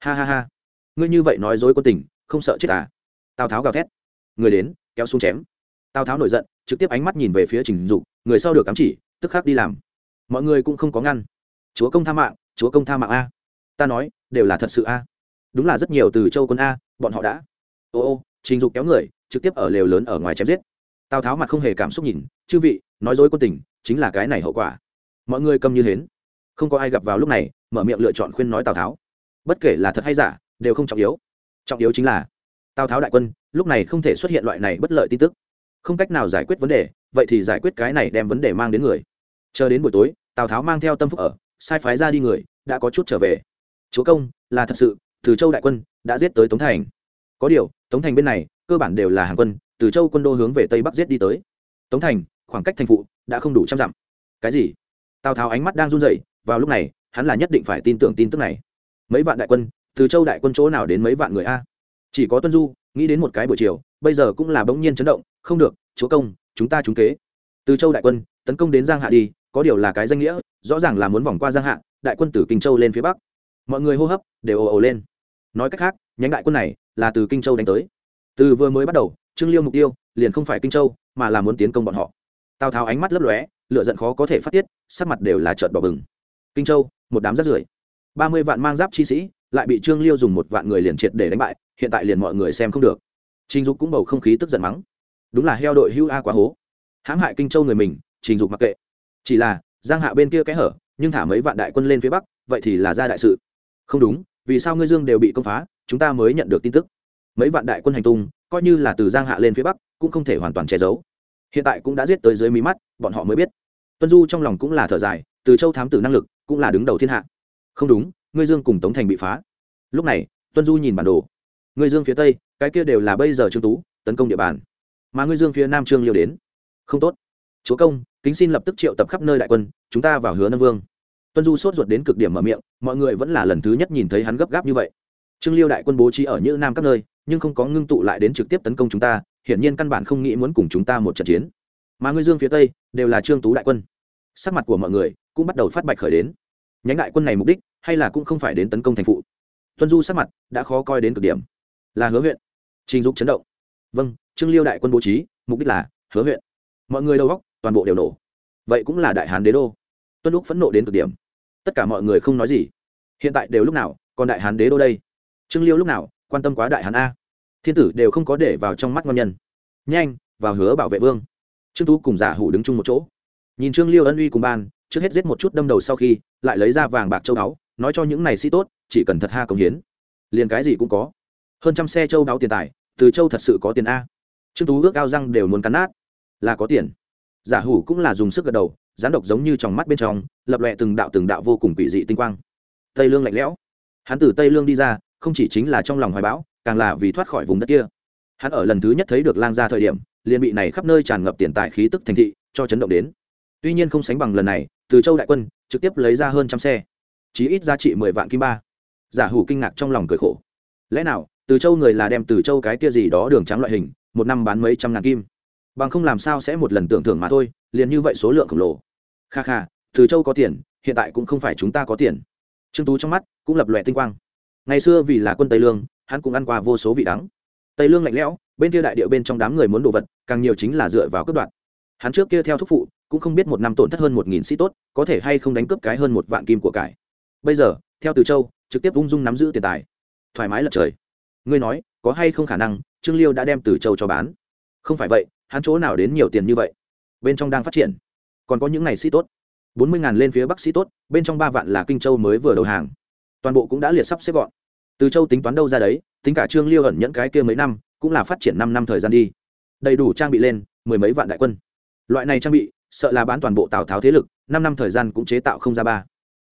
Ha ha ha. Ngươi như vậy nói dối quân tình, không sợ chết à? Tào tháo gào thét. Người đến, kéo xuống chém. Tào tháo nổi giận, trực tiếp ánh mắt nhìn về phía trình dục, người sau được cắm chỉ, tức khắc đi làm. Mọi người cũng không có ngăn. Chúa công tha mạng, chúa công tha mạng a. Ta nói, đều là thật sự a. Đúng là rất nhiều từ châu quân a, bọn họ đã. Ô ô, trình dục kéo người, trực tiếp ở lều lớn ở ngoài chém giết. Tào tháo mặt không hề cảm xúc nhìn, chư vị, nói dối quân tình, chính là cái này hậu quả. Mọi người câm như hến không có ai gặp vào lúc này, mở miệng lựa chọn khuyên nói tào tháo. Bất kể là thật hay giả, đều không trọng yếu. Trọng yếu chính là, tào tháo đại quân, lúc này không thể xuất hiện loại này bất lợi tin tức. Không cách nào giải quyết vấn đề, vậy thì giải quyết cái này đem vấn đề mang đến người. Chờ đến buổi tối, tào tháo mang theo tâm phúc ở, sai phái ra đi người, đã có chút trở về. Chúa công, là thật sự, từ châu đại quân đã giết tới tống thành. Có điều, tống thành bên này, cơ bản đều là hàng quân, từ châu quân đô hướng về tây bắc giết đi tới. Tống thành, khoảng cách thành phụ, đã không đủ trăm dặm. Cái gì? Tào tháo ánh mắt đang run rẩy vào lúc này, hắn là nhất định phải tin tưởng tin tức này. Mấy vạn đại quân, từ châu đại quân chỗ nào đến mấy vạn người a? Chỉ có tuân du, nghĩ đến một cái buổi chiều, bây giờ cũng là bỗng nhiên chấn động, không được, chúa công, chúng ta trúng kế. Từ châu đại quân, tấn công đến giang hạ đi, có điều là cái danh nghĩa, rõ ràng là muốn vòng qua giang hạ, đại quân từ kinh châu lên phía bắc. Mọi người hô hấp đều ồ ồ lên. Nói cách khác, nhánh đại quân này là từ kinh châu đánh tới. Từ vừa mới bắt đầu, trương liêu mục tiêu liền không phải kinh châu, mà là muốn tiến công bọn họ. Tào tháo ánh mắt lấp lóe lựa giận khó có thể phát tiết, sắc mặt đều là trợn bỏ bừng kinh châu, một đám rác rưởi. Ba mươi vạn mang giáp chi sĩ, lại bị trương liêu dùng một vạn người liền triệt để đánh bại, hiện tại liền mọi người xem không được. Trình dục cũng bầu không khí tức giận mắng. Đúng là heo đội hưu a quá hố. Hãm hại kinh châu người mình, trình dục mặc kệ. Chỉ là, giang hạ bên kia cái hở, nhưng thả mấy vạn đại quân lên phía bắc, vậy thì là ra đại sự. Không đúng, vì sao ngươi dương đều bị công phá, chúng ta mới nhận được tin tức. Mấy vạn đại quân hành tung, coi như là từ giang hạ lên phía bắc, cũng không thể hoàn toàn che giấu. Hiện tại cũng đã giết tới dưới mí mắt, bọn họ mới biết. Tuân du trong lòng cũng là thở dài từ châu thám tử năng lực cũng là đứng đầu thiên hạ. Không đúng, ngươi dương cùng tống thành bị phá. Lúc này, tuân du nhìn bản đồ. Ngươi dương phía tây, cái kia đều là bây giờ trương tú, tấn công địa bàn. Mà ngươi dương phía nam trương liêu đến. Không tốt. Chúa công, kính xin lập tức triệu tập khắp nơi đại quân, chúng ta vào hứa nam vương. Tuân du sốt ruột đến cực điểm mở miệng, mọi người vẫn là lần thứ nhất nhìn thấy hắn gấp gáp như vậy. Trương liêu đại quân bố trí ở như nam các nơi, nhưng không có ngưng tụ lại đến trực tiếp tấn công chúng ta, hiển nhiên căn bản không nghĩ muốn cùng chúng ta một trận chiến. Mà ngươi dương phía tây, đều là trương tú đại quân. Sắc mặt của mọi người cũng bắt đầu phát bạch khởi đến. Nhánh đại quân này mục đích, hay là cũng không phải đến tấn công thành phụ. Tuân du sắc mặt đã khó coi đến cực điểm. Là hứa huyện. Trình dục chấn động. Vâng trương liêu đại quân bố trí, mục đích là hứa huyện. Mọi người đầu góc toàn bộ đều nổ. Vậy cũng là đại hán đế đô. Tuân lúc phẫn nộ đến cực điểm. Tất cả mọi người không nói gì. Hiện tại đều lúc nào, còn đại hán đế đô đây? Trương liêu lúc nào, quan tâm quá đại hán a. Thiên tử đều không có để vào trong mắt ngon nhân. Nhanh, vào hứa bảo vệ vương. Trương tú cùng giả hủ đứng chung một chỗ. Nhìn trương liêu ân uy cùng ban trước hết giết một chút đâm đầu sau khi, lại lấy ra vàng bạc châu đáo, nói cho những này sĩ tốt, chỉ cần thật ha công hiến. Liền cái gì cũng có. Hơn trăm xe châu đáo tiền tài, từ châu thật sự có tiền a. Trương tú ước ao răng đều muốn cắn nát. Là có tiền. Giả hủ cũng là dùng sức gật đầu rán độc giống như trong mắt bên trong, lập lòe từng đạo từng đạo vô cùng quỷ dị tinh quang. Tây lương lạnh lẽo. Hắn từ tây lương đi ra, không chỉ chính là trong lòng hoài bão, càng là vì thoát khỏi vùng đất kia. Hắn ở lần thứ nhất thấy được lang gia thời điểm, liền bị này khắp nơi tràn ngập tiền tài khí tức thành thị, cho chấn động đến. Tuy nhiên không sánh bằng lần này từ châu đại quân, trực tiếp lấy ra hơn trăm xe. Chí ít giá trị mười vạn kim ba. Giả hủ kinh ngạc trong lòng cười khổ. Lẽ nào, từ châu người là đem từ châu cái kia gì đó đường trắng loại hình, một năm bán mấy trăm ngàn kim? Bằng không làm sao sẽ một lần tưởng thưởng mà thôi, liền như vậy số lượng khổng lồ. Kha kha, từ châu có tiền, hiện tại cũng không phải chúng ta có tiền. Trương tú trong mắt cũng lập lòe tinh quang. Ngày xưa vì là quân tây lương, hắn cũng ăn qua vô số vị đắng. Tây lương lạnh lẽo, bên kia đại điệu bên trong đám người muốn đồ vật, càng nhiều chính là dựa vào cướp đoạn hắn trước kia theo thúc phụ cũng không biết một năm tổn thất hơn một nghìn sĩ tốt, có thể hay không đánh cướp cái hơn một vạn kim của cải. Bây giờ, theo từ châu, trực tiếp ung dung nắm giữ tiền tài. Thoải mái lật trời. Ngươi nói, có hay không khả năng trương liêu đã đem từ châu cho bán? Không phải vậy, hắn chỗ nào đến nhiều tiền như vậy? Bên trong đang phát triển. Còn có những ngày sĩ tốt. Bốn mươi ngàn lên phía bắc sĩ tốt, bên trong ba vạn là kinh châu mới vừa đầu hàng. Toàn bộ cũng đã liệt sắp xếp gọn. Từ châu tính toán đâu ra đấy, tính cả trương liêu ẩn nhẫn cái kia mấy năm, cũng là phát triển năm năm thời gian đi. Đầy đủ trang bị lên, mười mấy vạn đại quân. Loại này trang bị sợ là bán toàn bộ tào tháo thế lực, năm năm thời gian cũng chế tạo không ra ba.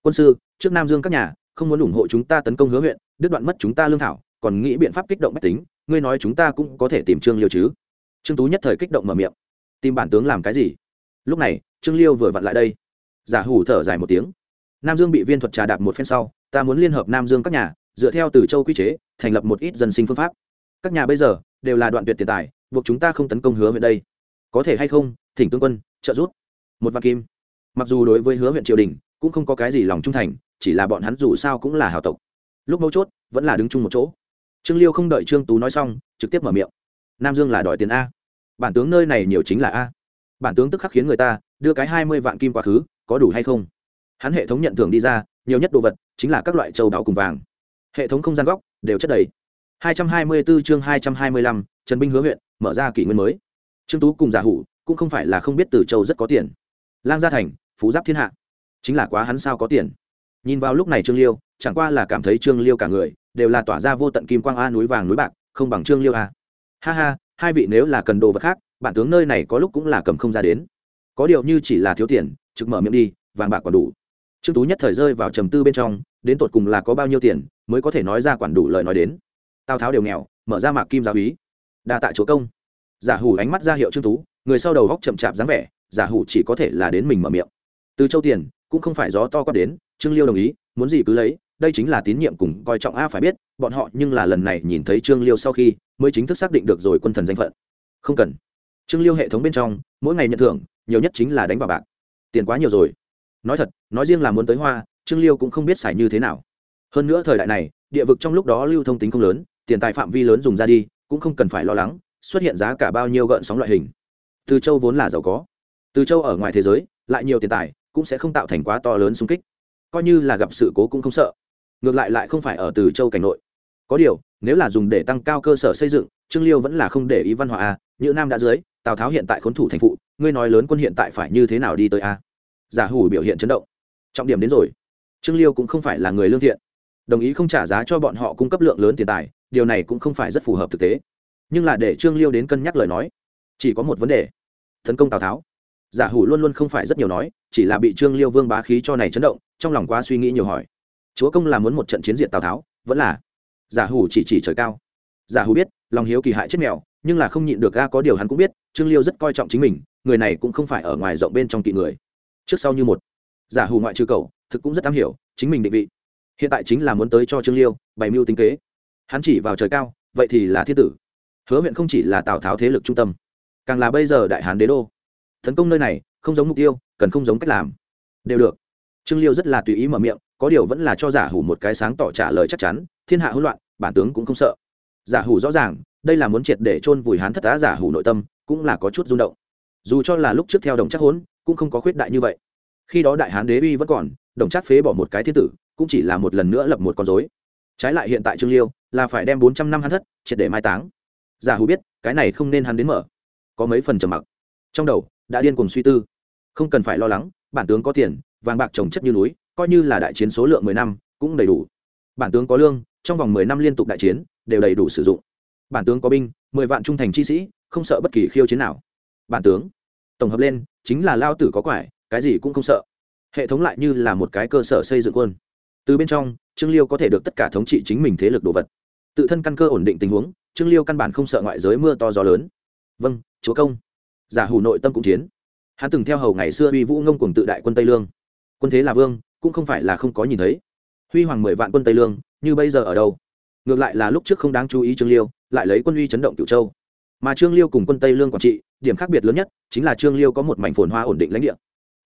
Quân sư, trước nam dương các nhà, không muốn ủng hộ chúng ta tấn công hứa huyện, đứt đoạn mất chúng ta lương thảo, còn nghĩ biện pháp kích động bách tính, ngươi nói chúng ta cũng có thể tìm trương liêu chứ? Trương tú nhất thời kích động mở miệng. Tìm bản tướng làm cái gì? Lúc này, trương liêu vừa vặn lại đây. Giả hủ thở dài một tiếng. Nam dương bị viên thuật trà đạp một phen sau, ta muốn liên hợp nam dương các nhà, dựa theo từ châu quy chế, thành lập một ít dân sinh phương pháp. Các nhà bây giờ đều là đoạn tuyệt tiền tài, buộc chúng ta không tấn công hứa huyện đây. Có thể hay không, thỉnh tướng quân trợ giúp. Một vạn kim. Mặc dù đối với hứa huyện triều đình cũng không có cái gì lòng trung thành chỉ là bọn hắn dù sao cũng là hào tộc. Lúc mấu chốt vẫn là đứng chung một chỗ. Trương liêu không đợi trương tú nói xong trực tiếp mở miệng. Nam dương là đòi tiền a. Bản tướng nơi này nhiều chính là a. Bản tướng tức khắc khiến người ta đưa cái hai mươi vạn kim quá khứ có đủ hay không? Hắn hệ thống nhận thưởng đi ra nhiều nhất đồ vật chính là các loại châu đáo cùng vàng. Hệ thống không gian góc đều chất đầy. 224 chương 225, Trần Binh hứa huyện, mở ra kỷ nguyên mới. Trương Tú cùng Giả Hủ, cũng không phải là không biết Từ Châu rất có tiền. Lang gia thành, phú giáp thiên hạ, chính là quá hắn sao có tiền. Nhìn vào lúc này Trương Liêu, chẳng qua là cảm thấy Trương Liêu cả người đều là tỏa ra vô tận kim quang a núi vàng núi bạc, không bằng Trương Liêu a. Ha ha, hai vị nếu là cần đồ vật khác, bản tướng nơi này có lúc cũng là cầm không ra đến. Có điều như chỉ là thiếu tiền, trực mở miệng đi, vàng bạc còn đủ. Trương Tú nhất thời rơi vào trầm tư bên trong, đến tột cùng là có bao nhiêu tiền mới có thể nói ra quản đủ lời nói đến tào tháo đều nghèo mở ra mạc kim giáo ý đa tạ chúa công giả hủ ánh mắt ra hiệu trương tú người sau đầu góc chậm chạp dáng vẻ, giả hủ chỉ có thể là đến mình mở miệng. Từ châu tiền, cũng không phải gió to quát đến, trương liêu đồng ý, muốn gì cứ lấy, đây chính là tín nhiệm cùng coi trọng a phải biết, bọn họ nhưng là lần này nhìn thấy trương liêu sau khi, mới chính thức xác định được rồi quân thần danh phận. Không cần. Trương liêu hệ thống bên trong, mỗi ngày nhận thưởng, nhiều nhất chính là đánh vào bạc. Tiền quá nhiều rồi. Nói thật, nói riêng là muốn tới hoa, trương liêu cũng không biết xài như thế nào. Hơn nữa thời đại này, địa vực trong lúc đó lưu thông tính không lớn, tiền tài phạm vi lớn dùng ra đi, cũng không cần phải lo lắng, xuất hiện giá cả bao nhiêu gợn sóng loại hình từ châu vốn là giàu có. Từ châu ở ngoài thế giới, lại nhiều tiền tài, cũng sẽ không tạo thành quá to lớn xung kích. Coi như là gặp sự cố cũng không sợ. Ngược lại lại không phải ở từ châu cảnh nội. Có điều, nếu là dùng để tăng cao cơ sở xây dựng, trương liêu vẫn là không để ý văn hóa a, như nam đã dưới, tào tháo hiện tại khốn thủ thành phụ, ngươi nói lớn quân hiện tại phải như thế nào đi tới a? Giả hủ biểu hiện chấn động. Trọng điểm đến rồi. Trương liêu cũng không phải là người lương thiện. Đồng ý không trả giá cho bọn họ cung cấp lượng lớn tiền tài, điều này cũng không phải rất phù hợp thực tế. Nhưng là để trương liêu đến cân nhắc lời nói chỉ có một vấn đề. Tấn công tào tháo. Giả hủ luôn luôn không phải rất nhiều nói, chỉ là bị trương liêu vương bá khí cho này chấn động, trong lòng quá suy nghĩ nhiều hỏi. Chúa công là muốn một trận chiến diện tào tháo, vẫn là? Giả hủ chỉ chỉ trời cao. Giả hủ biết, lòng hiếu kỳ hại chết mèo, nhưng là không nhịn được ga có điều hắn cũng biết, trương liêu rất coi trọng chính mình, người này cũng không phải ở ngoài rộng bên trong kỵ người. Trước sau như một. Giả hủ ngoại trừ cầu thực cũng rất am hiểu, chính mình định vị. Hiện tại chính là muốn tới cho trương liêu, bày mưu tính kế. Hắn chỉ vào trời cao, vậy thì là thiên tử. Hứa huyện không chỉ là tào tháo thế lực trung tâm càng là bây giờ đại hán đế đô. Tấn công nơi này, không giống mục tiêu, cần không giống cách làm. Đều được. Trương liêu rất là tùy ý mở miệng, có điều vẫn là cho giả hủ một cái sáng tỏ trả lời chắc chắn, thiên hạ hỗn loạn, bản tướng cũng không sợ. Giả hủ rõ ràng, đây là muốn triệt để chôn vùi hán thất tá giả hủ nội tâm, cũng là có chút rung động. Dù cho là lúc trước theo đồng chắc hốn cũng không có khuyết đại như vậy. Khi đó đại hán đế uy vẫn còn, đồng chắc phế bỏ một cái thiên tử, cũng chỉ là một lần nữa lập một con dối trái lại hiện tại trương liêu, là phải đem bốn trăm năm hắn thất triệt để mai táng. Giả hủ biết, cái này không nên hắn đến mở có mấy phần trầm mặc. Trong đầu, đã điên cùng suy tư. Không cần phải lo lắng, bản tướng có tiền, vàng bạc trồng chất như núi, coi như là đại chiến số lượng mười năm, cũng đầy đủ. Bản tướng có lương, trong vòng mười năm liên tục đại chiến, đều đầy đủ sử dụng. Bản tướng có binh, mười vạn trung thành chi sĩ, không sợ bất kỳ khiêu chiến nào. Bản tướng, tổng hợp lên, chính là lao tử có quải, cái gì cũng không sợ. Hệ thống lại như là một cái cơ sở xây dựng quân. Từ bên trong, trương liêu có thể được tất cả thống trị chính mình thế lực đồ vật. Tự thân căn cơ ổn định tình huống, trương liêu căn bản không sợ ngoại giới mưa to gió lớn. Vâng chúa công. Giả hủ nội tâm cũng chiến. Hắn từng theo hầu ngày xưa uy vũ ngông cùng tự đại quân tây lương. Quân thế là vương, cũng không phải là không có nhìn thấy. Huy hoàng mười vạn quân tây lương, như bây giờ ở đâu? Ngược lại là lúc trước không đáng chú ý trương liêu, lại lấy quân uy chấn động cửu châu. Mà trương liêu cùng quân tây lương quản trị, điểm khác biệt lớn nhất chính là trương liêu có một mảnh phồn hoa ổn định lãnh địa.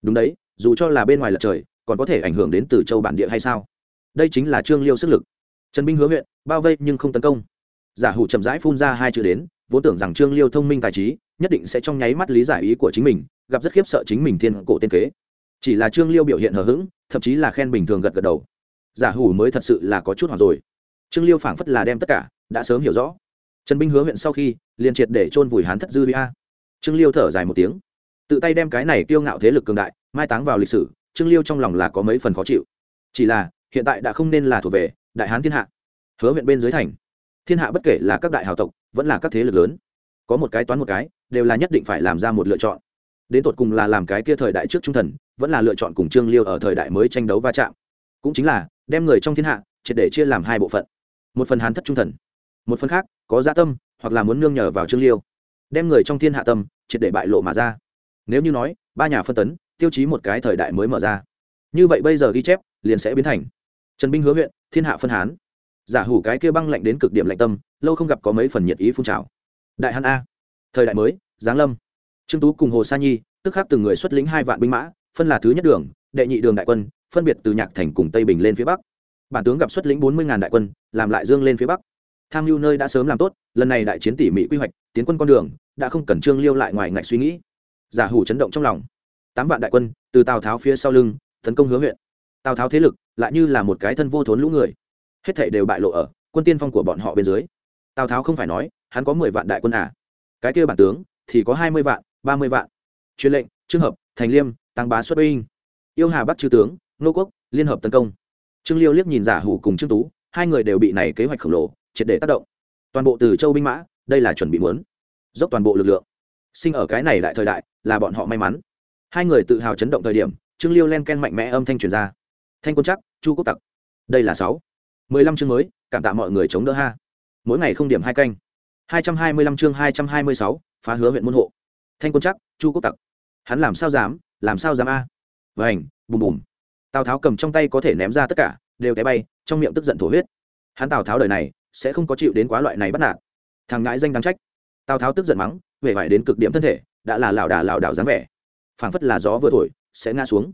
Đúng đấy, dù cho là bên ngoài lật trời, còn có thể ảnh hưởng đến từ châu bản địa hay sao? Đây chính là trương liêu sức lực. Trần binh hứa huyện, bao vây nhưng không tấn công. Giả hủ chậm rãi phun ra hai chữ đến, vốn tưởng rằng trương liêu thông minh tài trí nhất định sẽ trong nháy mắt lý giải ý của chính mình, gặp rất khiếp sợ chính mình thiên cổ tiên kế. Chỉ là trương liêu biểu hiện hờ hững, thậm chí là khen bình thường gật gật đầu. Giả hủ mới thật sự là có chút hoặc rồi. Trương liêu phảng phất là đem tất cả đã sớm hiểu rõ. Trần binh hứa huyện sau khi, liền triệt để chôn vùi hán thất dư a. Trương liêu thở dài một tiếng. Tự tay đem cái này kiêu ngạo thế lực cường đại, mai táng vào lịch sử, trương liêu trong lòng là có mấy phần khó chịu. Chỉ là, hiện tại đã không nên là thuộc về đại hán thiên hạ. Hứa huyện bên dưới thành. Thiên hạ bất kể là các đại hào tộc, vẫn là các thế lực lớn có một cái toán một cái, đều là nhất định phải làm ra một lựa chọn. Đến tột cùng là làm cái kia thời đại trước trung thần, vẫn là lựa chọn cùng trương liêu ở thời đại mới tranh đấu va chạm. Cũng chính là, đem người trong thiên hạ, triệt để chia làm hai bộ phận. Một phần hán thất trung thần, một phần khác, có gia tâm, hoặc là muốn nương nhờ vào trương liêu. Đem người trong thiên hạ tâm, triệt để bại lộ mà ra. Nếu như nói, ba nhà phân tấn, tiêu chí một cái thời đại mới mở ra. Như vậy bây giờ ghi chép, liền sẽ biến thành trần binh hứa huyện, thiên hạ phân hán. Giả hủ cái kia băng lạnh đến cực điểm lạnh tâm, lâu không gặp có mấy phần nhiệt ý phun trào đại hán a. Thời đại mới, giáng lâm. Trương tú cùng hồ sa nhi, tức khắc từng người xuất lĩnh hai vạn binh mã, phân là thứ nhất đường, đệ nhị đường đại quân, phân biệt từ nhạc thành cùng tây bình lên phía bắc. Bản tướng gặp xuất lĩnh bốn mươi ngàn đại quân, làm lại dương lên phía bắc. Tham mưu nơi đã sớm làm tốt, lần này đại chiến tỉ mỉ quy hoạch, tiến quân con đường, đã không cần trương liêu lại ngoài ngạch suy nghĩ. Giả hủ chấn động trong lòng. Tám vạn đại quân, từ tào tháo phía sau lưng, tấn công hứa huyện. Tào tháo thế lực, lại như là một cái thân vô thốn lũ người. Hết thảy đều bại lộ ở quân tiên phong của bọn họ bên dưới. Tào tháo không phải nói hắn có mười vạn đại quân à. Cái kia bản tướng thì có hai mươi vạn, ba mươi vạn. Truyền lệnh trường hợp, thành liêm, tăng bá xuất binh. Yêu hà bắc chư tướng, nô quốc, liên hợp tấn công. Trương liêu liếc nhìn giả hủ cùng trương tú, hai người đều bị này kế hoạch khổng lồ triệt để tác động. Toàn bộ từ châu binh mã, đây là chuẩn bị muốn dốc toàn bộ lực lượng. Sinh ở cái này đại thời đại là bọn họ may mắn. Hai người tự hào chấn động thời điểm, trương liêu len ken mạnh mẽ âm thanh truyền ra. Thanh quân chắc, chu quốc tặc. Đây là sáu. Mười lăm chương mới, cảm tạ mọi người chống đỡ ha. Mỗi ngày không điểm hai canh hai trăm hai mươi lăm chương hai trăm hai mươi sáu phá hứa huyện môn hộ. Thanh quân chắc chu quốc tặc. Hắn làm sao dám làm sao dám a? Vành, bùm bùm. Tào tháo cầm trong tay có thể ném ra tất cả đều té bay trong miệng tức giận thổ huyết. Hắn tào tháo đời này sẽ không có chịu đến quá loại này bắt nạt. Thằng ngãi danh đáng trách. Tào tháo tức giận mắng về vải đến cực điểm thân thể đã là lão đà lão đảo dáng vẻ. Phảng phất là gió vừa thổi sẽ ngã xuống.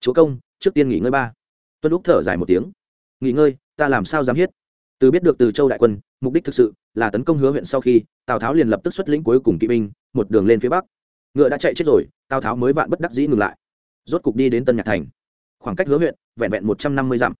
Chúa công trước tiên nghỉ ngơi ba. Tuân úc thở dài một tiếng. Nghỉ ngơi ta làm sao dám hiết? Từ biết được từ châu đại quân mục đích thực sự là tấn công hứa huyện sau khi tào tháo liền lập tức xuất lĩnh cuối cùng kỵ binh một đường lên phía bắc ngựa đã chạy chết rồi tào tháo mới vạn bất đắc dĩ ngừng lại rốt cục đi đến tân nhạc thành khoảng cách hứa huyện vẹn vẹn một trăm năm mươi dặm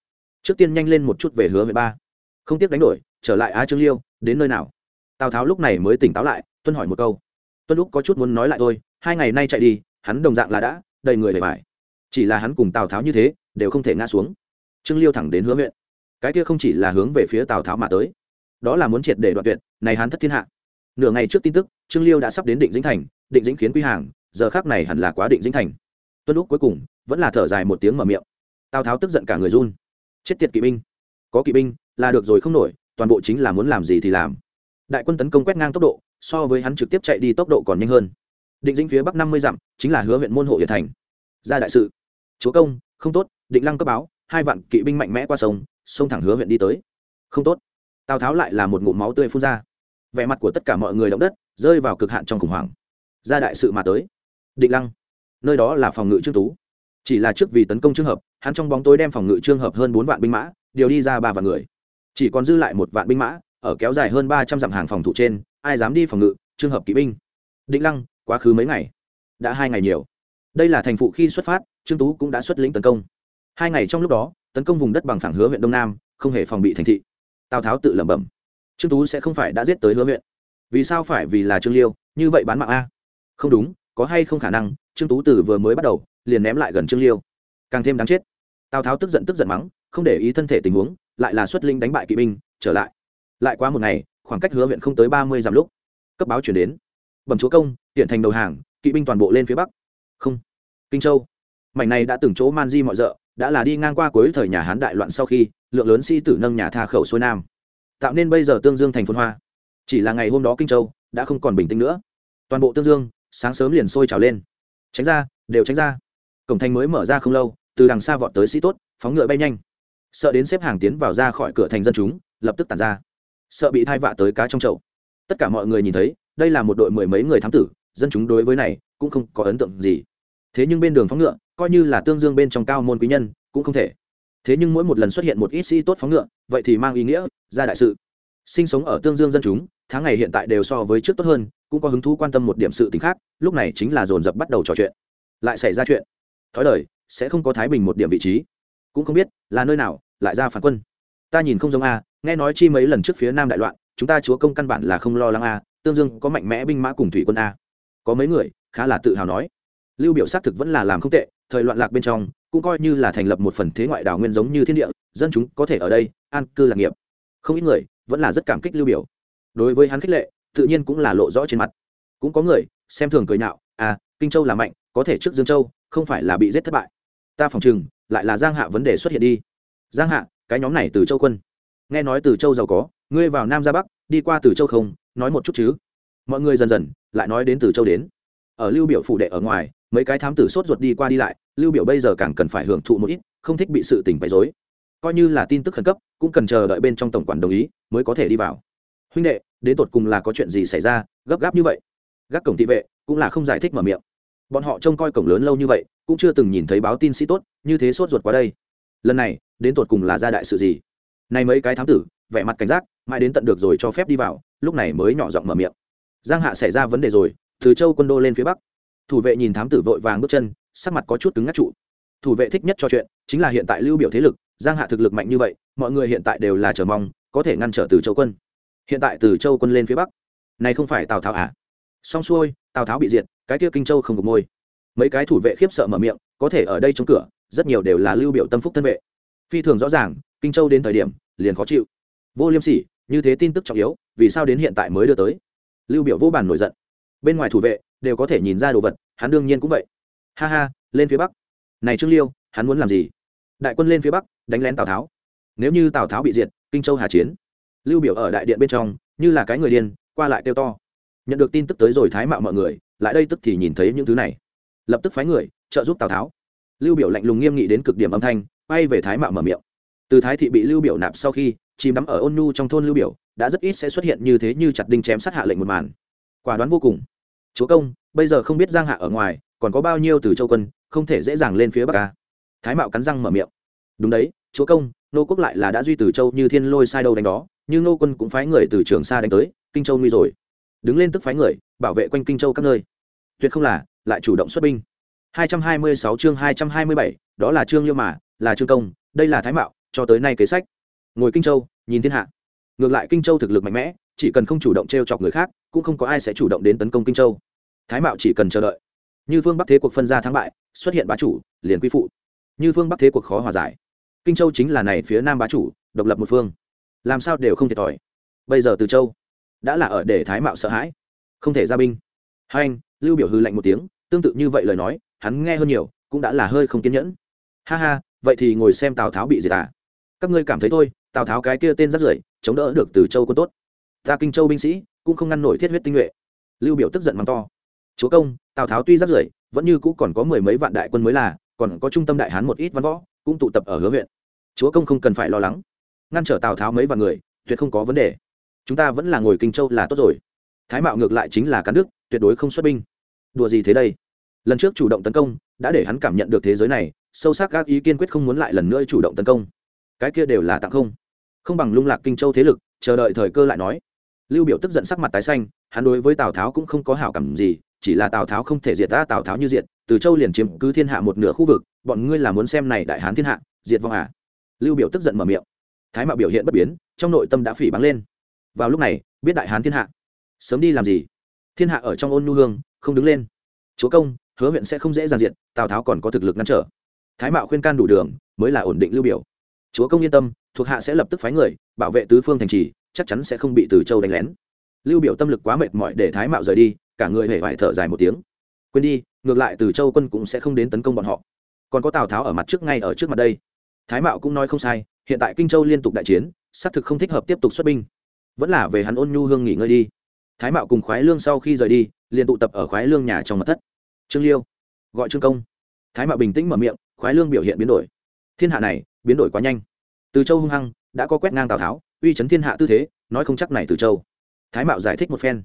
trước tiên nhanh lên một chút về hứa huyện ba không tiếc đánh đổi trở lại á trương liêu đến nơi nào tào tháo lúc này mới tỉnh táo lại tuân hỏi một câu tuân lúc có chút muốn nói lại thôi hai ngày nay chạy đi hắn đồng dạng là đã đầy người để vải chỉ là hắn cùng tào tháo như thế đều không thể ngã xuống trương liêu thẳng đến hứa huyện cái kia không chỉ là hướng về phía tào tháo mà tới đó là muốn triệt để đoạn tuyệt, này hắn thất thiên hạ. Nửa ngày trước tin tức, trương liêu đã sắp đến định dĩnh thành, định dĩnh khiến quy hàng, giờ khác này hẳn là quá định dĩnh thành. Tuân lúc cuối cùng, vẫn là thở dài một tiếng mở miệng. Tào tháo tức giận cả người run. Chết tiệt kỵ binh. Có kỵ binh, là được rồi không nổi, toàn bộ chính là muốn làm gì thì làm. Đại quân tấn công quét ngang tốc độ, so với hắn trực tiếp chạy đi tốc độ còn nhanh hơn. Định dĩnh phía bắc năm mươi dặm, chính là hứa huyện môn hộ hiển thành. Ra đại sự. Chúa công, không tốt, định lăng cấp báo, hai vạn kỵ binh mạnh mẽ qua sông sông thẳng hứa huyện đi tới. Không tốt tào tháo lại là một ngụm máu tươi phun ra vẻ mặt của tất cả mọi người động đất rơi vào cực hạn trong khủng hoảng ra đại sự mà tới định lăng nơi đó là phòng ngự trương tú chỉ là trước vì tấn công trường hợp hắn trong bóng tối đem phòng ngự trường hợp hơn bốn vạn binh mã điều đi ra ba vạn người chỉ còn dư lại một vạn binh mã ở kéo dài hơn ba trăm dặm hàng phòng thủ trên ai dám đi phòng ngự trường hợp kỵ binh định lăng quá khứ mấy ngày đã hai ngày nhiều đây là thành phụ khi xuất phát trương tú cũng đã xuất lĩnh tấn công hai ngày trong lúc đó tấn công vùng đất bằng phẳng hứa huyện đông nam không hề phòng bị thành thị tào tháo tự lẩm bẩm trương tú sẽ không phải đã giết tới hứa huyện vì sao phải vì là trương liêu như vậy bán mạng a không đúng có hay không khả năng trương tú từ vừa mới bắt đầu liền ném lại gần trương liêu càng thêm đáng chết tào tháo tức giận tức giận mắng không để ý thân thể tình huống lại là xuất linh đánh bại kỵ binh trở lại lại qua một ngày khoảng cách hứa huyện không tới ba mươi dặm lúc cấp báo chuyển đến bẩm chúa công hiện thành đầu hàng kỵ binh toàn bộ lên phía bắc không kinh châu mảnh này đã từng chỗ man di mọi d đã là đi ngang qua cuối thời nhà hán đại loạn sau khi, lượng lớn sĩ tử nâng nhà tha khẩu xuôi nam. Tạo nên bây giờ tương dương thành phồn hoa. Chỉ là ngày hôm đó kinh châu đã không còn bình tĩnh nữa. Toàn bộ tương dương, sáng sớm liền sôi trào lên. Tránh ra, đều tránh ra. Cổng thành mới mở ra không lâu, từ đằng xa vọt tới sĩ tốt, phóng ngựa bay nhanh. Sợ đến xếp hàng tiến vào ra khỏi cửa thành dân chúng, lập tức tàn ra. Sợ bị thai vạ tới cá trong chậu. Tất cả mọi người nhìn thấy, đây là một đội mười mấy người thám tử, dân chúng đối với này cũng không có ấn tượng gì thế nhưng bên đường phóng ngựa, coi như là tương dương bên trong cao môn quý nhân, cũng không thể. Thế nhưng mỗi một lần xuất hiện một ít sĩ tốt phóng ngựa, vậy thì mang ý nghĩa ra đại sự. Sinh sống ở tương dương dân chúng, tháng ngày hiện tại đều so với trước tốt hơn, cũng có hứng thú quan tâm một điểm sự t ì n h khác, lúc này chính là dồn dập bắt đầu trò chuyện. Lại xảy ra chuyện. Thói đời, sẽ không có thái bình một điểm vị trí. Cũng không biết, là nơi nào, lại ra phản quân. Ta nhìn không giống a, nghe nói chi mấy lần trước phía nam đại loạn, chúng ta chúa công căn bản là không lo lắng a, tương dương có mạnh mẽ binh mã cùng thủy quân a. Có mấy người, khá là tự hào nói lưu biểu xác thực vẫn là làm không tệ, thời loạn lạc bên trong, cũng coi như là thành lập một phần thế ngoại đảo nguyên giống như thiên địa, dân chúng có thể ở đây an cư lạc nghiệp. Không ít người vẫn là rất cảm kích lưu biểu. Đối với hắn khích lệ, tự nhiên cũng là lộ rõ trên mặt. Cũng có người xem thường cười nhạo à kinh châu là mạnh, có thể trước dương châu, không phải là bị giết thất bại. Ta phòng chừng lại là giang hạ vấn đề xuất hiện đi. Giang hạ, cái nhóm này từ châu quân. Nghe nói từ châu giàu có, ngươi vào nam ra bắc, đi qua từ châu không? Nói một chút chứ. Mọi người dần dần lại nói đến từ châu đến. Ở lưu biểu phủ đệ ở ngoài mấy cái thám tử sốt ruột đi qua đi lại, lưu biểu bây giờ càng cần phải hưởng thụ một ít, không thích bị sự tình bày rối. Coi như là tin tức khẩn cấp, cũng cần chờ đợi bên trong tổng quản đồng ý mới có thể đi vào. Huynh đệ, đến tột cùng là có chuyện gì xảy ra, gấp gáp như vậy? Gác cổng thị vệ cũng là không giải thích mở miệng. Bọn họ trông coi cổng lớn lâu như vậy, cũng chưa từng nhìn thấy báo tin sĩ tốt như thế sốt ruột qua đây. Lần này, đến tột cùng là ra đại sự gì? Này mấy cái thám tử, vẻ mặt cảnh giác, mãi đến tận được rồi cho phép đi vào, lúc này mới nhỏ giọng mở miệng. Giang hạ xảy ra vấn đề rồi, từ châu quân đô lên phía bắc thủ vệ nhìn thám tử vội vàng bước chân, sắc mặt có chút cứng ngắc trụ. Thủ vệ thích nhất cho chuyện chính là hiện tại lưu biểu thế lực, giang hạ thực lực mạnh như vậy, mọi người hiện tại đều là chờ mong, có thể ngăn trở từ châu quân. Hiện tại từ châu quân lên phía bắc. Này không phải tào tháo à? Xong xuôi, tào tháo bị diệt, cái kia kinh châu không có môi. Mấy cái thủ vệ khiếp sợ mở miệng, có thể ở đây chống cửa, rất nhiều đều là lưu biểu tâm phúc thân vệ. Phi thường rõ ràng, kinh châu đến thời điểm, liền khó chịu. Vô liêm sỉ, như thế tin tức trọng yếu, vì sao đến hiện tại mới đưa tới? Lưu biểu vô bản nổi giận. Bên ngoài thủ vệ đều có thể nhìn ra đồ vật, hắn đương nhiên cũng vậy. Ha ha, lên phía bắc. Này trương liêu, hắn muốn làm gì? Đại quân lên phía bắc, đánh lén tào tháo. Nếu như tào tháo bị diệt, kinh châu hà chiến. Lưu biểu ở đại điện bên trong, như là cái người điên, qua lại kêu to. Nhận được tin tức tới rồi thái mạo mọi người, lại đây tức thì nhìn thấy những thứ này. Lập tức phái người, trợ giúp tào tháo. Lưu biểu lạnh lùng nghiêm nghị đến cực điểm âm thanh bay về thái mạo mở miệng. Từ thái thị bị lưu biểu nạp sau khi, chìm đắm ở ôn nhu trong thôn lưu biểu, đã rất ít sẽ xuất hiện như thế như chặt đinh chém sát hạ lệnh một màn. Quả đoán vô cùng chúa công bây giờ không biết giang hạ ở ngoài còn có bao nhiêu từ châu quân không thể dễ dàng lên phía bắc ca thái mạo cắn răng mở miệng. Đúng đấy chúa công nô quốc lại là đã duy từ châu như thiên lôi sai đâu đánh đó nhưng nô quân cũng phái người từ trường xa đánh tới kinh châu nguy rồi. Đứng lên tức phái người bảo vệ quanh kinh châu các nơi. Tuyệt không là lại chủ động xuất binh. 226 chương 227, đó là trương liêu mà là trương công đây là thái mạo cho tới nay kế sách. Ngồi kinh châu nhìn thiên hạ. Ngược lại kinh châu thực lực mạnh mẽ chỉ cần không chủ động t r e o chọc người khác, cũng không có ai sẽ chủ động đến tấn công kinh châu. Thái mạo chỉ cần chờ đợi. Như phương bắc thế cuộc phân ra thắng bại, xuất hiện bá chủ, liền quy phụ. Như phương bắc thế cuộc khó hòa giải. Kinh châu chính là này phía nam bá chủ, độc lập một phương. Làm sao đều không thiệt thòi. Bây giờ từ châu đã là ở để thái mạo sợ hãi. Không thể ra binh. Hai anh, lưu biểu hư lạnh một tiếng, tương tự như vậy lời nói, hắn nghe hơn nhiều, cũng đã là hơi không kiên nhẫn. Ha ha, vậy thì ngồi xem tào tháo bị diệt à? Các ngươi cảm thấy thôi, tào tháo cái kia tên rất rưởi, chống đỡ được từ châu quân tốt ta kinh châu binh sĩ, cũng không ngăn nổi thiết huyết tinh nhuệ. Lưu biểu tức giận mắng to. Chúa công, tào tháo tuy rất rưởi, vẫn như cũ còn có mười mấy vạn đại quân mới là, còn có trung tâm đại hán một ít văn võ, cũng tụ tập ở hứa huyện. Chúa công không cần phải lo lắng. Ngăn trở tào tháo mấy vạn người, tuyệt không có vấn đề. Chúng ta vẫn là ngồi kinh châu là tốt rồi. Thái mạo ngược lại chính là cán đức, tuyệt đối không xuất binh. Đùa gì thế đây? Lần trước chủ động tấn công, đã để hắn cảm nhận được thế giới này, sâu sắc các ý kiên quyết không muốn lại lần nữa chủ động tấn công. Cái kia đều là tặng không. Không bằng lung lạc kinh châu thế lực, chờ đợi thời cơ lại nói lưu biểu tức giận sắc mặt tái xanh, hắn đối với tào tháo cũng không có hảo cảm gì, chỉ là tào tháo không thể diệt ta, tào tháo như diệt, từ châu liền chiếm cứ thiên hạ một nửa khu vực, bọn ngươi là muốn xem này đại hán thiên hạ, diệt vong à? Lưu biểu tức giận mở miệng. Thái mạo biểu hiện bất biến, trong nội tâm đã phỉ báng lên. Vào lúc này, biết đại hán thiên hạ. Sớm đi làm gì? Thiên hạ ở trong ôn nhu hương, không đứng lên. Chúa công, hứa huyện sẽ không dễ dàng diện tào tháo còn có thực lực ngăn trở. Thái mạo khuyên can đủ đường, mới là ổn định lưu biểu. Chúa công yên tâm, thuộc hạ sẽ lập tức phái người, bảo vệ tứ phương thành trì chắc chắn sẽ không bị từ châu đánh lén. Lưu biểu tâm lực quá mệt mỏi để thái mạo rời đi, cả người hề vải thở dài một tiếng. Quên đi, ngược lại từ châu quân cũng sẽ không đến tấn công bọn họ. Còn có tào tháo ở mặt trước ngay ở trước mặt đây. Thái mạo cũng nói không sai, hiện tại kinh châu liên tục đại chiến, xác thực không thích hợp tiếp tục xuất binh. Vẫn là về hắn ôn nhu hương nghỉ ngơi đi. Thái mạo cùng khoái lương sau khi rời đi, liền tụ tập ở khoái lương nhà trong mặt thất. Trương liêu, gọi trương công. Thái mạo bình tĩnh mở miệng, khoái lương biểu hiện biến đổi. Thiên hạ này, biến đổi quá nhanh. Từ châu hung hăng, đã có quét ngang tào tháo uy chấn thiên hạ tư thế, nói không chắc này từ châu. Thái mạo giải thích một phen.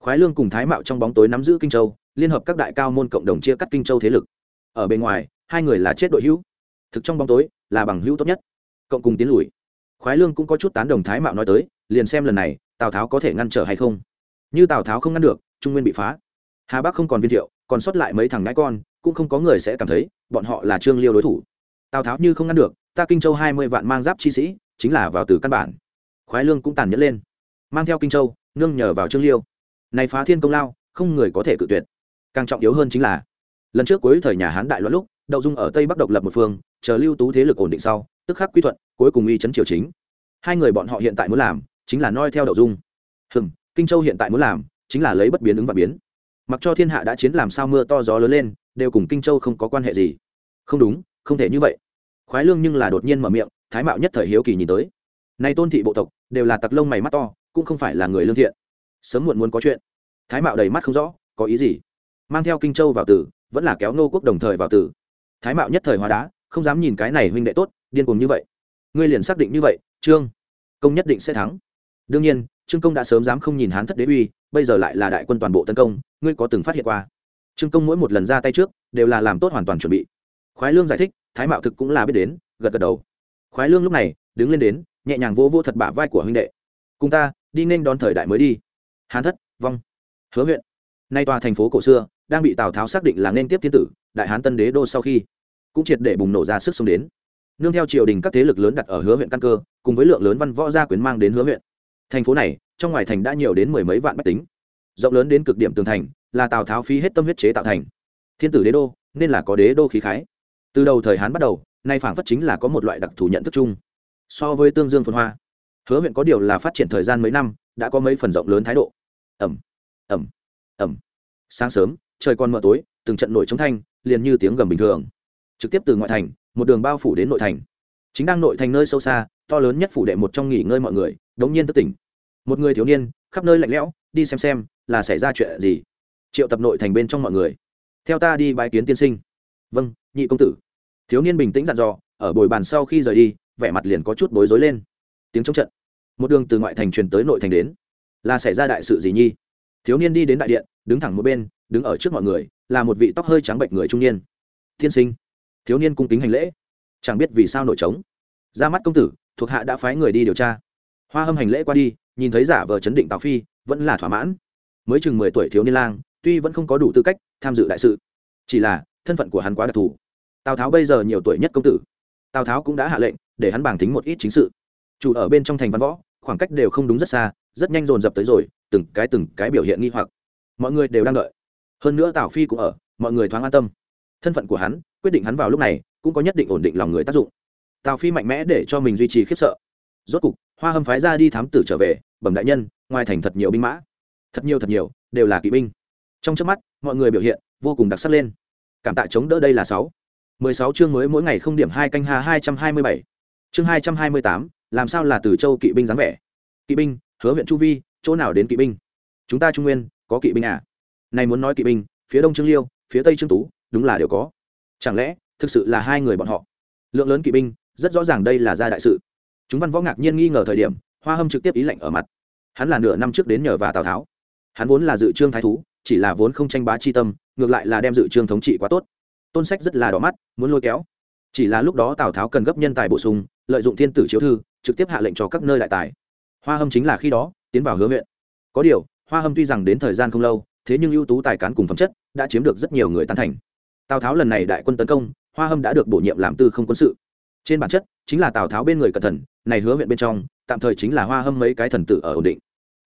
Khoái lương cùng thái mạo trong bóng tối nắm giữ kinh châu, liên hợp các đại cao môn cộng đồng chia cắt kinh châu thế lực. Ở bên ngoài, hai người là chết đội hữu. Thực trong bóng tối, là bằng hữu tốt nhất. Cộng cùng tiến lùi. Khoái lương cũng có chút tán đồng thái mạo nói tới, liền xem lần này, tào tháo có thể ngăn trở hay không. Như tào tháo không ngăn được, trung nguyên bị phá. Hà bắc không còn viên thiệu, còn sót lại mấy thằng ngãi con, cũng không có người sẽ cảm thấy, bọn họ là trương liêu đối thủ. Tào tháo như không ngăn được, ta kinh châu hai mươi vạn mang giáp chi sĩ, chính là vào từ căn bản khoái lương cũng tàn nhẫn lên. Mang theo kinh châu, nương nhờ vào trương liêu. Này phá thiên công lao, không người có thể cự tuyệt. Càng trọng yếu hơn chính là, lần trước cuối thời nhà hán đại loạn lúc, đậu dung ở tây bắc độc lập một phương, chờ lưu tú thế lực ổn định sau, tức khắc quy thuận, cuối cùng y chấn triều chính. Hai người bọn họ hiện tại muốn làm, chính là noi theo đậu dung. Hừm, kinh châu hiện tại muốn làm, chính là lấy bất biến ứng và biến. Mặc cho thiên hạ đã chiến làm sao mưa to gió lớn lên, đều cùng kinh châu không có quan hệ gì. Không đúng, không thể như vậy. Khoái lương nhưng là đột nhiên mở miệng, thái mạo nhất thời hiếu kỳ nhìn tới. Nay tôn thị bộ tộc đều là tặc lông mày mắt to, cũng không phải là người lương thiện. Sớm muộn muốn có chuyện. Thái mạo đầy mắt không rõ, có ý gì? Mang theo kinh châu vào tử, vẫn là kéo nô quốc đồng thời vào tử. Thái mạo nhất thời hóa đá, không dám nhìn cái này huynh đệ tốt, điên cuồng như vậy. Ngươi liền xác định như vậy, trương. Công nhất định sẽ thắng. Đương nhiên, trương công đã sớm dám không nhìn hán thất đế uy, bây giờ lại là đại quân toàn bộ tấn công, ngươi có từng phát hiện qua? Trương công mỗi một lần ra tay trước, đều là làm tốt hoàn toàn chuẩn bị. Khoái lương giải thích, thái mạo thực cũng là biết đến, gật gật đầu. Khoái lương lúc này, đứng lên đến nhẹ nhàng vỗ vỗ thật bả vai của huynh đệ. Cùng ta, đi nên đón thời đại mới đi. Hán thất, vong. Hứa huyện. Nay tòa thành phố cổ xưa, đang bị tào tháo xác định là nên tiếp thiên tử, đại hán tân đế đô sau khi, cũng triệt để bùng nổ ra sức sống đến. Nương theo triều đình các thế lực lớn đặt ở hứa huyện căn cơ, cùng với lượng lớn văn võ gia quyến mang đến hứa huyện. Thành phố này, trong ngoài thành đã nhiều đến mười mấy vạn bách tính. Rộng lớn đến cực điểm tường thành, là tào tháo phí hết tâm huyết chế tạo thành. Thiên tử đế đô, nên là có đế đô khí khái. Từ đầu thời hán bắt đầu, nay phảng phất chính là có một loại đặc thù nhận thức chung so với tương dương phồn hoa. Hứa huyện có điều là phát triển thời gian mấy năm, đã có mấy phần rộng lớn thái độ. Ẩm ẩm ẩm. Sáng sớm, trời còn mờ tối, từng trận nổi trống thanh, liền như tiếng gầm bình thường. Trực tiếp từ ngoại thành, một đường bao phủ đến nội thành. Chính đang nội thành nơi sâu xa, to lớn nhất phủ đệ một trong nghỉ ngơi mọi người, đống nhiên thức tỉnh. Một người thiếu niên, khắp nơi lạnh lẽo, đi xem xem, là xảy ra chuyện gì. Triệu tập nội thành bên trong mọi người. Theo ta đi bái kiến tiên sinh. Vâng nhị công tử. Thiếu niên bình tĩnh dặn dò, ở bồi bàn sau khi rời đi vẻ mặt liền có chút bối rối lên. Tiếng chống trận. Một đường từ ngoại thành truyền tới nội thành đến. Là xảy ra đại sự gì nhi? Thiếu niên đi đến đại điện, đứng thẳng một bên, đứng ở trước mọi người, là một vị tóc hơi trắng bệnh người trung niên. Thiên sinh. Thiếu niên cung kính hành lễ. Chẳng biết vì sao nổi trống. Ra mắt công tử, thuộc hạ đã phái người đi điều tra. Hoa hâm hành lễ qua đi, nhìn thấy giả vờ chấn định tào phi, vẫn là thỏa mãn. Mới chừng mười tuổi thiếu niên lang, tuy vẫn không có đủ tư cách tham dự đại sự, chỉ là thân phận của hắn quá đặc thù. Tào tháo bây giờ nhiều tuổi nhất công tử tào tháo cũng đã hạ lệnh, để hắn bảng tính một ít chính sự. Chủ ở bên trong thành văn võ, khoảng cách đều không đúng rất xa, rất nhanh dồn dập tới rồi, từng cái từng cái biểu hiện nghi hoặc. Mọi người đều đang đợi. Hơn nữa tào phi cũng ở, mọi người thoáng an tâm. Thân phận của hắn, quyết định hắn vào lúc này, cũng có nhất định ổn định lòng người tác dụng. Tào phi mạnh mẽ để cho mình duy trì khiếp sợ. Rốt cục, hoa hâm phái ra đi thám tử trở về, bẩm đại nhân, ngoài thành thật nhiều binh mã. Thật nhiều thật nhiều, đều là kỵ binh. Trong trước mắt, mọi người biểu hiện vô cùng đặc sắc lên. Cảm tạ chống đỡ đây là sáu mười sáu chương mới mỗi ngày không điểm hai canh ha hai trăm hai mươi bảy. Chương hai trăm hai mươi tám, làm sao là từ châu kỵ binh dáng vẻ? Kỵ binh, hứa huyện chu vi, chỗ nào đến kỵ binh? Chúng ta trung nguyên, có kỵ binh à? Này muốn nói kỵ binh, phía đông trương liêu, phía tây trương tú, đúng là đều có. Chẳng lẽ, thực sự là hai người bọn họ? Lượng lớn kỵ binh, rất rõ ràng đây là gia đại sự. Chúng văn võ ngạc nhiên nghi ngờ thời điểm, hoa hâm trực tiếp ý lệnh ở mặt. Hắn là nửa năm trước đến nhờ và tào tháo. Hắn vốn là dự trương thái thú, chỉ là vốn không tranh bá chi tâm, ngược lại là đem dự trương thống trị quá tốt tôn sách rất là đỏ mắt, muốn lôi kéo. Chỉ là lúc đó tào tháo cần gấp nhân tài bổ sung, lợi dụng thiên tử chiếu thư, trực tiếp hạ lệnh cho các nơi đại tài. Hoa hâm chính là khi đó, tiến vào hứa huyện. Có điều, hoa hâm tuy rằng đến thời gian không lâu, thế nhưng ưu tú tài cán cùng phẩm chất đã chiếm được rất nhiều người tán thành. Tào tháo lần này đại quân tấn công, hoa hâm đã được bổ nhiệm làm tư không quân sự. Trên bản chất, chính là tào tháo bên người cẩn thần này hứa huyện bên trong, tạm thời chính là hoa hâm mấy cái thần tử ở ổn định.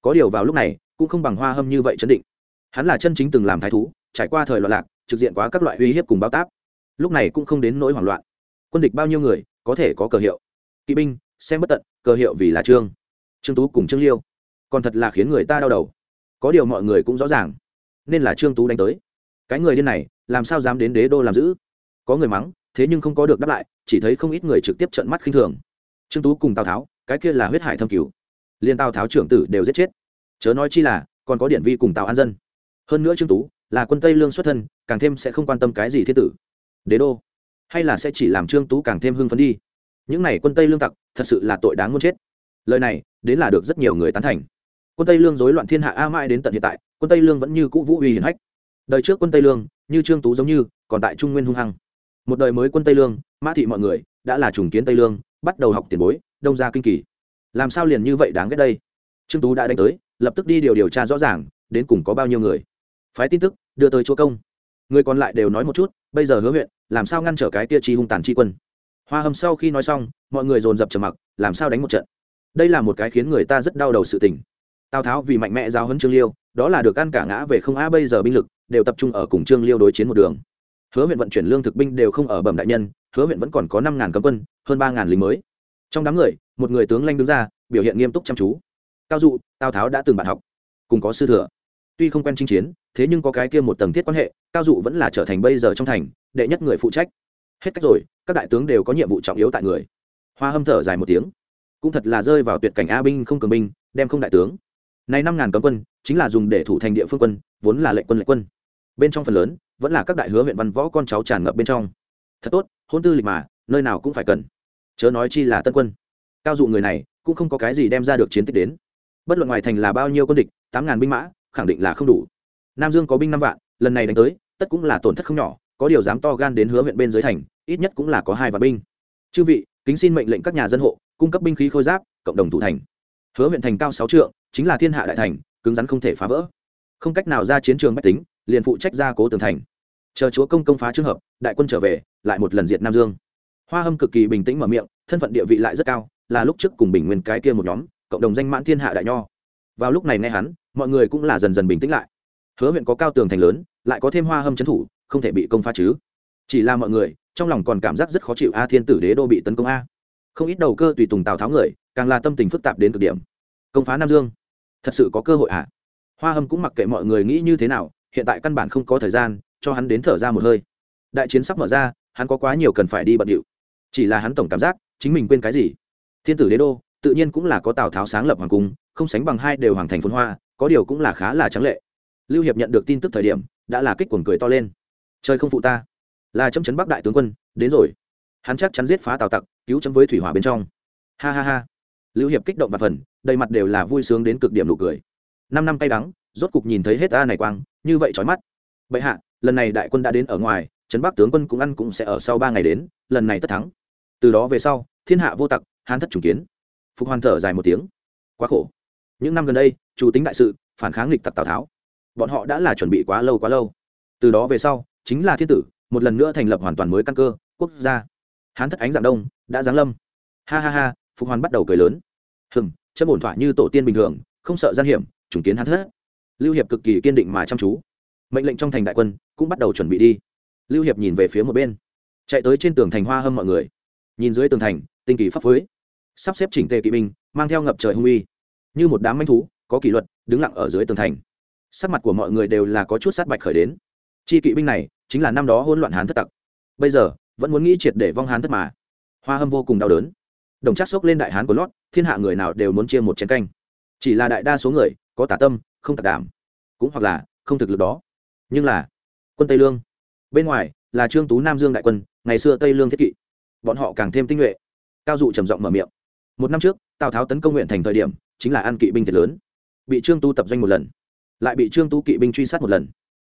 Có điều vào lúc này, cũng không bằng hoa hâm như vậy chấn định. Hắn là chân chính từng làm thái thú, trải qua thời loạn lạc trực diện quá các loại uy hiếp cùng bao táp. Lúc này cũng không đến nỗi hoảng loạn. Quân địch bao nhiêu người, có thể có cờ hiệu. Kỵ binh, xem bất tận, cờ hiệu vì là trương. Trương tú cùng trương liêu. Còn thật là khiến người ta đau đầu. Có điều mọi người cũng rõ ràng, nên là trương tú đánh tới. Cái người điên này, làm sao dám đến đế đô làm giữ có người mắng, thế nhưng không có được đáp lại, chỉ thấy không ít người trực tiếp trận mắt khinh thường. Trương tú cùng tào tháo, cái kia là huyết hải thâm cứu liên tào tháo trưởng tử đều giết chết. Chớ nói chi là, còn có điển vi cùng tào an dân. Hơn nữa trương tú là quân tây lương xuất thân, càng thêm sẽ không quan tâm cái gì thiên tử. Đế đô, hay là sẽ chỉ làm trương tú càng thêm hưng phấn đi. Những này quân tây lương tặc, thật sự là tội đáng muốn chết. Lời này, đến là được rất nhiều người tán thành. Quân tây lương dối loạn thiên hạ a mãi đến tận hiện tại, quân tây lương vẫn như cũ vũ uy hiển hách. Đời trước quân tây lương, như trương tú giống như, còn tại trung nguyên hung hăng. Một đời mới quân tây lương, mã thị mọi người, đã là trùng kiến tây lương, bắt đầu học tiền bối, đông ra kinh kỳ. Làm sao liền như vậy đáng ghét đây? Trương tú đã đánh tới, lập tức đi điều điều tra rõ ràng, đến cùng có bao nhiêu người phái tin tức, đưa tới chúa công. Người còn lại đều nói một chút, bây giờ hứa huyện, làm sao ngăn trở cái tia chi hung tàn chi quân? Hoa hâm sau khi nói xong, mọi người dồn dập trầm mặc, làm sao đánh một trận? Đây là một cái khiến người ta rất đau đầu sự tình. Tào tháo vì mạnh mẽ giao hấn trương liêu, đó là được ăn cả ngã về không a bây giờ binh lực, đều tập trung ở cùng trương liêu đối chiến một đường. Hứa huyện vận chuyển lương thực binh đều không ở bẩm đại nhân, hứa huyện vẫn còn có năm ngàn cấm quân, hơn ba ngàn lính mới. Trong đám người, một người tướng lanh đứng ra, biểu hiện nghiêm túc chăm chú. Cao dụ, tào tháo đã từng bạn học, cùng có sư thừa tuy không quen chinh chiến, thế nhưng có cái kia một tầng thiết quan hệ, cao dụ vẫn là trở thành bây giờ trong thành, đệ nhất người phụ trách. Hết cách rồi, các đại tướng đều có nhiệm vụ trọng yếu tại người. Hoa hâm thở dài một tiếng. Cũng thật là rơi vào tuyệt cảnh a binh không cường binh, đem không đại tướng. Này năm ngàn cấm quân, chính là dùng để thủ thành địa phương quân, vốn là lệnh quân lệnh quân. Bên trong phần lớn, vẫn là các đại hứa huyện văn võ con cháu tràn ngập bên trong. Thật tốt, hôn tư lịch mà, nơi nào cũng phải cần. Chớ nói chi là tân quân. Cao dụ người này, cũng không có cái gì đem ra được chiến tích đến. Bất luận ngoài thành là bao nhiêu quân địch, tám ngàn binh mã khẳng định là không đủ. Nam dương có binh năm vạn, lần này đánh tới, tất cũng là tổn thất không nhỏ, có điều dám to gan đến hứa huyện bên dưới thành, ít nhất cũng là có hai vạn binh. Chư vị, kính xin mệnh lệnh các nhà dân hộ, cung cấp binh khí khôi giáp, cộng đồng thủ thành. Hứa huyện thành cao sáu trượng, chính là thiên hạ đại thành, cứng rắn không thể phá vỡ. Không cách nào ra chiến trường bách tính, liền phụ trách gia cố tường thành. Chờ chúa công công phá trường hợp, đại quân trở về, lại một lần diệt nam dương. Hoa hâm cực kỳ bình tĩnh mở miệng, thân phận địa vị lại rất cao, là lúc trước cùng bình nguyên cái kia một nhóm, cộng đồng danh mãn thiên hạ đại nho. Vào lúc này nghe hắn mọi người cũng là dần dần bình tĩnh lại. Hứa huyện có cao tường thành lớn, lại có thêm hoa hâm trấn thủ, không thể bị công phá chứ. Chỉ là mọi người, trong lòng còn cảm giác rất khó chịu, a thiên tử đế đô bị tấn công a. Không ít đầu cơ tùy tùng tào tháo người, càng là tâm tình phức tạp đến cực điểm. Công phá nam dương, thật sự có cơ hội à hoa hâm cũng mặc kệ mọi người nghĩ như thế nào, hiện tại căn bản không có thời gian, cho hắn đến thở ra một hơi. Đại chiến sắp mở ra, hắn có quá nhiều cần phải đi bận điệu. Chỉ là hắn tổng cảm giác, chính mình quên cái gì. Thiên tử đế đô, tự nhiên cũng là có tào tháo sáng lập hoàng cung không sánh bằng hai đều hoàng thành phồn hoa, có điều cũng là khá là trắng lệ. Lưu hiệp nhận được tin tức thời điểm, đã là kích quần cười to lên. Trời không phụ ta. Là chấm chấn bắc đại tướng quân, đến rồi. Hắn chắc chắn giết phá tào tặc, cứu chấm với thủy hỏa bên trong. Ha ha ha. Lưu hiệp kích động và phần, đầy mặt đều là vui sướng đến cực điểm nụ cười. Năm năm cay đắng, rốt cục nhìn thấy hết ta này quang, như vậy trói mắt. Bệ hạ, lần này đại quân đã đến ở ngoài trấn bắc tướng quân cũng ăn cũng sẽ ở sau ba ngày đến, lần này tất thắng. Từ đó về sau, thiên hạ vô tặc, hán thất trùng kiến. Phục hoàn thở dài một tiếng. Quá khổ những năm gần đây, chủ tính đại sự, phản kháng lịch tặc tào tháo. Bọn họ đã là chuẩn bị quá lâu quá lâu. Từ đó về sau, chính là thiên tử, một lần nữa thành lập hoàn toàn mới căn cơ, quốc gia. Hán thất ánh dạng đông, đã giáng lâm. Ha ha ha, phục hoàn bắt đầu cười lớn. Hừng chấp ổn thỏa như tổ tiên bình thường, không sợ gian hiểm chủng kiến hán thất. Lưu hiệp cực kỳ kiên định mà chăm chú. Mệnh lệnh trong thành đại quân cũng bắt đầu chuẩn bị đi. Lưu hiệp nhìn về phía một bên. Chạy tới trên tường thành hoa hâm mọi người. Nhìn dưới tường thành, tinh kỳ pháp phối. Sắp xếp chỉnh tề kỵ binh, mang theo ngập trời hung uy như một đám manh thú, có kỷ luật, đứng lặng ở dưới tường thành. Sắc mặt của mọi người đều là có chút sát bạch khởi đến. Chi kỵ binh này chính là năm đó hỗn loạn hán thất tặc. Bây giờ, vẫn muốn nghĩ triệt để vong hán thất mà. Hoa hâm vô cùng đau đớn. Đồng chắc xốc lên đại hán của lót, thiên hạ người nào đều muốn chia một chén canh. Chỉ là đại đa số người, có tả tâm, không tạc đảm. Cũng hoặc là, không thực lực đó. Nhưng là, quân tây lương. Bên ngoài là trương tú nam dương đại quân, ngày xưa tây lương thiết kỵ. Bọn họ càng thêm tinh nhuệ. Cao dụ trầm giọng mở miệng. Một năm trước, tào tháo tấn công nguyện thành thời điểm chính là ăn kỵ binh thiệt lớn. Bị trương tu tập doanh một lần lại bị trương tu kỵ binh truy sát một lần.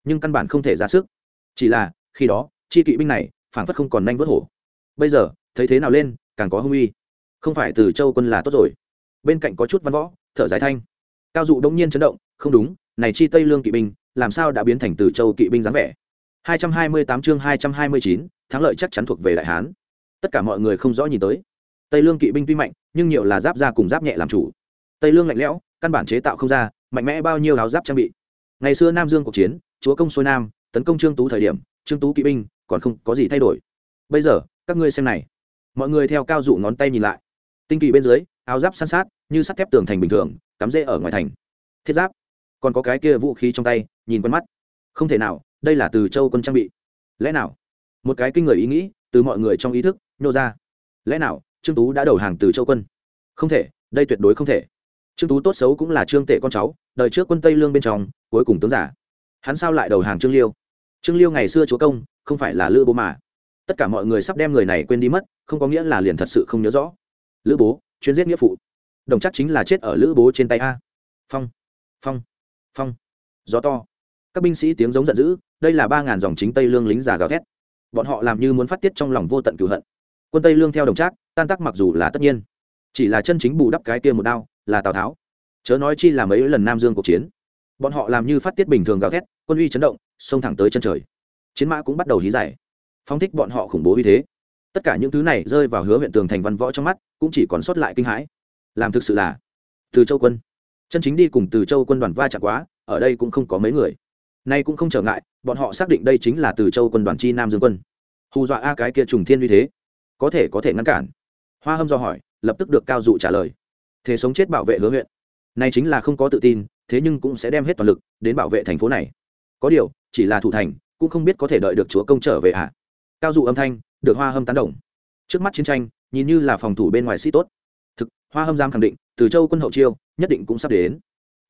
Nhưng căn bản không thể ra sức. Chỉ là khi đó chi kỵ binh này phản phất không còn nhanh vớt hổ. Bây giờ thấy thế nào lên càng có hung uy. Không phải từ châu quân là tốt rồi. Bên cạnh có chút văn võ thở giải thanh. Cao dụ đông nhiên chấn động không đúng này chi tây lương kỵ binh làm sao đã biến thành từ châu kỵ binh dáng vẻ? 228 chương 229, thắng lợi chắc chắn thuộc về đại hán. Tất cả mọi người không rõ nhìn tới. Tây lương kỵ binh tuy mạnh nhưng nhiều là giáp ra cùng giáp nhẹ làm chủ tây lương lạnh lẽo, căn bản chế tạo không ra, mạnh mẽ bao nhiêu áo giáp trang bị. Ngày xưa nam dương cuộc chiến, chúa công xuôi nam, tấn công trương tú thời điểm, trương tú kỵ binh còn không có gì thay đổi. Bây giờ, các ngươi xem này. Mọi người theo cao dụ ngón tay nhìn lại. Tinh kỳ bên dưới, áo giáp san sát, như sắt thép tường thành bình thường, cắm rễ ở ngoài thành. Thiết giáp. Còn có cái kia vũ khí trong tay, nhìn quen mắt. Không thể nào, đây là từ châu quân trang bị. Lẽ nào? Một cái kinh người ý nghĩ, từ mọi người trong ý thức, nhô ra. Lẽ nào, trương tú đã đầu hàng từ châu quân? Không thể, đây tuyệt đối không thể trương tú tốt xấu cũng là trương tể con cháu, đời trước quân tây lương bên trong, cuối cùng tướng giả. Hắn sao lại đầu hàng trương liêu? Trương liêu ngày xưa chúa công, không phải là lữ bố mà. Tất cả mọi người sắp đem người này quên đi mất, không có nghĩa là liền thật sự không nhớ rõ. Lữ bố, chuyên giết nghĩa phụ. Đồng chắc chính là chết ở lữ bố trên tay a. Phong phong phong. Gió to. Các binh sĩ tiếng giống giận dữ, đây là ba ngàn dòng chính tây lương lính già gào thét. Bọn họ làm như muốn phát tiết trong lòng vô tận cửu hận. Quân tây lương theo đồng trác tan tác mặc dù là tất nhiên. Chỉ là chân chính bù đắp cái kia một đao là tào tháo chớ nói chi là mấy lần nam dương cuộc chiến bọn họ làm như phát tiết bình thường gào thét quân uy chấn động xông thẳng tới chân trời chiến mã cũng bắt đầu hí giải phong thích bọn họ khủng bố uy thế tất cả những thứ này rơi vào hứa huyện tường thành văn võ trong mắt cũng chỉ còn sót lại kinh hãi làm thực sự là từ châu quân chân chính đi cùng từ châu quân đoàn va chạm quá ở đây cũng không có mấy người nay cũng không trở ngại bọn họ xác định đây chính là từ châu quân đoàn chi nam dương quân hù dọa a cái kia trùng thiên uy thế có thể có thể ngăn cản hoa hâm do hỏi lập tức được cao dụ trả lời thế sống chết bảo vệ hứa huyện. Này chính là không có tự tin, thế nhưng cũng sẽ đem hết toàn lực đến bảo vệ thành phố này. Có điều, chỉ là thủ thành, cũng không biết có thể đợi được chúa công trở về ạ. À. cao dụ âm thanh, được hoa hâm tán đồng. Trước mắt chiến tranh, nhìn như là phòng thủ bên ngoài sĩ tốt. Thực, hoa hâm giam khẳng định, từ châu quân hậu chiêu, nhất định cũng sắp đến.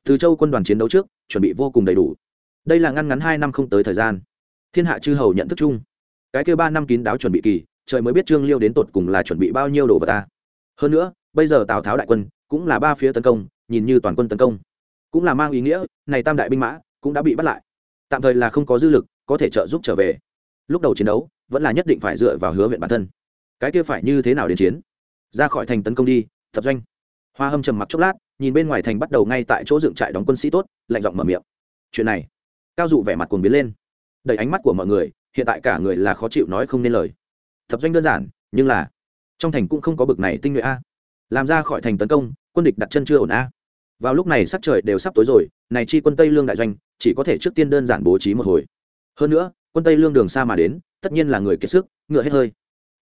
Từ châu quân đoàn chiến đấu trước, chuẩn bị vô cùng đầy đủ. Đây là ngăn ngắn hai năm không tới thời gian. Thiên hạ chư hầu nhận thức chung. Cái kêu ba năm kín đáo chuẩn bị kỳ, trời mới biết trương liêu đến tột cùng là chuẩn bị bao nhiêu đồ vật ta. Hơn nữa, bây giờ tào tháo đại quân cũng là ba phía tấn công, nhìn như toàn quân tấn công. Cũng là mang ý nghĩa, này tam đại binh mã cũng đã bị bắt lại. Tạm thời là không có dư lực, có thể trợ giúp trở về. Lúc đầu chiến đấu, vẫn là nhất định phải dựa vào hứa huyện bản thân. Cái kia phải như thế nào đến chiến? Ra khỏi thành tấn công đi, tập doanh. Hoa hâm trầm mặc chốc lát, nhìn bên ngoài thành bắt đầu ngay tại chỗ dựng trại đóng quân sĩ tốt, lạnh giọng mở miệng. Chuyện này, cao dụ vẻ mặt cuồng biến lên. Đầy ánh mắt của mọi người, hiện tại cả người là khó chịu nói không nên lời. Tập doanh đơn giản, nhưng là trong thành cũng không có bực này tinh nhuệ a. Làm ra khỏi thành tấn công quân địch đặt chân chưa ổn a. Vào lúc này sắc trời đều sắp tối rồi, này chi quân tây lương đại doanh, chỉ có thể trước tiên đơn giản bố trí một hồi. Hơn nữa, quân tây lương đường xa mà đến, tất nhiên là người kiệt sức, ngựa hết hơi.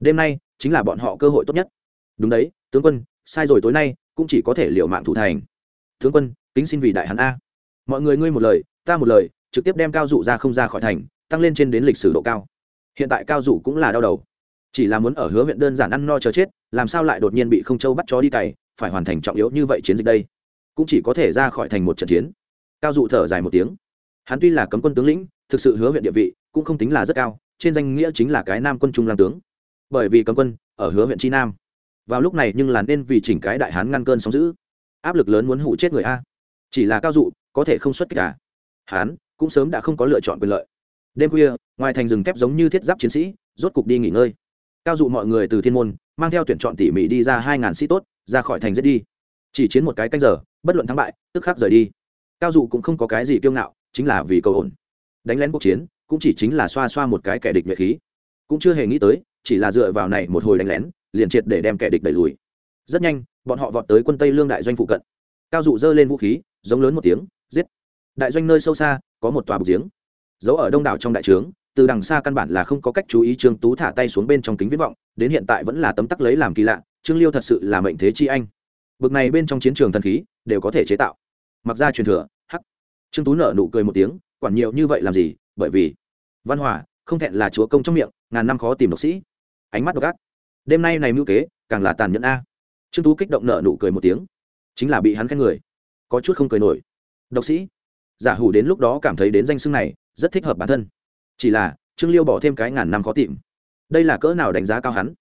Đêm nay, chính là bọn họ cơ hội tốt nhất. Đúng đấy, tướng quân, sai rồi tối nay, cũng chỉ có thể liệu mạng thủ thành. Tướng quân, kính xin vì đại hắn a. Mọi người ngươi một lời, ta một lời, trực tiếp đem cao dụ ra không ra khỏi thành, tăng lên trên đến lịch sử độ cao. Hiện tại cao dụ cũng là đau đầu. Chỉ là muốn ở hứa huyện đơn giản ăn no chờ chết, làm sao lại đột nhiên bị không châu bắt chó đi cày phải hoàn thành trọng yếu như vậy chiến dịch đây, cũng chỉ có thể ra khỏi thành một trận chiến. Cao dụ thở dài một tiếng. Hắn tuy là cấm quân tướng lĩnh, thực sự hứa huyện địa vị cũng không tính là rất cao, trên danh nghĩa chính là cái nam quân trung lang tướng. Bởi vì cấm quân ở hứa huyện chi nam. Vào lúc này nhưng là nên vì chỉnh cái đại hán ngăn cơn sóng giữ áp lực lớn muốn hụ chết người a. Chỉ là cao dụ có thể không xuất kích cả hán cũng sớm đã không có lựa chọn quyền lợi. Đêm khuya, ngoài thành rừng thép giống như thiết giáp chiến sĩ, rốt cục đi nghỉ ngơi. Cao dụ mọi người từ thiên môn mang theo tuyển chọn tỉ mỉ đi ra hai ngàn sĩ tốt, ra khỏi thành giết đi. Chỉ chiến một cái canh giờ, bất luận thắng bại, tức khắc rời đi. Cao dụ cũng không có cái gì kiêu ngạo, chính là vì cầu ổn. Đánh lén cuộc chiến, cũng chỉ chính là xoa xoa một cái kẻ địch nhuệ khí. Cũng chưa hề nghĩ tới, chỉ là dựa vào này một hồi đánh lén, liền triệt để đem kẻ địch đẩy lùi. Rất nhanh, bọn họ vọt tới quân tây lương đại doanh phụ cận. Cao dụ giơ lên vũ khí, giống lớn một tiếng, giết. Đại doanh nơi sâu xa, có một tòa bục giếng. Giấu ở đông đảo trong đại trướng từ đằng xa căn bản là không có cách chú ý trương tú thả tay xuống bên trong kính viễn vọng, đến hiện tại vẫn là tấm tắc lấy làm kỳ lạ, trương liêu thật sự là mệnh thế chi anh. Bực này bên trong chiến trường thần khí, đều có thể chế tạo. Mặc ra truyền thừa, hắc. Trương tú nở nụ cười một tiếng, quản nhiều như vậy làm gì, bởi vì văn hòa, không thẹn là chúa công trong miệng, ngàn năm khó tìm độc sĩ. Ánh mắt độc ác. Đêm nay này mưu kế, càng là tàn nhẫn a. Trương tú kích động nở nụ cười một tiếng. Chính là bị hắn khen người. Có chút không cười nổi. Độc sĩ. Giả hủ đến lúc đó cảm thấy đến danh xưng này, rất thích hợp bản thân chỉ là, trương liêu bỏ thêm cái ngàn năm khó tìm. Đây là cỡ nào đánh giá cao hắn?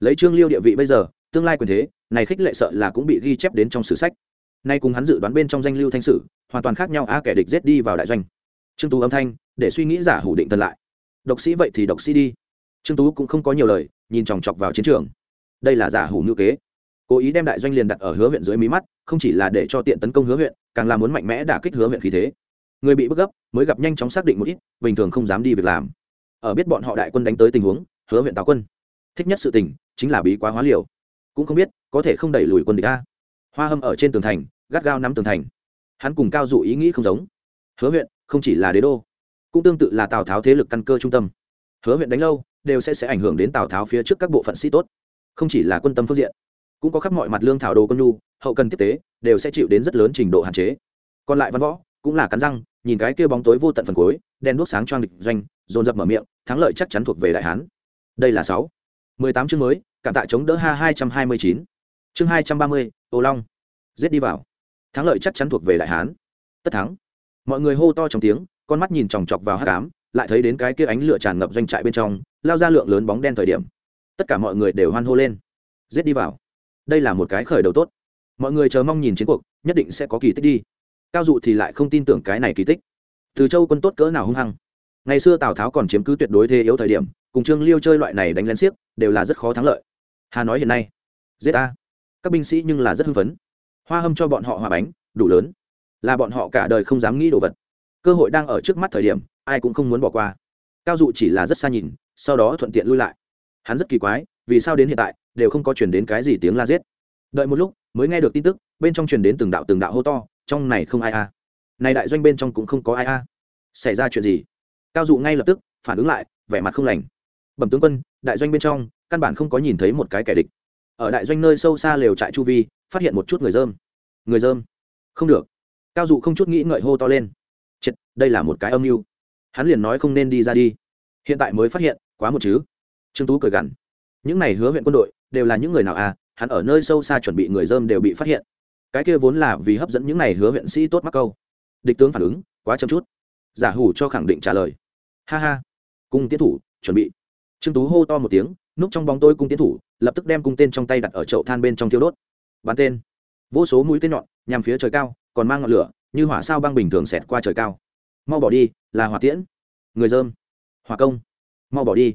Lấy trương liêu địa vị bây giờ, tương lai quyền thế, này khích lệ sợ là cũng bị ghi chép đến trong sử sách. Nay cùng hắn dự đoán bên trong danh lưu thanh sử, hoàn toàn khác nhau, a kẻ địch giết đi vào đại doanh. Trương tú âm thanh, để suy nghĩ giả hủ định thần lại. Độc sĩ vậy thì độc sĩ đi. Trương tú cũng không có nhiều lời, nhìn chòng chọc vào chiến trường. Đây là giả hủ ngữ kế. Cố ý đem đại doanh liền đặt ở hứa huyện dưới mí mắt, không chỉ là để cho tiện tấn công hứa huyện, càng là muốn mạnh mẽ đả kích hứa huyện khí thế người bị bức gấp, mới gặp nhanh chóng xác định một ít, bình thường không dám đi việc làm. Ở biết bọn họ đại quân đánh tới tình huống, hứa huyện tào quân. Thích nhất sự tình, chính là bí quá hóa liều. Cũng không biết, có thể không đẩy lùi quân địch ta hoa hâm ở trên tường thành, gắt gao nắm tường thành. Hắn cùng cao dụ ý nghĩ không giống. Hứa huyện, không chỉ là đế đô, cũng tương tự là tào tháo thế lực căn cơ trung tâm. Hứa huyện đánh lâu, đều sẽ sẽ ảnh hưởng đến tào tháo phía trước các bộ phận sĩ tốt. Không chỉ là quân tâm phương diện, cũng có khắp mọi mặt lương thảo đồ quân nhu, hậu cần tiếp tế, đều sẽ chịu đến rất lớn trình độ hạn chế. Còn lại văn võ cũng là cắn răng, nhìn cái kia bóng tối vô tận phần cuối đen đuốc sáng choang địch doanh, dồn dập mở miệng, thắng lợi chắc chắn thuộc về đại hán. Đây là sáu. Mười tám chương mới, cảm tạ chống đỡ ha hai trăm hai mươi chín. Chương hai trăm ba mươi ô long. Giết đi vào. Thắng lợi chắc chắn thuộc về đại hán. Tất thắng. Mọi người hô to trong tiếng, con mắt nhìn chòng chọc vào hát cám, lại thấy đến cái kia ánh lửa tràn ngập doanh trại bên trong, lao ra lượng lớn bóng đen thời điểm. Tất cả mọi người đều hoan hô lên. Giết đi vào. Đây là một cái khởi đầu tốt. Mọi người chờ mong nhìn chiến cuộc, nhất định sẽ có kỳ tích đi cao dụ thì lại không tin tưởng cái này kỳ tích. Từ châu quân tốt cỡ nào hung hăng. Ngày xưa tào tháo còn chiếm cứ tuyệt đối thế yếu thời điểm, cùng trương liêu chơi loại này đánh lén xiếc, đều là rất khó thắng lợi. Hà nói hiện nay, giết ta. Các binh sĩ nhưng là rất hưng phấn. Hoa hâm cho bọn họ hòa bánh, đủ lớn. Là bọn họ cả đời không dám nghĩ đồ vật. Cơ hội đang ở trước mắt thời điểm, ai cũng không muốn bỏ qua. Cao dụ chỉ là rất xa nhìn, sau đó thuận tiện lui lại. Hắn rất kỳ quái, vì sao đến hiện tại, đều không có chuyển đến cái gì tiếng la giết. Đợi một lúc, mới nghe được tin tức, bên trong truyền đến từng đạo từng đạo hô to trong này không ai a. Này đại doanh bên trong cũng không có ai a. Xảy ra chuyện gì? Cao dụ ngay lập tức phản ứng lại, vẻ mặt không lành. Bẩm tướng quân, đại doanh bên trong, căn bản không có nhìn thấy một cái kẻ địch. Ở đại doanh nơi sâu xa lều trại chu vi, phát hiện một chút người dơm. Người dơm? Không được. Cao dụ không chút nghĩ ngợi hô to lên. Chết, đây là một cái âm mưu. Hắn liền nói không nên đi ra đi. Hiện tại mới phát hiện, quá một chứ. Trương tú cười gằn. Những này hứa huyện quân đội đều là những người nào à? Hắn ở nơi sâu xa chuẩn bị người dơm đều bị phát hiện cái kia vốn là vì hấp dẫn những này hứa huyện sĩ tốt mắc câu. Địch tướng phản ứng, quá chậm chút. Giả hủ cho khẳng định trả lời. Ha ha. Cung tiến thủ, chuẩn bị. Trương tú hô to một tiếng, núp trong bóng tôi cung tiến thủ, lập tức đem cung tên trong tay đặt ở chậu than bên trong thiêu đốt. Bắn tên. Vô số mũi tên nhọn, nhằm phía trời cao, còn mang ngọn lửa, như hỏa sao băng bình thường xẹt qua trời cao. Mau bỏ đi, là hỏa tiễn. Người dơm. Hỏa công. Mau bỏ đi.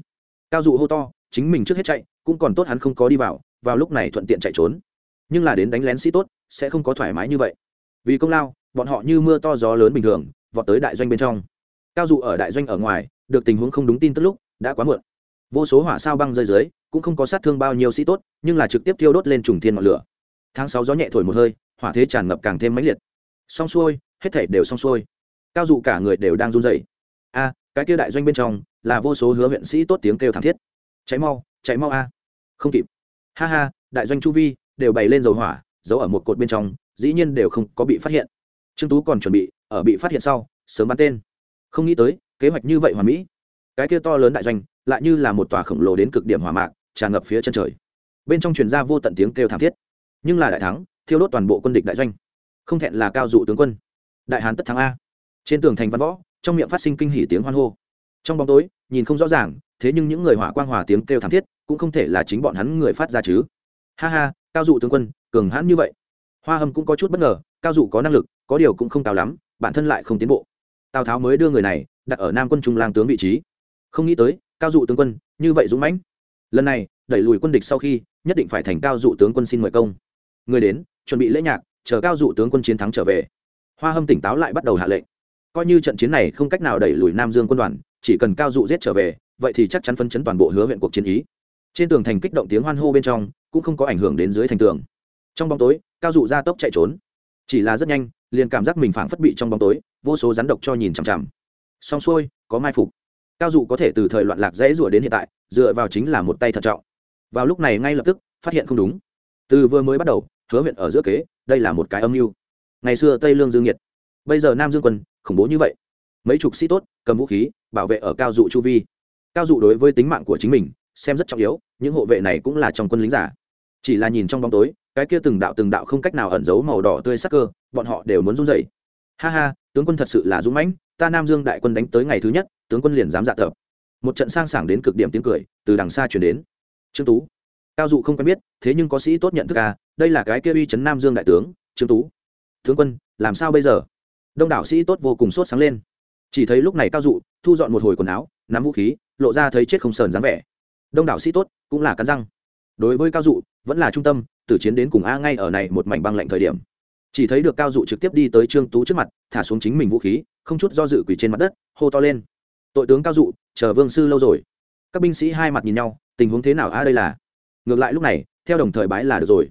Cao dụ hô to, chính mình trước hết chạy, cũng còn tốt hắn không có đi vào vào lúc này thuận tiện chạy trốn. Nhưng là đến đánh lén sĩ tốt sẽ không có thoải mái như vậy. Vì công lao, bọn họ như mưa to gió lớn bình thường, vọt tới đại doanh bên trong. Cao dụ ở đại doanh ở ngoài, được tình huống không đúng tin tức lúc, đã quá muộn. Vô số hỏa sao băng rơi dưới, cũng không có sát thương bao nhiêu sĩ tốt, nhưng là trực tiếp thiêu đốt lên trùng thiên ngọn lửa. Tháng sáu gió nhẹ thổi một hơi, hỏa thế tràn ngập càng thêm mãnh liệt. Xong xuôi, hết thảy đều xong xuôi. Cao dụ cả người đều đang run rẩy. A, cái kia đại doanh bên trong, là vô số hứa huyện sĩ tốt tiếng kêu thảm thiết. Cháy mau cháy mau a. Không kịp. Ha ha, đại doanh chu vi, đều bày lên dầu hỏa giấu ở một cột bên trong, dĩ nhiên đều không có bị phát hiện. Trương tú còn chuẩn bị, ở bị phát hiện sau, sớm bắn tên. Không nghĩ tới, kế hoạch như vậy hoàn mỹ. Cái kia to lớn đại doanh, lại như là một tòa khổng lồ đến cực điểm hỏa mạc, tràn ngập phía chân trời. Bên trong truyền ra vô tận tiếng kêu thảm thiết. Nhưng là đại thắng, thiêu đốt toàn bộ quân địch đại doanh. Không thẹn là cao dụ tướng quân. Đại hán tất thắng a. Trên tường thành văn võ, trong miệng phát sinh kinh hỉ tiếng hoan hô. Trong bóng tối, nhìn không rõ ràng, thế nhưng những người hỏa quang hòa tiếng kêu thảm thiết, cũng không thể là chính bọn hắn người phát ra chứ. Ha ha cao dụ tướng quân, cường hãn như vậy. Hoa hâm cũng có chút bất ngờ, cao dụ có năng lực, có điều cũng không cao lắm, bản thân lại không tiến bộ. Tào tháo mới đưa người này, đặt ở nam quân trung lang tướng vị trí. Không nghĩ tới, cao dụ tướng quân, như vậy dũng mãnh. Lần này, đẩy lùi quân địch sau khi, nhất định phải thành cao dụ tướng quân xin mời công. Người đến, chuẩn bị lễ nhạc, chờ cao dụ tướng quân chiến thắng trở về. Hoa hâm tỉnh táo lại bắt đầu hạ lệnh. Coi như trận chiến này không cách nào đẩy lùi nam dương quân đoàn, chỉ cần cao dụ giết trở về, vậy thì chắc chắn phân chấn toàn bộ hứa huyện cuộc chiến ý. Trên tường thành kích động tiếng hoan hô bên trong cũng không có ảnh hưởng đến dưới thành tường. Trong bóng tối, cao dụ ra tốc chạy trốn. Chỉ là rất nhanh, liền cảm giác mình phảng phất bị trong bóng tối, vô số rắn độc cho nhìn chằm chằm. Xong xuôi, có mai phục. Cao dụ có thể từ thời loạn lạc dễ rủa đến hiện tại, dựa vào chính là một tay thận trọng. Vào lúc này ngay lập tức, phát hiện không đúng. Từ vừa mới bắt đầu, hứa huyện ở giữa kế, đây là một cái âm mưu. Ngày xưa tây lương dương nhiệt, bây giờ nam dương quân, khủng bố như vậy. Mấy chục sĩ tốt, cầm vũ khí, bảo vệ ở cao dụ chu vi. Cao dụ đối với tính mạng của chính mình, xem rất trọng yếu, những hộ vệ này cũng là trong quân lính giả chỉ là nhìn trong bóng tối, cái kia từng đạo từng đạo không cách nào ẩn giấu màu đỏ tươi sắc cơ, bọn họ đều muốn run dậy ha ha, tướng quân thật sự là dũng mãnh, ta nam dương đại quân đánh tới ngày thứ nhất, tướng quân liền dám dạ tập. Một trận sang sảng đến cực điểm tiếng cười, từ đằng xa chuyển đến. Trương tú. Cao dụ không quen biết, thế nhưng có sĩ tốt nhận thức à đây là cái kia uy chấn nam dương đại tướng, trương tú. Tướng quân, làm sao bây giờ? Đông đảo sĩ tốt vô cùng sốt sáng lên. Chỉ thấy lúc này cao dụ, thu dọn một hồi quần áo, nắm vũ khí, lộ ra thấy chết không sờn dáng vẻ. Đông đảo sĩ tốt, cũng là cắn răng đối với cao dụ, vẫn là trung tâm từ chiến đến cùng a ngay ở này một mảnh băng lạnh thời điểm. Chỉ thấy được cao dụ trực tiếp đi tới trương tú trước mặt, thả xuống chính mình vũ khí, không chút do dự quỳ trên mặt đất, hô to lên. Tội tướng cao dụ, chờ vương sư lâu rồi. Các binh sĩ hai mặt nhìn nhau, tình huống thế nào a đây là? Ngược lại lúc này, theo đồng thời bái là được rồi.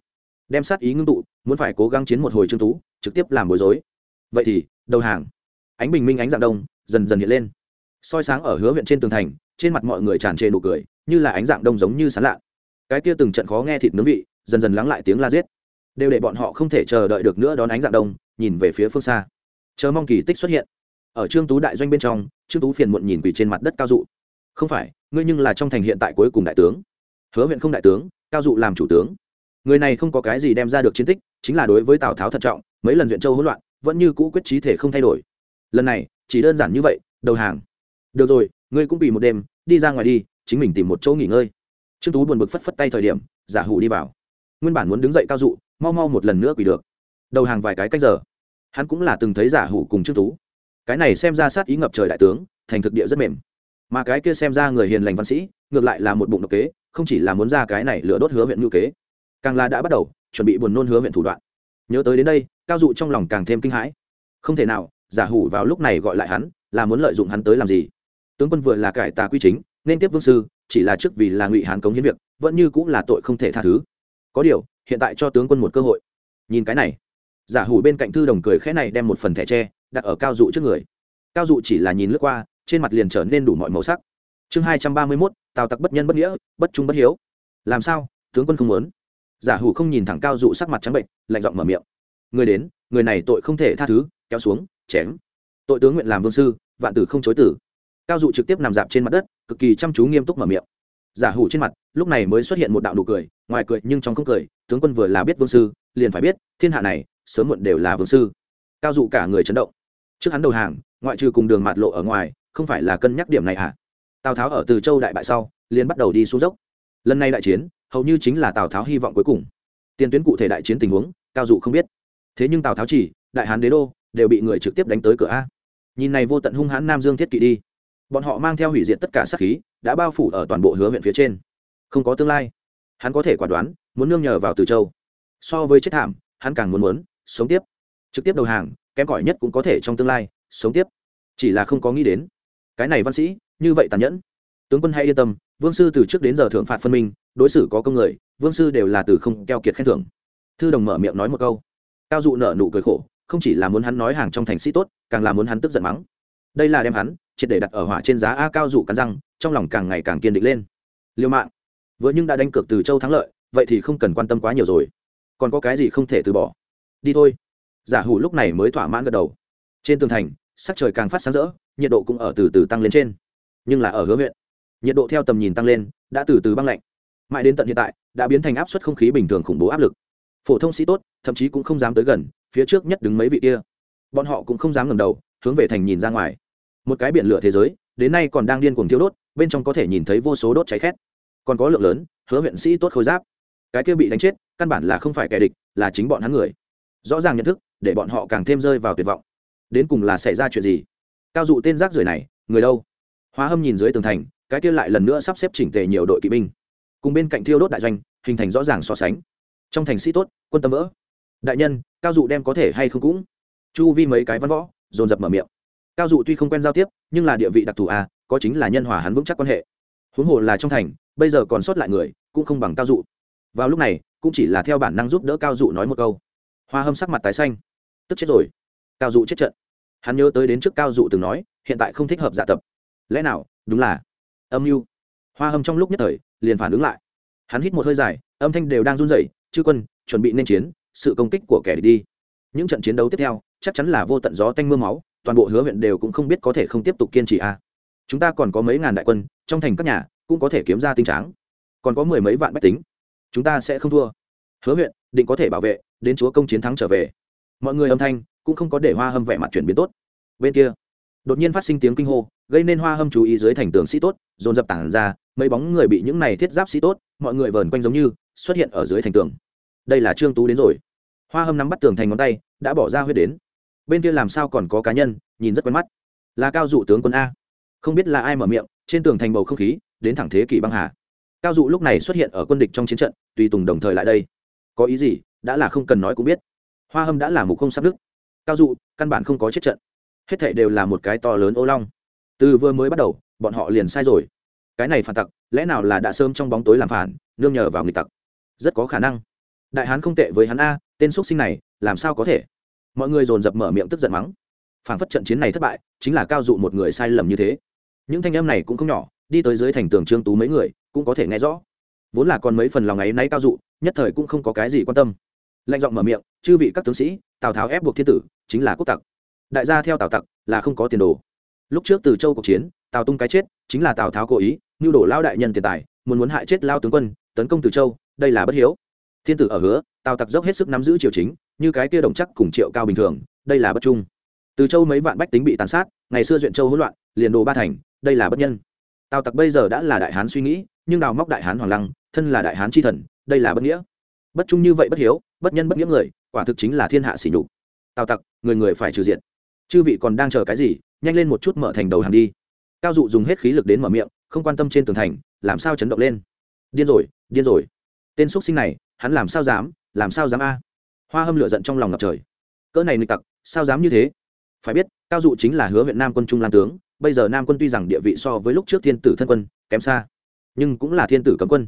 Đem sát ý ngưng tụ, muốn phải cố gắng chiến một hồi trương tú, trực tiếp làm bối rối. Vậy thì, đầu hàng. Ánh bình minh ánh dạng đông, dần dần hiện lên. Soi sáng ở hứa huyện trên tường thành, trên mặt mọi người tràn trề nụ cười, như là ánh dạng đông giống như sán lạ cái kia từng trận khó nghe thịt nướng vị, dần dần lắng lại tiếng la giết. Đều để bọn họ không thể chờ đợi được nữa đón ánh dạng đông, nhìn về phía phương xa. Chờ mong kỳ tích xuất hiện. Ở trương tú đại doanh bên trong, trương tú phiền muộn nhìn quỳ trên mặt đất cao dụ. Không phải, ngươi nhưng là trong thành hiện tại cuối cùng đại tướng. Hứa huyện không đại tướng, cao dụ làm chủ tướng. Người này không có cái gì đem ra được chiến tích, chính là đối với tào tháo thận trọng, mấy lần viện châu hỗn loạn, vẫn như cũ quyết trí thể không thay đổi. Lần này, chỉ đơn giản như vậy, đầu hàng. Được rồi, ngươi cũng bị một đêm, đi ra ngoài đi, chính mình tìm một chỗ nghỉ ngơi trương tú buồn bực phất phất tay thời điểm, giả hủ đi vào. Nguyên bản muốn đứng dậy cao dụ, mau mau một lần nữa quỳ được. Đầu hàng vài cái cách giờ. Hắn cũng là từng thấy giả hủ cùng trương tú. Cái này xem ra sát ý ngập trời đại tướng, thành thực địa rất mềm. Mà cái kia xem ra người hiền lành văn sĩ, ngược lại là một bụng độc kế, không chỉ là muốn ra cái này lửa đốt hứa huyện ngữ kế. Càng là đã bắt đầu, chuẩn bị buồn nôn hứa huyện thủ đoạn. Nhớ tới đến đây, cao dụ trong lòng càng thêm kinh hãi. Không thể nào, giả hủ vào lúc này gọi lại hắn, là muốn lợi dụng hắn tới làm gì? Tướng quân vừa là cải tà quy chính, nên tiếp vương sư chỉ là trước vì là ngụy hán cống hiến việc, vẫn như cũng là tội không thể tha thứ. Có điều, hiện tại cho tướng quân một cơ hội. Nhìn cái này, giả hủ bên cạnh thư đồng cười khẽ này đem một phần thẻ tre đặt ở cao dụ trước người. Cao dụ chỉ là nhìn lướt qua, trên mặt liền trở nên đủ mọi màu sắc. Chương hai trăm ba mươi mốt, tào tặc bất nhân bất nghĩa, bất trung bất hiếu. Làm sao, tướng quân không muốn? Giả hủ không nhìn thẳng cao dụ sắc mặt trắng bệnh, lạnh giọng mở miệng. Người đến, người này tội không thể tha thứ, kéo xuống, chém. Tội tướng nguyện làm vương sư, vạn tử không chối tử. Cao dụ trực tiếp nằm dạp trên mặt đất cực kỳ chăm chú nghiêm túc mở miệng. Giả hủ trên mặt, lúc này mới xuất hiện một đạo nụ cười, ngoài cười nhưng trong không cười, tướng quân vừa là biết vương sư, liền phải biết, thiên hạ này, sớm muộn đều là vương sư. Cao dụ cả người chấn động. Trước hắn đầu hàng, ngoại trừ cùng đường mạt lộ ở ngoài, không phải là cân nhắc điểm này à tào tháo ở từ châu đại bại sau, liền bắt đầu đi xuống dốc. Lần này đại chiến, hầu như chính là tào tháo hy vọng cuối cùng. Tiền tuyến cụ thể đại chiến tình huống, cao dụ không biết. Thế nhưng tào tháo chỉ, đại hán đế đô, đều bị người trực tiếp đánh tới cửa a. Nhìn này vô tận hung hãn nam dương thiết kỵ đi bọn họ mang theo hủy diệt tất cả sát khí, đã bao phủ ở toàn bộ hứa huyện phía trên. Không có tương lai. Hắn có thể quả đoán, muốn nương nhờ vào từ châu. So với chết thảm, hắn càng muốn muốn, sống tiếp. Trực tiếp đầu hàng, kém cỏi nhất cũng có thể trong tương lai, sống tiếp. Chỉ là không có nghĩ đến. Cái này văn sĩ, như vậy tàn nhẫn. Tướng quân hãy yên tâm, vương sư từ trước đến giờ thượng phạt phân minh, đối xử có công người, vương sư đều là từ không keo kiệt khen thưởng. Thư đồng mở miệng nói một câu. Cao dụ nở nụ cười khổ, không chỉ là muốn hắn nói hàng trong thành sĩ tốt, càng là muốn hắn tức giận mắng. Đây là đem hắn triệt để đặt ở hỏa trên giá a cao dụ cắn răng, trong lòng càng ngày càng kiên định lên. Liêu mạng vừa nhưng đã đánh cược từ châu thắng lợi, vậy thì không cần quan tâm quá nhiều rồi. Còn có cái gì không thể từ bỏ? Đi thôi. Giả hủ lúc này mới thỏa mãn gật đầu. Trên tường thành, sắc trời càng phát sáng rỡ, nhiệt độ cũng ở từ từ tăng lên trên. Nhưng là ở hứa huyện, nhiệt độ theo tầm nhìn tăng lên, đã từ từ băng lạnh. Mãi đến tận hiện tại, đã biến thành áp suất không khí bình thường khủng bố áp lực. Phổ thông sĩ tốt, thậm chí cũng không dám tới gần, phía trước nhất đứng mấy vị kia. Bọn họ cũng không dám ngẩng đầu, hướng về thành nhìn ra ngoài một cái biển lửa thế giới, đến nay còn đang điên cuồng thiêu đốt, bên trong có thể nhìn thấy vô số đốt cháy khét. Còn có lượng lớn, hứa huyện sĩ tốt khôi giáp. Cái kia bị đánh chết, căn bản là không phải kẻ địch, là chính bọn hắn người. Rõ ràng nhận thức, để bọn họ càng thêm rơi vào tuyệt vọng. Đến cùng là xảy ra chuyện gì? Cao dụ tên rác rưởi này, người đâu? Hóa hâm nhìn dưới tường thành, cái kia lại lần nữa sắp xếp chỉnh tề nhiều đội kỵ binh. Cùng bên cạnh thiêu đốt đại doanh, hình thành rõ ràng so sánh. Trong thành sĩ tốt, quân tâm vỡ. Đại nhân, cao dụ đem có thể hay không cũng. Chu vi mấy cái văn võ, dồn dập mở miệng cao dụ tuy không quen giao tiếp, nhưng là địa vị đặc thù à có chính là nhân hòa hắn vững chắc quan hệ. Huống hồ là trong thành, bây giờ còn sót lại người, cũng không bằng cao dụ. Vào lúc này, cũng chỉ là theo bản năng giúp đỡ cao dụ nói một câu. Hoa hâm sắc mặt tái xanh. Tức chết rồi. Cao dụ chết trận. Hắn nhớ tới đến trước cao dụ từng nói, hiện tại không thích hợp dạ tập. Lẽ nào, đúng là âm mưu. Hoa hâm trong lúc nhất thời, liền phản ứng lại. Hắn hít một hơi dài, âm thanh đều đang run rẩy, chư quân, chuẩn bị nên chiến, sự công kích của kẻ địch đi. Những trận chiến đấu tiếp theo, chắc chắn là vô tận gió tanh m ư a máu toàn bộ hứa huyện đều cũng không biết có thể không tiếp tục kiên trì a à. chúng ta còn có mấy ngàn đại quân, trong thành các nhà cũng có thể kiếm ra tinh tráng. Còn có mười mấy vạn bách tính. Chúng ta sẽ không thua. Hứa huyện, định có thể bảo vệ, đến chúa công chiến thắng trở về. Mọi người âm thanh cũng không có để hoa hâm vẻ mặt chuyển biến tốt. Bên kia, đột nhiên phát sinh tiếng kinh hô, gây nên hoa hâm chú ý dưới thành tường sĩ tốt, dồn dập tản ra, mấy bóng người bị những này thiết giáp sĩ tốt, mọi người vờn quanh giống như, xuất hiện ở dưới thành tường. Đây là trương tú đến rồi. Hoa hâm nắm bắt tường thành ngón tay, đã bỏ ra huyết đến bên kia làm sao còn có cá nhân, nhìn rất quen mắt. Là cao dụ tướng quân a. Không biết là ai mở miệng, trên tường thành bầu không khí, đến thẳng thế kỷ băng hà. Cao dụ lúc này xuất hiện ở quân địch trong chiến trận, tùy tùng đồng thời lại đây. Có ý gì, đã là không cần nói cũng biết. Hoa hâm đã là mục không sắp đức cao dụ, căn bản không có chết trận. Hết thảy đều là một cái to lớn ô long. Từ vừa mới bắt đầu, bọn họ liền sai rồi. Cái này phản tặc, lẽ nào là đã sớm trong bóng tối làm phản, nương nhờ vào nghịch tặc? Rất có khả năng. Đại hán không tệ với hắn a, tên x sinh này, làm sao có thể? Mọi người dồn dập mở miệng tức giận mắng. Phảng phất trận chiến này thất bại, chính là cao dụ một người sai lầm như thế. Những thanh em này cũng không nhỏ, đi tới dưới thành tường trương tú mấy người cũng có thể nghe rõ. Vốn là còn mấy phần lòng ấy nay cao dụ, nhất thời cũng không có cái gì quan tâm. Lạnh giọng mở miệng, chư vị các tướng sĩ, tào tháo ép buộc thiên tử, chính là quốc tặc. Đại gia theo tào tặc là không có tiền đồ. Lúc trước từ châu cuộc chiến, tào tung cái chết, chính là tào tháo cố ý nhu đổ lao đại nhân tiền tài, muốn muốn hại chết lao tướng quân, tấn công từ châu, đây là bất hiếu. Thiên tử ở hứa, tào tặc dốc hết sức nắm giữ triều chính như cái kia đồng chắc cùng triệu cao bình thường, đây là bất trung. Từ châu mấy vạn bách tính bị tàn sát, ngày xưa duyện châu hỗn loạn, liền đồ ba thành, đây là bất nhân. Tào tặc bây giờ đã là đại hán suy nghĩ, nhưng đào móc đại hán hoàng lăng, thân là đại hán tri thần, đây là bất nghĩa. Bất trung như vậy bất hiếu, bất nhân bất nghĩa người, quả thực chính là thiên hạ sỉ nhục. Tào tặc, người người phải trừ diện chư vị còn đang chờ cái gì, nhanh lên một chút mở thành đầu hàng đi. Cao dụ dùng hết khí lực đến mở miệng, không quan tâm trên tường thành, làm sao chấn động lên? Điên rồi điên rồi. Tên x sinh này, hắn làm sao dám, làm sao dám a? Hoa hâm lửa giận trong lòng ngập trời. Cỡ này nịch tặc sao dám như thế? Phải biết cao dụ chính là hứa huyện nam quân trung lan tướng bây giờ nam quân tuy rằng địa vị so với lúc trước thiên tử thân quân kém xa nhưng cũng là thiên tử cấm quân.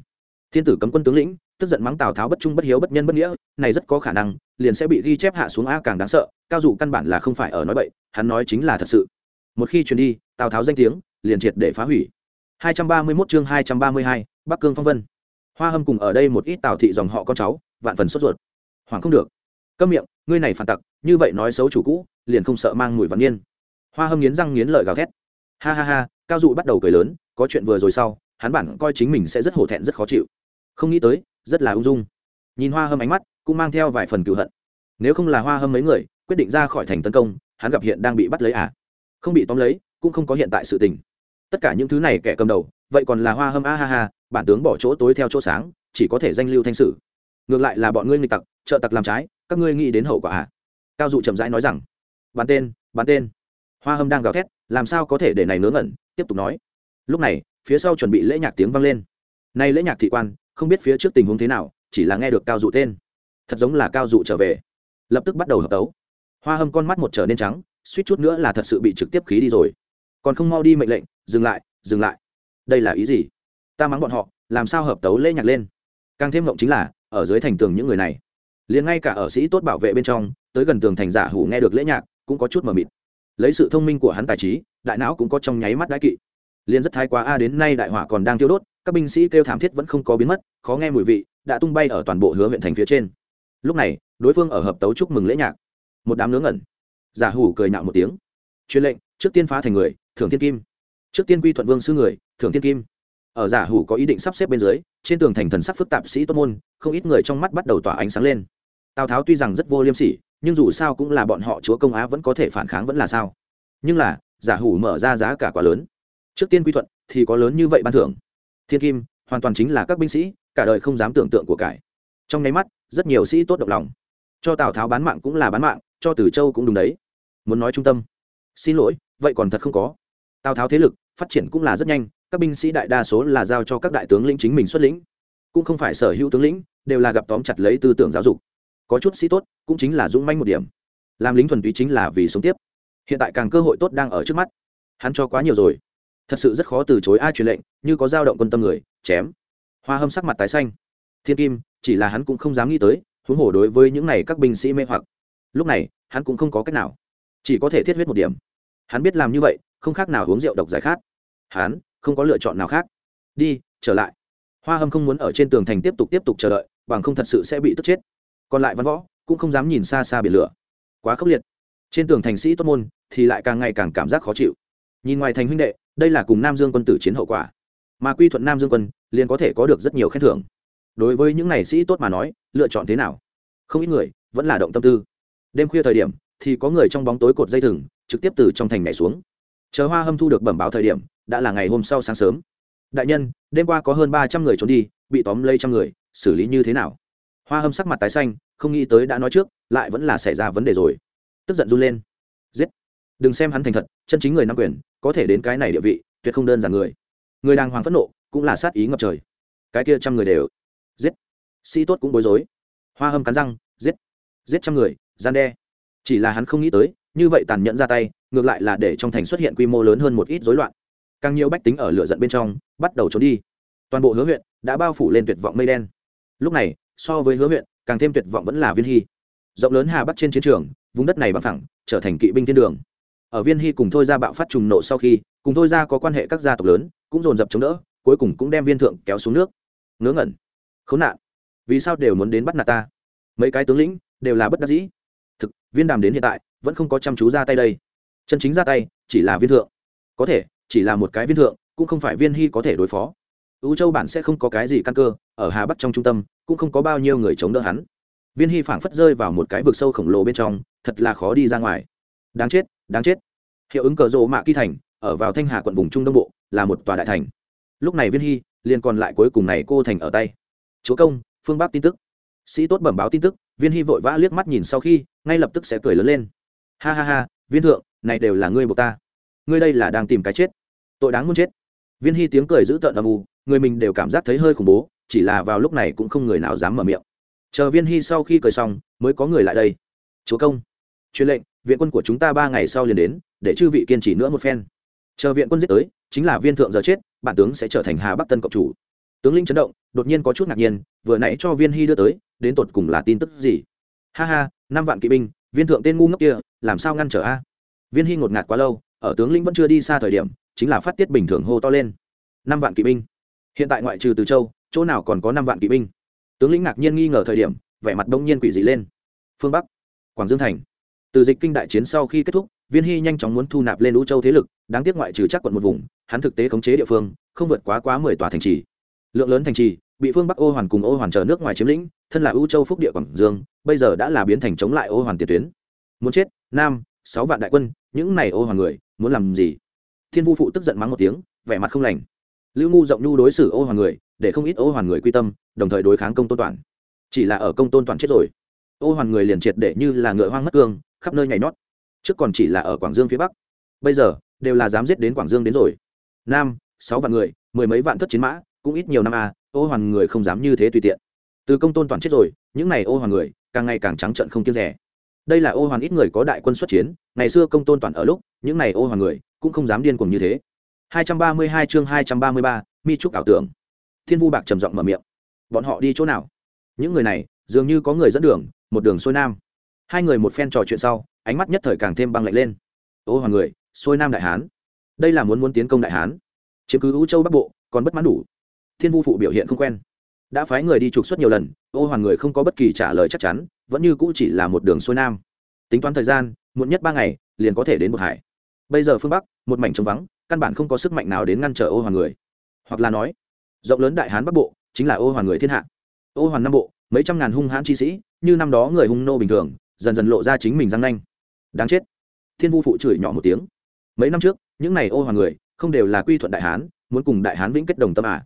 Thiên tử cấm quân tướng lĩnh tức giận mắng tào tháo bất trung bất hiếu bất nhân bất nghĩa này rất có khả năng liền sẽ bị ghi chép hạ xuống a càng đáng sợ cao dụ căn bản là không phải ở nói bậy hắn nói chính là thật sự. Một khi truyền đi tào tháo danh tiếng liền triệt để phá hủy. 231 chương 232, Bắc Cương Phong Vân. Hoa Hâm cùng ở đây một ít Tào thị dòng họ con cháu, vạn phần sốt ruột. Hoàng không được. Câm miệng, ngươi này phản tặc, như vậy nói xấu chủ cũ, liền không sợ mang mùi vạn niên. Hoa Hâm nghiến răng nghiến lợi gào thét. Ha ha ha, Cao dụ bắt đầu cười lớn, có chuyện vừa rồi sau, hắn bản coi chính mình sẽ rất hổ thẹn rất khó chịu. Không nghĩ tới, rất là ung dung. Nhìn Hoa Hâm ánh mắt, cũng mang theo vài phần cựu hận. Nếu không là Hoa Hâm mấy người quyết định ra khỏi thành tấn công, hắn gặp hiện đang bị bắt lấy à? Không bị tóm lấy, cũng không có hiện tại sự tình tất cả những thứ này kẻ cầm đầu vậy còn là hoa hâm a ha ha bản tướng bỏ chỗ tối theo chỗ sáng chỉ có thể danh lưu thanh sử ngược lại là bọn ngươi nghịch tặc trợ tặc làm trái, các ngươi nghĩ đến hậu quả à? Cao dụ chậm rãi nói rằng, bán tên bán tên. Hoa hâm đang gào thét, làm sao có thể để này ngớ ngẩn? Tiếp tục nói. Lúc này, phía sau chuẩn bị lễ nhạc tiếng vang lên. Nay lễ nhạc thị quan, không biết phía trước tình huống thế nào, chỉ là nghe được cao dụ tên. Thật giống là cao dụ trở về. Lập tức bắt đầu hợp tấu. Hoa hâm con mắt một trở nên trắng, suýt chút nữa là thật sự bị trực tiếp khí đi rồi. Còn không mau đi mệnh lệnh, dừng lại dừng lại. Đây là ý gì? Ta mắng bọn họ, làm sao hợp tấu lễ nhạc lên? Càng thêm mộng chính là, ở dưới thành tường những người này liền ngay cả ở sĩ tốt bảo vệ bên trong, tới gần tường thành giả hủ nghe được lễ nhạc, cũng có chút mờ mịt. Lấy sự thông minh của hắn tài trí, đại não cũng có trong nháy mắt đãi kỵ. Liền rất thái quá, a, đến nay đại hỏa còn đang tiêu đốt, các binh sĩ kêu thảm thiết vẫn không có biến mất, khó nghe mùi vị, đã tung bay ở toàn bộ hứa huyện thành phía trên. Lúc này, đối phương ở hợp tấu chúc mừng lễ nhạc. Một đám ngớ ngẩn. Giả hủ cười nhạo một tiếng. Truyền lệnh, trước tiên phá thành người, thưởng thiên kim. Trước tiên quy thuận vương sư người, thưởng thiên kim. Ở giả hủ có ý định sắp xếp bên dưới, trên tường thành thần sắc phức tạp sĩ tốt môn, không ít người trong mắt bắt đầu tỏa ánh sáng lên tào tháo tuy rằng rất vô liêm sỉ, nhưng dù sao cũng là bọn họ chúa công á vẫn có thể phản kháng vẫn là sao. Nhưng là, giả hủ mở ra giá cả quá lớn. Trước tiên quy thuận thì có lớn như vậy ban thưởng. Thiên kim, hoàn toàn chính là các binh sĩ, cả đời không dám tưởng tượng của cải. Trong nháy mắt, rất nhiều sĩ tốt động lòng. Cho tào tháo bán mạng cũng là bán mạng, cho từ châu cũng đúng đấy. Muốn nói trung tâm. Xin lỗi, vậy còn thật không có. Tào tháo thế lực, phát triển cũng là rất nhanh, các binh sĩ đại đa số là giao cho các đại tướng lĩnh chính mình xuất lĩnh. Cũng không phải sở hữu tướng lĩnh, đều là gặp tóm chặt lấy tư tưởng giáo dục có chút sĩ tốt, cũng chính là dũng manh một điểm. Làm lính thuần túy chính là vì sống tiếp. Hiện tại càng cơ hội tốt đang ở trước mắt. Hắn cho quá nhiều rồi. Thật sự rất khó từ chối ai truyền lệnh, như có dao động quân tâm người, chém. Hoa hâm sắc mặt tái xanh. Thiên kim, chỉ là hắn cũng không dám nghĩ tới, huống hồ đối với những này các binh sĩ mê hoặc. Lúc này, hắn cũng không có cách nào. Chỉ có thể thiết huyết một điểm. Hắn biết làm như vậy, không khác nào uống rượu độc giải khát. Hắn, không có lựa chọn nào khác. Đi, trở lại. Hoa hâm không muốn ở trên tường thành tiếp tục tiếp tục chờ đợi, bằng không thật sự sẽ bị tức chết còn lại văn võ cũng không dám nhìn xa xa biển lửa. Quá khốc liệt. Trên tường thành sĩ tốt môn thì lại càng ngày càng cảm giác khó chịu. Nhìn ngoài thành huynh đệ, đây là cùng nam dương quân tử chiến hậu quả. Mà quy thuận nam dương quân liền có thể có được rất nhiều khen thưởng. Đối với những này sĩ tốt mà nói, lựa chọn thế nào? Không ít người vẫn là động tâm tư. Đêm khuya thời điểm thì có người trong bóng tối cột dây thừng, trực tiếp từ trong thành nhảy xuống. Chờ hoa hâm thu được bẩm báo thời điểm, đã là ngày hôm sau sáng sớm. Đại nhân, đêm qua có hơn ba trăm người trốn đi, bị tóm lây trăm người, xử lý như thế nào? Hoa hâm sắc mặt tái xanh, không nghĩ tới đã nói trước, lại vẫn là xảy ra vấn đề rồi. Tức giận run lên. Giết. Đừng xem hắn thành thật, chân chính người nắm quyền, có thể đến cái này địa vị, tuyệt không đơn giản người. Người đàng hoàng phẫn nộ, cũng là sát ý ngập trời. Cái kia trăm người đều. Giết. Sĩ tốt cũng bối rối. Hoa hâm cắn răng, giết. Giết trăm người, gian đe. Chỉ là hắn không nghĩ tới, như vậy tàn nhẫn ra tay, ngược lại là để trong thành xuất hiện quy mô lớn hơn một ít rối loạn. Càng nhiều bách tính ở lửa giận bên trong, bắt đầu trốn đi. Toàn bộ hứa huyện đã bao phủ lên tuyệt vọng mây đen. Lúc này so với hứa huyện, càng thêm tuyệt vọng vẫn là viên hy. Rộng lớn hà bắc trên chiến trường, vùng đất này bằng thẳng trở thành kỵ binh thiên đường. Ở viên hy cùng thôi ra bạo phát trùng nộ sau khi, cùng thôi ra có quan hệ các gia tộc lớn, cũng dồn dập chống đỡ, cuối cùng cũng đem viên thượng kéo xuống nước. Ngớ ngẩn. Khốn nạn. Vì sao đều muốn đến bắt nạt ta? Mấy cái tướng lĩnh đều là bất đắc dĩ. Thực, viên đàm đến hiện tại, vẫn không có chăm chú ra tay đây. Chân chính ra tay, chỉ là viên thượng. Có thể, chỉ là một cái viên thượng, cũng không phải viên hy có thể đối phó. Ưu châu bản sẽ không có cái gì căn cơ, ở hà bắc trong trung tâm cũng không có bao nhiêu người chống đỡ hắn. Viên hy phảng phất rơi vào một cái vực sâu khổng lồ bên trong, thật là khó đi ra ngoài. Đáng chết đáng chết. Hiệu ứng cờ rộ mạ kỳ thành, ở vào thanh hà quận vùng trung đông bộ, là một tòa đại thành. Lúc này viên hy liên còn lại cuối cùng này cô thành ở tay. Chúa công, phương bắc tin tức. Sĩ tốt bẩm báo tin tức, viên hy vội vã liếc mắt nhìn sau khi, ngay lập tức sẽ cười lớn lên. Ha ha ha, viên thượng, này đều là ngươi buộc ta. Ngươi đây là đang tìm cái chết. Tội đáng muốn chết. Viên hy tiếng cười giữ tợn âm u, người mình đều cảm giác thấy hơi khủng bố chỉ là vào lúc này cũng không người nào dám mở miệng. Chờ viên hy sau khi cười xong, mới có người lại đây. Chúa công, truyền lệnh, viện quân của chúng ta ba ngày sau liền đến, để chư vị kiên trì nữa một phen. Chờ viện quân giết tới, chính là viên thượng giờ chết, bản tướng sẽ trở thành hà bắc tân cộng chủ. Tướng linh chấn động, đột nhiên có chút ngạc nhiên, vừa nãy cho viên hy đưa tới, đến tột cùng là tin tức gì? Ha ha, năm vạn kỵ binh, viên thượng tên ngu ngốc kia, làm sao ngăn trở a? Viên hy ngột ngạt quá lâu, ở tướng lĩnh vẫn chưa đi xa thời điểm, chính là phát tiết bình thường hô to lên. Năm vạn kỵ binh. Hiện tại ngoại trừ từ châu chỗ nào còn có năm vạn kỵ binh. Tướng lĩnh ngạc nhiên nghi ngờ thời điểm, vẻ mặt đông nhiên quỷ dị lên. Phương bắc, quảng dương thành. Từ dịch kinh đại chiến sau khi kết thúc, viên hy nhanh chóng muốn thu nạp lên lũ châu thế lực, đáng tiếc ngoại trừ chắc quận một vùng, hắn thực tế khống chế địa phương, không vượt quá quá mười tòa thành trì. Lượng lớn thành trì, bị phương bắc ô hoàn cùng ô hoàn chờ nước ngoài chiếm lĩnh, thân là ưu châu phúc địa quảng dương, bây giờ đã là biến thành chống lại ô hoàn tiền tuyến. Muốn chết, nam, sáu vạn đại quân, những này ô hoàn người, muốn làm gì? Thiên vu phụ tức giận mắng một tiếng, vẻ mặt không lành. Lưu ngu rộng nhu đối xử ô hoàn người để không ít ô hoàn người quy tâm đồng thời đối kháng công tôn toàn. Chỉ là ở công tôn toàn chết rồi ô hoàn người liền triệt để như là ngựa hoang mất cương khắp nơi nhảy nhót. Trước còn chỉ là ở quảng dương phía bắc bây giờ đều là dám giết đến quảng dương đến rồi. Nam sáu vạn người mười mấy vạn thất chiến mã cũng ít nhiều năm à ô hoàn người không dám như thế tùy tiện. Từ công tôn toàn chết rồi những n à y ô hoàn người càng ngày càng trắng trận không kiêng rẻ. Đây là ô hoàn ít người có đại quân xuất chiến ngày xưa công tôn toàn ở lúc những n à y ô hoàn người cũng không dám điên cuồng như thế. 232 chương 233, mi trúc ảo tưởng thiên vu bạc trầm giọng mở miệng. Bọn họ đi chỗ nào? Những người này, dường như có người dẫn đường, một đường xuôi nam. Hai người một phen trò chuyện sau, ánh mắt nhất thời càng thêm băng lạnh lên. Ô Hoàng người, xuôi nam đại hán. Đây là muốn muốn tiến công đại hán. Chiếm cứ ưu châu bắc bộ, còn bất mãn đủ. Thiên vu phụ biểu hiện không quen. Đã phái người đi trục xuất nhiều lần, ô Hoàng người không có bất kỳ trả lời chắc chắn, vẫn như cũ chỉ là một đường xuôi nam. Tính toán thời gian, muộn nhất ba ngày, liền có thể đến một hải. Bây giờ phương bắc, một mảnh trống vắng, căn bản không có sức mạnh nào đến ngăn trở ô Hoàng người. Hoặc là nói rộng lớn đại hán bắc bộ, chính là ô hoàn người thiên hạ. Ô hoàn nam bộ, mấy trăm ngàn hung hãn chi sĩ, như năm đó người hung nô bình thường, dần dần lộ ra chính mình răng nanh. Đáng chết. Thiên vu phụ chửi nhỏ một tiếng. Mấy năm trước, những n à y ô hoàn người, không đều là quy thuận đại hán, muốn cùng đại hán vĩnh kết đồng tâm à.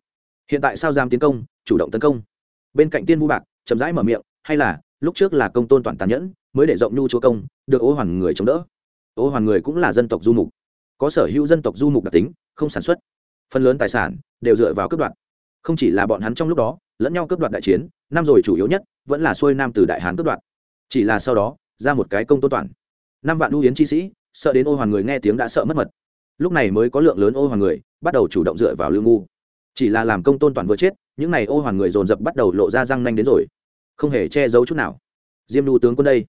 hiện tại sao giam tiến công, chủ động tấn công? Bên cạnh tiên vu bạc, chậm rãi mở miệng, hay là, lúc trước là công tôn toàn tàn nhẫn, mới để rộng nhu chúa công, được ô hoàn người chống đỡ. Ô hoàn người cũng là dân tộc du mục. Có sở hữu dân tộc du mục đặc tính, không sản xuất. Phần lớn tài sản, đều dựa vào cướp đoạt không chỉ là bọn hắn trong lúc đó, lẫn nhau cướp đoạt đại chiến, năm rồi chủ yếu nhất vẫn là xuôi nam từ đại hán cướp đoạt. Chỉ là sau đó, ra một cái công tôn toàn. Năm vạn đu yến chi sĩ, sợ đến ô hoàng người nghe tiếng đã sợ mất mật. Lúc này mới có lượng lớn ô hoàng người bắt đầu chủ động dựa vào lưu ngu. Chỉ là làm công tôn toàn vừa chết, những n à y ô hoàng người dồn dập bắt đầu lộ ra răng nanh đến rồi. Không hề che giấu chút nào. Diêm lưu tướng quân đây.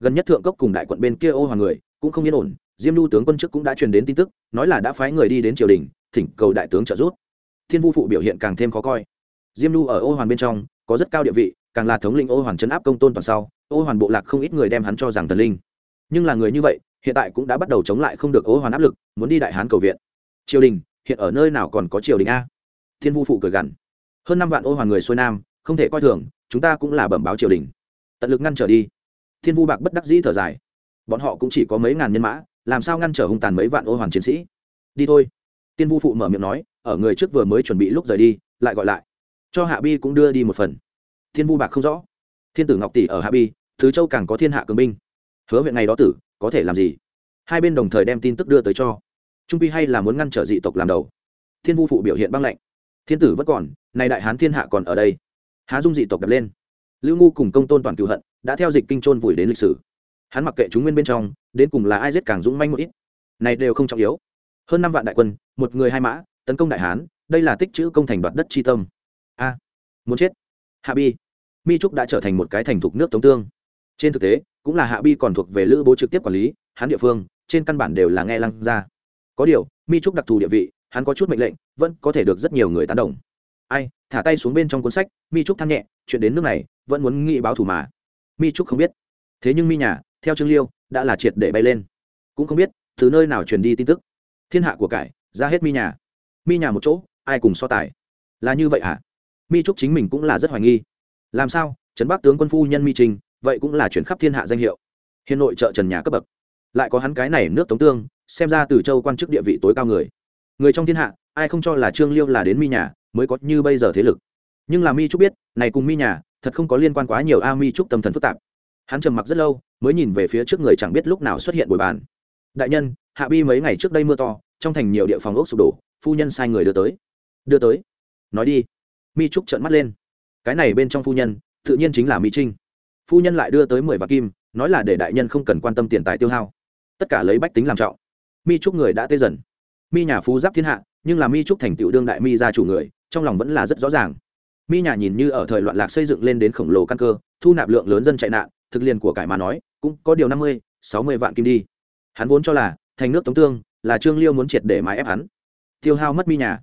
Gần nhất thượng cốc cùng đại quận bên kia ô hoàng người cũng không yên ổn. Diêm lưu tướng quân trước cũng đã truyền đến tin tức, nói là đã phái người đi đến triều đình, thỉnh cầu đại tướng trợ giúp thiên vu phụ biểu hiện càng thêm khó coi. Diêm Lu ở ô hoàn bên trong, có rất cao địa vị, càng là thống lĩnh ô hoàn chấn áp công tôn toàn sau, ô hoàn bộ lạc không ít người đem hắn cho rằng thần linh. Nhưng là người như vậy, hiện tại cũng đã bắt đầu chống lại không được ô hoàn áp lực, muốn đi đại hán cầu viện. Triều đình, hiện ở nơi nào còn có triều đình a? Thiên vu phụ cười gằn. Hơn năm vạn ô hoàn người xuôi nam, không thể coi thường, chúng ta cũng là bẩm báo triều đình. Tận lực ngăn trở đi. Thiên vu bạc bất đắc dĩ thở dài. Bọn họ cũng chỉ có mấy ngàn nhân mã, làm sao ngăn trở hung tàn mấy vạn ô Hoàn chiến sĩ? Đi thôi. Tiên vu phụ mở miệng nói ở người trước vừa mới chuẩn bị lúc rời đi, lại gọi lại. Cho hạ bi cũng đưa đi một phần. Thiên vu bạc không rõ. Thiên tử ngọc tỷ ở hạ bi, thứ châu càng có thiên hạ cường binh. Hứa huyện ngày đó tử, có thể làm gì? Hai bên đồng thời đem tin tức đưa tới cho. Trung bi hay là muốn ngăn trở dị tộc làm đầu? Thiên vu phụ biểu hiện băng lạnh. Thiên tử vẫn còn, nay đại hán thiên hạ còn ở đây. Há dung dị tộc đập lên. Lưu ngu cùng công tôn toàn cựu hận, đã theo dịch kinh trôn vùi đến lịch sử. Hắn mặc kệ chúng nguyên bên trong, đến cùng là ai giết càng dũng manh một ít, này đều không trọng yếu. Hơn năm vạn đại quân, một người hai mã tấn công đại hán, đây là tích chữ công thành đoạt đất chi tâm. A, muốn chết. Hạ bi. Mi trúc đã trở thành một cái thành thục nước tống tương. Trên thực tế, cũng là hạ bi còn thuộc về lữ bố trực tiếp quản lý, hắn địa phương, trên căn bản đều là nghe lăng ra. Có điều, mi trúc đặc thù địa vị, hắn có chút mệnh lệnh, vẫn có thể được rất nhiều người tán đồng. Ai, thả tay xuống bên trong cuốn sách, mi trúc than nhẹ, chuyện đến nước này, vẫn muốn nghĩ báo thù mà. Mi trúc không biết. Thế nhưng mi nhà, theo trương liêu, đã là triệt để bay lên. Cũng không biết, từ nơi nào truyền đi tin tức. Thiên hạ của cải, ra hết mi nhà mi nhà một chỗ, ai cùng so tài? Là như vậy hả? Mi trúc chính mình cũng là rất hoài nghi. Làm sao? Trấn bắc tướng quân phu nhân mi trình, vậy cũng là chuyển khắp thiên hạ danh hiệu. Hiền nội trợ trần nhà cấp bậc. Lại có hắn cái này nước tống tương, xem ra từ châu quan chức địa vị tối cao người. Người trong thiên hạ, ai không cho là trương liêu là đến mi nhà, mới có như bây giờ thế lực. Nhưng là mi trúc biết, này cùng mi nhà, thật không có liên quan quá nhiều a, mi trúc tâm thần phức tạp. Hắn trầm mặc rất lâu, mới nhìn về phía trước người chẳng biết lúc nào xuất hiện bồi bàn. Đại nhân, hạ bi mấy ngày trước đây mưa to, trong thành nhiều địa phòng ốc sụp đổ phu nhân sai người đưa tới. Đưa tới? Nói đi. Mi trúc trợn mắt lên. Cái này bên trong phu nhân, tự nhiên chính là mi trinh. Phu nhân lại đưa tới mười vạn kim, nói là để đại nhân không cần quan tâm tiền tài tiêu hao. Tất cả lấy bách tính làm trọng. Mi trúc người đã tê dần. Mi nhà phú giáp thiên hạ, nhưng là mi trúc thành tựu đương đại mi gia chủ người, trong lòng vẫn là rất rõ ràng. Mi nhà nhìn như ở thời loạn lạc xây dựng lên đến khổng lồ căn cơ, thu nạp lượng lớn dân chạy nạn, thực liền của cải mà nói, cũng có điều năm mươi, sáu mươi vạn kim đi. Hắn vốn cho là, thành nước tống tương, là trương liêu muốn triệt để mái ép hắn tiêu hao mất mi nhà.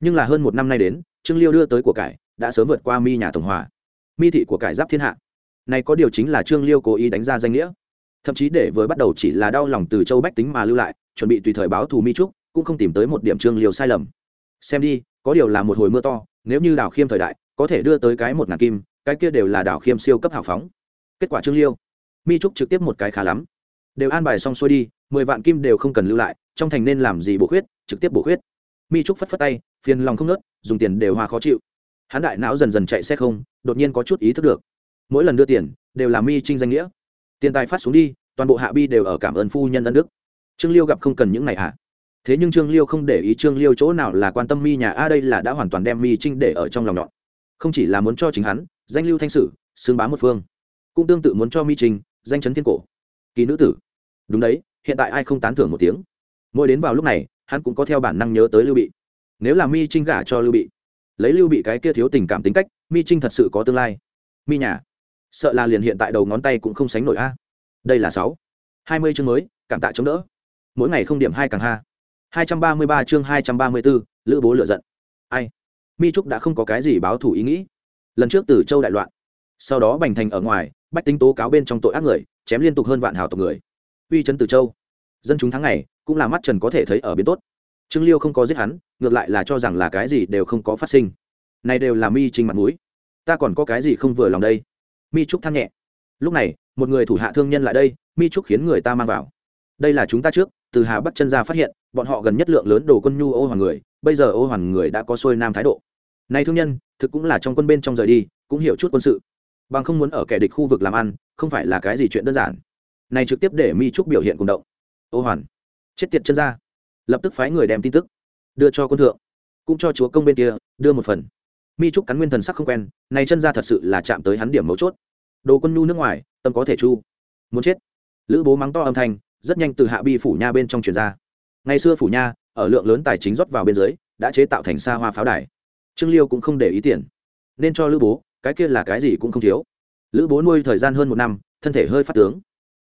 Nhưng là hơn một năm nay đến, trương liêu đưa tới của cải, đã sớm vượt qua mi nhà tổng hòa. Mi thị của cải giáp thiên hạ. Này có điều chính là trương liêu cố ý đánh ra danh nghĩa. Thậm chí để vừa bắt đầu chỉ là đau lòng từ châu bách tính mà lưu lại, chuẩn bị tùy thời báo thù mi trúc, cũng không tìm tới một điểm trương liêu sai lầm. Xem đi, có điều là một hồi mưa to, nếu như đào khiêm thời đại, có thể đưa tới cái một ngàn kim, cái kia đều là đào khiêm siêu cấp hào phóng. Kết quả trương liêu, mi trúc trực tiếp một cái khá lắm. Đều an bài xong xuôi đi, mười vạn kim đều không cần lưu lại, trong thành nên làm gì bổ khuyết, trực tiếp bổ khuyết mi trúc phất phất tay, phiền lòng không nớt, dùng tiền đều hoa khó chịu. Hắn đại não dần dần chạy xe không, đột nhiên có chút ý thức được. Mỗi lần đưa tiền, đều là mi trinh danh nghĩa. Tiền tài phát xuống đi, toàn bộ hạ bi đều ở cảm ơn phu nhân ân đức. Trương liêu gặp không cần những này à? thế nhưng trương liêu không để ý trương liêu chỗ nào là quan tâm mi nhà, a, đây là đã hoàn toàn đem mi trinh để ở trong lòng nhọn. Không chỉ là muốn cho chính hắn, danh lưu thanh sử xương bá một phương, cũng tương tự muốn cho mi trinh, danh chấn thiên cổ. Kỳ nữ tử. Đúng đấy, hiện tại ai không tán thưởng một tiếng? Mỗi đến vào lúc này hắn cũng có theo bản năng nhớ tới lưu bị. Nếu là mi trinh gả cho lưu bị, lấy lưu bị cái kia thiếu tình cảm tính cách, mi trinh thật sự có tương lai. Mi nhà, sợ là liền hiện tại đầu ngón tay cũng không sánh nổi a. Đây là sáu. Hai mươi chương mới, cảm tạ chống đỡ. Mỗi ngày không điểm hai càng ha. Hai trăm ba mươi ba chương hai trăm ba mươi bốn lữ bố lựa giận. Ai? Mi trúc đã không có cái gì báo thủ ý nghĩ. Lần trước từ châu đại loạn, sau đó bành thành ở ngoài, bách tính tố cáo bên trong tội ác người, chém liên tục hơn vạn hào tộc người. Uy chấn từ châu dân chúng tháng này cũng là mắt trần có thể thấy ở biến tốt. Trương liêu không có giết hắn, ngược lại là cho rằng là cái gì đều không có phát sinh. Này đều là mi trinh mặt mũi. Ta còn có cái gì không vừa lòng đây? Mi trúc than nhẹ. Lúc này, một người thủ hạ thương nhân lại đây, mi trúc khiến người ta mang vào. Đây là chúng ta trước, từ hà bắt chân ra phát hiện, bọn họ gần nhất lượng lớn đồ quân nhu ô hoàng người, bây giờ ô hoàng người đã có xuôi nam thái độ. Này thương nhân, thực cũng là trong quân bên trong rời đi, cũng hiểu chút quân sự. Bằng không muốn ở kẻ địch khu vực làm ăn, không phải là cái gì chuyện đơn giản. Này trực tiếp để mi trúc biểu hiện cùng động ô hoàn. Chết tiệt chân ra. Lập tức phái người đem tin tức đưa cho quân thượng. Cũng cho chúa công bên kia đưa một phần. Mi trúc cắn nguyên thần sắc không quen, này chân ra thật sự là chạm tới hắn điểm mấu chốt. Đồ quân nhu nước ngoài, tâm có thể chu. Muốn chết. Lữ bố mắng to âm thanh, rất nhanh từ hạ bi phủ nha bên trong truyền ra. Ngày xưa phủ nha, ở lượng lớn tài chính rót vào bên dưới, đã chế tạo thành xa hoa pháo đài. Trương liêu cũng không để ý tiền. Nên cho lữ bố, cái kia là cái gì cũng không thiếu. Lữ bố nuôi thời gian hơn một năm, thân thể hơi phát tướng.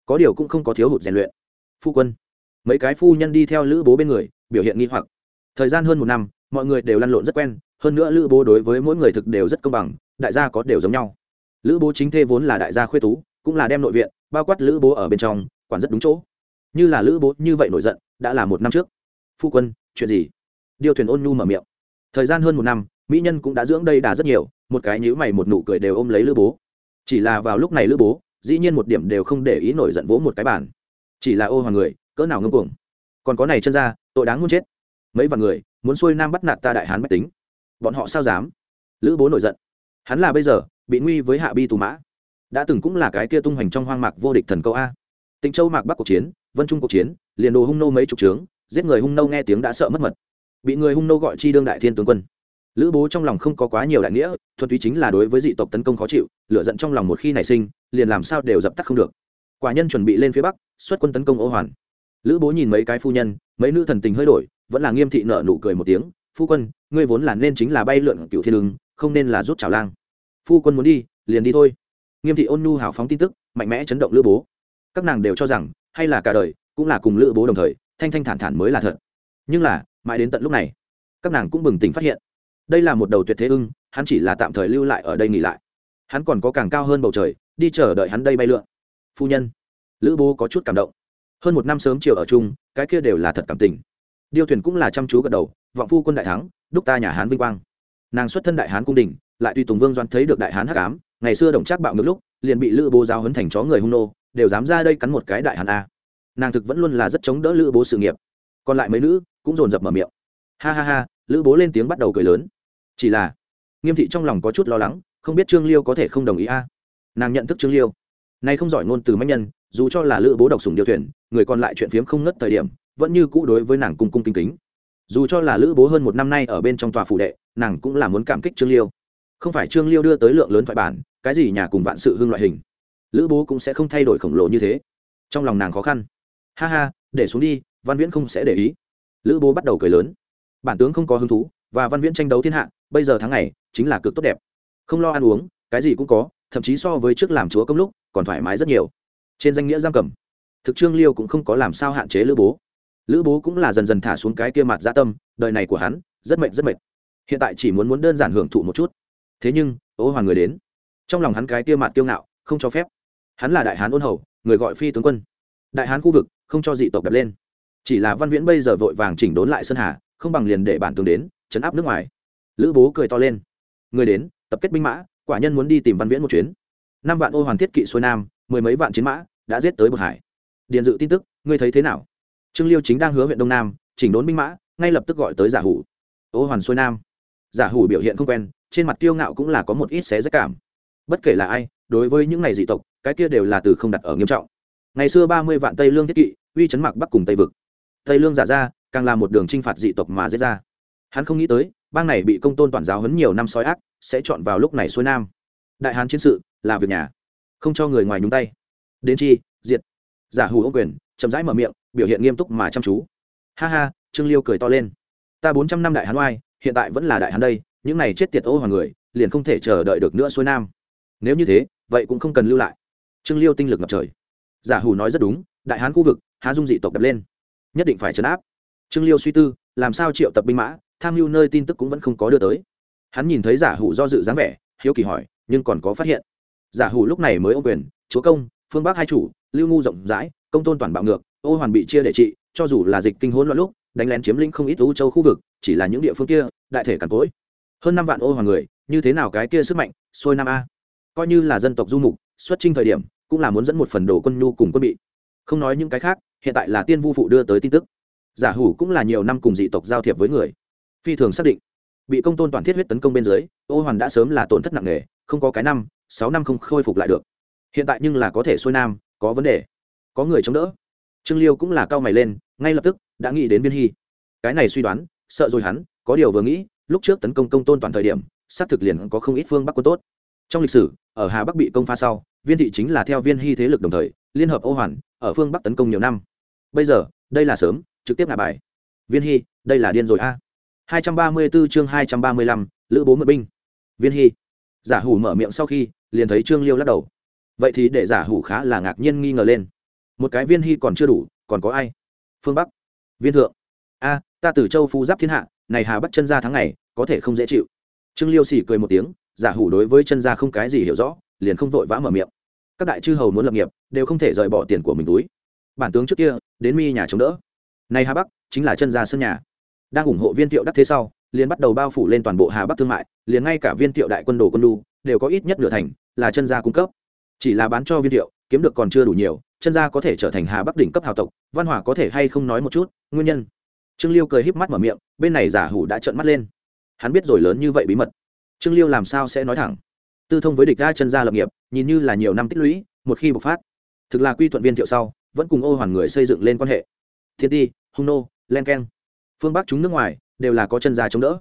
Có điều cũng không có thiếu hụt rèn luyện phu quân. Mấy cái phu nhân đi theo lữ bố bên người, biểu hiện nghi hoặc. Thời gian hơn một năm, mọi người đều lăn lộn rất quen, hơn nữa lữ bố đối với mỗi người thực đều rất công bằng, đại gia có đều giống nhau. Lữ bố chính thê vốn là đại gia khuê tú, cũng là đem nội viện, bao quát lữ bố ở bên trong, quản rất đúng chỗ. Như là lữ bố như vậy nổi giận, đã là một năm trước. Phu quân, chuyện gì? Điều thuyền ôn nhu mở miệng. Thời gian hơn một năm, mỹ nhân cũng đã dưỡng đây đà rất nhiều, một cái nhữ mày một nụ cười đều ôm lấy lữ bố. Chỉ là vào lúc này lữ bố, dĩ nhiên một điểm đều không để ý nổi giận vỗ một cái bản chỉ là ô hoàng người, cỡ nào ngưng cuồng. Còn có này chân ra, tội đáng muốn chết. Mấy vạn người, muốn xuôi nam bắt nạt ta đại hán bách tính. Bọn họ sao dám? Lữ bố nổi giận. Hắn là bây giờ, bị nguy với hạ bi tù mã. Đã từng cũng là cái kia tung hoành trong hoang mạc vô địch thần câu a. Tịnh châu mạc bắc cuộc chiến, vân trung cuộc chiến, liền đồ hung nô mấy chục trướng giết người hung nô nghe tiếng đã sợ mất mật. Bị người hung nô gọi chi đương đại thiên tướng quân. Lữ bố trong lòng không có quá nhiều đại nghĩa, thuần túy chính là đối với dị tộc tấn công khó chịu lựa giận trong lòng một khi nảy sinh, liền làm sao đều dập tắt không được quả nhân chuẩn bị lên phía bắc, xuất quân tấn công ô hoàn. Lữ bố nhìn mấy cái phu nhân, mấy nữ thần tình hơi đổi, vẫn là nghiêm thị nợ nụ cười một tiếng, phu quân, ngươi vốn là nên chính là bay lượn cựu thiên đường, không nên là rút chảo lang. Phu quân muốn đi, liền đi thôi. Nghiêm thị ôn nhu hào phóng tin tức, mạnh mẽ chấn động lữ bố. Các nàng đều cho rằng, hay là cả đời, cũng là cùng lữ bố đồng thời, thanh thanh thản thản mới là thật. Nhưng là, mãi đến tận lúc này, các nàng cũng bừng tỉnh phát hiện, đây là một đầu tuyệt thế ưng, hắn chỉ là tạm thời lưu lại ở đây nghỉ lại. Hắn còn có càng cao hơn bầu trời, đi chờ đợi hắn đây bay lượn phu nhân. Lữ bố có chút cảm động. Hơn một năm sớm chiều ở chung, cái kia đều là thật cảm tình. Điêu thuyền cũng là chăm chú gật đầu, vọng phu quân đại thắng, đúc ta nhà hán vinh quang. Nàng xuất thân đại hán cung đình, lại tùy tùng vương doan thấy được đại hán hắc ám, ngày xưa đồng trác bạo ngược lúc, liền bị lữ bố giáo hấn thành chó người hung nô, đều dám ra đây cắn một cái đại hán a. Nàng thực vẫn luôn là rất chống đỡ lữ bố sự nghiệp. Còn lại mấy nữ cũng dồn dập mở miệng. Ha ha ha, lữ bố lên tiếng bắt đầu cười lớn. Chỉ là, nghiêm thị trong lòng có chút lo lắng, không biết trương liêu có thể không đồng ý a. Nàng nhận thức trương liêu nay không giỏi ngôn từ mách nhân, dù cho là lữ bố độc sùng điều thuyền, người còn lại chuyện phiếm không ngất thời điểm, vẫn như cũ đối với nàng cung cung kính kính. Dù cho là lữ bố hơn một năm nay ở bên trong tòa phủ đệ, nàng cũng là muốn cảm kích trương liêu. Không phải trương liêu đưa tới lượng lớn thoại bản, cái gì nhà cùng vạn sự hưng loại hình. Lữ bố cũng sẽ không thay đổi khổng lồ như thế. Trong lòng nàng khó khăn. Ha ha, để xuống đi, văn viễn không sẽ để ý. Lữ bố bắt đầu cười lớn. Bản tướng không có hứng thú, và văn viễn tranh đấu thiên hạ, bây giờ tháng này chính là cực tốt đẹp. Không lo ăn uống, cái gì cũng có, thậm chí so với trước làm chúa công lúc còn thoải mái rất nhiều. Trên danh nghĩa giam cầm, thực trương liêu cũng không có làm sao hạn chế lữ bố. Lữ bố cũng là dần dần thả xuống cái kia mặt gia tâm, đời này của hắn, rất mệt rất mệt. Hiện tại chỉ muốn muốn đơn giản hưởng thụ một chút. Thế nhưng, ô hoàng người đến. Trong lòng hắn cái kia mặt kiêu ngạo, không cho phép. Hắn là đại hán ôn hầu, người gọi phi tướng quân. Đại hán khu vực, không cho dị tộc đập lên. Chỉ là văn viễn bây giờ vội vàng chỉnh đốn lại sơn hà, không bằng liền để bản tướng đến, chấn áp nước ngoài. Lữ bố cười to lên. Người đến, tập kết binh mã, quả nhân muốn đi tìm văn viễn một chuyến năm vạn ô hoàn thiết kỵ xuôi nam, mười mấy vạn chiến mã, đã giết tới bờ hải. Điện dự tin tức, ngươi thấy thế nào? Trương liêu chính đang hứa huyện đông nam, chỉnh đốn binh mã, ngay lập tức gọi tới giả hủ. Ô hoàn xuôi nam. Giả hủ biểu hiện không quen, trên mặt tiêu ngạo cũng là có một ít xé rách cảm. Bất kể là ai, đối với những này dị tộc, cái kia đều là từ không đặt ở nghiêm trọng. Ngày xưa ba mươi vạn tây lương thiết kỵ, uy chấn mặc bắc cùng tây vực. Tây lương giả ra, càng là một đường t r i n h phạt dị tộc mà giết ra. Hắn không nghĩ tới, bang này bị công tôn toàn giáo hấn nhiều năm sói ác, sẽ chọn vào lúc này xuôi nam đại hán chiến sự là việc nhà, không cho người ngoài nhúng tay. Đến chi, diệt. Giả hủ ô quyền, chậm rãi mở miệng, biểu hiện nghiêm túc mà chăm chú. Ha ha, trương liêu cười to lên. Ta bốn trăm năm đại hán oai, hiện tại vẫn là đại hán đây, những này chết tiệt ô hoàng người, liền không thể chờ đợi được nữa xuôi nam. Nếu như thế, vậy cũng không cần lưu lại. Trương liêu tinh lực ngập trời. Giả hủ nói rất đúng, đại hán khu vực, há dung dị tộc đập lên. Nhất định phải chấn áp. Trương liêu suy tư, làm sao triệu tập binh mã, tham mưu nơi tin tức cũng vẫn không có đưa tới. Hắn nhìn thấy giả hủ do dự dáng vẻ, hiếu kỳ hỏi nhưng còn có phát hiện. Giả hủ lúc này mới ô quyền, chúa công, phương bắc hai chủ, lưu ngu rộng rãi, công tôn toàn bạo ngược, ô hoàn bị chia để trị, cho dù là dịch kinh hỗn loạn lúc, đánh lén chiếm lĩnh không ít ưu châu khu vực, chỉ là những địa phương kia, đại thể càn cối. Hơn năm vạn ô hoàng người, như thế nào cái kia sức mạnh xuôi nam a. Coi như là dân tộc du mục, xuất trinh thời điểm, cũng là muốn dẫn một phần đồ quân nhu cùng quân bị. Không nói những cái khác, hiện tại là tiên vu phụ đưa tới tin tức. Giả hủ cũng là nhiều năm cùng dị tộc giao thiệp với người. Phi thường xác định, bị công tôn toàn thiết huyết tấn công bên dưới, ô hoàn đã sớm là tổn thất nặng nề không có cái năm, sáu năm không khôi phục lại được. Hiện tại nhưng là có thể xuôi nam, có vấn đề. Có người chống đỡ. Trương liêu cũng là cao mày lên, ngay lập tức đã nghĩ đến viên hy. Cái này suy đoán, sợ rồi hắn, có điều vừa nghĩ, lúc trước tấn công công tôn toàn thời điểm, xác thực liền có không ít phương bắc quân tốt. Trong lịch sử, ở hà bắc bị công pha sau, viên thị chính là theo viên hy thế lực đồng thời, liên hợp ô hoàn, ở phương bắc tấn công nhiều năm. Bây giờ, đây là sớm, trực tiếp ngả bài. Viên hy, đây là điên rồi a. Hai trăm ba mươi 234 chương hai trăm ba mươi lăm, lữ bố mượn binh. Viên hy giả hủ mở miệng sau khi, liền thấy trương liêu lắc đầu. Vậy thì để giả hủ khá là ngạc nhiên nghi ngờ lên. Một cái viên hy còn chưa đủ, còn có ai? Phương bắc. Viên thượng. A, ta từ châu phu giáp thiên hạ, này hà bắt chân ra tháng này có thể không dễ chịu. Trương liêu xỉ cười một tiếng, giả hủ đối với chân gia không cái gì hiểu rõ, liền không vội vã mở miệng. Các đại chư hầu muốn lập nghiệp, đều không thể rời bỏ tiền của mình túi. Bản tướng trước kia, đến mi nhà chống đỡ. Nay hà bắc, chính là chân gia sân nhà. Đang ủng hộ viên thiệu đắc thế sau liền bắt đầu bao phủ lên toàn bộ hà bắc thương mại, liền ngay cả viên thiệu đại quân đồ quân đu đều có ít nhất nửa thành là chân gia cung cấp. Chỉ là bán cho viên thiệu, kiếm được còn chưa đủ nhiều, chân gia có thể trở thành hà bắc đỉnh cấp hào tộc, văn hóa có thể hay không nói một chút, nguyên nhân? Trương liêu cười híp mắt mở miệng, bên này giả hủ đã trợn mắt lên. Hắn biết rồi lớn như vậy bí mật. Trương liêu làm sao sẽ nói thẳng? Tư thông với địch đa chân gia lập nghiệp, nhìn như là nhiều năm tích lũy, một khi bộc phát, thực là quy thuận viên thiệu sau, vẫn cùng ô hoàn người xây dựng lên quan hệ. Thiên ti, hung nô, len keng. Phương bắc chúng nước ngoài đều là có chân gia chống đỡ.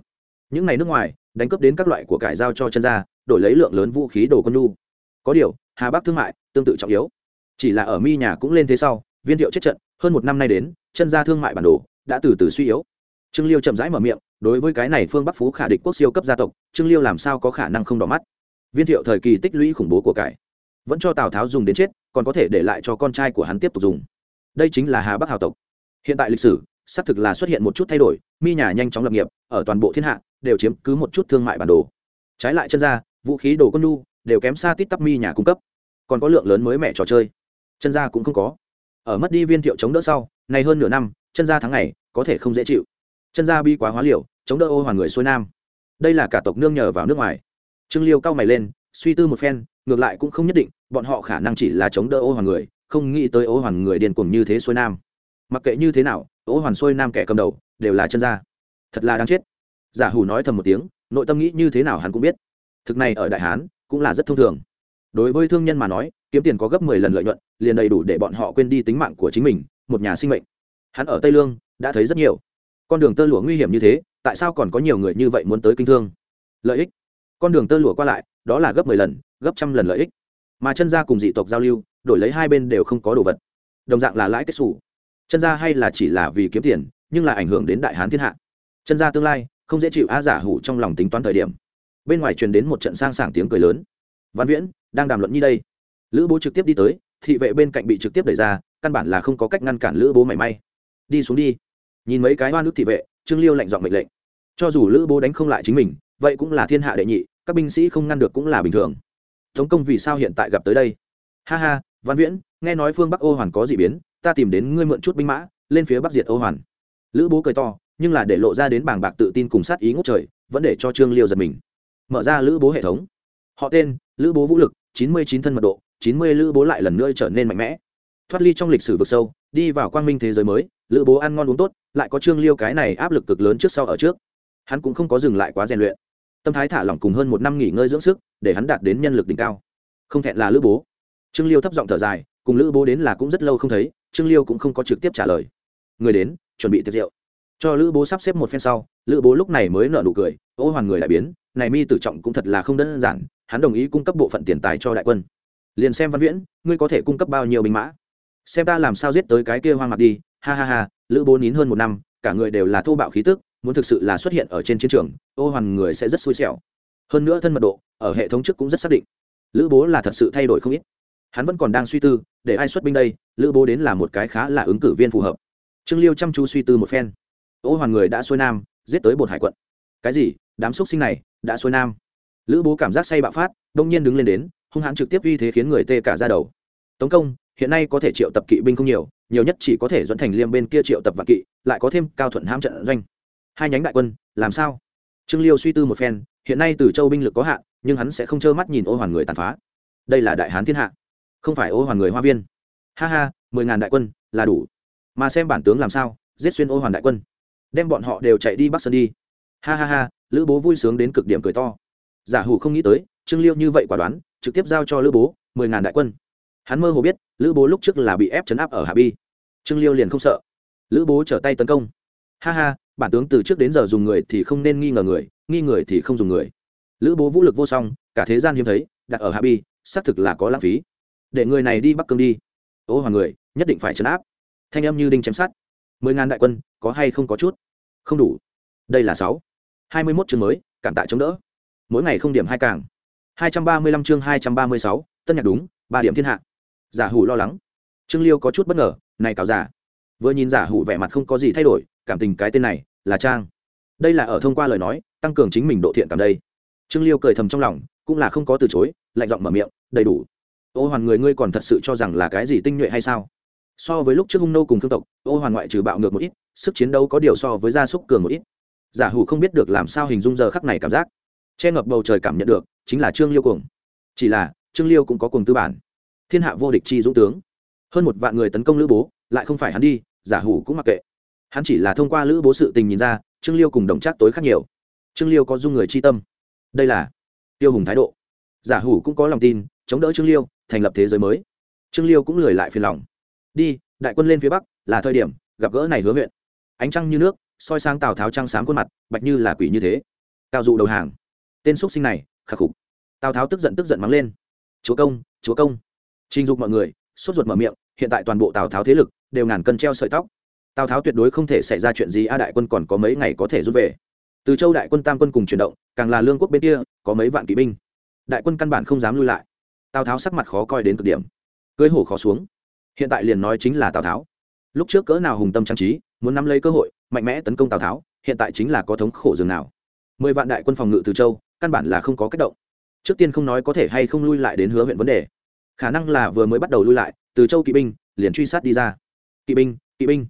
Những ngày nước ngoài, đánh cướp đến các loại của cải giao cho chân gia đổi lấy lượng lớn vũ khí đồ quân nhu. Có điều, hà bắc thương mại tương tự trọng yếu. Chỉ là ở mi nhà cũng lên thế sau, viên thiệu chết trận, hơn một năm nay đến, chân gia thương mại bản đồ đã từ từ suy yếu. Trương liêu chậm rãi mở miệng, đối với cái này phương bắc phú khả địch quốc siêu cấp gia tộc, trương liêu làm sao có khả năng không đỏ mắt? Viên thiệu thời kỳ tích lũy khủng bố của cải, vẫn cho tào tháo dùng đến chết, còn có thể để lại cho con trai của hắn tiếp tục dùng. Đây chính là hà bắc hào tộc. Hiện tại lịch sử xác thực là xuất hiện một chút thay đổi, mi nhà nhanh chóng lập nghiệp, ở toàn bộ thiên hạ, đều chiếm cứ một chút thương mại bản đồ. Trái lại chân ra, vũ khí đồ con nu đều kém xa tít tắp mi nhà cung cấp. Còn có lượng lớn mới mẹ trò chơi. Chân ra cũng không có. Ở mất đi viên thiệu chống đỡ sau, này hơn nửa năm, chân ra tháng ngày, có thể không dễ chịu. Chân ra bi quá hóa liều, chống đỡ ô hoàn người xuôi nam. Đây là cả tộc nương nhờ vào nước ngoài. Trương liêu cao mày lên, suy tư một phen, ngược lại cũng không nhất định, bọn họ khả năng chỉ là chống đỡ ô hoàn người, không nghĩ tới ô hoàn người điên cuồng như thế xuôi nam mặc kệ như thế nào ô hoàn xuôi nam kẻ cầm đầu đều là chân gia. Thật là đáng chết. Giả hủ nói thầm một tiếng, nội tâm nghĩ như thế nào hắn cũng biết. Thực này ở đại hán cũng là rất thông thường. Đối với thương nhân mà nói, kiếm tiền có gấp mười lần lợi nhuận, liền đầy đủ để bọn họ quên đi tính mạng của chính mình, một nhà sinh mệnh. Hắn ở tây lương đã thấy rất nhiều. Con đường tơ lụa nguy hiểm như thế, tại sao còn có nhiều người như vậy muốn tới kinh thương? Lợi ích. Con đường tơ lụa qua lại, đó là gấp mười lần, gấp trăm lần lợi ích. Mà chân gia cùng dị tộc giao lưu, đổi lấy hai bên đều không có đồ vật. Đồng dạng là lãi kết xù chân gia hay là chỉ là vì kiếm tiền, nhưng là ảnh hưởng đến đại hán thiên hạ. Chân gia tương lai, không dễ chịu a giả hủ trong lòng tính toán thời điểm. Bên ngoài truyền đến một trận sang sảng tiếng cười lớn. Văn viễn, đang đàm luận như đây. Lữ bố trực tiếp đi tới, thị vệ bên cạnh bị trực tiếp đẩy ra, căn bản là không có cách ngăn cản lữ bố mảy may. Đi xuống đi. Nhìn mấy cái hoa nước thị vệ, trương liêu lạnh giọng mệnh lệnh. Cho dù lữ bố đánh không lại chính mình, vậy cũng là thiên hạ đệ nhị, các binh sĩ không ngăn được cũng là bình thường. Tống công vì sao hiện tại gặp tới đây? Ha ha, văn viễn, nghe nói phương bắc ô hoàn có d ị biến ta tìm đến ngươi mượn chút binh mã, lên phía bắc diệt Âu hoàn. Lữ bố cười to, nhưng là để lộ ra đến bảng bạc tự tin cùng sát ý ngốc trời, vẫn để cho trương liêu giật mình. Mở ra lữ bố hệ thống. Họ tên, lữ bố vũ lực, chín mươi chín thân mật độ, chín mươi lữ bố lại lần nữa trở nên mạnh mẽ. Thoát ly trong lịch sử vực sâu, đi vào quang minh thế giới mới, lữ bố ăn ngon uống tốt, lại có trương liêu cái này áp lực cực lớn trước sau ở trước. Hắn cũng không có dừng lại quá rèn luyện. Tâm thái thả lỏng cùng hơn một năm nghỉ ngơi dưỡng sức, để hắn đạt đến nhân lực đỉnh cao. Không thẹn là lữ bố. Trương liêu thấp giọng thở dài, cùng lữ bố đến là cũng rất lâu không thấy trương liêu cũng không có trực tiếp trả lời. Người đến, chuẩn bị tiệc rượu. Cho lữ bố sắp xếp một phen sau, lữ bố lúc này mới nợ nụ cười, ô hoàn người lại biến, này mi tử trọng cũng thật là không đơn giản, hắn đồng ý cung cấp bộ phận tiền tài cho đại quân. Liền xem văn viễn, ngươi có thể cung cấp bao nhiêu binh mã? Xem ta làm sao giết tới cái kia hoang mặt đi, ha ha ha, lữ bố nín hơn một năm, cả người đều là thô bạo khí tức, muốn thực sự là xuất hiện ở trên chiến trường, ô hoàn người sẽ rất xui xẻo. Hơn nữa thân mật độ, ở hệ thống trước cũng rất xác định. Lữ bố là thật sự thay đổi không ít hắn vẫn còn đang suy tư, để ai xuất binh đây? Lữ bố đến là một cái khá là ứng cử viên phù hợp. Trương liêu chăm chú suy tư một phen. Ô hoàn người đã xuôi nam, giết tới bột hải quận. Cái gì? Đám xúc sinh này đã xuôi nam. Lữ bố cảm giác say bạo phát, đông nhiên đứng lên đến, hung hãn trực tiếp uy thế khiến người tê cả ra đầu. Tống công, hiện nay có thể triệu tập kỵ binh không nhiều nhiều nhất chỉ có thể dẫn thành liêm bên kia triệu tập vạn kỵ, lại có thêm cao thuận hãm trận doanh. Hai nhánh đại quân, làm sao? Trương liêu suy tư một phen, hiện nay từ châu binh lực có hạn, nhưng hắn sẽ không trơ mắt nhìn ô hoàn người tàn phá. Đây là đại hán thiên hạ không phải ô hoàn người hoa viên. Ha ha, mười ngàn đại quân, là đủ. Mà xem bản tướng làm sao, giết xuyên ô hoàn đại quân. Đem bọn họ đều chạy đi bắc sơn đi. Ha ha ha, lữ bố vui sướng đến cực điểm cười to. Giả hủ không nghĩ tới, trương liêu như vậy quả đoán, trực tiếp giao cho lữ bố, mười ngàn đại quân. Hắn mơ hồ biết, lữ bố lúc trước là bị ép chấn áp ở hạ bi. Trương liêu liền không sợ. Lữ bố trở tay tấn công. Ha ha, bản tướng từ trước đến giờ dùng người thì không nên nghi ngờ người, nghi người thì không dùng người. Lữ bố vũ lực vô song, cả thế gian hiếm thấy, đặt ở hạ bi, xác thực là có lãng phí để người này đi bắc cương đi. Ô hoàng người, nhất định phải chấn áp. Thanh âm như đinh chém sát mười ngàn đại quân, có hay không có chút? Không đủ. Đây là sáu. Hai mươi mốt chương mới, cảm tạ chống đỡ. Mỗi ngày không điểm hai càng. Hai trăm ba mươi lăm chương hai trăm ba mươi sáu, tân nhạc đúng, ba điểm thiên hạ. Giả hủ lo lắng. Trương liêu có chút bất ngờ, này cáo giả. Vừa nhìn giả hủ vẻ mặt không có gì thay đổi, cảm tình cái tên này, là trang. Đây là ở thông qua lời nói, tăng cường chính mình độ thiện cảm đây. Trương liêu cười thầm trong lòng, cũng là không có từ chối, lạnh giọng mở miệng, đầy đủ ô hoàn người ngươi còn thật sự cho rằng là cái gì tinh nhuệ hay sao? So với lúc trước hung nô cùng thương tộc, ô hoàn ngoại trừ bạo ngược một ít, sức chiến đấu có điều so với gia súc cường một ít. Giả hủ không biết được làm sao hình dung giờ khắc này cảm giác. Che ngập bầu trời cảm nhận được, chính là trương liêu cuồng. Chỉ là, trương liêu cũng có cuồng tư bản. Thiên hạ vô địch chi dũng tướng. Hơn một vạn người tấn công lữ bố, lại không phải hắn đi, giả hủ cũng mặc kệ. Hắn chỉ là thông qua lữ bố sự tình nhìn ra, trương liêu cùng đồng trác tối khác nhiều. Trương liêu có dung người chi tâm. Đây là tiêu hùng thái độ. Giả hủ cũng có lòng tin, chống đỡ trương liêu thành lập thế giới mới. Trương liêu cũng lười lại phiền lòng. Đi, đại quân lên phía bắc, là thời điểm, gặp gỡ này hứa huyện. Ánh trăng như nước, soi sáng tào tháo trăng sáng khuôn mặt, bạch như là quỷ như thế. Cao dụ đầu hàng. Tên x sinh này khắc phục tào tháo tức giận tức giận mắng lên. Chúa công chúa công. Trình dục mọi người, sốt ruột mở miệng, hiện tại toàn bộ tào tháo thế lực, đều ngàn cân treo sợi tóc. Tào tháo tuyệt đối không thể xảy ra chuyện gì, a đại quân còn có mấy ngày có thể rút về. Từ châu đại quân tam quân cùng chuyển động, càng là lương quốc bên kia, có mấy vạn kỵ binh. Đại quân căn bản không dám lui lại tào tháo sắc mặt khó coi đến cực điểm. Cưới hổ khó xuống. Hiện tại liền nói chính là tào tháo. Lúc trước cỡ nào hùng tâm trang trí, muốn nắm lấy cơ hội, mạnh mẽ tấn công tào tháo, hiện tại chính là có thống khổ dường nào. Mười vạn đại quân phòng ngự từ châu, căn bản là không có cách động. Trước tiên không nói có thể hay không lui lại đến hứa huyện vấn đề. Khả năng là vừa mới bắt đầu lui lại, từ châu kỵ binh, liền truy sát đi ra. Kỵ binh kỵ binh.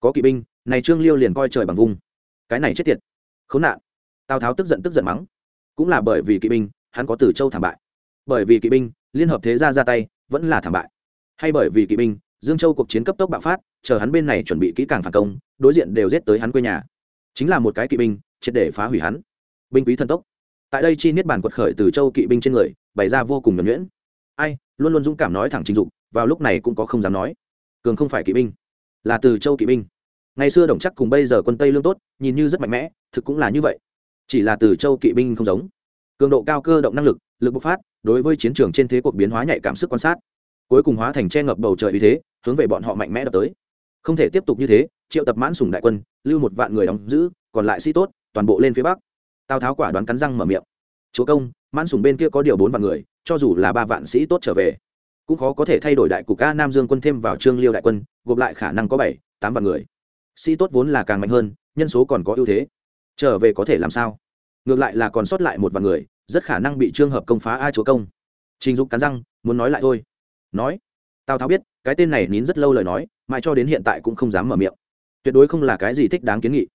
Có kỵ binh, này trương liêu liền coi trời bằng vung cái này chết tiệt. Khốn nạn. Tào tháo tức giận tức giận mắng. Cũng là bởi vì kỵ binh, hắn có từ châu thảm bại. Bởi vì kỵ binh liên hợp thế gia ra tay, vẫn là thảm bại. Hay bởi vì kỵ binh, dương châu cuộc chiến cấp tốc bạo phát, chờ hắn bên này chuẩn bị kỹ càng phản công, đối diện đều giết tới hắn quê nhà. Chính là một cái kỵ binh, triệt để phá hủy hắn. Binh quý thần tốc. Tại đây chi niết bàn quật khởi từ châu kỵ binh trên người, bày ra vô cùng nhuẩn nhuyễn. Ai, luôn luôn dũng cảm nói thẳng trình dục, vào lúc này cũng có không dám nói. Cường không phải kỵ binh, là từ châu kỵ binh. Ngày xưa đồng chắc cùng bây giờ quân tây lương tốt, nhìn như rất mạnh mẽ, thực cũng là như vậy. Chỉ là từ châu kỵ binh không giống. Cường độ cao cơ động năng lực lực bộc phát, đối với chiến trường trên thế cuộc biến hóa nhạy cảm sức quan sát. Cuối cùng hóa thành che ngập bầu trời uy thế, hướng về bọn họ mạnh mẽ đập tới. Không thể tiếp tục như thế, triệu tập mãn sùng đại quân, lưu một vạn người đóng giữ, còn lại sĩ tốt, toàn bộ lên phía bắc. Tào tháo quả đoán cắn răng mở miệng. Chúa công, mãn sùng bên kia có điều bốn vạn người, cho dù là ba vạn sĩ tốt trở về, cũng khó có thể thay đổi đại cục ca nam dương quân thêm vào trương liêu đại quân, gộp lại khả năng có bảy, tám vạn người. Sĩ tốt vốn là càng mạnh hơn, nhân số còn có ưu thế. Trở về có thể làm sao? Ngược lại là còn sót lại một vạn người rất khả năng bị trường hợp công phá ai chúa công. Trình dục cắn răng, muốn nói lại thôi. Nói. Tào tháo biết, cái tên này nín rất lâu lời nói, mãi cho đến hiện tại cũng không dám mở miệng. Tuyệt đối không là cái gì thích đáng kiến nghị.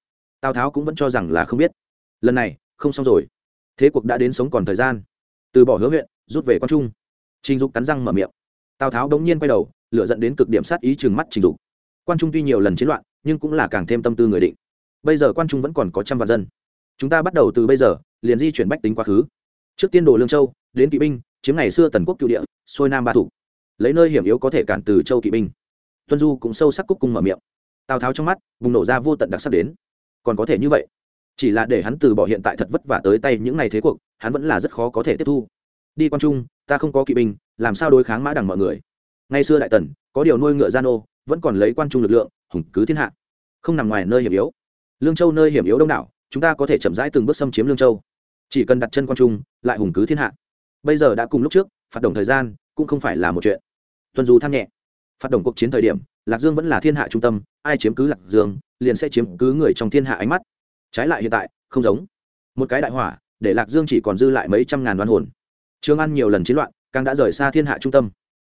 Tào tháo cũng vẫn cho rằng là không biết. Lần này, không xong rồi. Thế cuộc đã đến sống còn thời gian. Từ bỏ hứa huyện, rút về con trung. Trình dục cắn răng mở miệng. Tào tháo đống nhiên quay đầu lựa dẫn đến cực điểm sát ý chừng mắt trình dục. Quan trung tuy nhiều lần chiến loạn, nhưng cũng là càng thêm tâm tư người định. Bây giờ quan trung vẫn còn có trăm vạn dân. Chúng ta bắt đầu từ bây giờ, liền di chuyển bách tính quá khứ trước tiên đồ lương châu, đến kỵ binh, chiếm ngày xưa tần quốc cựu địa, xuôi nam ba thủ. Lấy nơi hiểm yếu có thể cản từ châu kỵ binh. Tuân du cũng sâu sắc cúc cung mở miệng. Tào tháo trong mắt vùng nổ ra vô tận đặc sắc đến. Còn có thể như vậy? Chỉ là để hắn từ bỏ hiện tại thật vất vả tới tay những ngày thế cuộc, hắn vẫn là rất khó có thể tiếp thu. Đi quan trung, ta không có kỵ binh, làm sao đối kháng mã đằng mọi người? Ngày xưa đại tần, có điều nuôi ngựa gian ô, vẫn còn lấy quan trung lực lượng, hùng cứ thiên hạ. Không nằm ngoài nơi hiểm yếu. Lương châu nơi hiểm yếu đông đảo, chúng ta có thể chậm rãi từng bước xâm chiếm lương châu chỉ cần đặt chân quan trung, lại hùng cứ thiên hạ. Bây giờ đã cùng lúc trước, phạt đồng thời gian cũng không phải là một chuyện. Tuân du than nhẹ phát động cuộc chiến thời điểm, lạc dương vẫn là thiên hạ trung tâm, ai chiếm cứ lạc dương, liền sẽ chiếm cứ người trong thiên hạ ánh mắt. Trái lại hiện tại, không giống. Một cái đại hỏa, để lạc dương chỉ còn dư lại mấy trăm ngàn đoan hồn. Trương an nhiều lần chiến loạn, càng đã rời xa thiên hạ trung tâm.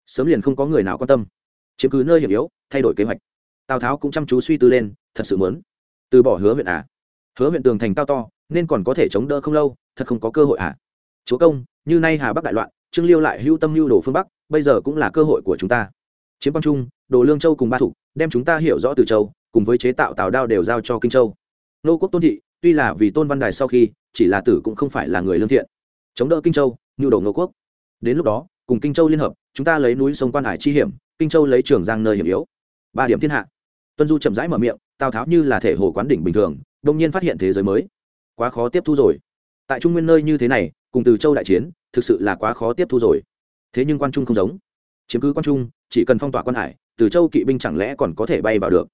Sớm liền không có người nào quan tâm. Chiếm cứ nơi hiểm yếu, thay đổi kế hoạch. Tào tháo cũng chăm chú suy tư lên, thật sự muốn từ bỏ hứa huyện à? Hứa huyện tường thành cao to nên còn có thể chống đỡ không lâu, thật không có cơ hội à chúa công, như nay hà bắc đại loạn, trương liêu lại hưu tâm lưu đồ phương bắc, bây giờ cũng là cơ hội của chúng ta. Chiếm quang trung, đồ lương châu cùng ba thục, đem chúng ta hiểu rõ từ châu, cùng với chế tạo tào đao đều giao cho kinh châu. Nô quốc tôn thị, tuy là vì tôn văn đài sau khi, chỉ là tử cũng không phải là người lương thiện. Chống đỡ kinh châu, nhu đồ nô quốc. Đến lúc đó, cùng kinh châu liên hợp, chúng ta lấy núi sông quan hải chi hiểm, kinh châu lấy trường giang nơi hiểm yếu. Ba điểm thiên hạ. Tuân du chậm rãi mở miệng, tào tháo như là thể hồ quán đỉnh bình thường, đông nhiên phát hiện thế giới mới quá khó tiếp thu rồi. Tại trung nguyên nơi như thế này, cùng từ châu đại chiến, thực sự là quá khó tiếp thu rồi. Thế nhưng quan trung không giống. Chiếm cứ quan trung, chỉ cần phong tỏa quan hải, từ châu kỵ binh chẳng lẽ còn có thể bay vào được?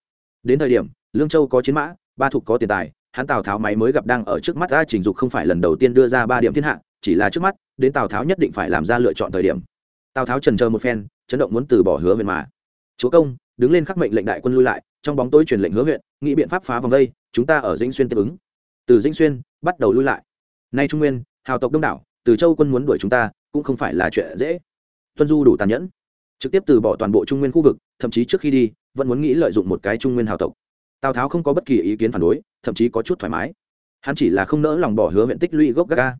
Đến thời điểm, lương châu có chiến mã, ba thục có tiền tài, hắn tào tháo máy mới gặp đang ở trước mắt ra trình dục không phải lần đầu tiên đưa ra ba điểm thiên hạ, chỉ là trước mắt, đến tào tháo nhất định phải làm ra lựa chọn thời điểm. Tào tháo trần chờ một phen, chấn động muốn từ bỏ hứa huyện mà. Chúa công, đứng lên khắc mệnh lệnh đại quân lui lại, trong bóng tối truyền lệnh hứa huyện nghĩ biện pháp phá vòng vây chúng ta ở dĩnh xuyên tiếp ứng từ dĩnh xuyên bắt đầu lui lại. Nay trung nguyên, hào tộc đông đảo, từ châu quân muốn đuổi chúng ta cũng không phải là chuyện dễ. Tuân du đủ tàn nhẫn, trực tiếp từ bỏ toàn bộ trung nguyên khu vực, thậm chí trước khi đi, vẫn muốn nghĩ lợi dụng một cái trung nguyên hào tộc. Tào tháo không có bất kỳ ý kiến phản đối, thậm chí có chút thoải mái. Hắn chỉ là không nỡ lòng bỏ hứa huyện tích lũy gốc gaga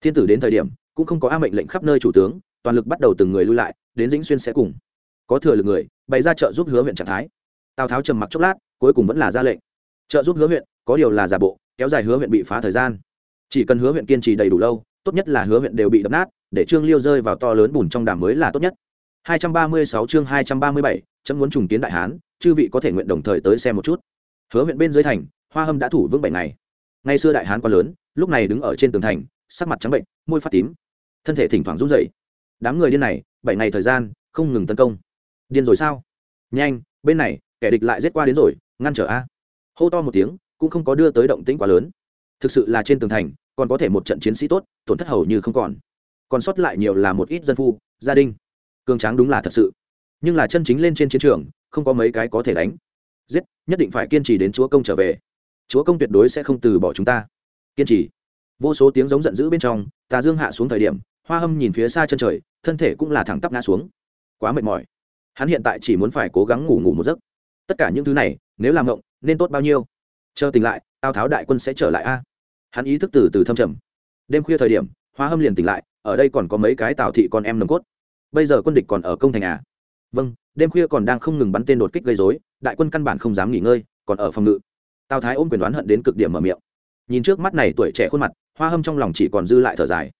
thiên tử đến thời điểm, cũng không có a mệnh lệnh khắp nơi chủ tướng, toàn lực bắt đầu từng người lui lại, đến dĩnh xuyên sẽ cùng. Có thừa lực người, bày ra trợ giúp hứa huyện trạng thái. Tào tháo trầm mặc chốc lát, cuối cùng vẫn là ra lệnh. Trợ giúp hứa huyện, có điều là giả bộ kéo dài hứa huyện bị phá thời gian. Chỉ cần hứa huyện kiên trì đầy đủ lâu tốt nhất là hứa huyện đều bị đập nát để trương liêu rơi vào to lớn bùn trong đàm mới là tốt nhất. 236 chương 237, chấm muốn trùng kiến đại hán chư vị có thể nguyện đồng thời tới xem một chút. Hứa huyện bên dưới thành hoa hâm đã thủ vững bảy ngày. Ngày xưa đại hán quá lớn lúc này đứng ở trên tường thành sắc mặt trắng bệnh môi phát tím. Thân thể thỉnh thoảng run rẩy. Đám người điên này bảy ngày thời gian không ngừng tấn công. Điên rồi sao? Nhanh bên này kẻ địch lại giết qua đến rồi ngăn trở a. Hô to một tiếng cũng không có đưa tới động tĩnh quá lớn. Thực sự là trên tường thành, còn có thể một trận chiến sĩ tốt, tổn thất hầu như không còn. Còn sót lại nhiều là một ít dân phu, gia đình. Cường tráng đúng là thật sự. Nhưng là chân chính lên trên chiến trường, không có mấy cái có thể đánh. Giết, nhất định phải kiên trì đến chúa công trở về. Chúa công tuyệt đối sẽ không từ bỏ chúng ta. Kiên trì. Vô số tiếng giống giận dữ bên trong, tà dương hạ xuống thời điểm, hoa hâm nhìn phía xa chân trời, thân thể cũng là thẳng tắp ngã xuống. Quá mệt mỏi. Hắn hiện tại chỉ muốn phải cố gắng ngủ ngủ một giấc. Tất cả những thứ này, nếu làm ngộng, nên tốt bao nhiêu? Chờ tỉnh lại, tào tháo đại quân sẽ trở lại a. Hắn ý thức từ từ thâm trầm. Đêm khuya thời điểm hoa hâm liền tỉnh lại, ở đây còn có mấy cái tào thị con em nồng cốt. Bây giờ quân địch còn ở công thành à? Vâng đêm khuya còn đang không ngừng bắn tên đột kích gây dối đại quân căn bản không dám nghỉ ngơi, còn ở phòng ngự. Tào thái ôm quyền đoán hận đến cực điểm mở miệng. Nhìn trước mắt này tuổi trẻ khuôn mặt, hoa hâm trong lòng chỉ còn dư lại thở dài.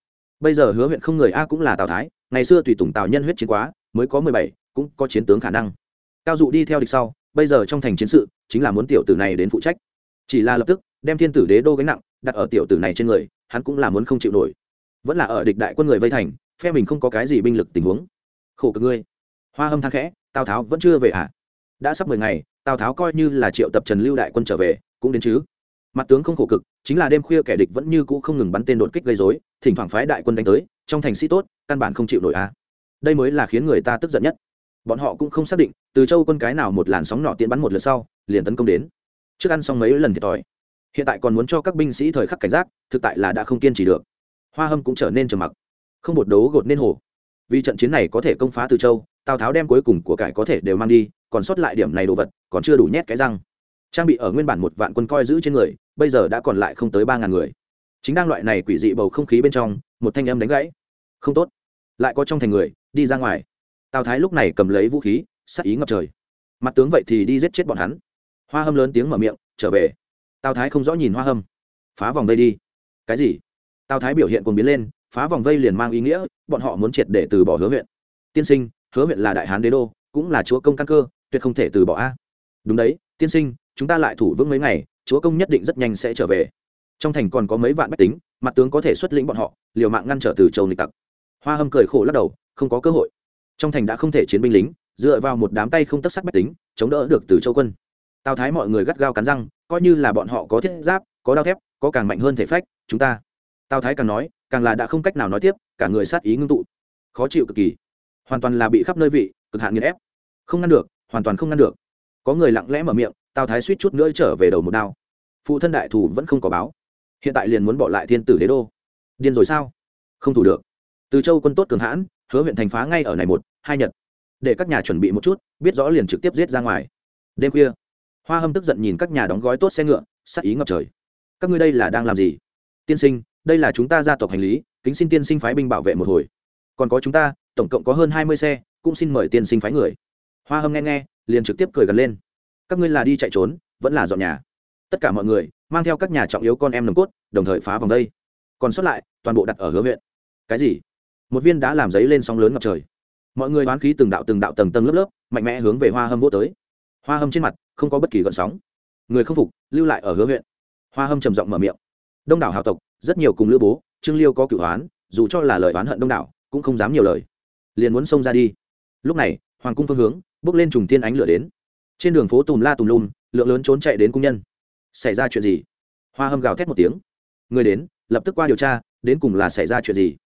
Bây giờ hứa huyện không người a cũng là tào thái, ngày xưa tùy tùng tào nhân huyết chiến quá, mới có mười bảy, cũng có chiến tướng khả năng. Cao dụ đi theo địch sau, bây giờ trong thành chiến sự, chính là muốn tiểu tử này đến phụ trách chỉ là lập tức, đem thiên tử đế đô gánh nặng, đặt ở tiểu tử này trên người, hắn cũng là muốn không chịu nổi. Vẫn là ở địch đại quân người vây thành, phe mình không có cái gì binh lực tình huống. Khổ cực ngươi. Hoa hâm than khẽ, tào tháo vẫn chưa về ạ à? đã sắp mười ngày, tào tháo coi như là triệu tập trần lưu đại quân trở về, cũng đến chứ? Mặt tướng không khổ cực, chính là đêm khuya kẻ địch vẫn như cũ không ngừng bắn tên đột kích gây dối thỉnh thoảng phái đại quân đánh tới, trong thành sĩ tốt, căn bản không chịu nổi à. đây mới là khiến người ta tức giận nhất. Bọn họ cũng không xác định, từ châu quân cái nào một làn sóng nọ tiến bắn một lượt sau, liền tấn công đến trước ăn xong mấy lần thiệt thòi. Hiện tại còn muốn cho các binh sĩ thời khắc cảnh giác, thực tại là đã không kiên trì được. Hoa hâm cũng trở nên trầm mặc. Không một đấu gột nên hồ. Vì trận chiến này có thể công phá từ châu, tào tháo đem cuối cùng của cải có thể đều mang đi, còn sót lại điểm này đồ vật, còn chưa đủ nhét cái răng. Trang bị ở nguyên bản một vạn quân coi giữ trên người, bây giờ đã còn lại không tới ba ngàn người. Chính đang loại này quỷ dị bầu không khí bên trong, một thanh âm đánh gãy. Không tốt. Lại có trong thành người, đi ra ngoài. Tào thái lúc này cầm lấy vũ khí, sắc ý ngập trời. Mặt tướng vậy thì đi giết chết bọn hắn hoa hâm lớn tiếng mở miệng, trở về. Tào thái không rõ nhìn hoa hâm. Phá vòng vây đi. Cái gì? Tào thái biểu hiện còn biến lên, phá vòng vây liền mang ý nghĩa, bọn họ muốn triệt để từ bỏ hứa huyện. Tiên sinh, hứa huyện là đại hán đế đô, cũng là chúa công căn cơ, tuyệt không thể từ bỏ a. Đúng đấy, tiên sinh, chúng ta lại thủ vững mấy ngày, chúa công nhất định rất nhanh sẽ trở về. Trong thành còn có mấy vạn bách tính, mặt tướng có thể xuất lĩnh bọn họ, liều mạng ngăn trở từ châu nịch tặc. Hoa hâm cười khổ lắc đầu, không có cơ hội. Trong thành đã không thể chiến binh lính, dựa vào một đám tay không tất sắc bách tính, chống đỡ được từ châu quân tào thái mọi người gắt gao cắn răng, coi như là bọn họ có thiết giáp, có đao thép, có càng mạnh hơn thể phách, chúng ta. Tào thái càng nói, càng là đã không cách nào nói tiếp, cả người sát ý ngưng tụ. Khó chịu cực kỳ. Hoàn toàn là bị khắp nơi vị, cực hạn nghiền ép. Không ngăn được, hoàn toàn không ngăn được. Có người lặng lẽ mở miệng, tào thái suýt chút nữa trở về đầu một đao. Phụ thân đại thủ vẫn không có báo. Hiện tại liền muốn bỏ lại thiên tử đế đô. Điên rồi sao? Không thủ được. Từ châu quân tốt cường hãn, hứa huyện thành phá ngay ở này một, hai nhật. Để các nhà chuẩn bị một chút, biết rõ liền trực tiếp giết ra ngoài. Đêm khuya hoa hâm tức giận nhìn các nhà đóng gói tốt xe ngựa, sắc ý ngập trời. Các ngươi đây là đang làm gì? Tiên sinh, đây là chúng ta gia tộc hành lý, kính xin tiên sinh phái binh bảo vệ một hồi. Còn có chúng ta, tổng cộng có hơn hai mươi xe, cũng xin mời tiên sinh phái người. Hoa hâm nghe nghe, liền trực tiếp cười gần lên. Các ngươi là đi chạy trốn, vẫn là dọn nhà. Tất cả mọi người, mang theo các nhà trọng yếu con em nồng cốt, đồng thời phá vòng đây. Còn sót lại, toàn bộ đặt ở hứa huyện. Cái gì? Một viên đã làm giấy lên sóng lớn ngập trời. Mọi người đoán khí từng đạo từng đạo tầng tầng lớp lớp, mạnh mẽ hướng về hoa hâm vô tới. Hoa hâm trên mặt không có bất kỳ gợn sóng. Người không phục, lưu lại ở hứa huyện. Hoa hâm trầm giọng mở miệng. Đông đảo hào tộc, rất nhiều cùng lữ bố, trương liêu có cửu hoán dù cho là lời oán hận đông đảo, cũng không dám nhiều lời. Liền muốn xông ra đi. Lúc này, hoàng cung phương hướng, bước lên trùng tiên ánh lửa đến. Trên đường phố tùm la tùm lum, lượng lớn trốn chạy đến cung nhân. Xảy ra chuyện gì? Hoa hâm gào thét một tiếng. Người đến, lập tức qua điều tra, đến cùng là xảy ra chuyện gì?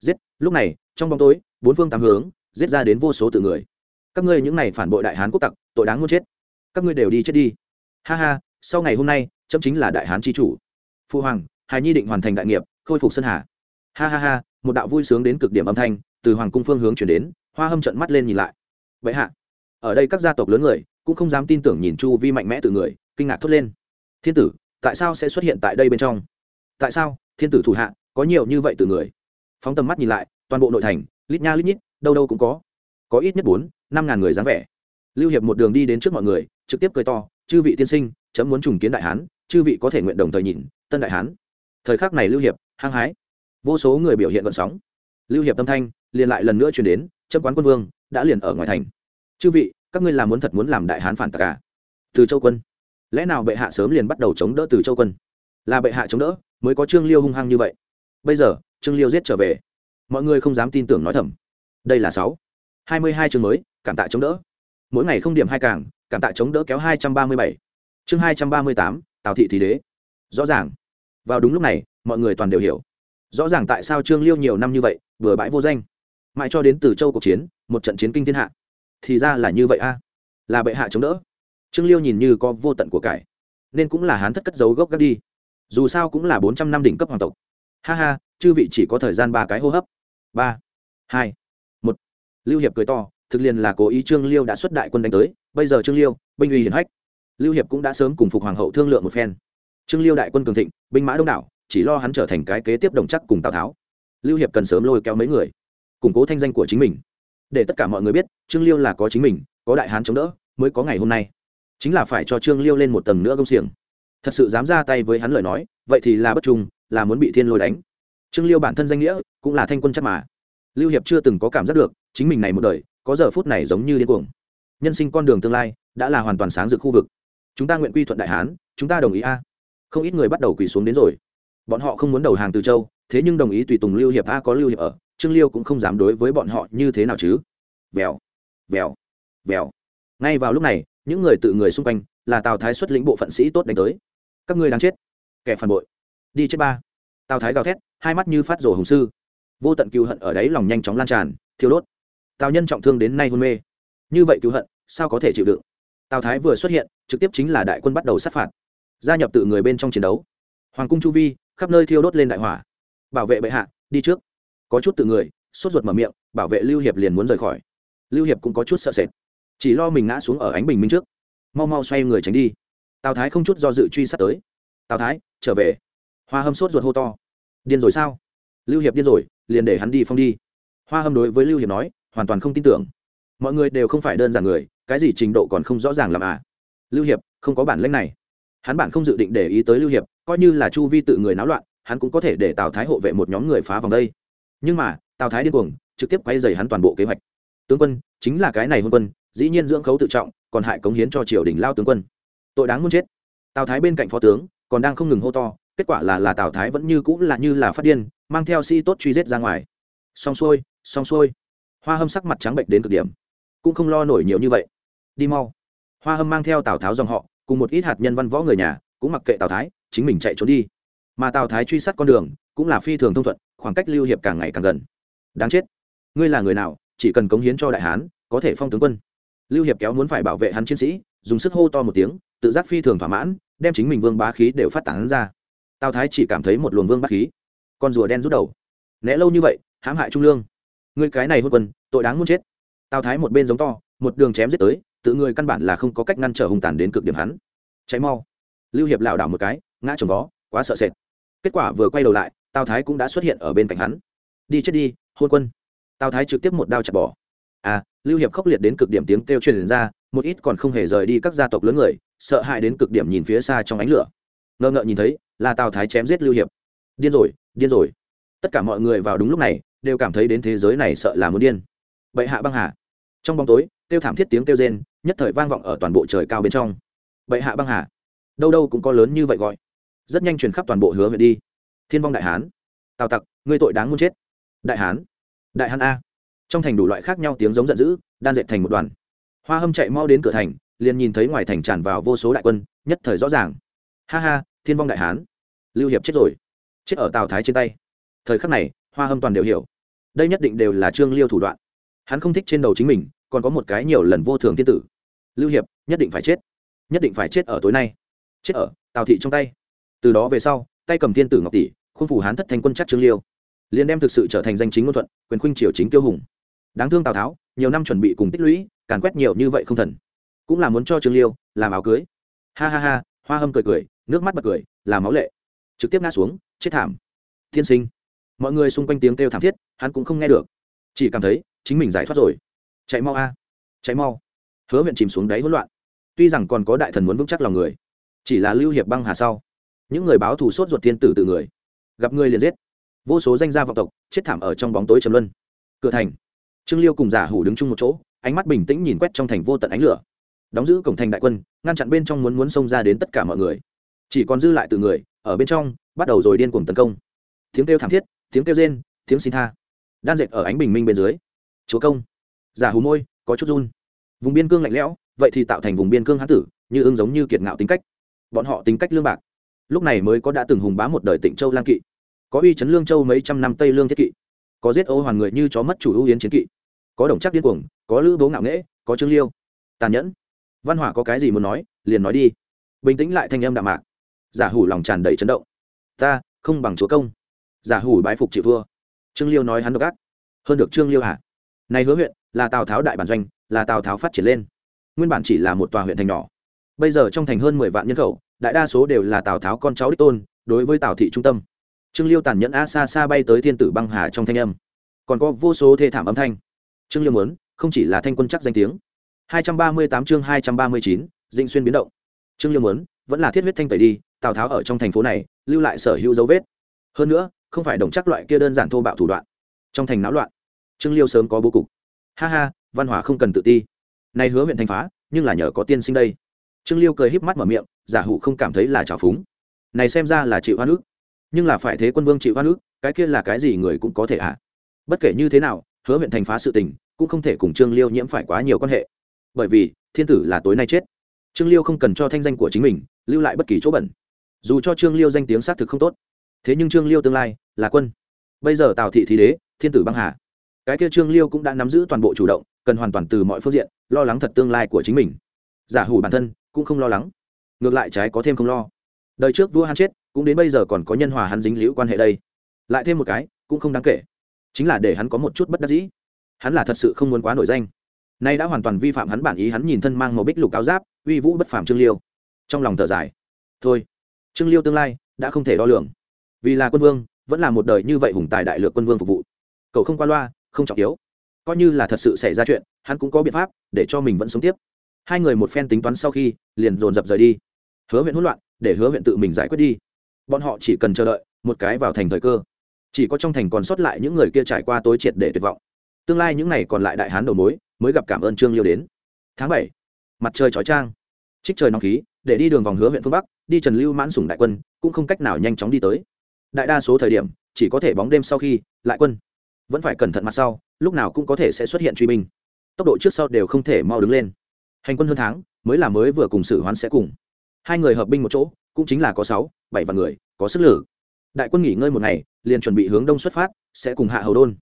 Giết, lúc này, trong bóng tối, bốn phương tám hướng, giết ra đến vô số tự người. Các ngươi những này phản bội đại hán quốc tặc, tội đáng muốn chết các ngươi đều đi chết đi. Ha ha, sau ngày hôm nay, chấm chính là đại hán tri chủ. Phu hoàng, hài nhi định hoàn thành đại nghiệp, khôi phục sơn hà. Ha ha ha, một đạo vui sướng đến cực điểm âm thanh, từ hoàng cung phương hướng chuyển đến, hoa hâm trận mắt lên nhìn lại. Vậy hạ, ở đây các gia tộc lớn người, cũng không dám tin tưởng nhìn chu vi mạnh mẽ từ người, kinh ngạc thốt lên. Thiên tử, tại sao sẽ xuất hiện tại đây bên trong? Tại sao, thiên tử thủ hạ, có nhiều như vậy từ người? Phóng tầm mắt nhìn lại, toàn bộ nội thành, lít nha lít nhít, đâu đâu cũng có. Có ít nhất bốn, năm ngàn người dáng vẻ lưu hiệp một đường đi đến trước mọi người, trực tiếp cười to, chư vị tiên sinh, chấm muốn trùng kiến đại hán, chư vị có thể nguyện đồng thời nhìn, tân đại hán. Thời khắc này lưu hiệp, hăng hái. Vô số người biểu hiện vận sóng. Lưu hiệp tâm thanh liền lại lần nữa chuyển đến, chấm quán quân vương, đã liền ở ngoài thành. Chư vị, các ngươi làm muốn thật muốn làm đại hán phản tặc à? từ châu quân. Lẽ nào bệ hạ sớm liền bắt đầu chống đỡ từ châu quân? Là bệ hạ chống đỡ, mới có trương liêu hung hăng như vậy. Bây giờ, trương liêu giết trở về. Mọi người không dám tin tưởng nói thầm. Đây là sáu. Hai mươi hai chương mới, cảm tạ chống đỡ mỗi ngày không điểm hai càng, cảm tạ chống đỡ kéo hai trăm ba mươi bảy. Chương hai trăm ba mươi tám, tào thị thì đế. Rõ ràng. Vào đúng lúc này, mọi người toàn đều hiểu. Rõ ràng tại sao trương liêu nhiều năm như vậy, vừa bãi vô danh. Mãi cho đến từ châu cuộc chiến, một trận chiến kinh thiên hạ. Thì ra là như vậy a. Là bệ hạ chống đỡ. Trương liêu nhìn như có vô tận của cải. Nên cũng là hán thất cất dấu gốc gác đi. Dù sao cũng là bốn trăm năm đỉnh cấp hoàng tộc. Ha ha, chư vị chỉ có thời gian ba cái hô hấp. Ba, hai, một. Lưu hiệp cười to thực liền là cố ý trương liêu đã xuất đại quân đánh tới, bây giờ trương liêu, binh uy hiển hách. Lưu hiệp cũng đã sớm cùng phục hoàng hậu thương lượng một phen. Trương liêu đại quân cường thịnh, binh mã đông đảo, chỉ lo hắn trở thành cái kế tiếp đồng chắc cùng tào tháo. Lưu hiệp cần sớm lôi kéo mấy người, củng cố thanh danh của chính mình. Để tất cả mọi người biết, trương liêu là có chính mình, có đại hán chống đỡ, mới có ngày hôm nay. Chính là phải cho trương liêu lên một tầng nữa công xiềng. Thật sự dám ra tay với hắn lời nói, vậy thì là bất trung, là muốn bị thiên lôi đánh. Trương liêu bản thân danh nghĩa, cũng là thanh quân chắc mà. Lưu hiệp chưa từng có cảm giác được, chính mình này một đời có giờ phút này giống như điên cuồng. Nhân sinh con đường tương lai đã là hoàn toàn sáng rực khu vực. Chúng ta nguyện quy thuận đại hán, chúng ta đồng ý a. Không ít người bắt đầu quỳ xuống đến rồi. Bọn họ không muốn đầu hàng từ châu, thế nhưng đồng ý tùy tùng lưu hiệp a có lưu hiệp ở, trương liêu cũng không dám đối với bọn họ như thế nào chứ. Vèo vèo vèo. Ngay vào lúc này, những người tự người xung quanh là tào thái xuất lĩnh bộ phận sĩ tốt đánh tới. Các ngươi đang chết. Kẻ phản bội. Đi chết ba. Tào thái gào thét, hai mắt như phát rổ hùng sư. Vô tận cừu hận ở đấy lòng nhanh chóng lan tràn, thiêu đốt tào nhân trọng thương đến nay hôn mê. Như vậy cứu hận, sao có thể chịu đựng? Tào thái vừa xuất hiện, trực tiếp chính là đại quân bắt đầu sát phạt, gia nhập tự người bên trong chiến đấu. Hoàng cung chu vi, khắp nơi thiêu đốt lên đại hỏa. Bảo vệ bệ hạ, đi trước. Có chút tự người, sốt ruột mở miệng, bảo vệ lưu hiệp liền muốn rời khỏi. Lưu hiệp cũng có chút sợ sệt. Chỉ lo mình ngã xuống ở ánh bình minh trước. Mau mau xoay người tránh đi. Tào thái không chút do dự truy sát tới. Tào thái, trở về. Hoa hâm sốt ruột hô to. Điên rồi sao? Lưu hiệp điên rồi, liền để hắn đi phong đi. Hoa hâm đối với lưu hiệp nói hoàn toàn không tin tưởng. Mọi người đều không phải đơn giản người, cái gì trình độ còn không rõ ràng làm à. Lưu hiệp, không có bản lãnh này. Hắn bản không dự định để ý tới lưu hiệp, coi như là chu vi tự người náo loạn, hắn cũng có thể để tào thái hộ vệ một nhóm người phá vòng đây. Nhưng mà, tào thái điên cuồng, trực tiếp quay dày hắn toàn bộ kế hoạch. Tướng quân, chính là cái này hôn quân, dĩ nhiên dưỡng khấu tự trọng, còn hại cống hiến cho triều đình lao tướng quân. Tội đáng muốn chết. Tào thái bên cạnh phó tướng, còn đang không ngừng hô to, kết quả là là tào thái vẫn như cũng là như là phát điên, mang theo sĩ tốt truy giết ra ngoài. Xong xuôi xong xuôi hoa hâm sắc mặt trắng bệnh đến cực điểm. Cũng không lo nổi nhiều như vậy. Đi mau. Hoa hâm mang theo tào tháo dòng họ, cùng một ít hạt nhân văn võ người nhà, cũng mặc kệ tào thái, chính mình chạy trốn đi. Mà tào thái truy sát con đường, cũng là phi thường thông thuận, khoảng cách lưu hiệp càng ngày càng gần. Đáng chết. Ngươi là người nào, chỉ cần cống hiến cho đại hán, có thể phong tướng quân. Lưu hiệp kéo muốn phải bảo vệ hắn chiến sĩ, dùng sức hô to một tiếng, tự giác phi thường thỏa mãn, đem chính mình vương bá khí đều phát tán ra. Tào thái chỉ cảm thấy một luồng vương bá khí. Con rùa đen rút đầu. Né lâu như vậy, hãm hại trung lương ngươi cái này hôn quân, tội đáng muốn chết. Tào thái một bên giống to, một đường chém giết tới, tự người căn bản là không có cách ngăn trở hung tàn đến cực điểm hắn. Cháy mau. Lưu hiệp lảo đảo một cái, ngã trồng vó, quá sợ sệt. Kết quả vừa quay đầu lại, tào thái cũng đã xuất hiện ở bên cạnh hắn. Đi chết đi, hôn quân. Tào thái trực tiếp một đao chặt bỏ. À lưu hiệp khốc liệt đến cực điểm tiếng kêu truyền ra, một ít còn không hề rời đi các gia tộc lớn người, sợ hãi đến cực điểm nhìn phía xa trong ánh lửa. Ngơ ngợ nhìn thấy, là tào thái chém giết lưu hiệp. Điên rồi điên rồi. Tất cả mọi người vào đúng lúc này đều cảm thấy đến thế giới này sợ là muốn điên. Bệ hạ băng hà. Trong bóng tối, kêu thảm thiết tiếng kêu rên, nhất thời vang vọng ở toàn bộ trời cao bên trong. Bệ hạ băng hà. Đâu đâu cũng có lớn như vậy gọi. Rất nhanh truyền khắp toàn bộ hứa huyện đi. Thiên vong đại hán. Tào tặc, ngươi tội đáng muốn chết. Đại hán. Đại hán a. Trong thành đủ loại khác nhau tiếng giống giận dữ, đan dệt thành một đoàn. Hoa hâm chạy mau đến cửa thành, liền nhìn thấy ngoài thành tràn vào vô số đại quân, nhất thời rõ ràng. Ha ha, thiên vong đại hán. Lưu hiệp chết rồi. Chết ở tào thái trên tay. Thời khắc này, hoa hâm toàn đều hiểu đây nhất định đều là trương liêu thủ đoạn. Hắn không thích trên đầu chính mình, còn có một cái nhiều lần vô thường thiên tử. Lưu hiệp, nhất định phải chết. Nhất định phải chết ở tối nay. Chết ở, tào thị trong tay. Từ đó về sau, tay cầm thiên tử ngọc tỷ, khuôn phủ hán thất thành quân chắc trương liêu. Liền đem thực sự trở thành danh chính ngôn thuận, quyền khuynh triều chính tiêu hùng. Đáng thương tào tháo, nhiều năm chuẩn bị cùng tích lũy, càn quét nhiều như vậy không thần. Cũng là muốn cho trương liêu làm áo cưới. Ha ha ha, hoa hâm cười cười, nước mắt bật cười làm máu lệ. Trực tiếp ngã xuống, chết thảm. Thiên sinh mọi người xung quanh tiếng kêu thảm thiết, hắn cũng không nghe được. Chỉ cảm thấy, chính mình giải thoát rồi. Chạy mau a, chạy mau. Hứa huyện chìm xuống đáy hỗn loạn. Tuy rằng còn có đại thần muốn vững chắc lòng người, chỉ là lưu hiệp băng hà sau. Những người báo thù sốt ruột thiên tử từ người. Gặp người liền giết. Vô số danh gia vọng tộc, chết thảm ở trong bóng tối trầm luân. Cửa thành. Trương liêu cùng giả hủ đứng chung một chỗ, ánh mắt bình tĩnh nhìn quét trong thành vô tận ánh lửa. Đóng giữ cổng thành đại quân, ngăn chặn bên trong muốn muốn xông ra đến tất cả mọi người. Chỉ còn dư lại từ người, ở bên trong, bắt đầu rồi điên cuồng tấn công. Tiếng kêu thảm thiết tiếng kêu rên, tiếng xin tha. Đan dệt ở ánh bình minh bên dưới. Chúa công. Giả hù môi, có chút run. Vùng biên cương lạnh lẽo, vậy thì tạo thành vùng biên cương hán tử, như ưng giống như kiệt ngạo tính cách. Bọn họ tính cách lương bạc. Lúc này mới có đã từng hùng bá một đời tịnh châu lang kỵ. Có uy chấn lương châu mấy trăm năm tây lương thiết kỵ. Có giết ô hoàn người như chó mất chủ ưu yến chiến kỵ. Có đồng chắc điên cuồng, có lữ bố ngạo nghễ, có trương liêu. Tàn nhẫn. Văn hỏa có cái gì muốn nói, liền nói đi. Bình tĩnh lại thanh âm đạm mạc. Giả hủ lòng tràn đầy chấn động. Ta, không bằng chúa công giả hủ bái phục chịu vua trương liêu nói hắn độc ác. Hơn được trương liêu hả? Này hứa huyện là tào tháo đại bản doanh là tào tháo phát triển lên. Nguyên bản chỉ là một tòa huyện thành nhỏ. Bây giờ trong thành hơn mười vạn nhân khẩu đại đa số đều là tào tháo con cháu đích tôn đối với tào thị trung tâm. Trương liêu tàn nhẫn a xa xa bay tới thiên tử băng hà trong thanh âm. Còn có vô số thê thảm âm thanh. Trương liêu muốn không chỉ là thanh quân chắc danh tiếng. 238 chương 239, dinh xuyên biến động. Trương liêu muốn vẫn là thiết huyết thanh tẩy đi tào tháo ở trong thành phố này lưu lại sở hữu dấu vết. Hơn nữa không phải đồng chắc loại kia đơn giản thô bạo thủ đoạn. Trong thành náo loạn, trương liêu sớm có bố cục. Ha ha, văn hóa không cần tự ti. Nay hứa huyện thành phá, nhưng là nhờ có tiên sinh đây. Trương liêu cười híp mắt mở miệng, giả hủ không cảm thấy là trào phúng. Này xem ra là chịu hoa nước nhưng là phải thế quân vương chịu hoa nước cái kia là cái gì người cũng có thể ạ à. bất kể như thế nào, hứa huyện thành phá sự tình, cũng không thể cùng trương liêu nhiễm phải quá nhiều quan hệ. Bởi vì, thiên tử là tối nay chết. Trương liêu không cần cho thanh danh của chính mình, lưu lại bất kỳ chỗ bẩn. Dù cho trương liêu danh tiếng xác thực không tốt thế nhưng trương liêu tương lai là quân. Bây giờ tào thị thí đế, thiên tử băng hà. Cái kia trương liêu cũng đã nắm giữ toàn bộ chủ động, cần hoàn toàn từ mọi phương diện, lo lắng thật tương lai của chính mình. Giả hủ bản thân cũng không lo lắng. Ngược lại trái có thêm không lo. Đời trước vua hắn chết, cũng đến bây giờ còn có nhân hòa hắn dính liễu quan hệ đây. Lại thêm một cái, cũng không đáng kể. Chính là để hắn có một chút bất đắc dĩ. Hắn là thật sự không muốn quá nổi danh. Nay đã hoàn toàn vi phạm hắn bản ý, hắn nhìn thân mang màu bích lục áo giáp, uy vũ bất phàm trương liêu. Trong lòng thở dài. Thôi, trương liêu tương lai đã không thể đo lường vì là quân vương, vẫn là một đời như vậy hùng tài đại lược quân vương phục vụ. Cậu không qua loa, không trọng yếu. Coi như là thật sự xảy ra chuyện, hắn cũng có biện pháp để cho mình vẫn sống tiếp. Hai người một phen tính toán sau khi, liền dồn dập rời đi. Hứa huyện hỗn loạn, để hứa huyện tự mình giải quyết đi. Bọn họ chỉ cần chờ đợi, một cái vào thành thời cơ. Chỉ có trong thành còn sót lại những người kia trải qua tối triệt để tuyệt vọng. Tương lai những ngày còn lại đại hán đầu mối, mới gặp cảm ơn trương liêu đến. Tháng bảy, mặt trời chói trang trích trời nóng khí, để đi đường vòng hứa huyện phương bắc, đi trần lưu mãn sủng đại quân, cũng không cách nào nhanh chóng đi tới đại đa số thời điểm, chỉ có thể bóng đêm sau khi lại quân. Vẫn phải cẩn thận mặt sau, lúc nào cũng có thể sẽ xuất hiện truy binh. Tốc độ trước sau đều không thể mau đứng lên. Hành quân hơn tháng, mới là mới vừa cùng sử hoán sẽ cùng. Hai người hợp binh một chỗ, cũng chính là có sáu, bảy vạn người, có sức lử đại quân nghỉ ngơi một ngày, liền chuẩn bị hướng đông xuất phát, sẽ cùng hạ hầu đôn.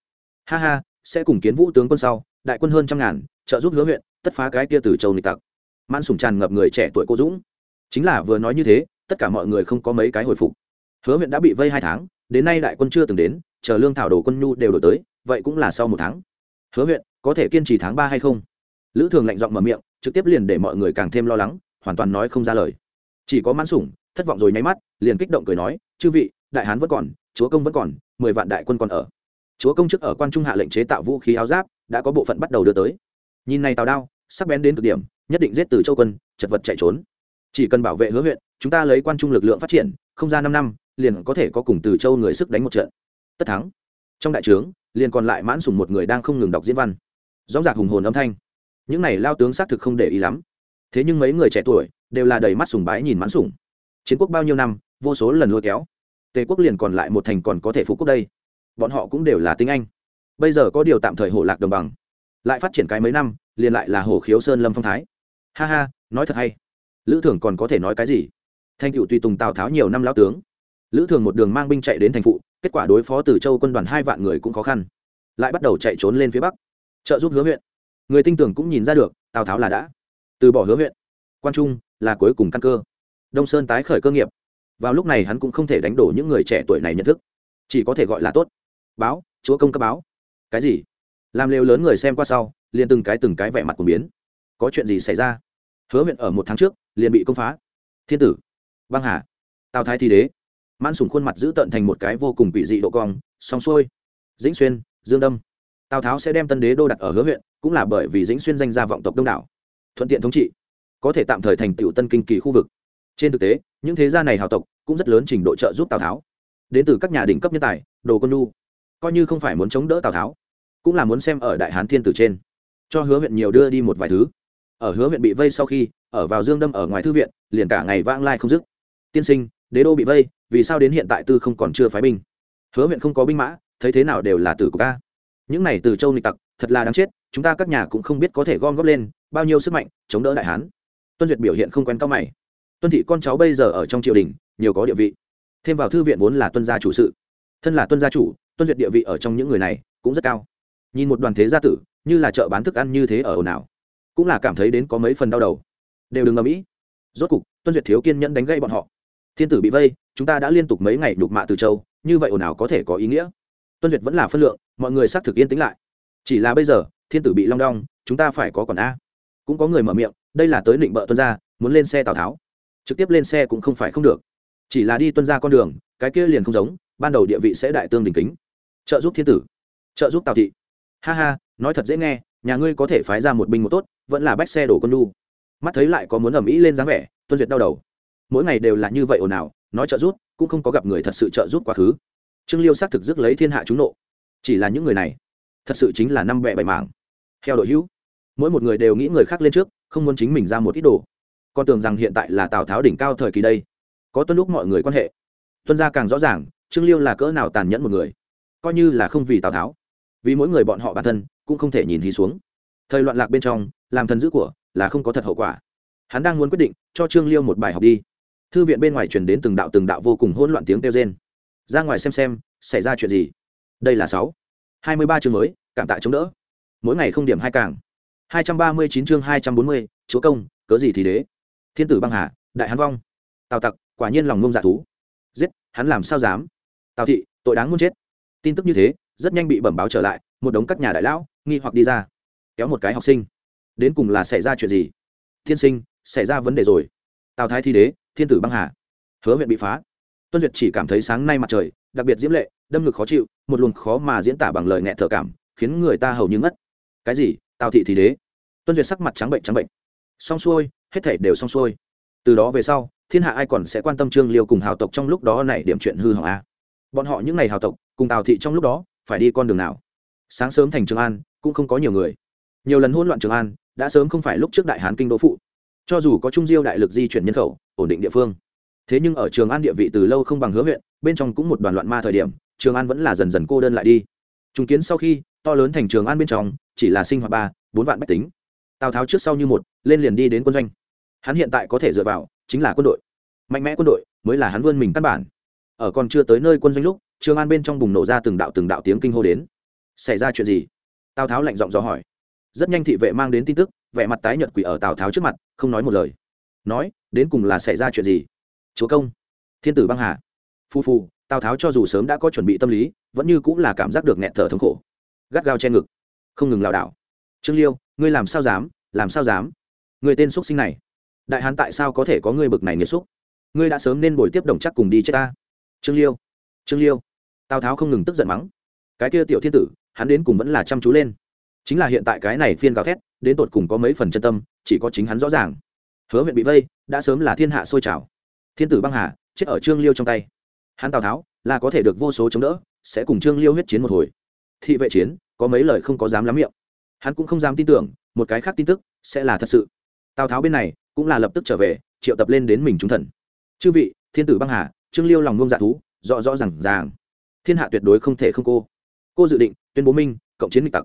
Ha ha, sẽ cùng kiến vũ tướng quân sau, đại quân hơn trăm ngàn, trợ giúp hứa huyện, tất phá cái kia từ châu nịch tặc. Mãn sùng tràn ngập người trẻ tuổi cô dũng. Chính là vừa nói như thế, tất cả mọi người không có mấy cái hồi phục hứa huyện đã bị vây hai tháng, đến nay đại quân chưa từng đến, chờ lương thảo đồ quân nhu đều đổi tới, vậy cũng là sau một tháng. Hứa huyện có thể kiên trì tháng ba hay không? Lữ thường lạnh giọng mở miệng, trực tiếp liền để mọi người càng thêm lo lắng, hoàn toàn nói không ra lời. Chỉ có mãn sủng, thất vọng rồi nháy mắt, liền kích động cười nói, chư vị, đại hán vẫn còn, chúa công vẫn còn, mười vạn đại quân còn ở. Chúa công chức ở quan trung hạ lệnh chế tạo vũ khí áo giáp, đã có bộ phận bắt đầu đưa tới. Nhìn này tào đao, sắc bén đến cực điểm, nhất định giết từ châu quân, chật vật chạy trốn. Chỉ cần bảo vệ hứa huyện chúng ta lấy quan trung lực lượng phát triển, không ra năm năm liền có thể có cùng từ châu người sức đánh một trận. Tất thắng. Trong đại trướng, liền còn lại mãn sùng một người đang không ngừng đọc diễn văn. Rõ ràng hùng hồn âm thanh. Những này lao tướng xác thực không để ý lắm. Thế nhưng mấy người trẻ tuổi đều là đầy mắt sùng bái nhìn mãn sùng. Chiến quốc bao nhiêu năm, vô số lần lôi kéo. Tề quốc liền còn lại một thành còn có thể phụ quốc đây. Bọn họ cũng đều là tinh anh. Bây giờ có điều tạm thời hổ lạc đồng bằng. Lại phát triển cái mấy năm, liền lại là hồ khiếu sơn lâm phong thái. Ha ha, nói thật hay. Lữ thường còn có thể nói cái gì? Thanh cựu tùy tùng tào tháo nhiều năm lão tướng lữ thường một đường mang binh chạy đến thành phụ, kết quả đối phó từ châu quân đoàn hai vạn người cũng khó khăn. Lại bắt đầu chạy trốn lên phía bắc. Trợ giúp hứa huyện. Người tinh tưởng cũng nhìn ra được, tào tháo là đã từ bỏ hứa huyện. Quan trung là cuối cùng căn cơ. Đông sơn tái khởi cơ nghiệp. Vào lúc này hắn cũng không thể đánh đổ những người trẻ tuổi này nhận thức. Chỉ có thể gọi là tốt. Báo, chúa công cấp báo. Cái gì? Làm lều lớn người xem qua sau, liền từng cái từng cái vẻ mặt của biến. Có chuyện gì xảy ra? Hứa huyện ở một tháng trước, liền bị công phá. Thiên tử. Băng hà. Tào thái thi đế mãn sùng khuôn mặt giữ tận thành một cái vô cùng bị dị độ cong, song xuôi. Dĩnh xuyên, dương đâm. Tào tháo sẽ đem tân đế đô đặt ở hứa huyện, cũng là bởi vì dĩnh xuyên danh gia vọng tộc đông đảo. Thuận tiện thống trị, có thể tạm thời thành tựu tân kinh kỳ khu vực. Trên thực tế, những thế gia này hào tộc cũng rất lớn trình độ trợ giúp tào tháo. Đến từ các nhà đỉnh cấp nhân tài, đồ quân nhu, coi như không phải muốn chống đỡ tào tháo, cũng là muốn xem ở đại hán thiên tử trên, cho hứa huyện nhiều đưa đi một vài thứ. Ở hứa huyện bị vây sau khi, ở vào dương đâm ở ngoài thư viện, liền cả ngày vãng lai không dứt. Tiên sinh đế đô bị vây, vì sao đến hiện tại tư không còn chưa phái binh? Hứa huyện không có binh mã, thấy thế nào đều là tử của ca những này từ châu nịch tặc, thật là đáng chết, chúng ta các nhà cũng không biết có thể gom góp lên bao nhiêu sức mạnh, chống đỡ đại hán. Tuân duyệt biểu hiện không quen cao mày. Tuân thị con cháu bây giờ ở trong triều đình, nhiều có địa vị. Thêm vào thư viện vốn là tuân gia chủ sự. Thân là tuân gia chủ, tuân duyệt địa vị ở trong những người này cũng rất cao. Nhìn một đoàn thế gia tử, như là chợ bán thức ăn như thế ở ồn ào. Cũng là cảm thấy đến có mấy phần đau đầu. Đều đừng ngầm ĩ rốt cục, tuân duyệt thiếu kiên nhẫn đánh gây bọn họ thiên tử bị vây, chúng ta đã liên tục mấy ngày đục mạ từ châu, như vậy ồn ào có thể có ý nghĩa? Tuân duyệt vẫn là phân lượng, mọi người xác thực yên tĩnh lại. Chỉ là bây giờ, thiên tử bị long đong, chúng ta phải có còn a. Cũng có người mở miệng, đây là tới định bợ tuân gia, muốn lên xe tào tháo. Trực tiếp lên xe cũng không phải không được. Chỉ là đi tuân ra con đường, cái kia liền không giống, ban đầu địa vị sẽ đại tương đình kính. Trợ giúp thiên tử, trợ giúp tào thị. Ha ha, nói thật dễ nghe, nhà ngươi có thể phái ra một binh một tốt, vẫn là bách xe đổ con nu mắt thấy lại có muốn ầm ĩ lên dáng vẻ, tuân duyệt đau đầu mỗi ngày đều là như vậy ồn ào, nói trợ giúp, cũng không có gặp người thật sự trợ giúp quá khứ. Trương liêu xác thực dứt lấy thiên hạ chúng nộ. Chỉ là những người này, thật sự chính là năm bẹ bảy mảng. Theo đội hữu, mỗi một người đều nghĩ người khác lên trước, không muốn chính mình ra một ít đồ. Con tưởng rằng hiện tại là tào tháo đỉnh cao thời kỳ đây. Có tuân lúc mọi người quan hệ. Tuân ra càng rõ ràng, trương liêu là cỡ nào tàn nhẫn một người. Coi như là không vì tào tháo, vì mỗi người bọn họ bản thân, cũng không thể nhìn hí xuống. Thời loạn lạc bên trong, làm thần dữ của, là không có thật hậu quả. Hắn đang muốn quyết định, cho trương liêu một bài học đi thư viện bên ngoài truyền đến từng đạo từng đạo vô cùng hỗn loạn tiếng kêu rên. Ra ngoài xem xem, xảy ra chuyện gì? Đây là sáu. Hai mươi ba chương mới, cảm tạ chống đỡ. Mỗi ngày không điểm hai càng. Hai trăm ba mươi chín chương hai trăm bốn mươi, chúa công, cớ gì thì đế? Thiên tử băng hà, đại hán vong. Tào tặc, quả nhiên lòng ngông dạ thú. Giết, hắn làm sao dám? Tào thị, tội đáng muốn chết. Tin tức như thế, rất nhanh bị bẩm báo trở lại, một đống các nhà đại lão, nghi hoặc đi ra. Kéo một cái học sinh. Đến cùng là xảy ra chuyện gì? Thiên sinh, xảy ra vấn đề rồi. Tào thái thi đế thiên tử băng hà. Hứa huyện bị phá. Tuân duyệt chỉ cảm thấy sáng nay mặt trời, đặc biệt diễm lệ, đâm ngực khó chịu, một luồng khó mà diễn tả bằng lời nghẹn thở cảm, khiến người ta hầu như ngất. Cái gì? Tào thị thì đế. Tuân duyệt sắc mặt trắng bệnh trắng bệnh. Xong xuôi, hết thể đều xong xuôi. Từ đó về sau, thiên hạ ai còn sẽ quan tâm trương liêu cùng hào tộc trong lúc đó này điểm chuyện hư hỏng a? Bọn họ những ngày hào tộc, cùng tào thị trong lúc đó, phải đi con đường nào? Sáng sớm thành trường an, cũng không có nhiều người. Nhiều lần hỗn loạn trường an, đã sớm không phải lúc trước đại hán kinh đô phụ. Cho dù có trung diêu đại lực di chuyển nhân khẩu ổn định địa phương. Thế nhưng ở trường an địa vị từ lâu không bằng hứa huyện, bên trong cũng một đoàn loạn ma thời điểm, trường an vẫn là dần dần cô đơn lại đi. Trung kiến sau khi, to lớn thành trường an bên trong, chỉ là sinh hoạt ba, bốn vạn bách tính. Tào tháo trước sau như một, lên liền đi đến quân doanh. Hắn hiện tại có thể dựa vào, chính là quân đội. Mạnh mẽ quân đội, mới là hắn vươn mình căn bản. Ở còn chưa tới nơi quân doanh lúc, trường an bên trong bùng nổ ra từng đạo từng đạo tiếng kinh hô đến. Xảy ra chuyện gì? Tào tháo lạnh giọng dò hỏi. Rất nhanh thị vệ mang đến tin tức, vẻ mặt tái nhợt quỷ ở tào tháo trước mặt, không nói một lời. Nói đến cùng là xảy ra chuyện gì? Chúa công, thiên tử băng hà. Phu phu, tào tháo cho dù sớm đã có chuẩn bị tâm lý, vẫn như cũng là cảm giác được nghẹn thở thống khổ. Gắt gao che ngực, không ngừng lảo đảo. Trương liêu, ngươi làm sao dám, làm sao dám? Người tên x sinh này, đại hán tại sao có thể có ngươi bực này nghiệt xúc? Ngươi đã sớm nên bồi tiếp đồng chắc cùng đi chết ta. Trương liêu trương liêu. Tào tháo không ngừng tức giận mắng. Cái kia tiểu thiên tử, hắn đến cùng vẫn là chăm chú lên. Chính là hiện tại cái này phiên gào thét, đến tột cùng có mấy phần chân tâm, chỉ có chính hắn rõ ràng hứa huyện bị vây, đã sớm là thiên hạ sôi trào. Thiên tử băng hà, chết ở trương liêu trong tay. Hắn tào tháo, là có thể được vô số chống đỡ, sẽ cùng trương liêu huyết chiến một hồi. Thị vệ chiến, có mấy lời không có dám lắm miệng. Hắn cũng không dám tin tưởng, một cái khác tin tức sẽ là thật sự. Tào tháo bên này cũng là lập tức trở về, triệu tập lên đến mình trung thần. Chư vị, thiên tử băng hà, trương liêu lòng ngông dạ thú, rõ rõ r à n g ràng. Thiên hạ tuyệt đối không thể không cô. Cô dự định tuyên bố minh, cộng chiến nghịch tặc.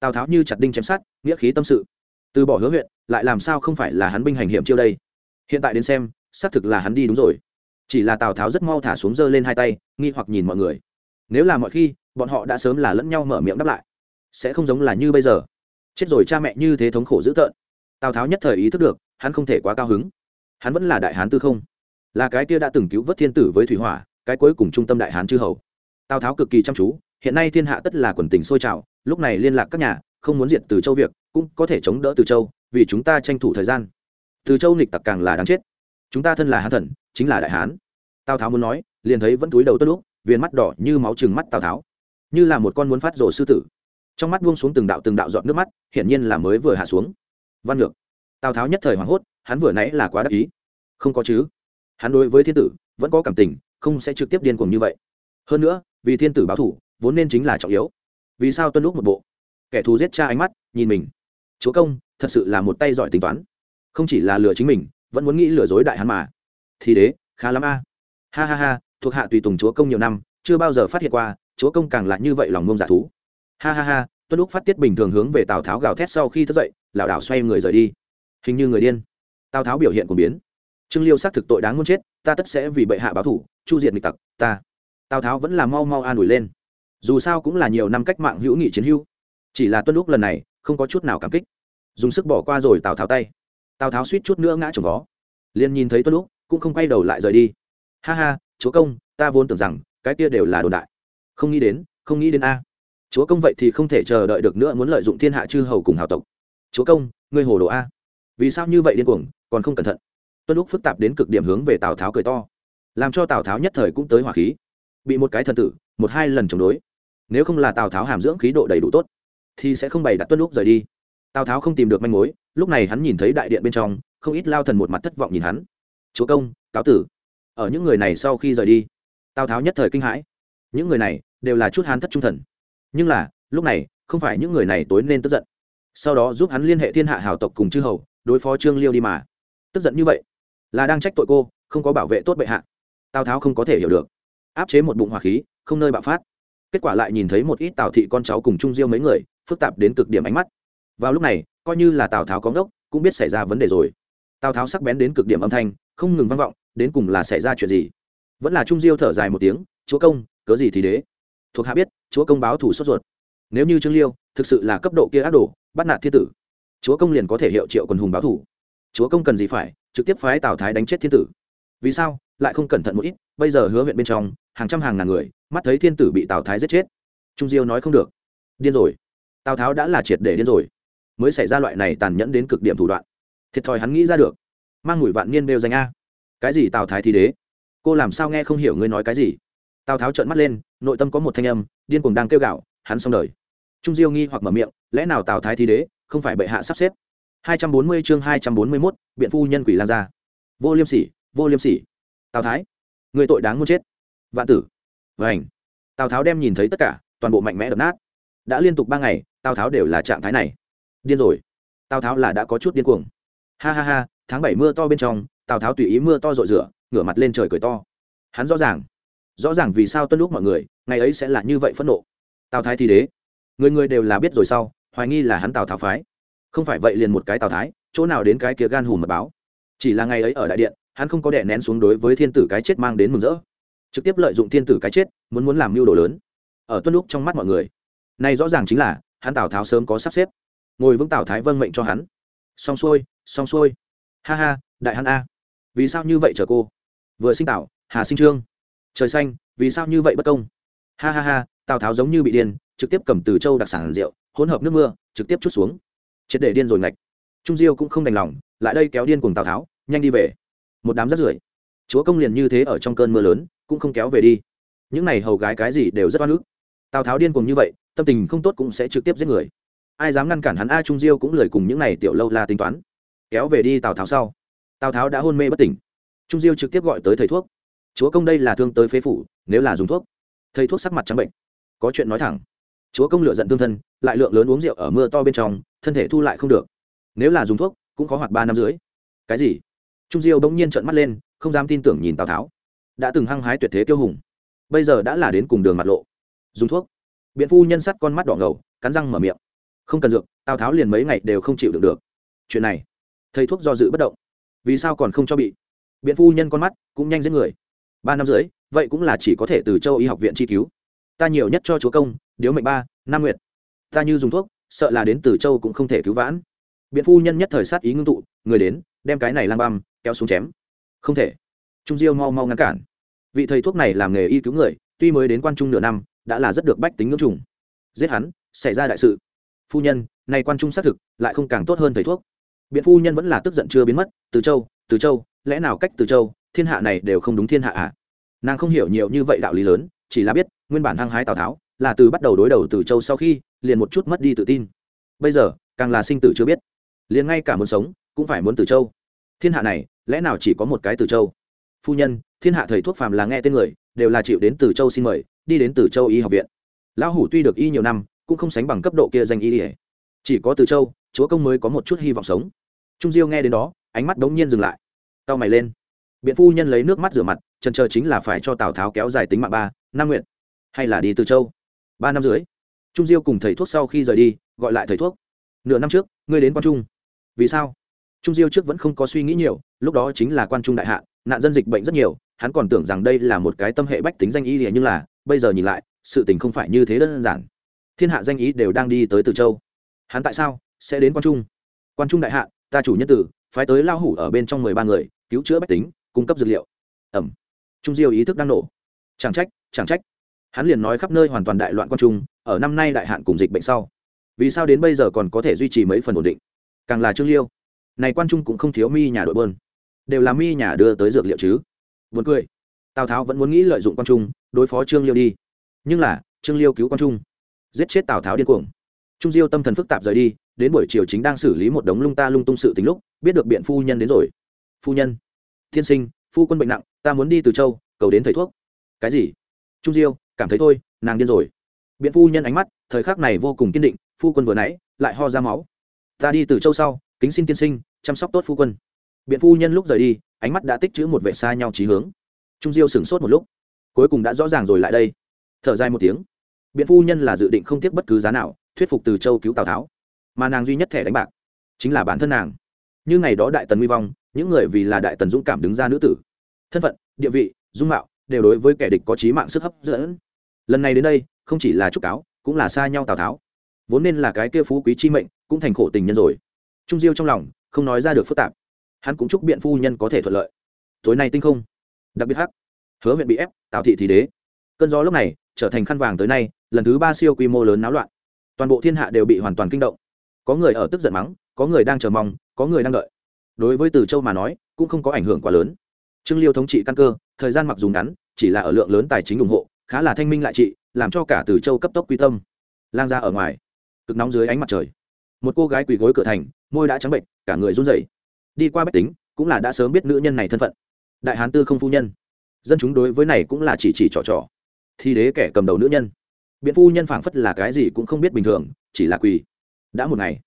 Tào tháo như chặt đinh chém sát nghĩa khí tâm sự từ bỏ hứa huyện, lại làm sao không phải là hắn binh hành hiểm chiêu đây? Hiện tại đến xem, xác thực là hắn đi đúng rồi. Chỉ là tào tháo rất mau thả xuống giơ lên hai tay, nghi hoặc nhìn mọi người. Nếu là mọi khi, bọn họ đã sớm là lẫn nhau mở miệng đáp lại. Sẽ không giống là như bây giờ. Chết rồi cha mẹ như thế thống khổ dữ tợn. Tào tháo nhất thời ý thức được, hắn không thể quá cao hứng. Hắn vẫn là đại hán tư không. Là cái kia đã từng cứu vớt thiên tử với thủy hỏa, cái cuối cùng trung tâm đại hán chư hầu. Tào tháo cực kỳ chăm chú, hiện nay thiên hạ tất là quần tình sôi trào, lúc này liên lạc các nhà không muốn diệt từ châu việc, cũng có thể chống đỡ từ châu, vì chúng ta tranh thủ thời gian. Từ châu nghịch tặc càng là đáng chết. Chúng ta thân là hán thần, chính là đại hán. Tào tháo muốn nói, liền thấy vẫn túi đầu tốt lúc viên mắt đỏ như máu chừng mắt tào tháo. Như là một con muốn phát rồ sư tử. Trong mắt buông xuống từng đạo từng đạo giọt nước mắt, hiển nhiên là mới vừa hạ xuống. Văn ngược. Tào tháo nhất thời hoảng hốt, hắn vừa nãy là quá đắc ý. Không có chứ. Hắn đối với thiên tử, vẫn có cảm tình, không sẽ trực tiếp điên cuồng như vậy. Hơn nữa, vì thiên tử báo thủ, vốn nên chính là trọng yếu. Vì sao tuân lúc một bộ? Kẻ thù giết cha ánh mắt, nhìn mình. Chúa công, thật sự là một tay giỏi tính toán. Không chỉ là lừa chính mình, vẫn muốn nghĩ lừa dối đại hắn mà. Thì đế, khá lắm a. Ha ha ha, thuộc hạ tùy tùng chúa công nhiều năm, chưa bao giờ phát hiện qua, chúa công càng là như vậy lòng ngông giả thú. Ha ha ha, tuân lúc phát tiết bình thường hướng về tào tháo gào thét sau khi thức dậy, lảo đảo xoay người rời đi. Hình như người điên. Tào tháo biểu hiện của biến. Trương liêu xác thực tội đáng muốn chết, ta tất sẽ vì bệ hạ báo thủ, chu diệt nghịch tặc, ta. Tào tháo vẫn là mau mau an ủi lên. Dù sao cũng là nhiều năm cách mạng hữu nghị chiến hữu chỉ là tuân lúc lần này, không có chút nào cảm kích. Dùng sức bỏ qua rồi tào tháo tay. Tào tháo suýt chút nữa ngã trồng vó. Liền nhìn thấy tuân lúc cũng không quay đầu lại rời đi. Ha ha, chúa công, ta vốn tưởng rằng, cái kia đều là đồn đại. Không nghĩ đến, không nghĩ đến a. Chúa công vậy thì không thể chờ đợi được nữa muốn lợi dụng thiên hạ chư hầu cùng hào tộc. Chúa công, ngươi hồ đồ a. Vì sao như vậy điên cuồng, còn không cẩn thận. Tuân lúc phức tạp đến cực điểm hướng về tào tháo cười to. Làm cho tào tháo nhất thời cũng tới hỏa khí. Bị một cái thần tử, một hai lần chống đối. Nếu không là tào tháo hàm dưỡng khí độ đầy đủ tốt thì sẽ không bày đặt tuân lúc rời đi. Tào tháo không tìm được manh mối, lúc này hắn nhìn thấy đại điện bên trong, không ít lao thần một mặt thất vọng nhìn hắn. Chúa công, cáo tử. Ở những người này sau khi rời đi. Tào tháo nhất thời kinh hãi. Những người này đều là chút hán thất trung thần. Nhưng là, lúc này, không phải những người này tối nên tức giận. Sau đó giúp hắn liên hệ thiên hạ hào tộc cùng chư hầu, đối phó trương liêu đi mà. Tức giận như vậy, là đang trách tội cô, không có bảo vệ tốt bệ hạ. Tào tháo không có thể hiểu được. Áp chế một bụng hỏa khí, không nơi bạo phát. Kết quả lại nhìn thấy một ít tào thị con cháu cùng trung diêu mấy người phức tạp đến cực điểm ánh mắt. Vào lúc này, coi như là tào tháo có ngốc, cũng biết xảy ra vấn đề rồi. Tào tháo sắc bén đến cực điểm âm thanh, không ngừng vang vọng, đến cùng là xảy ra chuyện gì? Vẫn là trung diêu thở dài một tiếng, chúa công, cớ gì thì đế? Thuộc hạ biết, chúa công báo thủ sốt ruột. Nếu như trương liêu thực sự là cấp độ kia ác đồ, bắt nạt thiên tử, chúa công liền có thể hiệu triệu quần hùng báo thủ. Chúa công cần gì phải trực tiếp phái tào thái đánh chết thiên tử? Vì sao lại không cẩn thận một ít? Bây giờ hứa huyện bên trong, hàng trăm hàng ngàn người, mắt thấy thiên tử bị tào thái giết chết. Trung diêu nói không được. Điên rồi tào tháo đã là triệt để điên rồi mới xảy ra loại này tàn nhẫn đến cực điểm thủ đoạn. Thiệt thòi hắn nghĩ ra được. Mang mùi vạn niên đều danh a. Cái gì tào thái thì đế? Cô làm sao nghe không hiểu ngươi nói cái gì? Tào tháo trợn mắt lên nội tâm có một thanh âm điên cuồng đang kêu gạo hắn xong đời. Trung diêu nghi hoặc mở miệng lẽ nào tào thái thì đế không phải bệ hạ sắp xếp? 240 chương 241, biện phu nhân quỷ lan ra vô liêm sỉ vô liêm sỉ. Tào thái người tội đáng muốn chết. Vạn tử. Vảnh tào tháo đem nhìn thấy tất cả toàn bộ mạnh mẽ đập nát đã liên tục ba ngày, tào tháo đều là trạng thái này. Điên rồi. Tào tháo là đã có chút điên cuồng. Ha ha ha, tháng bảy mưa to bên trong, tào tháo tùy ý mưa to rội rửa, ngửa mặt lên trời cười to. Hắn rõ ràng rõ ràng vì sao tuân lúc mọi người, ngày ấy sẽ là như vậy phẫn nộ. Tào thái thì đế. Người người đều là biết rồi sau, hoài nghi là hắn tào tháo phái. Không phải vậy liền một cái tào thái, chỗ nào đến cái kia gan hùm mật báo. Chỉ là ngày ấy ở đại điện, hắn không có đè nén xuống đối với thiên tử cái chết mang đến mừng rỡ. Trực tiếp lợi dụng thiên tử cái chết, muốn muốn làm mưu đồ lớn. Ở tuân lúc trong mắt mọi người này rõ ràng chính là, hắn tào tháo sớm có sắp xếp. Ngồi vững tào thái vâng mệnh cho hắn. Xong xuôi xong xuôi. Ha ha, đại hắn a. Vì sao như vậy chờ cô? Vừa sinh tào, hà sinh trương. Trời xanh, vì sao như vậy bất công? Ha ha ha, tào tháo giống như bị điên, trực tiếp cầm từ châu đặc sản rượu, hỗn hợp nước mưa, trực tiếp chút xuống. Chết để điên rồi ngạch. Trung diêu cũng không đành lòng, lại đây kéo điên cùng tào tháo, nhanh đi về. Một đám rắt rưởi. Chúa công liền như thế ở trong cơn mưa lớn, cũng không kéo về đi. Những này hầu gái cái gì đều rất oan ức. Tào tháo điên cuồng như vậy tâm tình không tốt cũng sẽ trực tiếp giết người. Ai dám ngăn cản hắn, a trung diêu cũng lời cùng những này tiểu lâu la tính toán. Kéo về đi tào tháo sau. Tào tháo đã hôn mê bất tỉnh. Trung diêu trực tiếp gọi tới thầy thuốc. Chúa công đây là thương tới phế phủ, nếu là dùng thuốc. Thầy thuốc sắc mặt trắng bệnh. Có chuyện nói thẳng. Chúa công lựa giận thương thân, lại lượng lớn uống rượu ở mưa to bên trong, thân thể thu lại không được. Nếu là dùng thuốc, cũng có hoạt ba năm dưới cái gì? Trung diêu bỗng nhiên trợn mắt lên, không dám tin tưởng nhìn tào tháo. Đã từng hăng hái tuyệt thế kiêu hùng. Bây giờ đã là đến cùng đường mặt lộ. Dùng thuốc biện phu nhân sắt con mắt đỏ ngầu, cắn răng mở miệng. Không cần dược, tào tháo liền mấy ngày đều không chịu được được. Chuyện này, thầy thuốc do dự bất động. Vì sao còn không cho bị? Biện phu nhân con mắt cũng nhanh giết người. Ba năm dưới vậy cũng là chỉ có thể từ châu y học viện chi cứu. Ta nhiều nhất cho chúa công, điếu mệnh ba năm nguyệt. Ta như dùng thuốc, sợ là đến từ châu cũng không thể cứu vãn. Biện phu nhân nhất thời sát ý ngưng tụ, người đến, đem cái này lang băm, kéo xuống chém. Không thể. Trung diêu mau mau ngăn cản. Vị thầy thuốc này làm nghề y cứu người, tuy mới đến quan trung nửa năm đã là rất được bách tính ngưỡng trùng. Giết hắn, xảy ra đại sự. Phu nhân nay quan trung xác thực, lại không càng tốt hơn thầy thuốc. Biện phu nhân vẫn là tức giận chưa biến mất, từ châu từ châu, lẽ nào cách từ châu, thiên hạ này đều không đúng thiên hạ à? Nàng không hiểu nhiều như vậy đạo lý lớn, chỉ là biết, nguyên bản hăng hái tào tháo, là từ bắt đầu đối đầu từ châu sau khi, liền một chút mất đi tự tin. Bây giờ, càng là sinh tử chưa biết. Liền ngay cả muốn sống, cũng phải muốn từ châu. Thiên hạ này, lẽ nào chỉ có một cái từ châu? Phu nhân, thiên hạ thầy thuốc phàm là nghe tên người, đều là chịu đến từ châu xin mời, đi đến từ châu y học viện. Lão hủ tuy được y nhiều năm, cũng không sánh bằng cấp độ kia danh y ỉa chỉ có từ châu, chúa công mới có một chút hy vọng sống. Trung diêu nghe đến đó, ánh mắt đống nhiên dừng lại. Tao mày lên. Biện phu nhân lấy nước mắt rửa mặt, trần chờ chính là phải cho tào tháo kéo dài tính mạng ba, năm nguyện. Hay là đi từ châu? Ba năm dưới trung diêu cùng thầy thuốc sau khi rời đi, gọi lại thầy thuốc. Nửa năm trước, ngươi đến quan trung. Vì sao? Trung diêu trước vẫn không có suy nghĩ nhiều, lúc đó chính là quan trung đại hạ nạn dân dịch bệnh rất nhiều, hắn còn tưởng rằng đây là một cái tâm hệ bách tính danh y lìa nhưng là, bây giờ nhìn lại, sự tình không phải như thế đơn giản. Thiên hạ danh ý đều đang đi tới từ châu. Hắn tại sao sẽ đến quan trung? Quan trung đại hạ, ta chủ nhân tử, phái tới lao hủ ở bên trong mười ba người, cứu chữa bách tính, cung cấp dược liệu. Ẩm. Trung diêu ý thức đang nổ. Chẳng trách chẳng trách. Hắn liền nói khắp nơi hoàn toàn đại loạn quan trung, ở năm nay đại hạn cùng dịch bệnh sau. Vì sao đến bây giờ còn có thể duy trì mấy phần ổn định? Càng là trương liêu. Này quan trung cũng không thiếu mi nhà đội bơn đều là mi nhà đưa tới dược liệu chứ. Buồn cười. Tào tháo vẫn muốn nghĩ lợi dụng quan trung, đối phó trương liêu đi. Nhưng là, trương liêu cứu quan trung. Giết chết tào tháo điên cuồng. Trung diêu tâm thần phức tạp rời đi, đến buổi chiều chính đang xử lý một đống lung ta lung tung sự tính lúc, biết được biện phu nhân đến rồi. Phu nhân. Thiên sinh, phu quân bệnh nặng, ta muốn đi từ châu, cầu đến thầy thuốc. Cái gì? Trung diêu, cảm thấy thôi, nàng điên rồi. Biện phu nhân ánh mắt, thời khắc này vô cùng kiên định, phu quân vừa nãy, lại ho ra máu. Ta đi từ châu sau, kính xin tiên sinh, chăm sóc tốt phu quân biện phu nhân lúc rời đi, ánh mắt đã tích chữ một vệ xa nhau trí hướng. Trung diêu sửng sốt một lúc, cuối cùng đã rõ ràng rồi lại đây. Thở dài một tiếng, biện phu nhân là dự định không tiếc bất cứ giá nào, thuyết phục từ châu cứu tào tháo. Mà nàng duy nhất thẻ đánh bạc chính là bản thân nàng. Như ngày đó đại tần nguy vong, những người vì là đại tần dũng cảm đứng ra nữ tử, thân phận, địa vị, dung mạo đều đối với kẻ địch có trí mạng sức hấp dẫn. Lần này đến đây, không chỉ là trúc cáo, cũng là xa nhau tào tháo. Vốn nên là cái kia phú quý chi mệnh, cũng thành khổ tình nhân rồi. Trung diêu trong lòng không nói ra được phức tạp hắn cũng chúc biện phu nhân có thể thuận lợi. Tối nay tinh không. Đặc biệt hắc. Hứa huyện bị ép, tào thị thì đế. Cơn gió lúc này trở thành khăn vàng tới nay, lần thứ ba siêu quy mô lớn náo loạn. Toàn bộ thiên hạ đều bị hoàn toàn kinh động. Có người ở tức giận mắng, có người đang chờ mong, có người đang đợi. Đối với từ châu mà nói, cũng không có ảnh hưởng quá lớn. Trương liêu thống trị căn cơ, thời gian mặc dù ngắn, chỉ là ở lượng lớn tài chính ủng hộ, khá là thanh minh lại trị, làm cho cả từ châu cấp tốc quy tâm. Lang ra ở ngoài, cực nóng dưới ánh mặt trời. Một cô gái quỳ gối cửa thành, môi đã trắng bệnh, cả người run rẩy đi qua bách tính, cũng là đã sớm biết nữ nhân này thân phận. Đại hán tư không phu nhân. Dân chúng đối với này cũng là chỉ chỉ trò trò. Thi đế kẻ cầm đầu nữ nhân. Biện phu nhân phảng phất là cái gì cũng không biết bình thường, chỉ là quỳ. Đã một ngày,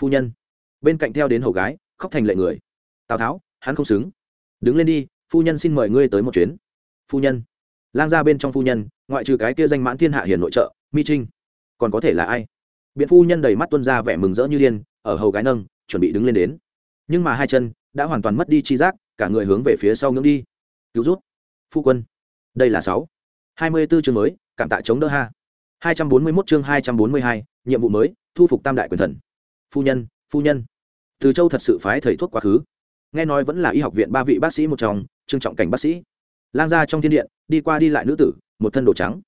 phu nhân, bên cạnh theo đến hầu gái, khóc thành lệ người. Tào tháo, hắn không xứng. Đứng lên đi, phu nhân xin mời ngươi tới một chuyến. Phu nhân, lang ra bên trong phu nhân, ngoại trừ cái kia danh mãn thiên hạ hiền nội trợ, mi trinh, còn có thể là ai? Biện phu nhân đầy mắt tuân ra vẻ mừng rỡ như điên, ở hầu gái nâng, chuẩn bị đứng lên đến nhưng mà hai chân đã hoàn toàn mất đi chi giác, cả người hướng về phía sau ngưỡng đi. Cứu rút phu quân. Đây là sáu. Hai mươi 24 chương mới, cảm tạ chống đỡ ha. Hai trăm bốn mươi mốt chương hai trăm bốn mươi hai, nhiệm vụ mới, thu phục tam đại quyền thần. Phu nhân phu nhân. Từ châu thật sự phái thầy thuốc quá khứ. Nghe nói vẫn là y học viện ba vị bác sĩ một chồng trương trọng cảnh bác sĩ. Lang ra trong thiên điện, đi qua đi lại nữ tử, một thân đồ trắng.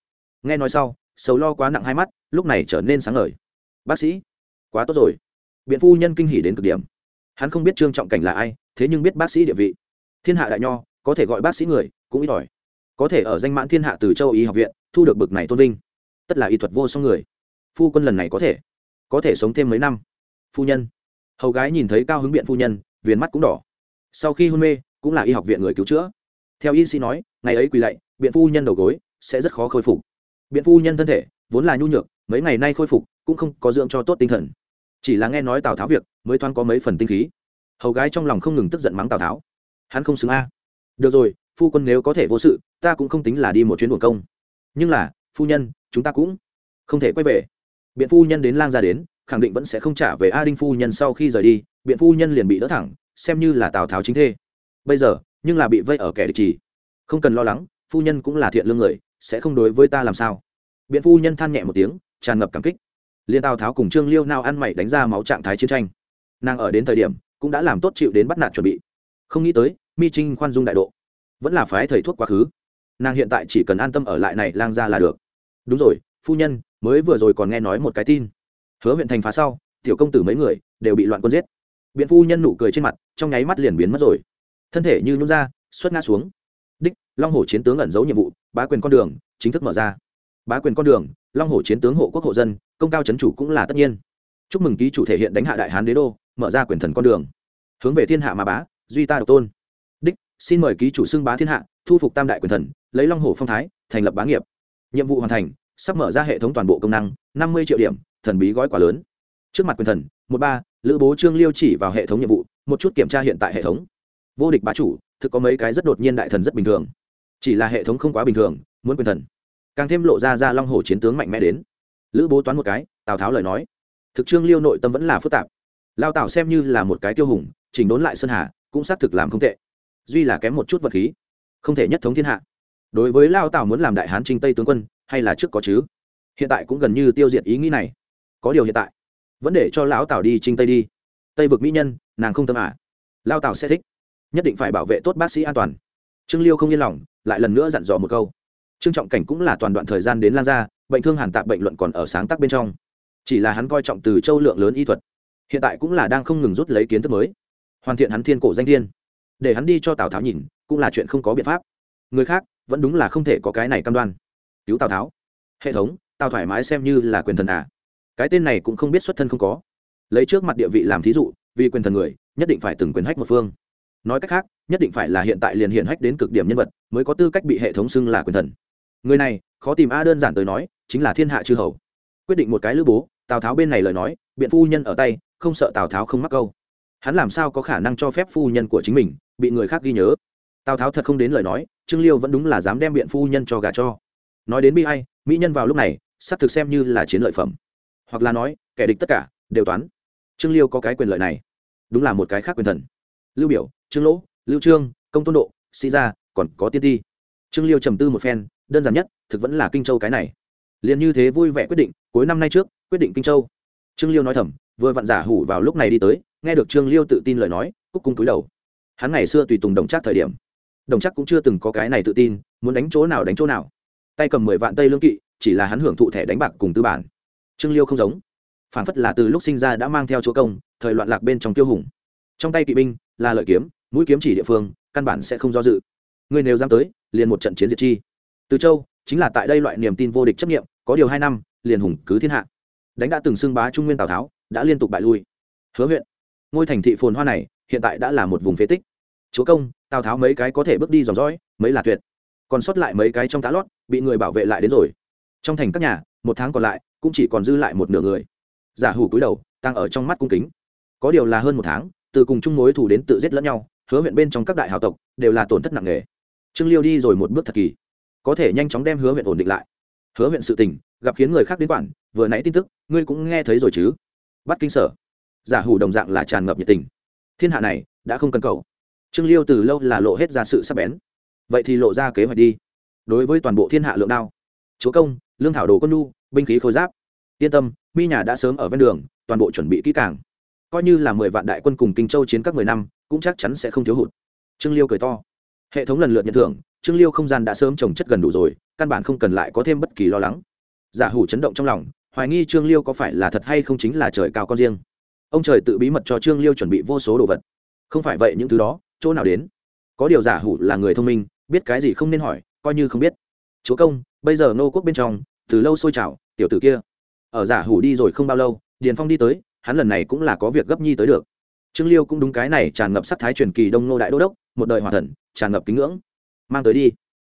Nghe nói sau, sầu lo quá nặng hai mắt, lúc này trở nên sáng ngời. Bác sĩ, quá tốt rồi. Biện phu nhân kinh hỉ đến cực điểm hắn không biết trương trọng cảnh là ai, thế nhưng biết bác sĩ địa vị. Thiên hạ đại nho, có thể gọi bác sĩ người, cũng ít ỏi. Có thể ở danh mãn thiên hạ từ châu y học viện, thu được bực này tôn vinh. Tất là y thuật vô song người. Phu quân lần này có thể có thể sống thêm mấy năm. Phu nhân. Hầu gái nhìn thấy cao hứng biện phu nhân, viền mắt cũng đỏ. Sau khi hôn mê, cũng là y học viện người cứu chữa. Theo y sĩ nói, ngày ấy quỳ lạy, biện phu nhân đầu gối sẽ rất khó khôi phục. Biện phu nhân thân thể, vốn là nhu nhược, mấy ngày nay khôi phục, cũng không có dưỡng cho tốt tinh thần chỉ là nghe nói tào tháo việc mới thoáng có mấy phần tinh khí hầu gái trong lòng không ngừng tức giận mắng tào tháo hắn không xứng a được rồi phu quân nếu có thể vô sự ta cũng không tính là đi một chuyến buồn công nhưng là phu nhân chúng ta cũng không thể quay về biện phu nhân đến lang ra đến khẳng định vẫn sẽ không trả về a đinh phu nhân sau khi rời đi biện phu nhân liền bị đỡ thẳng xem như là tào tháo chính thê bây giờ nhưng là bị vây ở kẻ địch trì không cần lo lắng phu nhân cũng là thiện lương người sẽ không đối với ta làm sao biện phu nhân than nhẹ một tiếng tràn ngập cảm kích liên tào tháo cùng trương liêu nào ăn mày đánh ra máu trạng thái chiến tranh. Nàng ở đến thời điểm, cũng đã làm tốt chịu đến bắt nạt chuẩn bị. Không nghĩ tới, mi trinh khoan dung đại độ. Vẫn là phái thầy thuốc quá khứ. Nàng hiện tại chỉ cần an tâm ở lại này lang ra là được. Đúng rồi, phu nhân, mới vừa rồi còn nghe nói một cái tin. Hứa huyện thành phá sau, tiểu công tử mấy người đều bị loạn quân giết. Biện phu nhân nụ cười trên mặt, trong nháy mắt liền biến mất rồi. Thân thể như nhún ra, xuất ngã xuống. Đích, long hồ chiến tướng ẩn giấu nhiệm vụ, bá quyền con đường, chính thức mở ra. Bá quyền con đường long hổ chiến tướng hộ quốc hộ dân, công cao chấn chủ cũng là tất nhiên. Chúc mừng ký chủ thể hiện đánh hạ đại hán đế đô, mở ra quyền thần con đường. Hướng về thiên hạ mà bá, duy ta độc tôn. Đích, xin mời ký chủ xưng bá thiên hạ, thu phục tam đại quyền thần, lấy long hổ phong thái, thành lập bá nghiệp. Nhiệm vụ hoàn thành, sắp mở ra hệ thống toàn bộ công năng, năm mươi triệu điểm, thần bí gói quá lớn. Trước mặt quyền thần, một ba, lữ bố trương liêu chỉ vào hệ thống nhiệm vụ, một chút kiểm tra hiện tại hệ thống. Vô địch bá chủ, thực có mấy cái rất đột nhiên đại thần rất bình thường. Chỉ là hệ thống không quá bình thường, muốn quyền thần càng thêm lộ ra ra long hồ chiến tướng mạnh mẽ đến. Lữ bố toán một cái, tào tháo lời nói. Thực trương liêu nội tâm vẫn là phức tạp. Lao tào xem như là một cái tiêu hùng, chỉnh đốn lại sơn hà, cũng xác thực làm không tệ. Duy là kém một chút vật khí, không thể nhất thống thiên hạ. Đối với lao tào muốn làm đại hán trinh tây tướng quân, hay là trước có chứ? Hiện tại cũng gần như tiêu diệt ý nghĩ này. Có điều hiện tại, vẫn để cho lão tào đi trinh tây đi. Tây vực mỹ nhân, nàng không tâm ả à. lao tào sẽ thích, nhất định phải bảo vệ tốt bác sĩ an toàn. Trương liêu không yên lòng, lại lần nữa dặn dò một câu trương trọng cảnh cũng là toàn đoạn thời gian đến lan ra bệnh thương hàn tạp bệnh luận còn ở sáng tác bên trong. Chỉ là hắn coi trọng từ châu lượng lớn y thuật, hiện tại cũng là đang không ngừng rút lấy kiến thức mới. Hoàn thiện hắn thiên cổ danh thiên. Để hắn đi cho tào tháo nhìn, cũng là chuyện không có biện pháp. Người khác, vẫn đúng là không thể có cái này cam đoan. Cứu tào tháo. Hệ thống, tào thoải mái xem như là quyền thần à. Cái tên này cũng không biết xuất thân không có. Lấy trước mặt địa vị làm thí dụ, vì quyền thần người, nhất định phải từng quyền hách một phương. Nói cách khác, nhất định phải là hiện tại liền hiện hách đến cực điểm nhân vật, mới có tư cách bị hệ thống xưng là quyền thần người này, khó tìm a đơn giản tới nói, chính là thiên hạ chư hầu. Quyết định một cái lữ bố, tào tháo bên này lời nói, biện phu nhân ở tay, không sợ tào tháo không mắc câu. Hắn làm sao có khả năng cho phép phu nhân của chính mình, bị người khác ghi nhớ? Tào tháo thật không đến lời nói, trương liêu vẫn đúng là dám đem biện phu nhân cho gà cho. Nói đến bi a i mỹ nhân vào lúc này, sắp thực xem như là chiến lợi phẩm. Hoặc là nói, kẻ địch tất cả, đều toán. Trương liêu có cái quyền lợi này. Đúng là một cái khác quyền thần. Lưu biểu, trương lỗ, lưu trương, công tôn độ, sĩ gia, còn có tiên ti. Trương liêu trầm tư một phen đơn giản nhất, thực vẫn là kinh châu cái này. Liền như thế vui vẻ quyết định, cuối năm nay trước, quyết định kinh châu. Trương liêu nói thầm, vừa vặn giả hủ vào lúc này đi tới, nghe được trương liêu tự tin lời nói, cúc cung túi đầu. Hắn ngày xưa tùy tùng đồng chắc thời điểm. Đồng chắc cũng chưa từng có cái này tự tin, muốn đánh chỗ nào đánh chỗ nào. Tay cầm mười vạn tây lương kỵ, chỉ là hắn hưởng thụ thẻ đánh bạc cùng tư bản. Trương liêu không giống. Phản phất là từ lúc sinh ra đã mang theo chỗ công, thời loạn lạc bên trong tiêu hùng. Trong tay kỵ binh, là lợi kiếm, mũi kiếm chỉ địa phương, căn bản sẽ không do dự. Ngươi nếu dám tới, liền một trận chiến diệt chi từ châu, chính là tại đây loại niềm tin vô địch chấp nghiệm có điều hai năm, liền hùng cứ thiên hạ. Đánh đã từng xưng bá trung nguyên tào tháo, đã liên tục bại lui. Hứa huyện, ngôi thành thị phồn hoa này, hiện tại đã là một vùng phế tích. Chúa công, tào tháo mấy cái có thể bước đi dòng dõi, mấy là tuyệt. Còn sót lại mấy cái trong tá lót, bị người bảo vệ lại đến rồi. Trong thành các nhà, một tháng còn lại, cũng chỉ còn dư lại một nửa người. Giả hủ cúi đầu, tăng ở trong mắt cung kính. Có điều là hơn một tháng, từ cùng chung mối thủ đến tự giết lẫn nhau, hứa huyện bên trong các đại hào tộc, đều là tổn thất nặng nề. Trương liêu đi rồi một bước thật kỳ có thể nhanh chóng đem hứa huyện ổn định lại. Hứa huyện sự tình, gặp khiến người khác đến quản, vừa nãy tin tức, ngươi cũng nghe thấy rồi chứ? Bắt kinh sở. Giả hủ đồng dạng là tràn ngập nhiệt tình. Thiên hạ này, đã không cần cầu. Trương liêu từ lâu là lộ hết ra sự sắp bén. Vậy thì lộ ra kế hoạch đi. Đối với toàn bộ thiên hạ lượng đao. Chúa công, lương thảo đồ quân nu binh khí khôi giáp. Yên tâm, mi nhà đã sớm ở ven đường, toàn bộ chuẩn bị kỹ càng. Coi như là mười vạn đại quân cùng kinh châu chiến các mười năm, cũng chắc chắn sẽ không thiếu hụt. Trương liêu cười to. Hệ thống lần lượt nhận thưởng trương liêu không gian đã sớm trồng chất gần đủ rồi, căn bản không cần lại có thêm bất kỳ lo lắng. Giả hủ chấn động trong lòng, hoài nghi trương liêu có phải là thật hay không chính là trời cao con riêng. Ông trời tự bí mật cho trương liêu chuẩn bị vô số đồ vật. Không phải vậy những thứ đó, chỗ nào đến? Có điều giả hủ là người thông minh, biết cái gì không nên hỏi, coi như không biết. Chúa công, bây giờ nô quốc bên trong, từ lâu sôi trào, tiểu tử kia. Ở giả hủ đi rồi không bao lâu, điền phong đi tới, hắn lần này cũng là có việc gấp nhi tới được. Trương liêu cũng đúng cái này tràn ngập sắc thái truyền kỳ đông nô đại đô đốc, một đời hòa thần, tràn ngập kính ngưỡng mang tới đi.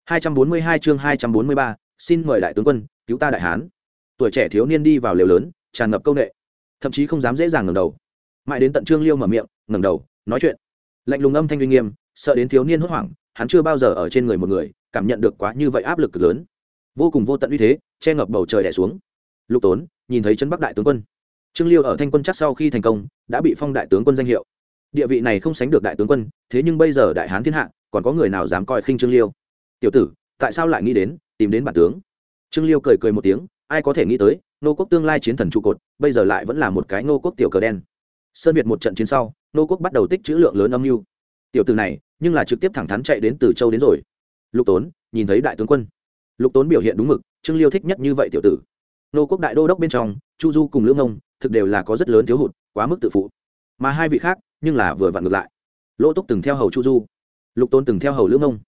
242 chương 243, xin mời đại tướng quân cứu ta đại hán. Tuổi trẻ thiếu niên đi vào lều lớn tràn ngập câu nệ thậm chí không dám dễ dàng ngẩng đầu. Mãi đến tận trương liêu mở miệng ngẩng đầu nói chuyện. Lạnh lùng âm thanh uy nghiêm sợ đến thiếu niên hốt hoảng hắn chưa bao giờ ở trên người một người cảm nhận được quá như vậy áp lực cực lớn. Vô cùng vô tận uy thế che ngập bầu trời đẻ xuống. Lục tốn nhìn thấy chân bắc đại tướng quân. Trương liêu ở thanh quân chắc sau khi thành công đã bị phong đại tướng quân danh hiệu. Địa vị này không sánh được đại tướng quân thế nhưng bây giờ đại hán thiên hạ còn có người nào dám coi khinh trương liêu? Tiểu tử, tại sao lại nghĩ đến, tìm đến bản tướng? Trương liêu cười cười một tiếng, ai có thể nghĩ tới, nô quốc tương lai chiến thần trụ cột, bây giờ lại vẫn là một cái nô quốc tiểu cờ đen. Sơn việt một trận chiến sau, nô quốc bắt đầu tích chữ lượng lớn âm mưu. Tiểu tử này, nhưng là trực tiếp thẳng thắn chạy đến từ châu đến rồi. Lục tốn, nhìn thấy đại tướng quân. Lục tốn biểu hiện đúng mực, trương liêu thích nhất như vậy tiểu tử. Nô quốc đại đô đốc bên trong, chu du cùng lưỡng ông, thực đều là có rất lớn thiếu hụt, quá mức tự phụ. Mà hai vị khác, nhưng là vừa vặn ngược lại. Lỗ túc từng theo hầu chu du lục tôn từng theo hầu lưỡng ông.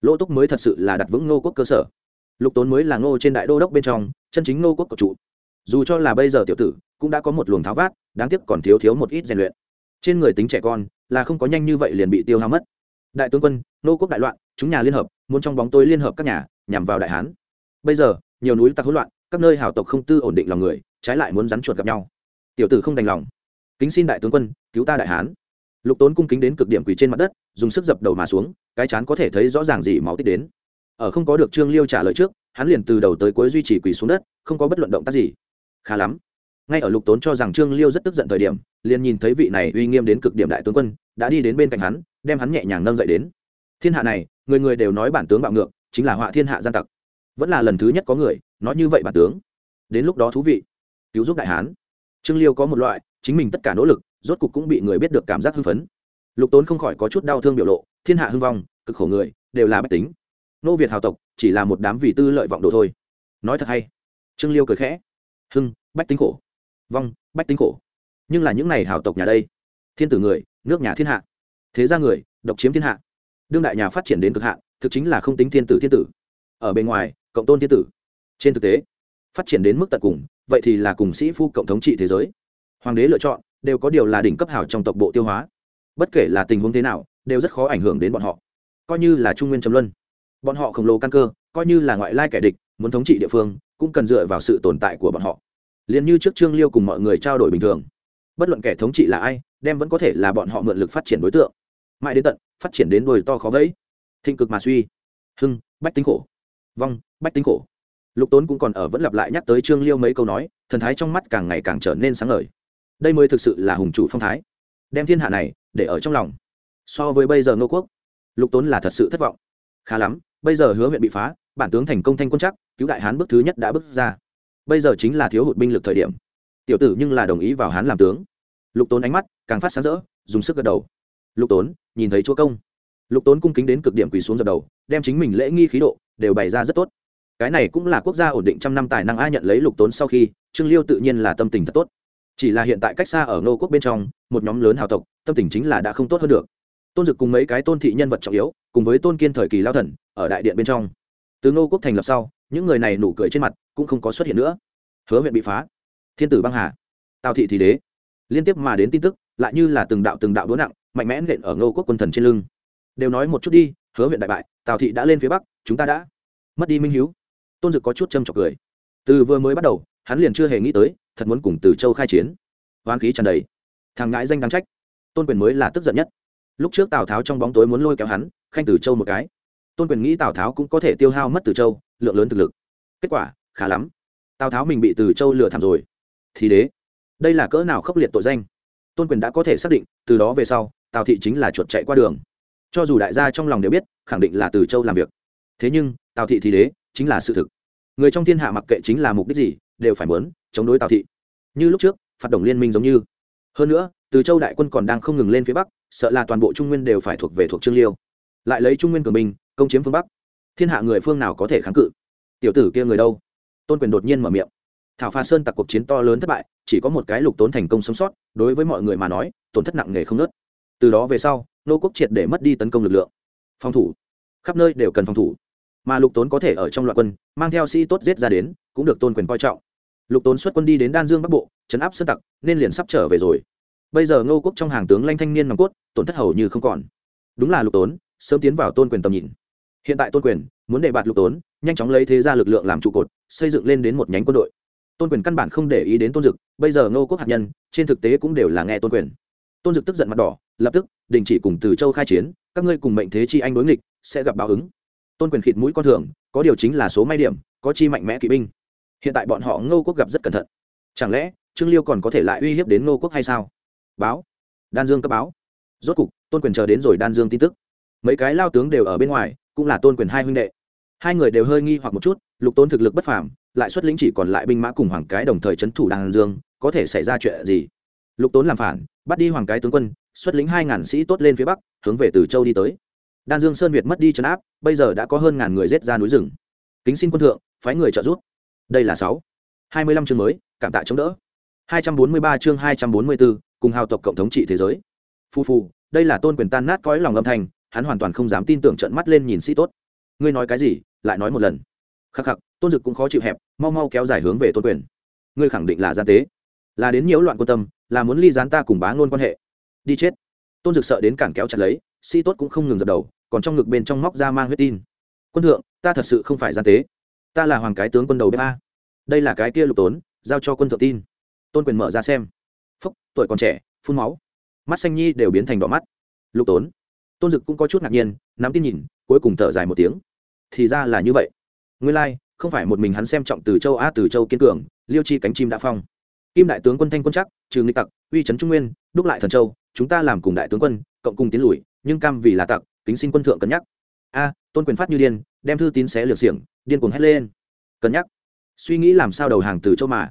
Lỗ túc mới thật sự là đặt vững Ngô quốc cơ sở. Lục tốn mới là ngô trên đại đô đốc bên trong, chân chính ngô quốc của trụ. Dù cho là bây giờ tiểu tử cũng đã có một luồng tháo vát, đáng tiếc còn thiếu thiếu một ít rèn luyện. Trên người tính trẻ con là không có nhanh như vậy liền bị tiêu hao mất. Đại tướng quân, Ngô quốc đại loạn, chúng nhà liên hợp, muốn trong bóng tối liên hợp các nhà, nhằm vào đại hán. Bây giờ, nhiều núi tặc hỗn loạn, các nơi hảo tộc không tư ổn định lòng người, trái lại muốn rắn chuột gặp nhau. Tiểu tử không đành lòng. Kính xin đại tướng quân, cứu ta đại hán lục tốn cung kính đến cực điểm quỳ trên mặt đất, dùng sức dập đầu mà xuống, cái chán có thể thấy rõ ràng gì máu tích đến. Ở không có được trương liêu trả lời trước, hắn liền từ đầu tới cuối duy trì quỳ xuống đất, không có bất luận động tác gì. Khá lắm. Ngay ở lục tốn cho rằng trương liêu rất tức giận thời điểm, liền nhìn thấy vị này uy nghiêm đến cực điểm đại tướng quân, đã đi đến bên cạnh hắn, đem hắn nhẹ nhàng nâng dậy đến. Thiên hạ này, người người đều nói bản tướng bạo ngược, chính là họa thiên hạ gian tặc. Vẫn là lần thứ nhất có người nói như vậy bản tướng. Đến lúc đó thú vị. Cứu giúp đại hán. Trương liêu có một loại, chính mình tất cả nỗ lực rốt cục cũng bị người biết được cảm giác hưng phấn. Lục tốn không khỏi có chút đau thương biểu lộ thiên hạ hưng vong cực khổ người đều là bách tính. Nô việt hào tộc chỉ là một đám vì tư lợi vọng đồ thôi. Nói thật hay. Trương liêu cười khẽ. Hưng bách tính khổ. Vong bách tính khổ. Nhưng là những n à y hào tộc nhà đây. Thiên tử người nước nhà thiên hạ. Thế gia người độc chiếm thiên hạ. Đương đại nhà phát triển đến cực hạn, thực chính là không tính thiên tử thiên tử. Ở bên ngoài cộng tôn thiên tử. Trên thực tế phát triển đến mức tận cùng vậy thì là cùng sĩ phu cộng thống trị thế giới. Hoàng đế lựa chọn đều có điều là đỉnh cấp hảo trong tộc bộ tiêu hóa. Bất kể là tình huống thế nào, đều rất khó ảnh hưởng đến bọn họ. Coi như là trung nguyên trầm luân, bọn họ khổng lồ căn cơ, coi như là ngoại lai kẻ địch, muốn thống trị địa phương, cũng cần dựa vào sự tồn tại của bọn họ. Liền như trước trương liêu cùng mọi người trao đổi bình thường, bất luận kẻ thống trị là ai, đem vẫn có thể là bọn họ mượn lực phát triển đối tượng. Mãi đến tận, phát triển đến đồi to khó vẫy. Thịnh cực mà suy. Hưng, bách tính khổ. Vong, bách tính khổ. Lục tốn cũng còn ở vẫn lặp lại nhắc tới trương liêu mấy câu nói, thần thái trong mắt càng ngày càng trở nên sáng ngời đây mới thực sự là hùng chủ phong thái. Đem thiên hạ này để ở trong lòng. So với bây giờ ngô quốc, lục tốn là thật sự thất vọng. Khá lắm, bây giờ hứa huyện bị phá, bản tướng thành công thanh quân chắc, cứu đại hán bước thứ nhất đã bước ra. Bây giờ chính là thiếu hụt binh lực thời điểm. Tiểu tử nhưng là đồng ý vào hán làm tướng. Lục tốn ánh mắt càng phát sáng rỡ, dùng sức gật đầu. Lục tốn, nhìn thấy chúa công. Lục tốn cung kính đến cực điểm quỳ xuống dập đầu, đem chính mình lễ nghi khí độ đều bày ra rất tốt. Cái này cũng là quốc gia ổn định trăm năm tài năng ai nhận lấy lục tốn sau khi, trương liêu tự nhiên là tâm tình thật tốt chỉ là hiện tại cách xa ở nô quốc bên trong, một nhóm lớn hào tộc, tâm tình chính là đã không tốt hơn được. Tôn dực cùng mấy cái tôn thị nhân vật trọng yếu, cùng với tôn kiên thời kỳ lao thần, ở đại điện bên trong. Từ nô quốc thành lập sau, những người này nụ cười trên mặt cũng không có xuất hiện nữa. Hứa huyện bị phá. Thiên tử băng hà. Tào thị thì đế. Liên tiếp mà đến tin tức, lại như là từng đạo từng đạo đúa nặng, mạnh mẽ nện ở ngô quốc quân thần trên lưng. Đều nói một chút đi, hứa huyện đại bại, tào thị đã lên phía bắc, chúng ta đã mất đi minh hiếu. Tôn dực có chút châm trọc cười. Từ vừa mới bắt đầu, hắn liền chưa hề nghĩ tới thật muốn cùng từ châu khai chiến. Hoán khí tràn đầy. Thằng ngãi danh đáng trách. Tôn quyền mới là tức giận nhất. Lúc trước tào tháo trong bóng tối muốn lôi kéo hắn, khanh từ châu một cái. Tôn quyền nghĩ tào tháo cũng có thể tiêu hao mất từ châu, lượng lớn thực lực. Kết quả, khá lắm. Tào tháo mình bị từ châu lừa thảm rồi. Thì đế, đây là cỡ nào khốc liệt tội danh? Tôn quyền đã có thể xác định, từ đó về sau, tào thị chính là chuột chạy qua đường. Cho dù đại gia trong lòng đều biết, khẳng định là từ châu làm việc. Thế nhưng, tào thị thì đế, chính là sự thực. Người trong thiên hạ mặc kệ chính là mục đích gì, đều phải muốn chống đối tào thị. Như lúc trước phát động liên minh giống như. Hơn nữa, từ châu đại quân còn đang không ngừng lên phía bắc, sợ là toàn bộ trung nguyên đều phải thuộc về thuộc trương liêu. Lại lấy trung nguyên cường binh, công chiếm phương bắc. Thiên hạ người phương nào có thể kháng cự? Tiểu tử kia người đâu? Tôn quyền đột nhiên mở miệng. Thảo pha sơn tặc cuộc chiến to lớn thất bại, chỉ có một cái lục tốn thành công sống sót, đối với mọi người mà nói, tổn thất nặng nề không nớt từ đó về sau, nô quốc triệt để mất đi tấn công lực lượng. Phòng thủ. Khắp nơi đều cần phòng thủ. Mà lục tốn có thể ở trong loạn quân, mang theo sĩ tốt giết ra đến, cũng được tôn quyền coi trọng lục tốn xuất quân đi đến đan dương bắc bộ chấn áp sơn tặc, nên liền sắp trở về rồi. Bây giờ ngô quốc trong hàng tướng lanh thanh niên nòng cốt, tổn thất hầu như không còn. Đúng là lục tốn, sớm tiến vào tôn quyền tầm nhìn. Hiện tại tôn quyền muốn đề bạt lục tốn, nhanh chóng lấy thế ra lực lượng làm trụ cột, xây dựng lên đến một nhánh quân đội. Tôn quyền căn bản không để ý đến tôn dực, bây giờ ngô quốc hạt nhân, trên thực tế cũng đều là nghe tôn quyền. Tôn dực tức giận mặt đỏ, lập tức, đình chỉ cùng từ châu khai chiến, các ngươi cùng mệnh thế chi anh đối nghịch, sẽ gặp báo ứng. Tôn quyền khịt mũi con thường, có điều chính là số may điểm, có chi mạnh mẽ kỵ binh hiện tại bọn họ ngô quốc gặp rất cẩn thận. Chẳng lẽ trương liêu còn có thể lại uy hiếp đến ngô quốc hay sao? Báo. Đan dương cấp báo. Rốt cục, tôn quyền chờ đến rồi đan dương tin tức. Mấy cái lao tướng đều ở bên ngoài, cũng là tôn quyền hai huynh đệ. Hai người đều hơi nghi hoặc một chút, lục tôn thực lực bất phàm, lại xuất lĩnh chỉ còn lại binh mã cùng hoàng cái đồng thời c h ấ n thủ đan dương, có thể xảy ra chuyện gì? Lục tốn làm phản, bắt đi hoàng cái tướng quân, xuất lĩnh hai ngàn sĩ tốt lên phía bắc, hướng về từ châu đi tới. Đan dương sơn việt mất đi trấn áp, bây giờ đã có hơn ngàn người rết ra núi rừng. Kính xin quân thượng, phái người trợ giúp đây là sáu. Hai mươi lăm chương mới, cảm tạ chống đỡ. Hai trăm bốn mươi ba chương hai trăm bốn mươi bốn cùng hào tộc cộng thống trị thế giới. Phu phu đây là tôn quyền tan nát cõi lòng âm thanh, hắn hoàn toàn không dám tin tưởng trận mắt lên nhìn sĩ tốt. Ngươi nói cái gì, lại nói một lần. Khắc khắc, tôn dực cũng khó chịu hẹp, mau mau kéo dài hướng về tôn quyền. Ngươi khẳng định là gian tế. Là đến nhiễu loạn quan tâm, là muốn ly gián ta cùng bá ngôn quan hệ. Đi chết. Tôn dực sợ đến cản kéo chặt lấy, sĩ tốt cũng không ngừng dập đầu, còn trong ngực bên trong móc ra mang huyết tin. Quân thượng, ta thật sự không phải gian tế ta là hoàng cái tướng quân đầu bếp a. Đây là cái kia lục tốn giao cho quân thượng tin. Tôn quyền mở ra xem. Phúc tuổi còn trẻ phun máu. Mắt xanh nhi đều biến thành đỏ mắt. Lục tốn. Tôn dực cũng có chút ngạc nhiên nắm tin nhìn cuối cùng thở dài một tiếng. Thì ra là như vậy. Nguyên lai、like, không phải một mình hắn xem trọng từ châu a từ châu kiên cường liêu chi cánh chim đã phong. Kim đại tướng quân thanh quân chắc trừ nghịch tặc uy trấn trung nguyên đúc lại thần châu chúng ta làm cùng đại tướng quân cộng cùng tiến lùi nhưng cam vì là tặc kính xin quân thượng cân nhắc. A tôn quyền phát như điên đem thư tín xé liều xiềng, điên cuồng hét lên. Cân nhắc, suy nghĩ làm sao đầu hàng từ châu mà.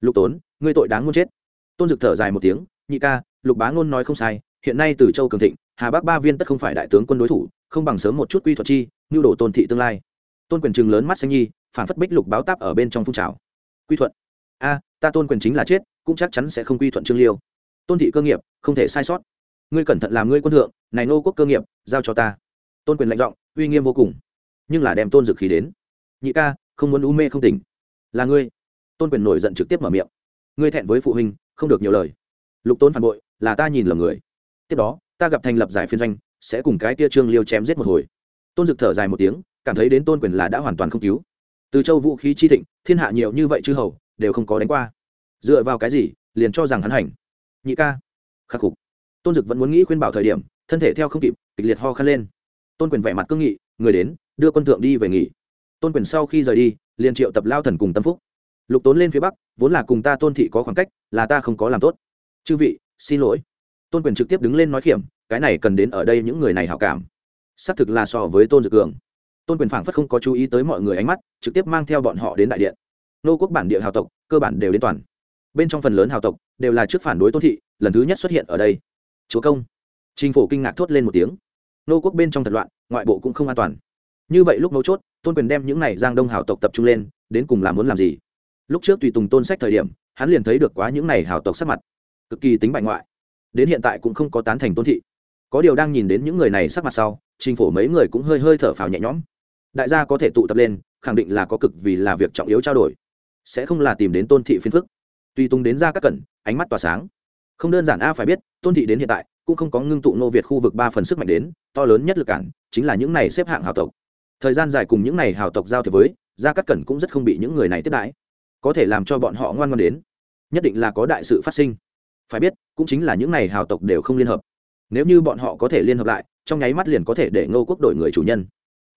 Lục tốn, ngươi tội đáng muốn chết. Tôn dực thở dài một tiếng, nhị ca, lục bá ngôn nói không sai, hiện nay từ châu cường thịnh, hà bắc ba viên tất không phải đại tướng quân đối thủ, không bằng sớm một chút quy thuật chi nhu đồ tôn thị tương lai. Tôn quyền chừng lớn mắt xanh nhi phản phất bích lục báo táp ở bên trong phun trào. Quy thuận a, ta tôn quyền chính là chết, cũng chắc chắn sẽ không quy thuận trương liêu. Tôn thị cơ nghiệp, không thể sai sót. Ngươi cẩn thận làm ngươi quân thượng, này nô quốc cơ nghiệp, giao cho ta. Tôn quyền lạnh giọng, uy nghiêm vô cùng nhưng là đem tôn dực khí đến. Nhị ca, không muốn u mê không tỉnh. Là ngươi. Tôn quyền nổi giận trực tiếp mở miệng. Ngươi thẹn với phụ huynh, không được nhiều lời. Lục tôn phản bội, là ta nhìn lầm người. Tiếp đó, ta gặp thành lập giải phiên doanh, sẽ cùng cái tia trương liêu chém giết một hồi. Tôn dực thở dài một tiếng, cảm thấy đến tôn quyền là đã hoàn toàn không cứu. Từ châu vũ khí chi thịnh, thiên hạ nhiều như vậy chư hầu, đều không có đánh qua. Dựa vào cái gì, liền cho rằng hắn hành. Nhị ca. Khắc phục. Tôn dực vẫn muốn nghĩ khuyên bảo thời điểm, thân thể theo không kịp, kịch liệt ho khăn lên. Tôn quyền vẻ mặt cương nghị, người đến đưa quân thượng đi về nghỉ. Tôn quyền sau khi rời đi, liền triệu tập lao thần cùng tâm phúc. Lục tốn lên phía bắc, vốn là cùng ta tôn thị có khoảng cách, là ta không có làm tốt. Chư vị, xin lỗi. Tôn quyền trực tiếp đứng lên nói kiểm cái này cần đến ở đây những người này hảo cảm. Xác thực là so với tôn dược cường. Tôn quyền phảng phất không có chú ý tới mọi người ánh mắt, trực tiếp mang theo bọn họ đến đại điện. Nô quốc bản địa hào tộc, cơ bản đều đến toàn. Bên trong phần lớn hào tộc, đều là trước phản đối tôn thị, lần thứ nhất xuất hiện ở đây. Chúa công. Chính phủ kinh ngạc thốt lên một tiếng. Nô quốc bên trong thật loạn, ngoại bộ cũng không an toàn như vậy lúc mấu chốt, tôn quyền đem những này giang đông hào tộc tập trung lên, đến cùng làm muốn làm gì? Lúc trước tùy tùng tôn sách thời điểm, hắn liền thấy được quá những này hào tộc sắc mặt, cực kỳ tính bại ngoại. Đến hiện tại cũng không có tán thành tôn thị. Có điều đang nhìn đến những người này sắc mặt sau chính phủ mấy người cũng hơi hơi thở phào nhẹ nhõm. Đại gia có thể tụ tập lên, khẳng định là có cực vì là việc trọng yếu trao đổi. Sẽ không là tìm đến tôn thị phiên phức. Tuy tung đến ra các cẩn ánh mắt tỏa sáng. Không đơn giản a, phải biết, tôn thị đến hiện tại, cũng không có ngưng tụ nô việt khu vực ba phần sức mạnh đến, to lớn nhất lực cản, chính là những này xếp hạng hào tộc thời gian dài cùng những này hào tộc giao thiệp với, gia cát cẩn cũng rất không bị những người này tiếp đãi. Có thể làm cho bọn họ ngoan ngoan đến, nhất định là có đại sự phát sinh. Phải biết, cũng chính là những này hào tộc đều không liên hợp. Nếu như bọn họ có thể liên hợp lại, trong nháy mắt liền có thể để ngô quốc đổi người chủ nhân.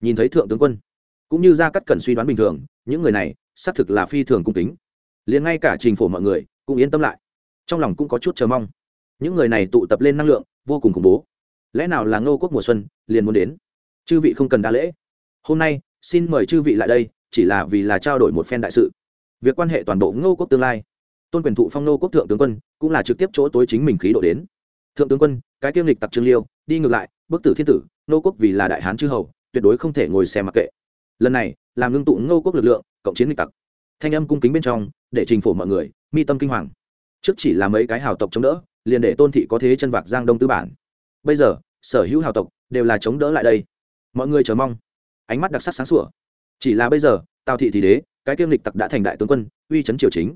Nhìn thấy thượng tướng quân, cũng như gia cắt cẩn suy đoán bình thường, những người này, xác thực là phi thường cung kính. Liền ngay cả trình phổ mọi người, cũng yên tâm lại. Trong lòng cũng có chút chờ mong. Những người này tụ tập lên năng lượng, vô cùng khủng bố. Lẽ nào là ngô quốc mùa xuân, liền muốn đến? Chư vị không cần đa lễ hôm nay, xin mời chư vị lại đây, chỉ là vì là trao đổi một phen đại sự. Việc quan hệ toàn bộ ngô quốc tương lai. Tôn quyền thụ phong ngô quốc thượng tướng quân, cũng là trực tiếp chỗ tối chính mình khí độ đến. Thượng tướng quân, cái kiêm lịch tặc trương liêu, đi ngược lại bức tử thiên tử, ngô quốc vì là đại hán chư hầu, tuyệt đối không thể ngồi xem mặc kệ. Lần này, làm ngưng tụ ngô quốc lực lượng, cộng chiến lịch tặc. Thanh âm cung kính bên trong, để trình phổ mọi người, mi tâm kinh hoàng. Trước chỉ là mấy cái hào tộc chống đỡ, liền để tôn thị có thế chân vạc giang đông tư bản. Bây giờ, sở hữu hào tộc, đều là chống đỡ lại đây. Mọi người chờ mong ánh mắt đặc sắc sáng sủa. Chỉ là bây giờ, tào thị thì đế, cái kiêm lịch tặc đã thành đại tướng quân, uy chấn triều chính.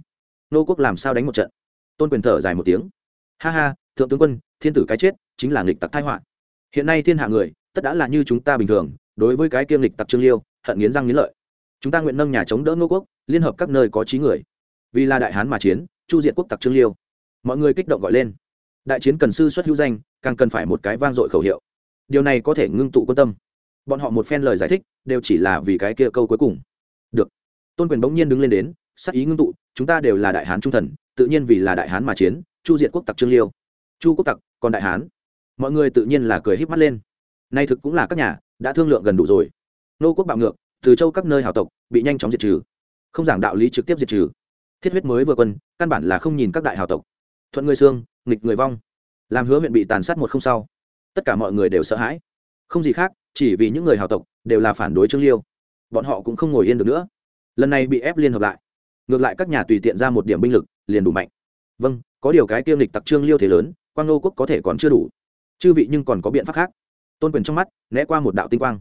Nô quốc làm sao đánh một trận? Tôn quyền thở dài một tiếng. Ha ha, thượng tướng quân, thiên tử cái chết, chính là nghịch tặc thai họa. Hiện nay thiên hạ người, tất đã là như chúng ta bình thường, đối với cái kiêm lịch tặc trương liêu, hận nghiến răng nghiến lợi. Chúng ta nguyện nâng nhà chống đỡ ngô quốc, liên hợp các nơi có trí người. Vì là đại hán mà chiến, chu diện quốc tặc trương liêu. Mọi người kích động gọi lên. Đại chiến cần sư xuất hữu danh, càng cần phải một cái vang dội khẩu hiệu. Điều này có thể ngưng tụ quan tâm bọn họ một phen lời giải thích, đều chỉ là vì cái kia câu cuối cùng. Được. Tôn quyền bỗng nhiên đứng lên đến, sắc ý ngưng tụ, chúng ta đều là đại hán trung thần, tự nhiên vì là đại hán mà chiến, chu diện quốc tặc trương liêu. Chu quốc tặc, còn đại hán. Mọi người tự nhiên là cười híp mắt lên. Nay thực cũng là các nhà, đã thương lượng gần đủ rồi. Nô quốc bạo ngược, từ châu các nơi hào tộc, bị nhanh chóng diệt trừ. Không giảng đạo lý trực tiếp diệt trừ. Thiết huyết mới vừa quân, căn bản là không nhìn các đại hào tộc. Thuận người xương, nghịch người vong. Làm hứa huyện bị tàn sát một không sau. Tất cả mọi người đều sợ hãi. Không gì khác chỉ vì những người hào tộc đều là phản đối trương liêu. Bọn họ cũng không ngồi yên được nữa. Lần này bị ép liên hợp lại. Ngược lại các nhà tùy tiện ra một điểm binh lực, liền đủ mạnh. Vâng có điều cái tiêm lịch tặc trương liêu thế lớn, quang nô quốc có thể còn chưa đủ. Chư vị nhưng còn có biện pháp khác. Tôn quyền trong mắt, né qua một đạo tinh quang.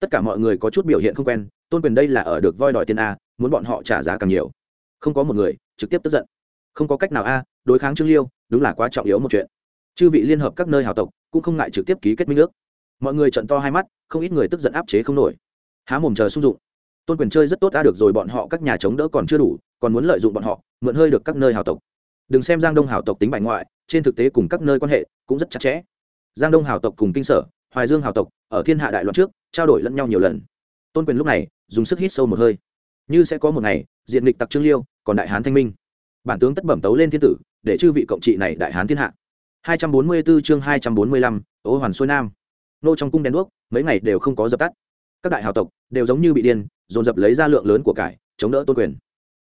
Tất cả mọi người có chút biểu hiện không quen, tôn quyền đây là ở được voi đòi tiền a, muốn bọn họ trả giá càng nhiều. Không có một người, trực tiếp tức giận. Không có cách nào a, đối kháng trương liêu, đúng là quá trọng yếu một chuyện. Chư vị liên hợp các nơi hào tộc, cũng không ngại trực tiếp ký kết minh nước mọi người trận to hai mắt không ít người tức giận áp chế không nổi. Há mồm chờ sung dụng. Tôn quyền chơi rất tốt đã được rồi bọn họ các nhà chống đỡ còn chưa đủ còn muốn lợi dụng bọn họ mượn hơi được các nơi hào tộc. Đừng xem giang đông hào tộc tính bài ngoại trên thực tế cùng các nơi quan hệ cũng rất chặt chẽ. Giang đông hào tộc cùng kinh sở hoài dương hào tộc ở thiên hạ đại loạn trước trao đổi lẫn nhau nhiều lần. Tôn quyền lúc này dùng sức hít sâu một hơi. Như sẽ có một ngày diện nghịch tặc trương liêu còn đại hán thanh minh. Bản tướng tất bẩm tấu lên thiên tử để chư vị cộng trị này đại hán thiên hạ. 244 chương 245, ô hoàn xuôi nam nô trong cung đèn đuốc, mấy ngày đều không có dập tắt. Các đại hào tộc đều giống như bị điên, dồn dập lấy ra lượng lớn của cải, chống đỡ tôn quyền.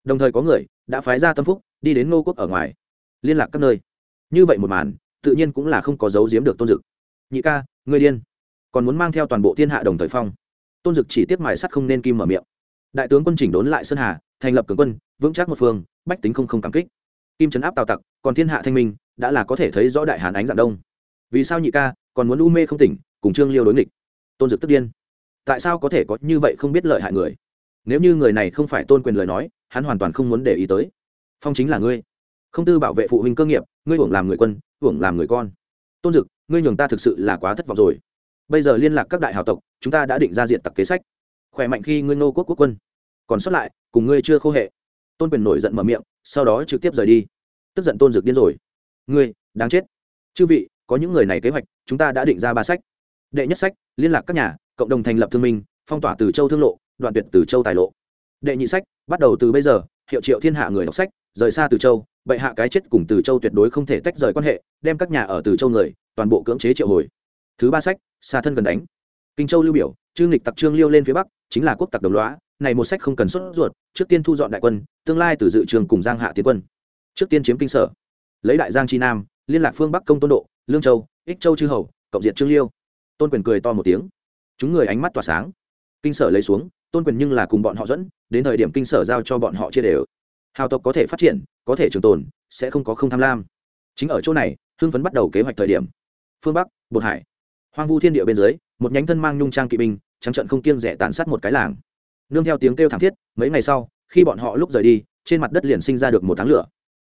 Đồng thời có người đã phái ra tâm phúc, đi đến ngô quốc ở ngoài, liên lạc các nơi. Như vậy một màn, tự nhiên cũng là không có dấu giếm được tôn dực. Nhị ca người điên. Còn muốn mang theo toàn bộ thiên hạ đồng thời phong. Tôn dực chỉ tiếp mài sắt không nên kim mở miệng. Đại tướng quân chỉnh đốn lại sơn hà, thành lập cường quân, vững chắc một phương, bách tính không không cảm kích. Kim trấn áp tào tặc, còn thiên hạ thanh minh, đã là có thể thấy rõ đại hàn ánh dạng đông. Vì sao nhị ca, còn muốn u mê không tỉnh cùng trương liêu đối nghịch. Tôn dực tức điên. Tại sao có thể có như vậy không biết lợi hại người? Nếu như người này không phải tôn quyền lời nói, hắn hoàn toàn không muốn để ý tới. Phong chính là ngươi. Không tư bảo vệ phụ huynh cơ nghiệp, ngươi hưởng làm người quân hưởng làm người con. Tôn dực, ngươi nhường ta thực sự là quá thất vọng rồi. Bây giờ liên lạc các đại hào tộc, chúng ta đã định ra diện tặc kế sách. Khỏe mạnh khi ngươi nô quốc quốc quân. Còn xuất lại, cùng ngươi chưa khô hệ. Tôn quyền nổi giận mở miệng, sau đó trực tiếp rời đi. Tức giận tôn dực điên rồi. Ngươi, đáng chết. Chư vị, có những người này kế hoạch, chúng ta đã định ra ba sách đệ nhất sách, liên lạc các nhà, cộng đồng thành lập thương minh, phong tỏa từ châu thương lộ, đoạn tuyệt từ châu tài lộ. Đệ nhị sách, bắt đầu từ bây giờ, hiệu triệu thiên hạ người đọc sách, rời xa từ châu, bệ hạ cái chết cùng từ châu tuyệt đối không thể tách rời quan hệ, đem các nhà ở từ châu người, toàn bộ cưỡng chế triệu hồi. Thứ ba sách, xa thân gần đánh. Kinh châu lưu biểu trương lịch tặc trương liêu lên phía bắc, chính là quốc tặc đồng lõa, này một sách không cần xuất ruột, trước tiên thu dọn đại quân, tương lai từ dự trường cùng giang hạ tiến quân. Trước tiên chiếm kinh sở. Lấy đại giang chi nam, liên lạc phương bắc công tôn độ, lương châu, ích châu chư hầu, cộng diện trương liêu tôn quyền cười to một tiếng. Chúng người ánh mắt tỏa sáng. Kinh sở lấy xuống, tôn quyền nhưng là cùng bọn họ dẫn, đến thời điểm kinh sở giao cho bọn họ chia đều. Hào tộc có thể phát triển, có thể trường tồn, sẽ không có không tham lam. Chính ở chỗ này, hưng phấn bắt đầu kế hoạch thời điểm. Phương bắc, bột hải. Hoang vu thiên địa bên dưới, một nhánh thân mang nhung trang kỵ binh, trắng trận không kiêng rẻ tàn sát một cái làng. Nương theo tiếng kêu thảm thiết, mấy ngày sau, khi bọn họ lúc rời đi, trên mặt đất liền sinh ra được một tháng lửa.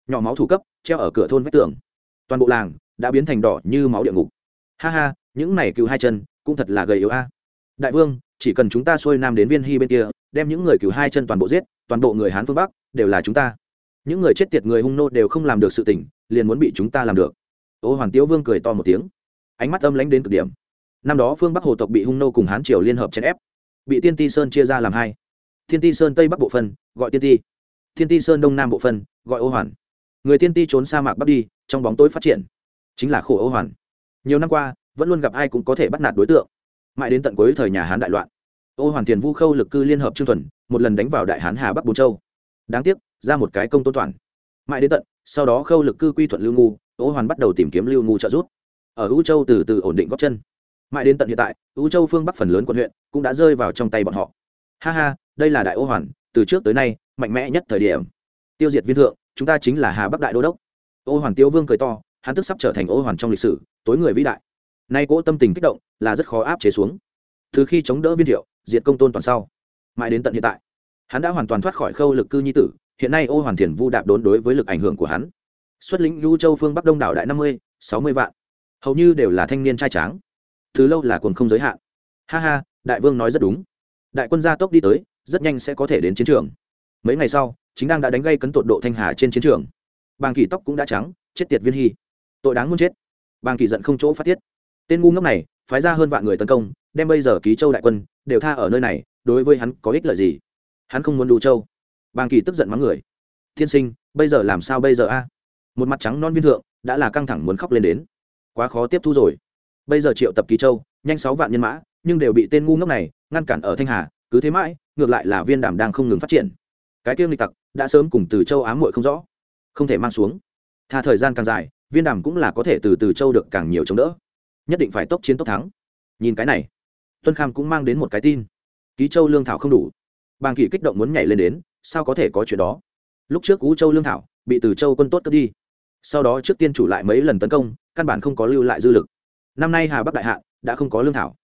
Nhỏ máu thủ cấp, treo ở cửa thôn vách tường. Toàn bộ làng đã biến thành đỏ như máu địa ngục. Ha ha những này cứu hai chân cũng thật là gầy yếu a. Đại vương, chỉ cần chúng ta xuôi nam đến viên hy bên kia, đem những người cứu hai chân toàn bộ giết, toàn bộ người hán phương bắc đều là chúng ta. Những người chết tiệt người hung nô đều không làm được sự tỉnh liền muốn bị chúng ta làm được. Ô hoàn tiếu vương cười to một tiếng. Ánh mắt âm lánh đến cực điểm. Năm đó phương bắc hồ tộc bị hung nô cùng hán triều liên hợp chèn ép, bị tiên ti sơn chia ra làm hai. Thiên ti sơn tây bắc bộ phân, gọi tiên ti. Thiên ti sơn đông nam bộ phân, gọi ô hoàn. Người tiên ti trốn sa mạc bắc đi, trong bóng tối phát triển. Chính là khổ ô hoàn. Nhiều năm qua vẫn luôn gặp ai cũng có thể bắt nạt đối tượng. Mãi đến tận cuối thời nhà hán đại loạn, ô hoàn tiền vu khâu lực cư liên hợp trương thuần, một lần đánh vào đại hán hà bắc bồn châu. Đáng tiếc, ra một cái công tôn toàn. Mãi đến tận, sau đó khâu lực cư quy thuận lưu ngu, ô hoàn bắt đầu tìm kiếm lưu ngu trợ giúp. Ở u châu từ từ ổn định góp chân. Mãi đến tận hiện tại, u châu phương bắc phần lớn quận huyện cũng đã rơi vào trong tay bọn họ. Ha ha, đây là đại ô hoàn, từ trước tới nay, mạnh mẽ nhất thời điểm. Tiêu diệt viên thượng, chúng ta chính là hà bắc đại đô đốc. Ô hoàn tiêu vương cười to, hắn tức sắp trở thành ô hoàn trong lịch sử, tối người vĩ đại nay cỗ tâm tình kích động là rất khó áp chế xuống. Từ khi chống đỡ viên thiệu, diệt công tôn toàn sau, mãi đến tận hiện tại, hắn đã hoàn toàn thoát khỏi khâu lực cư nhi tử, hiện nay ô hoàn thiền vu đạp đốn đối với lực ảnh hưởng của hắn. Xuất lĩnh lưu châu phương bắc đông đảo đại năm mươi, sáu mươi vạn. Hầu như đều là thanh niên trai tráng. Từ lâu là quần không giới hạn. Ha ha, đại vương nói rất đúng. Đại quân gia tốc đi tới, rất nhanh sẽ có thể đến chiến trường. Mấy ngày sau, chính đang đã đánh gây cấn tột độ thanh hà trên chiến trường. Bàng kỳ tóc cũng đã trắng, chết tiệt viên hy. Tội đáng muốn chết. Bàng kỳ giận không chỗ phát tiết tên ngu ngốc này, phái ra hơn vạn người tấn công, đem bây giờ ký châu đại quân đều tha ở nơi này, đối với hắn có ích lợi gì? Hắn không muốn đủ châu. Bàng kỳ tức giận mắng người. Thiên sinh, bây giờ làm sao bây giờ a? À? Một mặt trắng non viên thượng, đã là căng thẳng muốn khóc lên đến. Quá khó tiếp thu rồi. Bây giờ triệu tập ký châu, nhanh sáu vạn nhân mã, nhưng đều bị tên ngu ngốc này ngăn cản ở thanh hà, cứ thế mãi, ngược lại là viên đàm đang không ngừng phát triển. Cái tiêu lịch tặc, đã sớm cùng từ châu ám muội không rõ. Không thể mang xuống. Tha thời gian càng dài, viên đàm cũng là có thể từ từ châu được càng nhiều chống đỡ nhất định phải tốc chiến tốc thắng. Nhìn cái này, tuân kham cũng mang đến một cái tin. Ký châu lương thảo không đủ. Bàng kỳ kích động muốn nhảy lên đến, sao có thể có chuyện đó? Lúc trước cú châu lương thảo bị từ châu quân tốt cướp đi. Sau đó trước tiên chủ lại mấy lần tấn công, căn bản không có lưu lại dư lực. Năm nay hà bắc đại hạ đã không có lương thảo.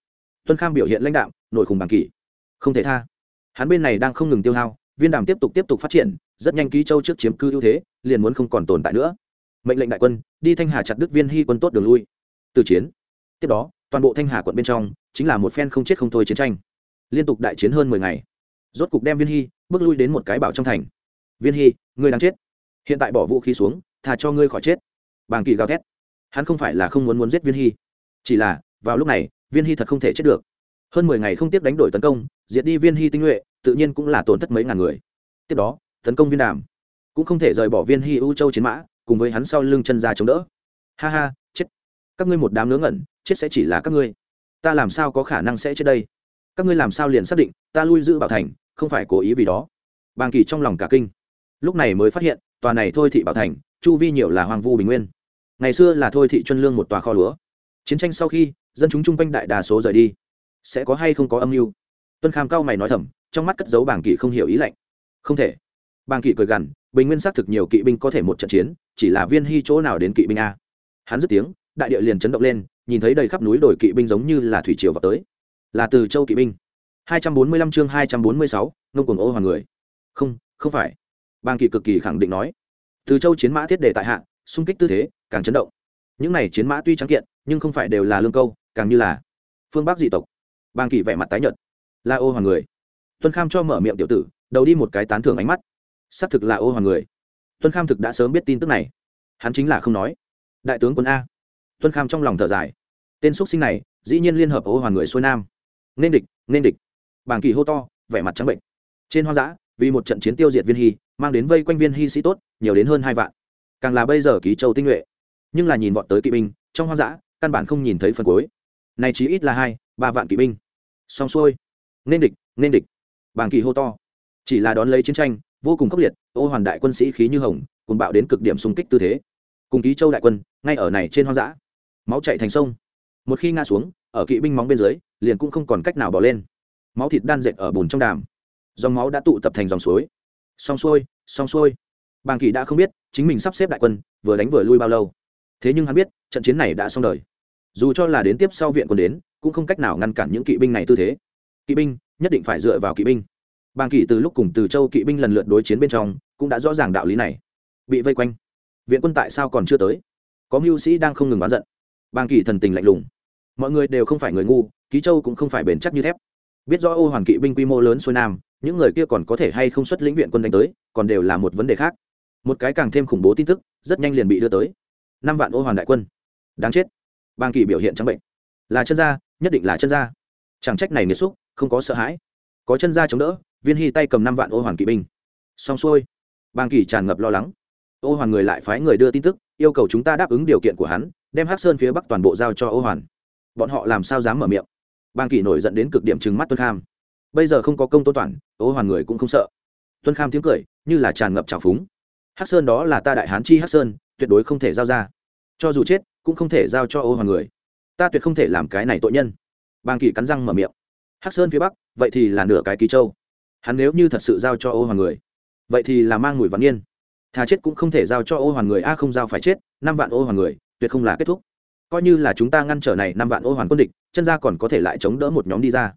Tuân kham biểu hiện lãnh đạo nổi khủng bàng kỳ không thể tha. Hắn bên này đang không ngừng tiêu hao, viên đàm tiếp tục tiếp tục phát triển, rất nhanh ký châu trước chiếm cư ưu thế, liền muốn không còn tồn tại nữa. Mệnh lệnh đại quân, đi thanh hà chặt đức viên hy quân tốt đường lui. Từ chiến tiếp đó, toàn bộ thanh hà quận bên trong chính là một phen không chết không thôi chiến tranh. Liên tục đại chiến hơn mười ngày, rốt cục đem viên hy bước lui đến một cái bảo trong thành. Viên hy, ngươi đang chết. Hiện tại bỏ vũ khí xuống thà cho ngươi khỏi chết. Bàng kỳ gào thét. Hắn không phải là không muốn muốn giết viên hy, chỉ là vào lúc này, viên hy thật không thể chết được. Hơn mười ngày không tiếp đánh đổi tấn công, diệt đi viên hy tinh nhuệ, tự nhiên cũng là tổn thất mấy ngàn người. Tiếp đó, tấn công viên đàm, cũng không thể rời bỏ viên hy ưu châu chiến mã, cùng với hắn sau lưng chân ra chống đỡ. Ha ha, chết. Các ngươi một đám ngớ ngẩn chết sẽ chỉ là các ngươi. Ta làm sao có khả năng sẽ chết đây? Các ngươi làm sao liền xác định, ta lui giữ bảo thành, không phải cố ý vì đó? Bàng kỳ trong lòng cả kinh. Lúc này mới phát hiện, tòa này thôi thị bảo thành, chu vi nhiều là hoàng vu bình nguyên. Ngày xưa là thôi thị chuân lương một tòa kho lúa. Chiến tranh sau khi, dân chúng chung quanh đại đa số rời đi. Sẽ có hay không có âm mưu? Tuân kham cao mày nói thầm, trong mắt cất giấu bàng kỵ không hiểu ý lạnh. Không thể. Bàng kỵ cười gằn, bình nguyên xác thực nhiều kỵ binh có thể một trận chiến, chỉ là viên hy chỗ nào đến kỵ binh a. Hắn dứt tiếng, đại địa liền chấn động lên nhìn thấy đầy khắp núi đồi kỵ binh giống như là thủy triều vào tới. Là từ châu kỵ binh. 245 chương 246, ngông cuồng ô hoàng người. Không không phải. Bang kỵ cực kỳ khẳng định nói. Từ châu chiến mã thiết đề tại hạ xung kích tư thế càng chấn động. Những này chiến mã tuy trắng kiện nhưng không phải đều là lương câu càng như là phương bắc dị tộc. Bang kỵ vẻ mặt tái nhợt. Là ô hoàng người. Tuân kham cho mở miệng tiểu tử đầu đi một cái tán thưởng ánh mắt. Xác thực là ô hoàng người. Tuân kham thực đã sớm biết tin tức này. Hắn chính là không nói. Đại tướng quân a tuân kham trong lòng thở dài. Tên x sinh này, dĩ nhiên liên hợp ô hoàn người xuôi nam. Nên địch nên địch. Bảng kỳ hô to, vẻ mặt trắng bệnh. Trên hoang dã, vì một trận chiến tiêu diệt viên hy, mang đến vây quanh viên hy sĩ tốt, nhiều đến hơn hai vạn. Càng là bây giờ ký châu tinh nhuệ. Nhưng là nhìn vọt tới kỵ binh, trong hoang dã, căn bản không nhìn thấy phần cuối. Này chỉ ít là hai, ba vạn kỵ binh. Xong xuôi. Nên địch nên địch. Bảng kỳ hô to. Chỉ là đón lấy chiến tranh, vô cùng khốc liệt, ô hoàn đại quân sĩ khí như hồng cùng bạo đến cực điểm xung kích tư thế. Cùng ký châu đại quân, ngay ở này trên hoang dã máu chạy thành sông. Một khi ngã xuống, ở kỵ binh móng bên dưới, liền cũng không còn cách nào bỏ lên. Máu thịt đan dệt ở bùn trong đàm. Dòng máu đã tụ tập thành dòng suối. Xong xuôi xong xuôi. Bàng kỳ đã không biết, chính mình sắp xếp đại quân, vừa đánh vừa lui bao lâu. Thế nhưng hắn biết, trận chiến này đã xong đời. Dù cho là đến tiếp sau viện quân đến, cũng không cách nào ngăn cản những kỵ binh này tư thế. Kỵ binh, nhất định phải dựa vào kỵ binh. Bàng kỳ từ lúc cùng từ châu kỵ binh lần lượt đối chiến bên trong, cũng đã rõ ràng đạo lý này. Bị vây quanh. Viện quân tại sao còn chưa tới? Có mưu sĩ đang không ngừng bán giận bàng kỳ thần tình lạnh lùng. Mọi người đều không phải người ngu, ký châu cũng không phải bền chắc như thép. Biết rõ ô hoàn kỵ binh quy mô lớn xuôi nam, những người kia còn có thể hay không xuất lĩnh viện quân đánh tới, còn đều là một vấn đề khác. Một cái càng thêm khủng bố tin tức, rất nhanh liền bị đưa tới. Năm vạn ô hoàn đại quân. Đáng chết. Bàng kỳ biểu hiện trắng bệnh. Là chân gia, nhất định là chân gia. Chẳng trách này nghiệt xúc, không có sợ hãi. Có chân gia chống đỡ, viên hy tay cầm năm vạn ô hoàn kỵ binh. Xong xuôi. Bàng kỳ tràn ngập lo lắng ô hoàn người lại phái người đưa tin tức, yêu cầu chúng ta đáp ứng điều kiện của hắn, đem hắc sơn phía bắc toàn bộ giao cho ô hoàn. Bọn họ làm sao dám mở miệng? Bang kỳ nổi dẫn đến cực điểm trừng mắt tuân kham. Bây giờ không có công tôn toàn, ô hoàn người cũng không sợ. Tuân kham tiếng cười, như là tràn ngập trào phúng. Hắc sơn đó là ta đại hán chi hắc sơn, tuyệt đối không thể giao ra. Cho dù chết, cũng không thể giao cho ô hoàn người. Ta tuyệt không thể làm cái này tội nhân. Bang kỳ cắn răng mở miệng. Hắc sơn phía bắc, vậy thì là nửa cái ký châu. Hắn nếu như thật sự giao cho ô hoàng người, vậy thì là mang mùi văn yên thà chết cũng không thể giao cho ô Hoàn người, a không giao phải chết, năm vạn ô Hoàn người, tuyệt không là kết thúc. Coi như là chúng ta ngăn trở này năm vạn ô Hoàn quân địch chân gia còn có thể lại chống đỡ một nhóm đi ra.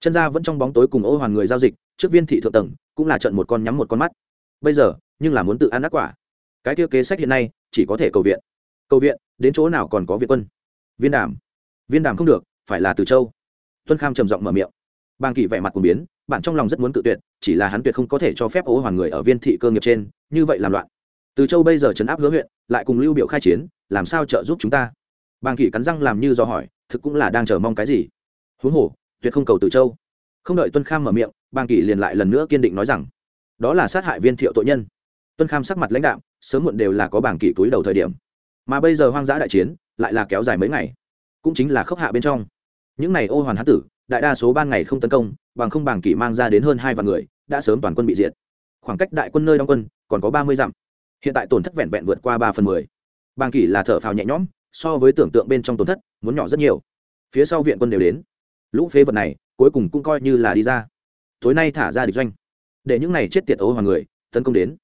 Chân gia vẫn trong bóng tối cùng ô Hoàn người giao dịch, trước viên thị thượng tầng, cũng là trận một con nhắm một con mắt. Bây giờ, nhưng là muốn tự ăn ác quả. Cái tiêu kế sách hiện nay, chỉ có thể cầu viện. Cầu viện, đến chỗ nào còn có viện quân? Viên đàm. Viên đàm không được, phải là từ châu. Tuân kham trầm giọng mở miệng. Bang kỷ vẻ mặt của biến bạn trong lòng rất muốn tự tuyệt, chỉ là hắn tuyệt không có thể cho phép ố hoàn người ở viên thị cơ nghiệp trên, như vậy làm loạn. Từ châu bây giờ trấn áp hứa huyện, lại cùng lưu biểu khai chiến, làm sao trợ giúp chúng ta? Bang kỷ cắn răng làm như do hỏi, thực cũng là đang chờ mong cái gì? Huống hồ, tuyệt không cầu từ châu. Không đợi tuân kham mở miệng bang kỷ liền lại lần nữa kiên định nói rằng, đó là sát hại viên thiệu tội nhân. Tuân kham sắc mặt lãnh đạm, sớm muộn đều là có bảng kỷ túi đầu thời điểm. Mà bây giờ hoang dã đại chiến, lại là kéo dài mấy ngày. Cũng chính là khốc hạ bên trong. Những này ô hoàn hán tử đại đa số ban ngày không tấn công, bằng không bảng kỷ mang ra đến hơn hai vạn người, đã sớm toàn quân bị diệt. Khoảng cách đại quân nơi đóng quân, còn có ba mươi dặm. Hiện tại tổn thất vẹn vẹn vượt qua ba phần mười. Bảng kỷ là thở phào nhẹ nhõm, so với tưởng tượng bên trong tổn thất, muốn nhỏ rất nhiều. Phía sau viện quân đều đến. Lũ phế vật này, cuối cùng cũng coi như là đi ra. Tối nay thả ra địch doanh. Để những này chết tiệt ô hoàng người, tấn công đến.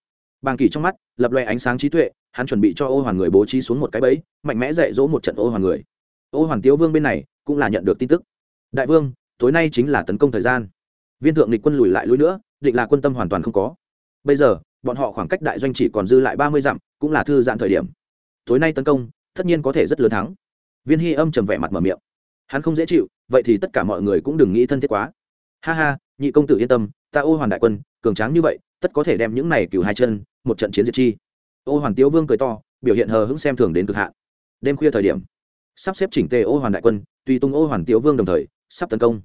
Bàng kỳ trong mắt, lập loe ánh sáng trí tuệ, hắn chuẩn bị cho ô hoàng người bố trí xuống một cái bẫy, mạnh mẽ dạy dỗ một trận ô hoàng người. Ô hoàng tiếu vương bên này, cũng là nhận được tin tức đại vương, tối nay chính là tấn công thời gian. Viên thượng địch quân lùi lại lùi nữa, định là quân tâm hoàn toàn không có. Bây giờ, bọn họ khoảng cách đại doanh chỉ còn dư lại ba mươi dặm, cũng là thư giãn thời điểm. Tối nay tấn công, tất nhiên có thể rất lớn thắng. Viên hy âm trầm vẻ mặt mở miệng. Hắn không dễ chịu, vậy thì tất cả mọi người cũng đừng nghĩ thân thiết quá. Ha ha, nhị công tử yên tâm, ta ô hoàn đại quân, cường tráng như vậy, tất có thể đem những này cửu hai chân, một trận chiến diệt chi. Ô hoàn tiếu vương cười to, biểu hiện hờ hững xem thường đến cực hạn. Đêm khuya thời điểm, sắp xếp chỉnh tề ô hoàn đại quân, tùy tung ô hoàn tiếu vương đồng thời sắp tấn công.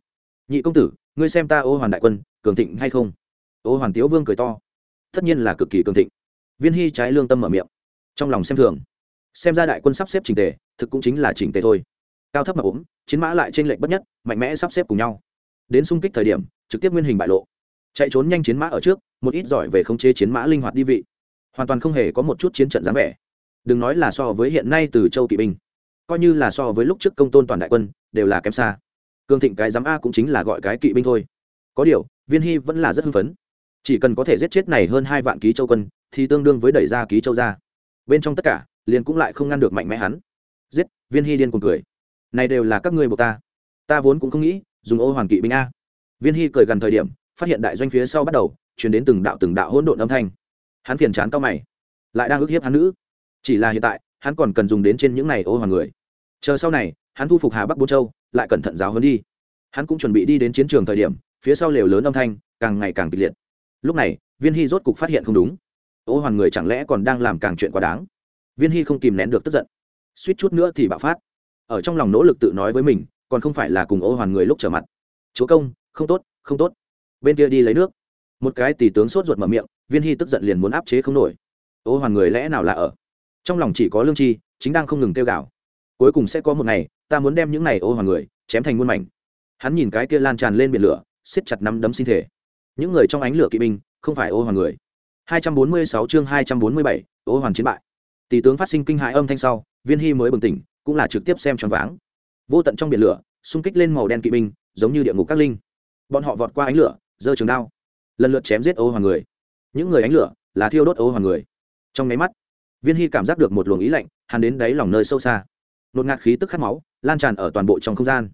Nhị công tử, ngươi xem ta ô hoàn đại quân, cường thịnh hay không? Ô hoàn tiếu vương cười to. Tất nhiên là cực kỳ cường thịnh. Viên hy trái lương tâm mở miệng. Trong lòng xem thường. Xem ra đại quân sắp xếp chỉnh tề, thực cũng chính là chỉnh tề thôi. Cao thấp mà ốm, chiến mã lại trên lệnh bất nhất, mạnh mẽ sắp xếp cùng nhau. Đến xung kích thời điểm, trực tiếp nguyên hình bại lộ. Chạy trốn nhanh chiến mã ở trước, một ít giỏi về khống chế chiến mã linh hoạt đi vị. Hoàn toàn không hề có một chút chiến trận dáng vẻ. Đừng nói là so với hiện nay từ châu kỵ binh, coi như là so với lúc trước công tôn toàn đại quân, đều là kém xa cương thịnh cái giám a cũng chính là gọi cái kỵ binh thôi. Có điều, viên hy vẫn là rất hưng phấn. Chỉ cần có thể giết chết này hơn hai vạn ký châu quân, thì tương đương với đẩy ra ký châu ra. Bên trong tất cả, liền cũng lại không ngăn được mạnh mẽ hắn. Giết, viên hy điên cuồng cười. Này đều là các ngươi buộc ta. Ta vốn cũng không nghĩ, dùng ô hoàng kỵ binh a. Viên hy cười gần thời điểm, phát hiện đại doanh phía sau bắt đầu chuyển đến từng đạo từng đạo hỗn độn âm thanh. Hắn phiền chán cao mày. Lại đang ức hiếp hắn nữ. Chỉ là hiện tại, hắn còn cần dùng đến trên những này ô hoàng người. Chờ sau này, hắn thu phục hà bắc bô châu lại cẩn thận giáo hơn đi. Hắn cũng chuẩn bị đi đến chiến trường thời điểm, phía sau lều lớn âm thanh càng ngày càng kịch liệt. Lúc này, viên hy rốt cục phát hiện không đúng. Ô hoàn người chẳng lẽ còn đang làm càng chuyện quá đáng? Viên hy không kìm nén được tức giận. Suýt chút nữa thì bạo phát. Ở trong lòng nỗ lực tự nói với mình, còn không phải là cùng ô hoàn người lúc trở mặt. Chúa công, không tốt không tốt. Bên kia đi lấy nước. Một cái tỷ tướng sốt ruột mở miệng, viên hy tức giận liền muốn áp chế không nổi. Ô hoàn người lẽ nào là ở? Trong lòng chỉ có lương chi chính đang không ngừng tiêu gạo cuối cùng sẽ có một ngày ta muốn đem những này ô hoàng người chém thành muôn mảnh. Hắn nhìn cái kia lan tràn lên biển lửa xiết chặt nắm đấm sinh thể. Những người trong ánh lửa kỵ binh không phải ô hoàng người. 246 chương 247, ô hoàng chiến bại. Tỷ tướng phát sinh kinh hại âm thanh sau viên hy mới bừng tỉnh cũng là trực tiếp xem choáng váng. Vô tận trong biển lửa xung kích lên màu đen kỵ binh giống như địa ngục các linh. Bọn họ vọt qua ánh lửa giơ trường đao. Lần lượt chém giết ô hoàng người. Những người ánh lửa là thiêu đốt ô hoàng người. Trong máy mắt viên hy cảm giác được một luồng ý lạnh hắn đến đáy lòng nơi sâu xa nột ngạt khí tức khát máu, lan tràn ở toàn bộ trong không gian.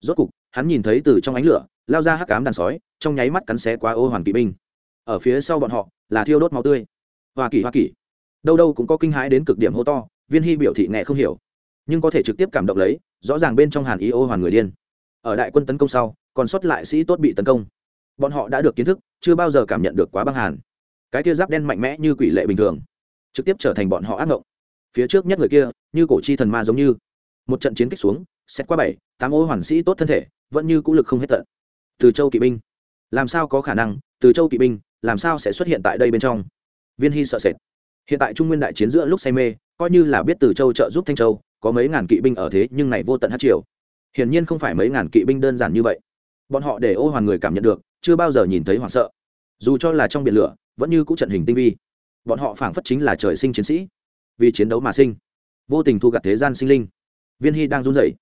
Rốt cục, hắn nhìn thấy từ trong ánh lửa, lao ra hắc cám đàn sói, trong nháy mắt cắn xé qua ô hoàng kỵ binh. Ở phía sau bọn họ, là thiêu đốt máu tươi. Hoa kỳ hoa kỳ đâu đâu cũng có kinh hãi đến cực điểm hô to, viên hy biểu thị nghe không hiểu. Nhưng có thể trực tiếp cảm động lấy, rõ ràng bên trong hàn ý ô hoàn người điên. Ở đại quân tấn công sau, còn sót lại sĩ tốt bị tấn công. Bọn họ đã được kiến thức, chưa bao giờ cảm nhận được quá băng hàn. Cái kia giáp đen mạnh mẽ như quỷ lệ bình thường, trực tiếp trở thành bọn họ ác ngộng phía trước nhất người kia, như cổ chi thần ma giống như. Một trận chiến kích xuống xét qua bảy, tám ô hoàn sĩ tốt thân thể, vẫn như cũ lực không hết tận. Từ châu kỵ binh. Làm sao có khả năng, từ châu kỵ binh, làm sao sẽ xuất hiện tại đây bên trong? Viên hy sợ sệt. Hiện tại trung nguyên đại chiến giữa lúc say mê, coi như là biết từ châu trợ giúp thanh châu, có mấy ngàn kỵ binh ở thế, nhưng này vô tận hát triều. Hiển nhiên không phải mấy ngàn kỵ binh đơn giản như vậy. Bọn họ để ô hoàn người cảm nhận được, chưa bao giờ nhìn thấy hoảng sợ. Dù cho là trong biển lửa, vẫn như cũ trận hình tinh vi. Bọn họ phảng phất chính là trời sinh chiến sĩ vì chiến đấu mà sinh. Vô tình thu gặt thế gian sinh linh. Viên hy đang run rẩy.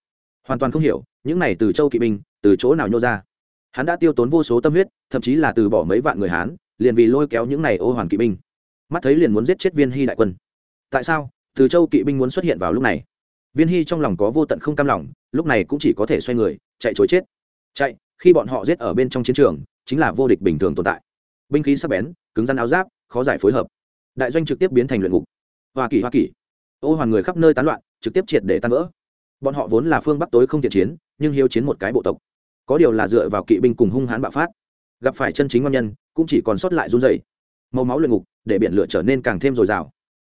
Hoàn toàn không hiểu, những này từ châu kỵ binh, từ chỗ nào nhô ra? Hắn đã tiêu tốn vô số tâm huyết, thậm chí là từ bỏ mấy vạn người hán, liền vì lôi kéo những này ô hoàn kỵ binh. Mắt thấy liền muốn giết chết viên hy đại quân. Tại sao? Từ châu kỵ binh muốn xuất hiện vào lúc này. Viên hy trong lòng có vô tận không cam lòng, lúc này cũng chỉ có thể xoay người, chạy chối chết. Chạy, khi bọn họ giết ở bên trong chiến trường, chính là vô địch bình thường tồn tại. Binh khí sắc bén, cứng rắn áo giáp, khó giải phối hợp. Đại doanh trực tiếp biến thành luyện ngục hoa kỳ hoa kỳ. Ô hoàn người khắp nơi tán loạn, trực tiếp triệt để tan vỡ. Bọn họ vốn là phương bắc tối không thiện chiến, nhưng hiếu chiến một cái bộ tộc. Có điều là dựa vào kỵ binh cùng hung hãn bạo phát. Gặp phải chân chính ngon nhân, cũng chỉ còn sót lại run dày màu máu luyện ngục, để biển lửa trở nên càng thêm dồi dào.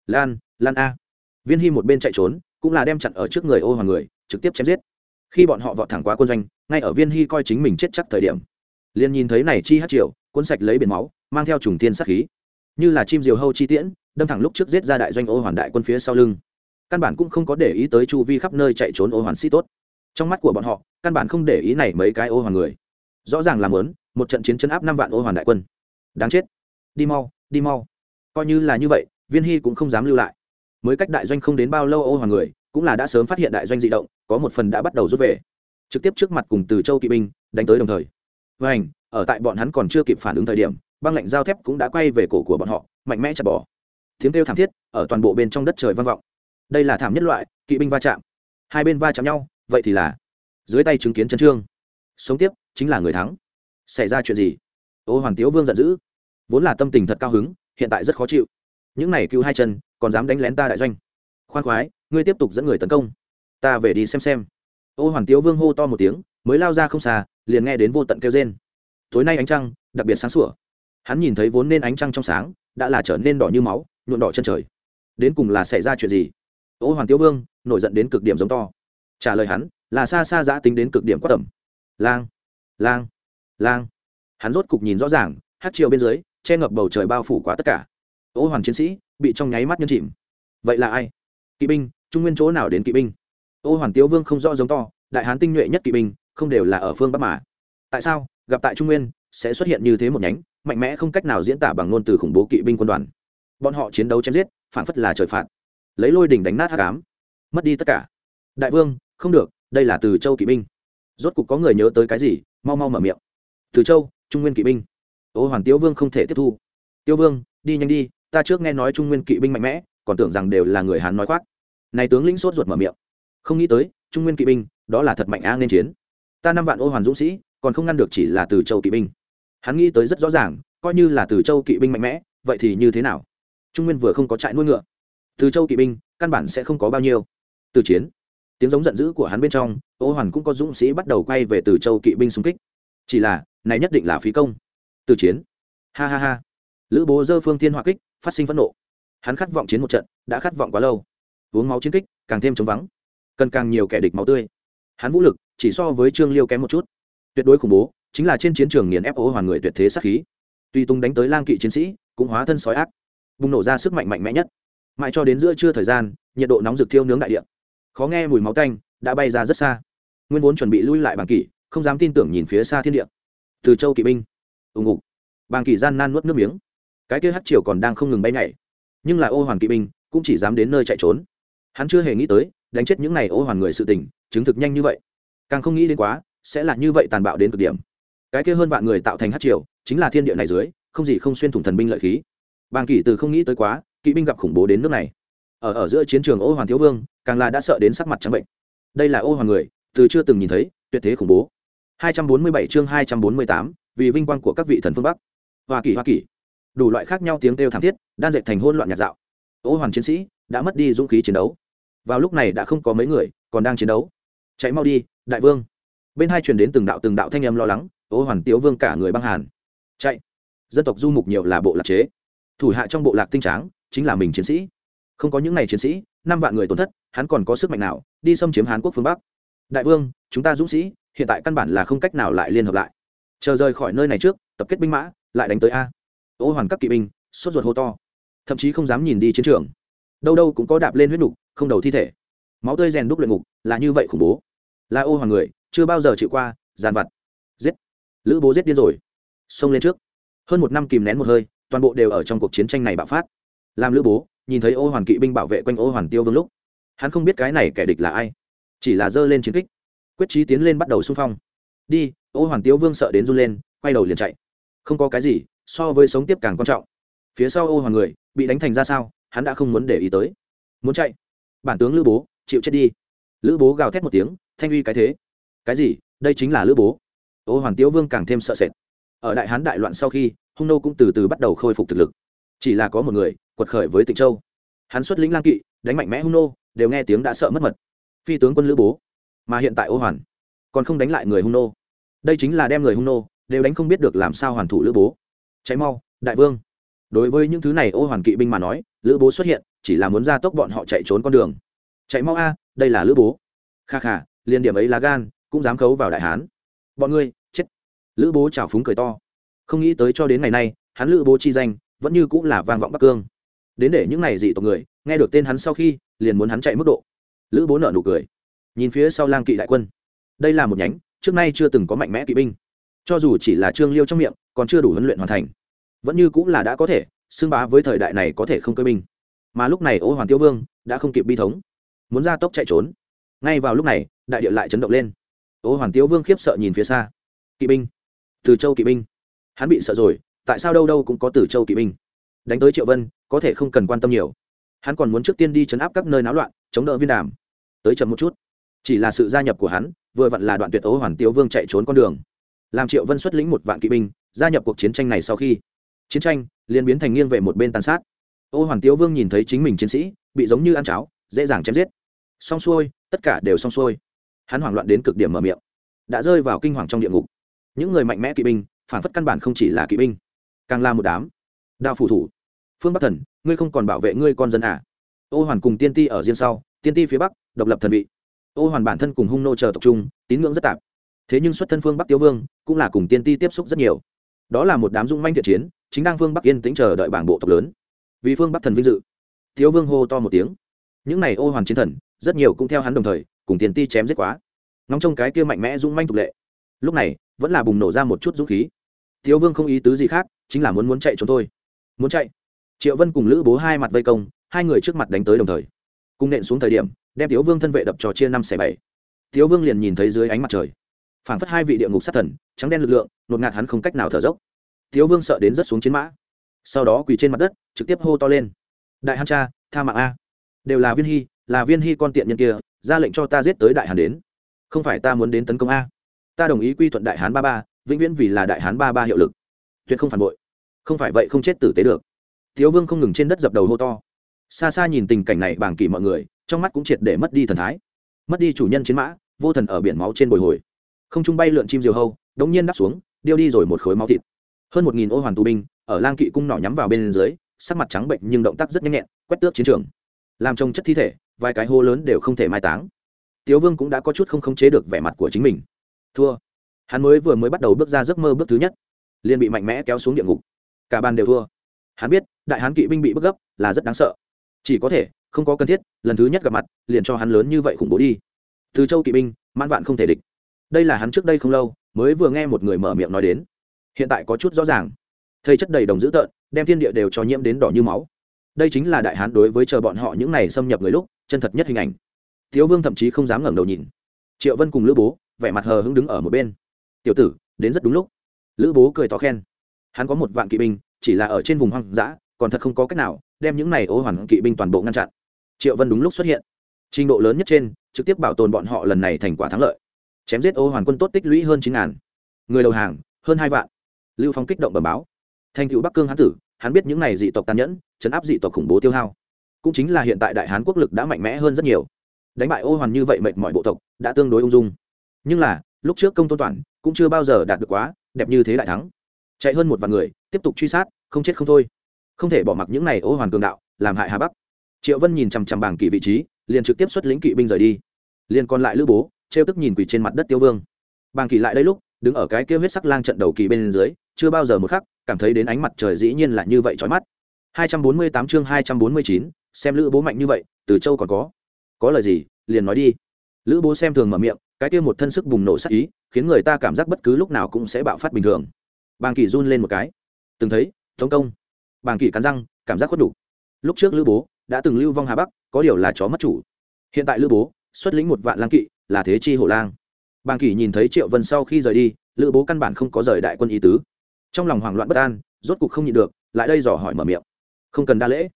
Lan lan a. Viên hy một bên chạy trốn, cũng là đem chặn ở trước người ô hoàng người, trực tiếp chém giết. Khi bọn họ vọt thẳng qua quân doanh, ngay ở viên hy coi chính mình chết chắc thời điểm, liền nhìn thấy này chi hát triều, cuốn sạch lấy biển máu, mang theo trùng tiên sát khí. Như là chim diều hâu chi tiễn đâm thẳng lúc trước giết ra đại doanh ô hoàn đại quân phía sau lưng. Căn bản cũng không có để ý tới chu vi khắp nơi chạy trốn ô hoàn sĩ tốt. Trong mắt của bọn họ, căn bản không để ý này mấy cái ô hoàn người. Rõ ràng làm lớn một trận chiến chấn áp năm vạn ô hoàn đại quân. Đáng chết. Đi mau đi mau. Coi như là như vậy, viên hy cũng không dám lưu lại. Mới cách đại doanh không đến bao lâu ô hoàng người, cũng là đã sớm phát hiện đại doanh di động, có một phần đã bắt đầu rút về. Trực tiếp trước mặt cùng từ châu kỵ binh, đánh tới đồng thời. Với hành ở tại bọn hắn còn chưa kịp phản ứng thời điểm, băng lạnh giao thép cũng đã quay về cổ của bọn họ, mạnh mẽ chặt bỏ tiếng kêu thảm thiết ở toàn bộ bên trong đất trời vang vọng. Đây là thảm nhất loại, kỵ binh va chạm. Hai bên va chạm nhau, vậy thì là dưới tay chứng kiến chân trương. Sống tiếp, chính là người thắng. Xảy ra chuyện gì? Ô hoàn tiếu vương giận dữ. Vốn là tâm tình thật cao hứng, hiện tại rất khó chịu. Những này cứu hai chân, còn dám đánh lén ta đại doanh. Khoan khoái, ngươi tiếp tục dẫn người tấn công. Ta về đi xem xem. Ô hoàn tiếu vương hô to một tiếng, mới lao ra không xa, liền nghe đến vô tận kêu rên. Tối nay ánh trăng đặc biệt sáng sủa. Hắn nhìn thấy vốn nên ánh trăng trong sáng, đã là trở nên đỏ như máu nhuộn đỏ chân trời. Đến cùng là xảy ra chuyện gì? Ô hoàn tiêu vương, nổi giận đến cực điểm giống to. Trả lời hắn, là xa xa giã tính đến cực điểm quá tầm. Lang lang lang. Hắn rốt cục nhìn rõ ràng, hát chiều bên dưới, che ngập bầu trời bao phủ quá tất cả. Ô hoàn chiến sĩ, bị trong nháy mắt nhân chìm. Vậy là ai? Kỵ binh, trung nguyên chỗ nào đến kỵ binh? Ô hoàn tiêu vương không rõ giống to, đại hán tinh nhuệ nhất kỵ binh, không đều là ở phương bắc mà. Tại sao, gặp tại trung nguyên, sẽ xuất hiện như thế một nhánh, mạnh mẽ không cách nào diễn tả bằng ngôn từ khủng bố kỵ binh quân đoàn bọn họ chiến đấu chém giết phản phất là trời phạt. Lấy lôi đỉnh đánh nát hát cám mất đi tất cả. Đại vương, không được, đây là từ châu kỵ binh. Rốt cục có người nhớ tới cái gì, mau mau mở miệng. Từ châu, trung nguyên kỵ binh. Ô hoàn tiêu vương không thể tiếp thu. Tiêu vương, đi nhanh đi, ta trước nghe nói trung nguyên kỵ binh mạnh mẽ, còn tưởng rằng đều là người hán nói khoác. Này tướng lĩnh sốt ruột mở miệng. Không nghĩ tới, trung nguyên kỵ binh, đó là thật mạnh á nên chiến. Ta năm vạn ô hoàn dũng sĩ, còn không ngăn được chỉ là từ châu kỵ binh. Hắn nghĩ tới rất rõ ràng, coi như là từ châu kỵ binh mạnh mẽ, vậy thì như thế nào? Trung nguyên vừa không có trại nuôi ngựa. Từ châu kỵ binh, căn bản sẽ không có bao nhiêu. Từ chiến, tiếng giống giận dữ của hắn bên trong, ô hoàn cũng có dũng sĩ bắt đầu quay về từ châu kỵ binh xung kích. Chỉ là, này nhất định là phí công. Từ chiến, ha ha ha. Lữ bố dơ phương thiên hỏa kích, phát sinh phẫn nộ. Hắn khát vọng chiến một trận, đã khát vọng quá lâu. Uống máu chiến kích, càng thêm chống vắng. Cần càng nhiều kẻ địch máu tươi. Hắn vũ lực, chỉ so với trương liêu kém một chút. Tuyệt đối khủng bố, chính là trên chiến trường nghiền ép ô hoàn người tuyệt thế sát khí. Tuy tung đánh tới lang kỵ chiến sĩ, cũng hóa thân sói ác bùng nổ ra sức mạnh mạnh mẽ nhất. Mãi cho đến giữa trưa thời gian, nhiệt độ nóng rực thiêu nướng đại địa. Khó nghe mùi máu tanh đã bay ra rất xa. Nguyên vốn chuẩn bị lui lại bàng kỷ, không dám tin tưởng nhìn phía xa thiên địa. Từ châu kỵ binh. Ùng ục. Bàng kỷ gian nan nuốt nước miếng. Cái kia hát triều còn đang không ngừng bay nhảy. Nhưng là ô hoàn kỵ binh cũng chỉ dám đến nơi chạy trốn. Hắn chưa hề nghĩ tới, đánh chết những n à y ô hoàn người sự tình, chứng thực nhanh như vậy. Càng không nghĩ đến quá, sẽ là như vậy tàn bạo đến cực điểm. Cái kia hơn vạn người tạo thành hát triều, chính là thiên địa này dưới, không gì không xuyên thủng thần binh lợi khí bàng kỷ từ không nghĩ tới quá kỵ binh gặp khủng bố đến nước này. Ở ở giữa chiến trường ô hoàn thiếu vương càng là đã sợ đến sắc mặt trắng bệnh. Đây là ô hoàng người từ chưa từng nhìn thấy tuyệt thế khủng bố. 247 chương 248, vì vinh quang của các vị thần phương bắc. Hoa kỳ hoa kỳ. Đủ loại khác nhau tiếng kêu thảm thiết đan dệt thành hôn loạn nhạt dạo. Ô hoàn chiến sĩ đã mất đi dũng khí chiến đấu. Vào lúc này đã không có mấy người còn đang chiến đấu. Chạy mau đi đại vương. Bên hai truyền đến từng đạo từng đạo thanh âm lo lắng ô hoàn tiếu vương cả người băng hàn. Chạy. Dân tộc du mục nhiều là bộ lạc chế thủ hạ trong bộ lạc tinh tráng chính là mình chiến sĩ. Không có những n à y chiến sĩ, năm vạn người tổn thất, hắn còn có sức mạnh nào đi xâm chiếm hàn quốc phương bắc? Đại vương, chúng ta dũng sĩ, hiện tại căn bản là không cách nào lại liên hợp lại. Chờ rời khỏi nơi này trước, tập kết binh mã, lại đánh tới a. Ô hoàn các kỵ binh, sốt ruột hô to. Thậm chí không dám nhìn đi chiến trường. Đâu đâu cũng có đạp lên huyết nục, không đầu thi thể. Máu tươi rèn đúc luyện ngục, là như vậy khủng bố. Là ô hoàng người, chưa bao giờ chịu qua, giàn vặt. Giết. Lữ bố giết điên rồi. Xông lên trước. Hơn một năm kìm nén một hơi toàn bộ đều ở trong cuộc chiến tranh này bạo phát. Làm lữ bố, nhìn thấy ô hoàn kỵ binh bảo vệ quanh ô hoàn tiêu vương lúc, hắn không biết cái này kẻ địch là ai, chỉ là giơ lên chiến kích, quyết trí tiến lên bắt đầu xung phong. Đi, ô hoàn tiêu vương sợ đến run lên, quay đầu liền chạy. Không có cái gì, so với sống tiếp càng quan trọng. Phía sau ô hoàn người, bị đánh thành ra sao, hắn đã không muốn để ý tới. Muốn chạy. Bản tướng lữ bố, chịu chết đi. Lữ bố gào thét một tiếng, thanh uy cái thế. Cái gì, đây chính là lữ bố. Ô hoàn tiêu vương càng thêm sợ sệt ở đại hán đại loạn sau khi, hung nô cũng từ từ bắt đầu khôi phục thực lực. Chỉ là có một người, quật khởi với tịnh châu. Hắn xuất lĩnh lang kỵ, đánh mạnh mẽ hung nô, đều nghe tiếng đã sợ mất mật. Phi tướng quân lữ bố, mà hiện tại ô hoàn, còn không đánh lại người hung nô. Đây chính là đem người hung nô đều đánh không biết được làm sao hoàn thủ lữ bố. Cháy mau, đại vương. Đối với những thứ này ô hoàn kỵ binh mà nói, lữ bố xuất hiện, chỉ là muốn ra tốc bọn họ chạy trốn con đường. Chạy mau a, đây là lữ bố. Kha kha liền điểm ấy là gan, cũng dám khấu vào đại hán. Bọn ngươi lữ bố trào phúng cười to. Không nghĩ tới cho đến ngày nay, hắn lữ bố chi danh vẫn như cũng là vang vọng bắc cương. Đến để những này dị tộc người, nghe được tên hắn sau khi, liền muốn hắn chạy mức độ. Lữ bố nợ nụ cười. Nhìn phía sau lang kỵ đại quân. Đây là một nhánh, trước nay chưa từng có mạnh mẽ kỵ binh. Cho dù chỉ là trương liêu trong miệng, còn chưa đủ huấn luyện hoàn thành. Vẫn như cũng là đã có thể, xưng bá với thời đại này có thể không cơ binh. Mà lúc này ô hoàn tiêu vương đã không kịp bi thống. Muốn ra tốc chạy trốn. Ngay vào lúc này, đại địa lại chấn động lên. Ô hoàn tiêu vương khiếp sợ nhìn phía xa. Kỵ binh từ châu kỵ binh. Hắn bị sợ rồi, tại sao đâu đâu cũng có từ châu kỵ binh. Đánh tới triệu vân, có thể không cần quan tâm nhiều. Hắn còn muốn trước tiên đi chấn áp các nơi náo loạn, chống đỡ viên đàm. Tới chậm một chút. Chỉ là sự gia nhập của hắn, vừa vặn là đoạn tuyệt ấu hoàn tiêu vương chạy trốn con đường. Làm triệu vân xuất lĩnh một vạn kỵ binh, gia nhập cuộc chiến tranh này sau khi. Chiến tranh, liền biến thành nghiêng về một bên tàn sát. Ô hoàn tiếu vương nhìn thấy chính mình chiến sĩ, bị giống như ăn cháo, dễ dàng chém giết. Xong xuôi, tất cả đều xong xuôi. Hắn hoảng loạn đến cực điểm mở miệng. Đã rơi vào kinh hoàng trong địa ngục những người mạnh mẽ kỵ binh, phản phất căn bản không chỉ là kỵ binh, càng là một đám. Đao phủ thủ. Phương bắc thần, ngươi không còn bảo vệ ngươi con dân à? Ô hoàn cùng tiên ti ở riêng sau, tiên ti phía bắc, độc lập thần vị. Ô hoàn bản thân cùng hung nô chờ tập trung tín ngưỡng rất tạp. Thế nhưng xuất thân phương bắc tiêu vương, cũng là cùng tiên ti tiếp xúc rất nhiều. Đó là một đám dung manh thiện chiến, chính đang phương bắc yên tĩnh chờ đợi bảng bộ tộc lớn. Vì phương bắc thần vinh dự thiếu vương hô to một tiếng. Những này ô hoàn chiến thần, rất nhiều cũng theo hắn đồng thời, cùng tiền ti chém giết quá. Nóng trong cái kia mạnh mẽ dung manh tục lệ. Lúc này vẫn là bùng nổ ra một chút dũng khí. Thiếu vương không ý tứ gì khác, chính là muốn muốn chạy trốn thôi. Muốn chạy. Triệu vân cùng lữ bố hai mặt vây công, hai người trước mặt đánh tới đồng thời. Cung nện xuống thời điểm, đem thiếu vương thân vệ đập trò chia năm xẻ bảy. Thiếu vương liền nhìn thấy dưới ánh mặt trời, phảng phất hai vị địa ngục sát thần, trắng đen lực lượng nột ngạt hắn không cách nào thở dốc. Thiếu vương sợ đến rất xuống chiến mã. Sau đó quỳ trên mặt đất, trực tiếp hô to lên. Đại hàn cha, tha mạng a. Đều là viên hy, là viên hy con tiện nhân kia, ra lệnh cho ta giết tới đại hàn đến. Không phải ta muốn đến tấn công a ta đồng ý quy thuận đại hán ba ba, vĩnh viễn vì là đại hán ba ba hiệu lực. Tuyệt không phản bội. Không phải vậy không chết tử tế được. Thiếu vương không ngừng trên đất dập đầu hô to. Xa xa nhìn tình cảnh này bàng kỳ mọi người, trong mắt cũng triệt để mất đi thần thái. Mất đi chủ nhân chiến mã, vô thần ở biển máu trên bồi hồi. Không trung bay lượn chim diều hâu, đống nhiên đáp xuống, điêu đi rồi một khối máu thịt. Hơn một nghìn ô hoàn tù binh, ở lang kỵ cung nỏ nhắm vào bên dưới, sắc mặt trắng bệnh nhưng động tác rất nhanh nhẹn, quét tước chiến trường. Làm trông chất thi thể, vài cái hô lớn đều không thể mai táng. Tiếu vương cũng đã có chút không khống chế được vẻ mặt của chính mình thua. Hắn mới vừa mới bắt đầu bước ra giấc mơ bước thứ nhất, liền bị mạnh mẽ kéo xuống địa ngục. Cả bàn đều thua. Hắn biết, đại hán kỵ binh bị bức gấp là rất đáng sợ. Chỉ có thể, không có cần thiết, lần thứ nhất gặp mặt, liền cho hắn lớn như vậy khủng bố đi. Từ châu kỵ binh, mãn vạn không thể địch. Đây là hắn trước đây không lâu, mới vừa nghe một người mở miệng nói đến. Hiện tại có chút rõ ràng. Thầy chất đầy đồng dữ tợn, đem thiên địa đều cho nhiễm đến đỏ như máu. Đây chính là đại hán đối với chờ bọn họ những này xâm nhập người lúc, chân thật nhất hình ảnh. Thiếu vương thậm chí không dám ngẩng đầu nhìn. Triệu vân cùng lữ bố vẻ mặt hờ hững đứng ở một bên. Tiểu tử, đến rất đúng lúc. Lữ bố cười to khen. Hắn có một vạn kỵ binh, chỉ là ở trên vùng hoang dã, còn thật không có cách nào đem những này ô hoàn kỵ binh toàn bộ ngăn chặn. Triệu vân đúng lúc xuất hiện. Trình độ lớn nhất trên, trực tiếp bảo tồn bọn họ lần này thành quả thắng lợi. Chém giết ô hoàn quân tốt tích lũy hơn chín ngàn. Người đầu hàng, hơn hai vạn. Lưu phong kích động bẩm báo. Thành cựu bắc cương hán tử, hắn biết những này dị tộc tàn nhẫn, chấn áp dị tộc khủng bố tiêu hao. Cũng chính là hiện tại đại hán quốc lực đã mạnh mẽ hơn rất nhiều. Đánh bại ô hoàn như vậy mệnh mọi bộ tộc, đã tương đối ung dung nhưng là lúc trước công tôn toàn cũng chưa bao giờ đạt được quá đẹp như thế đại thắng. Chạy hơn một vạn người tiếp tục truy sát không chết không thôi. Không thể bỏ mặc những này ô hoàn cường đạo làm hại hà bắc. Triệu vân nhìn chằm chằm bảng kỵ vị trí liền trực tiếp xuất lính kỵ binh rời đi. Liền còn lại lữ bố trêu tức nhìn quỳ trên mặt đất tiêu vương. Bàng kỳ lại đây lúc đứng ở cái kia huyết sắc lang trận đầu kỳ bên dưới chưa bao giờ một khắc cảm thấy đến ánh mặt trời dĩ nhiên là như vậy chói mắt. 248 chương 249, xem lữ bố mạnh như vậy từ châu còn có. Có lời gì liền nói đi. Lữ bố xem thường mở miệng cái kia một thân sức bùng nổ sắc ý, khiến người ta cảm giác bất cứ lúc nào cũng sẽ bạo phát bình thường. Bàng kỳ run lên một cái. Từng thấy, tống công. Bàng kỳ cắn răng, cảm giác khuất đủ. Lúc trước lữ bố đã từng lưu vong hà bắc, có điều là chó mất chủ. Hiện tại lữ bố xuất lĩnh một vạn lang kỵ, là thế chi hổ lang. Bàng kỳ nhìn thấy triệu vân sau khi rời đi, lữ bố căn bản không có rời đại quân ý tứ. Trong lòng hoảng loạn bất an, rốt cục không nhịn được, lại đây dò hỏi mở miệng. Không cần đa lễ.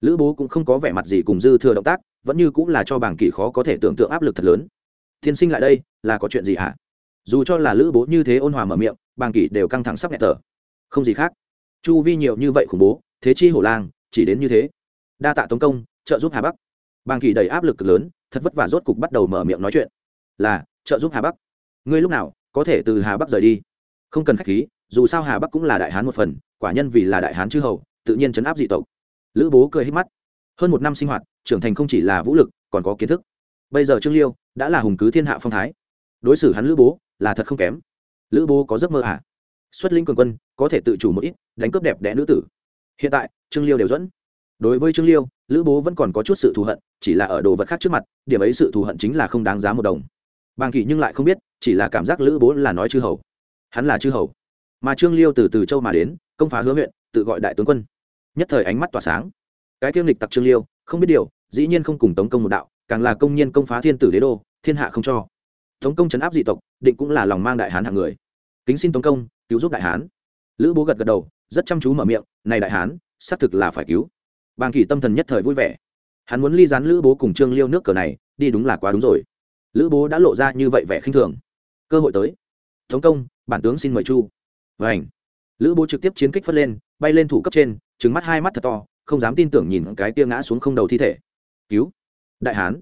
Lữ bố cũng không có vẻ mặt gì cùng dư thừa động tác, vẫn như cũng là cho bàng kỳ khó có thể tưởng tượng áp lực thật lớn tiên sinh lại đây, là có chuyện gì hả? Dù cho là lữ bố như thế ôn hòa mở miệng, bàng kỷ đều căng thẳng sắp nhẹ thở. Không gì khác. Chu vi nhiều như vậy khủng bố, thế chi hổ lang, chỉ đến như thế. Đa tạ tống công, trợ giúp hà bắc. Bàng kỷ đầy áp lực cực lớn, thật vất vả rốt cục bắt đầu mở miệng nói chuyện. Là, trợ giúp hà bắc. Ngươi lúc nào, có thể từ hà bắc rời đi? Không cần khách khí, dù sao hà bắc cũng là đại hán một phần, quả nhân vì là đại hán chư hầu, tự nhiên chấn áp dị tộc. Lữ bố cười hết mắt. Hơn một năm sinh hoạt, trưởng thành không chỉ là vũ lực, còn có kiến thức bây giờ trương liêu đã là hùng cứ thiên hạ phong thái đối xử hắn lữ bố là thật không kém lữ bố có giấc mơ à? xuất linh cường quân có thể tự chủ một ít, đánh cướp đẹp đẽ nữ tử. hiện tại, trương liêu đều dẫn. đối với trương liêu, lữ bố vẫn còn có chút sự thù hận, chỉ là ở đồ vật khác trước mặt, điểm ấy sự thù hận chính là không đáng giá một đồng. bàng kỳ nhưng lại không biết, chỉ là cảm giác lữ bố là nói chư hầu. hắn là chư hầu. mà trương liêu từ từ châu mà đến, công phá hứa huyện, tự gọi đại tướng quân. nhất thời ánh mắt tỏa sáng. cái kiêm lịch tặc trương liêu, không biết điều, dĩ nhiên không cùng tống công một đạo càng là công nhân công phá thiên tử đế đô, thiên hạ không cho. Tống công chấn áp dị tộc, định cũng là lòng mang đại hán hạng người. Kính xin tống công, cứu giúp đại hán. Lữ bố gật gật đầu, rất chăm chú mở miệng, này đại hán, xác thực là phải cứu. Bàng kỳ tâm thần nhất thời vui vẻ. Hắn muốn ly dán lữ bố cùng trương liêu nước cờ này, đi đúng là quá đúng rồi. Lữ bố đã lộ ra như vậy vẻ khinh thường. Cơ hội tới. Tống công, bản tướng xin mời chu. Vảnh lữ bố trực tiếp chiến kích phất lên, bay lên thủ cấp trên trứng mắt hai mắt thật to, không dám tin tưởng nhìn cái tia ngã xuống không đầu thi thể. Cứu đại hán.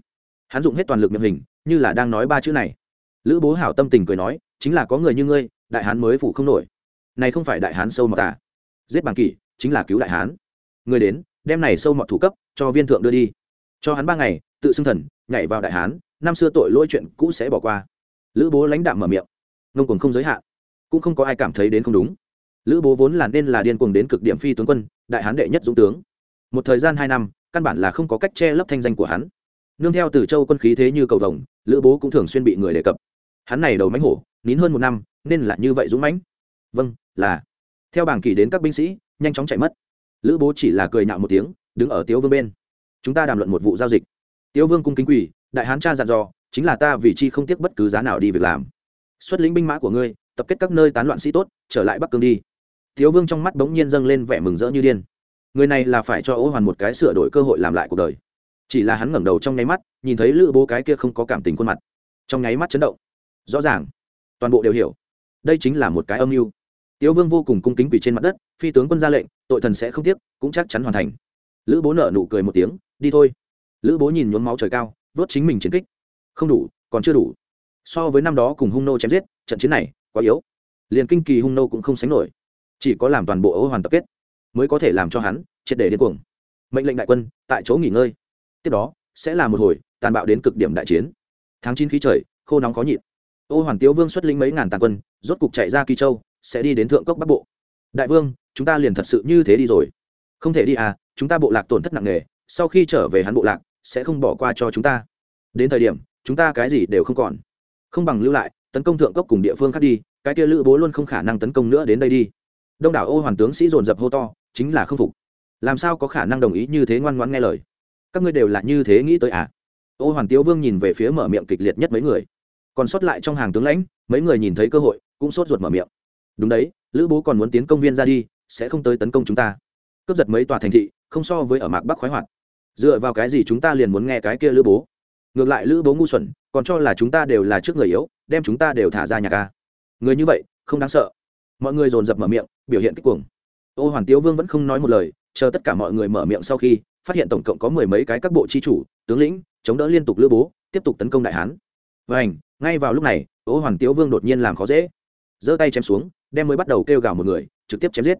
Hắn dùng hết toàn lực miệng hình, như là đang nói ba chữ này. Lữ bố hảo tâm tình cười nói, chính là có người như ngươi, đại hán mới phủ không nổi. Này không phải đại hán sâu mọt à? Giết bằng kỷ, chính là cứu đại hán. Người đến, đem này sâu mọt thủ cấp, cho viên thượng đưa đi. Cho hắn ba ngày, tự xưng thần, nhảy vào đại hán, năm xưa tội lỗi chuyện cũ sẽ bỏ qua. Lữ bố lãnh đạm mở miệng. Ngông cuồng không giới hạn. Cũng không có ai cảm thấy đến không đúng. Lữ bố vốn là nên là điên cuồng đến cực điểm phi tướng quân, đại hán đệ nhất dũng tướng. Một thời gian hai năm, căn bản là không có cách che lấp thanh danh của hắn nương theo từ châu quân khí thế như cầu vồng, lữ bố cũng thường xuyên bị người đề cập. Hắn này đầu mánh hổ, nín hơn một năm, nên là như vậy dũng mãnh. Vâng là. Theo bảng kỳ đến các binh sĩ, nhanh chóng chạy mất. Lữ bố chỉ là cười nhạo một tiếng, đứng ở tiếu vương bên. Chúng ta đàm luận một vụ giao dịch. Tiếu vương cung kính quỳ, đại hán cha dặn dò, chính là ta vì chi không tiếc bất cứ giá nào đi việc làm. Xuất lĩnh binh mã của ngươi, tập kết các nơi tán loạn sĩ tốt, trở lại bắc cương đi. Tiếu vương trong mắt bỗng nhiên dâng lên vẻ mừng rỡ như điên. Người này là phải cho ô hoàn một cái sửa đổi cơ hội làm lại cuộc đời chỉ là hắn ngẩng đầu trong nháy mắt, nhìn thấy lữ bố cái kia không có cảm tình khuôn mặt. Trong nháy mắt chấn động. Rõ ràng. Toàn bộ đều hiểu. Đây chính là một cái âm mưu. Tiếu vương vô cùng cung kính quỷ trên mặt đất, phi tướng quân ra lệnh, tội thần sẽ không tiếc, cũng chắc chắn hoàn thành. Lữ bố nở nụ cười một tiếng, đi thôi. Lữ bố nhìn nhuốm máu trời cao, vớt chính mình chiến kích. Không đủ, còn chưa đủ. So với năm đó cùng hung nô chém giết, trận chiến này quá yếu. Liền kinh kỳ hung nô cũng không sánh nổi. Chỉ có làm toàn bộ ấu hoàn tập kết, mới có thể làm cho hắn triệt để điên cuồng. Mệnh lệnh đại quân, tại chỗ nghỉ ngơi tiếp đó, sẽ là một hồi tàn bạo đến cực điểm đại chiến. Tháng chín khí trời, khô nóng khó nhịn. Ô hoàn tiếu vương xuất lĩnh mấy ngàn tàn quân, rốt cục chạy ra kỳ châu, sẽ đi đến thượng cốc bắc bộ. Đại vương, chúng ta liền thật sự như thế đi rồi. Không thể đi à chúng ta bộ lạc tổn thất nặng nề, sau khi trở về hắn bộ lạc, sẽ không bỏ qua cho chúng ta. Đến thời điểm, chúng ta cái gì đều không còn. Không bằng lưu lại, tấn công thượng cốc cùng địa phương khác đi, cái kia lữ bố luôn không khả năng tấn công nữa đến đây đi. Đông đảo ô hoàn tướng sĩ dồn dập hô to, chính là không phục. Làm sao có khả năng đồng ý như thế ngoan ngoãn nghe lời? Các ngươi đều là như thế nghĩ tới à? Ô hoàn tiếu vương nhìn về phía mở miệng kịch liệt nhất mấy người. Còn sót lại trong hàng tướng lãnh, mấy người nhìn thấy cơ hội, cũng sốt ruột mở miệng. Đúng đấy, lữ bố còn muốn tiến công viên ra đi, sẽ không tới tấn công chúng ta. Cướp giật mấy tòa thành thị, không so với ở mạc bắc khoái hoạt. Dựa vào cái gì chúng ta liền muốn nghe cái kia lữ bố? Ngược lại lữ bố ngu xuẩn, còn cho là chúng ta đều là trước người yếu, đem chúng ta đều thả ra nhà ca người như vậy, không đáng sợ. Mọi người dồn dập mở miệng, biểu hiện kích cuồng. Ô hoàn tiếu vương vẫn không nói một lời, chờ tất cả mọi người mở miệng sau khi phát hiện tổng cộng có mười mấy cái các bộ chi chủ, tướng lĩnh, chống đỡ liên tục lữ bố, tiếp tục tấn công đại hán. Và ảnh ngay vào lúc này ô hoàn tiếu vương đột nhiên làm khó dễ. Giơ tay chém xuống, đem mới bắt đầu kêu gào một người, trực tiếp chém giết.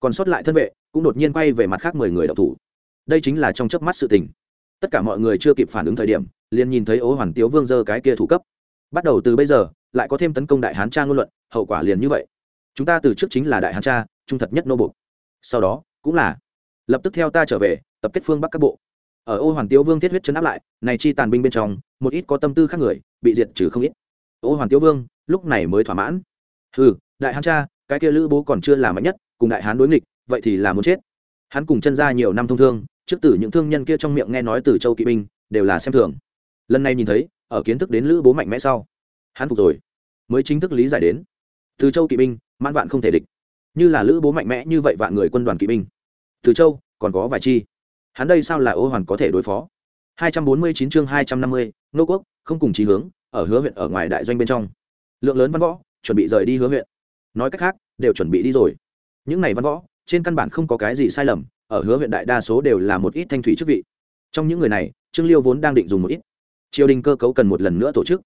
Còn sót lại thân vệ, cũng đột nhiên quay về mặt khác mười người đậu thủ. Đây chính là trong chớp mắt sự tình. Tất cả mọi người chưa kịp phản ứng thời điểm, liền nhìn thấy ố hoàn tiếu vương giơ cái kia thủ cấp. Bắt đầu từ bây giờ, lại có thêm tấn công đại hán cha ngôn luận, hậu quả liền như vậy. Chúng ta từ trước chính là đại hán cha, trung thật nhất nô bục sau đó, cũng là, lập tức theo ta trở về tập kết phương bắc các bộ. Ở ô hoàn tiêu vương thiết huyết chấn áp lại, này chi tàn binh bên trong, một ít có tâm tư khác người, bị diệt trừ không ít. Ô hoàn tiêu vương, lúc này mới thỏa mãn. Ừ đại hán cha, cái kia lữ bố còn chưa là mạnh nhất, cùng đại hán đối nghịch, vậy thì là muốn chết. Hắn cùng chân ra nhiều năm thông thương, trước tử những thương nhân kia trong miệng nghe nói từ châu kỵ binh, đều là xem thường. Lần này nhìn thấy, ở kiến thức đến lữ bố mạnh mẽ sau, hắn phục rồi, mới chính thức lý giải đến. Từ châu kỵ binh, mãn vạn không thể địch. Như là lữ bố mạnh mẽ như vậy vạn người quân đoàn kỵ binh. Từ châu, còn có vài chi hắn đây sao là ô hoàn có thể đối phó? 249 chương 250, nô quốc không cùng chí hướng ở hứa huyện ở ngoài đại doanh bên trong. Lượng lớn văn võ chuẩn bị rời đi hứa huyện. Nói cách khác đều chuẩn bị đi rồi. Những này văn võ trên căn bản không có cái gì sai lầm ở hứa huyện đại đa số đều là một ít thanh thủy chức vị. Trong những người này trương liêu vốn đang định dùng một ít. Triều đình cơ cấu cần một lần nữa tổ chức.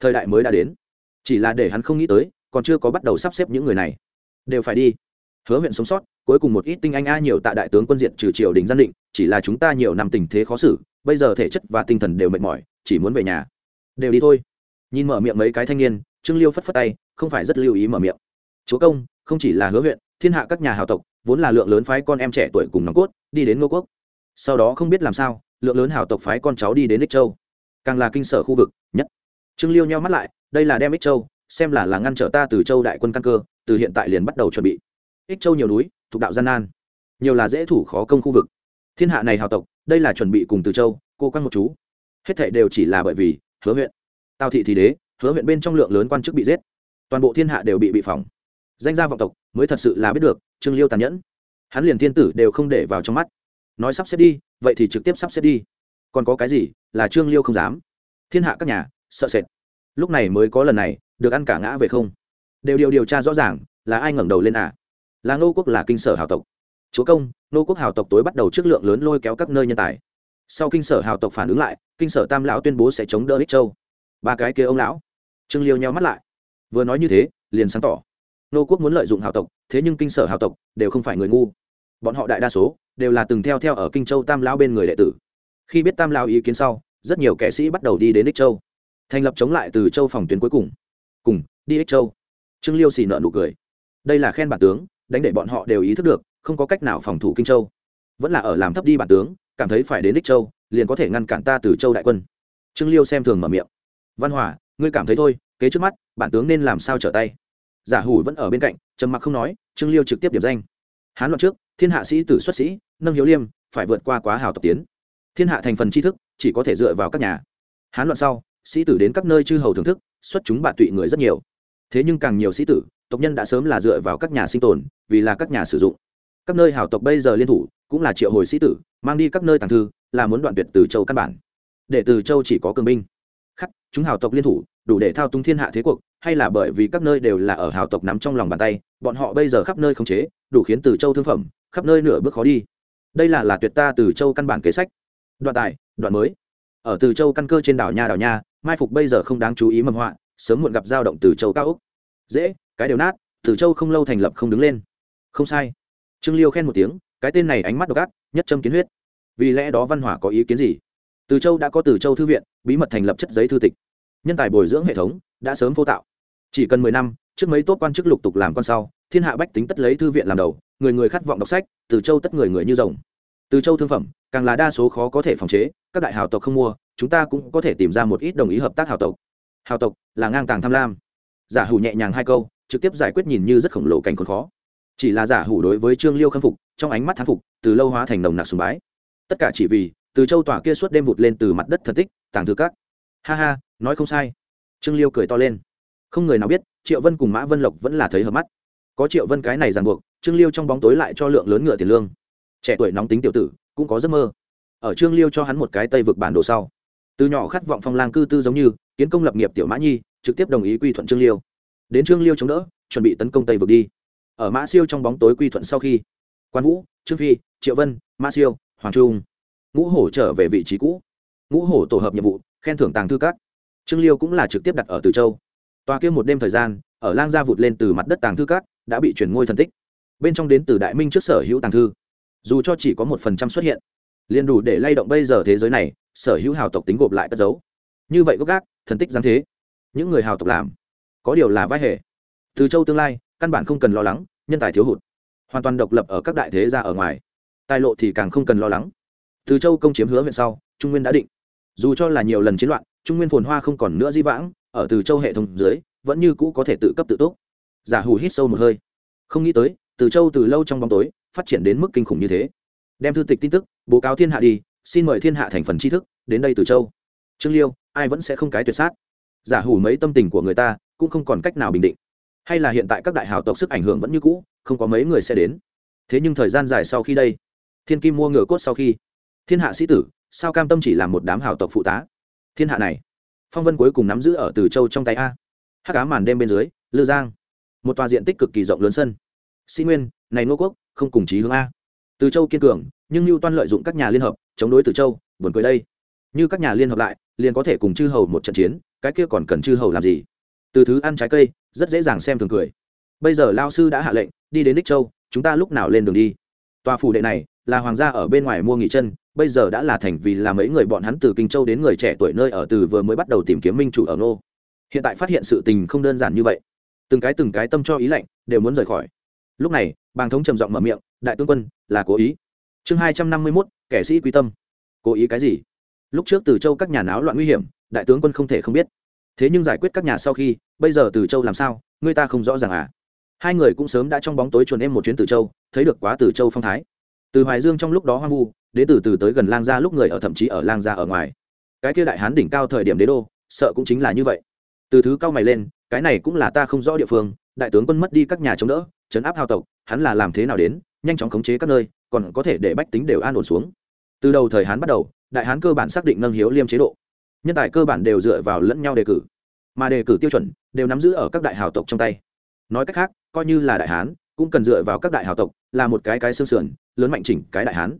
Thời đại mới đã đến. Chỉ là để hắn không nghĩ tới còn chưa có bắt đầu sắp xếp những người này. Đều phải đi hứa huyện sống sót, cuối cùng một ít tinh anh a nhiều tại đại tướng quân diện trừ triều đình gian định, chỉ là chúng ta nhiều năm tình thế khó xử, bây giờ thể chất và tinh thần đều mệt mỏi, chỉ muốn về nhà. Đều đi thôi. Nhìn mở miệng mấy cái thanh niên, trương liêu phất phất tay, không phải rất lưu ý mở miệng. Chúa công, không chỉ là hứa huyện, thiên hạ các nhà hào tộc, vốn là lượng lớn phái con em trẻ tuổi cùng nòng cốt, đi đến ngô quốc. Sau đó không biết làm sao, lượng lớn hào tộc phái con cháu đi đến ích châu. Càng là kinh sở khu vực, nhất. Trương liêu nheo mắt lại, đây là đem ích châu, xem là là ngăn trở ta từ châu đại quân căn cơ, từ hiện tại liền bắt đầu chuẩn bị ích châu nhiều núi, thuộc đạo gian nan. Nhiều là dễ thủ khó công khu vực. Thiên hạ này hào tộc, đây là chuẩn bị cùng từ châu, cô quan một chú. Hết thảy đều chỉ là bởi vì hứa huyện. Tào thị thì đế, hứa huyện bên trong lượng lớn quan chức bị giết. Toàn bộ thiên hạ đều bị bị phỏng. Danh gia vọng tộc mới thật sự là biết được, trương liêu tàn nhẫn. Hắn liền thiên tử đều không để vào trong mắt. Nói sắp xếp đi, vậy thì trực tiếp sắp xếp đi. Còn có cái gì là trương liêu không dám? Thiên hạ các nhà, sợ sệt. Lúc này mới có lần này, được ăn cả ngã về không? Đều điều điều tra rõ ràng, là ai ngẩng đầu lên à? Là ngô quốc là kinh sở hào tộc. Chúa công, ngô quốc hào tộc tối bắt đầu trước lượng lớn lôi kéo các nơi nhân tài. Sau kinh sở hào tộc phản ứng lại, kinh sở tam lão tuyên bố sẽ chống đỡ ích châu. Ba cái kia ông lão. Trương liêu nhau mắt lại. Vừa nói như thế, liền sáng tỏ. Nô quốc muốn lợi dụng hào tộc, thế nhưng kinh sở hào tộc đều không phải người ngu. Bọn họ đại đa số đều là từng theo theo ở kinh châu tam lão bên người đệ tử. Khi biết tam lão ý kiến sau, rất nhiều kẻ sĩ bắt đầu đi đến ích châu. Thành lập chống lại từ châu phòng tuyến cuối cùng. Cùng, đi ích châu. Trương liêu xì nợ nụ cười. Đây là khen bản tướng đánh để bọn họ đều ý thức được, không có cách nào phòng thủ kinh châu. Vẫn là ở làm thấp đi bản tướng, cảm thấy phải đến đích châu, liền có thể ngăn cản ta từ châu đại quân. Trương liêu xem thường mở miệng. Văn hòa, ngươi cảm thấy thôi, kế trước mắt, bản tướng nên làm sao trở tay? Giả hủ vẫn ở bên cạnh, trầm mặc không nói, trương liêu trực tiếp điểm danh. Hán loạn trước, thiên hạ sĩ tử xuất sĩ, nâng hiếu liêm, phải vượt qua quá hào tộc tiến. Thiên hạ thành phần tri thức, chỉ có thể dựa vào các nhà. Hán loạn sau, sĩ tử đến các nơi chư hầu thưởng thức, xuất chúng bạn tụy người rất nhiều. Thế nhưng càng nhiều sĩ tử tộc nhân đã sớm là dựa vào các nhà sinh tồn, vì là các nhà sử dụng. Các nơi hào tộc bây giờ liên thủ, cũng là triệu hồi sĩ tử, mang đi các nơi tàng thư, là muốn đoạn tuyệt từ châu căn bản. Để từ châu chỉ có cường binh. Khắc, chúng hào tộc liên thủ, đủ để thao túng thiên hạ thế cuộc, hay là bởi vì các nơi đều là ở hào tộc nắm trong lòng bàn tay, bọn họ bây giờ khắp nơi không chế, đủ khiến từ châu thương phẩm, khắp nơi nửa bước khó đi. Đây là là tuyệt ta từ châu căn bản kế sách. Đoạn tài, đoạn mới. Ở từ châu căn cơ trên đảo nha đảo nha, mai phục bây giờ không đáng chú ý mầm họa, sớm muộn gặp dao động từ châu cao úc dễ cái đều nát, tử châu không lâu thành lập không đứng lên. Không sai. Trương liêu khen một tiếng, cái tên này ánh mắt độc ác, nhất châm kiến huyết. Vì lẽ đó văn hỏa có ý kiến gì? Từ châu đã có từ châu thư viện, bí mật thành lập chất giấy thư tịch. Nhân tài bồi dưỡng hệ thống, đã sớm vô tạo. Chỉ cần mười năm, trước mấy tốt quan chức lục tục làm con sau, thiên hạ bách tính tất lấy thư viện làm đầu, người người khát vọng đọc sách, từ châu tất người người như rồng. Từ châu thương phẩm, càng là đa số khó có thể phòng chế, các đại hào tộc không mua, chúng ta cũng có thể tìm ra một ít đồng ý hợp tác hào tộc. Hào tộc là ngang tàng tham lam. Giả hủ nhẹ nhàng hai câu trực tiếp giải quyết nhìn như rất khổng lồ cảnh còn khó. Chỉ là giả hủ đối với trương liêu khâm phục, trong ánh mắt thán phục, từ lâu hóa thành nồng nặc sùng bái. Tất cả chỉ vì, từ châu tỏa kia suốt đêm vụt lên từ mặt đất thần tích, tàng thư các. Ha ha, nói không sai. Trương liêu cười to lên. Không người nào biết, triệu vân cùng mã vân lộc vẫn là thấy hợp mắt. Có triệu vân cái này ràng buộc, trương liêu trong bóng tối lại cho lượng lớn ngựa tiền lương. Trẻ tuổi nóng tính tiểu tử, cũng có giấc mơ. Ở trương liêu cho hắn một cái tây vực bản đồ sau. Từ nhỏ khát vọng phong lang cư tư giống như, kiến công lập nghiệp tiểu mã nhi, trực tiếp đồng ý quy thuận trương liêu đến trương liêu chống đỡ, chuẩn bị tấn công tây vực đi. Ở mã siêu trong bóng tối quy thuận sau khi, quan vũ, trương phi, triệu vân, mã siêu, hoàng trung, ngũ hổ trở về vị trí cũ. Ngũ hổ tổ hợp nhiệm vụ, khen thưởng tàng thư các. Trương liêu cũng là trực tiếp đặt ở từ châu. Tòa kia một đêm thời gian, ở lang gia vụt lên từ mặt đất tàng thư các, đã bị chuyển ngôi thần tích. Bên trong đến từ đại minh trước sở hữu tàng thư. Dù cho chỉ có một phần trăm xuất hiện, liền đủ để lay động bây giờ thế giới này, sở hữu hào tộc tính gộp lại cất giấu. Như vậy gốc gác, thần tích giáng thế. Những người hào tộc làm có điều là vai hệ từ châu tương lai, căn bản không cần lo lắng, nhân tài thiếu hụt. Hoàn toàn độc lập ở các đại thế gia ở ngoài. Tài lộ thì càng không cần lo lắng. Từ châu công chiếm hứa huyện sau, trung nguyên đã định. Dù cho là nhiều lần chiến loạn, trung nguyên phồn hoa không còn nữa di vãng, ở từ châu hệ thống dưới, vẫn như cũ có thể tự cấp tự túc. Giả hủ hít sâu một hơi. Không nghĩ tới, từ châu từ lâu trong bóng tối, phát triển đến mức kinh khủng như thế. Đem thư tịch tin tức, bố cáo thiên hạ đi, xin mời thiên hạ thành phần tri thức, đến đây từ châu. Trương liêu, ai vẫn sẽ không cái tuyệt sát. Giả hủ mấy tâm tình của người ta cũng không còn cách nào bình định. Hay là hiện tại các đại hào tộc sức ảnh hưởng vẫn như cũ, không có mấy người sẽ đến. Thế nhưng thời gian dài sau khi đây, thiên kim mua ngựa cốt sau khi, thiên hạ sĩ tử, sao cam tâm chỉ là một đám hào tộc phụ tá? Thiên hạ này, phong vân cuối cùng nắm giữ ở từ châu trong tay a. Hắc cá màn đêm bên dưới, lư giang, một tòa diện tích cực kỳ rộng lớn sân. Sĩ nguyên, này nô quốc, không cùng chí hướng a. Từ châu kiên cường, nhưng mưu toan lợi dụng các nhà liên hợp, chống đối từ châu, buồn cười đây. Như các nhà liên hợp lại, liền có thể cùng chư hầu một trận chiến, cái kia còn cần chư hầu làm gì? Từ thứ ăn trái cây, rất dễ dàng xem thường cười. Bây giờ lao sư đã hạ lệnh, đi đến đích châu, chúng ta lúc nào lên đường đi? Tòa phủ đệ này là hoàng gia ở bên ngoài mua nghỉ chân, bây giờ đã là thành vì là mấy người bọn hắn từ kinh châu đến người trẻ tuổi nơi ở từ vừa mới bắt đầu tìm kiếm minh chủ ở nô hiện tại phát hiện sự tình không đơn giản như vậy. Từng cái từng cái tâm cho ý lệnh đều muốn rời khỏi. Lúc này, bàng thống trầm giọng mở miệng, đại tướng quân, là cố ý. Chương hai trăm năm mươi mốt, kẻ sĩ quý tâm. Cố ý cái gì? Lúc trước từ châu các nhà náo loạn nguy hiểm, đại tướng quân không thể không biết thế nhưng giải quyết các nhà sau khi, bây giờ từ châu làm sao, người ta không rõ ràng à? Hai người cũng sớm đã trong bóng tối chuồn em một chuyến từ châu, thấy được quá từ châu phong thái. Từ hoài dương trong lúc đó hoang vu đến từ từ tới gần lang gia lúc người ở thậm chí ở lang gia ở ngoài. Cái kia đại hán đỉnh cao thời điểm đế đô, sợ cũng chính là như vậy. Từ thứ cao mày lên, cái này cũng là ta không rõ địa phương, đại tướng quân mất đi các nhà chống đỡ chấn áp hào tộc, hắn là làm thế nào đến, nhanh chóng khống chế các nơi, còn có thể để bách tính đều an ổn xuống. Từ đầu thời hán bắt đầu, đại hán cơ bản xác định nâng hiếu liêm chế độ nhân tài cơ bản đều dựa vào lẫn nhau đề cử. Mà đề cử tiêu chuẩn đều nắm giữ ở các đại hào tộc trong tay. Nói cách khác, coi như là đại hán, cũng cần dựa vào các đại hào tộc là một cái cái xương sườn, lớn mạnh chỉnh cái đại hán.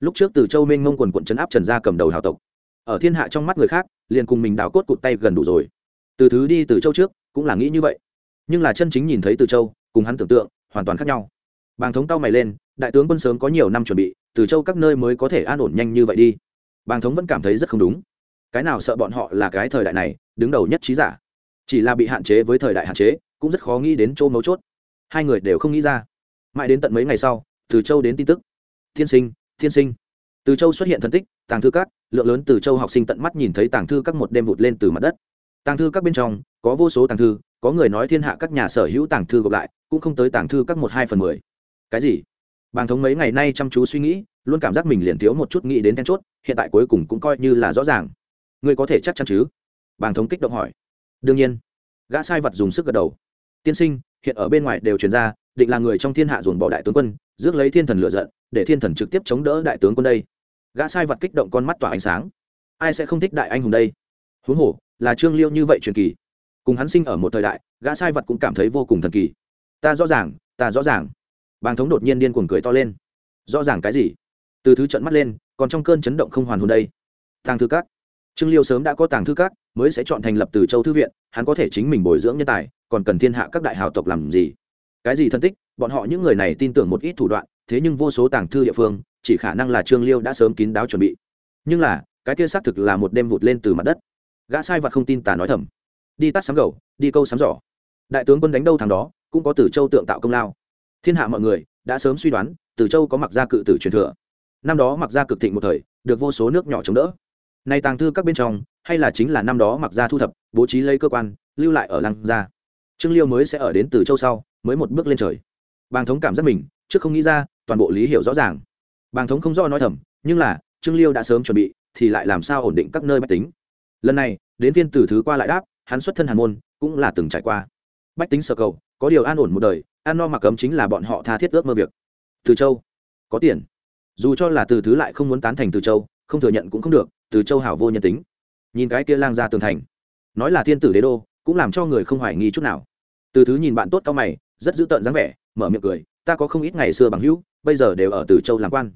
Lúc trước từ châu minh ngông quần quận chấn áp trần gia cầm đầu hào tộc, ở thiên hạ trong mắt người khác, liền cùng mình đào cốt cụt tay gần đủ rồi. Từ thứ đi từ châu trước, cũng là nghĩ như vậy. Nhưng là chân chính nhìn thấy từ châu, cùng hắn tưởng tượng, hoàn toàn khác nhau. Bàng thống tao mày lên, đại tướng quân sớm có nhiều năm chuẩn bị, từ châu các nơi mới có thể an ổn nhanh như vậy đi. Bàng thống vẫn cảm thấy rất không đúng cái nào sợ bọn họ là cái thời đại này, đứng đầu nhất trí giả. Chỉ là bị hạn chế với thời đại hạn chế, cũng rất khó nghĩ đến chỗ mấu chốt. Hai người đều không nghĩ ra. Mãi đến tận mấy ngày sau, từ châu đến tin tức. Thiên sinh thiên sinh. Từ châu xuất hiện thần tích, tàng thư các, lượng lớn từ châu học sinh tận mắt nhìn thấy tàng thư các một đêm vụt lên từ mặt đất. Tàng thư các bên trong, có vô số tàng thư, có người nói thiên hạ các nhà sở hữu tàng thư gộp lại, cũng không tới tàng thư các một hai phần mười. Cái gì? Bàng thống mấy ngày nay chăm chú suy nghĩ, luôn cảm giác mình liền thiếu một chút nghĩ đến then chốt, hiện tại cuối cùng cũng coi như là rõ ràng ngươi có thể chắc chắn chứ? Bàng thống kích động hỏi. Đương nhiên. Gã sai vật dùng sức gật đầu. Tiên sinh, hiện ở bên ngoài đều truyền ra, định là người trong thiên hạ dồn bỏ đại tướng quân, rước lấy thiên thần lựa giận, để thiên thần trực tiếp chống đỡ đại tướng quân đây. Gã sai vật kích động con mắt tỏa ánh sáng. Ai sẽ không thích đại anh hùng đây? Huống hồ, là trương liêu như vậy truyền kỳ. Cùng hắn sinh ở một thời đại, gã sai vật cũng cảm thấy vô cùng thần kỳ. Ta rõ ràng, ta rõ ràng. Bàng thống đột nhiên điên cuồng cười to lên. Rõ ràng cái gì? Từ thứ trận mắt lên, còn trong cơn chấn động không hoàn hồn đây. Thang thư cát trương liêu sớm đã có tàng thư các, mới sẽ chọn thành lập từ châu thư viện, hắn có thể chính mình bồi dưỡng nhân tài, còn cần thiên hạ các đại hào tộc làm gì? Cái gì thân tích? Bọn họ những người này tin tưởng một ít thủ đoạn, thế nhưng vô số tàng thư địa phương, chỉ khả năng là trương liêu đã sớm kín đáo chuẩn bị. Nhưng là, cái kia xác thực là một đêm vụt lên từ mặt đất. Gã sai vật không tin tà nói thầm. Đi tắt sắm gầu, đi câu sắm giỏ. Đại tướng quân đánh đâu thằng đó, cũng có từ châu tượng tạo công lao. Thiên hạ mọi người, đã sớm suy đoán, từ châu có mặc gia cự tử truyền thừa. Năm đó mặc gia cực thịnh một thời, được vô số nước nhỏ chống đỡ nay tàng thư các bên trong, hay là chính là năm đó mặc gia thu thập, bố trí lấy cơ quan, lưu lại ở lăng gia. Trương liêu mới sẽ ở đến từ châu sau, mới một bước lên trời. Bàng thống cảm giác mình, trước không nghĩ ra, toàn bộ lý hiểu rõ ràng. Bàng thống không do nói thầm, nhưng là, trương liêu đã sớm chuẩn bị, thì lại làm sao ổn định các nơi bách tính. Lần này, đến viên tử thứ qua lại đáp, hắn xuất thân hàn môn, cũng là từng trải qua. Bách tính sở cầu, có điều an ổn một đời, an no mặc cấm chính là bọn họ tha thiết ước mơ việc. Từ châu, có tiền. Dù cho là từ thứ lại không muốn tán thành từ châu, không thừa nhận cũng không được từ châu hảo vô nhân tính. Nhìn cái kia lang ra tường thành, nói là thiên tử đế đô, cũng làm cho người không hoài nghi chút nào. Từ thứ nhìn bạn tốt cao mày, rất dữ tợn dáng vẻ, mở miệng cười, ta có không ít ngày xưa bằng hữu, bây giờ đều ở từ châu làm quan.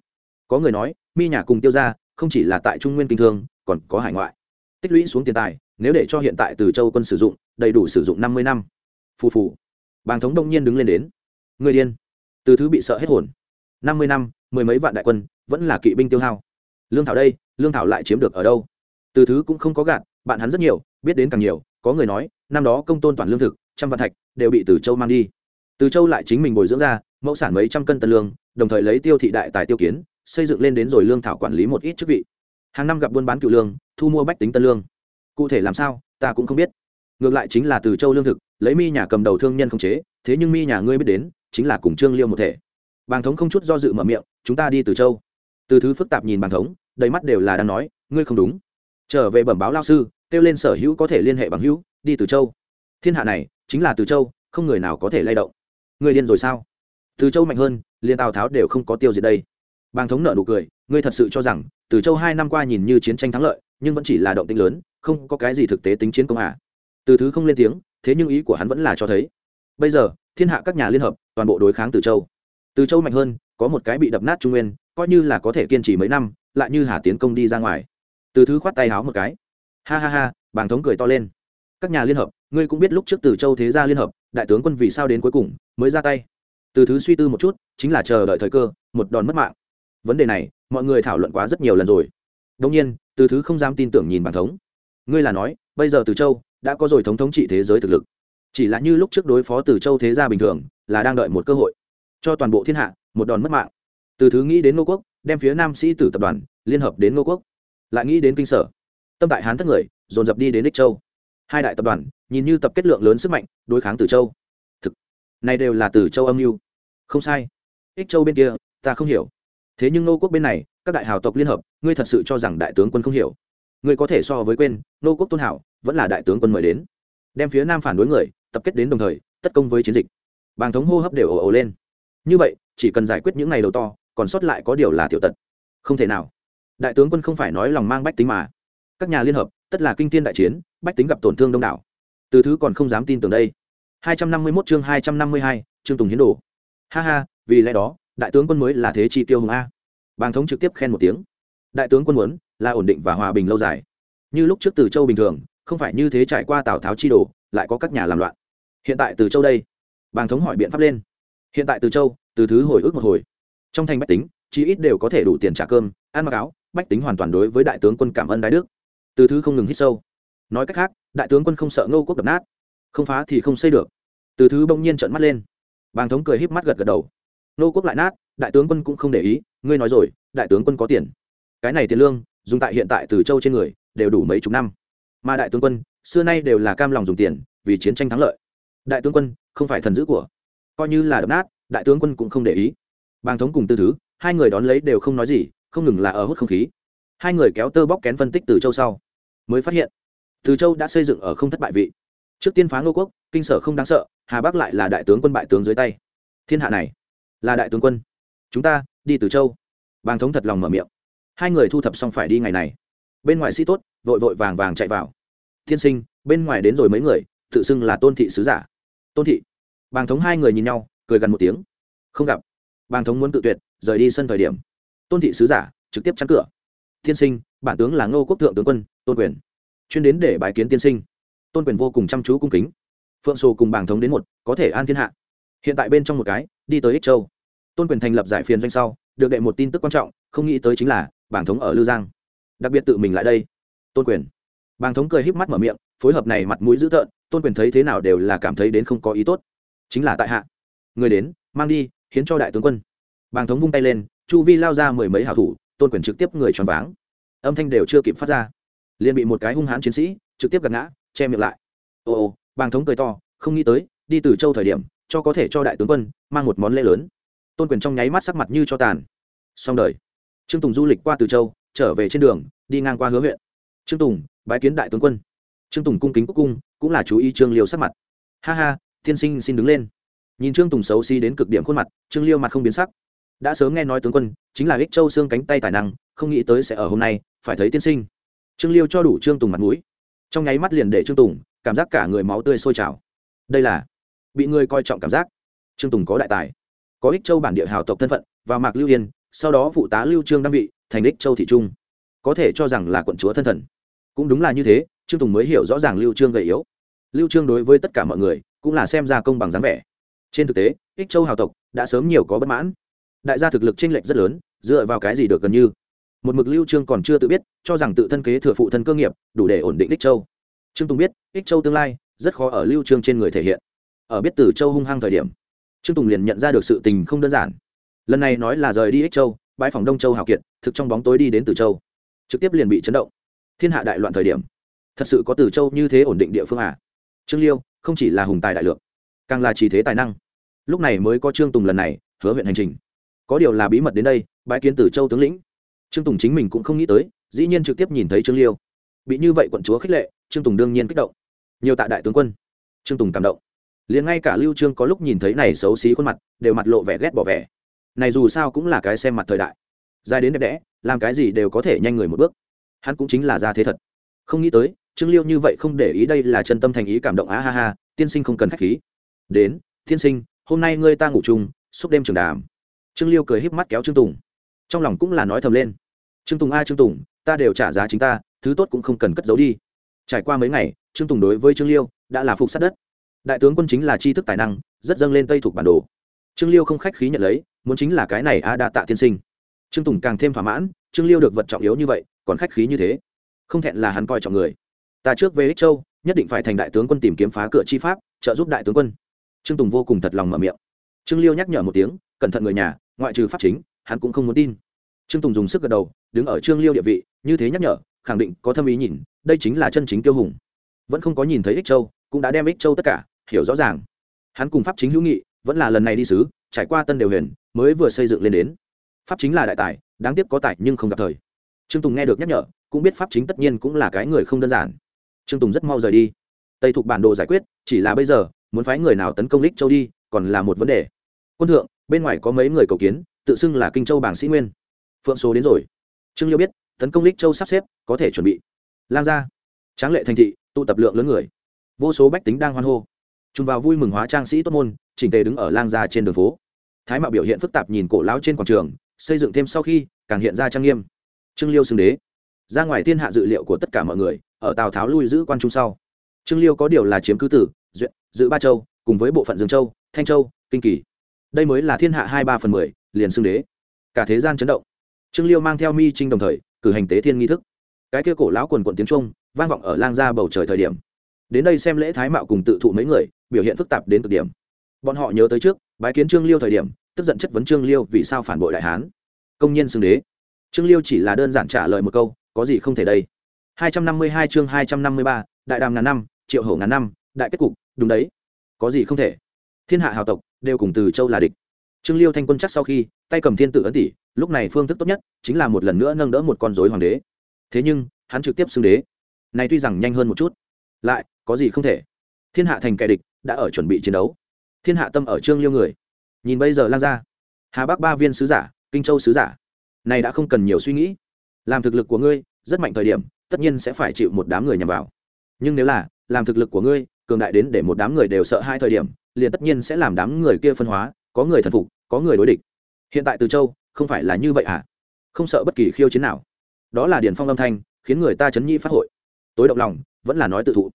Có người nói, mi nhà cùng tiêu ra không chỉ là tại trung nguyên kinh thương, còn có hải ngoại. Tích lũy xuống tiền tài, nếu để cho hiện tại từ châu quân sử dụng, đầy đủ sử dụng năm mươi năm. Phù phù. Bàng thống đông nhiên đứng lên đến. Người điên. Từ thứ bị sợ hết hồn. Năm mươi năm, mười mấy vạn đại quân, vẫn là kỵ binh tiêu hao. Lương thảo đây lương thảo lại chiếm được ở đâu? Từ thứ cũng không có gạt, bạn hắn rất nhiều, biết đến càng nhiều, có người nói, năm đó công tôn toàn lương thực, trăm vạn thạch, đều bị từ châu mang đi. Từ châu lại chính mình bồi dưỡng ra, mẫu sản mấy trăm cân tân lương, đồng thời lấy tiêu thị đại tài tiêu kiến, xây dựng lên đến rồi lương thảo quản lý một ít chức vị. Hàng năm gặp buôn bán cựu lương, thu mua bách tính tân lương. Cụ thể làm sao, ta cũng không biết. Ngược lại chính là từ châu lương thực, lấy mi nhà cầm đầu thương nhân không chế, thế nhưng mi nhà ngươi biết đến, chính là cùng trương liêu một thể. Bàng thống không chút do dự mở miệng, chúng ta đi từ châu. Từ thứ phức tạp nhìn bàng thống đầy mắt đều là đang nói, ngươi không đúng. Trở về bẩm báo lao sư, kêu lên sở hữu có thể liên hệ bằng hữu, đi từ châu. Thiên hạ này, chính là từ châu, không người nào có thể lay động. Người điên rồi sao? Từ châu mạnh hơn liên tào tháo đều không có tiêu diệt đây. Bàng thống nợ nụ cười, ngươi thật sự cho rằng, từ châu hai năm qua nhìn như chiến tranh thắng lợi, nhưng vẫn chỉ là động tĩnh lớn, không có cái gì thực tế tính chiến công à. từ thứ không lên tiếng, thế nhưng ý của hắn vẫn là cho thấy. Bây giờ, thiên hạ các nhà liên hợp, toàn bộ đối kháng từ châu. Từ châu mạnh hơn, có một cái bị đập nát trung nguyên, coi như là có thể kiên trì mấy năm lại như hà tiến công đi ra ngoài. Từ thứ khoát tay háo một cái. Ha ha ha, bàng thống cười to lên. Các nhà liên hợp, ngươi cũng biết lúc trước từ châu thế gia liên hợp, đại tướng quân vì sao đến cuối cùng mới ra tay. Từ thứ suy tư một chút, chính là chờ đợi thời cơ, một đòn mất mạng. Vấn đề này, mọi người thảo luận quá rất nhiều lần rồi. Đông nhiên, từ thứ không dám tin tưởng nhìn bản thống. Ngươi là nói, bây giờ từ châu đã có rồi thống thống trị thế giới thực lực. Chỉ là như lúc trước đối phó từ châu thế gia bình thường, là đang đợi một cơ hội. Cho toàn bộ thiên hạ, một đòn mất mạng. Từ thứ nghĩ đến nô quốc đem phía nam sĩ tử tập đoàn liên hợp đến Ngô quốc. Lại nghĩ đến kinh sở. Tâm tại hán thất người, dồn dập đi đến ích châu. Hai đại tập đoàn, nhìn như tập kết lượng lớn sức mạnh, đối kháng từ châu. Thực, này đều là từ châu âm mưu. Không sai. Ích châu bên kia, ta không hiểu. Thế nhưng nô quốc bên này, các đại hào tộc liên hợp, ngươi thật sự cho rằng đại tướng quân không hiểu. Ngươi có thể so với quên nô quốc tôn hảo, vẫn là đại tướng quân mời đến. Đem phía nam phản đối người, tập kết đến đồng thời, tất công với chiến dịch. Bàng thống hô hấp đều ồ ồ lên. Như vậy, chỉ cần giải quyết những ngày đầu to còn sót lại có điều là tiểu tật không thể nào đại tướng quân không phải nói lòng mang bách tính mà các nhà liên hợp tất là kinh thiên đại chiến bách tính gặp tổn thương đông đảo từ thứ còn không dám tin tưởng đây 251 chương 252, chương Tùng hiến đồ. Ha ha, vì lẽ đó, đại tướng quân mới là thế chi tiêu hùng a. Bàng thống trực tiếp khen một tiếng. Đại tướng quân muốn là ổn định và hòa bình lâu dài. Như lúc trước Từ Châu bình thường, không phải như thế trải qua Tào Tháo chi đồ, lại có các nhà làm loạn. Hiện tại Từ Châu đây, Bàng thống hỏi biện pháp lên. Hiện tại Từ Châu, từ thứ hồi ức một hồi. Trong thành bách tính, chí ít đều có thể đủ tiền trả cơm, ăn mặc áo, bách tính hoàn toàn đối với đại tướng quân cảm ơn đại đức. Từ thứ không ngừng hít sâu. Nói cách khác, đại tướng quân không sợ Ngô quốc đập nát, không phá thì không xây được. Từ thứ bỗng nhiên trợn mắt lên. Bàng thống cười híp mắt gật gật đầu. Nô quốc lại nát đại tướng quân cũng không để ý ngươi nói rồi đại tướng quân có tiền. Cái này tiền lương dùng tại hiện tại từ châu trên người đều đủ mấy chục năm. Mà đại tướng quân xưa nay đều là cam lòng dùng tiền vì chiến tranh thắng lợi. Đại tướng quân không phải thần dữ của. Coi như là đập nát đại tướng quân cũng không để ý bàng thống cùng tư thứ, hai người đón lấy đều không nói gì, không ngừng là ở hút không khí. Hai người kéo tơ bóc kén phân tích từ châu sau, mới phát hiện, từ châu đã xây dựng ở không thất bại vị. Trước tiên phá ngô quốc, kinh sở không đáng sợ, hà bắc lại là đại tướng quân bại tướng dưới tay. Thiên hạ này, là đại tướng quân. Chúng ta, đi từ châu. Bàng thống thật lòng mở miệng. Hai người thu thập xong phải đi ngày này. Bên ngoài sĩ tốt, vội vội vàng vàng chạy vào. Thiên sinh, bên ngoài đến rồi mấy người, tự xưng là tôn thị sứ giả. Tôn thị. Bàng thống hai người nhìn nhau, cười gần một tiếng. Không gặp bàng thống muốn tự tuyệt, rời đi sân thời điểm. Tôn thị sứ giả, trực tiếp chắn cửa. Tiên sinh, bản tướng là ngô quốc thượng tướng quân, tôn quyền. Chuyên đến để bài kiến tiên sinh. Tôn quyền vô cùng chăm chú cung kính. Phượng sồ cùng Bàng thống đến một, có thể an thiên hạ. Hiện tại bên trong một cái, đi tới ích châu. Tôn quyền thành lập giải phiền doanh sau, được đệ một tin tức quan trọng, không nghĩ tới chính là, Bàng thống ở lư giang. Đặc biệt tự mình lại đây. Tôn quyền. Bàng thống cười híp mắt mở miệng, phối hợp này mặt mũi dữ tợn, tôn quyền thấy thế nào đều là cảm thấy đến không có ý tốt. Chính là tại hạ. Người đến, mang đi hiến cho đại tướng quân. Bàng thống vung tay lên, chu vi lao ra mười mấy hảo thủ, tôn quyền trực tiếp người tròn váng. Âm thanh đều chưa kịp phát ra. Liền bị một cái hung hãn chiến sĩ trực tiếp gạt ngã, che miệng lại. Ồ ồ bàng thống cười to, không nghĩ tới, đi từ châu thời điểm, cho có thể cho đại tướng quân mang một món lễ lớn. Tôn quyền trong nháy mắt sắc mặt như cho tàn. Xong đời. Trương tùng du lịch qua từ châu, trở về trên đường, đi ngang qua hứa huyện. Trương tùng, bái kiến đại tướng quân. Trương tùng cung kính cúc cung, cũng là chú ý trương liều sắc mặt. Ha ha, tiên sinh xin đứng lên nhìn trương tùng xấu xí đến cực điểm khuôn mặt, trương liêu mặt không biến sắc. Đã sớm nghe nói tướng quân, chính là ích châu xương cánh tay tài năng, không nghĩ tới sẽ ở hôm nay, phải thấy tiên sinh. Trương liêu cho đủ trương tùng mặt mũi. Trong nháy mắt liền để trương tùng, cảm giác cả người máu tươi sôi trào. Đây là, bị người coi trọng cảm giác. Trương tùng có đại tài, có ích châu bản địa hào tộc thân phận, và mạc lưu yên, sau đó phụ tá lưu trương đăng vị, thành ích châu thị trung. Có thể cho rằng là quận chúa thân thần. Cũng đúng là như thế, trương tùng mới hiểu rõ ràng lưu trương gầy yếu. Lưu trương đối với tất cả mọi người, cũng là xem ra công bằng dáng vẻ trên thực tế, ích châu hào tộc đã sớm nhiều có bất mãn. Đại gia thực lực chênh lệch rất lớn, dựa vào cái gì được gần như? Một mực lưu trương còn chưa tự biết, cho rằng tự thân kế thừa phụ thân cơ nghiệp, đủ để ổn định ích châu. Trương tùng biết, ích châu tương lai rất khó ở lưu trương trên người thể hiện. Ở biết từ châu hung hăng thời điểm, trương tùng liền nhận ra được sự tình không đơn giản. Lần này nói là rời đi ích châu, bãi phòng đông châu hào kiệt, thực trong bóng tối đi đến từ châu. Trực tiếp liền bị chấn động. Thiên hạ đại loạn thời điểm, thật sự có từ châu như thế ổn định địa phương à? Trương liêu, không chỉ là hùng tài đại lượng càng là chỉ thế tài năng. Lúc này mới có trương tùng lần này hứa huyện hành trình. Có điều là bí mật đến đây bãi kiến từ châu tướng lĩnh. Trương tùng chính mình cũng không nghĩ tới, dĩ nhiên trực tiếp nhìn thấy trương liêu. Bị như vậy quận chúa khích lệ, trương tùng đương nhiên kích động. Nhiều tạ đại tướng quân. Trương tùng cảm động. Liền ngay cả lưu trương có lúc nhìn thấy này xấu xí khuôn mặt, đều mặt lộ vẻ ghét bỏ vẻ. Này dù sao cũng là cái xem mặt thời đại. Dài đến đẹp đẽ, làm cái gì đều có thể nhanh người một bước. Hắn cũng chính là ra thế thật. Không nghĩ tới, trương liêu như vậy không để ý đây là chân tâm thành ý cảm động á ha ha, tiên sinh không cần khách khí đến, thiên sinh, hôm nay ngươi ta ngủ chung, suốt đêm trường đàm. Trương liêu cười híp mắt kéo trương tùng. Trong lòng cũng là nói thầm lên. Trương tùng a, trương tùng, ta đều trả giá chính ta, thứ tốt cũng không cần cất giấu đi. Trải qua mấy ngày, trương tùng đối với trương liêu đã là phục sát đất. Đại tướng quân chính là tri thức tài năng, rất dâng lên tây thuộc bản đồ. Trương liêu không khách khí nhận lấy, muốn chính là cái này a đa tạ tiên sinh. Trương tùng càng thêm thỏa mãn, trương liêu được vật trọng yếu như vậy, còn khách khí như thế. Không thẹn là hắn coi trọng người. Ta trước về ích châu, nhất định phải thành đại tướng quân tìm kiếm phá cửa chi pháp, trợ giúp đại tướng quân trương tùng vô cùng thật lòng mở miệng. Trương liêu nhắc nhở một tiếng, cẩn thận người nhà, ngoại trừ pháp chính, hắn cũng không muốn tin. Trương tùng dùng sức gật đầu, đứng ở trương liêu địa vị, như thế nhắc nhở, khẳng định có thâm ý nhìn, đây chính là chân chính tiêu hùng. Vẫn không có nhìn thấy ích châu, cũng đã đem ích châu tất cả, hiểu rõ ràng. Hắn cùng pháp chính hữu nghị, vẫn là lần này đi sứ trải qua tân đều huyền, mới vừa xây dựng lên đến. Pháp chính là đại tài, đáng tiếc có tài nhưng không gặp thời. Trương tùng nghe được nhắc nhở, cũng biết pháp chính tất nhiên cũng là cái người không đơn giản. Trương tùng rất mau rời đi. Tây thuộc bản đồ giải quyết, chỉ là bây giờ muốn phái người nào tấn công lích châu đi, còn là một vấn đề. Quân thượng, bên ngoài có mấy người cầu kiến, tự xưng là kinh châu bảng sĩ nguyên. Phượng số đến rồi. Trương liêu biết, tấn công lích châu sắp xếp, có thể chuẩn bị. Lang ra tráng lệ thành thị, tụ tập lượng lớn người. Vô số bách tính đang hoan hô. Chúng vào vui mừng hóa trang sĩ tốt môn, chỉnh tề đứng ở lang gia trên đường phố. Thái mạo biểu hiện phức tạp nhìn cổ lão trên quảng trường, xây dựng thêm sau khi, càng hiện ra trang nghiêm. Trương liêu xưng đế. Ra ngoài thiên hạ dự liệu của tất cả mọi người, ở tào tháo lui giữ quan trung sau. Trương liêu có điều là chiếm cứ tử dự giữ ba châu cùng với bộ phận dương châu thanh châu kinh kỳ. Đây mới là thiên hạ hai ba phần mười liền xưng đế. Cả thế gian chấn động. Trương liêu mang theo mi trinh đồng thời cử hành tế thiên nghi thức. Cái kia cổ lão quần quận tiếng trung vang vọng ở lang gia bầu trời thời điểm. Đến đây xem lễ thái mạo cùng tự thụ mấy người biểu hiện phức tạp đến cực điểm. Bọn họ nhớ tới trước bái kiến trương liêu thời điểm tức giận chất vấn trương liêu vì sao phản bội đại hán. Công nhân xưng đế. Trương liêu chỉ là đơn giản trả lời một câu có gì không thể đây? 252 chương 253, đại đàm ngàn năm triệu hổ ngàn năm đại kết cục đúng đấy. Có gì không thể? Thiên hạ hào tộc đều cùng từ châu là địch. Trương liêu thanh quân chắc sau khi tay cầm thiên tử ấn tỷ, lúc này phương thức tốt nhất chính là một lần nữa nâng đỡ một con dối hoàng đế. Thế nhưng, hắn trực tiếp xưng đế. Này tuy rằng nhanh hơn một chút, lại có gì không thể? Thiên hạ thành kẻ địch đã ở chuẩn bị chiến đấu. Thiên hạ tâm ở trương liêu người. Nhìn bây giờ lan ra hà bắc ba viên sứ giả, kinh châu sứ giả. Này đã không cần nhiều suy nghĩ. Làm thực lực của ngươi rất mạnh thời điểm, tất nhiên sẽ phải chịu một đám người nhằm vào. Nhưng nếu là làm thực lực của ngươi cường đại đến để một đám người đều sợ hai thời điểm, liền tất nhiên sẽ làm đám người kia phân hóa, có người thần phục, có người đối địch. Hiện tại từ châu, không phải là như vậy à? Không sợ bất kỳ khiêu chiến nào. Đó là điển phong âm thanh, khiến người ta chấn nhĩ phát hội. Tối động lòng, vẫn là nói tự thụ.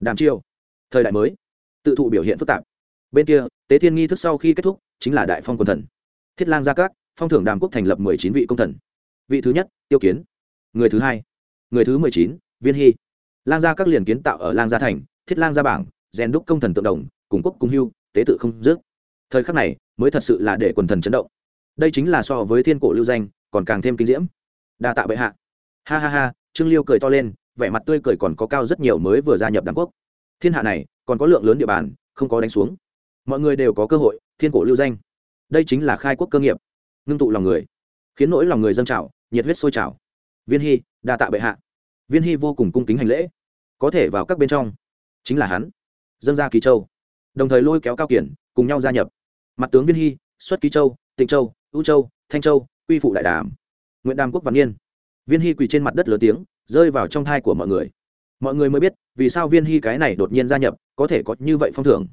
Đàm chiêu. Thời đại mới. Tự thụ biểu hiện phức tạp. Bên kia, tế thiên nghi thức sau khi kết thúc, chính là đại phong quân thần. Thiết lang gia cát phong thưởng đàm quốc thành lập mười chín vị công thần. Vị thứ nhất, tiêu kiến. Người thứ hai, người thứ mười chín, viên hy. Lang gia các liền kiến tạo ở lang gia thành thiết lang ra bảng, rèn đúc công thần tượng đồng, cùng quốc cung hưu, tế tự không dứt. Thời khắc này, mới thật sự là để quần thần chấn động. Đây chính là so với thiên cổ lưu danh, còn càng thêm kinh diễm. Đa tạ bệ hạ. Ha ha ha, trương liêu cười to lên, vẻ mặt tươi cười còn có cao rất nhiều mới vừa gia nhập đảng quốc. Thiên hạ này, còn có lượng lớn địa bàn, không có đánh xuống. Mọi người đều có cơ hội, thiên cổ lưu danh. Đây chính là khai quốc cơ nghiệp. Ngưng tụ lòng người. Khiến nỗi lòng người dân trào, nhiệt huyết sôi trào. Viên hy, đa tạ bệ hạ. Viên hy vô cùng cung kính hành lễ. Có thể vào các bên trong chính là hắn. Dân ra kỳ châu. Đồng thời lôi kéo cao kiển, cùng nhau gia nhập. Mặt tướng viên hy, xuất ký châu, tịnh châu, ưu châu, thanh châu, quy phụ đại đàm nguyễn đàm quốc văn yên viên hy quỳ trên mặt đất lớn tiếng, rơi vào trong thai của mọi người. Mọi người mới biết, vì sao viên hy cái này đột nhiên gia nhập, có thể có như vậy phong thưởng.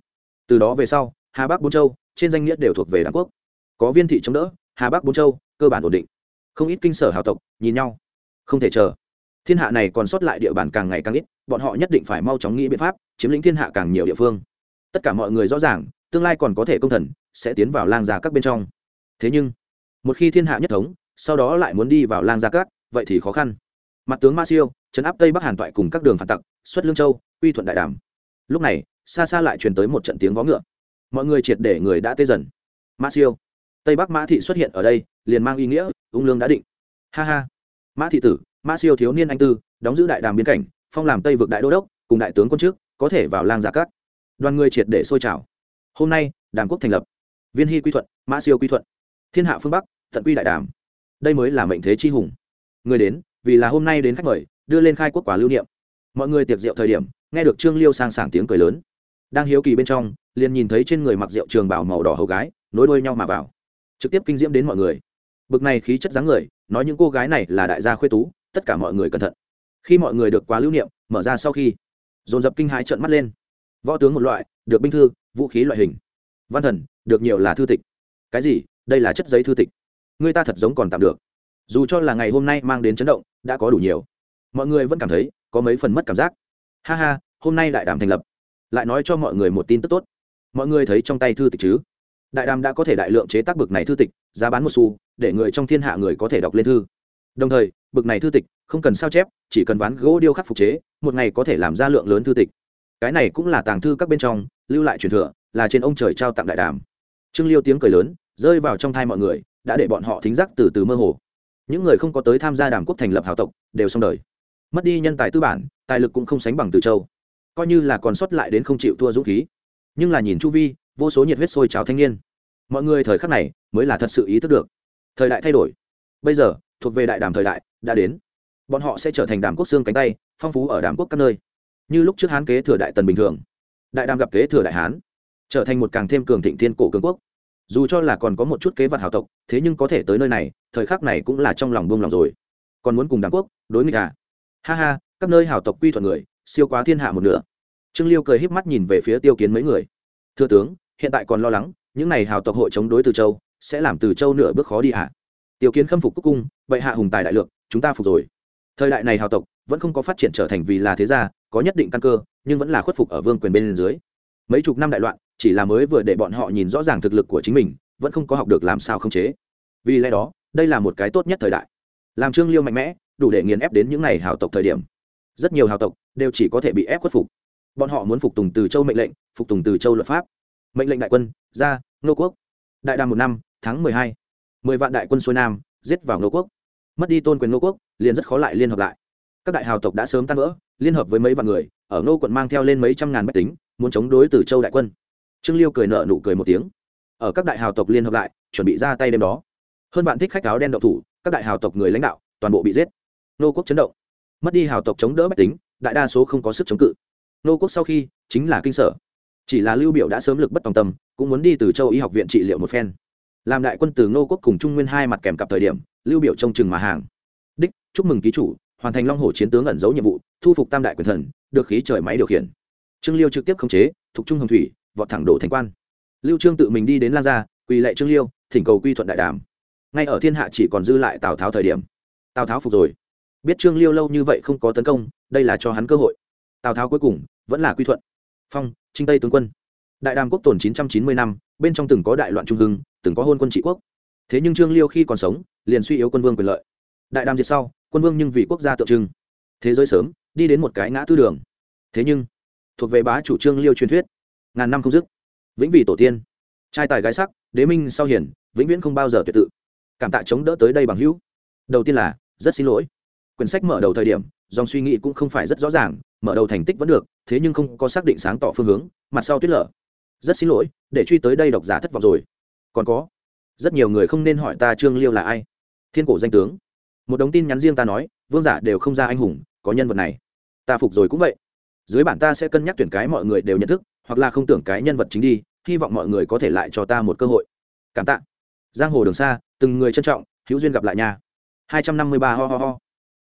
Từ đó về sau, hà bắc bốn châu, trên danh nghĩa đều thuộc về đảng quốc. Có viên thị chống đỡ, hà bắc bốn châu, cơ bản ổn định. Không ít kinh sở hào tộc, nhìn nhau. Không thể chờ thiên hạ này còn sót lại địa bàn càng ngày càng ít, bọn họ nhất định phải mau chóng nghĩ biện pháp, chiếm lĩnh thiên hạ càng nhiều địa phương. Tất cả mọi người rõ ràng, tương lai còn có thể công thần, sẽ tiến vào lang gia các bên trong. Thế nhưng, một khi thiên hạ nhất thống, sau đó lại muốn đi vào lang gia các, vậy thì khó khăn. Mặt tướng ma siêu, trấn áp tây bắc hàn toại cùng các đường phản tặc, xuất lương châu, uy thuận đại đàm. Lúc này, xa xa lại truyền tới một trận tiếng vó ngựa. Mọi người triệt để người đã tê dần. Ma siêu, tây bắc mã thị xuất hiện ở đây, liền mang ý nghĩa, ung lương đã định. Ha ha. Mã thị tử mã siêu thiếu niên anh tư, đóng giữ đại đàm biên cảnh, phong làm tây vực đại đô đốc, cùng đại tướng quân trước, có thể vào lang giả cát đoàn người triệt để sôi trào. Hôm nay, đàm quốc thành lập. Viên hy quy thuận, mã siêu quy thuận. Thiên hạ phương bắc, tận quy đại đàm. Đây mới là mệnh thế chi hùng. Người đến, vì là hôm nay đến khách mời, đưa lên khai quốc quả lưu niệm. Mọi người tiệc rượu thời điểm, nghe được trương liêu sang sảng tiếng cười lớn. Đang hiếu kỳ bên trong, liền nhìn thấy trên người mặc rượu trường bảo màu đỏ hầu gái, nối đuôi nhau mà vào. Trực tiếp kinh diễm đến mọi người. Bực này khí chất dáng người, nói những cô gái này là đại gia khuê tú tất cả mọi người cẩn thận. Khi mọi người được quá lưu niệm, mở ra sau khi, dồn dập kinh hãi trợn mắt lên. Võ tướng một loại, được binh thư, vũ khí loại hình. Văn thần, được nhiều là thư tịch. Cái gì? Đây là chất giấy thư tịch. Người ta thật giống còn tạm được. Dù cho là ngày hôm nay mang đến chấn động, đã có đủ nhiều. Mọi người vẫn cảm thấy có mấy phần mất cảm giác. Ha ha, hôm nay đại đàm thành lập. Lại nói cho mọi người một tin tức tốt. Mọi người thấy trong tay thư tịch chứ? Đại đàm đã có thể đại lượng chế tác bực này thư tịch, giá bán một xu, để người trong thiên hạ người có thể đọc lên thư. Đồng thời bực này thư tịch, không cần sao chép, chỉ cần ván gỗ điêu khắc phục chế, một ngày có thể làm ra lượng lớn thư tịch. Cái này cũng là tàng thư các bên trong, lưu lại truyền thừa, là trên ông trời trao tặng đại đàm. Trương liêu tiếng cười lớn, rơi vào trong thai mọi người, đã để bọn họ thính giác từ từ mơ hồ. Những người không có tới tham gia đàm quốc thành lập hào tộc, đều xong đời. Mất đi nhân tài tư bản, tài lực cũng không sánh bằng từ châu. Coi như là còn sót lại đến không chịu thua dũng khí. Nhưng là nhìn chu vi, vô số nhiệt huyết sôi trào thanh niên. Mọi người thời khắc này mới là thật sự ý thức được. Thời đại thay đổi. Bây giờ thuộc về đại đàm thời đại, đã đến. Bọn họ sẽ trở thành đàm quốc xương cánh tay, phong phú ở đàm quốc các nơi. Như lúc trước hán kế thừa đại tần bình thường, đại đàm gặp kế thừa đại hán, trở thành một càng thêm cường thịnh thiên cổ cường quốc. Dù cho là còn có một chút kế vật hào tộc, thế nhưng có thể tới nơi này, thời khắc này cũng là trong lòng buông lòng rồi. Còn muốn cùng đàm quốc đối nghịch à? Ha ha, các nơi hào tộc quy thuận người, siêu quá thiên hạ một nửa. Trương liêu cười híp mắt nhìn về phía tiêu kiến mấy người. Thưa tướng, hiện tại còn lo lắng, những này hào tộc hội chống đối từ châu, sẽ làm từ châu nửa bước khó đi à? Tiểu kiến khâm phục cúc cung vậy hạ hùng tài đại lược, chúng ta phục rồi. Thời đại này hào tộc vẫn không có phát triển trở thành vì là thế gia có nhất định căn cơ nhưng vẫn là khuất phục ở vương quyền bên dưới. Mấy chục năm đại loạn chỉ là mới vừa để bọn họ nhìn rõ ràng thực lực của chính mình vẫn không có học được làm sao khống chế. Vì lẽ đó đây là một cái tốt nhất thời đại. Làm trương liêu mạnh mẽ đủ để nghiền ép đến những n à y hào tộc thời điểm. Rất nhiều hào tộc đều chỉ có thể bị ép khuất phục. Bọn họ muốn phục tùng từ châu mệnh lệnh phục tùng từ châu luật pháp. Mệnh lệnh đại quân ra nô quốc. Đại đàm một năm tháng mười hai mười vạn đại quân xuôi nam, giết vào nô quốc. Mất đi tôn quyền nô quốc, liền rất khó lại liên hợp lại. Các đại hào tộc đã sớm tan vỡ, liên hợp với mấy vạn người, ở nô quận mang theo lên mấy trăm ngàn máy tính, muốn chống đối từ châu đại quân. Trương liêu cười nợ nụ cười một tiếng. Ở các đại hào tộc liên hợp lại, chuẩn bị ra tay đêm đó. Hơn vạn thích khách áo đen đậu thủ, các đại hào tộc người lãnh đạo, toàn bộ bị giết. Nô quốc chấn động. Mất đi hào tộc chống đỡ bách tính, đại đa số không có sức chống cự. Nô quốc sau khi, chính là kinh sở. Chỉ là lưu biểu đã sớm lực bất tòng tâm, cũng muốn đi từ châu y học viện trị liệu một phen làm đại quân từ Ngô quốc cùng trung nguyên hai mặt kèm cặp thời điểm, lưu biểu trông chừng mà hàng. Đích, chúc mừng ký chủ, hoàn thành long hồ chiến tướng ẩn giấu nhiệm vụ, thu phục tam đại quyền thần, được khí trời máy điều khiển. Trương liêu trực tiếp khống chế, thuộc trung hồng thủy, vọt thẳng đổ thành quan. Lưu trương tự mình đi đến lan gia, quỳ lệ trương liêu, thỉnh cầu quy thuận đại đàm. Ngay ở thiên hạ chỉ còn dư lại tào tháo thời điểm. Tào tháo phục rồi. Biết trương liêu lâu như vậy không có tấn công, đây là cho hắn cơ hội. Tào tháo cuối cùng, vẫn là quy thuận. Phong, trinh tây tướng quân. Đại đàm quốc tồn 990 năm, bên trong từng có đại loạn trung hưng từng có hôn quân trị quốc. Thế nhưng trương liêu khi còn sống, liền suy yếu quân vương quyền lợi. Đại đàm diệt sau, quân vương nhưng vì quốc gia tượng trưng. Thế giới sớm, đi đến một cái ngã tư đường. Thế nhưng, thuộc về bá chủ trương liêu truyền thuyết, ngàn năm không dứt. Vĩnh vì tổ tiên, trai tài gái sắc, đế minh sau hiển, vĩnh viễn không bao giờ tuyệt tự. Cảm tạ chống đỡ tới đây bằng hữu. Đầu tiên là, rất xin lỗi. Quyển sách mở đầu thời điểm, dòng suy nghĩ cũng không phải rất rõ ràng, mở đầu thành tích vẫn được, thế nhưng không có xác định sáng tỏ phương hướng, mặt sau tuyết lở. Rất xin lỗi, để truy tới đây độc giả thất vọng rồi còn có. Rất nhiều người không nên hỏi ta trương liêu là ai. Thiên cổ danh tướng. Một đống tin nhắn riêng ta nói, vương giả đều không ra anh hùng, có nhân vật này. Ta phục rồi cũng vậy. Dưới bản ta sẽ cân nhắc tuyển cái mọi người đều nhận thức, hoặc là không tưởng cái nhân vật chính đi, hy vọng mọi người có thể lại cho ta một cơ hội. Cảm tạ. Giang hồ đường xa, từng người trân trọng, hữu duyên gặp lại nha. Hai trăm năm mươi ba, ho ho ho.